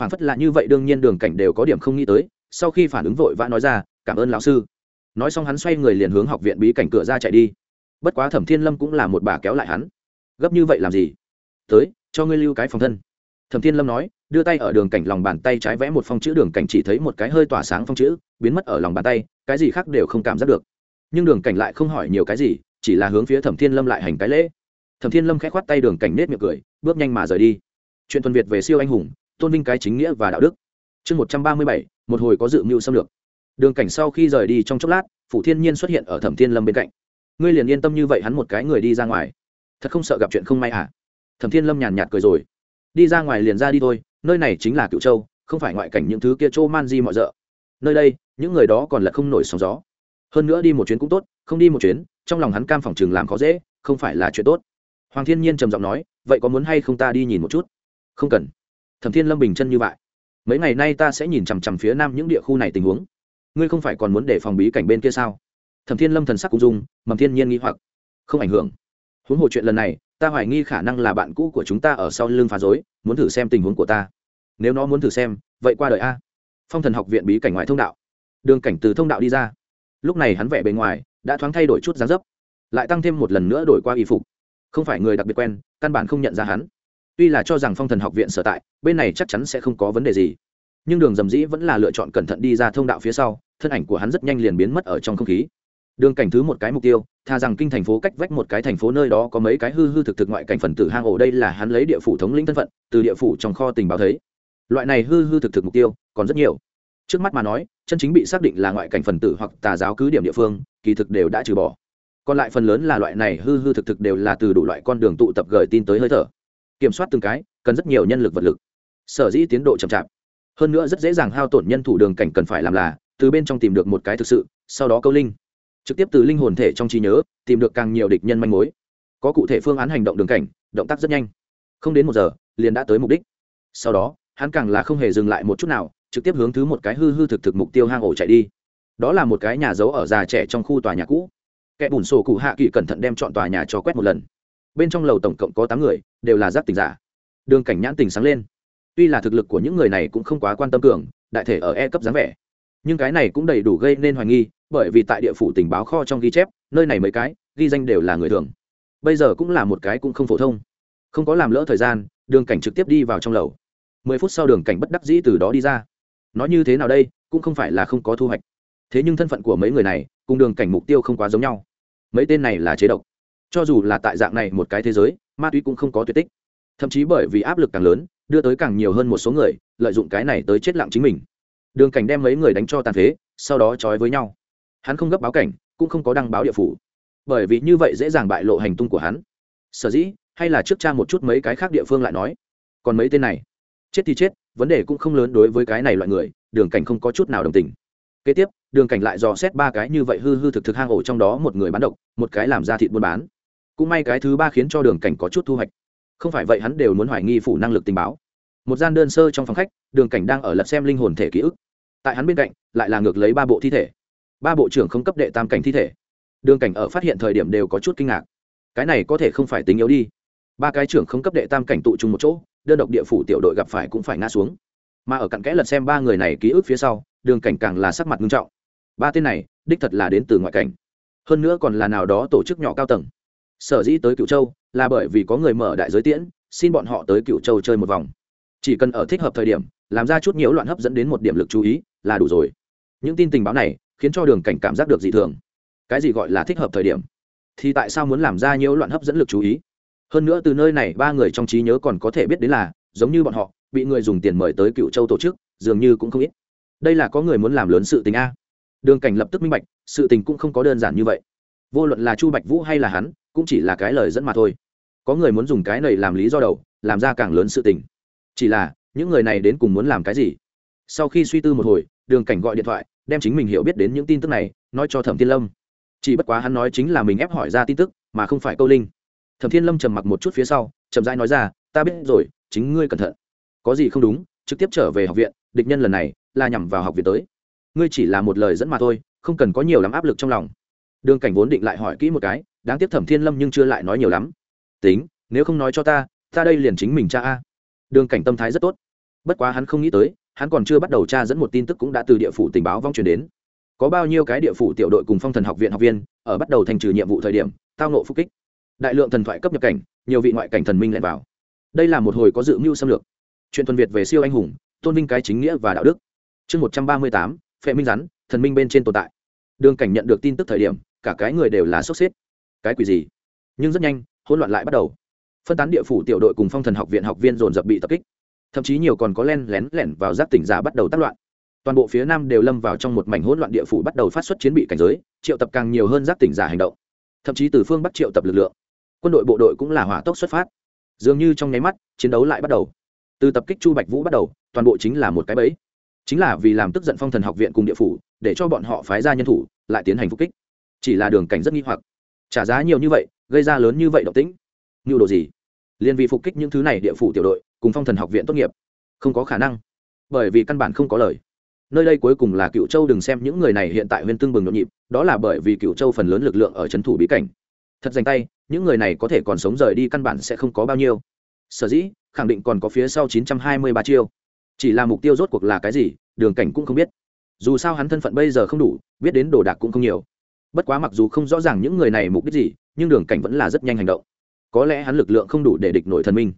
Phản phất là như vậy, đương nhiên đường cảnh đều có điểm không nghĩ tới, sau khi phản ứng vội vã nói ra, cảm ơn lão sư. Nói xong hắn xoay người liền hướng học viện bí cảnh cửa ra chạy đi bất quá thẩm thiên lâm cũng là một bà kéo lại hắn. Gấp như vậy làm gì? Tới, cho ngươi lưu cái phòng thân. Thẩm thiên lâm nói, đưa tay ở đường cảnh lòng bàn tay trái vẽ một phong chữ, đường cảnh chỉ thấy một cái hơi tỏa sáng phong chữ, biến mất ở lòng bàn tay, cái gì khác đều không cảm giác được. Nhưng đường cảnh lại không hỏi nhiều cái gì, chỉ là hướng phía thẩm thiên lâm lại hành cái lễ. Thẩm thiên lâm k h ẽ khoát tay đường cảnh nết miệng cười, bước nhanh mà rời đi. Chuyện tuần việt về siêu anh hùng, tôn vinh cái chính nghĩa và đạo đức. Chương một trăm ba mươi bảy, một hồi có dự mưu xâm lược. Đường cảnh sau khi rời đi trong chốc lát, phủ thiên nhiên xuất hiện ở thẩm thiên lâm bên cạnh ngươi liền yên tâm như vậy hắn một cái người đi ra ngoài. Thật không sợ gặp chuyện không may à? Thẩm thiên lâm nhàn nhạt cười rồi. Đi ra ngoài liền ra đi thôi, nơi này chính là cựu châu, không phải ngoại cảnh những thứ kia châu man di mọi rợ. Nơi đây, những người đó còn là không nổi sóng gió. Hơn nữa đi một chuyến cũng tốt, không đi một chuyến, trong lòng hắn cam phòng chừng làm khó dễ, không phải là chuyện tốt. Hoàng thiên nhiên trầm giọng nói, vậy có muốn hay không ta đi nhìn một chút? Không cần. Thẩm thiên lâm bình chân như vậy. Mấy ngày nay ta sẽ nhìn chằm chằm phía nam những địa khu này tình huống. Ngươi không phải còn muốn để phòng bí cảnh bên kia sao? Thẩm thiên lâm thần sắc cũng dung, mầm thiên nhiên nghĩ hoặc. Không ảnh hưởng. Huống hồ chuyện lần này, ta hoài nghi khả năng là bạn cũ của chúng ta ở sau lưng phá dối muốn thử xem tình huống của ta. Nếu nó muốn thử xem, vậy qua đời a. Phong thần học viện bí cảnh ngoại thông đạo. Đường cảnh từ thông đạo đi ra. Lúc này hắn vẽ bề ngoài, đã thoáng thay đổi chút dáng dấp. Lại tăng thêm một lần nữa đổi qua y phục. Không phải người đặc biệt quen, căn bản không nhận ra hắn. Tuy là cho rằng phong thần học viện sở tại, bên này chắc chắn sẽ không có vấn đề gì. Nhưng đường dầm dĩ vẫn là lựa chọn cẩn thận đi ra thông đạo phía sau, thân ảnh của hắn rất nhanh liền biến mất ở trong không khí đường cảnh thứ một cái mục tiêu thà rằng kinh thành phố cách vách một cái thành phố nơi đó có mấy cái hư hư thực thực ngoại cảnh phần tử hang ổ, đây là hắn lấy địa phủ thống lĩnh thân phận, từ địa phủ trong kho tình báo thấy. Loại này hư hư thực thực mục tiêu, còn rất nhiều. Trước mắt mà nói, chân chính bị xác định là ngoại cảnh phần tử hoặc tà giáo cứ điểm địa phương, kỳ thực đều đã trừ bỏ. Còn lại phần lớn là loại này hư hư thực thực đều là từ đủ loại con đường tụ tập gửi tin tới hơi thở. Kiểm soát từng cái, cần rất nhiều nhân lực vật lực. Sở dĩ tiến độ chậm chạp. Hơn nữa rất dễ dàng hao tổn nhân thủ đường cảnh cần phải làm là, từ bên trong tìm được một cái thực sự, sau đó câu linh trực tiếp từ linh hồn thể trong trí nhớ, tìm được càng nhiều địch nhân manh mối. Có cụ thể phương án hành động đường cảnh, động tác rất nhanh. Không đến một giờ, liền đã tới mục đích. Sau đó, hắn càng là không hề dừng lại một chút nào, trực tiếp hướng thứ một cái hư hư thực thực mục tiêu hang ổ chạy đi. Đó là một cái nhà giấu ở già trẻ trong khu tòa nhà cũ. Kẻ bùn sổ cụ hạ kỳ cẩn thận đem chọn tòa nhà cho quét một lần. Bên trong lầu tổng cộng có tám người, đều là giác tình giả. Đường cảnh nhãn tình sáng lên. Tuy là thực lực của những người này cũng không quá quan tâm cường, đại thể ở e cấp dáng vẻ nhưng cái này cũng đầy đủ gây nên hoài nghi, bởi vì tại địa phủ tình báo kho trong ghi chép, nơi này mấy cái, ghi danh đều là người thường. Bây giờ cũng là một cái cũng không phổ thông. Không có làm lỡ thời gian, đường cảnh trực tiếp đi vào trong lầu. Mười phút sau đường cảnh bất đắc dĩ từ đó đi ra. Nói như thế nào đây, cũng không phải là không có thu hoạch. Thế nhưng thân phận của mấy người này, cùng đường cảnh mục tiêu không quá giống nhau. Mấy tên này là chế độc. Cho dù là tại dạng này một cái thế giới, ma túy cũng không có tuyệt tích. Thậm chí bởi vì áp lực càng lớn, đưa tới càng nhiều hơn một số người, lợi dụng cái này tới chết lặng chính mình đường cảnh đem mấy người đánh cho tàn phế, sau đó trói với nhau. Hắn không gấp báo cảnh, cũng không có đăng báo địa phủ. Bởi vì như vậy dễ dàng bại lộ hành tung của hắn. Sở dĩ, hay là trước cha một chút mấy cái khác địa phương lại nói. Còn mấy tên này? Chết thì chết, vấn đề cũng không lớn đối với cái này loại người, đường cảnh không có chút nào đồng tình. Kế tiếp, đường cảnh lại dò xét ba cái như vậy hư hư thực thực hang ổ trong đó một người bán độc, một cái làm ra thịt buôn bán. Cũng may cái thứ ba khiến cho đường cảnh có chút thu hoạch. Không phải vậy hắn đều muốn hoài nghi phủ năng lực tình báo. Một gian đơn sơ trong phòng khách, đường cảnh đang ở lật xem linh hồn thể ký ức tại hắn bên cạnh lại là ngược lấy ba bộ thi thể. Ba bộ trưởng không cấp đệ tam cảnh thi thể. Đường cảnh ở phát hiện thời điểm đều có chút kinh ngạc. Cái này có thể không phải tính yếu đi. Ba cái trưởng không cấp đệ tam cảnh tụ chung một chỗ, đơn độc địa phủ tiểu đội gặp phải cũng phải ngã xuống. Mà ở cặn kẽ lật xem ba người này ký ức phía sau, đường cảnh càng là sắc mặt nghiêm trọng. Ba tên này, đích thật là đến từ ngoại cảnh. Hơn nữa còn là nào đó tổ chức nhỏ cao tầng. Sở dĩ tới cựu châu là bởi vì có người mở đại giới tiễn, xin bọn họ tới cựu châu chơi một vòng. Chỉ cần ở thích hợp thời điểm làm ra chút nhiễu loạn hấp dẫn đến một điểm lực chú ý là đủ rồi. Những tin tình báo này khiến cho đường cảnh cảm giác được dị thường. Cái gì gọi là thích hợp thời điểm? Thì tại sao muốn làm ra nhiễu loạn hấp dẫn lực chú ý? Hơn nữa từ nơi này ba người trong trí nhớ còn có thể biết đến là, giống như bọn họ, bị người dùng tiền mời tới cựu châu tổ chức, dường như cũng không ít. Đây là có người muốn làm lớn sự tình a. Đường cảnh lập tức minh bạch, sự tình cũng không có đơn giản như vậy. Vô luận là chu bạch vũ hay là hắn, cũng chỉ là cái lời dẫn mà thôi. Có người muốn dùng cái này làm lý do đầu, làm ra càng lớn sự tình. Chỉ là những người này đến cùng muốn làm cái gì? Sau khi suy tư một hồi, đường cảnh gọi điện thoại, đem chính mình hiểu biết đến những tin tức này, nói cho thẩm thiên lâm. Chỉ bất quá hắn nói chính là mình ép hỏi ra tin tức, mà không phải câu linh. Thẩm thiên lâm trầm mặc một chút phía sau, chậm rãi nói ra, ta biết rồi, chính ngươi cẩn thận. Có gì không đúng, trực tiếp trở về học viện, địch nhân lần này là nhằm vào học viện tới. Ngươi chỉ là một lời dẫn mà thôi, không cần có nhiều lắm áp lực trong lòng. Đường cảnh vốn định lại hỏi kỹ một cái, đáng tiếc thẩm thiên lâm nhưng chưa lại nói nhiều lắm. Tính, nếu không nói cho ta ta đây liền chính mình cha a. Đường cảnh tâm thái rất tốt bất quá hắn không nghĩ tới, hắn còn chưa bắt đầu tra dẫn một tin tức cũng đã từ địa phủ tình báo vong truyền đến. Có bao nhiêu cái địa phủ tiểu đội cùng phong thần học viện học viên, ở bắt đầu thành trừ nhiệm vụ thời điểm, tao nộ phục kích. Đại lượng thần thoại cấp nhập cảnh, nhiều vị ngoại cảnh thần minh lẻn vào. Đây là một hồi có dự mưu xâm lược. Chuyện tuần việt về siêu anh hùng, tôn vinh cái chính nghĩa và đạo đức. Chương một trăm ba mươi tám, phệ minh rắn, thần minh bên trên tồn tại. Đường cảnh nhận được tin tức thời điểm, cả cái người đều là sốc xếp cái quỷ gì? Nhưng rất nhanh, hỗn loạn lại bắt đầu. Phân tán địa phủ tiểu đội cùng phong thần học viện học viên dồn dập bị tập kích thậm chí nhiều còn có len lén lẻn vào giáp tỉnh giả bắt đầu tác loạn. Toàn bộ phía nam đều lâm vào trong một mảnh hỗn loạn địa phủ bắt đầu phát xuất chiến bị cảnh giới, triệu tập càng nhiều hơn giáp tỉnh giả hành động. Thậm chí từ phương bắc triệu tập lực lượng. Quân đội bộ đội cũng là hỏa tốc xuất phát. Dường như trong nháy mắt, chiến đấu lại bắt đầu. Từ tập kích chu bạch vũ bắt đầu, toàn bộ chính là một cái bẫy. Chính là vì làm tức giận phong thần học viện cùng địa phủ, để cho bọn họ phái ra nhân thủ, lại tiến hành phục kích. Chỉ là đường cảnh rất nghi hoặc. Trả giá nhiều như vậy, gây ra lớn như vậy động tĩnh. Như đồ gì? Liên vì phục kích những thứ này địa phủ tiểu đội, cùng phong thần học viện tốt nghiệp. Không có khả năng. Bởi vì căn bản không có lời. Nơi đây cuối cùng là cựu châu, đừng xem những người này hiện tại huyên tương bừng nhộn nhịp, đó là bởi vì cựu châu phần lớn lực lượng ở c h ấ n thủ bí cảnh. Thật dành tay, những người này có thể còn sống rời đi căn bản sẽ không có bao nhiêu. Sở dĩ, khẳng định còn có phía sau chín trăm hai mươi ba chiêu. Chỉ là mục tiêu rốt cuộc là cái gì, đường cảnh cũng không biết. Dù sao hắn thân phận bây giờ không đủ, biết đến đồ đạc cũng không nhiều. Bất quá mặc dù không rõ ràng những người này mục đích gì, nhưng đường cảnh vẫn là rất nhanh hành động có lẽ hắn lực lượng không đủ để địch nổi thần minh.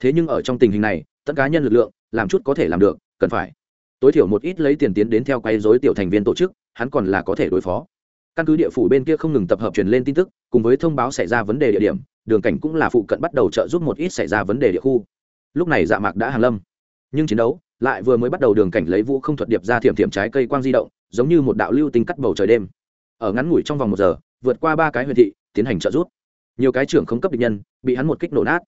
Thế nhưng ở trong tình hình này, tất cá nhân lực lượng, làm chút có thể làm được, cần phải. Tối thiểu một ít lấy tiền tiến đến theo quay dối tiểu thành viên tổ chức, hắn còn là có thể đối phó. Căn cứ địa phủ bên kia không ngừng tập hợp truyền lên tin tức, cùng với thông báo xảy ra vấn đề địa điểm, đường cảnh cũng là phụ cận bắt đầu trợ giúp một ít xảy ra vấn đề địa khu. Lúc này dạ mạc đã hàng lâm. Nhưng chiến đấu lại vừa mới bắt đầu đường cảnh lấy vũ không thuật điệp ra thiểm thiểm trái cây quang di động, giống như một đạo lưu tinh cắt bầu trời đêm. Ở ngắn ngủi trong vòng một giờ, vượt qua ba cái huyện thị, tiến hành trợ giúp nhiều cái trưởng không cấp địch nhân, bị hắn một kích nổ nát.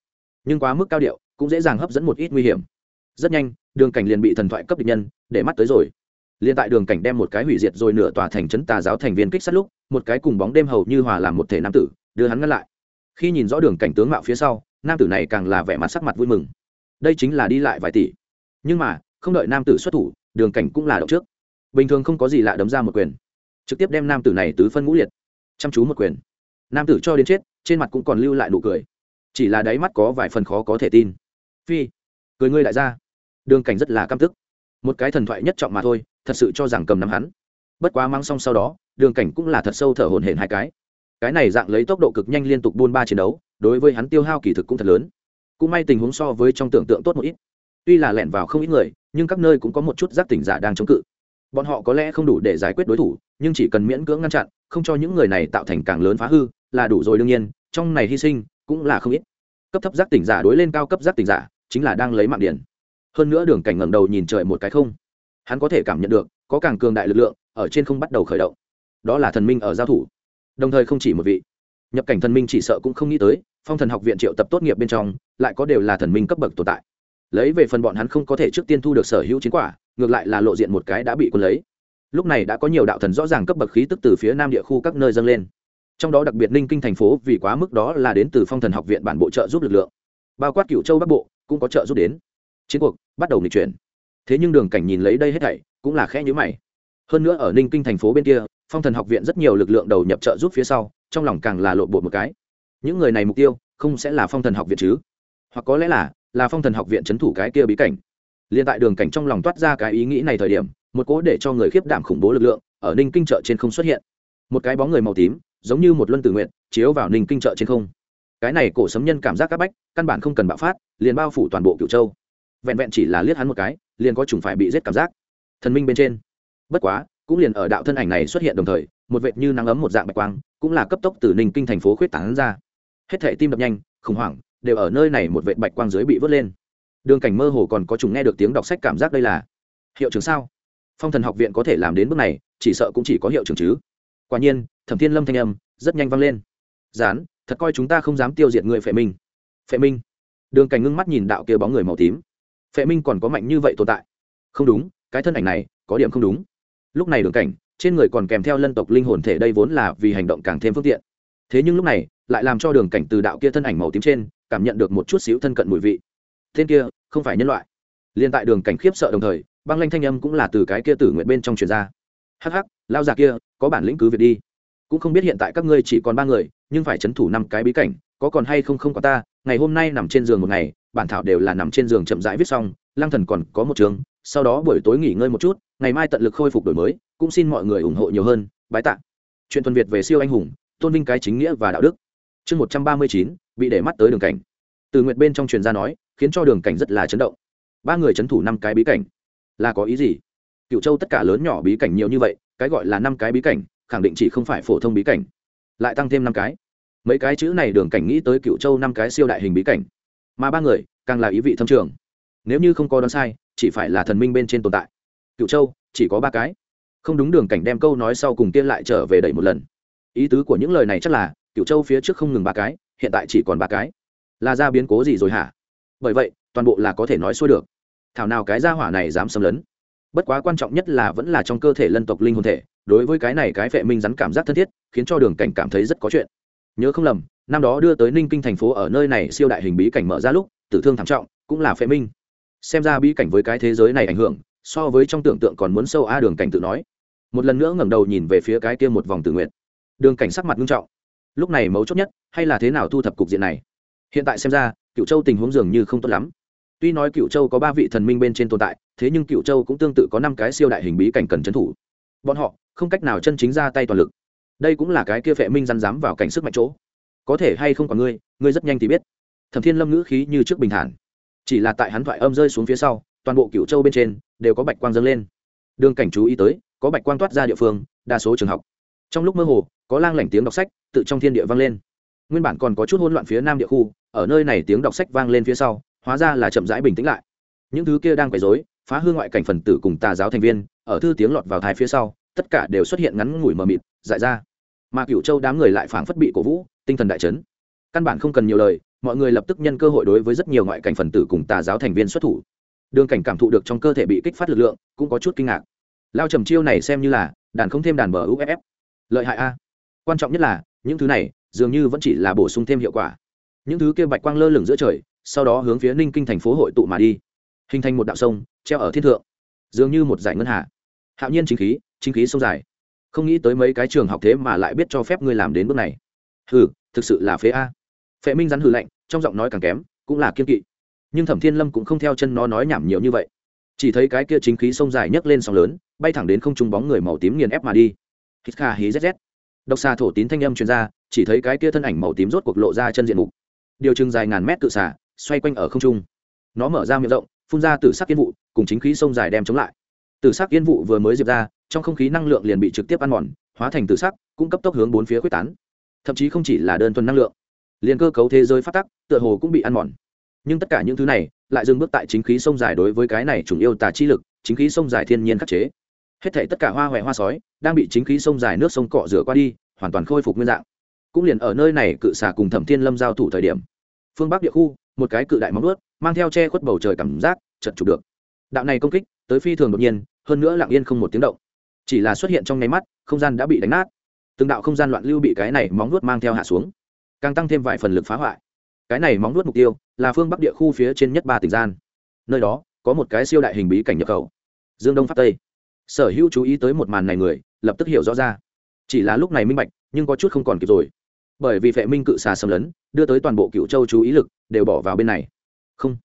Nhưng quá mức cao điệu, cũng dễ dàng hấp dẫn một ít nguy hiểm. Rất nhanh, đường cảnh liền bị thần thoại cấp địch nhân để mắt tới rồi. Liền tại đường cảnh đem một cái hủy diệt rồi nửa tòa thành trấn tà giáo thành viên kích sát lúc, một cái cùng bóng đêm hầu như hòa làm một thể nam tử, đưa hắn ngăn lại. Khi nhìn rõ đường cảnh tướng mạo phía sau, nam tử này càng là vẻ mặt sắc mặt vui mừng. Đây chính là đi lại vài tỷ. Nhưng mà, không đợi nam tử xuất thủ, đường cảnh cũng là động trước. Bình thường không có gì lạ đấm ra một quyền. Trực tiếp đem nam tử này tứ phân ngũ liệt. Chăm chú một quyền. Nam tử cho đến chết trên mặt cũng còn lưu lại nụ cười. Chỉ là đáy mắt có vài phần khó có thể tin. Phi, cười ngươi lại ra. Đường cảnh rất là căm tức. Một cái thần thoại nhất trọng mà thôi, thật sự cho rằng cầm nắm hắn. Bất quá mang xong sau đó, đường cảnh cũng là thật sâu thở hồn hển hai cái. Cái này dạng lấy tốc độ cực nhanh liên tục buôn ba chiến đấu, đối với hắn tiêu hao kỳ thực cũng thật lớn. Cũng may tình huống so với trong tưởng tượng tốt một ít. Tuy là lẻn vào không ít người, nhưng các nơi cũng có một chút giác tỉnh giả đang chống cự. Bọn họ có lẽ không đủ để giải quyết đối thủ, nhưng chỉ cần miễn cưỡng ngăn chặn, không cho những người này tạo thành càng lớn phá hư là đủ rồi đương nhiên, trong này hy sinh cũng là không ít. Cấp thấp giác tỉnh giả đối lên cao cấp giác tỉnh giả chính là đang lấy mạng điện. Hơn nữa đường cảnh ngẩng đầu nhìn trời một cái không, hắn có thể cảm nhận được, có càng cường đại lực lượng ở trên không bắt đầu khởi động. Đó là thần minh ở giao thủ. Đồng thời không chỉ một vị. Nhập cảnh thần minh chỉ sợ cũng không nghĩ tới, phong thần học viện triệu tập tốt nghiệp bên trong, lại có đều là thần minh cấp bậc tồn tại. Lấy về phần bọn hắn không có thể trước tiên thu được sở hữu chiến quả, ngược lại là lộ diện một cái đã bị quân lấy. Lúc này đã có nhiều đạo thần rõ ràng cấp bậc khí tức từ phía nam địa khu các nơi dâng lên trong đó đặc biệt ninh kinh thành phố vì quá mức đó là đến từ phong thần học viện bản bộ trợ giúp lực lượng. Bao quát cựu châu bắc bộ, cũng có trợ giúp đến. Chiến cuộc bắt đầu nghịch chuyển. Thế nhưng đường cảnh nhìn lấy đây hết thảy, cũng là khẽ nhữ mày. Hơn nữa ở ninh kinh thành phố bên kia, phong thần học viện rất nhiều lực lượng đầu nhập trợ giúp phía sau, trong lòng càng là lộn bộ một cái. Những người này mục tiêu, không sẽ là phong thần học viện chứ? Hoặc có lẽ là là phong thần học viện c h ấ n thủ cái kia bí cảnh. Liên tại đường cảnh trong lòng toát ra cái ý nghĩ này thời điểm, một cố để cho người khiếp đảm khủng bố lực lượng, ở ninh kinh chợ trên không xuất hiện. Một cái bóng người màu tím giống như một luân tử nguyện chiếu vào ninh kinh chợ trên không. Cái này cổ sấm nhân cảm giác các bách, căn bản không cần bạo phát, liền bao phủ toàn bộ cựu châu. Vẹn vẹn chỉ là liếc hắn một cái, liền có chủng phải bị giết cảm giác. Thần minh bên trên. Bất quá, cũng liền ở đạo thân ảnh này xuất hiện đồng thời, một vệt như nắng ấm một dạng bạch quang, cũng là cấp tốc từ ninh kinh thành phố khuyết tảng ra. Hết thể tim đập nhanh, khủng hoảng, đều ở nơi này một vệ bạch quang dưới bị vớt lên. Đường cảnh mơ hồ còn có chúng nghe được tiếng đọc sách cảm giác đây là. Hiệu trưởng sao? Phong thần học viện có thể làm đến bước này, chỉ sợ cũng chỉ có hiệu trưởng chứ. Quả nhiên thẩm thiên lâm thanh âm rất nhanh vang lên. Dán thật coi chúng ta không dám tiêu diệt người phệ minh. Phệ minh. Đường cảnh ngưng mắt nhìn đạo kia bóng người màu tím. Phệ minh còn có mạnh như vậy tồn tại? Không đúng, cái thân ảnh này có điểm không đúng. Lúc này đường cảnh, trên người còn kèm theo lân tộc linh hồn thể đây vốn là vì hành động càng thêm phương tiện. Thế nhưng lúc này, lại làm cho đường cảnh từ đạo kia thân ảnh màu tím trên, cảm nhận được một chút xíu thân cận mùi vị. Tên kia, không phải nhân loại. Liên tại đường cảnh khiếp sợ đồng thời, băng lanh thanh âm cũng là từ cái kia tử nguyện bên trong truyền ra. Hắc hắc, lao già kia, có bản lĩnh cứ việc đi cũng không biết hiện tại các ngươi chỉ còn ba người, nhưng phải chấn thủ năm cái bí cảnh, có còn hay không không có ta, ngày hôm nay nằm trên giường một ngày, bản thảo đều là nằm trên giường chậm rãi viết xong lang thần còn có một trường sau đó buổi tối nghỉ ngơi một chút, ngày mai tận lực khôi phục đổi mới, cũng xin mọi người ủng hộ nhiều hơn, bái tạ. Chuyện tuần việt về siêu anh hùng, tôn vinh cái chính nghĩa và đạo đức. Chương một trăm ba mươi chín, bị để mắt tới đường cảnh. Từ nguyệt bên trong truyền ra nói, khiến cho đường cảnh rất là chấn động. Ba người chấn thủ năm cái bí cảnh. Là có ý gì? Cựu châu tất cả lớn nhỏ bí cảnh nhiều như vậy, cái gọi là năm cái bí cảnh khẳng định chỉ không phải phổ thông bí cảnh, lại tăng thêm năm cái. Mấy cái chữ này đường cảnh nghĩ tới cựu châu năm cái siêu đại hình bí cảnh. Mà ba người, càng là ý vị thâm trường. Nếu như không có đoán sai, chỉ phải là thần minh bên trên tồn tại. Cựu châu, chỉ có ba cái. Không đúng đường cảnh đem câu nói sau cùng tiên lại trở về đẩy một lần. Ý tứ của những lời này chắc là, cựu châu phía trước không ngừng ba cái, hiện tại chỉ còn ba cái. Là ra biến cố gì rồi hả? Bởi vậy, toàn bộ là có thể nói xuôi được. Thảo nào cái gia hỏa này dám xâm lấn? Bất quá quan trọng nhất là vẫn là trong cơ thể lân tộc linh hồn thể, đối với cái này cái vệ minh rắn cảm giác thân thiết, khiến cho đường cảnh cảm thấy rất có chuyện. Nhớ không lầm, năm đó đưa tới ninh kinh thành phố ở nơi này siêu đại hình bí cảnh mở ra lúc, tử thương thảm trọng, cũng là phệ minh. Xem ra bí cảnh với cái thế giới này ảnh hưởng, so với trong tưởng tượng còn muốn sâu a đường cảnh tự nói. Một lần nữa ngẩng đầu nhìn về phía cái kia một vòng tự nguyện đường cảnh sắc mặt nghiêm trọng. Lúc này mấu chốt nhất, hay là thế nào thu thập cục diện này? Hiện tại xem ra cựu châu tình huống dường như không tốt lắm tuy nói cựu châu có ba vị thần minh bên trên tồn tại, thế nhưng cựu châu cũng tương tự có năm cái siêu đại hình bí cảnh cần trấn thủ. Bọn họ không cách nào chân chính ra tay toàn lực. Đây cũng là cái kia phệ minh răn dám vào cảnh sức mạnh chỗ. Có thể hay không còn ngươi ngươi rất nhanh thì biết. Thẩm thiên lâm ngữ khí như trước bình thản. Chỉ là tại hắn thoại âm rơi xuống phía sau, toàn bộ cựu châu bên trên đều có bạch quang dâng lên. Đường cảnh chú ý tới, có bạch quang toát ra địa phương, đa số trường học. Trong lúc mơ hồ, có lang lảnh tiếng đọc sách tự trong thiên địa vang lên. Nguyên bản còn có chút hỗn loạn phía nam địa khu, ở nơi này tiếng đọc sách vang lên phía sau hóa ra là chậm rãi bình tĩnh lại. Những thứ kia đang quấy rối, phá hư ngoại cảnh phần tử cùng tà giáo thành viên, ở thư tiếng lọt vào thái phía sau, tất cả đều xuất hiện ngắn ngủi mờ mịt, dại ra. Mà cựu châu đám người lại phảng phất bị cổ vũ, tinh thần đại chấn. Căn bản không cần nhiều lời, mọi người lập tức nhân cơ hội đối với rất nhiều ngoại cảnh phần tử cùng tà giáo thành viên xuất thủ. Đường cảnh cảm thụ được trong cơ thể bị kích phát lực lượng, cũng có chút kinh ngạc. Lao trầm chiêu này xem như là đàn không thêm đàn bờ uff lợi hại a. Quan trọng nhất là, những thứ này dường như vẫn chỉ là bổ sung thêm hiệu quả. Những thứ kia bạch quang lơ lửng giữa trời sau đó hướng phía ninh kinh thành phố hội tụ mà đi. Hình thành một đạo sông, treo ở thiên thượng. Dường như một giải ngân hà. Hạo nhiên chính khí chính khí sông dài. Không nghĩ tới mấy cái trường học thế mà lại biết cho phép ngươi làm đến bước này. Hừ, thực sự là phế a. Phệ minh rắn hừ lạnh, trong giọng nói càng kém, cũng là kiên kỵ. Nhưng thẩm thiên lâm cũng không theo chân nó nói nhảm nhiều như vậy. Chỉ thấy cái kia chính khí sông dài nhấc lên sóng lớn, bay thẳng đến không trung bóng người màu tím nghiền ép mà đi. Hít kha hí zz độc xà thổ tín thanh âm truyền ra, chỉ thấy cái kia thân ảnh màu tím rốt cuộc lộ ra chân diện mục. Điều chừng dài ngàn mét cự xà xoay quanh ở không trung. Nó mở ra miệng rộng, phun ra từ sắc yên vụ, cùng chính khí sông dài đem chống lại. Từ sắc yên vụ vừa mới diệp ra, trong không khí năng lượng liền bị trực tiếp ăn mòn, hóa thành từ sắc, cũng cấp tốc hướng bốn phía quyết tán. Thậm chí không chỉ là đơn thuần năng lượng, liền cơ cấu thế giới phát tắc, tựa hồ cũng bị ăn mòn. Nhưng tất cả những thứ này lại dừng bước tại chính khí sông dài đối với cái này chủng yêu tà chi lực, chính khí sông dài thiên nhiên khắc chế. Hết thể tất cả hoa hoẹ hoa sói đang bị chính khí sông dài nước sông cọ rửa qua đi, hoàn toàn khôi phục nguyên dạng. Cũng liền ở nơi này cự xà cùng thẩm thiên lâm giao thủ thời điểm, phương bắc địa khu một cái cự đại móng ướt mang theo che khuất bầu trời cảm giác chật chụp được. Đạo này công kích, tới phi thường đột nhiên, hơn nữa lặng yên không một tiếng động. Chỉ là xuất hiện trong nháy mắt, không gian đã bị đánh nát. Từng đạo không gian loạn lưu bị cái này móng nuốt mang theo hạ xuống, càng tăng thêm vài phần lực phá hoại. Cái này móng nuốt mục tiêu là phương bắc địa khu phía trên nhất ba tỉnh gian. Nơi đó, có một cái siêu đại hình bí cảnh nhập khẩu. Dương đông pháp tây. Sở hữu chú ý tới một màn này người, lập tức hiểu rõ ra. Chỉ là lúc này minh bạch, nhưng có chút không còn kịp rồi bởi vì vệ minh cự xà xâm lấn, đưa tới toàn bộ cựu châu chú ý lực đều bỏ vào bên này. Không.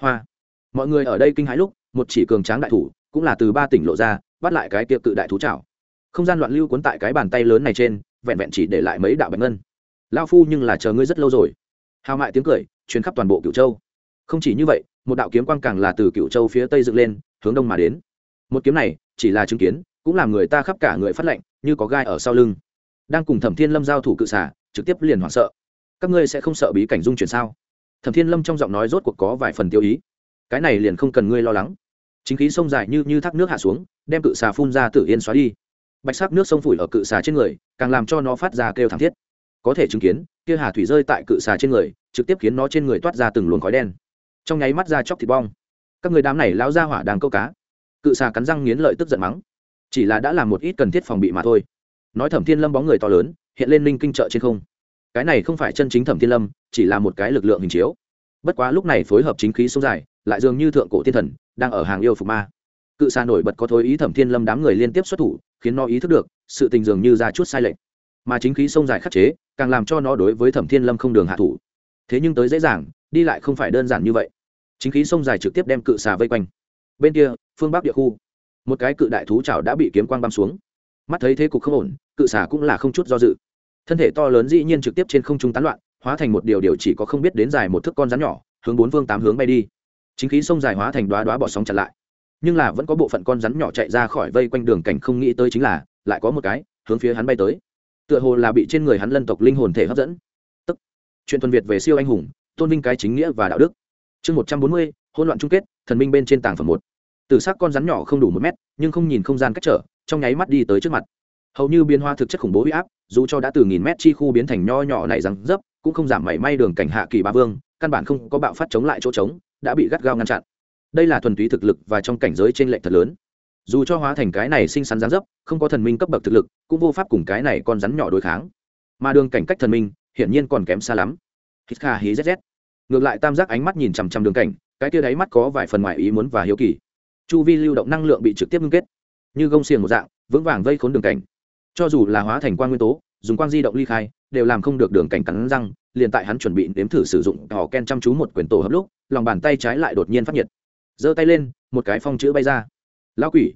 Hoa. Mọi người ở đây kinh hãi lúc, một chỉ cường tráng đại thủ cũng là từ ba tỉnh lộ ra, bắt lại cái tiệc cự đại thú trào không gian loạn lưu cuốn tại cái bàn tay lớn này trên, vẹn vẹn chỉ để lại mấy đạo bạch ngân. Lao phu nhưng là chờ ngươi rất lâu rồi. Hào mại tiếng cười chuyến khắp toàn bộ cựu châu. Không chỉ như vậy, một đạo kiếm quang càng là từ cựu châu phía tây dựng lên, hướng đông mà đến. Một kiếm này chỉ là chứng kiến, cũng làm người ta khắp cả người phát lệnh, như có gai ở sau lưng đang cùng thẩm thiên lâm giao thủ cự xả trực tiếp liền hoảng sợ. Các ngươi sẽ không sợ bí cảnh dung chuyển sao? Thẩm thiên lâm trong giọng nói rốt cuộc có vài phần tiêu ý. Cái này liền không cần ngươi lo lắng. Chính khí sông dài như như thác nước hạ xuống, đem cự xà phun ra tự yên xóa đi. Bạch sắc nước sông phủi ở cự xà trên người, càng làm cho nó phát ra kêu thảm thiết. Có thể chứng kiến, kia hà thủy rơi tại cự xà trên người, trực tiếp khiến nó trên người toát ra từng luồng khói đen. Trong nháy mắt ra chóc thịt bong. Các người đám này lão ra hỏa đang câu cá. Cự xà cắn răng nghiến lợi tức giận mắng. Chỉ là đã làm một ít cần thiết phòng bị mà thôi nói thẩm thiên lâm bóng người to lớn, hiện lên linh kinh trợ trên không. Cái này không phải chân chính thẩm thiên lâm, chỉ là một cái lực lượng hình chiếu. Bất quá lúc này phối hợp chính khí sông dài, lại dường như thượng cổ thiên thần, đang ở hàng yêu phục ma. Cự xa nổi bật có thối ý thẩm thiên lâm đám người liên tiếp xuất thủ, khiến nó ý thức được, sự tình dường như ra chút sai lệch. Mà chính khí sông dài khắc chế, càng làm cho nó đối với thẩm thiên lâm không đường hạ thủ. Thế nhưng tới dễ dàng, đi lại không phải đơn giản như vậy. Chính khí sông dài trực tiếp đem cự xà vây quanh. Bên kia, phương bắc địa khu, một cái cự đại thú chảo đã bị kiếm quang băm xuống mắt thấy thế cục không ổn, cự xà cũng là không chút do dự. Thân thể to lớn dĩ nhiên trực tiếp trên không trung tán loạn, hóa thành một điều điều chỉ có không biết đến dài một thước con rắn nhỏ, hướng bốn phương tám hướng bay đi. Chính khí sông dài hóa thành đoá đoá bỏ sóng chặn lại. Nhưng là vẫn có bộ phận con rắn nhỏ chạy ra khỏi vây quanh đường cảnh không nghĩ tới chính là, lại có một cái, hướng phía hắn bay tới. Tựa hồ là bị trên người hắn lân tộc linh hồn thể hấp dẫn. Tức. Chuyện tuần việt về siêu anh hùng, tôn vinh cái chính nghĩa và đạo đức. Chương một trăm bốn mươi, hỗn loạn chung kết, thần minh bên trên tảng phẩm một. Từ xác con rắn nhỏ không đủ một mét, nhưng không nhìn không gian cách trở trong nháy mắt đi tới trước mặt. Hầu như biến hoa thực chất khủng bố huy áp, dù cho đã từ nghìn mét chi khu biến thành nho nhỏ này răng dấp, cũng không giảm mảy may đường cảnh hạ kỳ ba vương, căn bản không có bạo phát chống lại chỗ trống, đã bị gắt gao ngăn chặn. Đây là thuần túy thực lực và trong cảnh giới t r ê n lệch thật lớn. Dù cho hóa thành cái này xinh xắn rán dấp, không có thần minh cấp bậc thực lực, cũng vô pháp cùng cái này con rắn nhỏ đối kháng. Mà đường cảnh cách thần minh, hiển nhiên còn kém xa lắm. Hít kha hí zz ngược lại tam giác ánh mắt nhìn chằm chằm đường cảnh, cái tia đáy mắt có vài phần ngoài ý muốn và hiếu kỳ. Chu vi lưu động năng lượng bị trực tiếp ngưng kết như gông xiềng một dạng, vững vàng vây khốn đường cảnh. Cho dù là hóa thành quan nguyên tố, dùng quang di động ly khai, đều làm không được đường cảnh cắn răng, liền tại hắn chuẩn bị nếm thử sử dụng họ ken chăm chú một quyển tổ hợp lúc, lòng bàn tay trái lại đột nhiên phát nhiệt. Giơ tay lên, một cái phong chữ bay ra. Lão quỷ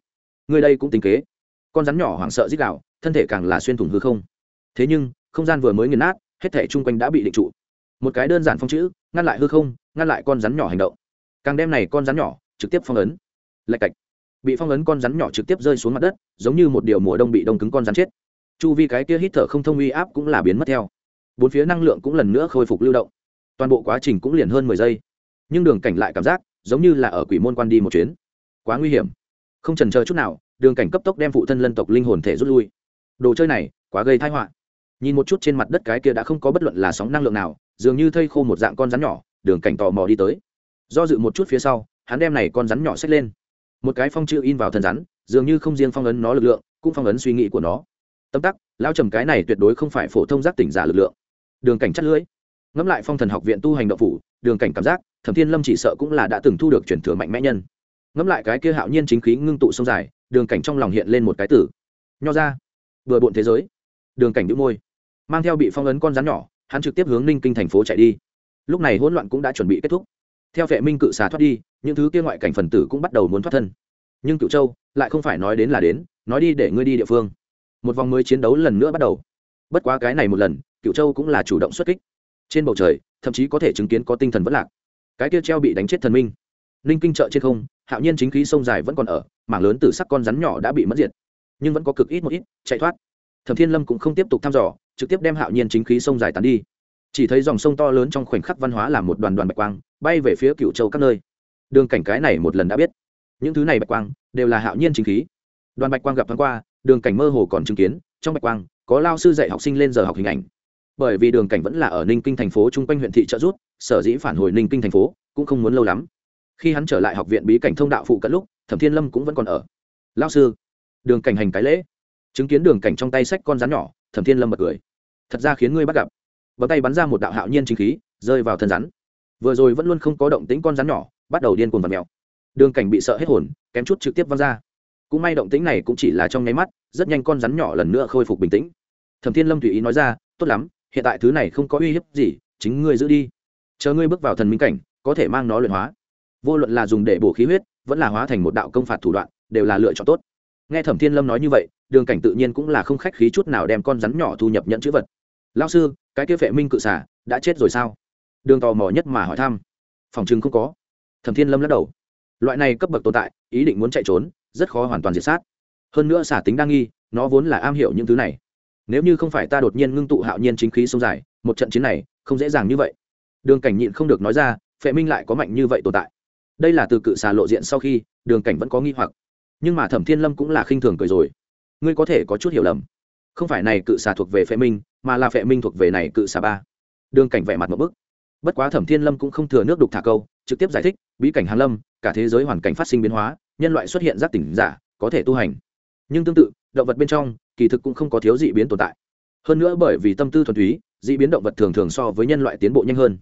người đây cũng tính kế. Con rắn nhỏ hoảng sợ dít đạo thân thể càng là xuyên thủng hư không. Thế nhưng, không gian vừa mới nghiền nát, hết thể chung quanh đã bị định trụ. Một cái đơn giản phong chữ, ngăn lại hư không, ngăn lại con rắn nhỏ hành động. Càng đem này con rắn nhỏ trực tiếp phong ấn. Lạch cạch bị phong ấn con rắn nhỏ trực tiếp rơi xuống mặt đất, giống như một điều mùa đông bị đông cứng con rắn chết. Chu vi cái kia hít thở không thông uy áp cũng là biến mất theo. Bốn phía năng lượng cũng lần nữa khôi phục lưu động. Toàn bộ quá trình cũng liền hơn mười giây. Nhưng đường cảnh lại cảm giác, giống như là ở quỷ môn quan đi một chuyến. Quá nguy hiểm. Không trần chờ chút nào, đường cảnh cấp tốc đem phụ thân lân tộc linh hồn thể rút lui. Đồ chơi này, quá gây thái họa. Nhìn một chút trên mặt đất cái kia đã không có bất luận là sóng năng lượng nào, dường như thây khô một dạng con rắn nhỏ, đường cảnh tò mò đi tới. Do dự một chút phía sau, hắn đem này con rắn nhỏ xách lên một cái phong chữ in vào thân rắn, dường như không riêng phong ấn nó lực lượng, cũng phong ấn suy nghĩ của nó. Tâm tắc lao trầm cái này tuyệt đối không phải phổ thông giác tỉnh giả lực lượng. Đường cảnh chắt lưỡi. Ngẫm lại phong thần học viện tu hành động phủ, đường cảnh cảm giác, thẩm thiên lâm chỉ sợ cũng là đã từng thu được truyền thừa mạnh mẽ nhân. Ngẫm lại cái kia hạo nhiên chính khí ngưng tụ sông dài, đường cảnh trong lòng hiện lên một cái tử. Nho ra. Vừa bộn thế giới. Đường cảnh đĩu môi. Mang theo bị phong ấn con rắn nhỏ, hắn trực tiếp hướng ninh kinh thành phố chạy đi. Lúc này hỗn loạn cũng đã chuẩn bị kết thúc theo vệ minh cự xà thoát đi, những thứ kia ngoại cảnh phần tử cũng bắt đầu muốn thoát thân. Nhưng cựu châu lại không phải nói đến là đến, nói đi để ngươi đi địa phương. Một vòng mới chiến đấu lần nữa bắt đầu. Bất quá cái này một lần cựu châu cũng là chủ động xuất kích. Trên bầu trời, thậm chí có thể chứng kiến có tinh thần vất lạc. Cái kia treo bị đánh chết thần minh. Ninh kinh trợ trên không, hạo nhiên chính khí sông dài vẫn còn ở, mảng lớn từ sắc con rắn nhỏ đã bị mất diệt. Nhưng vẫn có cực ít một ít, chạy thoát. Thẩm thiên lâm cũng không tiếp tục thăm dò, trực tiếp đem hạo nhiên chính khí sông dài tán đi chỉ thấy dòng sông to lớn trong khoảnh khắc văn hóa là một đoàn đoàn bạch quang, bay về phía cựu châu các nơi. Đường cảnh cái này một lần đã biết. Những thứ này bạch quang đều là hạo nhiên chính khí. Đoàn bạch quang gặp thoáng qua, đường cảnh mơ hồ còn chứng kiến, trong bạch quang có lao sư dạy học sinh lên giờ học hình ảnh. Bởi vì đường cảnh vẫn là ở ninh kinh thành phố chung quanh huyện thị trợ rút sở dĩ phản hồi ninh kinh thành phố cũng không muốn lâu lắm. Khi hắn trở lại học viện bí cảnh thông đạo phụ cận lúc, thẩm thiên lâm cũng vẫn còn ở. Lao sư. Đường cảnh hành cái lễ. Chứng kiến đường cảnh trong tay sách con rắn nhỏ, thẩm thiên lâm bật cười. Thật ra khiến ngươi bắt gặp bấm tay bắn ra một đạo hạo nhiên chính khí, rơi vào thân rắn. Vừa rồi vẫn luôn không có động tính con rắn nhỏ, bắt đầu điên cuồng vật mèo. Đường cảnh bị sợ hết hồn, kém chút trực tiếp văng ra. Cũng may động tính này cũng chỉ là trong nháy mắt, rất nhanh con rắn nhỏ lần nữa khôi phục bình tĩnh. Thẩm thiên lâm tùy ý nói ra, tốt lắm, hiện tại thứ này không có uy hiếp gì, chính ngươi giữ đi. Chờ ngươi bước vào thần minh cảnh, có thể mang nó luyện hóa. Vô luận là dùng để bổ khí huyết, vẫn là hóa thành một đạo công phạt thủ đoạn, đều là lựa chọn tốt. Nghe thẩm thiên lâm nói như vậy, đường cảnh tự nhiên cũng là không khách khí chút nào đem con rắn nhỏ thu nhập nhận chữ vật. Lao sư cái kia phệ minh cự xả đã chết rồi sao? Đường tò mò nhất mà hỏi thăm. Phòng chừng không có. Thẩm thiên lâm lắc đầu. Loại này cấp bậc tồn tại, ý định muốn chạy trốn, rất khó hoàn toàn diệt sát. Hơn nữa xả tính đa nghi, nó vốn là am hiểu những thứ này. Nếu như không phải ta đột nhiên ngưng tụ hạo nhiên chính khí sông dài, một trận chiến này không dễ dàng như vậy. Đường cảnh nhịn không được nói ra, phệ minh lại có mạnh như vậy tồn tại. Đây là từ cự xà lộ diện sau khi, đường cảnh vẫn có nghi hoặc. Nhưng mà thẩm thiên lâm cũng là khinh thường cười rồi. Ngươi có thể có chút hiểu lầm. Không phải này cự xà thuộc về phệ minh mà là phệ minh thuộc về này cự xà ba. Đường cảnh vẻ mặt một bức. Bất quá thẩm thiên lâm cũng không thừa nước đục thả câu, trực tiếp giải thích, bí cảnh hàn lâm, cả thế giới hoàn cảnh phát sinh biến hóa, nhân loại xuất hiện giác tỉnh giả, có thể tu hành. Nhưng tương tự, động vật bên trong, kỳ thực cũng không có thiếu dị biến tồn tại. Hơn nữa bởi vì tâm tư thuần túy, dị biến động vật thường thường so với nhân loại tiến bộ nhanh hơn.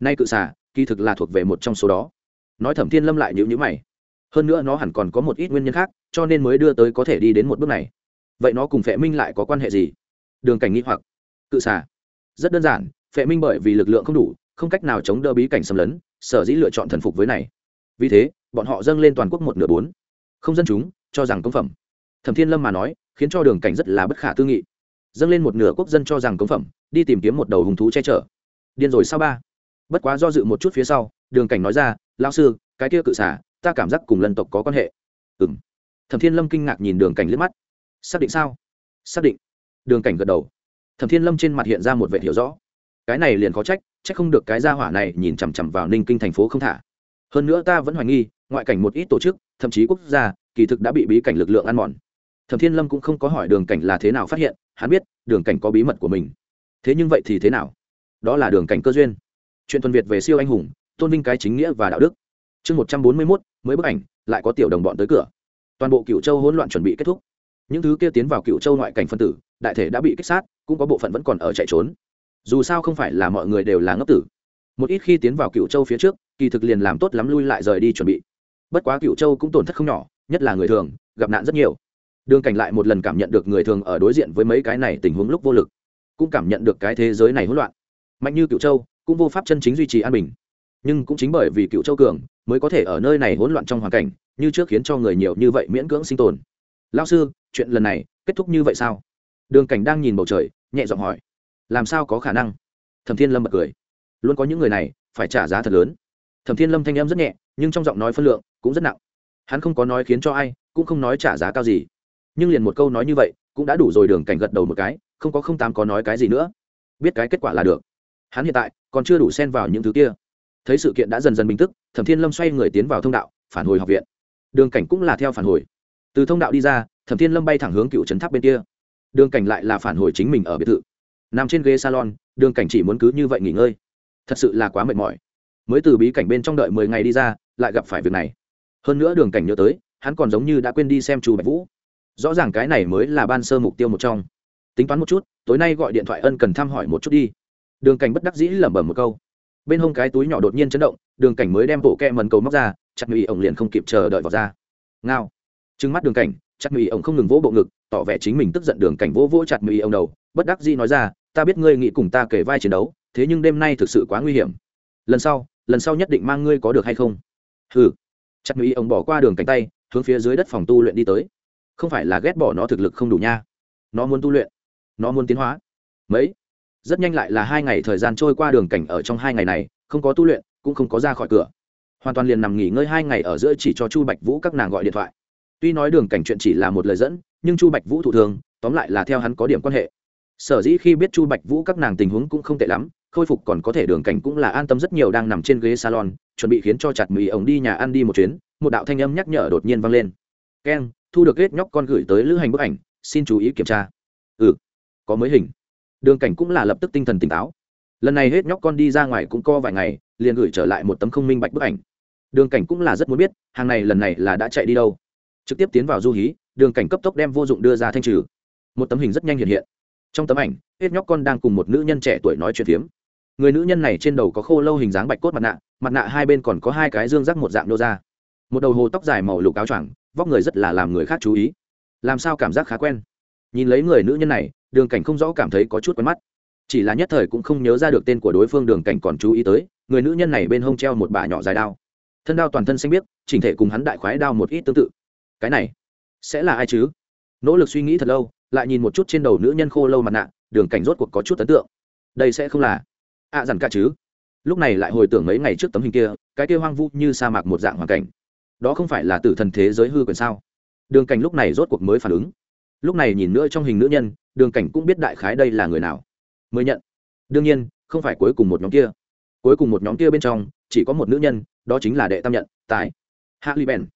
Nay cự xà, kỳ thực là thuộc về một trong số đó. Nói thẩm thiên lâm lại nhữ nhữ mày. Hơn nữa nó hẳn còn có một ít nguyên nhân khác, cho nên mới đưa tới có thể đi đến một bước này. Vậy nó cùng phệ minh lại có quan hệ gì? Đường cảnh nghĩ hoặc cự xà. Rất đơn giản, phệ minh bởi vì lực lượng không đủ, không cách nào chống đỡ bí cảnh xâm lấn, sở dĩ lựa chọn thần phục với này. Vì thế, bọn họ dâng lên toàn quốc một nửa bốn. Không dân chúng, cho rằng công phẩm. Thẩm thiên lâm mà nói, khiến cho đường cảnh rất là bất khả tư nghị. Dâng lên một nửa quốc dân cho rằng công phẩm, đi tìm kiếm một đầu hùng thú che chở. Điên rồi sao ba? Bất quá do dự một chút phía sau, đường cảnh nói ra lao sư, cái kia cự xả ta cảm giác cùng lân tộc có quan hệ. Ừ m thẩm thiên lâm kinh ngạc nhìn đường cảnh liếc mắt. Xác định sao? Xác định. Đường cảnh gật đầu thẩm thiên lâm trên mặt hiện ra một vệ hiểu rõ. Cái này liền có trách trách không được cái gia hỏa này nhìn chằm chằm vào ninh kinh thành phố không thả. Hơn nữa ta vẫn hoài nghi, ngoại cảnh một ít tổ chức, thậm chí quốc gia, kỳ thực đã bị bí cảnh lực lượng ăn mòn. Thẩm thiên lâm cũng không có hỏi đường cảnh là thế nào phát hiện, hắn biết, đường cảnh có bí mật của mình. Thế nhưng vậy thì thế nào? Đó là đường cảnh cơ duyên. Chuyện tuần việt về siêu anh hùng, tôn vinh cái chính nghĩa và đạo đức. Chương một trăm bốn mươi mốt, mới bức ảnh, lại có tiểu đồng bọn tới cửa. Toàn bộ cựu châu hỗn loạn chuẩn bị kết thúc. Những thứ kia tiến vào cựu châu ngoại cảnh phân tử, đại thể đã bị kích sát cũng có bộ phận vẫn còn ở chạy trốn. Dù sao không phải là mọi người đều là ngốc tử. Một ít khi tiến vào cựu châu phía trước, kỳ thực liền làm tốt lắm lui lại rời đi chuẩn bị. Bất quá cựu châu cũng tổn thất không nhỏ, nhất là người thường, gặp nạn rất nhiều. Đường cảnh lại một lần cảm nhận được người thường ở đối diện với mấy cái này tình huống lúc vô lực, cũng cảm nhận được cái thế giới này hỗn loạn. Mạnh như cựu châu, cũng vô pháp chân chính duy trì an bình. Nhưng cũng chính bởi vì cựu châu cường, mới có thể ở nơi này hỗn loạn trong hoàn cảnh, như trước khiến cho người nhiều như vậy miễn cưỡng sinh tồn. Lao sư, chuyện lần này kết thúc như vậy sao? Đường cảnh đang nhìn bầu trời nhẹ giọng hỏi, làm sao có khả năng? Thẩm thiên lâm bật cười, luôn có những người này phải trả giá thật lớn. Thẩm thiên lâm thanh em rất nhẹ, nhưng trong giọng nói phân lượng cũng rất nặng. Hắn không có nói khiến cho ai, cũng không nói trả giá cao gì. Nhưng liền một câu nói như vậy, cũng đã đủ rồi đường cảnh gật đầu một cái, không có không tám có nói cái gì nữa. Biết cái kết quả là được. Hắn hiện tại còn chưa đủ xen vào những thứ kia. Thấy sự kiện đã dần dần bình tức, thẩm thiên lâm xoay người tiến vào thông đạo, phản hồi học viện. Đường cảnh cũng là theo phản hồi. Từ thông đạo đi ra, thẩm thiên lâm bay thẳng hướng cựu trấn tháp bên kia đường cảnh lại là phản hồi chính mình ở biệt thự. Nằm trên ghế salon, đường cảnh chỉ muốn cứ như vậy nghỉ ngơi. Thật sự là quá mệt mỏi. Mới từ bí cảnh bên trong đợi mười ngày đi ra, lại gặp phải việc này. Hơn nữa đường cảnh nhớ tới, hắn còn giống như đã quên đi xem chu bạch vũ. Rõ ràng cái này mới là ban sơ mục tiêu một trong. Tính toán một chút, tối nay gọi điện thoại ân cần thăm hỏi một chút đi. Đường cảnh bất đắc dĩ lẩm bẩm một câu. Bên hông cái túi nhỏ đột nhiên chấn động, đường cảnh mới đem bộ kẹ mần cầu móc ra, chặt ngụy ổng liền không kịp chờ đợi vào ra. Ngao. Trừng mắt đường cảnh chặt Mỹ ông không ngừng vỗ bộ ngực, tỏ vẻ chính mình tức giận đường cảnh vỗ vỗ chặt Mỹ ông đầu. Bất đắc dĩ nói ra, ta biết ngươi nghĩ cùng ta kể vai chiến đấu, thế nhưng đêm nay thực sự quá nguy hiểm. Lần sau lần sau nhất định mang ngươi có được hay không? Ừ chặt Mỹ ông bỏ qua đường cánh tay, hướng phía dưới đất phòng tu luyện đi tới. Không phải là ghét bỏ nó thực lực không đủ nha. Nó muốn tu luyện. Nó muốn tiến hóa. Mấy? Rất nhanh lại là hai ngày thời gian trôi qua đường cảnh ở trong hai ngày này, không có tu luyện, cũng không có ra khỏi cửa. Hoàn toàn liền nằm nghỉ ngơi hai ngày ở giữa chỉ cho chu bạch vũ các nàng gọi điện thoại tuy nói đường cảnh chuyện chỉ là một lời dẫn, nhưng chu bạch vũ thụ thường, tóm lại là theo hắn có điểm quan hệ. Sở dĩ khi biết chu bạch vũ các nàng tình huống cũng không tệ lắm, khôi phục còn có thể đường cảnh cũng là an tâm rất nhiều đang nằm trên ghế salon, chuẩn bị khiến cho chặt mì ổng đi nhà ăn đi một chuyến, một đạo thanh âm nhắc nhở đột nhiên vang lên. Keng, thu được hết nhóc con gửi tới lữ hành bức ảnh, xin chú ý kiểm tra. Ừ có mới hình. Đường cảnh cũng là lập tức tinh thần tỉnh táo. Lần này hết nhóc con đi ra ngoài cũng co vài ngày, liền gửi trở lại một tấm không minh bạch bức ảnh. Đường cảnh cũng là rất muốn biết, hàng này lần này là đã chạy đi đâu trực tiếp tiến vào du hí, đường cảnh cấp tốc đem vô dụng đưa ra thanh trừ. Một tấm hình rất nhanh hiện hiện. Trong tấm ảnh, hết nhóc con đang cùng một nữ nhân trẻ tuổi nói chuyện phiếm. Người nữ nhân này trên đầu có khô lâu hình dáng bạch cốt mặt nạ mặt nạ hai bên còn có hai cái dương rắc một dạng nô ra. Một đầu hồ tóc dài màu lục áo choàng, vóc người rất là làm người khác chú ý. Làm sao cảm giác khá quen? Nhìn lấy người nữ nhân này, đường cảnh không rõ cảm thấy có chút quen mắt. Chỉ là nhất thời cũng không nhớ ra được tên của đối phương đường cảnh còn chú ý tới, người nữ nhân này bên hông treo một bả nhỏ dài đao. Thân đao toàn thân xanh biếc, chỉnh thể cùng hắn đại khoái đao một ít tương tự cái này sẽ là ai chứ? Nỗ lực suy nghĩ thật lâu lại nhìn một chút trên đầu nữ nhân khô lâu mặt nạ đường cảnh rốt cuộc có chút ấn tượng. Đây sẽ không là ạ à, dằn cả chứ? Lúc này lại hồi tưởng mấy ngày trước tấm hình kia cái kia hoang vu như sa mạc một dạng hoàn cảnh. Đó không phải là tử thần thế giới hư quyền sao? Đường cảnh lúc này rốt cuộc mới phản ứng. Lúc này nhìn nữa trong hình nữ nhân đường cảnh cũng biết đại khái đây là người nào. Mới nhận. Đương nhiên không phải cuối cùng một nhóm kia. Cuối cùng một nhóm kia bên trong chỉ có một nữ nhân đó chính là đệ tam nhận tại hạ li ben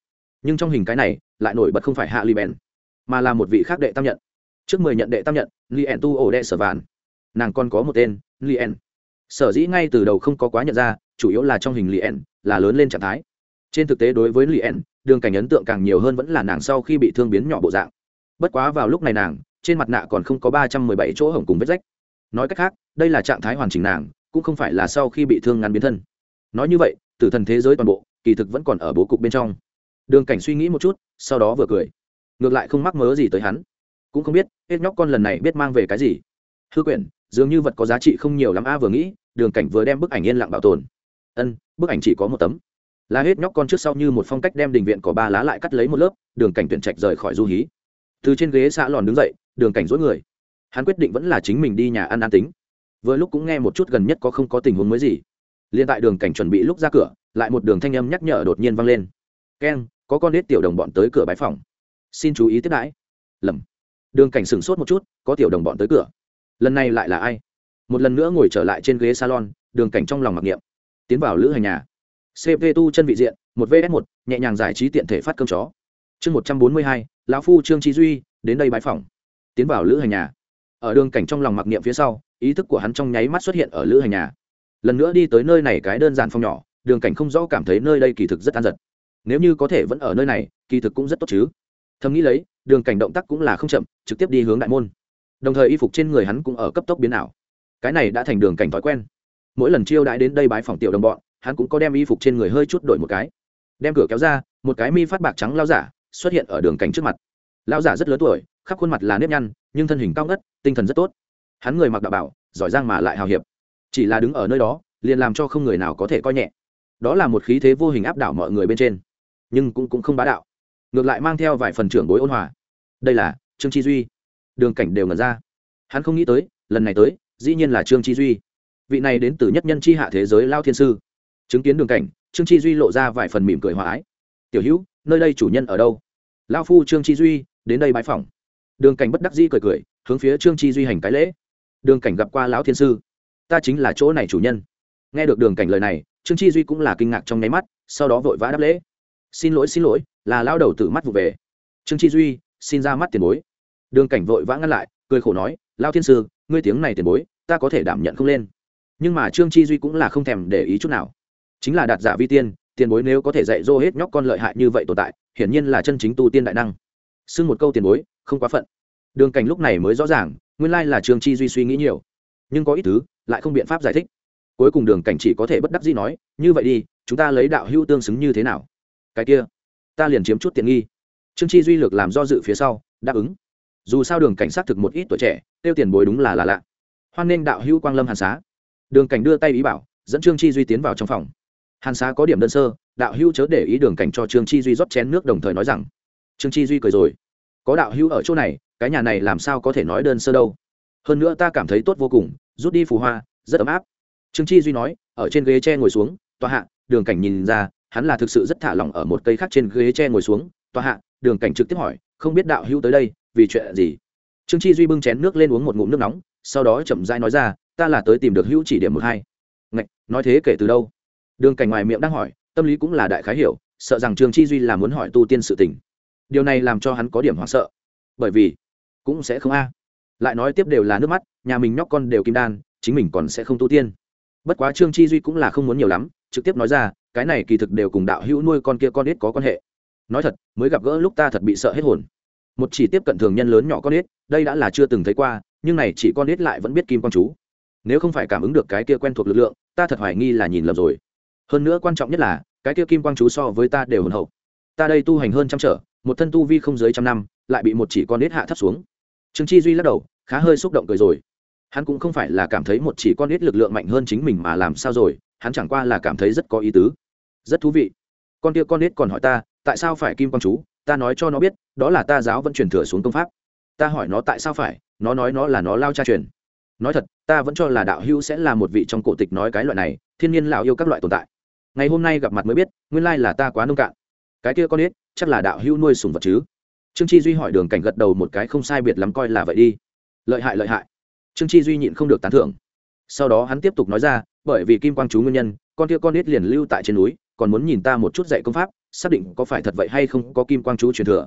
nhưng trong hình cái này lại nổi bật không phải hạ li bèn, mà là một vị khác đệ tam nhận. Trước mười nhận đệ tam nhận lien tu ổ đệ sở vàn nàng còn có một tên lien sở dĩ ngay từ đầu không có quá nhận ra, chủ yếu là trong hình lien là lớn lên trạng thái. Trên thực tế đối với lien đường cảnh ấn tượng càng nhiều hơn vẫn là nàng sau khi bị thương biến nhỏ bộ dạng. Bất quá vào lúc này nàng, trên mặt nạ còn không có ba trăm mười bảy chỗ hổng cùng vết rách. Nói cách khác, đây là trạng thái hoàn chỉnh nàng, cũng không phải là sau khi bị thương ngắn biến thân. Nói như vậy, tử thần thế giới toàn bộ, kỳ thực vẫn còn ở bố cục bên trong đường cảnh suy nghĩ một chút, sau đó vừa cười. Ngược lại không mắc mớ gì tới hắn. Cũng không biết, hết nhóc con lần này biết mang về cái gì. Hư quyển, dường như vật có giá trị không nhiều lắm a vừa nghĩ, đường cảnh vừa đem bức ảnh yên lặng bảo tồn. Ân, bức ảnh chỉ có một tấm. Là hết nhóc con trước sau như một phong cách đem đình viện có ba lá lại cắt lấy một lớp, đường cảnh tuyển trạch rời khỏi du hí. Từ trên ghế xã lòn đứng dậy, đường cảnh dối người. Hắn quyết định vẫn là chính mình đi nhà ăn an tính. Vừa lúc cũng nghe một chút gần nhất có không có tình huống mới gì. Liền tại đường cảnh chuẩn bị lúc ra cửa, lại một đường thanh âm nhắc nhở đột nhiên vang lên. Keng có con nết tiểu đồng bọn tới cửa bãi phòng. Xin chú ý tiếp đãi. Lầm. Đường cảnh sửng sốt một chút, có tiểu đồng bọn tới cửa. Lần này lại là ai? Một lần nữa ngồi trở lại trên ghế salon, đường cảnh trong lòng mặc niệm. Tiến vào lữ hành nhà. Cp tu chân vị diện, một vs một, nhẹ nhàng giải trí tiện thể phát cơm chó. Chương một trăm bốn mươi hai, lão phu trương trí duy, đến đây bãi phòng. Tiến vào lữ hành nhà. Ở đường cảnh trong lòng mặc niệm phía sau, ý thức của hắn trong nháy mắt xuất hiện ở lữ hành nhà. Lần nữa đi tới nơi này cái đơn giản phòng nhỏ, đường cảnh không rõ cảm thấy nơi đây kỳ thực rất an giật nếu như có thể vẫn ở nơi này, kỳ thực cũng rất tốt chứ. Thầm nghĩ lấy, đường cảnh động tác cũng là không chậm, trực tiếp đi hướng đại môn. Đồng thời y phục trên người hắn cũng ở cấp tốc biến ảo. Cái này đã thành đường cảnh thói quen. Mỗi lần chiêu đãi đến đây bái phòng tiểu đồng bọn, hắn cũng có đem y phục trên người hơi chút đổi một cái. Đem cửa kéo ra, một cái mi phát bạc trắng lao giả xuất hiện ở đường cảnh trước mặt. Lao giả rất lớn tuổi, khắp khuôn mặt là nếp nhăn, nhưng thân hình cao ngất, tinh thần rất tốt. Hắn người mặc đạo bảo, giỏi giang mà lại hào hiệp. Chỉ là đứng ở nơi đó, liền làm cho không người nào có thể coi nhẹ. Đó là một khí thế vô hình áp đảo mọi người bên trên nhưng cũng, cũng không bá đạo. Ngược lại mang theo vài phần trưởng bối ôn hòa. Đây là trương chi duy. Đường cảnh đều ngẩn ra. Hắn không nghĩ tới lần này tới dĩ nhiên là trương chi duy. Vị này đến từ nhất nhân chi hạ thế giới lao thiên sư. Chứng kiến đường cảnh trương chi duy lộ ra vài phần mỉm cười hòa ái. Tiểu hữu nơi đây chủ nhân ở đâu? Lao phu trương chi duy đến đây bãi phòng đường cảnh bất đắc dĩ cười cười hướng phía trương chi duy hành cái lễ. Đường cảnh gặp qua lão thiên sư. Ta chính là chỗ này chủ nhân. Nghe được đường cảnh lời này trương chi duy cũng là kinh ngạc trong nháy mắt sau đó vội vã đáp lễ xin lỗi xin lỗi, là lao đầu tử mắt vụ về. Trương chi duy, xin ra mắt tiền bối. Đường cảnh vội vã ngăn lại, cười khổ nói, lao thiên sư, ngươi tiếng này tiền bối, ta có thể đảm nhận không lên. Nhưng mà trương chi duy cũng là không thèm để ý chút nào. Chính là đạt giả vi tiên, tiền bối nếu có thể dạy dỗ hết nhóc con lợi hại như vậy tồn tại, hiển nhiên là chân chính tu tiên đại năng. Xưng một câu tiền bối, không quá phận. Đường cảnh lúc này mới rõ ràng, nguyên lai là trương chi duy suy nghĩ nhiều. Nhưng có ít thứ, lại không biện pháp giải thích. Cuối cùng đường cảnh chỉ có thể bất đắc dĩ nói, như vậy đi, chúng ta lấy đạo hưu tương xứng như thế nào? Cái kia. Ta liền chiếm chút tiện nghi. Trương chi duy lược làm do dự phía sau, đáp ứng. Dù sao đường cảnh sát thực một ít tuổi trẻ, tiêu tiền bối đúng là là lạ. Hoan nên đạo hữu quang lâm hàn xá. Đường cảnh đưa tay ý bảo, dẫn trương chi duy tiến vào trong phòng. Hàn xá có điểm đơn sơ, đạo hữu chớ để ý đường cảnh cho trương chi duy rót chén nước đồng thời nói rằng. Trương chi duy cười rồi. Có đạo hữu ở chỗ này, cái nhà này làm sao có thể nói đơn sơ đâu. Hơn nữa ta cảm thấy tốt vô cùng, rút đi phù hoa, rất ấm áp. Trương chi duy nói, ở trên ghế tre ngồi xuống, tòa hạ, đường cảnh nhìn ra hắn là thực sự rất thả lỏng ở một cây khác trên ghế tre ngồi xuống tòa hạ. Đường cảnh trực tiếp hỏi không biết đạo hữu tới đây vì chuyện gì? Trương chi duy bưng chén nước lên uống một ngụm nước nóng sau đó chậm rãi nói ra ta là tới tìm được hữu chỉ điểm một hai. Ngạch, nói thế kể từ đâu? Đường cảnh ngoài miệng đang hỏi tâm lý cũng là đại khái hiểu sợ rằng trương chi duy là muốn hỏi tu tiên sự tình. Điều này làm cho hắn có điểm hoảng sợ. Bởi vì cũng sẽ không a. Lại nói tiếp đều là nước mắt nhà mình nhóc con đều kim đan chính mình còn sẽ không tu tiên. Bất quá trương chi duy cũng là không muốn nhiều lắm trực tiếp nói ra cái này kỳ thực đều cùng đạo hữu nuôi con kia con ít có quan hệ. Nói thật, mới gặp gỡ lúc ta thật bị sợ hết hồn. Một chỉ tiếp cận thường nhân lớn nhỏ con ít, đây đã là chưa từng thấy qua, nhưng này chỉ con ít lại vẫn biết kim quang chú. Nếu không phải cảm ứng được cái kia quen thuộc lực lượng, ta thật hoài nghi là nhìn lầm rồi. Hơn nữa quan trọng nhất là, cái kia kim quang chú so với ta đều hồn hậu. Ta đây tu hành hơn trăm trở, một thân tu vi không dưới trăm năm, lại bị một chỉ con nết hạ thấp xuống. Trương chi duy lắc đầu, khá hơi xúc động cười rồi. Hắn cũng không phải là cảm thấy một chỉ con nết lực lượng mạnh hơn chính mình mà làm sao rồi hắn chẳng qua là cảm thấy rất có ý tứ. Rất thú vị. Con kia con nết còn hỏi ta, tại sao phải kim quang chú? Ta nói cho nó biết, đó là ta giáo vẫn truyền thừa xuống công pháp. Ta hỏi nó tại sao phải, nó nói nó là nó lao cha truyền. Nói thật, ta vẫn cho là đạo hữu sẽ là một vị trong cổ tịch nói cái loại này, thiên nhiên lão yêu các loại tồn tại. Ngày hôm nay gặp mặt mới biết, nguyên lai là ta quá nông cạn. Cái kia con biết chắc là đạo hữu nuôi sùng vật chứ? Trương chi duy hỏi đường cảnh gật đầu một cái, không sai biệt lắm coi là vậy đi. Lợi hại lợi hại. Trương chi duy nhịn không được tán thưởng sau đó hắn tiếp tục nói ra, bởi vì kim quang chú nguyên nhân, con kia con ít liền lưu tại trên núi, còn muốn nhìn ta một chút dạy công pháp, xác định có phải thật vậy hay không có kim quang chú truyền thừa.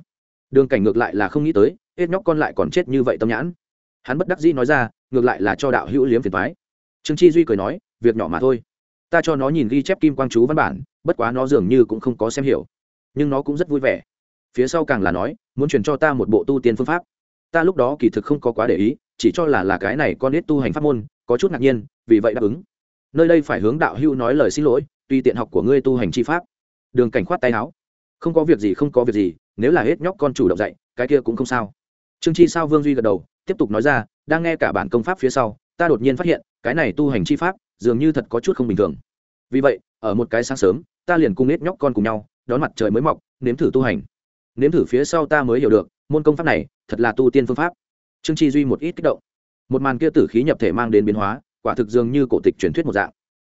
Đường cảnh ngược lại là không nghĩ tới, hết nhóc con lại còn chết như vậy tâm nhãn. Hắn bất đắc dĩ nói ra, ngược lại là cho đạo hữu liếm phiền thoái trương chi duy cười nói, việc nhỏ mà thôi. Ta cho nó nhìn ghi chép kim quang chú văn bản, bất quá nó dường như cũng không có xem hiểu. Nhưng nó cũng rất vui vẻ. Phía sau càng là nói, muốn truyền cho ta một bộ tu tiên phương pháp. Ta lúc đó kỳ thực không có quá để ý chỉ cho là là cái này con ít tu hành pháp môn, có chút ngạc nhiên, vì vậy đáp ứng. Nơi đây phải hướng đạo hữu nói lời xin lỗi, tuy tiện học của ngươi tu hành chi pháp. Đường cảnh khoát tay áo. Không có việc gì, không có việc gì, nếu là hết nhóc con chủ động dạy, cái kia cũng không sao. Trương chi sao vương duy gật đầu, tiếp tục nói ra, đang nghe cả bản công pháp phía sau, ta đột nhiên phát hiện, cái này tu hành chi pháp, dường như thật có chút không bình thường. Vì vậy, ở một cái sáng sớm, ta liền cung hết nhóc con cùng nhau, đón mặt trời mới mọc, nếm thử tu hành. Nếm thử phía sau ta mới hiểu được, môn công pháp này, thật là tu tiên phương pháp trương chi duy một ít kích động. Một màn kia tử khí nhập thể mang đến biến hóa, quả thực dường như cổ tịch truyền thuyết một dạng.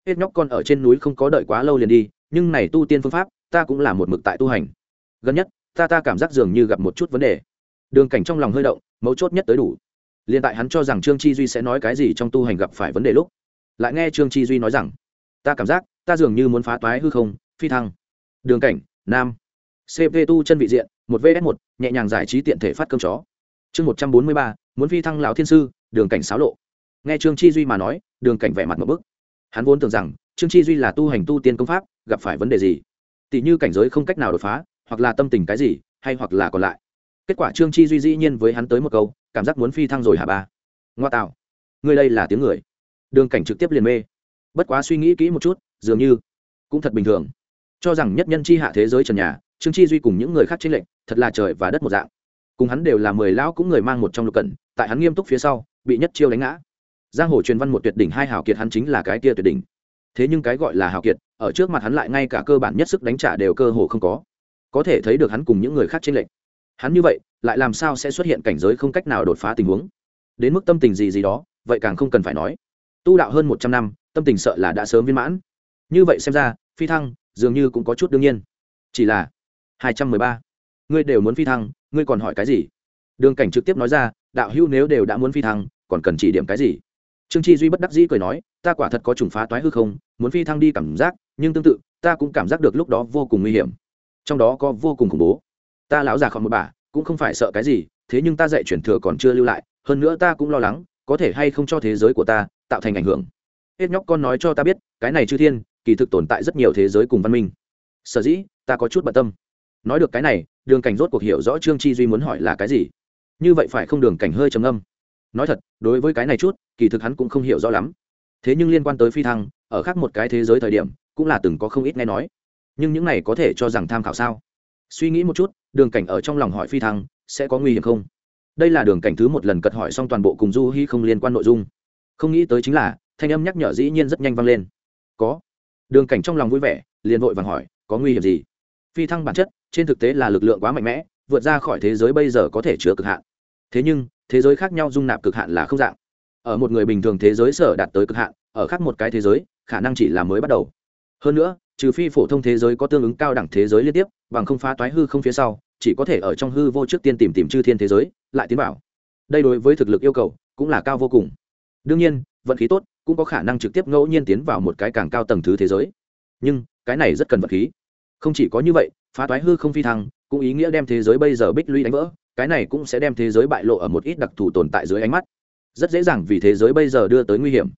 Hết nhóc con ở trên núi không có đợi quá lâu liền đi, nhưng này tu tiên phương pháp, ta cũng là một mực tại tu hành. Gần nhất, ta ta cảm giác dường như gặp một chút vấn đề. Đường cảnh trong lòng hơi động, mấu chốt nhất tới đủ. Liền tại hắn cho rằng trương chi duy sẽ nói cái gì trong tu hành gặp phải vấn đề lúc, lại nghe trương chi duy nói rằng, ta cảm giác, ta dường như muốn phá toái hư không, phi thăng. Đường cảnh, nam. Cp tu chân vị diện, một vs một, nhẹ nhàng giải trí tiện thể phát cơm chó chương một trăm bốn mươi ba, muốn phi thăng lão thiên sư, đường cảnh xáo lộ. Nghe trương chi duy mà nói, đường cảnh vẻ mặt một bức. Hắn vốn tưởng rằng, trương chi duy là tu hành tu tiên công pháp, gặp phải vấn đề gì? Tỷ như cảnh giới không cách nào đột phá, hoặc là tâm tình cái gì, hay hoặc là còn lại. Kết quả trương chi duy dĩ nhiên với hắn tới một câu, cảm giác muốn phi thăng rồi hả ba? Ngoa tạo. Người đây là tiếng người. Đường cảnh trực tiếp liền mê. Bất quá suy nghĩ kỹ một chút, dường như cũng thật bình thường. Cho rằng nhất nhân chi hạ thế giới trần nhà, trương chi duy cùng những người khác tranh lệnh thật là trời và đất một dạng cùng hắn đều là mười lão cũng người mang một trong lục cận, tại hắn nghiêm túc phía sau, bị nhất chiêu đánh ngã. Giang hồ truyền văn một tuyệt đỉnh hai hào kiệt hắn chính là cái kia tuyệt đỉnh. Thế nhưng cái gọi là hào kiệt, ở trước mặt hắn lại ngay cả cơ bản nhất sức đánh trả đều cơ hồ không có. Có thể thấy được hắn cùng những người khác trên lệnh hắn như vậy, lại làm sao sẽ xuất hiện cảnh giới không cách nào đột phá tình huống? Đến mức tâm tình gì gì đó, vậy càng không cần phải nói. Tu đạo hơn một trăm năm, tâm tình sợ là đã sớm viên mãn. Như vậy xem ra, phi thăng dường như cũng có chút đương nhiên. Chỉ là hai trăm mười ba. Ngươi đều muốn phi thăng ngươi còn hỏi cái gì? Đường cảnh trực tiếp nói ra, đạo hữu nếu đều đã muốn phi thăng, còn cần chỉ điểm cái gì? Trương chi duy bất đắc dĩ cười nói, ta quả thật có trùng phá toái hư không, muốn phi thăng đi cảm giác, nhưng tương tự, ta cũng cảm giác được lúc đó vô cùng nguy hiểm. Trong đó có vô cùng khủng bố. Ta lão già khỏi một bà, cũng không phải sợ cái gì, thế nhưng ta dạy chuyển thừa còn chưa lưu lại, hơn nữa ta cũng lo lắng, có thể hay không cho thế giới của ta tạo thành ảnh hưởng. Hết nhóc con nói cho ta biết, cái này chư thiên, kỳ thực tồn tại rất nhiều thế giới cùng văn minh. Sở dĩ, ta có chút bận tâm. Nói được cái này đường cảnh rốt cuộc hiểu rõ trương chi duy muốn hỏi là cái gì. Như vậy phải không đường cảnh hơi trầm âm nói thật, đối với cái này chút, kỳ thực hắn cũng không hiểu rõ lắm. Thế nhưng liên quan tới phi thăng, ở khác một cái thế giới thời điểm, cũng là từng có không ít nghe nói. Nhưng những này có thể cho rằng tham khảo sao? Suy nghĩ một chút, đường cảnh ở trong lòng hỏi phi thăng, sẽ có nguy hiểm không? Đây là đường cảnh thứ một lần cật hỏi xong toàn bộ cùng du hy không liên quan nội dung. Không nghĩ tới chính là, thanh âm nhắc nhở dĩ nhiên rất nhanh vang lên. Có. Đường cảnh trong lòng vui vẻ, liền vội vàng hỏi, có nguy hiểm gì? Phi thăng bản chất trên thực tế là lực lượng quá mạnh mẽ, vượt ra khỏi thế giới bây giờ có thể chứa cực hạn. Thế nhưng, thế giới khác nhau dung nạp cực hạn là không dạng. Ở một người bình thường thế giới sở đạt tới cực hạn, ở khác một cái thế giới, khả năng chỉ là mới bắt đầu. Hơn nữa, trừ phi phổ thông thế giới có tương ứng cao đẳng thế giới liên tiếp, bằng không phá toái hư không phía sau, chỉ có thể ở trong hư vô trước tiên tìm tìm chư thiên thế giới, lại tiến bảo đây đối với thực lực yêu cầu, cũng là cao vô cùng. Đương nhiên, vận khí tốt, cũng có khả năng trực tiếp ngẫu nhiên tiến vào một cái càng cao tầng thứ thế giới. Nhưng, cái này rất cần vật khí. Không chỉ có như vậy phá toái hư không phi thăng, cũng ý nghĩa đem thế giới bây giờ bích lũy đánh vỡ, cái này cũng sẽ đem thế giới bại lộ ở một ít đặc thù tồn tại dưới ánh mắt. Rất dễ dàng vì thế giới bây giờ đưa tới nguy hiểm.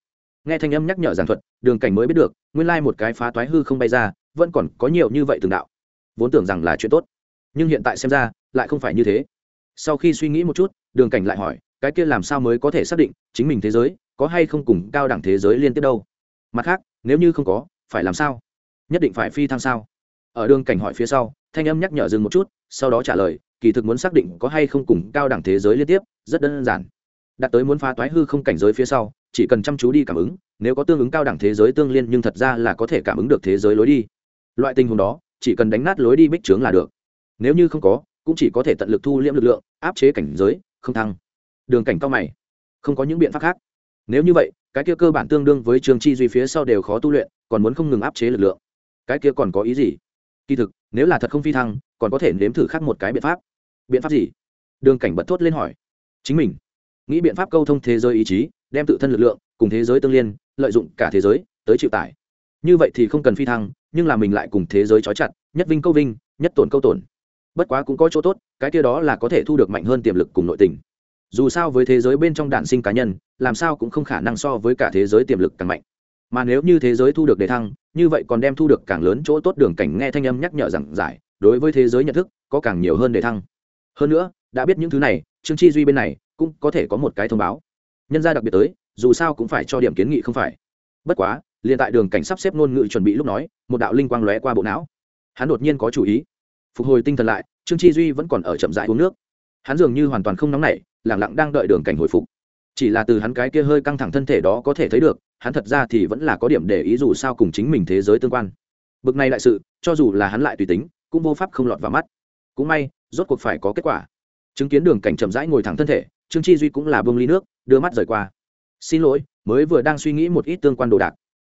Nghe thanh âm nhắc nhở giảng thuật, đường cảnh mới biết được, nguyên lai một cái phá toái hư không bay ra, vẫn còn có nhiều như vậy từng đạo. Vốn tưởng rằng là chuyện tốt, nhưng hiện tại xem ra, lại không phải như thế. Sau khi suy nghĩ một chút, đường cảnh lại hỏi, cái kia làm sao mới có thể xác định chính mình thế giới có hay không cùng cao đẳng thế giới liên tiếp đâu? Mặt khác, nếu như không có, phải làm sao? Nhất định phải phi thăng sao? Ở đường cảnh hỏi phía sau, thanh âm nhắc nhở dừng một chút, sau đó trả lời, kỳ thực muốn xác định có hay không cùng cao đẳng thế giới liên tiếp, rất đơn giản. Đạt tới muốn phá toái hư không cảnh giới phía sau, chỉ cần chăm chú đi cảm ứng, nếu có tương ứng cao đẳng thế giới tương liên nhưng thật ra là có thể cảm ứng được thế giới lối đi. Loại tình huống đó, chỉ cần đánh nát lối đi bích trướng là được. Nếu như không có, cũng chỉ có thể tận lực thu liễm lực lượng, áp chế cảnh giới, không thăng. Đường cảnh cao mày. Không có những biện pháp khác. Nếu như vậy, cái kia cơ bản tương đương với trường chi duy phía sau đều khó tu luyện, còn muốn không ngừng áp chế lực lượng. Cái kia còn có ý gì? Kỳ thực, nếu là thật không phi thăng, còn có thể nếm thử khác một cái biện pháp. Biện pháp gì? Đường cảnh bật thốt lên hỏi. Chính mình. Nghĩ biện pháp câu thông thế giới ý chí, đem tự thân lực lượng, cùng thế giới tương liên, lợi dụng cả thế giới, tới chịu tải. Như vậy thì không cần phi thăng, nhưng là mình lại cùng thế giới trói chặt, nhất vinh câu vinh, nhất tổn câu tổn. Bất quá cũng có chỗ tốt, cái kia đó là có thể thu được mạnh hơn tiềm lực cùng nội tình. Dù sao với thế giới bên trong đạn sinh cá nhân, làm sao cũng không khả năng so với cả thế giới tiềm lực càng mạnh mà nếu như thế giới thu được đề thăng, như vậy còn đem thu được càng lớn chỗ tốt đường cảnh nghe thanh âm nhắc nhở rằng giải, đối với thế giới nhận thức, có càng nhiều hơn đề thăng. Hơn nữa, đã biết những thứ này, trương chi duy bên này, cũng có thể có một cái thông báo. Nhân gia đặc biệt tới, dù sao cũng phải cho điểm kiến nghị không phải. Bất quá, liền tại đường cảnh sắp xếp ngôn ngữ chuẩn bị lúc nói, một đạo linh quang lóe qua bộ não. Hắn đột nhiên có chủ ý. Phục hồi tinh thần lại, trương chi duy vẫn còn ở chậm rãi uống nước. Hắn dường như hoàn toàn không nóng nảy lẳng lặng đang đợi đường cảnh hồi phục. Chỉ là từ hắn cái kia hơi căng thẳng thân thể đó có thể thấy được hắn thật ra thì vẫn là có điểm để ý dù sao cùng chính mình thế giới tương quan. Bực này đại sự, cho dù là hắn lại tùy tính, cũng vô pháp không lọt vào mắt. Cũng may, rốt cuộc phải có kết quả. Chứng kiến đường cảnh chậm rãi ngồi thẳng thân thể, trương chi duy cũng là bông ly nước, đưa mắt rời qua. Xin lỗi, mới vừa đang suy nghĩ một ít tương quan đồ đạc.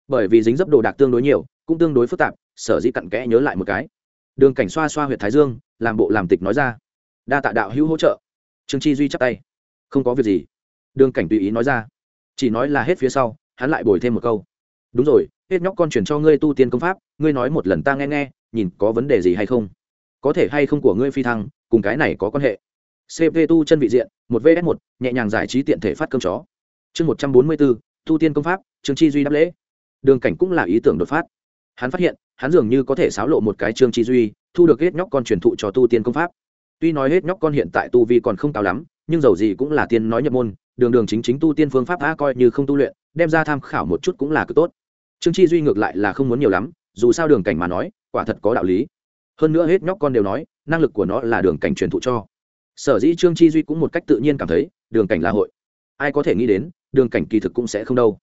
Bởi vì dính dấp đồ đạc tương đối nhiều, cũng tương đối phức tạp, sở dĩ cặn kẽ nhớ lại một cái. Đường cảnh xoa xoa h u y ệ t thái dương, làm bộ làm tịch nói ra. Đa tạ đạo hữu hỗ trợ. Trương chi duy chắc tay. Không có việc gì. Đường cảnh tùy ý nói ra. Chỉ nói là hết phía sau hắn lại bồi thêm một câu. Đúng rồi, hết nhóc con chuyển cho ngươi tu tiên công pháp, ngươi nói một lần ta nghe nghe, nhìn có vấn đề gì hay không? Có thể hay không của ngươi phi thăng, cùng cái này có quan hệ. Cp tu chân vị diện, một vs một, nhẹ nhàng giải trí tiện thể phát cơm chó. Chương một trăm bốn mươi bốn, tu tiên công pháp, trương chi duy đáp lễ. Đường cảnh cũng là ý tưởng đột phát. Hắn phát hiện, hắn dường như có thể xáo lộ một cái trương chi duy, thu được hết nhóc con truyền thụ cho tu tiên công pháp. Tuy nói hết nhóc con hiện tại tu vi còn không cao lắm nhưng dầu gì cũng là tiên nói nhập môn, đường đường chính chính tu tiên phương pháp a coi như không tu luyện, đem ra tham khảo một chút cũng là cực tốt. Trương chi duy ngược lại là không muốn nhiều lắm, dù sao đường cảnh mà nói, quả thật có đạo lý. Hơn nữa hết nhóc con đều nói, năng lực của nó là đường cảnh truyền thụ cho. Sở dĩ trương chi duy cũng một cách tự nhiên cảm thấy, đường cảnh là hội. Ai có thể nghĩ đến, đường cảnh kỳ thực cũng sẽ không đâu.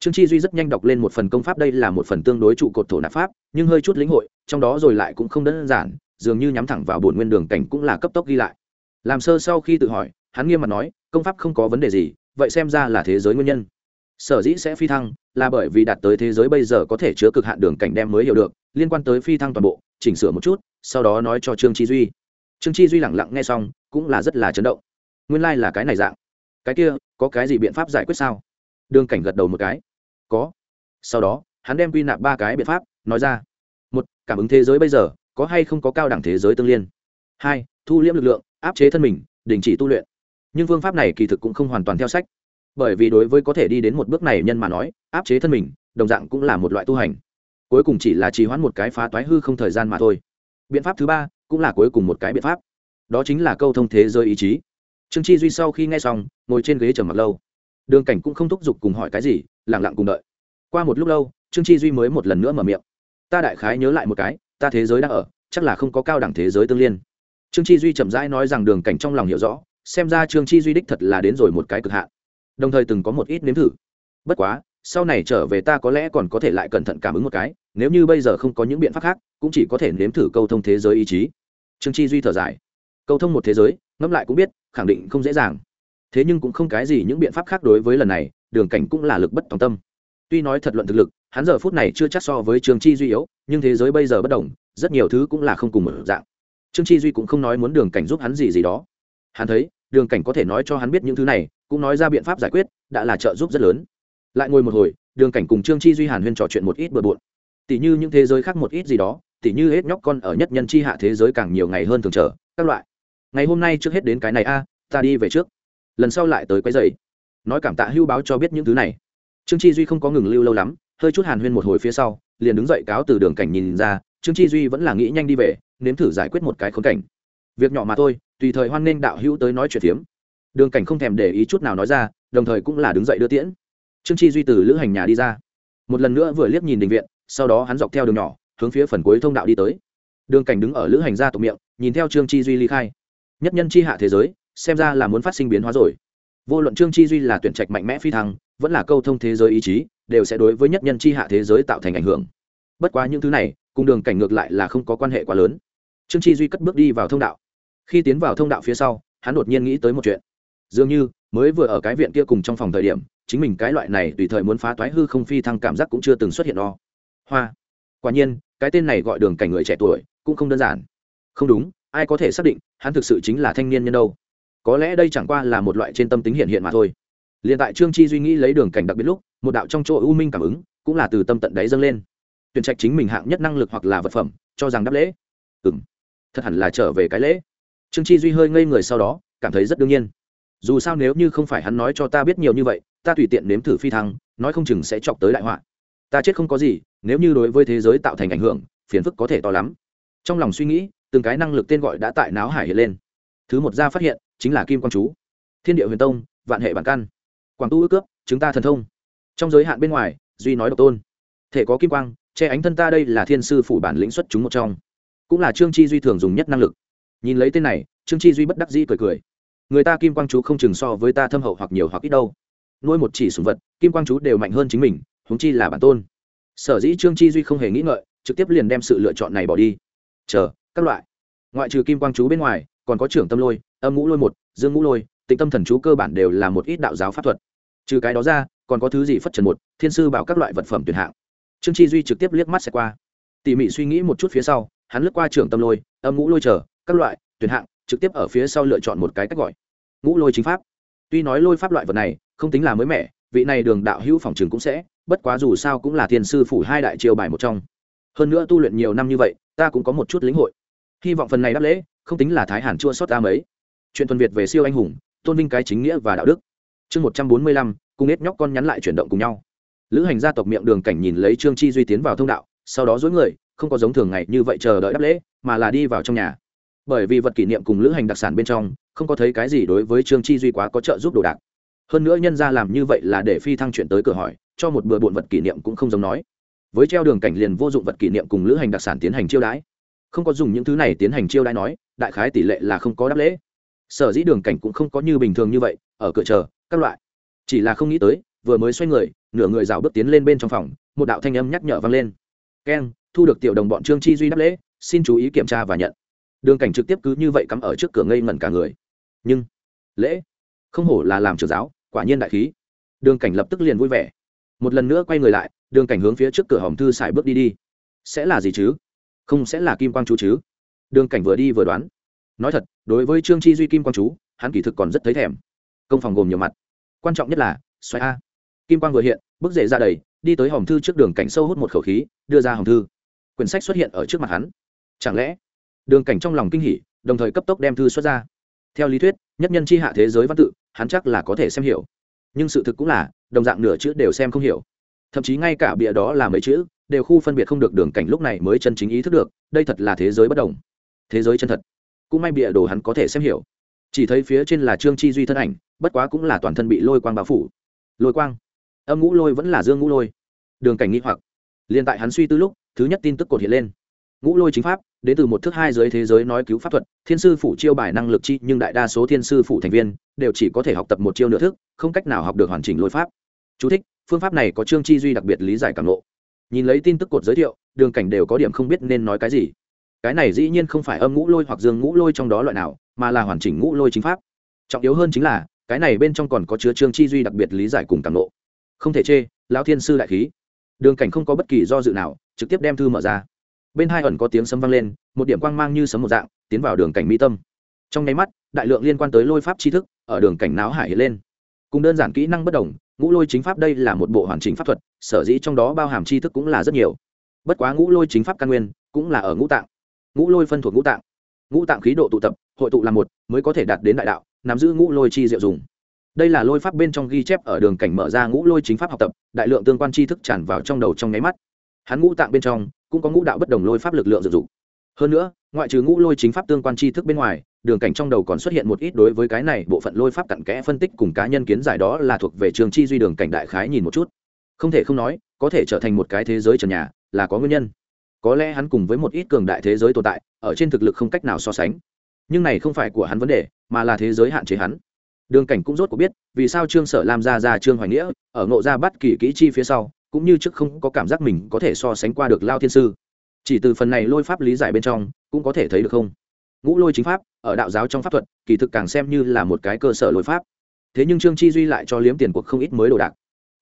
Trương chi duy rất nhanh đọc lên một phần công pháp đây là một phần tương đối trụ cột thổ nạp pháp, nhưng hơi chút lĩnh hội, trong đó rồi lại cũng không đơn giản, dường như nhắm thẳng vào bổn nguyên đường cảnh cũng là cấp tốc ghi lại. Làm sơ sau khi tự hỏi hắn nghiêm mặt nói, công pháp không có vấn đề gì, vậy xem ra là thế giới nguyên nhân. Sở dĩ sẽ phi thăng, là bởi vì đạt tới thế giới bây giờ có thể chứa cực hạn đường cảnh đem mới hiểu được, liên quan tới phi thăng toàn bộ, chỉnh sửa một chút, sau đó nói cho trương chi duy. Trương chi duy lẳng lặng nghe xong, cũng là rất là chấn động. Nguyên lai、like、là cái này dạng. Cái kia, có cái gì biện pháp giải quyết sao? Đường cảnh gật đầu một cái. Có. Sau đó, hắn đem quy nạp ba cái biện pháp, nói ra. Một, cảm ứng thế giới bây giờ, có hay không có cao đẳng thế giới tương liên? Hai, thu liễm lực lượng, áp chế thân mình, đình chỉ tu luyện nhưng phương pháp này kỳ thực cũng không hoàn toàn theo sách. Bởi vì đối với có thể đi đến một bước này nhân mà nói, áp chế thân mình, đồng dạng cũng là một loại tu hành. Cuối cùng chỉ là trì hoãn một cái phá toái hư không thời gian mà thôi. Biện pháp thứ ba, cũng là cuối cùng một cái biện pháp. Đó chính là câu thông thế giới ý chí. Trương chi duy sau khi nghe xong, ngồi trên ghế trầm mặc lâu. Đường cảnh cũng không thúc giục cùng hỏi cái gì lẳng lặng cùng đợi. Qua một lúc lâu, trương chi duy mới một lần nữa mở miệng. Ta đại khái nhớ lại một cái, ta thế giới đang ở, chắc là không có cao đẳng thế giới tương liên. Trương chi duy chậm rãi nói rằng đường cảnh trong lòng hiểu rõ xem ra trương chi duy đích thật là đến rồi một cái cực hạn. Đồng thời từng có một ít nếm thử. Bất quá, sau này trở về ta có lẽ còn có thể lại cẩn thận cảm ứng một cái, nếu như bây giờ không có những biện pháp khác, cũng chỉ có thể nếm thử câu thông thế giới ý chí. Trương chi duy thở dài. Câu thông một thế giới, ngẫm lại cũng biết, khẳng định không dễ dàng. Thế nhưng cũng không cái gì những biện pháp khác đối với lần này, đường cảnh cũng là lực bất tòng tâm. Tuy nói thật luận thực lực, hắn giờ phút này chưa chắc so với trương chi duy yếu, nhưng thế giới bây giờ bất đồng, rất nhiều thứ cũng là không cùng một dạng. Trương chi duy cũng không nói muốn đường cảnh giúp hắn gì gì đó. Hắn thấy đường cảnh có thể nói cho hắn biết những thứ này, cũng nói ra biện pháp giải quyết, đã là trợ giúp rất lớn. Lại ngồi một hồi, đường cảnh cùng trương chi duy hàn huyên trò chuyện một ít bừa bộn. Tỉ như những thế giới khác một ít gì đó, tỉ như hết nhóc con ở nhất nhân chi hạ thế giới càng nhiều ngày hơn thường trở. các loại. Ngày hôm nay trước hết đến cái này a, ta đi về trước. Lần sau lại tới quấy dày nói cảm tạ hưu báo cho biết những thứ này. Trương chi duy không có ngừng lưu lâu lắm, hơi chút hàn huyên một hồi phía sau, liền đứng dậy cáo từ đường cảnh nhìn ra, trương chi duy vẫn là nghĩ nhanh đi về, nếm thử giải quyết một cái khốn cảnh. Việc nhỏ mà thôi tùy thời hoan nghênh đạo hữu tới nói chuyện phiếm. Đường cảnh không thèm để ý chút nào nói ra, đồng thời cũng là đứng dậy đưa tiễn. Trương chi duy từ lữ hành nhà đi ra. Một lần nữa vừa liếc nhìn đình viện, sau đó hắn dọc theo đường nhỏ, hướng phía phần cuối thông đạo đi tới. Đường cảnh đứng ở lữ hành gia tộc miệng, nhìn theo trương chi duy ly khai. Nhất nhân chi hạ thế giới, xem ra là muốn phát sinh biến hóa rồi. Vô luận trương chi duy là tuyển trạch mạnh mẽ phi thăng, vẫn là câu thông thế giới ý chí, đều sẽ đối với nhất nhân chi hạ thế giới tạo thành ảnh hưởng. Bất quá những thứ này, cùng đường cảnh ngược lại là không có quan hệ quá lớn. Trương chi duy cất bước đi vào thông đạo khi tiến vào thông đạo phía sau, hắn đột nhiên nghĩ tới một chuyện. Dường như, mới vừa ở cái viện kia cùng trong phòng thời điểm, chính mình cái loại này tùy thời muốn phá toái hư không phi thăng cảm giác cũng chưa từng xuất hiện o. Hoa. Quả nhiên, cái tên này gọi đường cảnh người trẻ tuổi, cũng không đơn giản. Không đúng, ai có thể xác định, hắn thực sự chính là thanh niên nhân đâu. Có lẽ đây chẳng qua là một loại trên tâm tính hiện hiện mà thôi. Liền tại trương chi duy nghĩ lấy đường cảnh đặc biệt lúc, một đạo trong chỗ u minh cảm ứng, cũng là từ tâm tận đáy dâng lên. Tuyển trạch chính mình hạng nhất năng lực hoặc là vật phẩm, cho rằng đáp lễ. Ừ m thật hẳn là trở về cái lễ trương chi duy hơi ngây người sau đó, cảm thấy rất đương nhiên. Dù sao nếu như không phải hắn nói cho ta biết nhiều như vậy, ta tùy tiện nếm thử phi thăng, nói không chừng sẽ chọc tới đại họa. Ta chết không có gì, nếu như đối với thế giới tạo thành ảnh hưởng, phiền phức có thể to lắm. Trong lòng suy nghĩ, từng cái năng lực tên gọi đã tại náo hải hiện lên. Thứ một ra phát hiện, chính là kim quang chú. Thiên địa huyền tông, vạn hệ bản căn. Quảng tu ước cướp chúng ta thần thông. Trong giới hạn bên ngoài, duy nói độc tôn. Thể có kim quang, che ánh thân ta đây là thiên sư phủ bản lĩnh xuất chúng một trong. Cũng là trương chi duy thường dùng nhất năng lực nhìn lấy tên này, trương chi duy bất đắc dĩ cười cười. Người ta kim quang chú không chừng so với ta thâm hậu hoặc nhiều hoặc ít đâu. Nuôi một chỉ sùng vật, kim quang chú đều mạnh hơn chính mình, huống chi là bản tôn. Sở dĩ trương chi duy không hề nghĩ ngợi, trực tiếp liền đem sự lựa chọn này bỏ đi. Chờ, các loại. Ngoại trừ kim quang chú bên ngoài, còn có trưởng tâm lôi, âm ngũ lôi một, dương ngũ lôi, tịnh tâm thần chú cơ bản đều là một ít đạo giáo pháp thuật. Trừ cái đó ra, còn có thứ gì phất trần một, thiên sư bảo các loại vật phẩm tuyển hạng. Trương chi duy trực tiếp liếc mắt xẹt qua. Tỉ mỉ suy nghĩ một chút phía sau, hắn lướt qua trưởng tâm lôi, âm ngũ lôi chờ các loại, tuyển hạng, trực tiếp ở phía sau lựa chọn một cái cách gọi. Ngũ lôi chính pháp. Tuy nói lôi pháp loại vật này, không tính là mới mẻ, vị này đường đạo hữu phòng trường cũng sẽ, bất quá dù sao cũng là thiên sư phủ hai đại triều bài một trong. Hơn nữa tu luyện nhiều năm như vậy, ta cũng có một chút lĩnh hội. Hy vọng phần này đáp lễ, không tính là thái hàn chua sót ta mấy. Chuyện thuần việt về siêu anh hùng, tôn vinh cái chính nghĩa và đạo đức. Chương một trăm bốn mươi lăm, cùng nết nhóc con nhắn lại chuyển động cùng nhau. Lữ hành gia tộc miệng đường cảnh nhìn lấy trương chi duy tiến vào thông đạo, sau đó dối người, không có giống thường ngày như vậy chờ đợi đáp lễ, mà là đi vào trong nhà bởi vì vật kỷ niệm cùng lữ hành đặc sản bên trong, không có thấy cái gì đối với trương chi duy quá có trợ giúp đồ đạc. Hơn nữa nhân ra làm như vậy là để phi thăng chuyện tới cửa hỏi, cho một bừa bộn vật kỷ niệm cũng không giống nói. Với treo đường cảnh liền vô dụng vật kỷ niệm cùng lữ hành đặc sản tiến hành chiêu đãi. Không có dùng những thứ này tiến hành chiêu đãi nói, đại khái tỷ lệ là không có đáp lễ. Sở dĩ đường cảnh cũng không có như bình thường như vậy, ở cửa chờ, các loại. Chỉ là không nghĩ tới, vừa mới xoay người, nửa người rào bước tiến lên bên trong phòng, một đạo thanh âm nhắc nhở vang lên. Keng, thu được tiểu đồng bọn trương chi duy đáp lễ, xin chú ý kiểm tra và nhận đường cảnh trực tiếp cứ như vậy cắm ở trước cửa ngây ngẩn cả người. Nhưng, lễ, không hổ là làm trưởng giáo, quả nhiên đại khí. Đường cảnh lập tức liền vui vẻ. Một lần nữa quay người lại, đường cảnh hướng phía trước cửa hòm thư xài bước đi đi. Sẽ là gì chứ? Không sẽ là kim quang chú chứ? Đường cảnh vừa đi vừa đoán. Nói thật, đối với trương chi duy kim quang chú, hắn kỳ thực còn rất thấy thèm. Công phòng gồm nhiều mặt. Quan trọng nhất là, xoay a. Kim quang vừa hiện, bước dậy ra đầy, đi tới hòm thư trước đường cảnh sâu hút một khẩu khí, đưa ra hòm thư. Quyển sách xuất hiện ở trước mặt hắn. Chẳng lẽ đường cảnh trong lòng kinh hỉ, đồng thời cấp tốc đem thư xuất ra. Theo lý thuyết, nhất nhân c h i hạ thế giới văn tự, hắn chắc là có thể xem hiểu. Nhưng sự thực cũng là, đồng dạng nửa chữ đều xem không hiểu. Thậm chí ngay cả bịa đó là mấy chữ, đều khu phân biệt không được đường cảnh lúc này mới chân chính ý thức được, đây thật là thế giới bất đồng. Thế giới chân thật. Cũng may bịa đồ hắn có thể xem hiểu. Chỉ thấy phía trên là trương chi duy thân ảnh, bất quá cũng là toàn thân bị lôi quang bao phủ. Lôi quang. Âm ngũ lôi vẫn là dương ngũ lôi. Đường cảnh nghĩ hoặc. Liền tại hắn suy tư lúc, thứ nhất tin tức cột hiện lên ngũ lôi chính pháp đến từ một thước hai giới thế giới nói cứu pháp thuật thiên sư phủ chiêu bài năng lực chi nhưng đại đa số thiên sư phủ thành viên đều chỉ có thể học tập một chiêu nửa thức không cách nào học được hoàn chỉnh lôi pháp. Chú thích, phương pháp này có trương chi duy đặc biệt lý giải cảm lộ nhìn lấy tin tức cột giới thiệu đường cảnh đều có điểm không biết nên nói cái gì. Cái này dĩ nhiên không phải âm ngũ lôi hoặc dương ngũ lôi trong đó loại nào mà là hoàn chỉnh ngũ lôi chính pháp. Trọng yếu hơn chính là cái này bên trong còn có chứa trương chi duy đặc biệt lý giải cùng cảm lộ không thể chê lão thiên sư đại khí. Đường cảnh không có bất kỳ do dự nào trực tiếp đem thư mở ra bên hai ẩn có tiếng sấm vang lên, một điểm quang mang như sấm một dạng, tiến vào đường cảnh mỹ tâm. Trong nháy mắt, đại lượng liên quan tới lôi pháp tri thức ở đường cảnh não hải hiện lên. Cùng đơn giản kỹ năng bất đồng, ngũ lôi chính pháp đây là một bộ hoàn chỉnh pháp thuật, sở dĩ trong đó bao hàm tri thức cũng là rất nhiều. Bất quá ngũ lôi chính pháp căn nguyên cũng là ở ngũ tạng. Ngũ lôi phân thuộc ngũ tạng. Ngũ tạng khí độ tụ tập, hội tụ là một, mới có thể đạt đến đại đạo, nắm giữ ngũ lôi chi diệu dùng. Đây là lôi pháp bên trong ghi chép ở đường cảnh mở ra ngũ lôi chính pháp học tập, đại lượng tương quan tri thức tràn vào trong đầu trong nháy mắt. Hắn ngũ tạng bên trong cũng có ngũ đạo bất đồng lôi pháp lực lượng dự dụng. Hơn nữa, ngoại trừ ngũ lôi chính pháp tương quan tri thức bên ngoài, đường cảnh trong đầu còn xuất hiện một ít đối với cái này bộ phận lôi pháp cặn kẽ phân tích cùng cá nhân kiến giải đó là thuộc về trường chi duy đường cảnh đại khái nhìn một chút. Không thể không nói, có thể trở thành một cái thế giới trần nhà, là có nguyên nhân. Có lẽ hắn cùng với một ít cường đại thế giới tồn tại, ở trên thực lực không cách nào so sánh. Nhưng này không phải của hắn vấn đề, mà là thế giới hạn chế hắn. Đường cảnh cũng rốt cuộc biết, vì sao trương sở lam ra ra trương hoài nghĩa, ở ngộ ra bắt kỳ kỹ chi phía sau cũng như trước không có cảm giác mình có thể so sánh qua được lao thiên sư. Chỉ từ phần này lôi pháp lý giải bên trong, cũng có thể thấy được không? Ngũ lôi chính pháp, ở đạo giáo trong pháp thuật, kỳ thực càng xem như là một cái cơ sở lôi pháp. Thế nhưng trương chi duy lại cho liếm tiền cuộc không ít mới đồ đạc,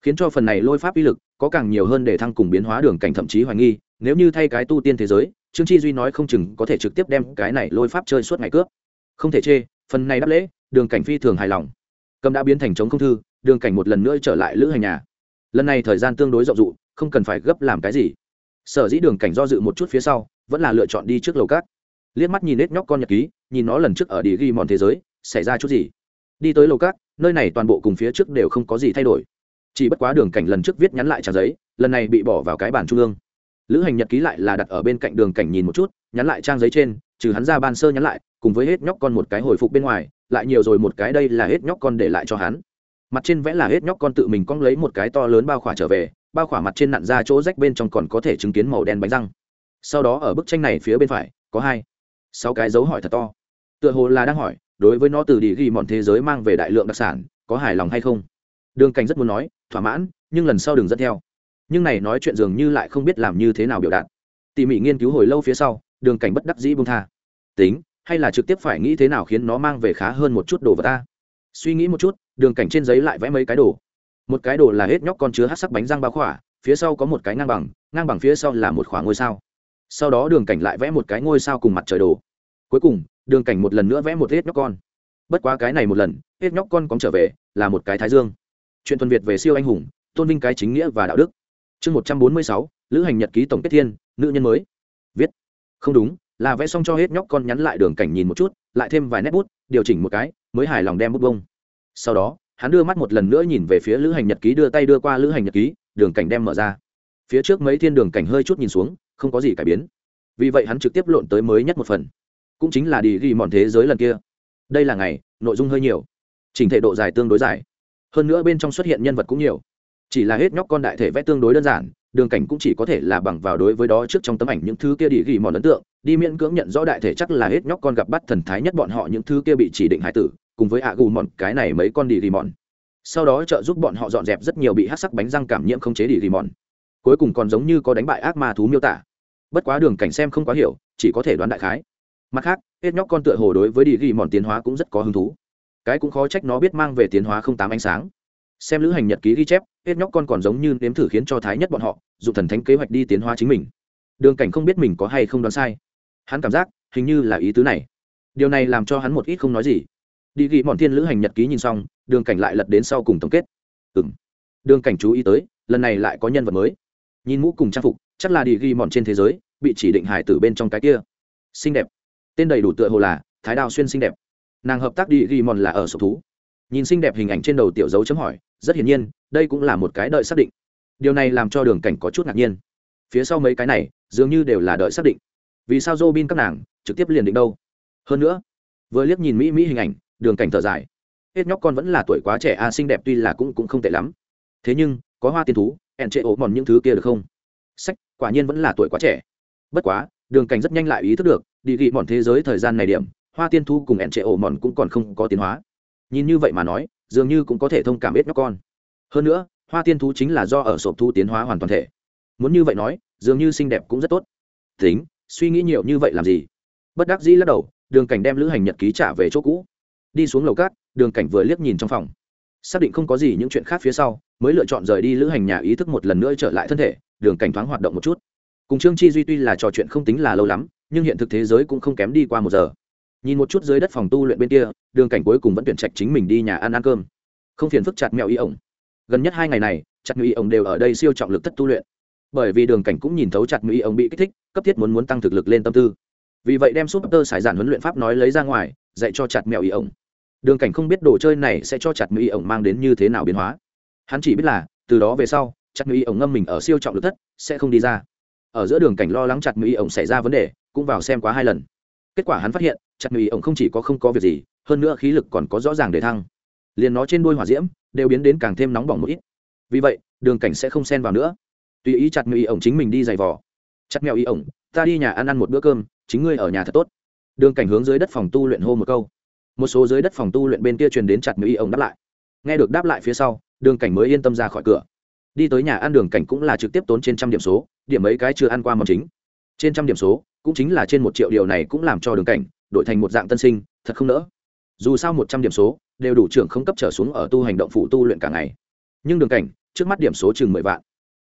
khiến cho phần này lôi pháp uy lực có càng nhiều hơn để thăng cùng biến hóa đường cảnh thậm chí hoài nghi. Nếu như thay cái tu tiên thế giới, trương chi duy nói không chừng có thể trực tiếp đem cái này lôi pháp chơi suốt ngày cướp. Không thể chê, phần này đáp lễ, đường cảnh phi thường hài lòng. Cầm đã biến thành chống không thư, đường cảnh một lần nữa trở lại lữ hành nhà lần này thời gian tương đối rộng rụ, không cần phải gấp làm cái gì. Sở dĩ đường cảnh do dự một chút phía sau, vẫn là lựa chọn đi trước lầu cát. Liếc mắt nhìn nết nhóc con nhật ký, nhìn nó lần trước ở đi ghi mòn thế giới, xảy ra chút gì? Đi tới lầu cát, nơi này toàn bộ cùng phía trước đều không có gì thay đổi. Chỉ bất quá đường cảnh lần trước viết nhắn lại trang giấy, lần này bị bỏ vào cái bàn trung ương. Lữ hành nhật ký lại là đặt ở bên cạnh đường cảnh nhìn một chút, nhắn lại trang giấy trên, trừ hắn ra ban sơ nhắn lại, cùng với hết nhóc con một cái hồi phục bên ngoài, lại nhiều rồi một cái đây là hết nhóc con để lại cho hắn mặt trên vẽ là hết nhóc con tự mình cong lấy một cái to lớn bao khỏa trở về, bao khỏa mặt trên nặn ra chỗ rách bên trong còn có thể chứng kiến màu đen bánh răng. Sau đó ở bức tranh này phía bên phải, có hai, sáu cái dấu hỏi thật to. Tựa hồ là đang hỏi, đối với nó từ đi ghi mọn thế giới mang về đại lượng đặc sản, có hài lòng hay không? Đường cảnh rất muốn nói, thỏa mãn, nhưng lần sau đừng dẫn theo. Nhưng này nói chuyện dường như lại không biết làm như thế nào biểu đạt. Tỉ mỉ nghiên cứu hồi lâu phía sau, đường cảnh bất đắc dĩ bung tha. Tính, hay là trực tiếp phải nghĩ thế nào khiến nó mang về khá hơn một chút đồ vật ta? Suy nghĩ một chút, đường cảnh trên giấy lại vẽ mấy cái đồ. Một cái đồ là hết nhóc con chứa hát sắc bánh răng bao khỏa, phía sau có một cái ngang bằng ngang bằng phía sau là một khoảng ngôi sao. Sau đó đường cảnh lại vẽ một cái ngôi sao cùng mặt trời đồ. Cuối cùng, đường cảnh một lần nữa vẽ một hết nhóc con. Bất quá cái này một lần, hết nhóc con cóng trở về, là một cái thái dương. Chuyện thuần việt về siêu anh hùng, tôn vinh cái chính nghĩa và đạo đức. Chương một trăm bốn mươi sáu, lữ hành nhật ký tổng kết thiên, nữ nhân mới. Viết. Không đúng là vẽ xong cho hết nhóc con nhắn lại đường cảnh nhìn một chút, lại thêm vài nét bút, điều chỉnh một cái, mới hài lòng đem bút bông. Sau đó, hắn đưa mắt một lần nữa nhìn về phía lữ hành nhật ký, đưa tay đưa qua lữ hành nhật ký, đường cảnh đem mở ra. Phía trước mấy thiên đường cảnh hơi chút nhìn xuống, không có gì cải biến. Vì vậy hắn trực tiếp lộn tới mới nhất một phần. Cũng chính là đi ghi mòn thế giới lần kia. Đây là ngày, nội dung hơi nhiều. Chỉnh thể độ dài tương đối dài. Hơn nữa bên trong xuất hiện nhân vật cũng nhiều chỉ là hết nhóc con đại thể vẽ tương đối đơn giản, đường cảnh cũng chỉ có thể là bằng vào đối với đó trước trong tấm ảnh những thứ kia đi ghi mòn ấn tượng, đi miễn cưỡng nhận rõ đại thể chắc là hết nhóc con gặp bắt thần thái nhất bọn họ những thứ kia bị chỉ định hải tử, cùng với ạ gù mòn cái này mấy con đi ghi mòn. Sau đó trợ giúp bọn họ dọn dẹp rất nhiều bị hát sắc bánh răng cảm nhiễm không chế đi ghi mòn. Cuối cùng còn giống như có đánh bại ác ma thú miêu tả. Bất quá đường cảnh xem không quá hiểu, chỉ có thể đoán đại khái. Mặt khác, hết nhóc con tựa hồ đối với đi ghi mòn tiến hóa cũng rất có hứng thú. Cái cũng khó trách nó biết mang về tiến hóa không tám ánh sáng xem lữ hành nhật ký ghi chép, hết nhóc con còn giống như nếm thử khiến cho thái nhất bọn họ dùng thần thánh kế hoạch đi tiến hóa chính mình. Đường cảnh không biết mình có hay không đoán sai. Hắn cảm giác, hình như là ý tứ này. Điều này làm cho hắn một ít không nói gì. Đi ghi bọn thiên lữ hành nhật ký nhìn xong, đường cảnh lại lật đến sau cùng tổng kết. Ừ m đường cảnh chú ý tới, lần này lại có nhân vật mới. Nhìn mũ cùng trang phục, chắc là đi ghi bọn trên thế giới, bị chỉ định hải tử bên trong cái kia. Xinh đẹp. Tên đầy đủ tựa hồ là thái đào xuyên xinh đẹp. Nàng hợp tác đi ghi mòn là ở sổ thú nhìn xinh đẹp hình ảnh trên đầu tiểu dấu chấm hỏi, rất hiển nhiên, đây cũng là một cái đợi xác định. Điều này làm cho đường cảnh có chút ngạc nhiên. Phía sau mấy cái này, dường như đều là đợi xác định. Vì sao dô bin các nàng trực tiếp liền định đâu? Hơn nữa, vừa liếc nhìn mỹ mỹ hình ảnh, đường cảnh thở dài. Hết nhóc con vẫn là tuổi quá trẻ a xinh đẹp tuy là cũng cũng không tệ lắm. Thế nhưng, có hoa tiên thú ẹn trệ ổ mòn những thứ kia được không? Sách, quả nhiên vẫn là tuổi quá trẻ. Bất quá, đường cảnh rất nhanh lại ý thức được, đi ghi mòn thế giới thời gian này điểm, hoa tiên thu cùng ẹn trệ ổ mòn cũng còn không có tiến hóa nhìn như vậy mà nói, dường như cũng có thể thông cảm ít nhóc con. Hơn nữa, hoa tiên thú chính là do ở sộp thu tiến hóa hoàn toàn thể. Muốn như vậy nói, dường như xinh đẹp cũng rất tốt. Tính, suy nghĩ nhiều như vậy làm gì? Bất đắc dĩ lắc đầu, đường cảnh đem lữ hành nhật ký trả về chỗ cũ. Đi xuống lầu cát, đường cảnh vừa liếc nhìn trong phòng. Xác định không có gì những chuyện khác phía sau, mới lựa chọn rời đi lữ hành nhà ý thức một lần nữa trở lại thân thể, đường cảnh thoáng hoạt động một chút. Cùng trương chi duy tuy là trò chuyện không tính là lâu lắm, nhưng hiện thực thế giới cũng không kém đi qua một giờ nhìn một chút dưới đất phòng tu luyện bên kia, đường cảnh cuối cùng vẫn tuyển trạch chính mình đi nhà ăn ăn cơm. Không phiền phức chặt mèo y ổng. Gần nhất hai ngày này, chặt mèo y ổng đều ở đây siêu trọng lực thất tu luyện. Bởi vì đường cảnh cũng nhìn thấu chặt mèo y ổng bị kích thích, cấp thiết muốn muốn tăng thực lực lên tâm tư. Vì vậy đem súp tơ sải giản huấn luyện pháp nói lấy ra ngoài, dạy cho chặt mèo Y ổng. Đường cảnh không biết đồ chơi này sẽ cho chặt mèo Y ổng mang đến như thế nào biến hóa. Hắn chỉ biết là, từ đó về sau, chặt mèo Y ổng ngâm mình ở siêu trọng lực thất, sẽ không đi ra. Ở giữa đường cảnh lo lắng chặt mèo Y ổng xảy ra vấn đề, cũng vào xem quá hai lần. Kết quả hắn phát hiện chặt mèo ổng không chỉ có không có việc gì, hơn nữa khí lực còn có rõ ràng để thăng. Liền nó trên đôi hỏa diễm đều biến đến càng thêm nóng bỏng một ít. Vì vậy, đường cảnh sẽ không xen vào nữa. Tùy ý chặt mèo ổng chính mình đi giày vò. Chặt mèo y ổng, ta đi nhà ăn ăn một bữa cơm, chính ngươi ở nhà thật tốt. Đường cảnh hướng dưới đất phòng tu luyện hô một câu. Một số dưới đất phòng tu luyện bên kia truyền đến chặt mèo y ổng đáp lại. Nghe được đáp lại phía sau, đường cảnh mới yên tâm ra khỏi cửa. Đi tới nhà ăn đường cảnh cũng là trực tiếp tốn trên trăm điểm số, điểm mấy cái chưa ăn qua món chính. Trên trăm điểm số, cũng chính là trên một triệu điều này cũng làm cho đường cảnh đổi thành một dạng tân sinh, thật không nỡ. Dù sao một trăm điểm số đều đủ trưởng không cấp trở xuống ở tu hành động phụ tu luyện cả ngày. Nhưng đường cảnh, trước mắt điểm số chừng mười vạn.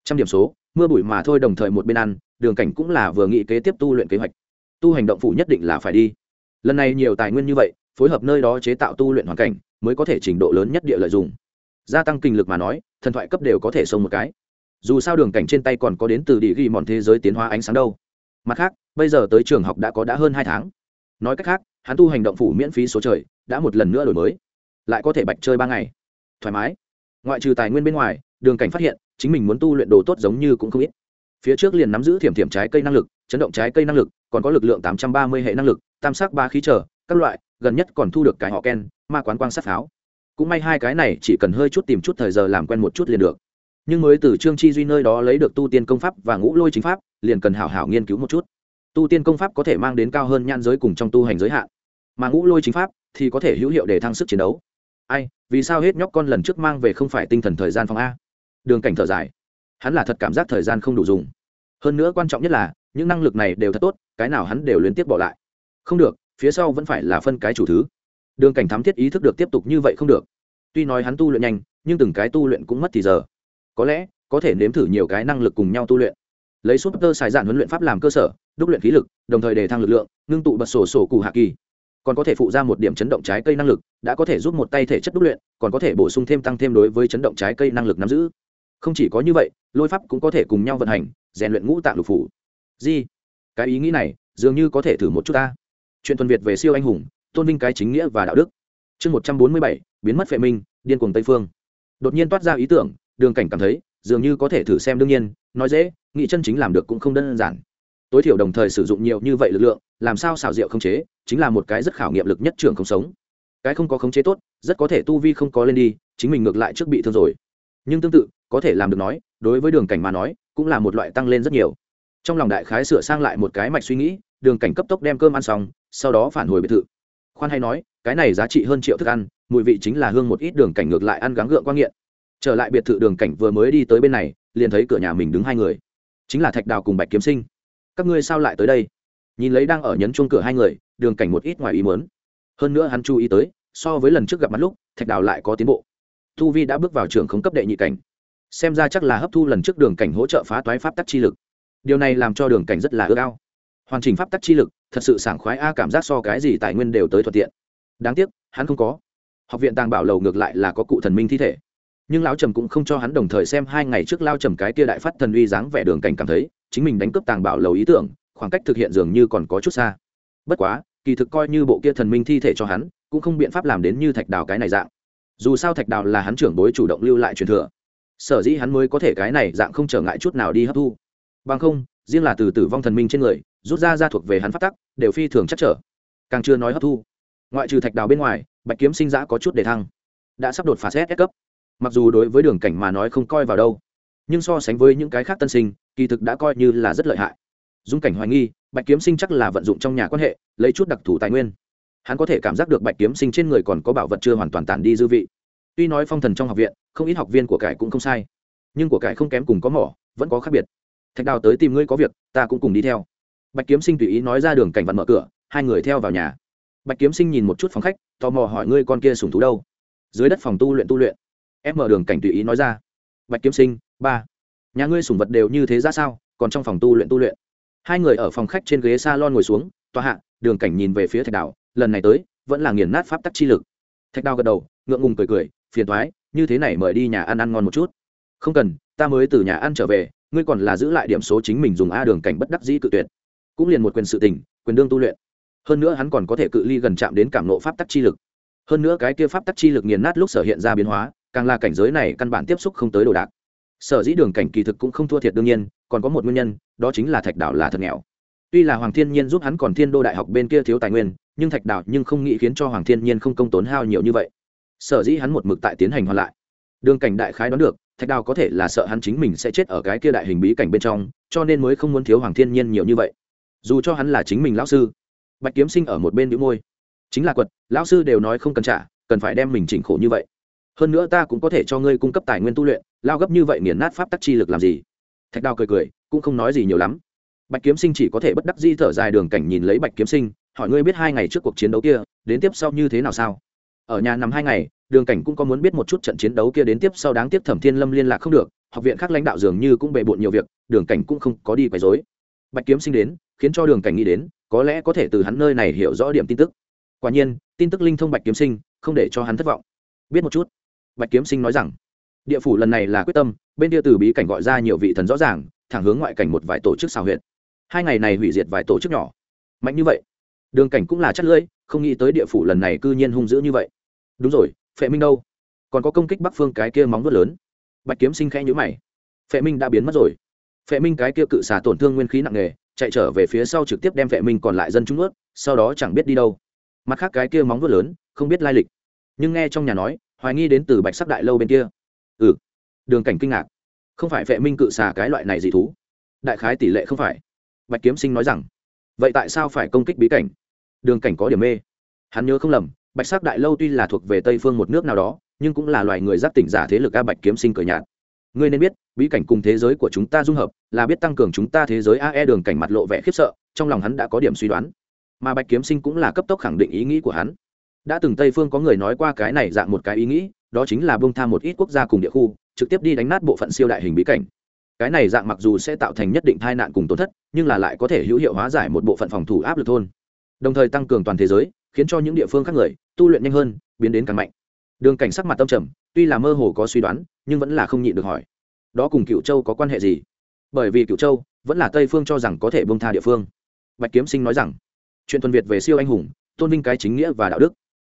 Trăm điểm số, mưa bụi mà thôi đồng thời một bên ăn, đường cảnh cũng là vừa nghĩ kế tiếp tu luyện kế hoạch. Tu hành động phụ nhất định là phải đi. Lần này nhiều tài nguyên như vậy, phối hợp nơi đó chế tạo tu luyện hoàn cảnh, mới có thể trình độ lớn nhất địa lợi dụng. Gia tăng kinh lực mà nói, thần thoại cấp đều có thể xông một cái. Dù sao đường cảnh trên tay còn có đến từ địa ghi mòn thế giới tiến hóa ánh sáng đâu. Mặt khác, bây giờ tới trường học đã có đã hơn hai tháng nói cách khác, hắn tu hành động phủ miễn phí số trời, đã một lần nữa đổi mới. Lại có thể bạch chơi ba ngày. Thoải mái. Ngoại trừ tài nguyên bên ngoài, đường cảnh phát hiện, chính mình muốn tu luyện đồ tốt giống như cũng không ít. Phía trước liền nắm giữ thiểm thiểm trái cây năng lực, chấn động trái cây năng lực, còn có lực lượng tám trăm ba mươi hệ năng lực, tam sắc ba khí trở, các loại, gần nhất còn thu được cái họ ken, ma quán quang sát pháo. Cũng may hai cái này chỉ cần hơi chút tìm chút thời giờ làm quen một chút liền được. Nhưng mới từ trương chi duy nơi đó lấy được tu tiên công pháp và ngũ lôi chính pháp, liền cần hảo hảo nghiên cứu một chút tu tiên công pháp có thể mang đến cao hơn nhan giới cùng trong tu hành giới hạn, mà ngũ lôi chính pháp thì có thể hữu hiệu để thăng sức chiến đấu. Ai, vì sao hết nhóc con lần trước mang về không phải tinh thần thời gian phòng a? Đường cảnh thở dài. Hắn là thật cảm giác thời gian không đủ dùng. Hơn nữa quan trọng nhất là, những năng lực này đều thật tốt, cái nào hắn đều liên tiếp bỏ lại. Không được, phía sau vẫn phải là phân cái chủ thứ. Đường cảnh thám thiết ý thức được tiếp tục như vậy không được. Tuy nói hắn tu luyện nhanh, nhưng từng cái tu luyện cũng mất thì giờ. Có lẽ, có thể nếm thử nhiều cái năng lực cùng nhau tu luyện lấy súp tơ xài dạn huấn luyện pháp làm cơ sở, đúc luyện khí lực, đồng thời đề thăng lực lượng, ngưng tụ bật sổ sổ cụ hạ kỳ. Còn có thể phụ ra một điểm chấn động trái cây năng lực, đã có thể giúp một tay thể chất đúc luyện, còn có thể bổ sung thêm tăng thêm đối với chấn động trái cây năng lực nắm giữ. Không chỉ có như vậy, lôi pháp cũng có thể cùng nhau vận hành, rèn luyện ngũ tạng lục phủ. Di cái ý nghĩ này, dường như có thể thử một chút ta. Chuyện tuần việt về siêu anh hùng, tôn vinh cái chính nghĩa và đạo đức. Chương một trăm bốn mươi bảy, biến mất vệ minh, điên cuồng tây phương. Đột nhiên toát ra ý tưởng, đường cảnh cảm thấy, dường như có thể thử xem đương nhiên, nói dễ nghị chân chính làm được cũng không đơn giản. Tối thiểu đồng thời sử dụng nhiều như vậy lực lượng, làm sao xảo diệu không chế, chính là một cái rất khảo nghiệm lực nhất trường không sống. Cái không có khống chế tốt, rất có thể tu vi không có lên đi, chính mình ngược lại trước bị thương rồi. Nhưng tương tự, có thể làm được nói, đối với đường cảnh mà nói, cũng là một loại tăng lên rất nhiều. Trong lòng đại khái sửa sang lại một cái mạch suy nghĩ, đường cảnh cấp tốc đem cơm ăn xong, sau đó phản hồi biệt thự. Khoan hay nói, cái này giá trị hơn triệu thức ăn, mùi vị chính là hương một ít đường cảnh ngược lại ăn gắng gượng quang nghiện. Trở lại biệt thự đường cảnh vừa mới đi tới bên này, liền thấy cửa nhà mình đứng hai người chính là thạch đào cùng bạch kiếm sinh. Các ngươi sao lại tới đây? Nhìn lấy đang ở nhấn chuông cửa hai người, đường cảnh một ít ngoài ý muốn. Hơn nữa hắn chú ý tới, so với lần trước gặp mặt lúc, thạch đào lại có tiến bộ. Thu vi đã bước vào trường không cấp đệ nhị cảnh. Xem ra chắc là hấp thu lần trước đường cảnh hỗ trợ phá toái pháp tắc chi lực. Điều này làm cho đường cảnh rất là ước ao. Hoàn chỉnh pháp tắc chi lực, thật sự sảng khoái a, cảm giác so cái gì tài nguyên đều tới thuận tiện. Đáng tiếc, hắn không có. Học viện tàng bảo lầu ngược lại là có cụ thần minh thi thể nhưng lão trầm cũng không cho hắn đồng thời xem hai ngày trước lao trầm cái kia đại phát thần uy dáng vẻ đường cảnh cảm thấy, chính mình đánh cướp tàng bảo lầu ý tưởng, khoảng cách thực hiện dường như còn có chút xa. Bất quá, kỳ thực coi như bộ kia thần minh thi thể cho hắn, cũng không biện pháp làm đến như thạch đào cái này dạng. Dù sao thạch đào là hắn trưởng bối chủ động lưu lại truyền thừa. Sở dĩ hắn mới có thể cái này dạng không trở ngại chút nào đi hấp thu. Bằng không, riêng là từ tử vong thần minh trên người, rút ra ra thuộc về hắn phát tắc, đều phi thường chắc trở. Càng chưa nói hấp thu, ngoại trừ thạch đào bên ngoài, bạch kiếm sinh giã có chút để thăng. Đã sắp đột phá xét cấp mặc dù đối với đường cảnh mà nói không coi vào đâu, nhưng so sánh với những cái khác tân sinh, kỳ thực đã coi như là rất lợi hại. Dung cảnh hoài nghi, bạch kiếm sinh chắc là vận dụng trong nhà quan hệ, lấy chút đặc thù tài nguyên. Hắn có thể cảm giác được bạch kiếm sinh trên người còn có bảo vật chưa hoàn toàn tàn đi dư vị. Tuy nói phong thần trong học viện, không ít học viên của cải cũng không sai, nhưng của cải không kém cùng có mỏ, vẫn có khác biệt. Thạch đào tới tìm ngươi có việc, ta cũng cùng đi theo. Bạch kiếm sinh tùy ý nói ra đường cảnh vật mở cửa, hai người theo vào nhà. Bạch kiếm sinh nhìn một chút phòng khách, tò mò hỏi ngươi con kia sùng thú đâu? Dưới đất phòng tu luyện tu luyện em mở đường cảnh tùy ý nói ra. Bạch kiếm sinh, ba. Nhà ngươi sủng vật đều như thế ra sao? Còn trong phòng tu luyện tu luyện. Hai người ở phòng khách trên ghế s a lon ngồi xuống, tòa hạ, đường cảnh nhìn về phía thạch đào, lần này tới, vẫn là nghiền nát pháp tắc chi lực. Thạch đào gật đầu, ngượng ngùng cười cười, phiền thoái như thế này mời đi nhà ăn ăn ngon một chút. Không cần, ta mới từ nhà ăn trở về, ngươi còn là giữ lại điểm số chính mình dùng a đường cảnh bất đắc dĩ cự tuyệt. Cũng liền một quyền sự tình, quyền đương tu luyện. Hơn nữa hắn còn có thể cự ly gần chạm đến cảm nộ pháp tắc chi lực. Hơn nữa cái kia pháp tắc chi lực nghiền nát lúc sở hiện ra biến hóa càng là cảnh giới này căn bản tiếp xúc không tới đồ đạc. Sở dĩ đường cảnh kỳ thực cũng không thua thiệt đương nhiên, còn có một nguyên nhân, đó chính là thạch đảo là thật nghèo. Tuy là hoàng thiên nhiên giúp hắn còn thiên đô đại học bên kia thiếu tài nguyên, nhưng thạch đảo nhưng không nghĩ khiến cho hoàng thiên nhiên không công tốn hao nhiều như vậy. Sở dĩ hắn một mực tại tiến hành hoàn lại. Đường cảnh đại khái đoán được, thạch đào có thể là sợ hắn chính mình sẽ chết ở cái kia đại hình bí cảnh bên trong, cho nên mới không muốn thiếu hoàng thiên nhiên nhiều như vậy. Dù cho hắn là chính mình lão sư, bạch kiếm sinh ở một bên đĩu môi. Chính là quật, lão sư đều nói không cần trả, cần phải đem mình chỉnh khổ như vậy hơn nữa ta cũng có thể cho ngươi cung cấp tài nguyên tu luyện, lao gấp như vậy nghiền nát pháp tắc chi lực làm gì? Thạch đào cười cười, cũng không nói gì nhiều lắm. Bạch kiếm sinh chỉ có thể bất đắc di thở dài đường cảnh nhìn lấy bạch kiếm sinh, hỏi ngươi biết hai ngày trước cuộc chiến đấu kia, đến tiếp sau như thế nào sao? Ở nhà nằm hai ngày, đường cảnh cũng có muốn biết một chút trận chiến đấu kia đến tiếp sau đáng tiếc thẩm thiên lâm liên lạc không được, học viện khác lãnh đạo dường như cũng bề bộn nhiều việc, đường cảnh cũng không có đi quấy dối bạch kiếm sinh đến, khiến cho đường cảnh nghĩ đến, có lẽ có thể từ hắn nơi này hiểu rõ điểm tin tức. Quả nhiên, tin tức linh thông bạch kiếm sinh, không để cho hắn thất vọng. Biết một chút bạch kiếm sinh nói rằng, địa phủ lần này là quyết tâm, bên kia từ bí cảnh gọi ra nhiều vị thần rõ ràng, thẳng hướng ngoại cảnh một vài tổ chức xào huyện hai ngày này hủy diệt vài tổ chức nhỏ. Mạnh như vậy, đường cảnh cũng là chất lưỡi, không nghĩ tới địa phủ lần này cư nhiên hung dữ như vậy. Đúng rồi, phệ minh đâu? Còn có công kích bắc phương cái kia móng vuốt lớn. Bạch kiếm sinh khẽ nhữ mày. Phệ minh đã biến mất rồi. Phệ minh cái kia cự xả tổn thương nguyên khí nặng nề, chạy trở về phía sau trực tiếp đem phệ minh còn lại dân trung ướt sau đó chẳng biết đi đâu. Mặt khác cái kia móng vuốt lớn, không biết lai lịch. Nhưng nghe trong nhà nói hoài nghi đến từ bạch sắc đại lâu bên kia. Ừ. Đường cảnh kinh ngạc. Không phải Vệ minh cự xà cái loại này dị thú. Đại khái tỷ lệ không phải. Bạch kiếm sinh nói rằng, vậy tại sao phải công kích bí cảnh? Đường cảnh có điểm mê. Hắn nhớ không lầm, bạch sắc đại lâu tuy là thuộc về tây phương một nước nào đó, nhưng cũng là loài người giáp tỉnh giả thế lực a bạch kiếm sinh cờ nhạt. Ngươi nên biết, bí cảnh cùng thế giới của chúng ta dung hợp, là biết tăng cường chúng ta thế giới ae đường cảnh mặt lộ vẻ khiếp sợ, trong lòng hắn đã có điểm suy đoán. Mà bạch kiếm sinh cũng là cấp tốc khẳng định ý nghĩ của hắn đã từng tây phương có người nói qua cái này dạng một cái ý nghĩ, đó chính là bông tham một ít quốc gia cùng địa khu, trực tiếp đi đánh nát bộ phận siêu đại hình bí cảnh. Cái này dạng mặc dù sẽ tạo thành nhất định tai nạn cùng tổn thất, nhưng là lại có thể hữu hiệu hóa giải một bộ phận phòng thủ áp lực thôn. Đồng thời tăng cường toàn thế giới, khiến cho những địa phương khác người tu luyện nhanh hơn, biến đến càng mạnh. Đường cảnh sắc mặt tâm trầm, tuy là mơ hồ có suy đoán, nhưng vẫn là không nhịn được hỏi. Đó cùng cựu châu có quan hệ gì? Bởi vì cựu châu vẫn là tây phương cho rằng có thể bông tha địa phương. Bạch kiếm sinh nói rằng, chuyện thuần việt về siêu anh hùng, tôn vinh cái chính nghĩa và đạo đức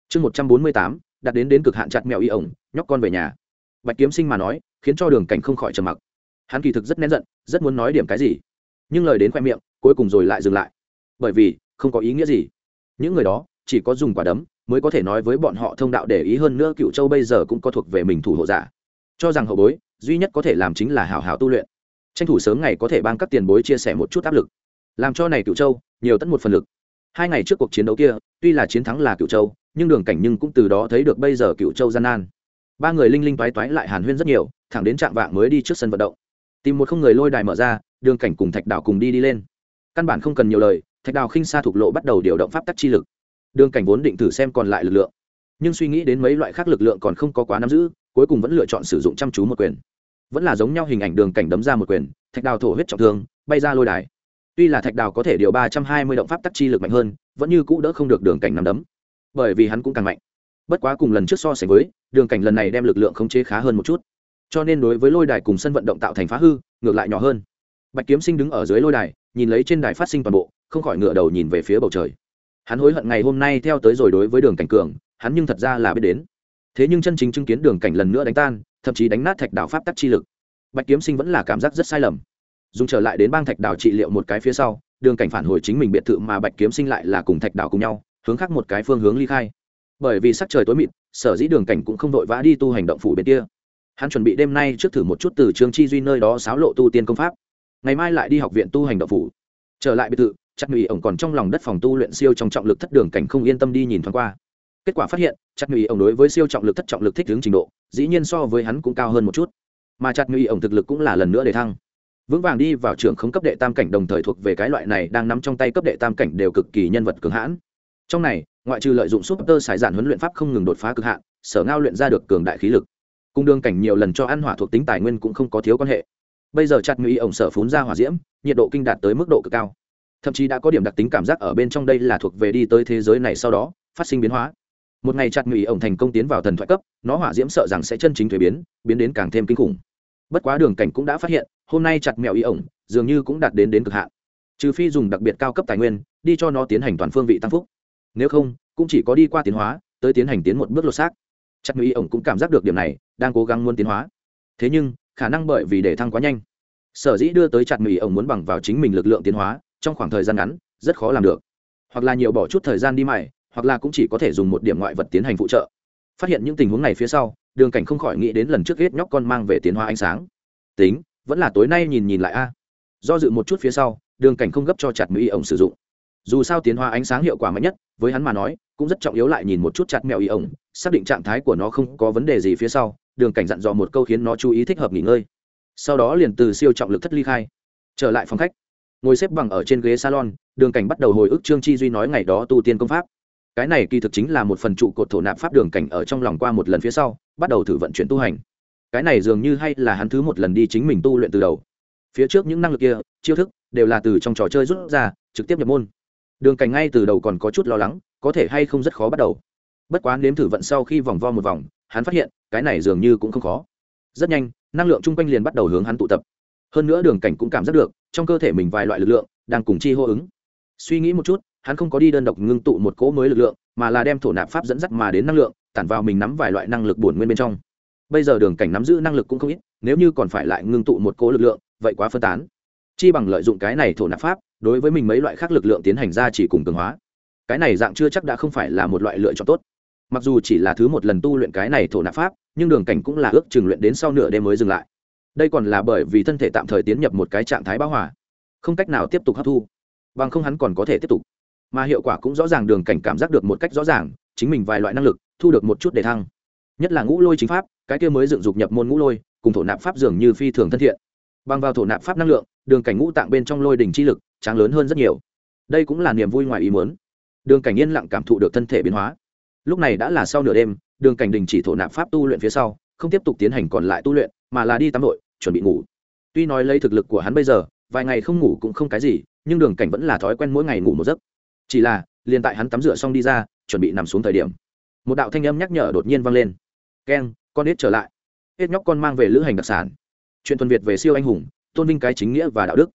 chương một trăm bốn mươi tám, đặt đến đến cực hạn chặt mèo y ổng, nhóc con về nhà. Bạch kiếm sinh mà nói, khiến cho đường cảnh không khỏi trầm mặc. Hắn kỳ thực rất nén giận, rất muốn nói điểm cái gì. Nhưng lời đến khoe miệng, cuối cùng rồi lại dừng lại. Bởi vì, không có ý nghĩa gì. Những người đó, chỉ có dùng quả đấm, mới có thể nói với bọn họ thông đạo để ý hơn nữa cựu châu bây giờ cũng có thuộc về mình thủ hộ giả. Cho rằng hậu bối, duy nhất có thể làm chính là hào hào tu luyện. Tranh thủ sớm ngày có thể ban các tiền bối chia sẻ một chút áp lực. Làm cho này cựu châu, nhiều tất một phần lực. Hai ngày trước cuộc chiến đấu kia, tuy là chiến thắng là cựu châu nhưng đường cảnh nhưng cũng từ đó thấy được bây giờ cựu châu gian nan. Ba người linh linh toái toái lại hàn huyên rất nhiều, thẳng đến trạm vạng mới đi trước sân vận động. Tìm một không người lôi đài mở ra, đường cảnh cùng thạch đào cùng đi đi lên. Căn bản không cần nhiều lời, thạch đào khinh xa thục lộ bắt đầu điều động pháp tắc chi lực. Đường cảnh vốn định thử xem còn lại lực lượng, nhưng suy nghĩ đến mấy loại khác lực lượng còn không có quá nắm giữ, cuối cùng vẫn lựa chọn sử dụng chăm chú một quyền. Vẫn là giống nhau hình ảnh đường cảnh đấm ra một quyền, thạch đào thổ huyết trọng thương, bay ra lôi đài. Tuy là thạch đào có thể điều ba trăm hai mươi động pháp tắc chi lực mạnh hơn, vẫn như cũ đỡ không được đường cảnh nắm đấm bởi vì hắn cũng càng mạnh. Bất quá cùng lần trước so sánh với, đường cảnh lần này đem lực lượng khống chế khá hơn một chút. Cho nên đối với lôi đài cùng sân vận động tạo thành phá hư, ngược lại nhỏ hơn. Bạch kiếm sinh đứng ở dưới lôi đài, nhìn lấy trên đài phát sinh toàn bộ, không khỏi ngựa đầu nhìn về phía bầu trời. Hắn hối hận ngày hôm nay theo tới rồi đối với đường cảnh cường, hắn nhưng thật ra là biết đến. Thế nhưng chân chính chứng kiến đường cảnh lần nữa đánh tan, thậm chí đánh nát thạch đảo pháp tắc chi lực. Bạch kiếm sinh vẫn là cảm giác rất sai lầm. Dùng trở lại đến bang thạch đảo trị liệu một cái phía sau, đường cảnh phản hồi chính mình biệt thự mà bạch kiếm sinh lại là cùng thạch đảo cùng nhau hướng khác một cái phương hướng ly khai. Bởi vì sắc trời tối mịt, sở dĩ đường cảnh cũng không vội vã đi tu hành động phủ bên kia. Hắn chuẩn bị đêm nay trước thử một chút từ trường chi duy nơi đó xáo lộ tu tiên công pháp. Ngày mai lại đi học viện tu hành động phủ. Trở lại biệt thự chắc ngụy ổng còn trong lòng đất phòng tu luyện siêu trong trọng lực thất đường cảnh không yên tâm đi nhìn thoáng qua. Kết quả phát hiện chắc ngụy ổng đối với siêu trọng lực thất trọng lực thích hướng trình độ, dĩ nhiên so với hắn cũng cao hơn một chút. Mà chặt ngụy ổng thực lực cũng là lần nữa để thăng. Vững vàng đi vào trường không cấp đệ tam cảnh đồng thời thuộc về cái loại này đang nắm trong tay cấp đệ tam cảnh đều cực kỳ nhân vật cường hãn trong này, ngoại trừ lợi dụng súp tơ sải giản huấn luyện pháp không ngừng đột phá cực hạn, sở ngao luyện ra được cường đại khí lực. Cung đương cảnh nhiều lần cho ăn hỏa thuộc tính tài nguyên cũng không có thiếu quan hệ. Bây giờ chặt ngụy ổng sở phún ra hỏa diễm, nhiệt độ kinh đạt tới mức độ cực cao. Thậm chí đã có điểm đặc tính cảm giác ở bên trong đây là thuộc về đi tới thế giới này sau đó, phát sinh biến hóa. Một ngày chặt ngụy ổng thành công tiến vào thần thoại cấp, nó hỏa diễm sợ rằng sẽ chân chính thuế biến biến đến càng thêm kinh khủng. Bất quá đường cảnh cũng đã phát hiện, hôm nay chặt mèo y ổng, dường như cũng đạt đến đến cực hạn. Trừ phi dùng đặc biệt cao cấp tài nguyên, đi cho nó tiến hành toàn phương vị tăng phúc nếu không, cũng chỉ có đi qua tiến hóa, tới tiến hành tiến một bước lột xác. Chắc mỹ ổng cũng cảm giác được điểm này, đang cố gắng muốn tiến hóa. Thế nhưng, khả năng bởi vì để thăng quá nhanh. Sở dĩ đưa tới chặt mỹ ổng muốn bằng vào chính mình lực lượng tiến hóa, trong khoảng thời gian ngắn, rất khó làm được. Hoặc là nhiều bỏ chút thời gian đi mày hoặc là cũng chỉ có thể dùng một điểm ngoại vật tiến hành phụ trợ. Phát hiện những tình huống này phía sau, đường cảnh không khỏi nghĩ đến lần trước ghét nhóc con mang về tiến hóa ánh sáng. Tính, vẫn là tối nay nhìn nhìn lại a. Do dự một chút phía sau, đường cảnh không gấp cho chặt mỹ ổng sử dụng dù sao tiến hóa ánh sáng hiệu quả mạnh nhất, với hắn mà nói, cũng rất trọng yếu lại nhìn một chút chặt mèo y ổng, xác định trạng thái của nó không có vấn đề gì phía sau, đường cảnh dặn dò một câu khiến nó chú ý thích hợp nghỉ ngơi. Sau đó liền từ siêu trọng lực thất ly khai, trở lại phòng khách. Ngồi xếp bằng ở trên ghế salon, đường cảnh bắt đầu hồi ức trương chi duy nói ngày đó tu tiên công pháp. Cái này kỳ thực chính là một phần trụ cột thổ nạp pháp đường cảnh ở trong lòng qua một lần phía sau, bắt đầu thử vận chuyển tu hành. Cái này dường như hay là hắn thứ một lần đi chính mình tu luyện từ đầu. Phía trước những năng lực kia, chiêu thức, đều là từ trong trò chơi rút ra, trực tiếp nhập môn đường cảnh ngay từ đầu còn có chút lo lắng, có thể hay không rất khó bắt đầu. Bất quá nếm thử vận sau khi vòng vo một vòng, hắn phát hiện, cái này dường như cũng không khó. Rất nhanh, năng lượng chung quanh liền bắt đầu hướng hắn tụ tập. Hơn nữa đường cảnh cũng cảm giác được, trong cơ thể mình vài loại lực lượng, đang cùng chi hô ứng. Suy nghĩ một chút, hắn không có đi đơn độc ngưng tụ một cỗ mới lực lượng, mà là đem thổ nạp pháp dẫn dắt mà đến năng lượng, tản vào mình nắm vài loại năng lực bổn nguyên bên trong. Bây giờ đường cảnh nắm giữ năng lực cũng không ít, nếu như còn phải lại ngưng tụ một cỗ lực lượng, vậy quá phân tán. Chi bằng lợi dụng cái này thổ nạp pháp đối với mình mấy loại khác lực lượng tiến hành ra chỉ cùng cường hóa. Cái này dạng chưa chắc đã không phải là một loại lựa chọn tốt. Mặc dù chỉ là thứ một lần tu luyện cái này thổ nạp pháp, nhưng đường cảnh cũng là ước chừng luyện đến sau nửa đêm mới dừng lại. Đây còn là bởi vì thân thể tạm thời tiến nhập một cái trạng thái bão hòa, không cách nào tiếp tục hấp thu. Bằng không hắn còn có thể tiếp tục. Mà hiệu quả cũng rõ ràng đường cảnh cảm giác được một cách rõ ràng, chính mình vài loại năng lực, thu được một chút để thăng. Nhất là ngũ lôi chính pháp, cái kia mới dựng dục nhập môn ngũ lôi, cùng thổ nạp pháp dường như phi thường thân thiện. Bằng vào thổ nạp pháp năng lượng đường cảnh ngũ tạng bên trong lôi đỉnh chi lực, tráng lớn hơn rất nhiều. Đây cũng là niềm vui ngoài ý muốn. Đường cảnh yên lặng cảm thụ được thân thể biến hóa. Lúc này đã là sau nửa đêm, đường cảnh đình chỉ thổ nạp pháp tu luyện phía sau, không tiếp tục tiến hành còn lại tu luyện, mà là đi tắm đội chuẩn bị ngủ. Tuy nói lấy thực lực của hắn bây giờ, vài ngày không ngủ cũng không cái gì, nhưng đường cảnh vẫn là thói quen mỗi ngày ngủ một giấc. Chỉ là, liền tại hắn tắm rửa xong đi ra, chuẩn bị nằm xuống thời điểm, một đạo thanh âm nhắc nhở đột nhiên vang lên. Keng, con ít trở lại. Hết nhóc con mang về lữ hành đặc sản. Chuyện thuần việt về siêu anh hùng tôn vinh cái chính nghĩa và đạo đức.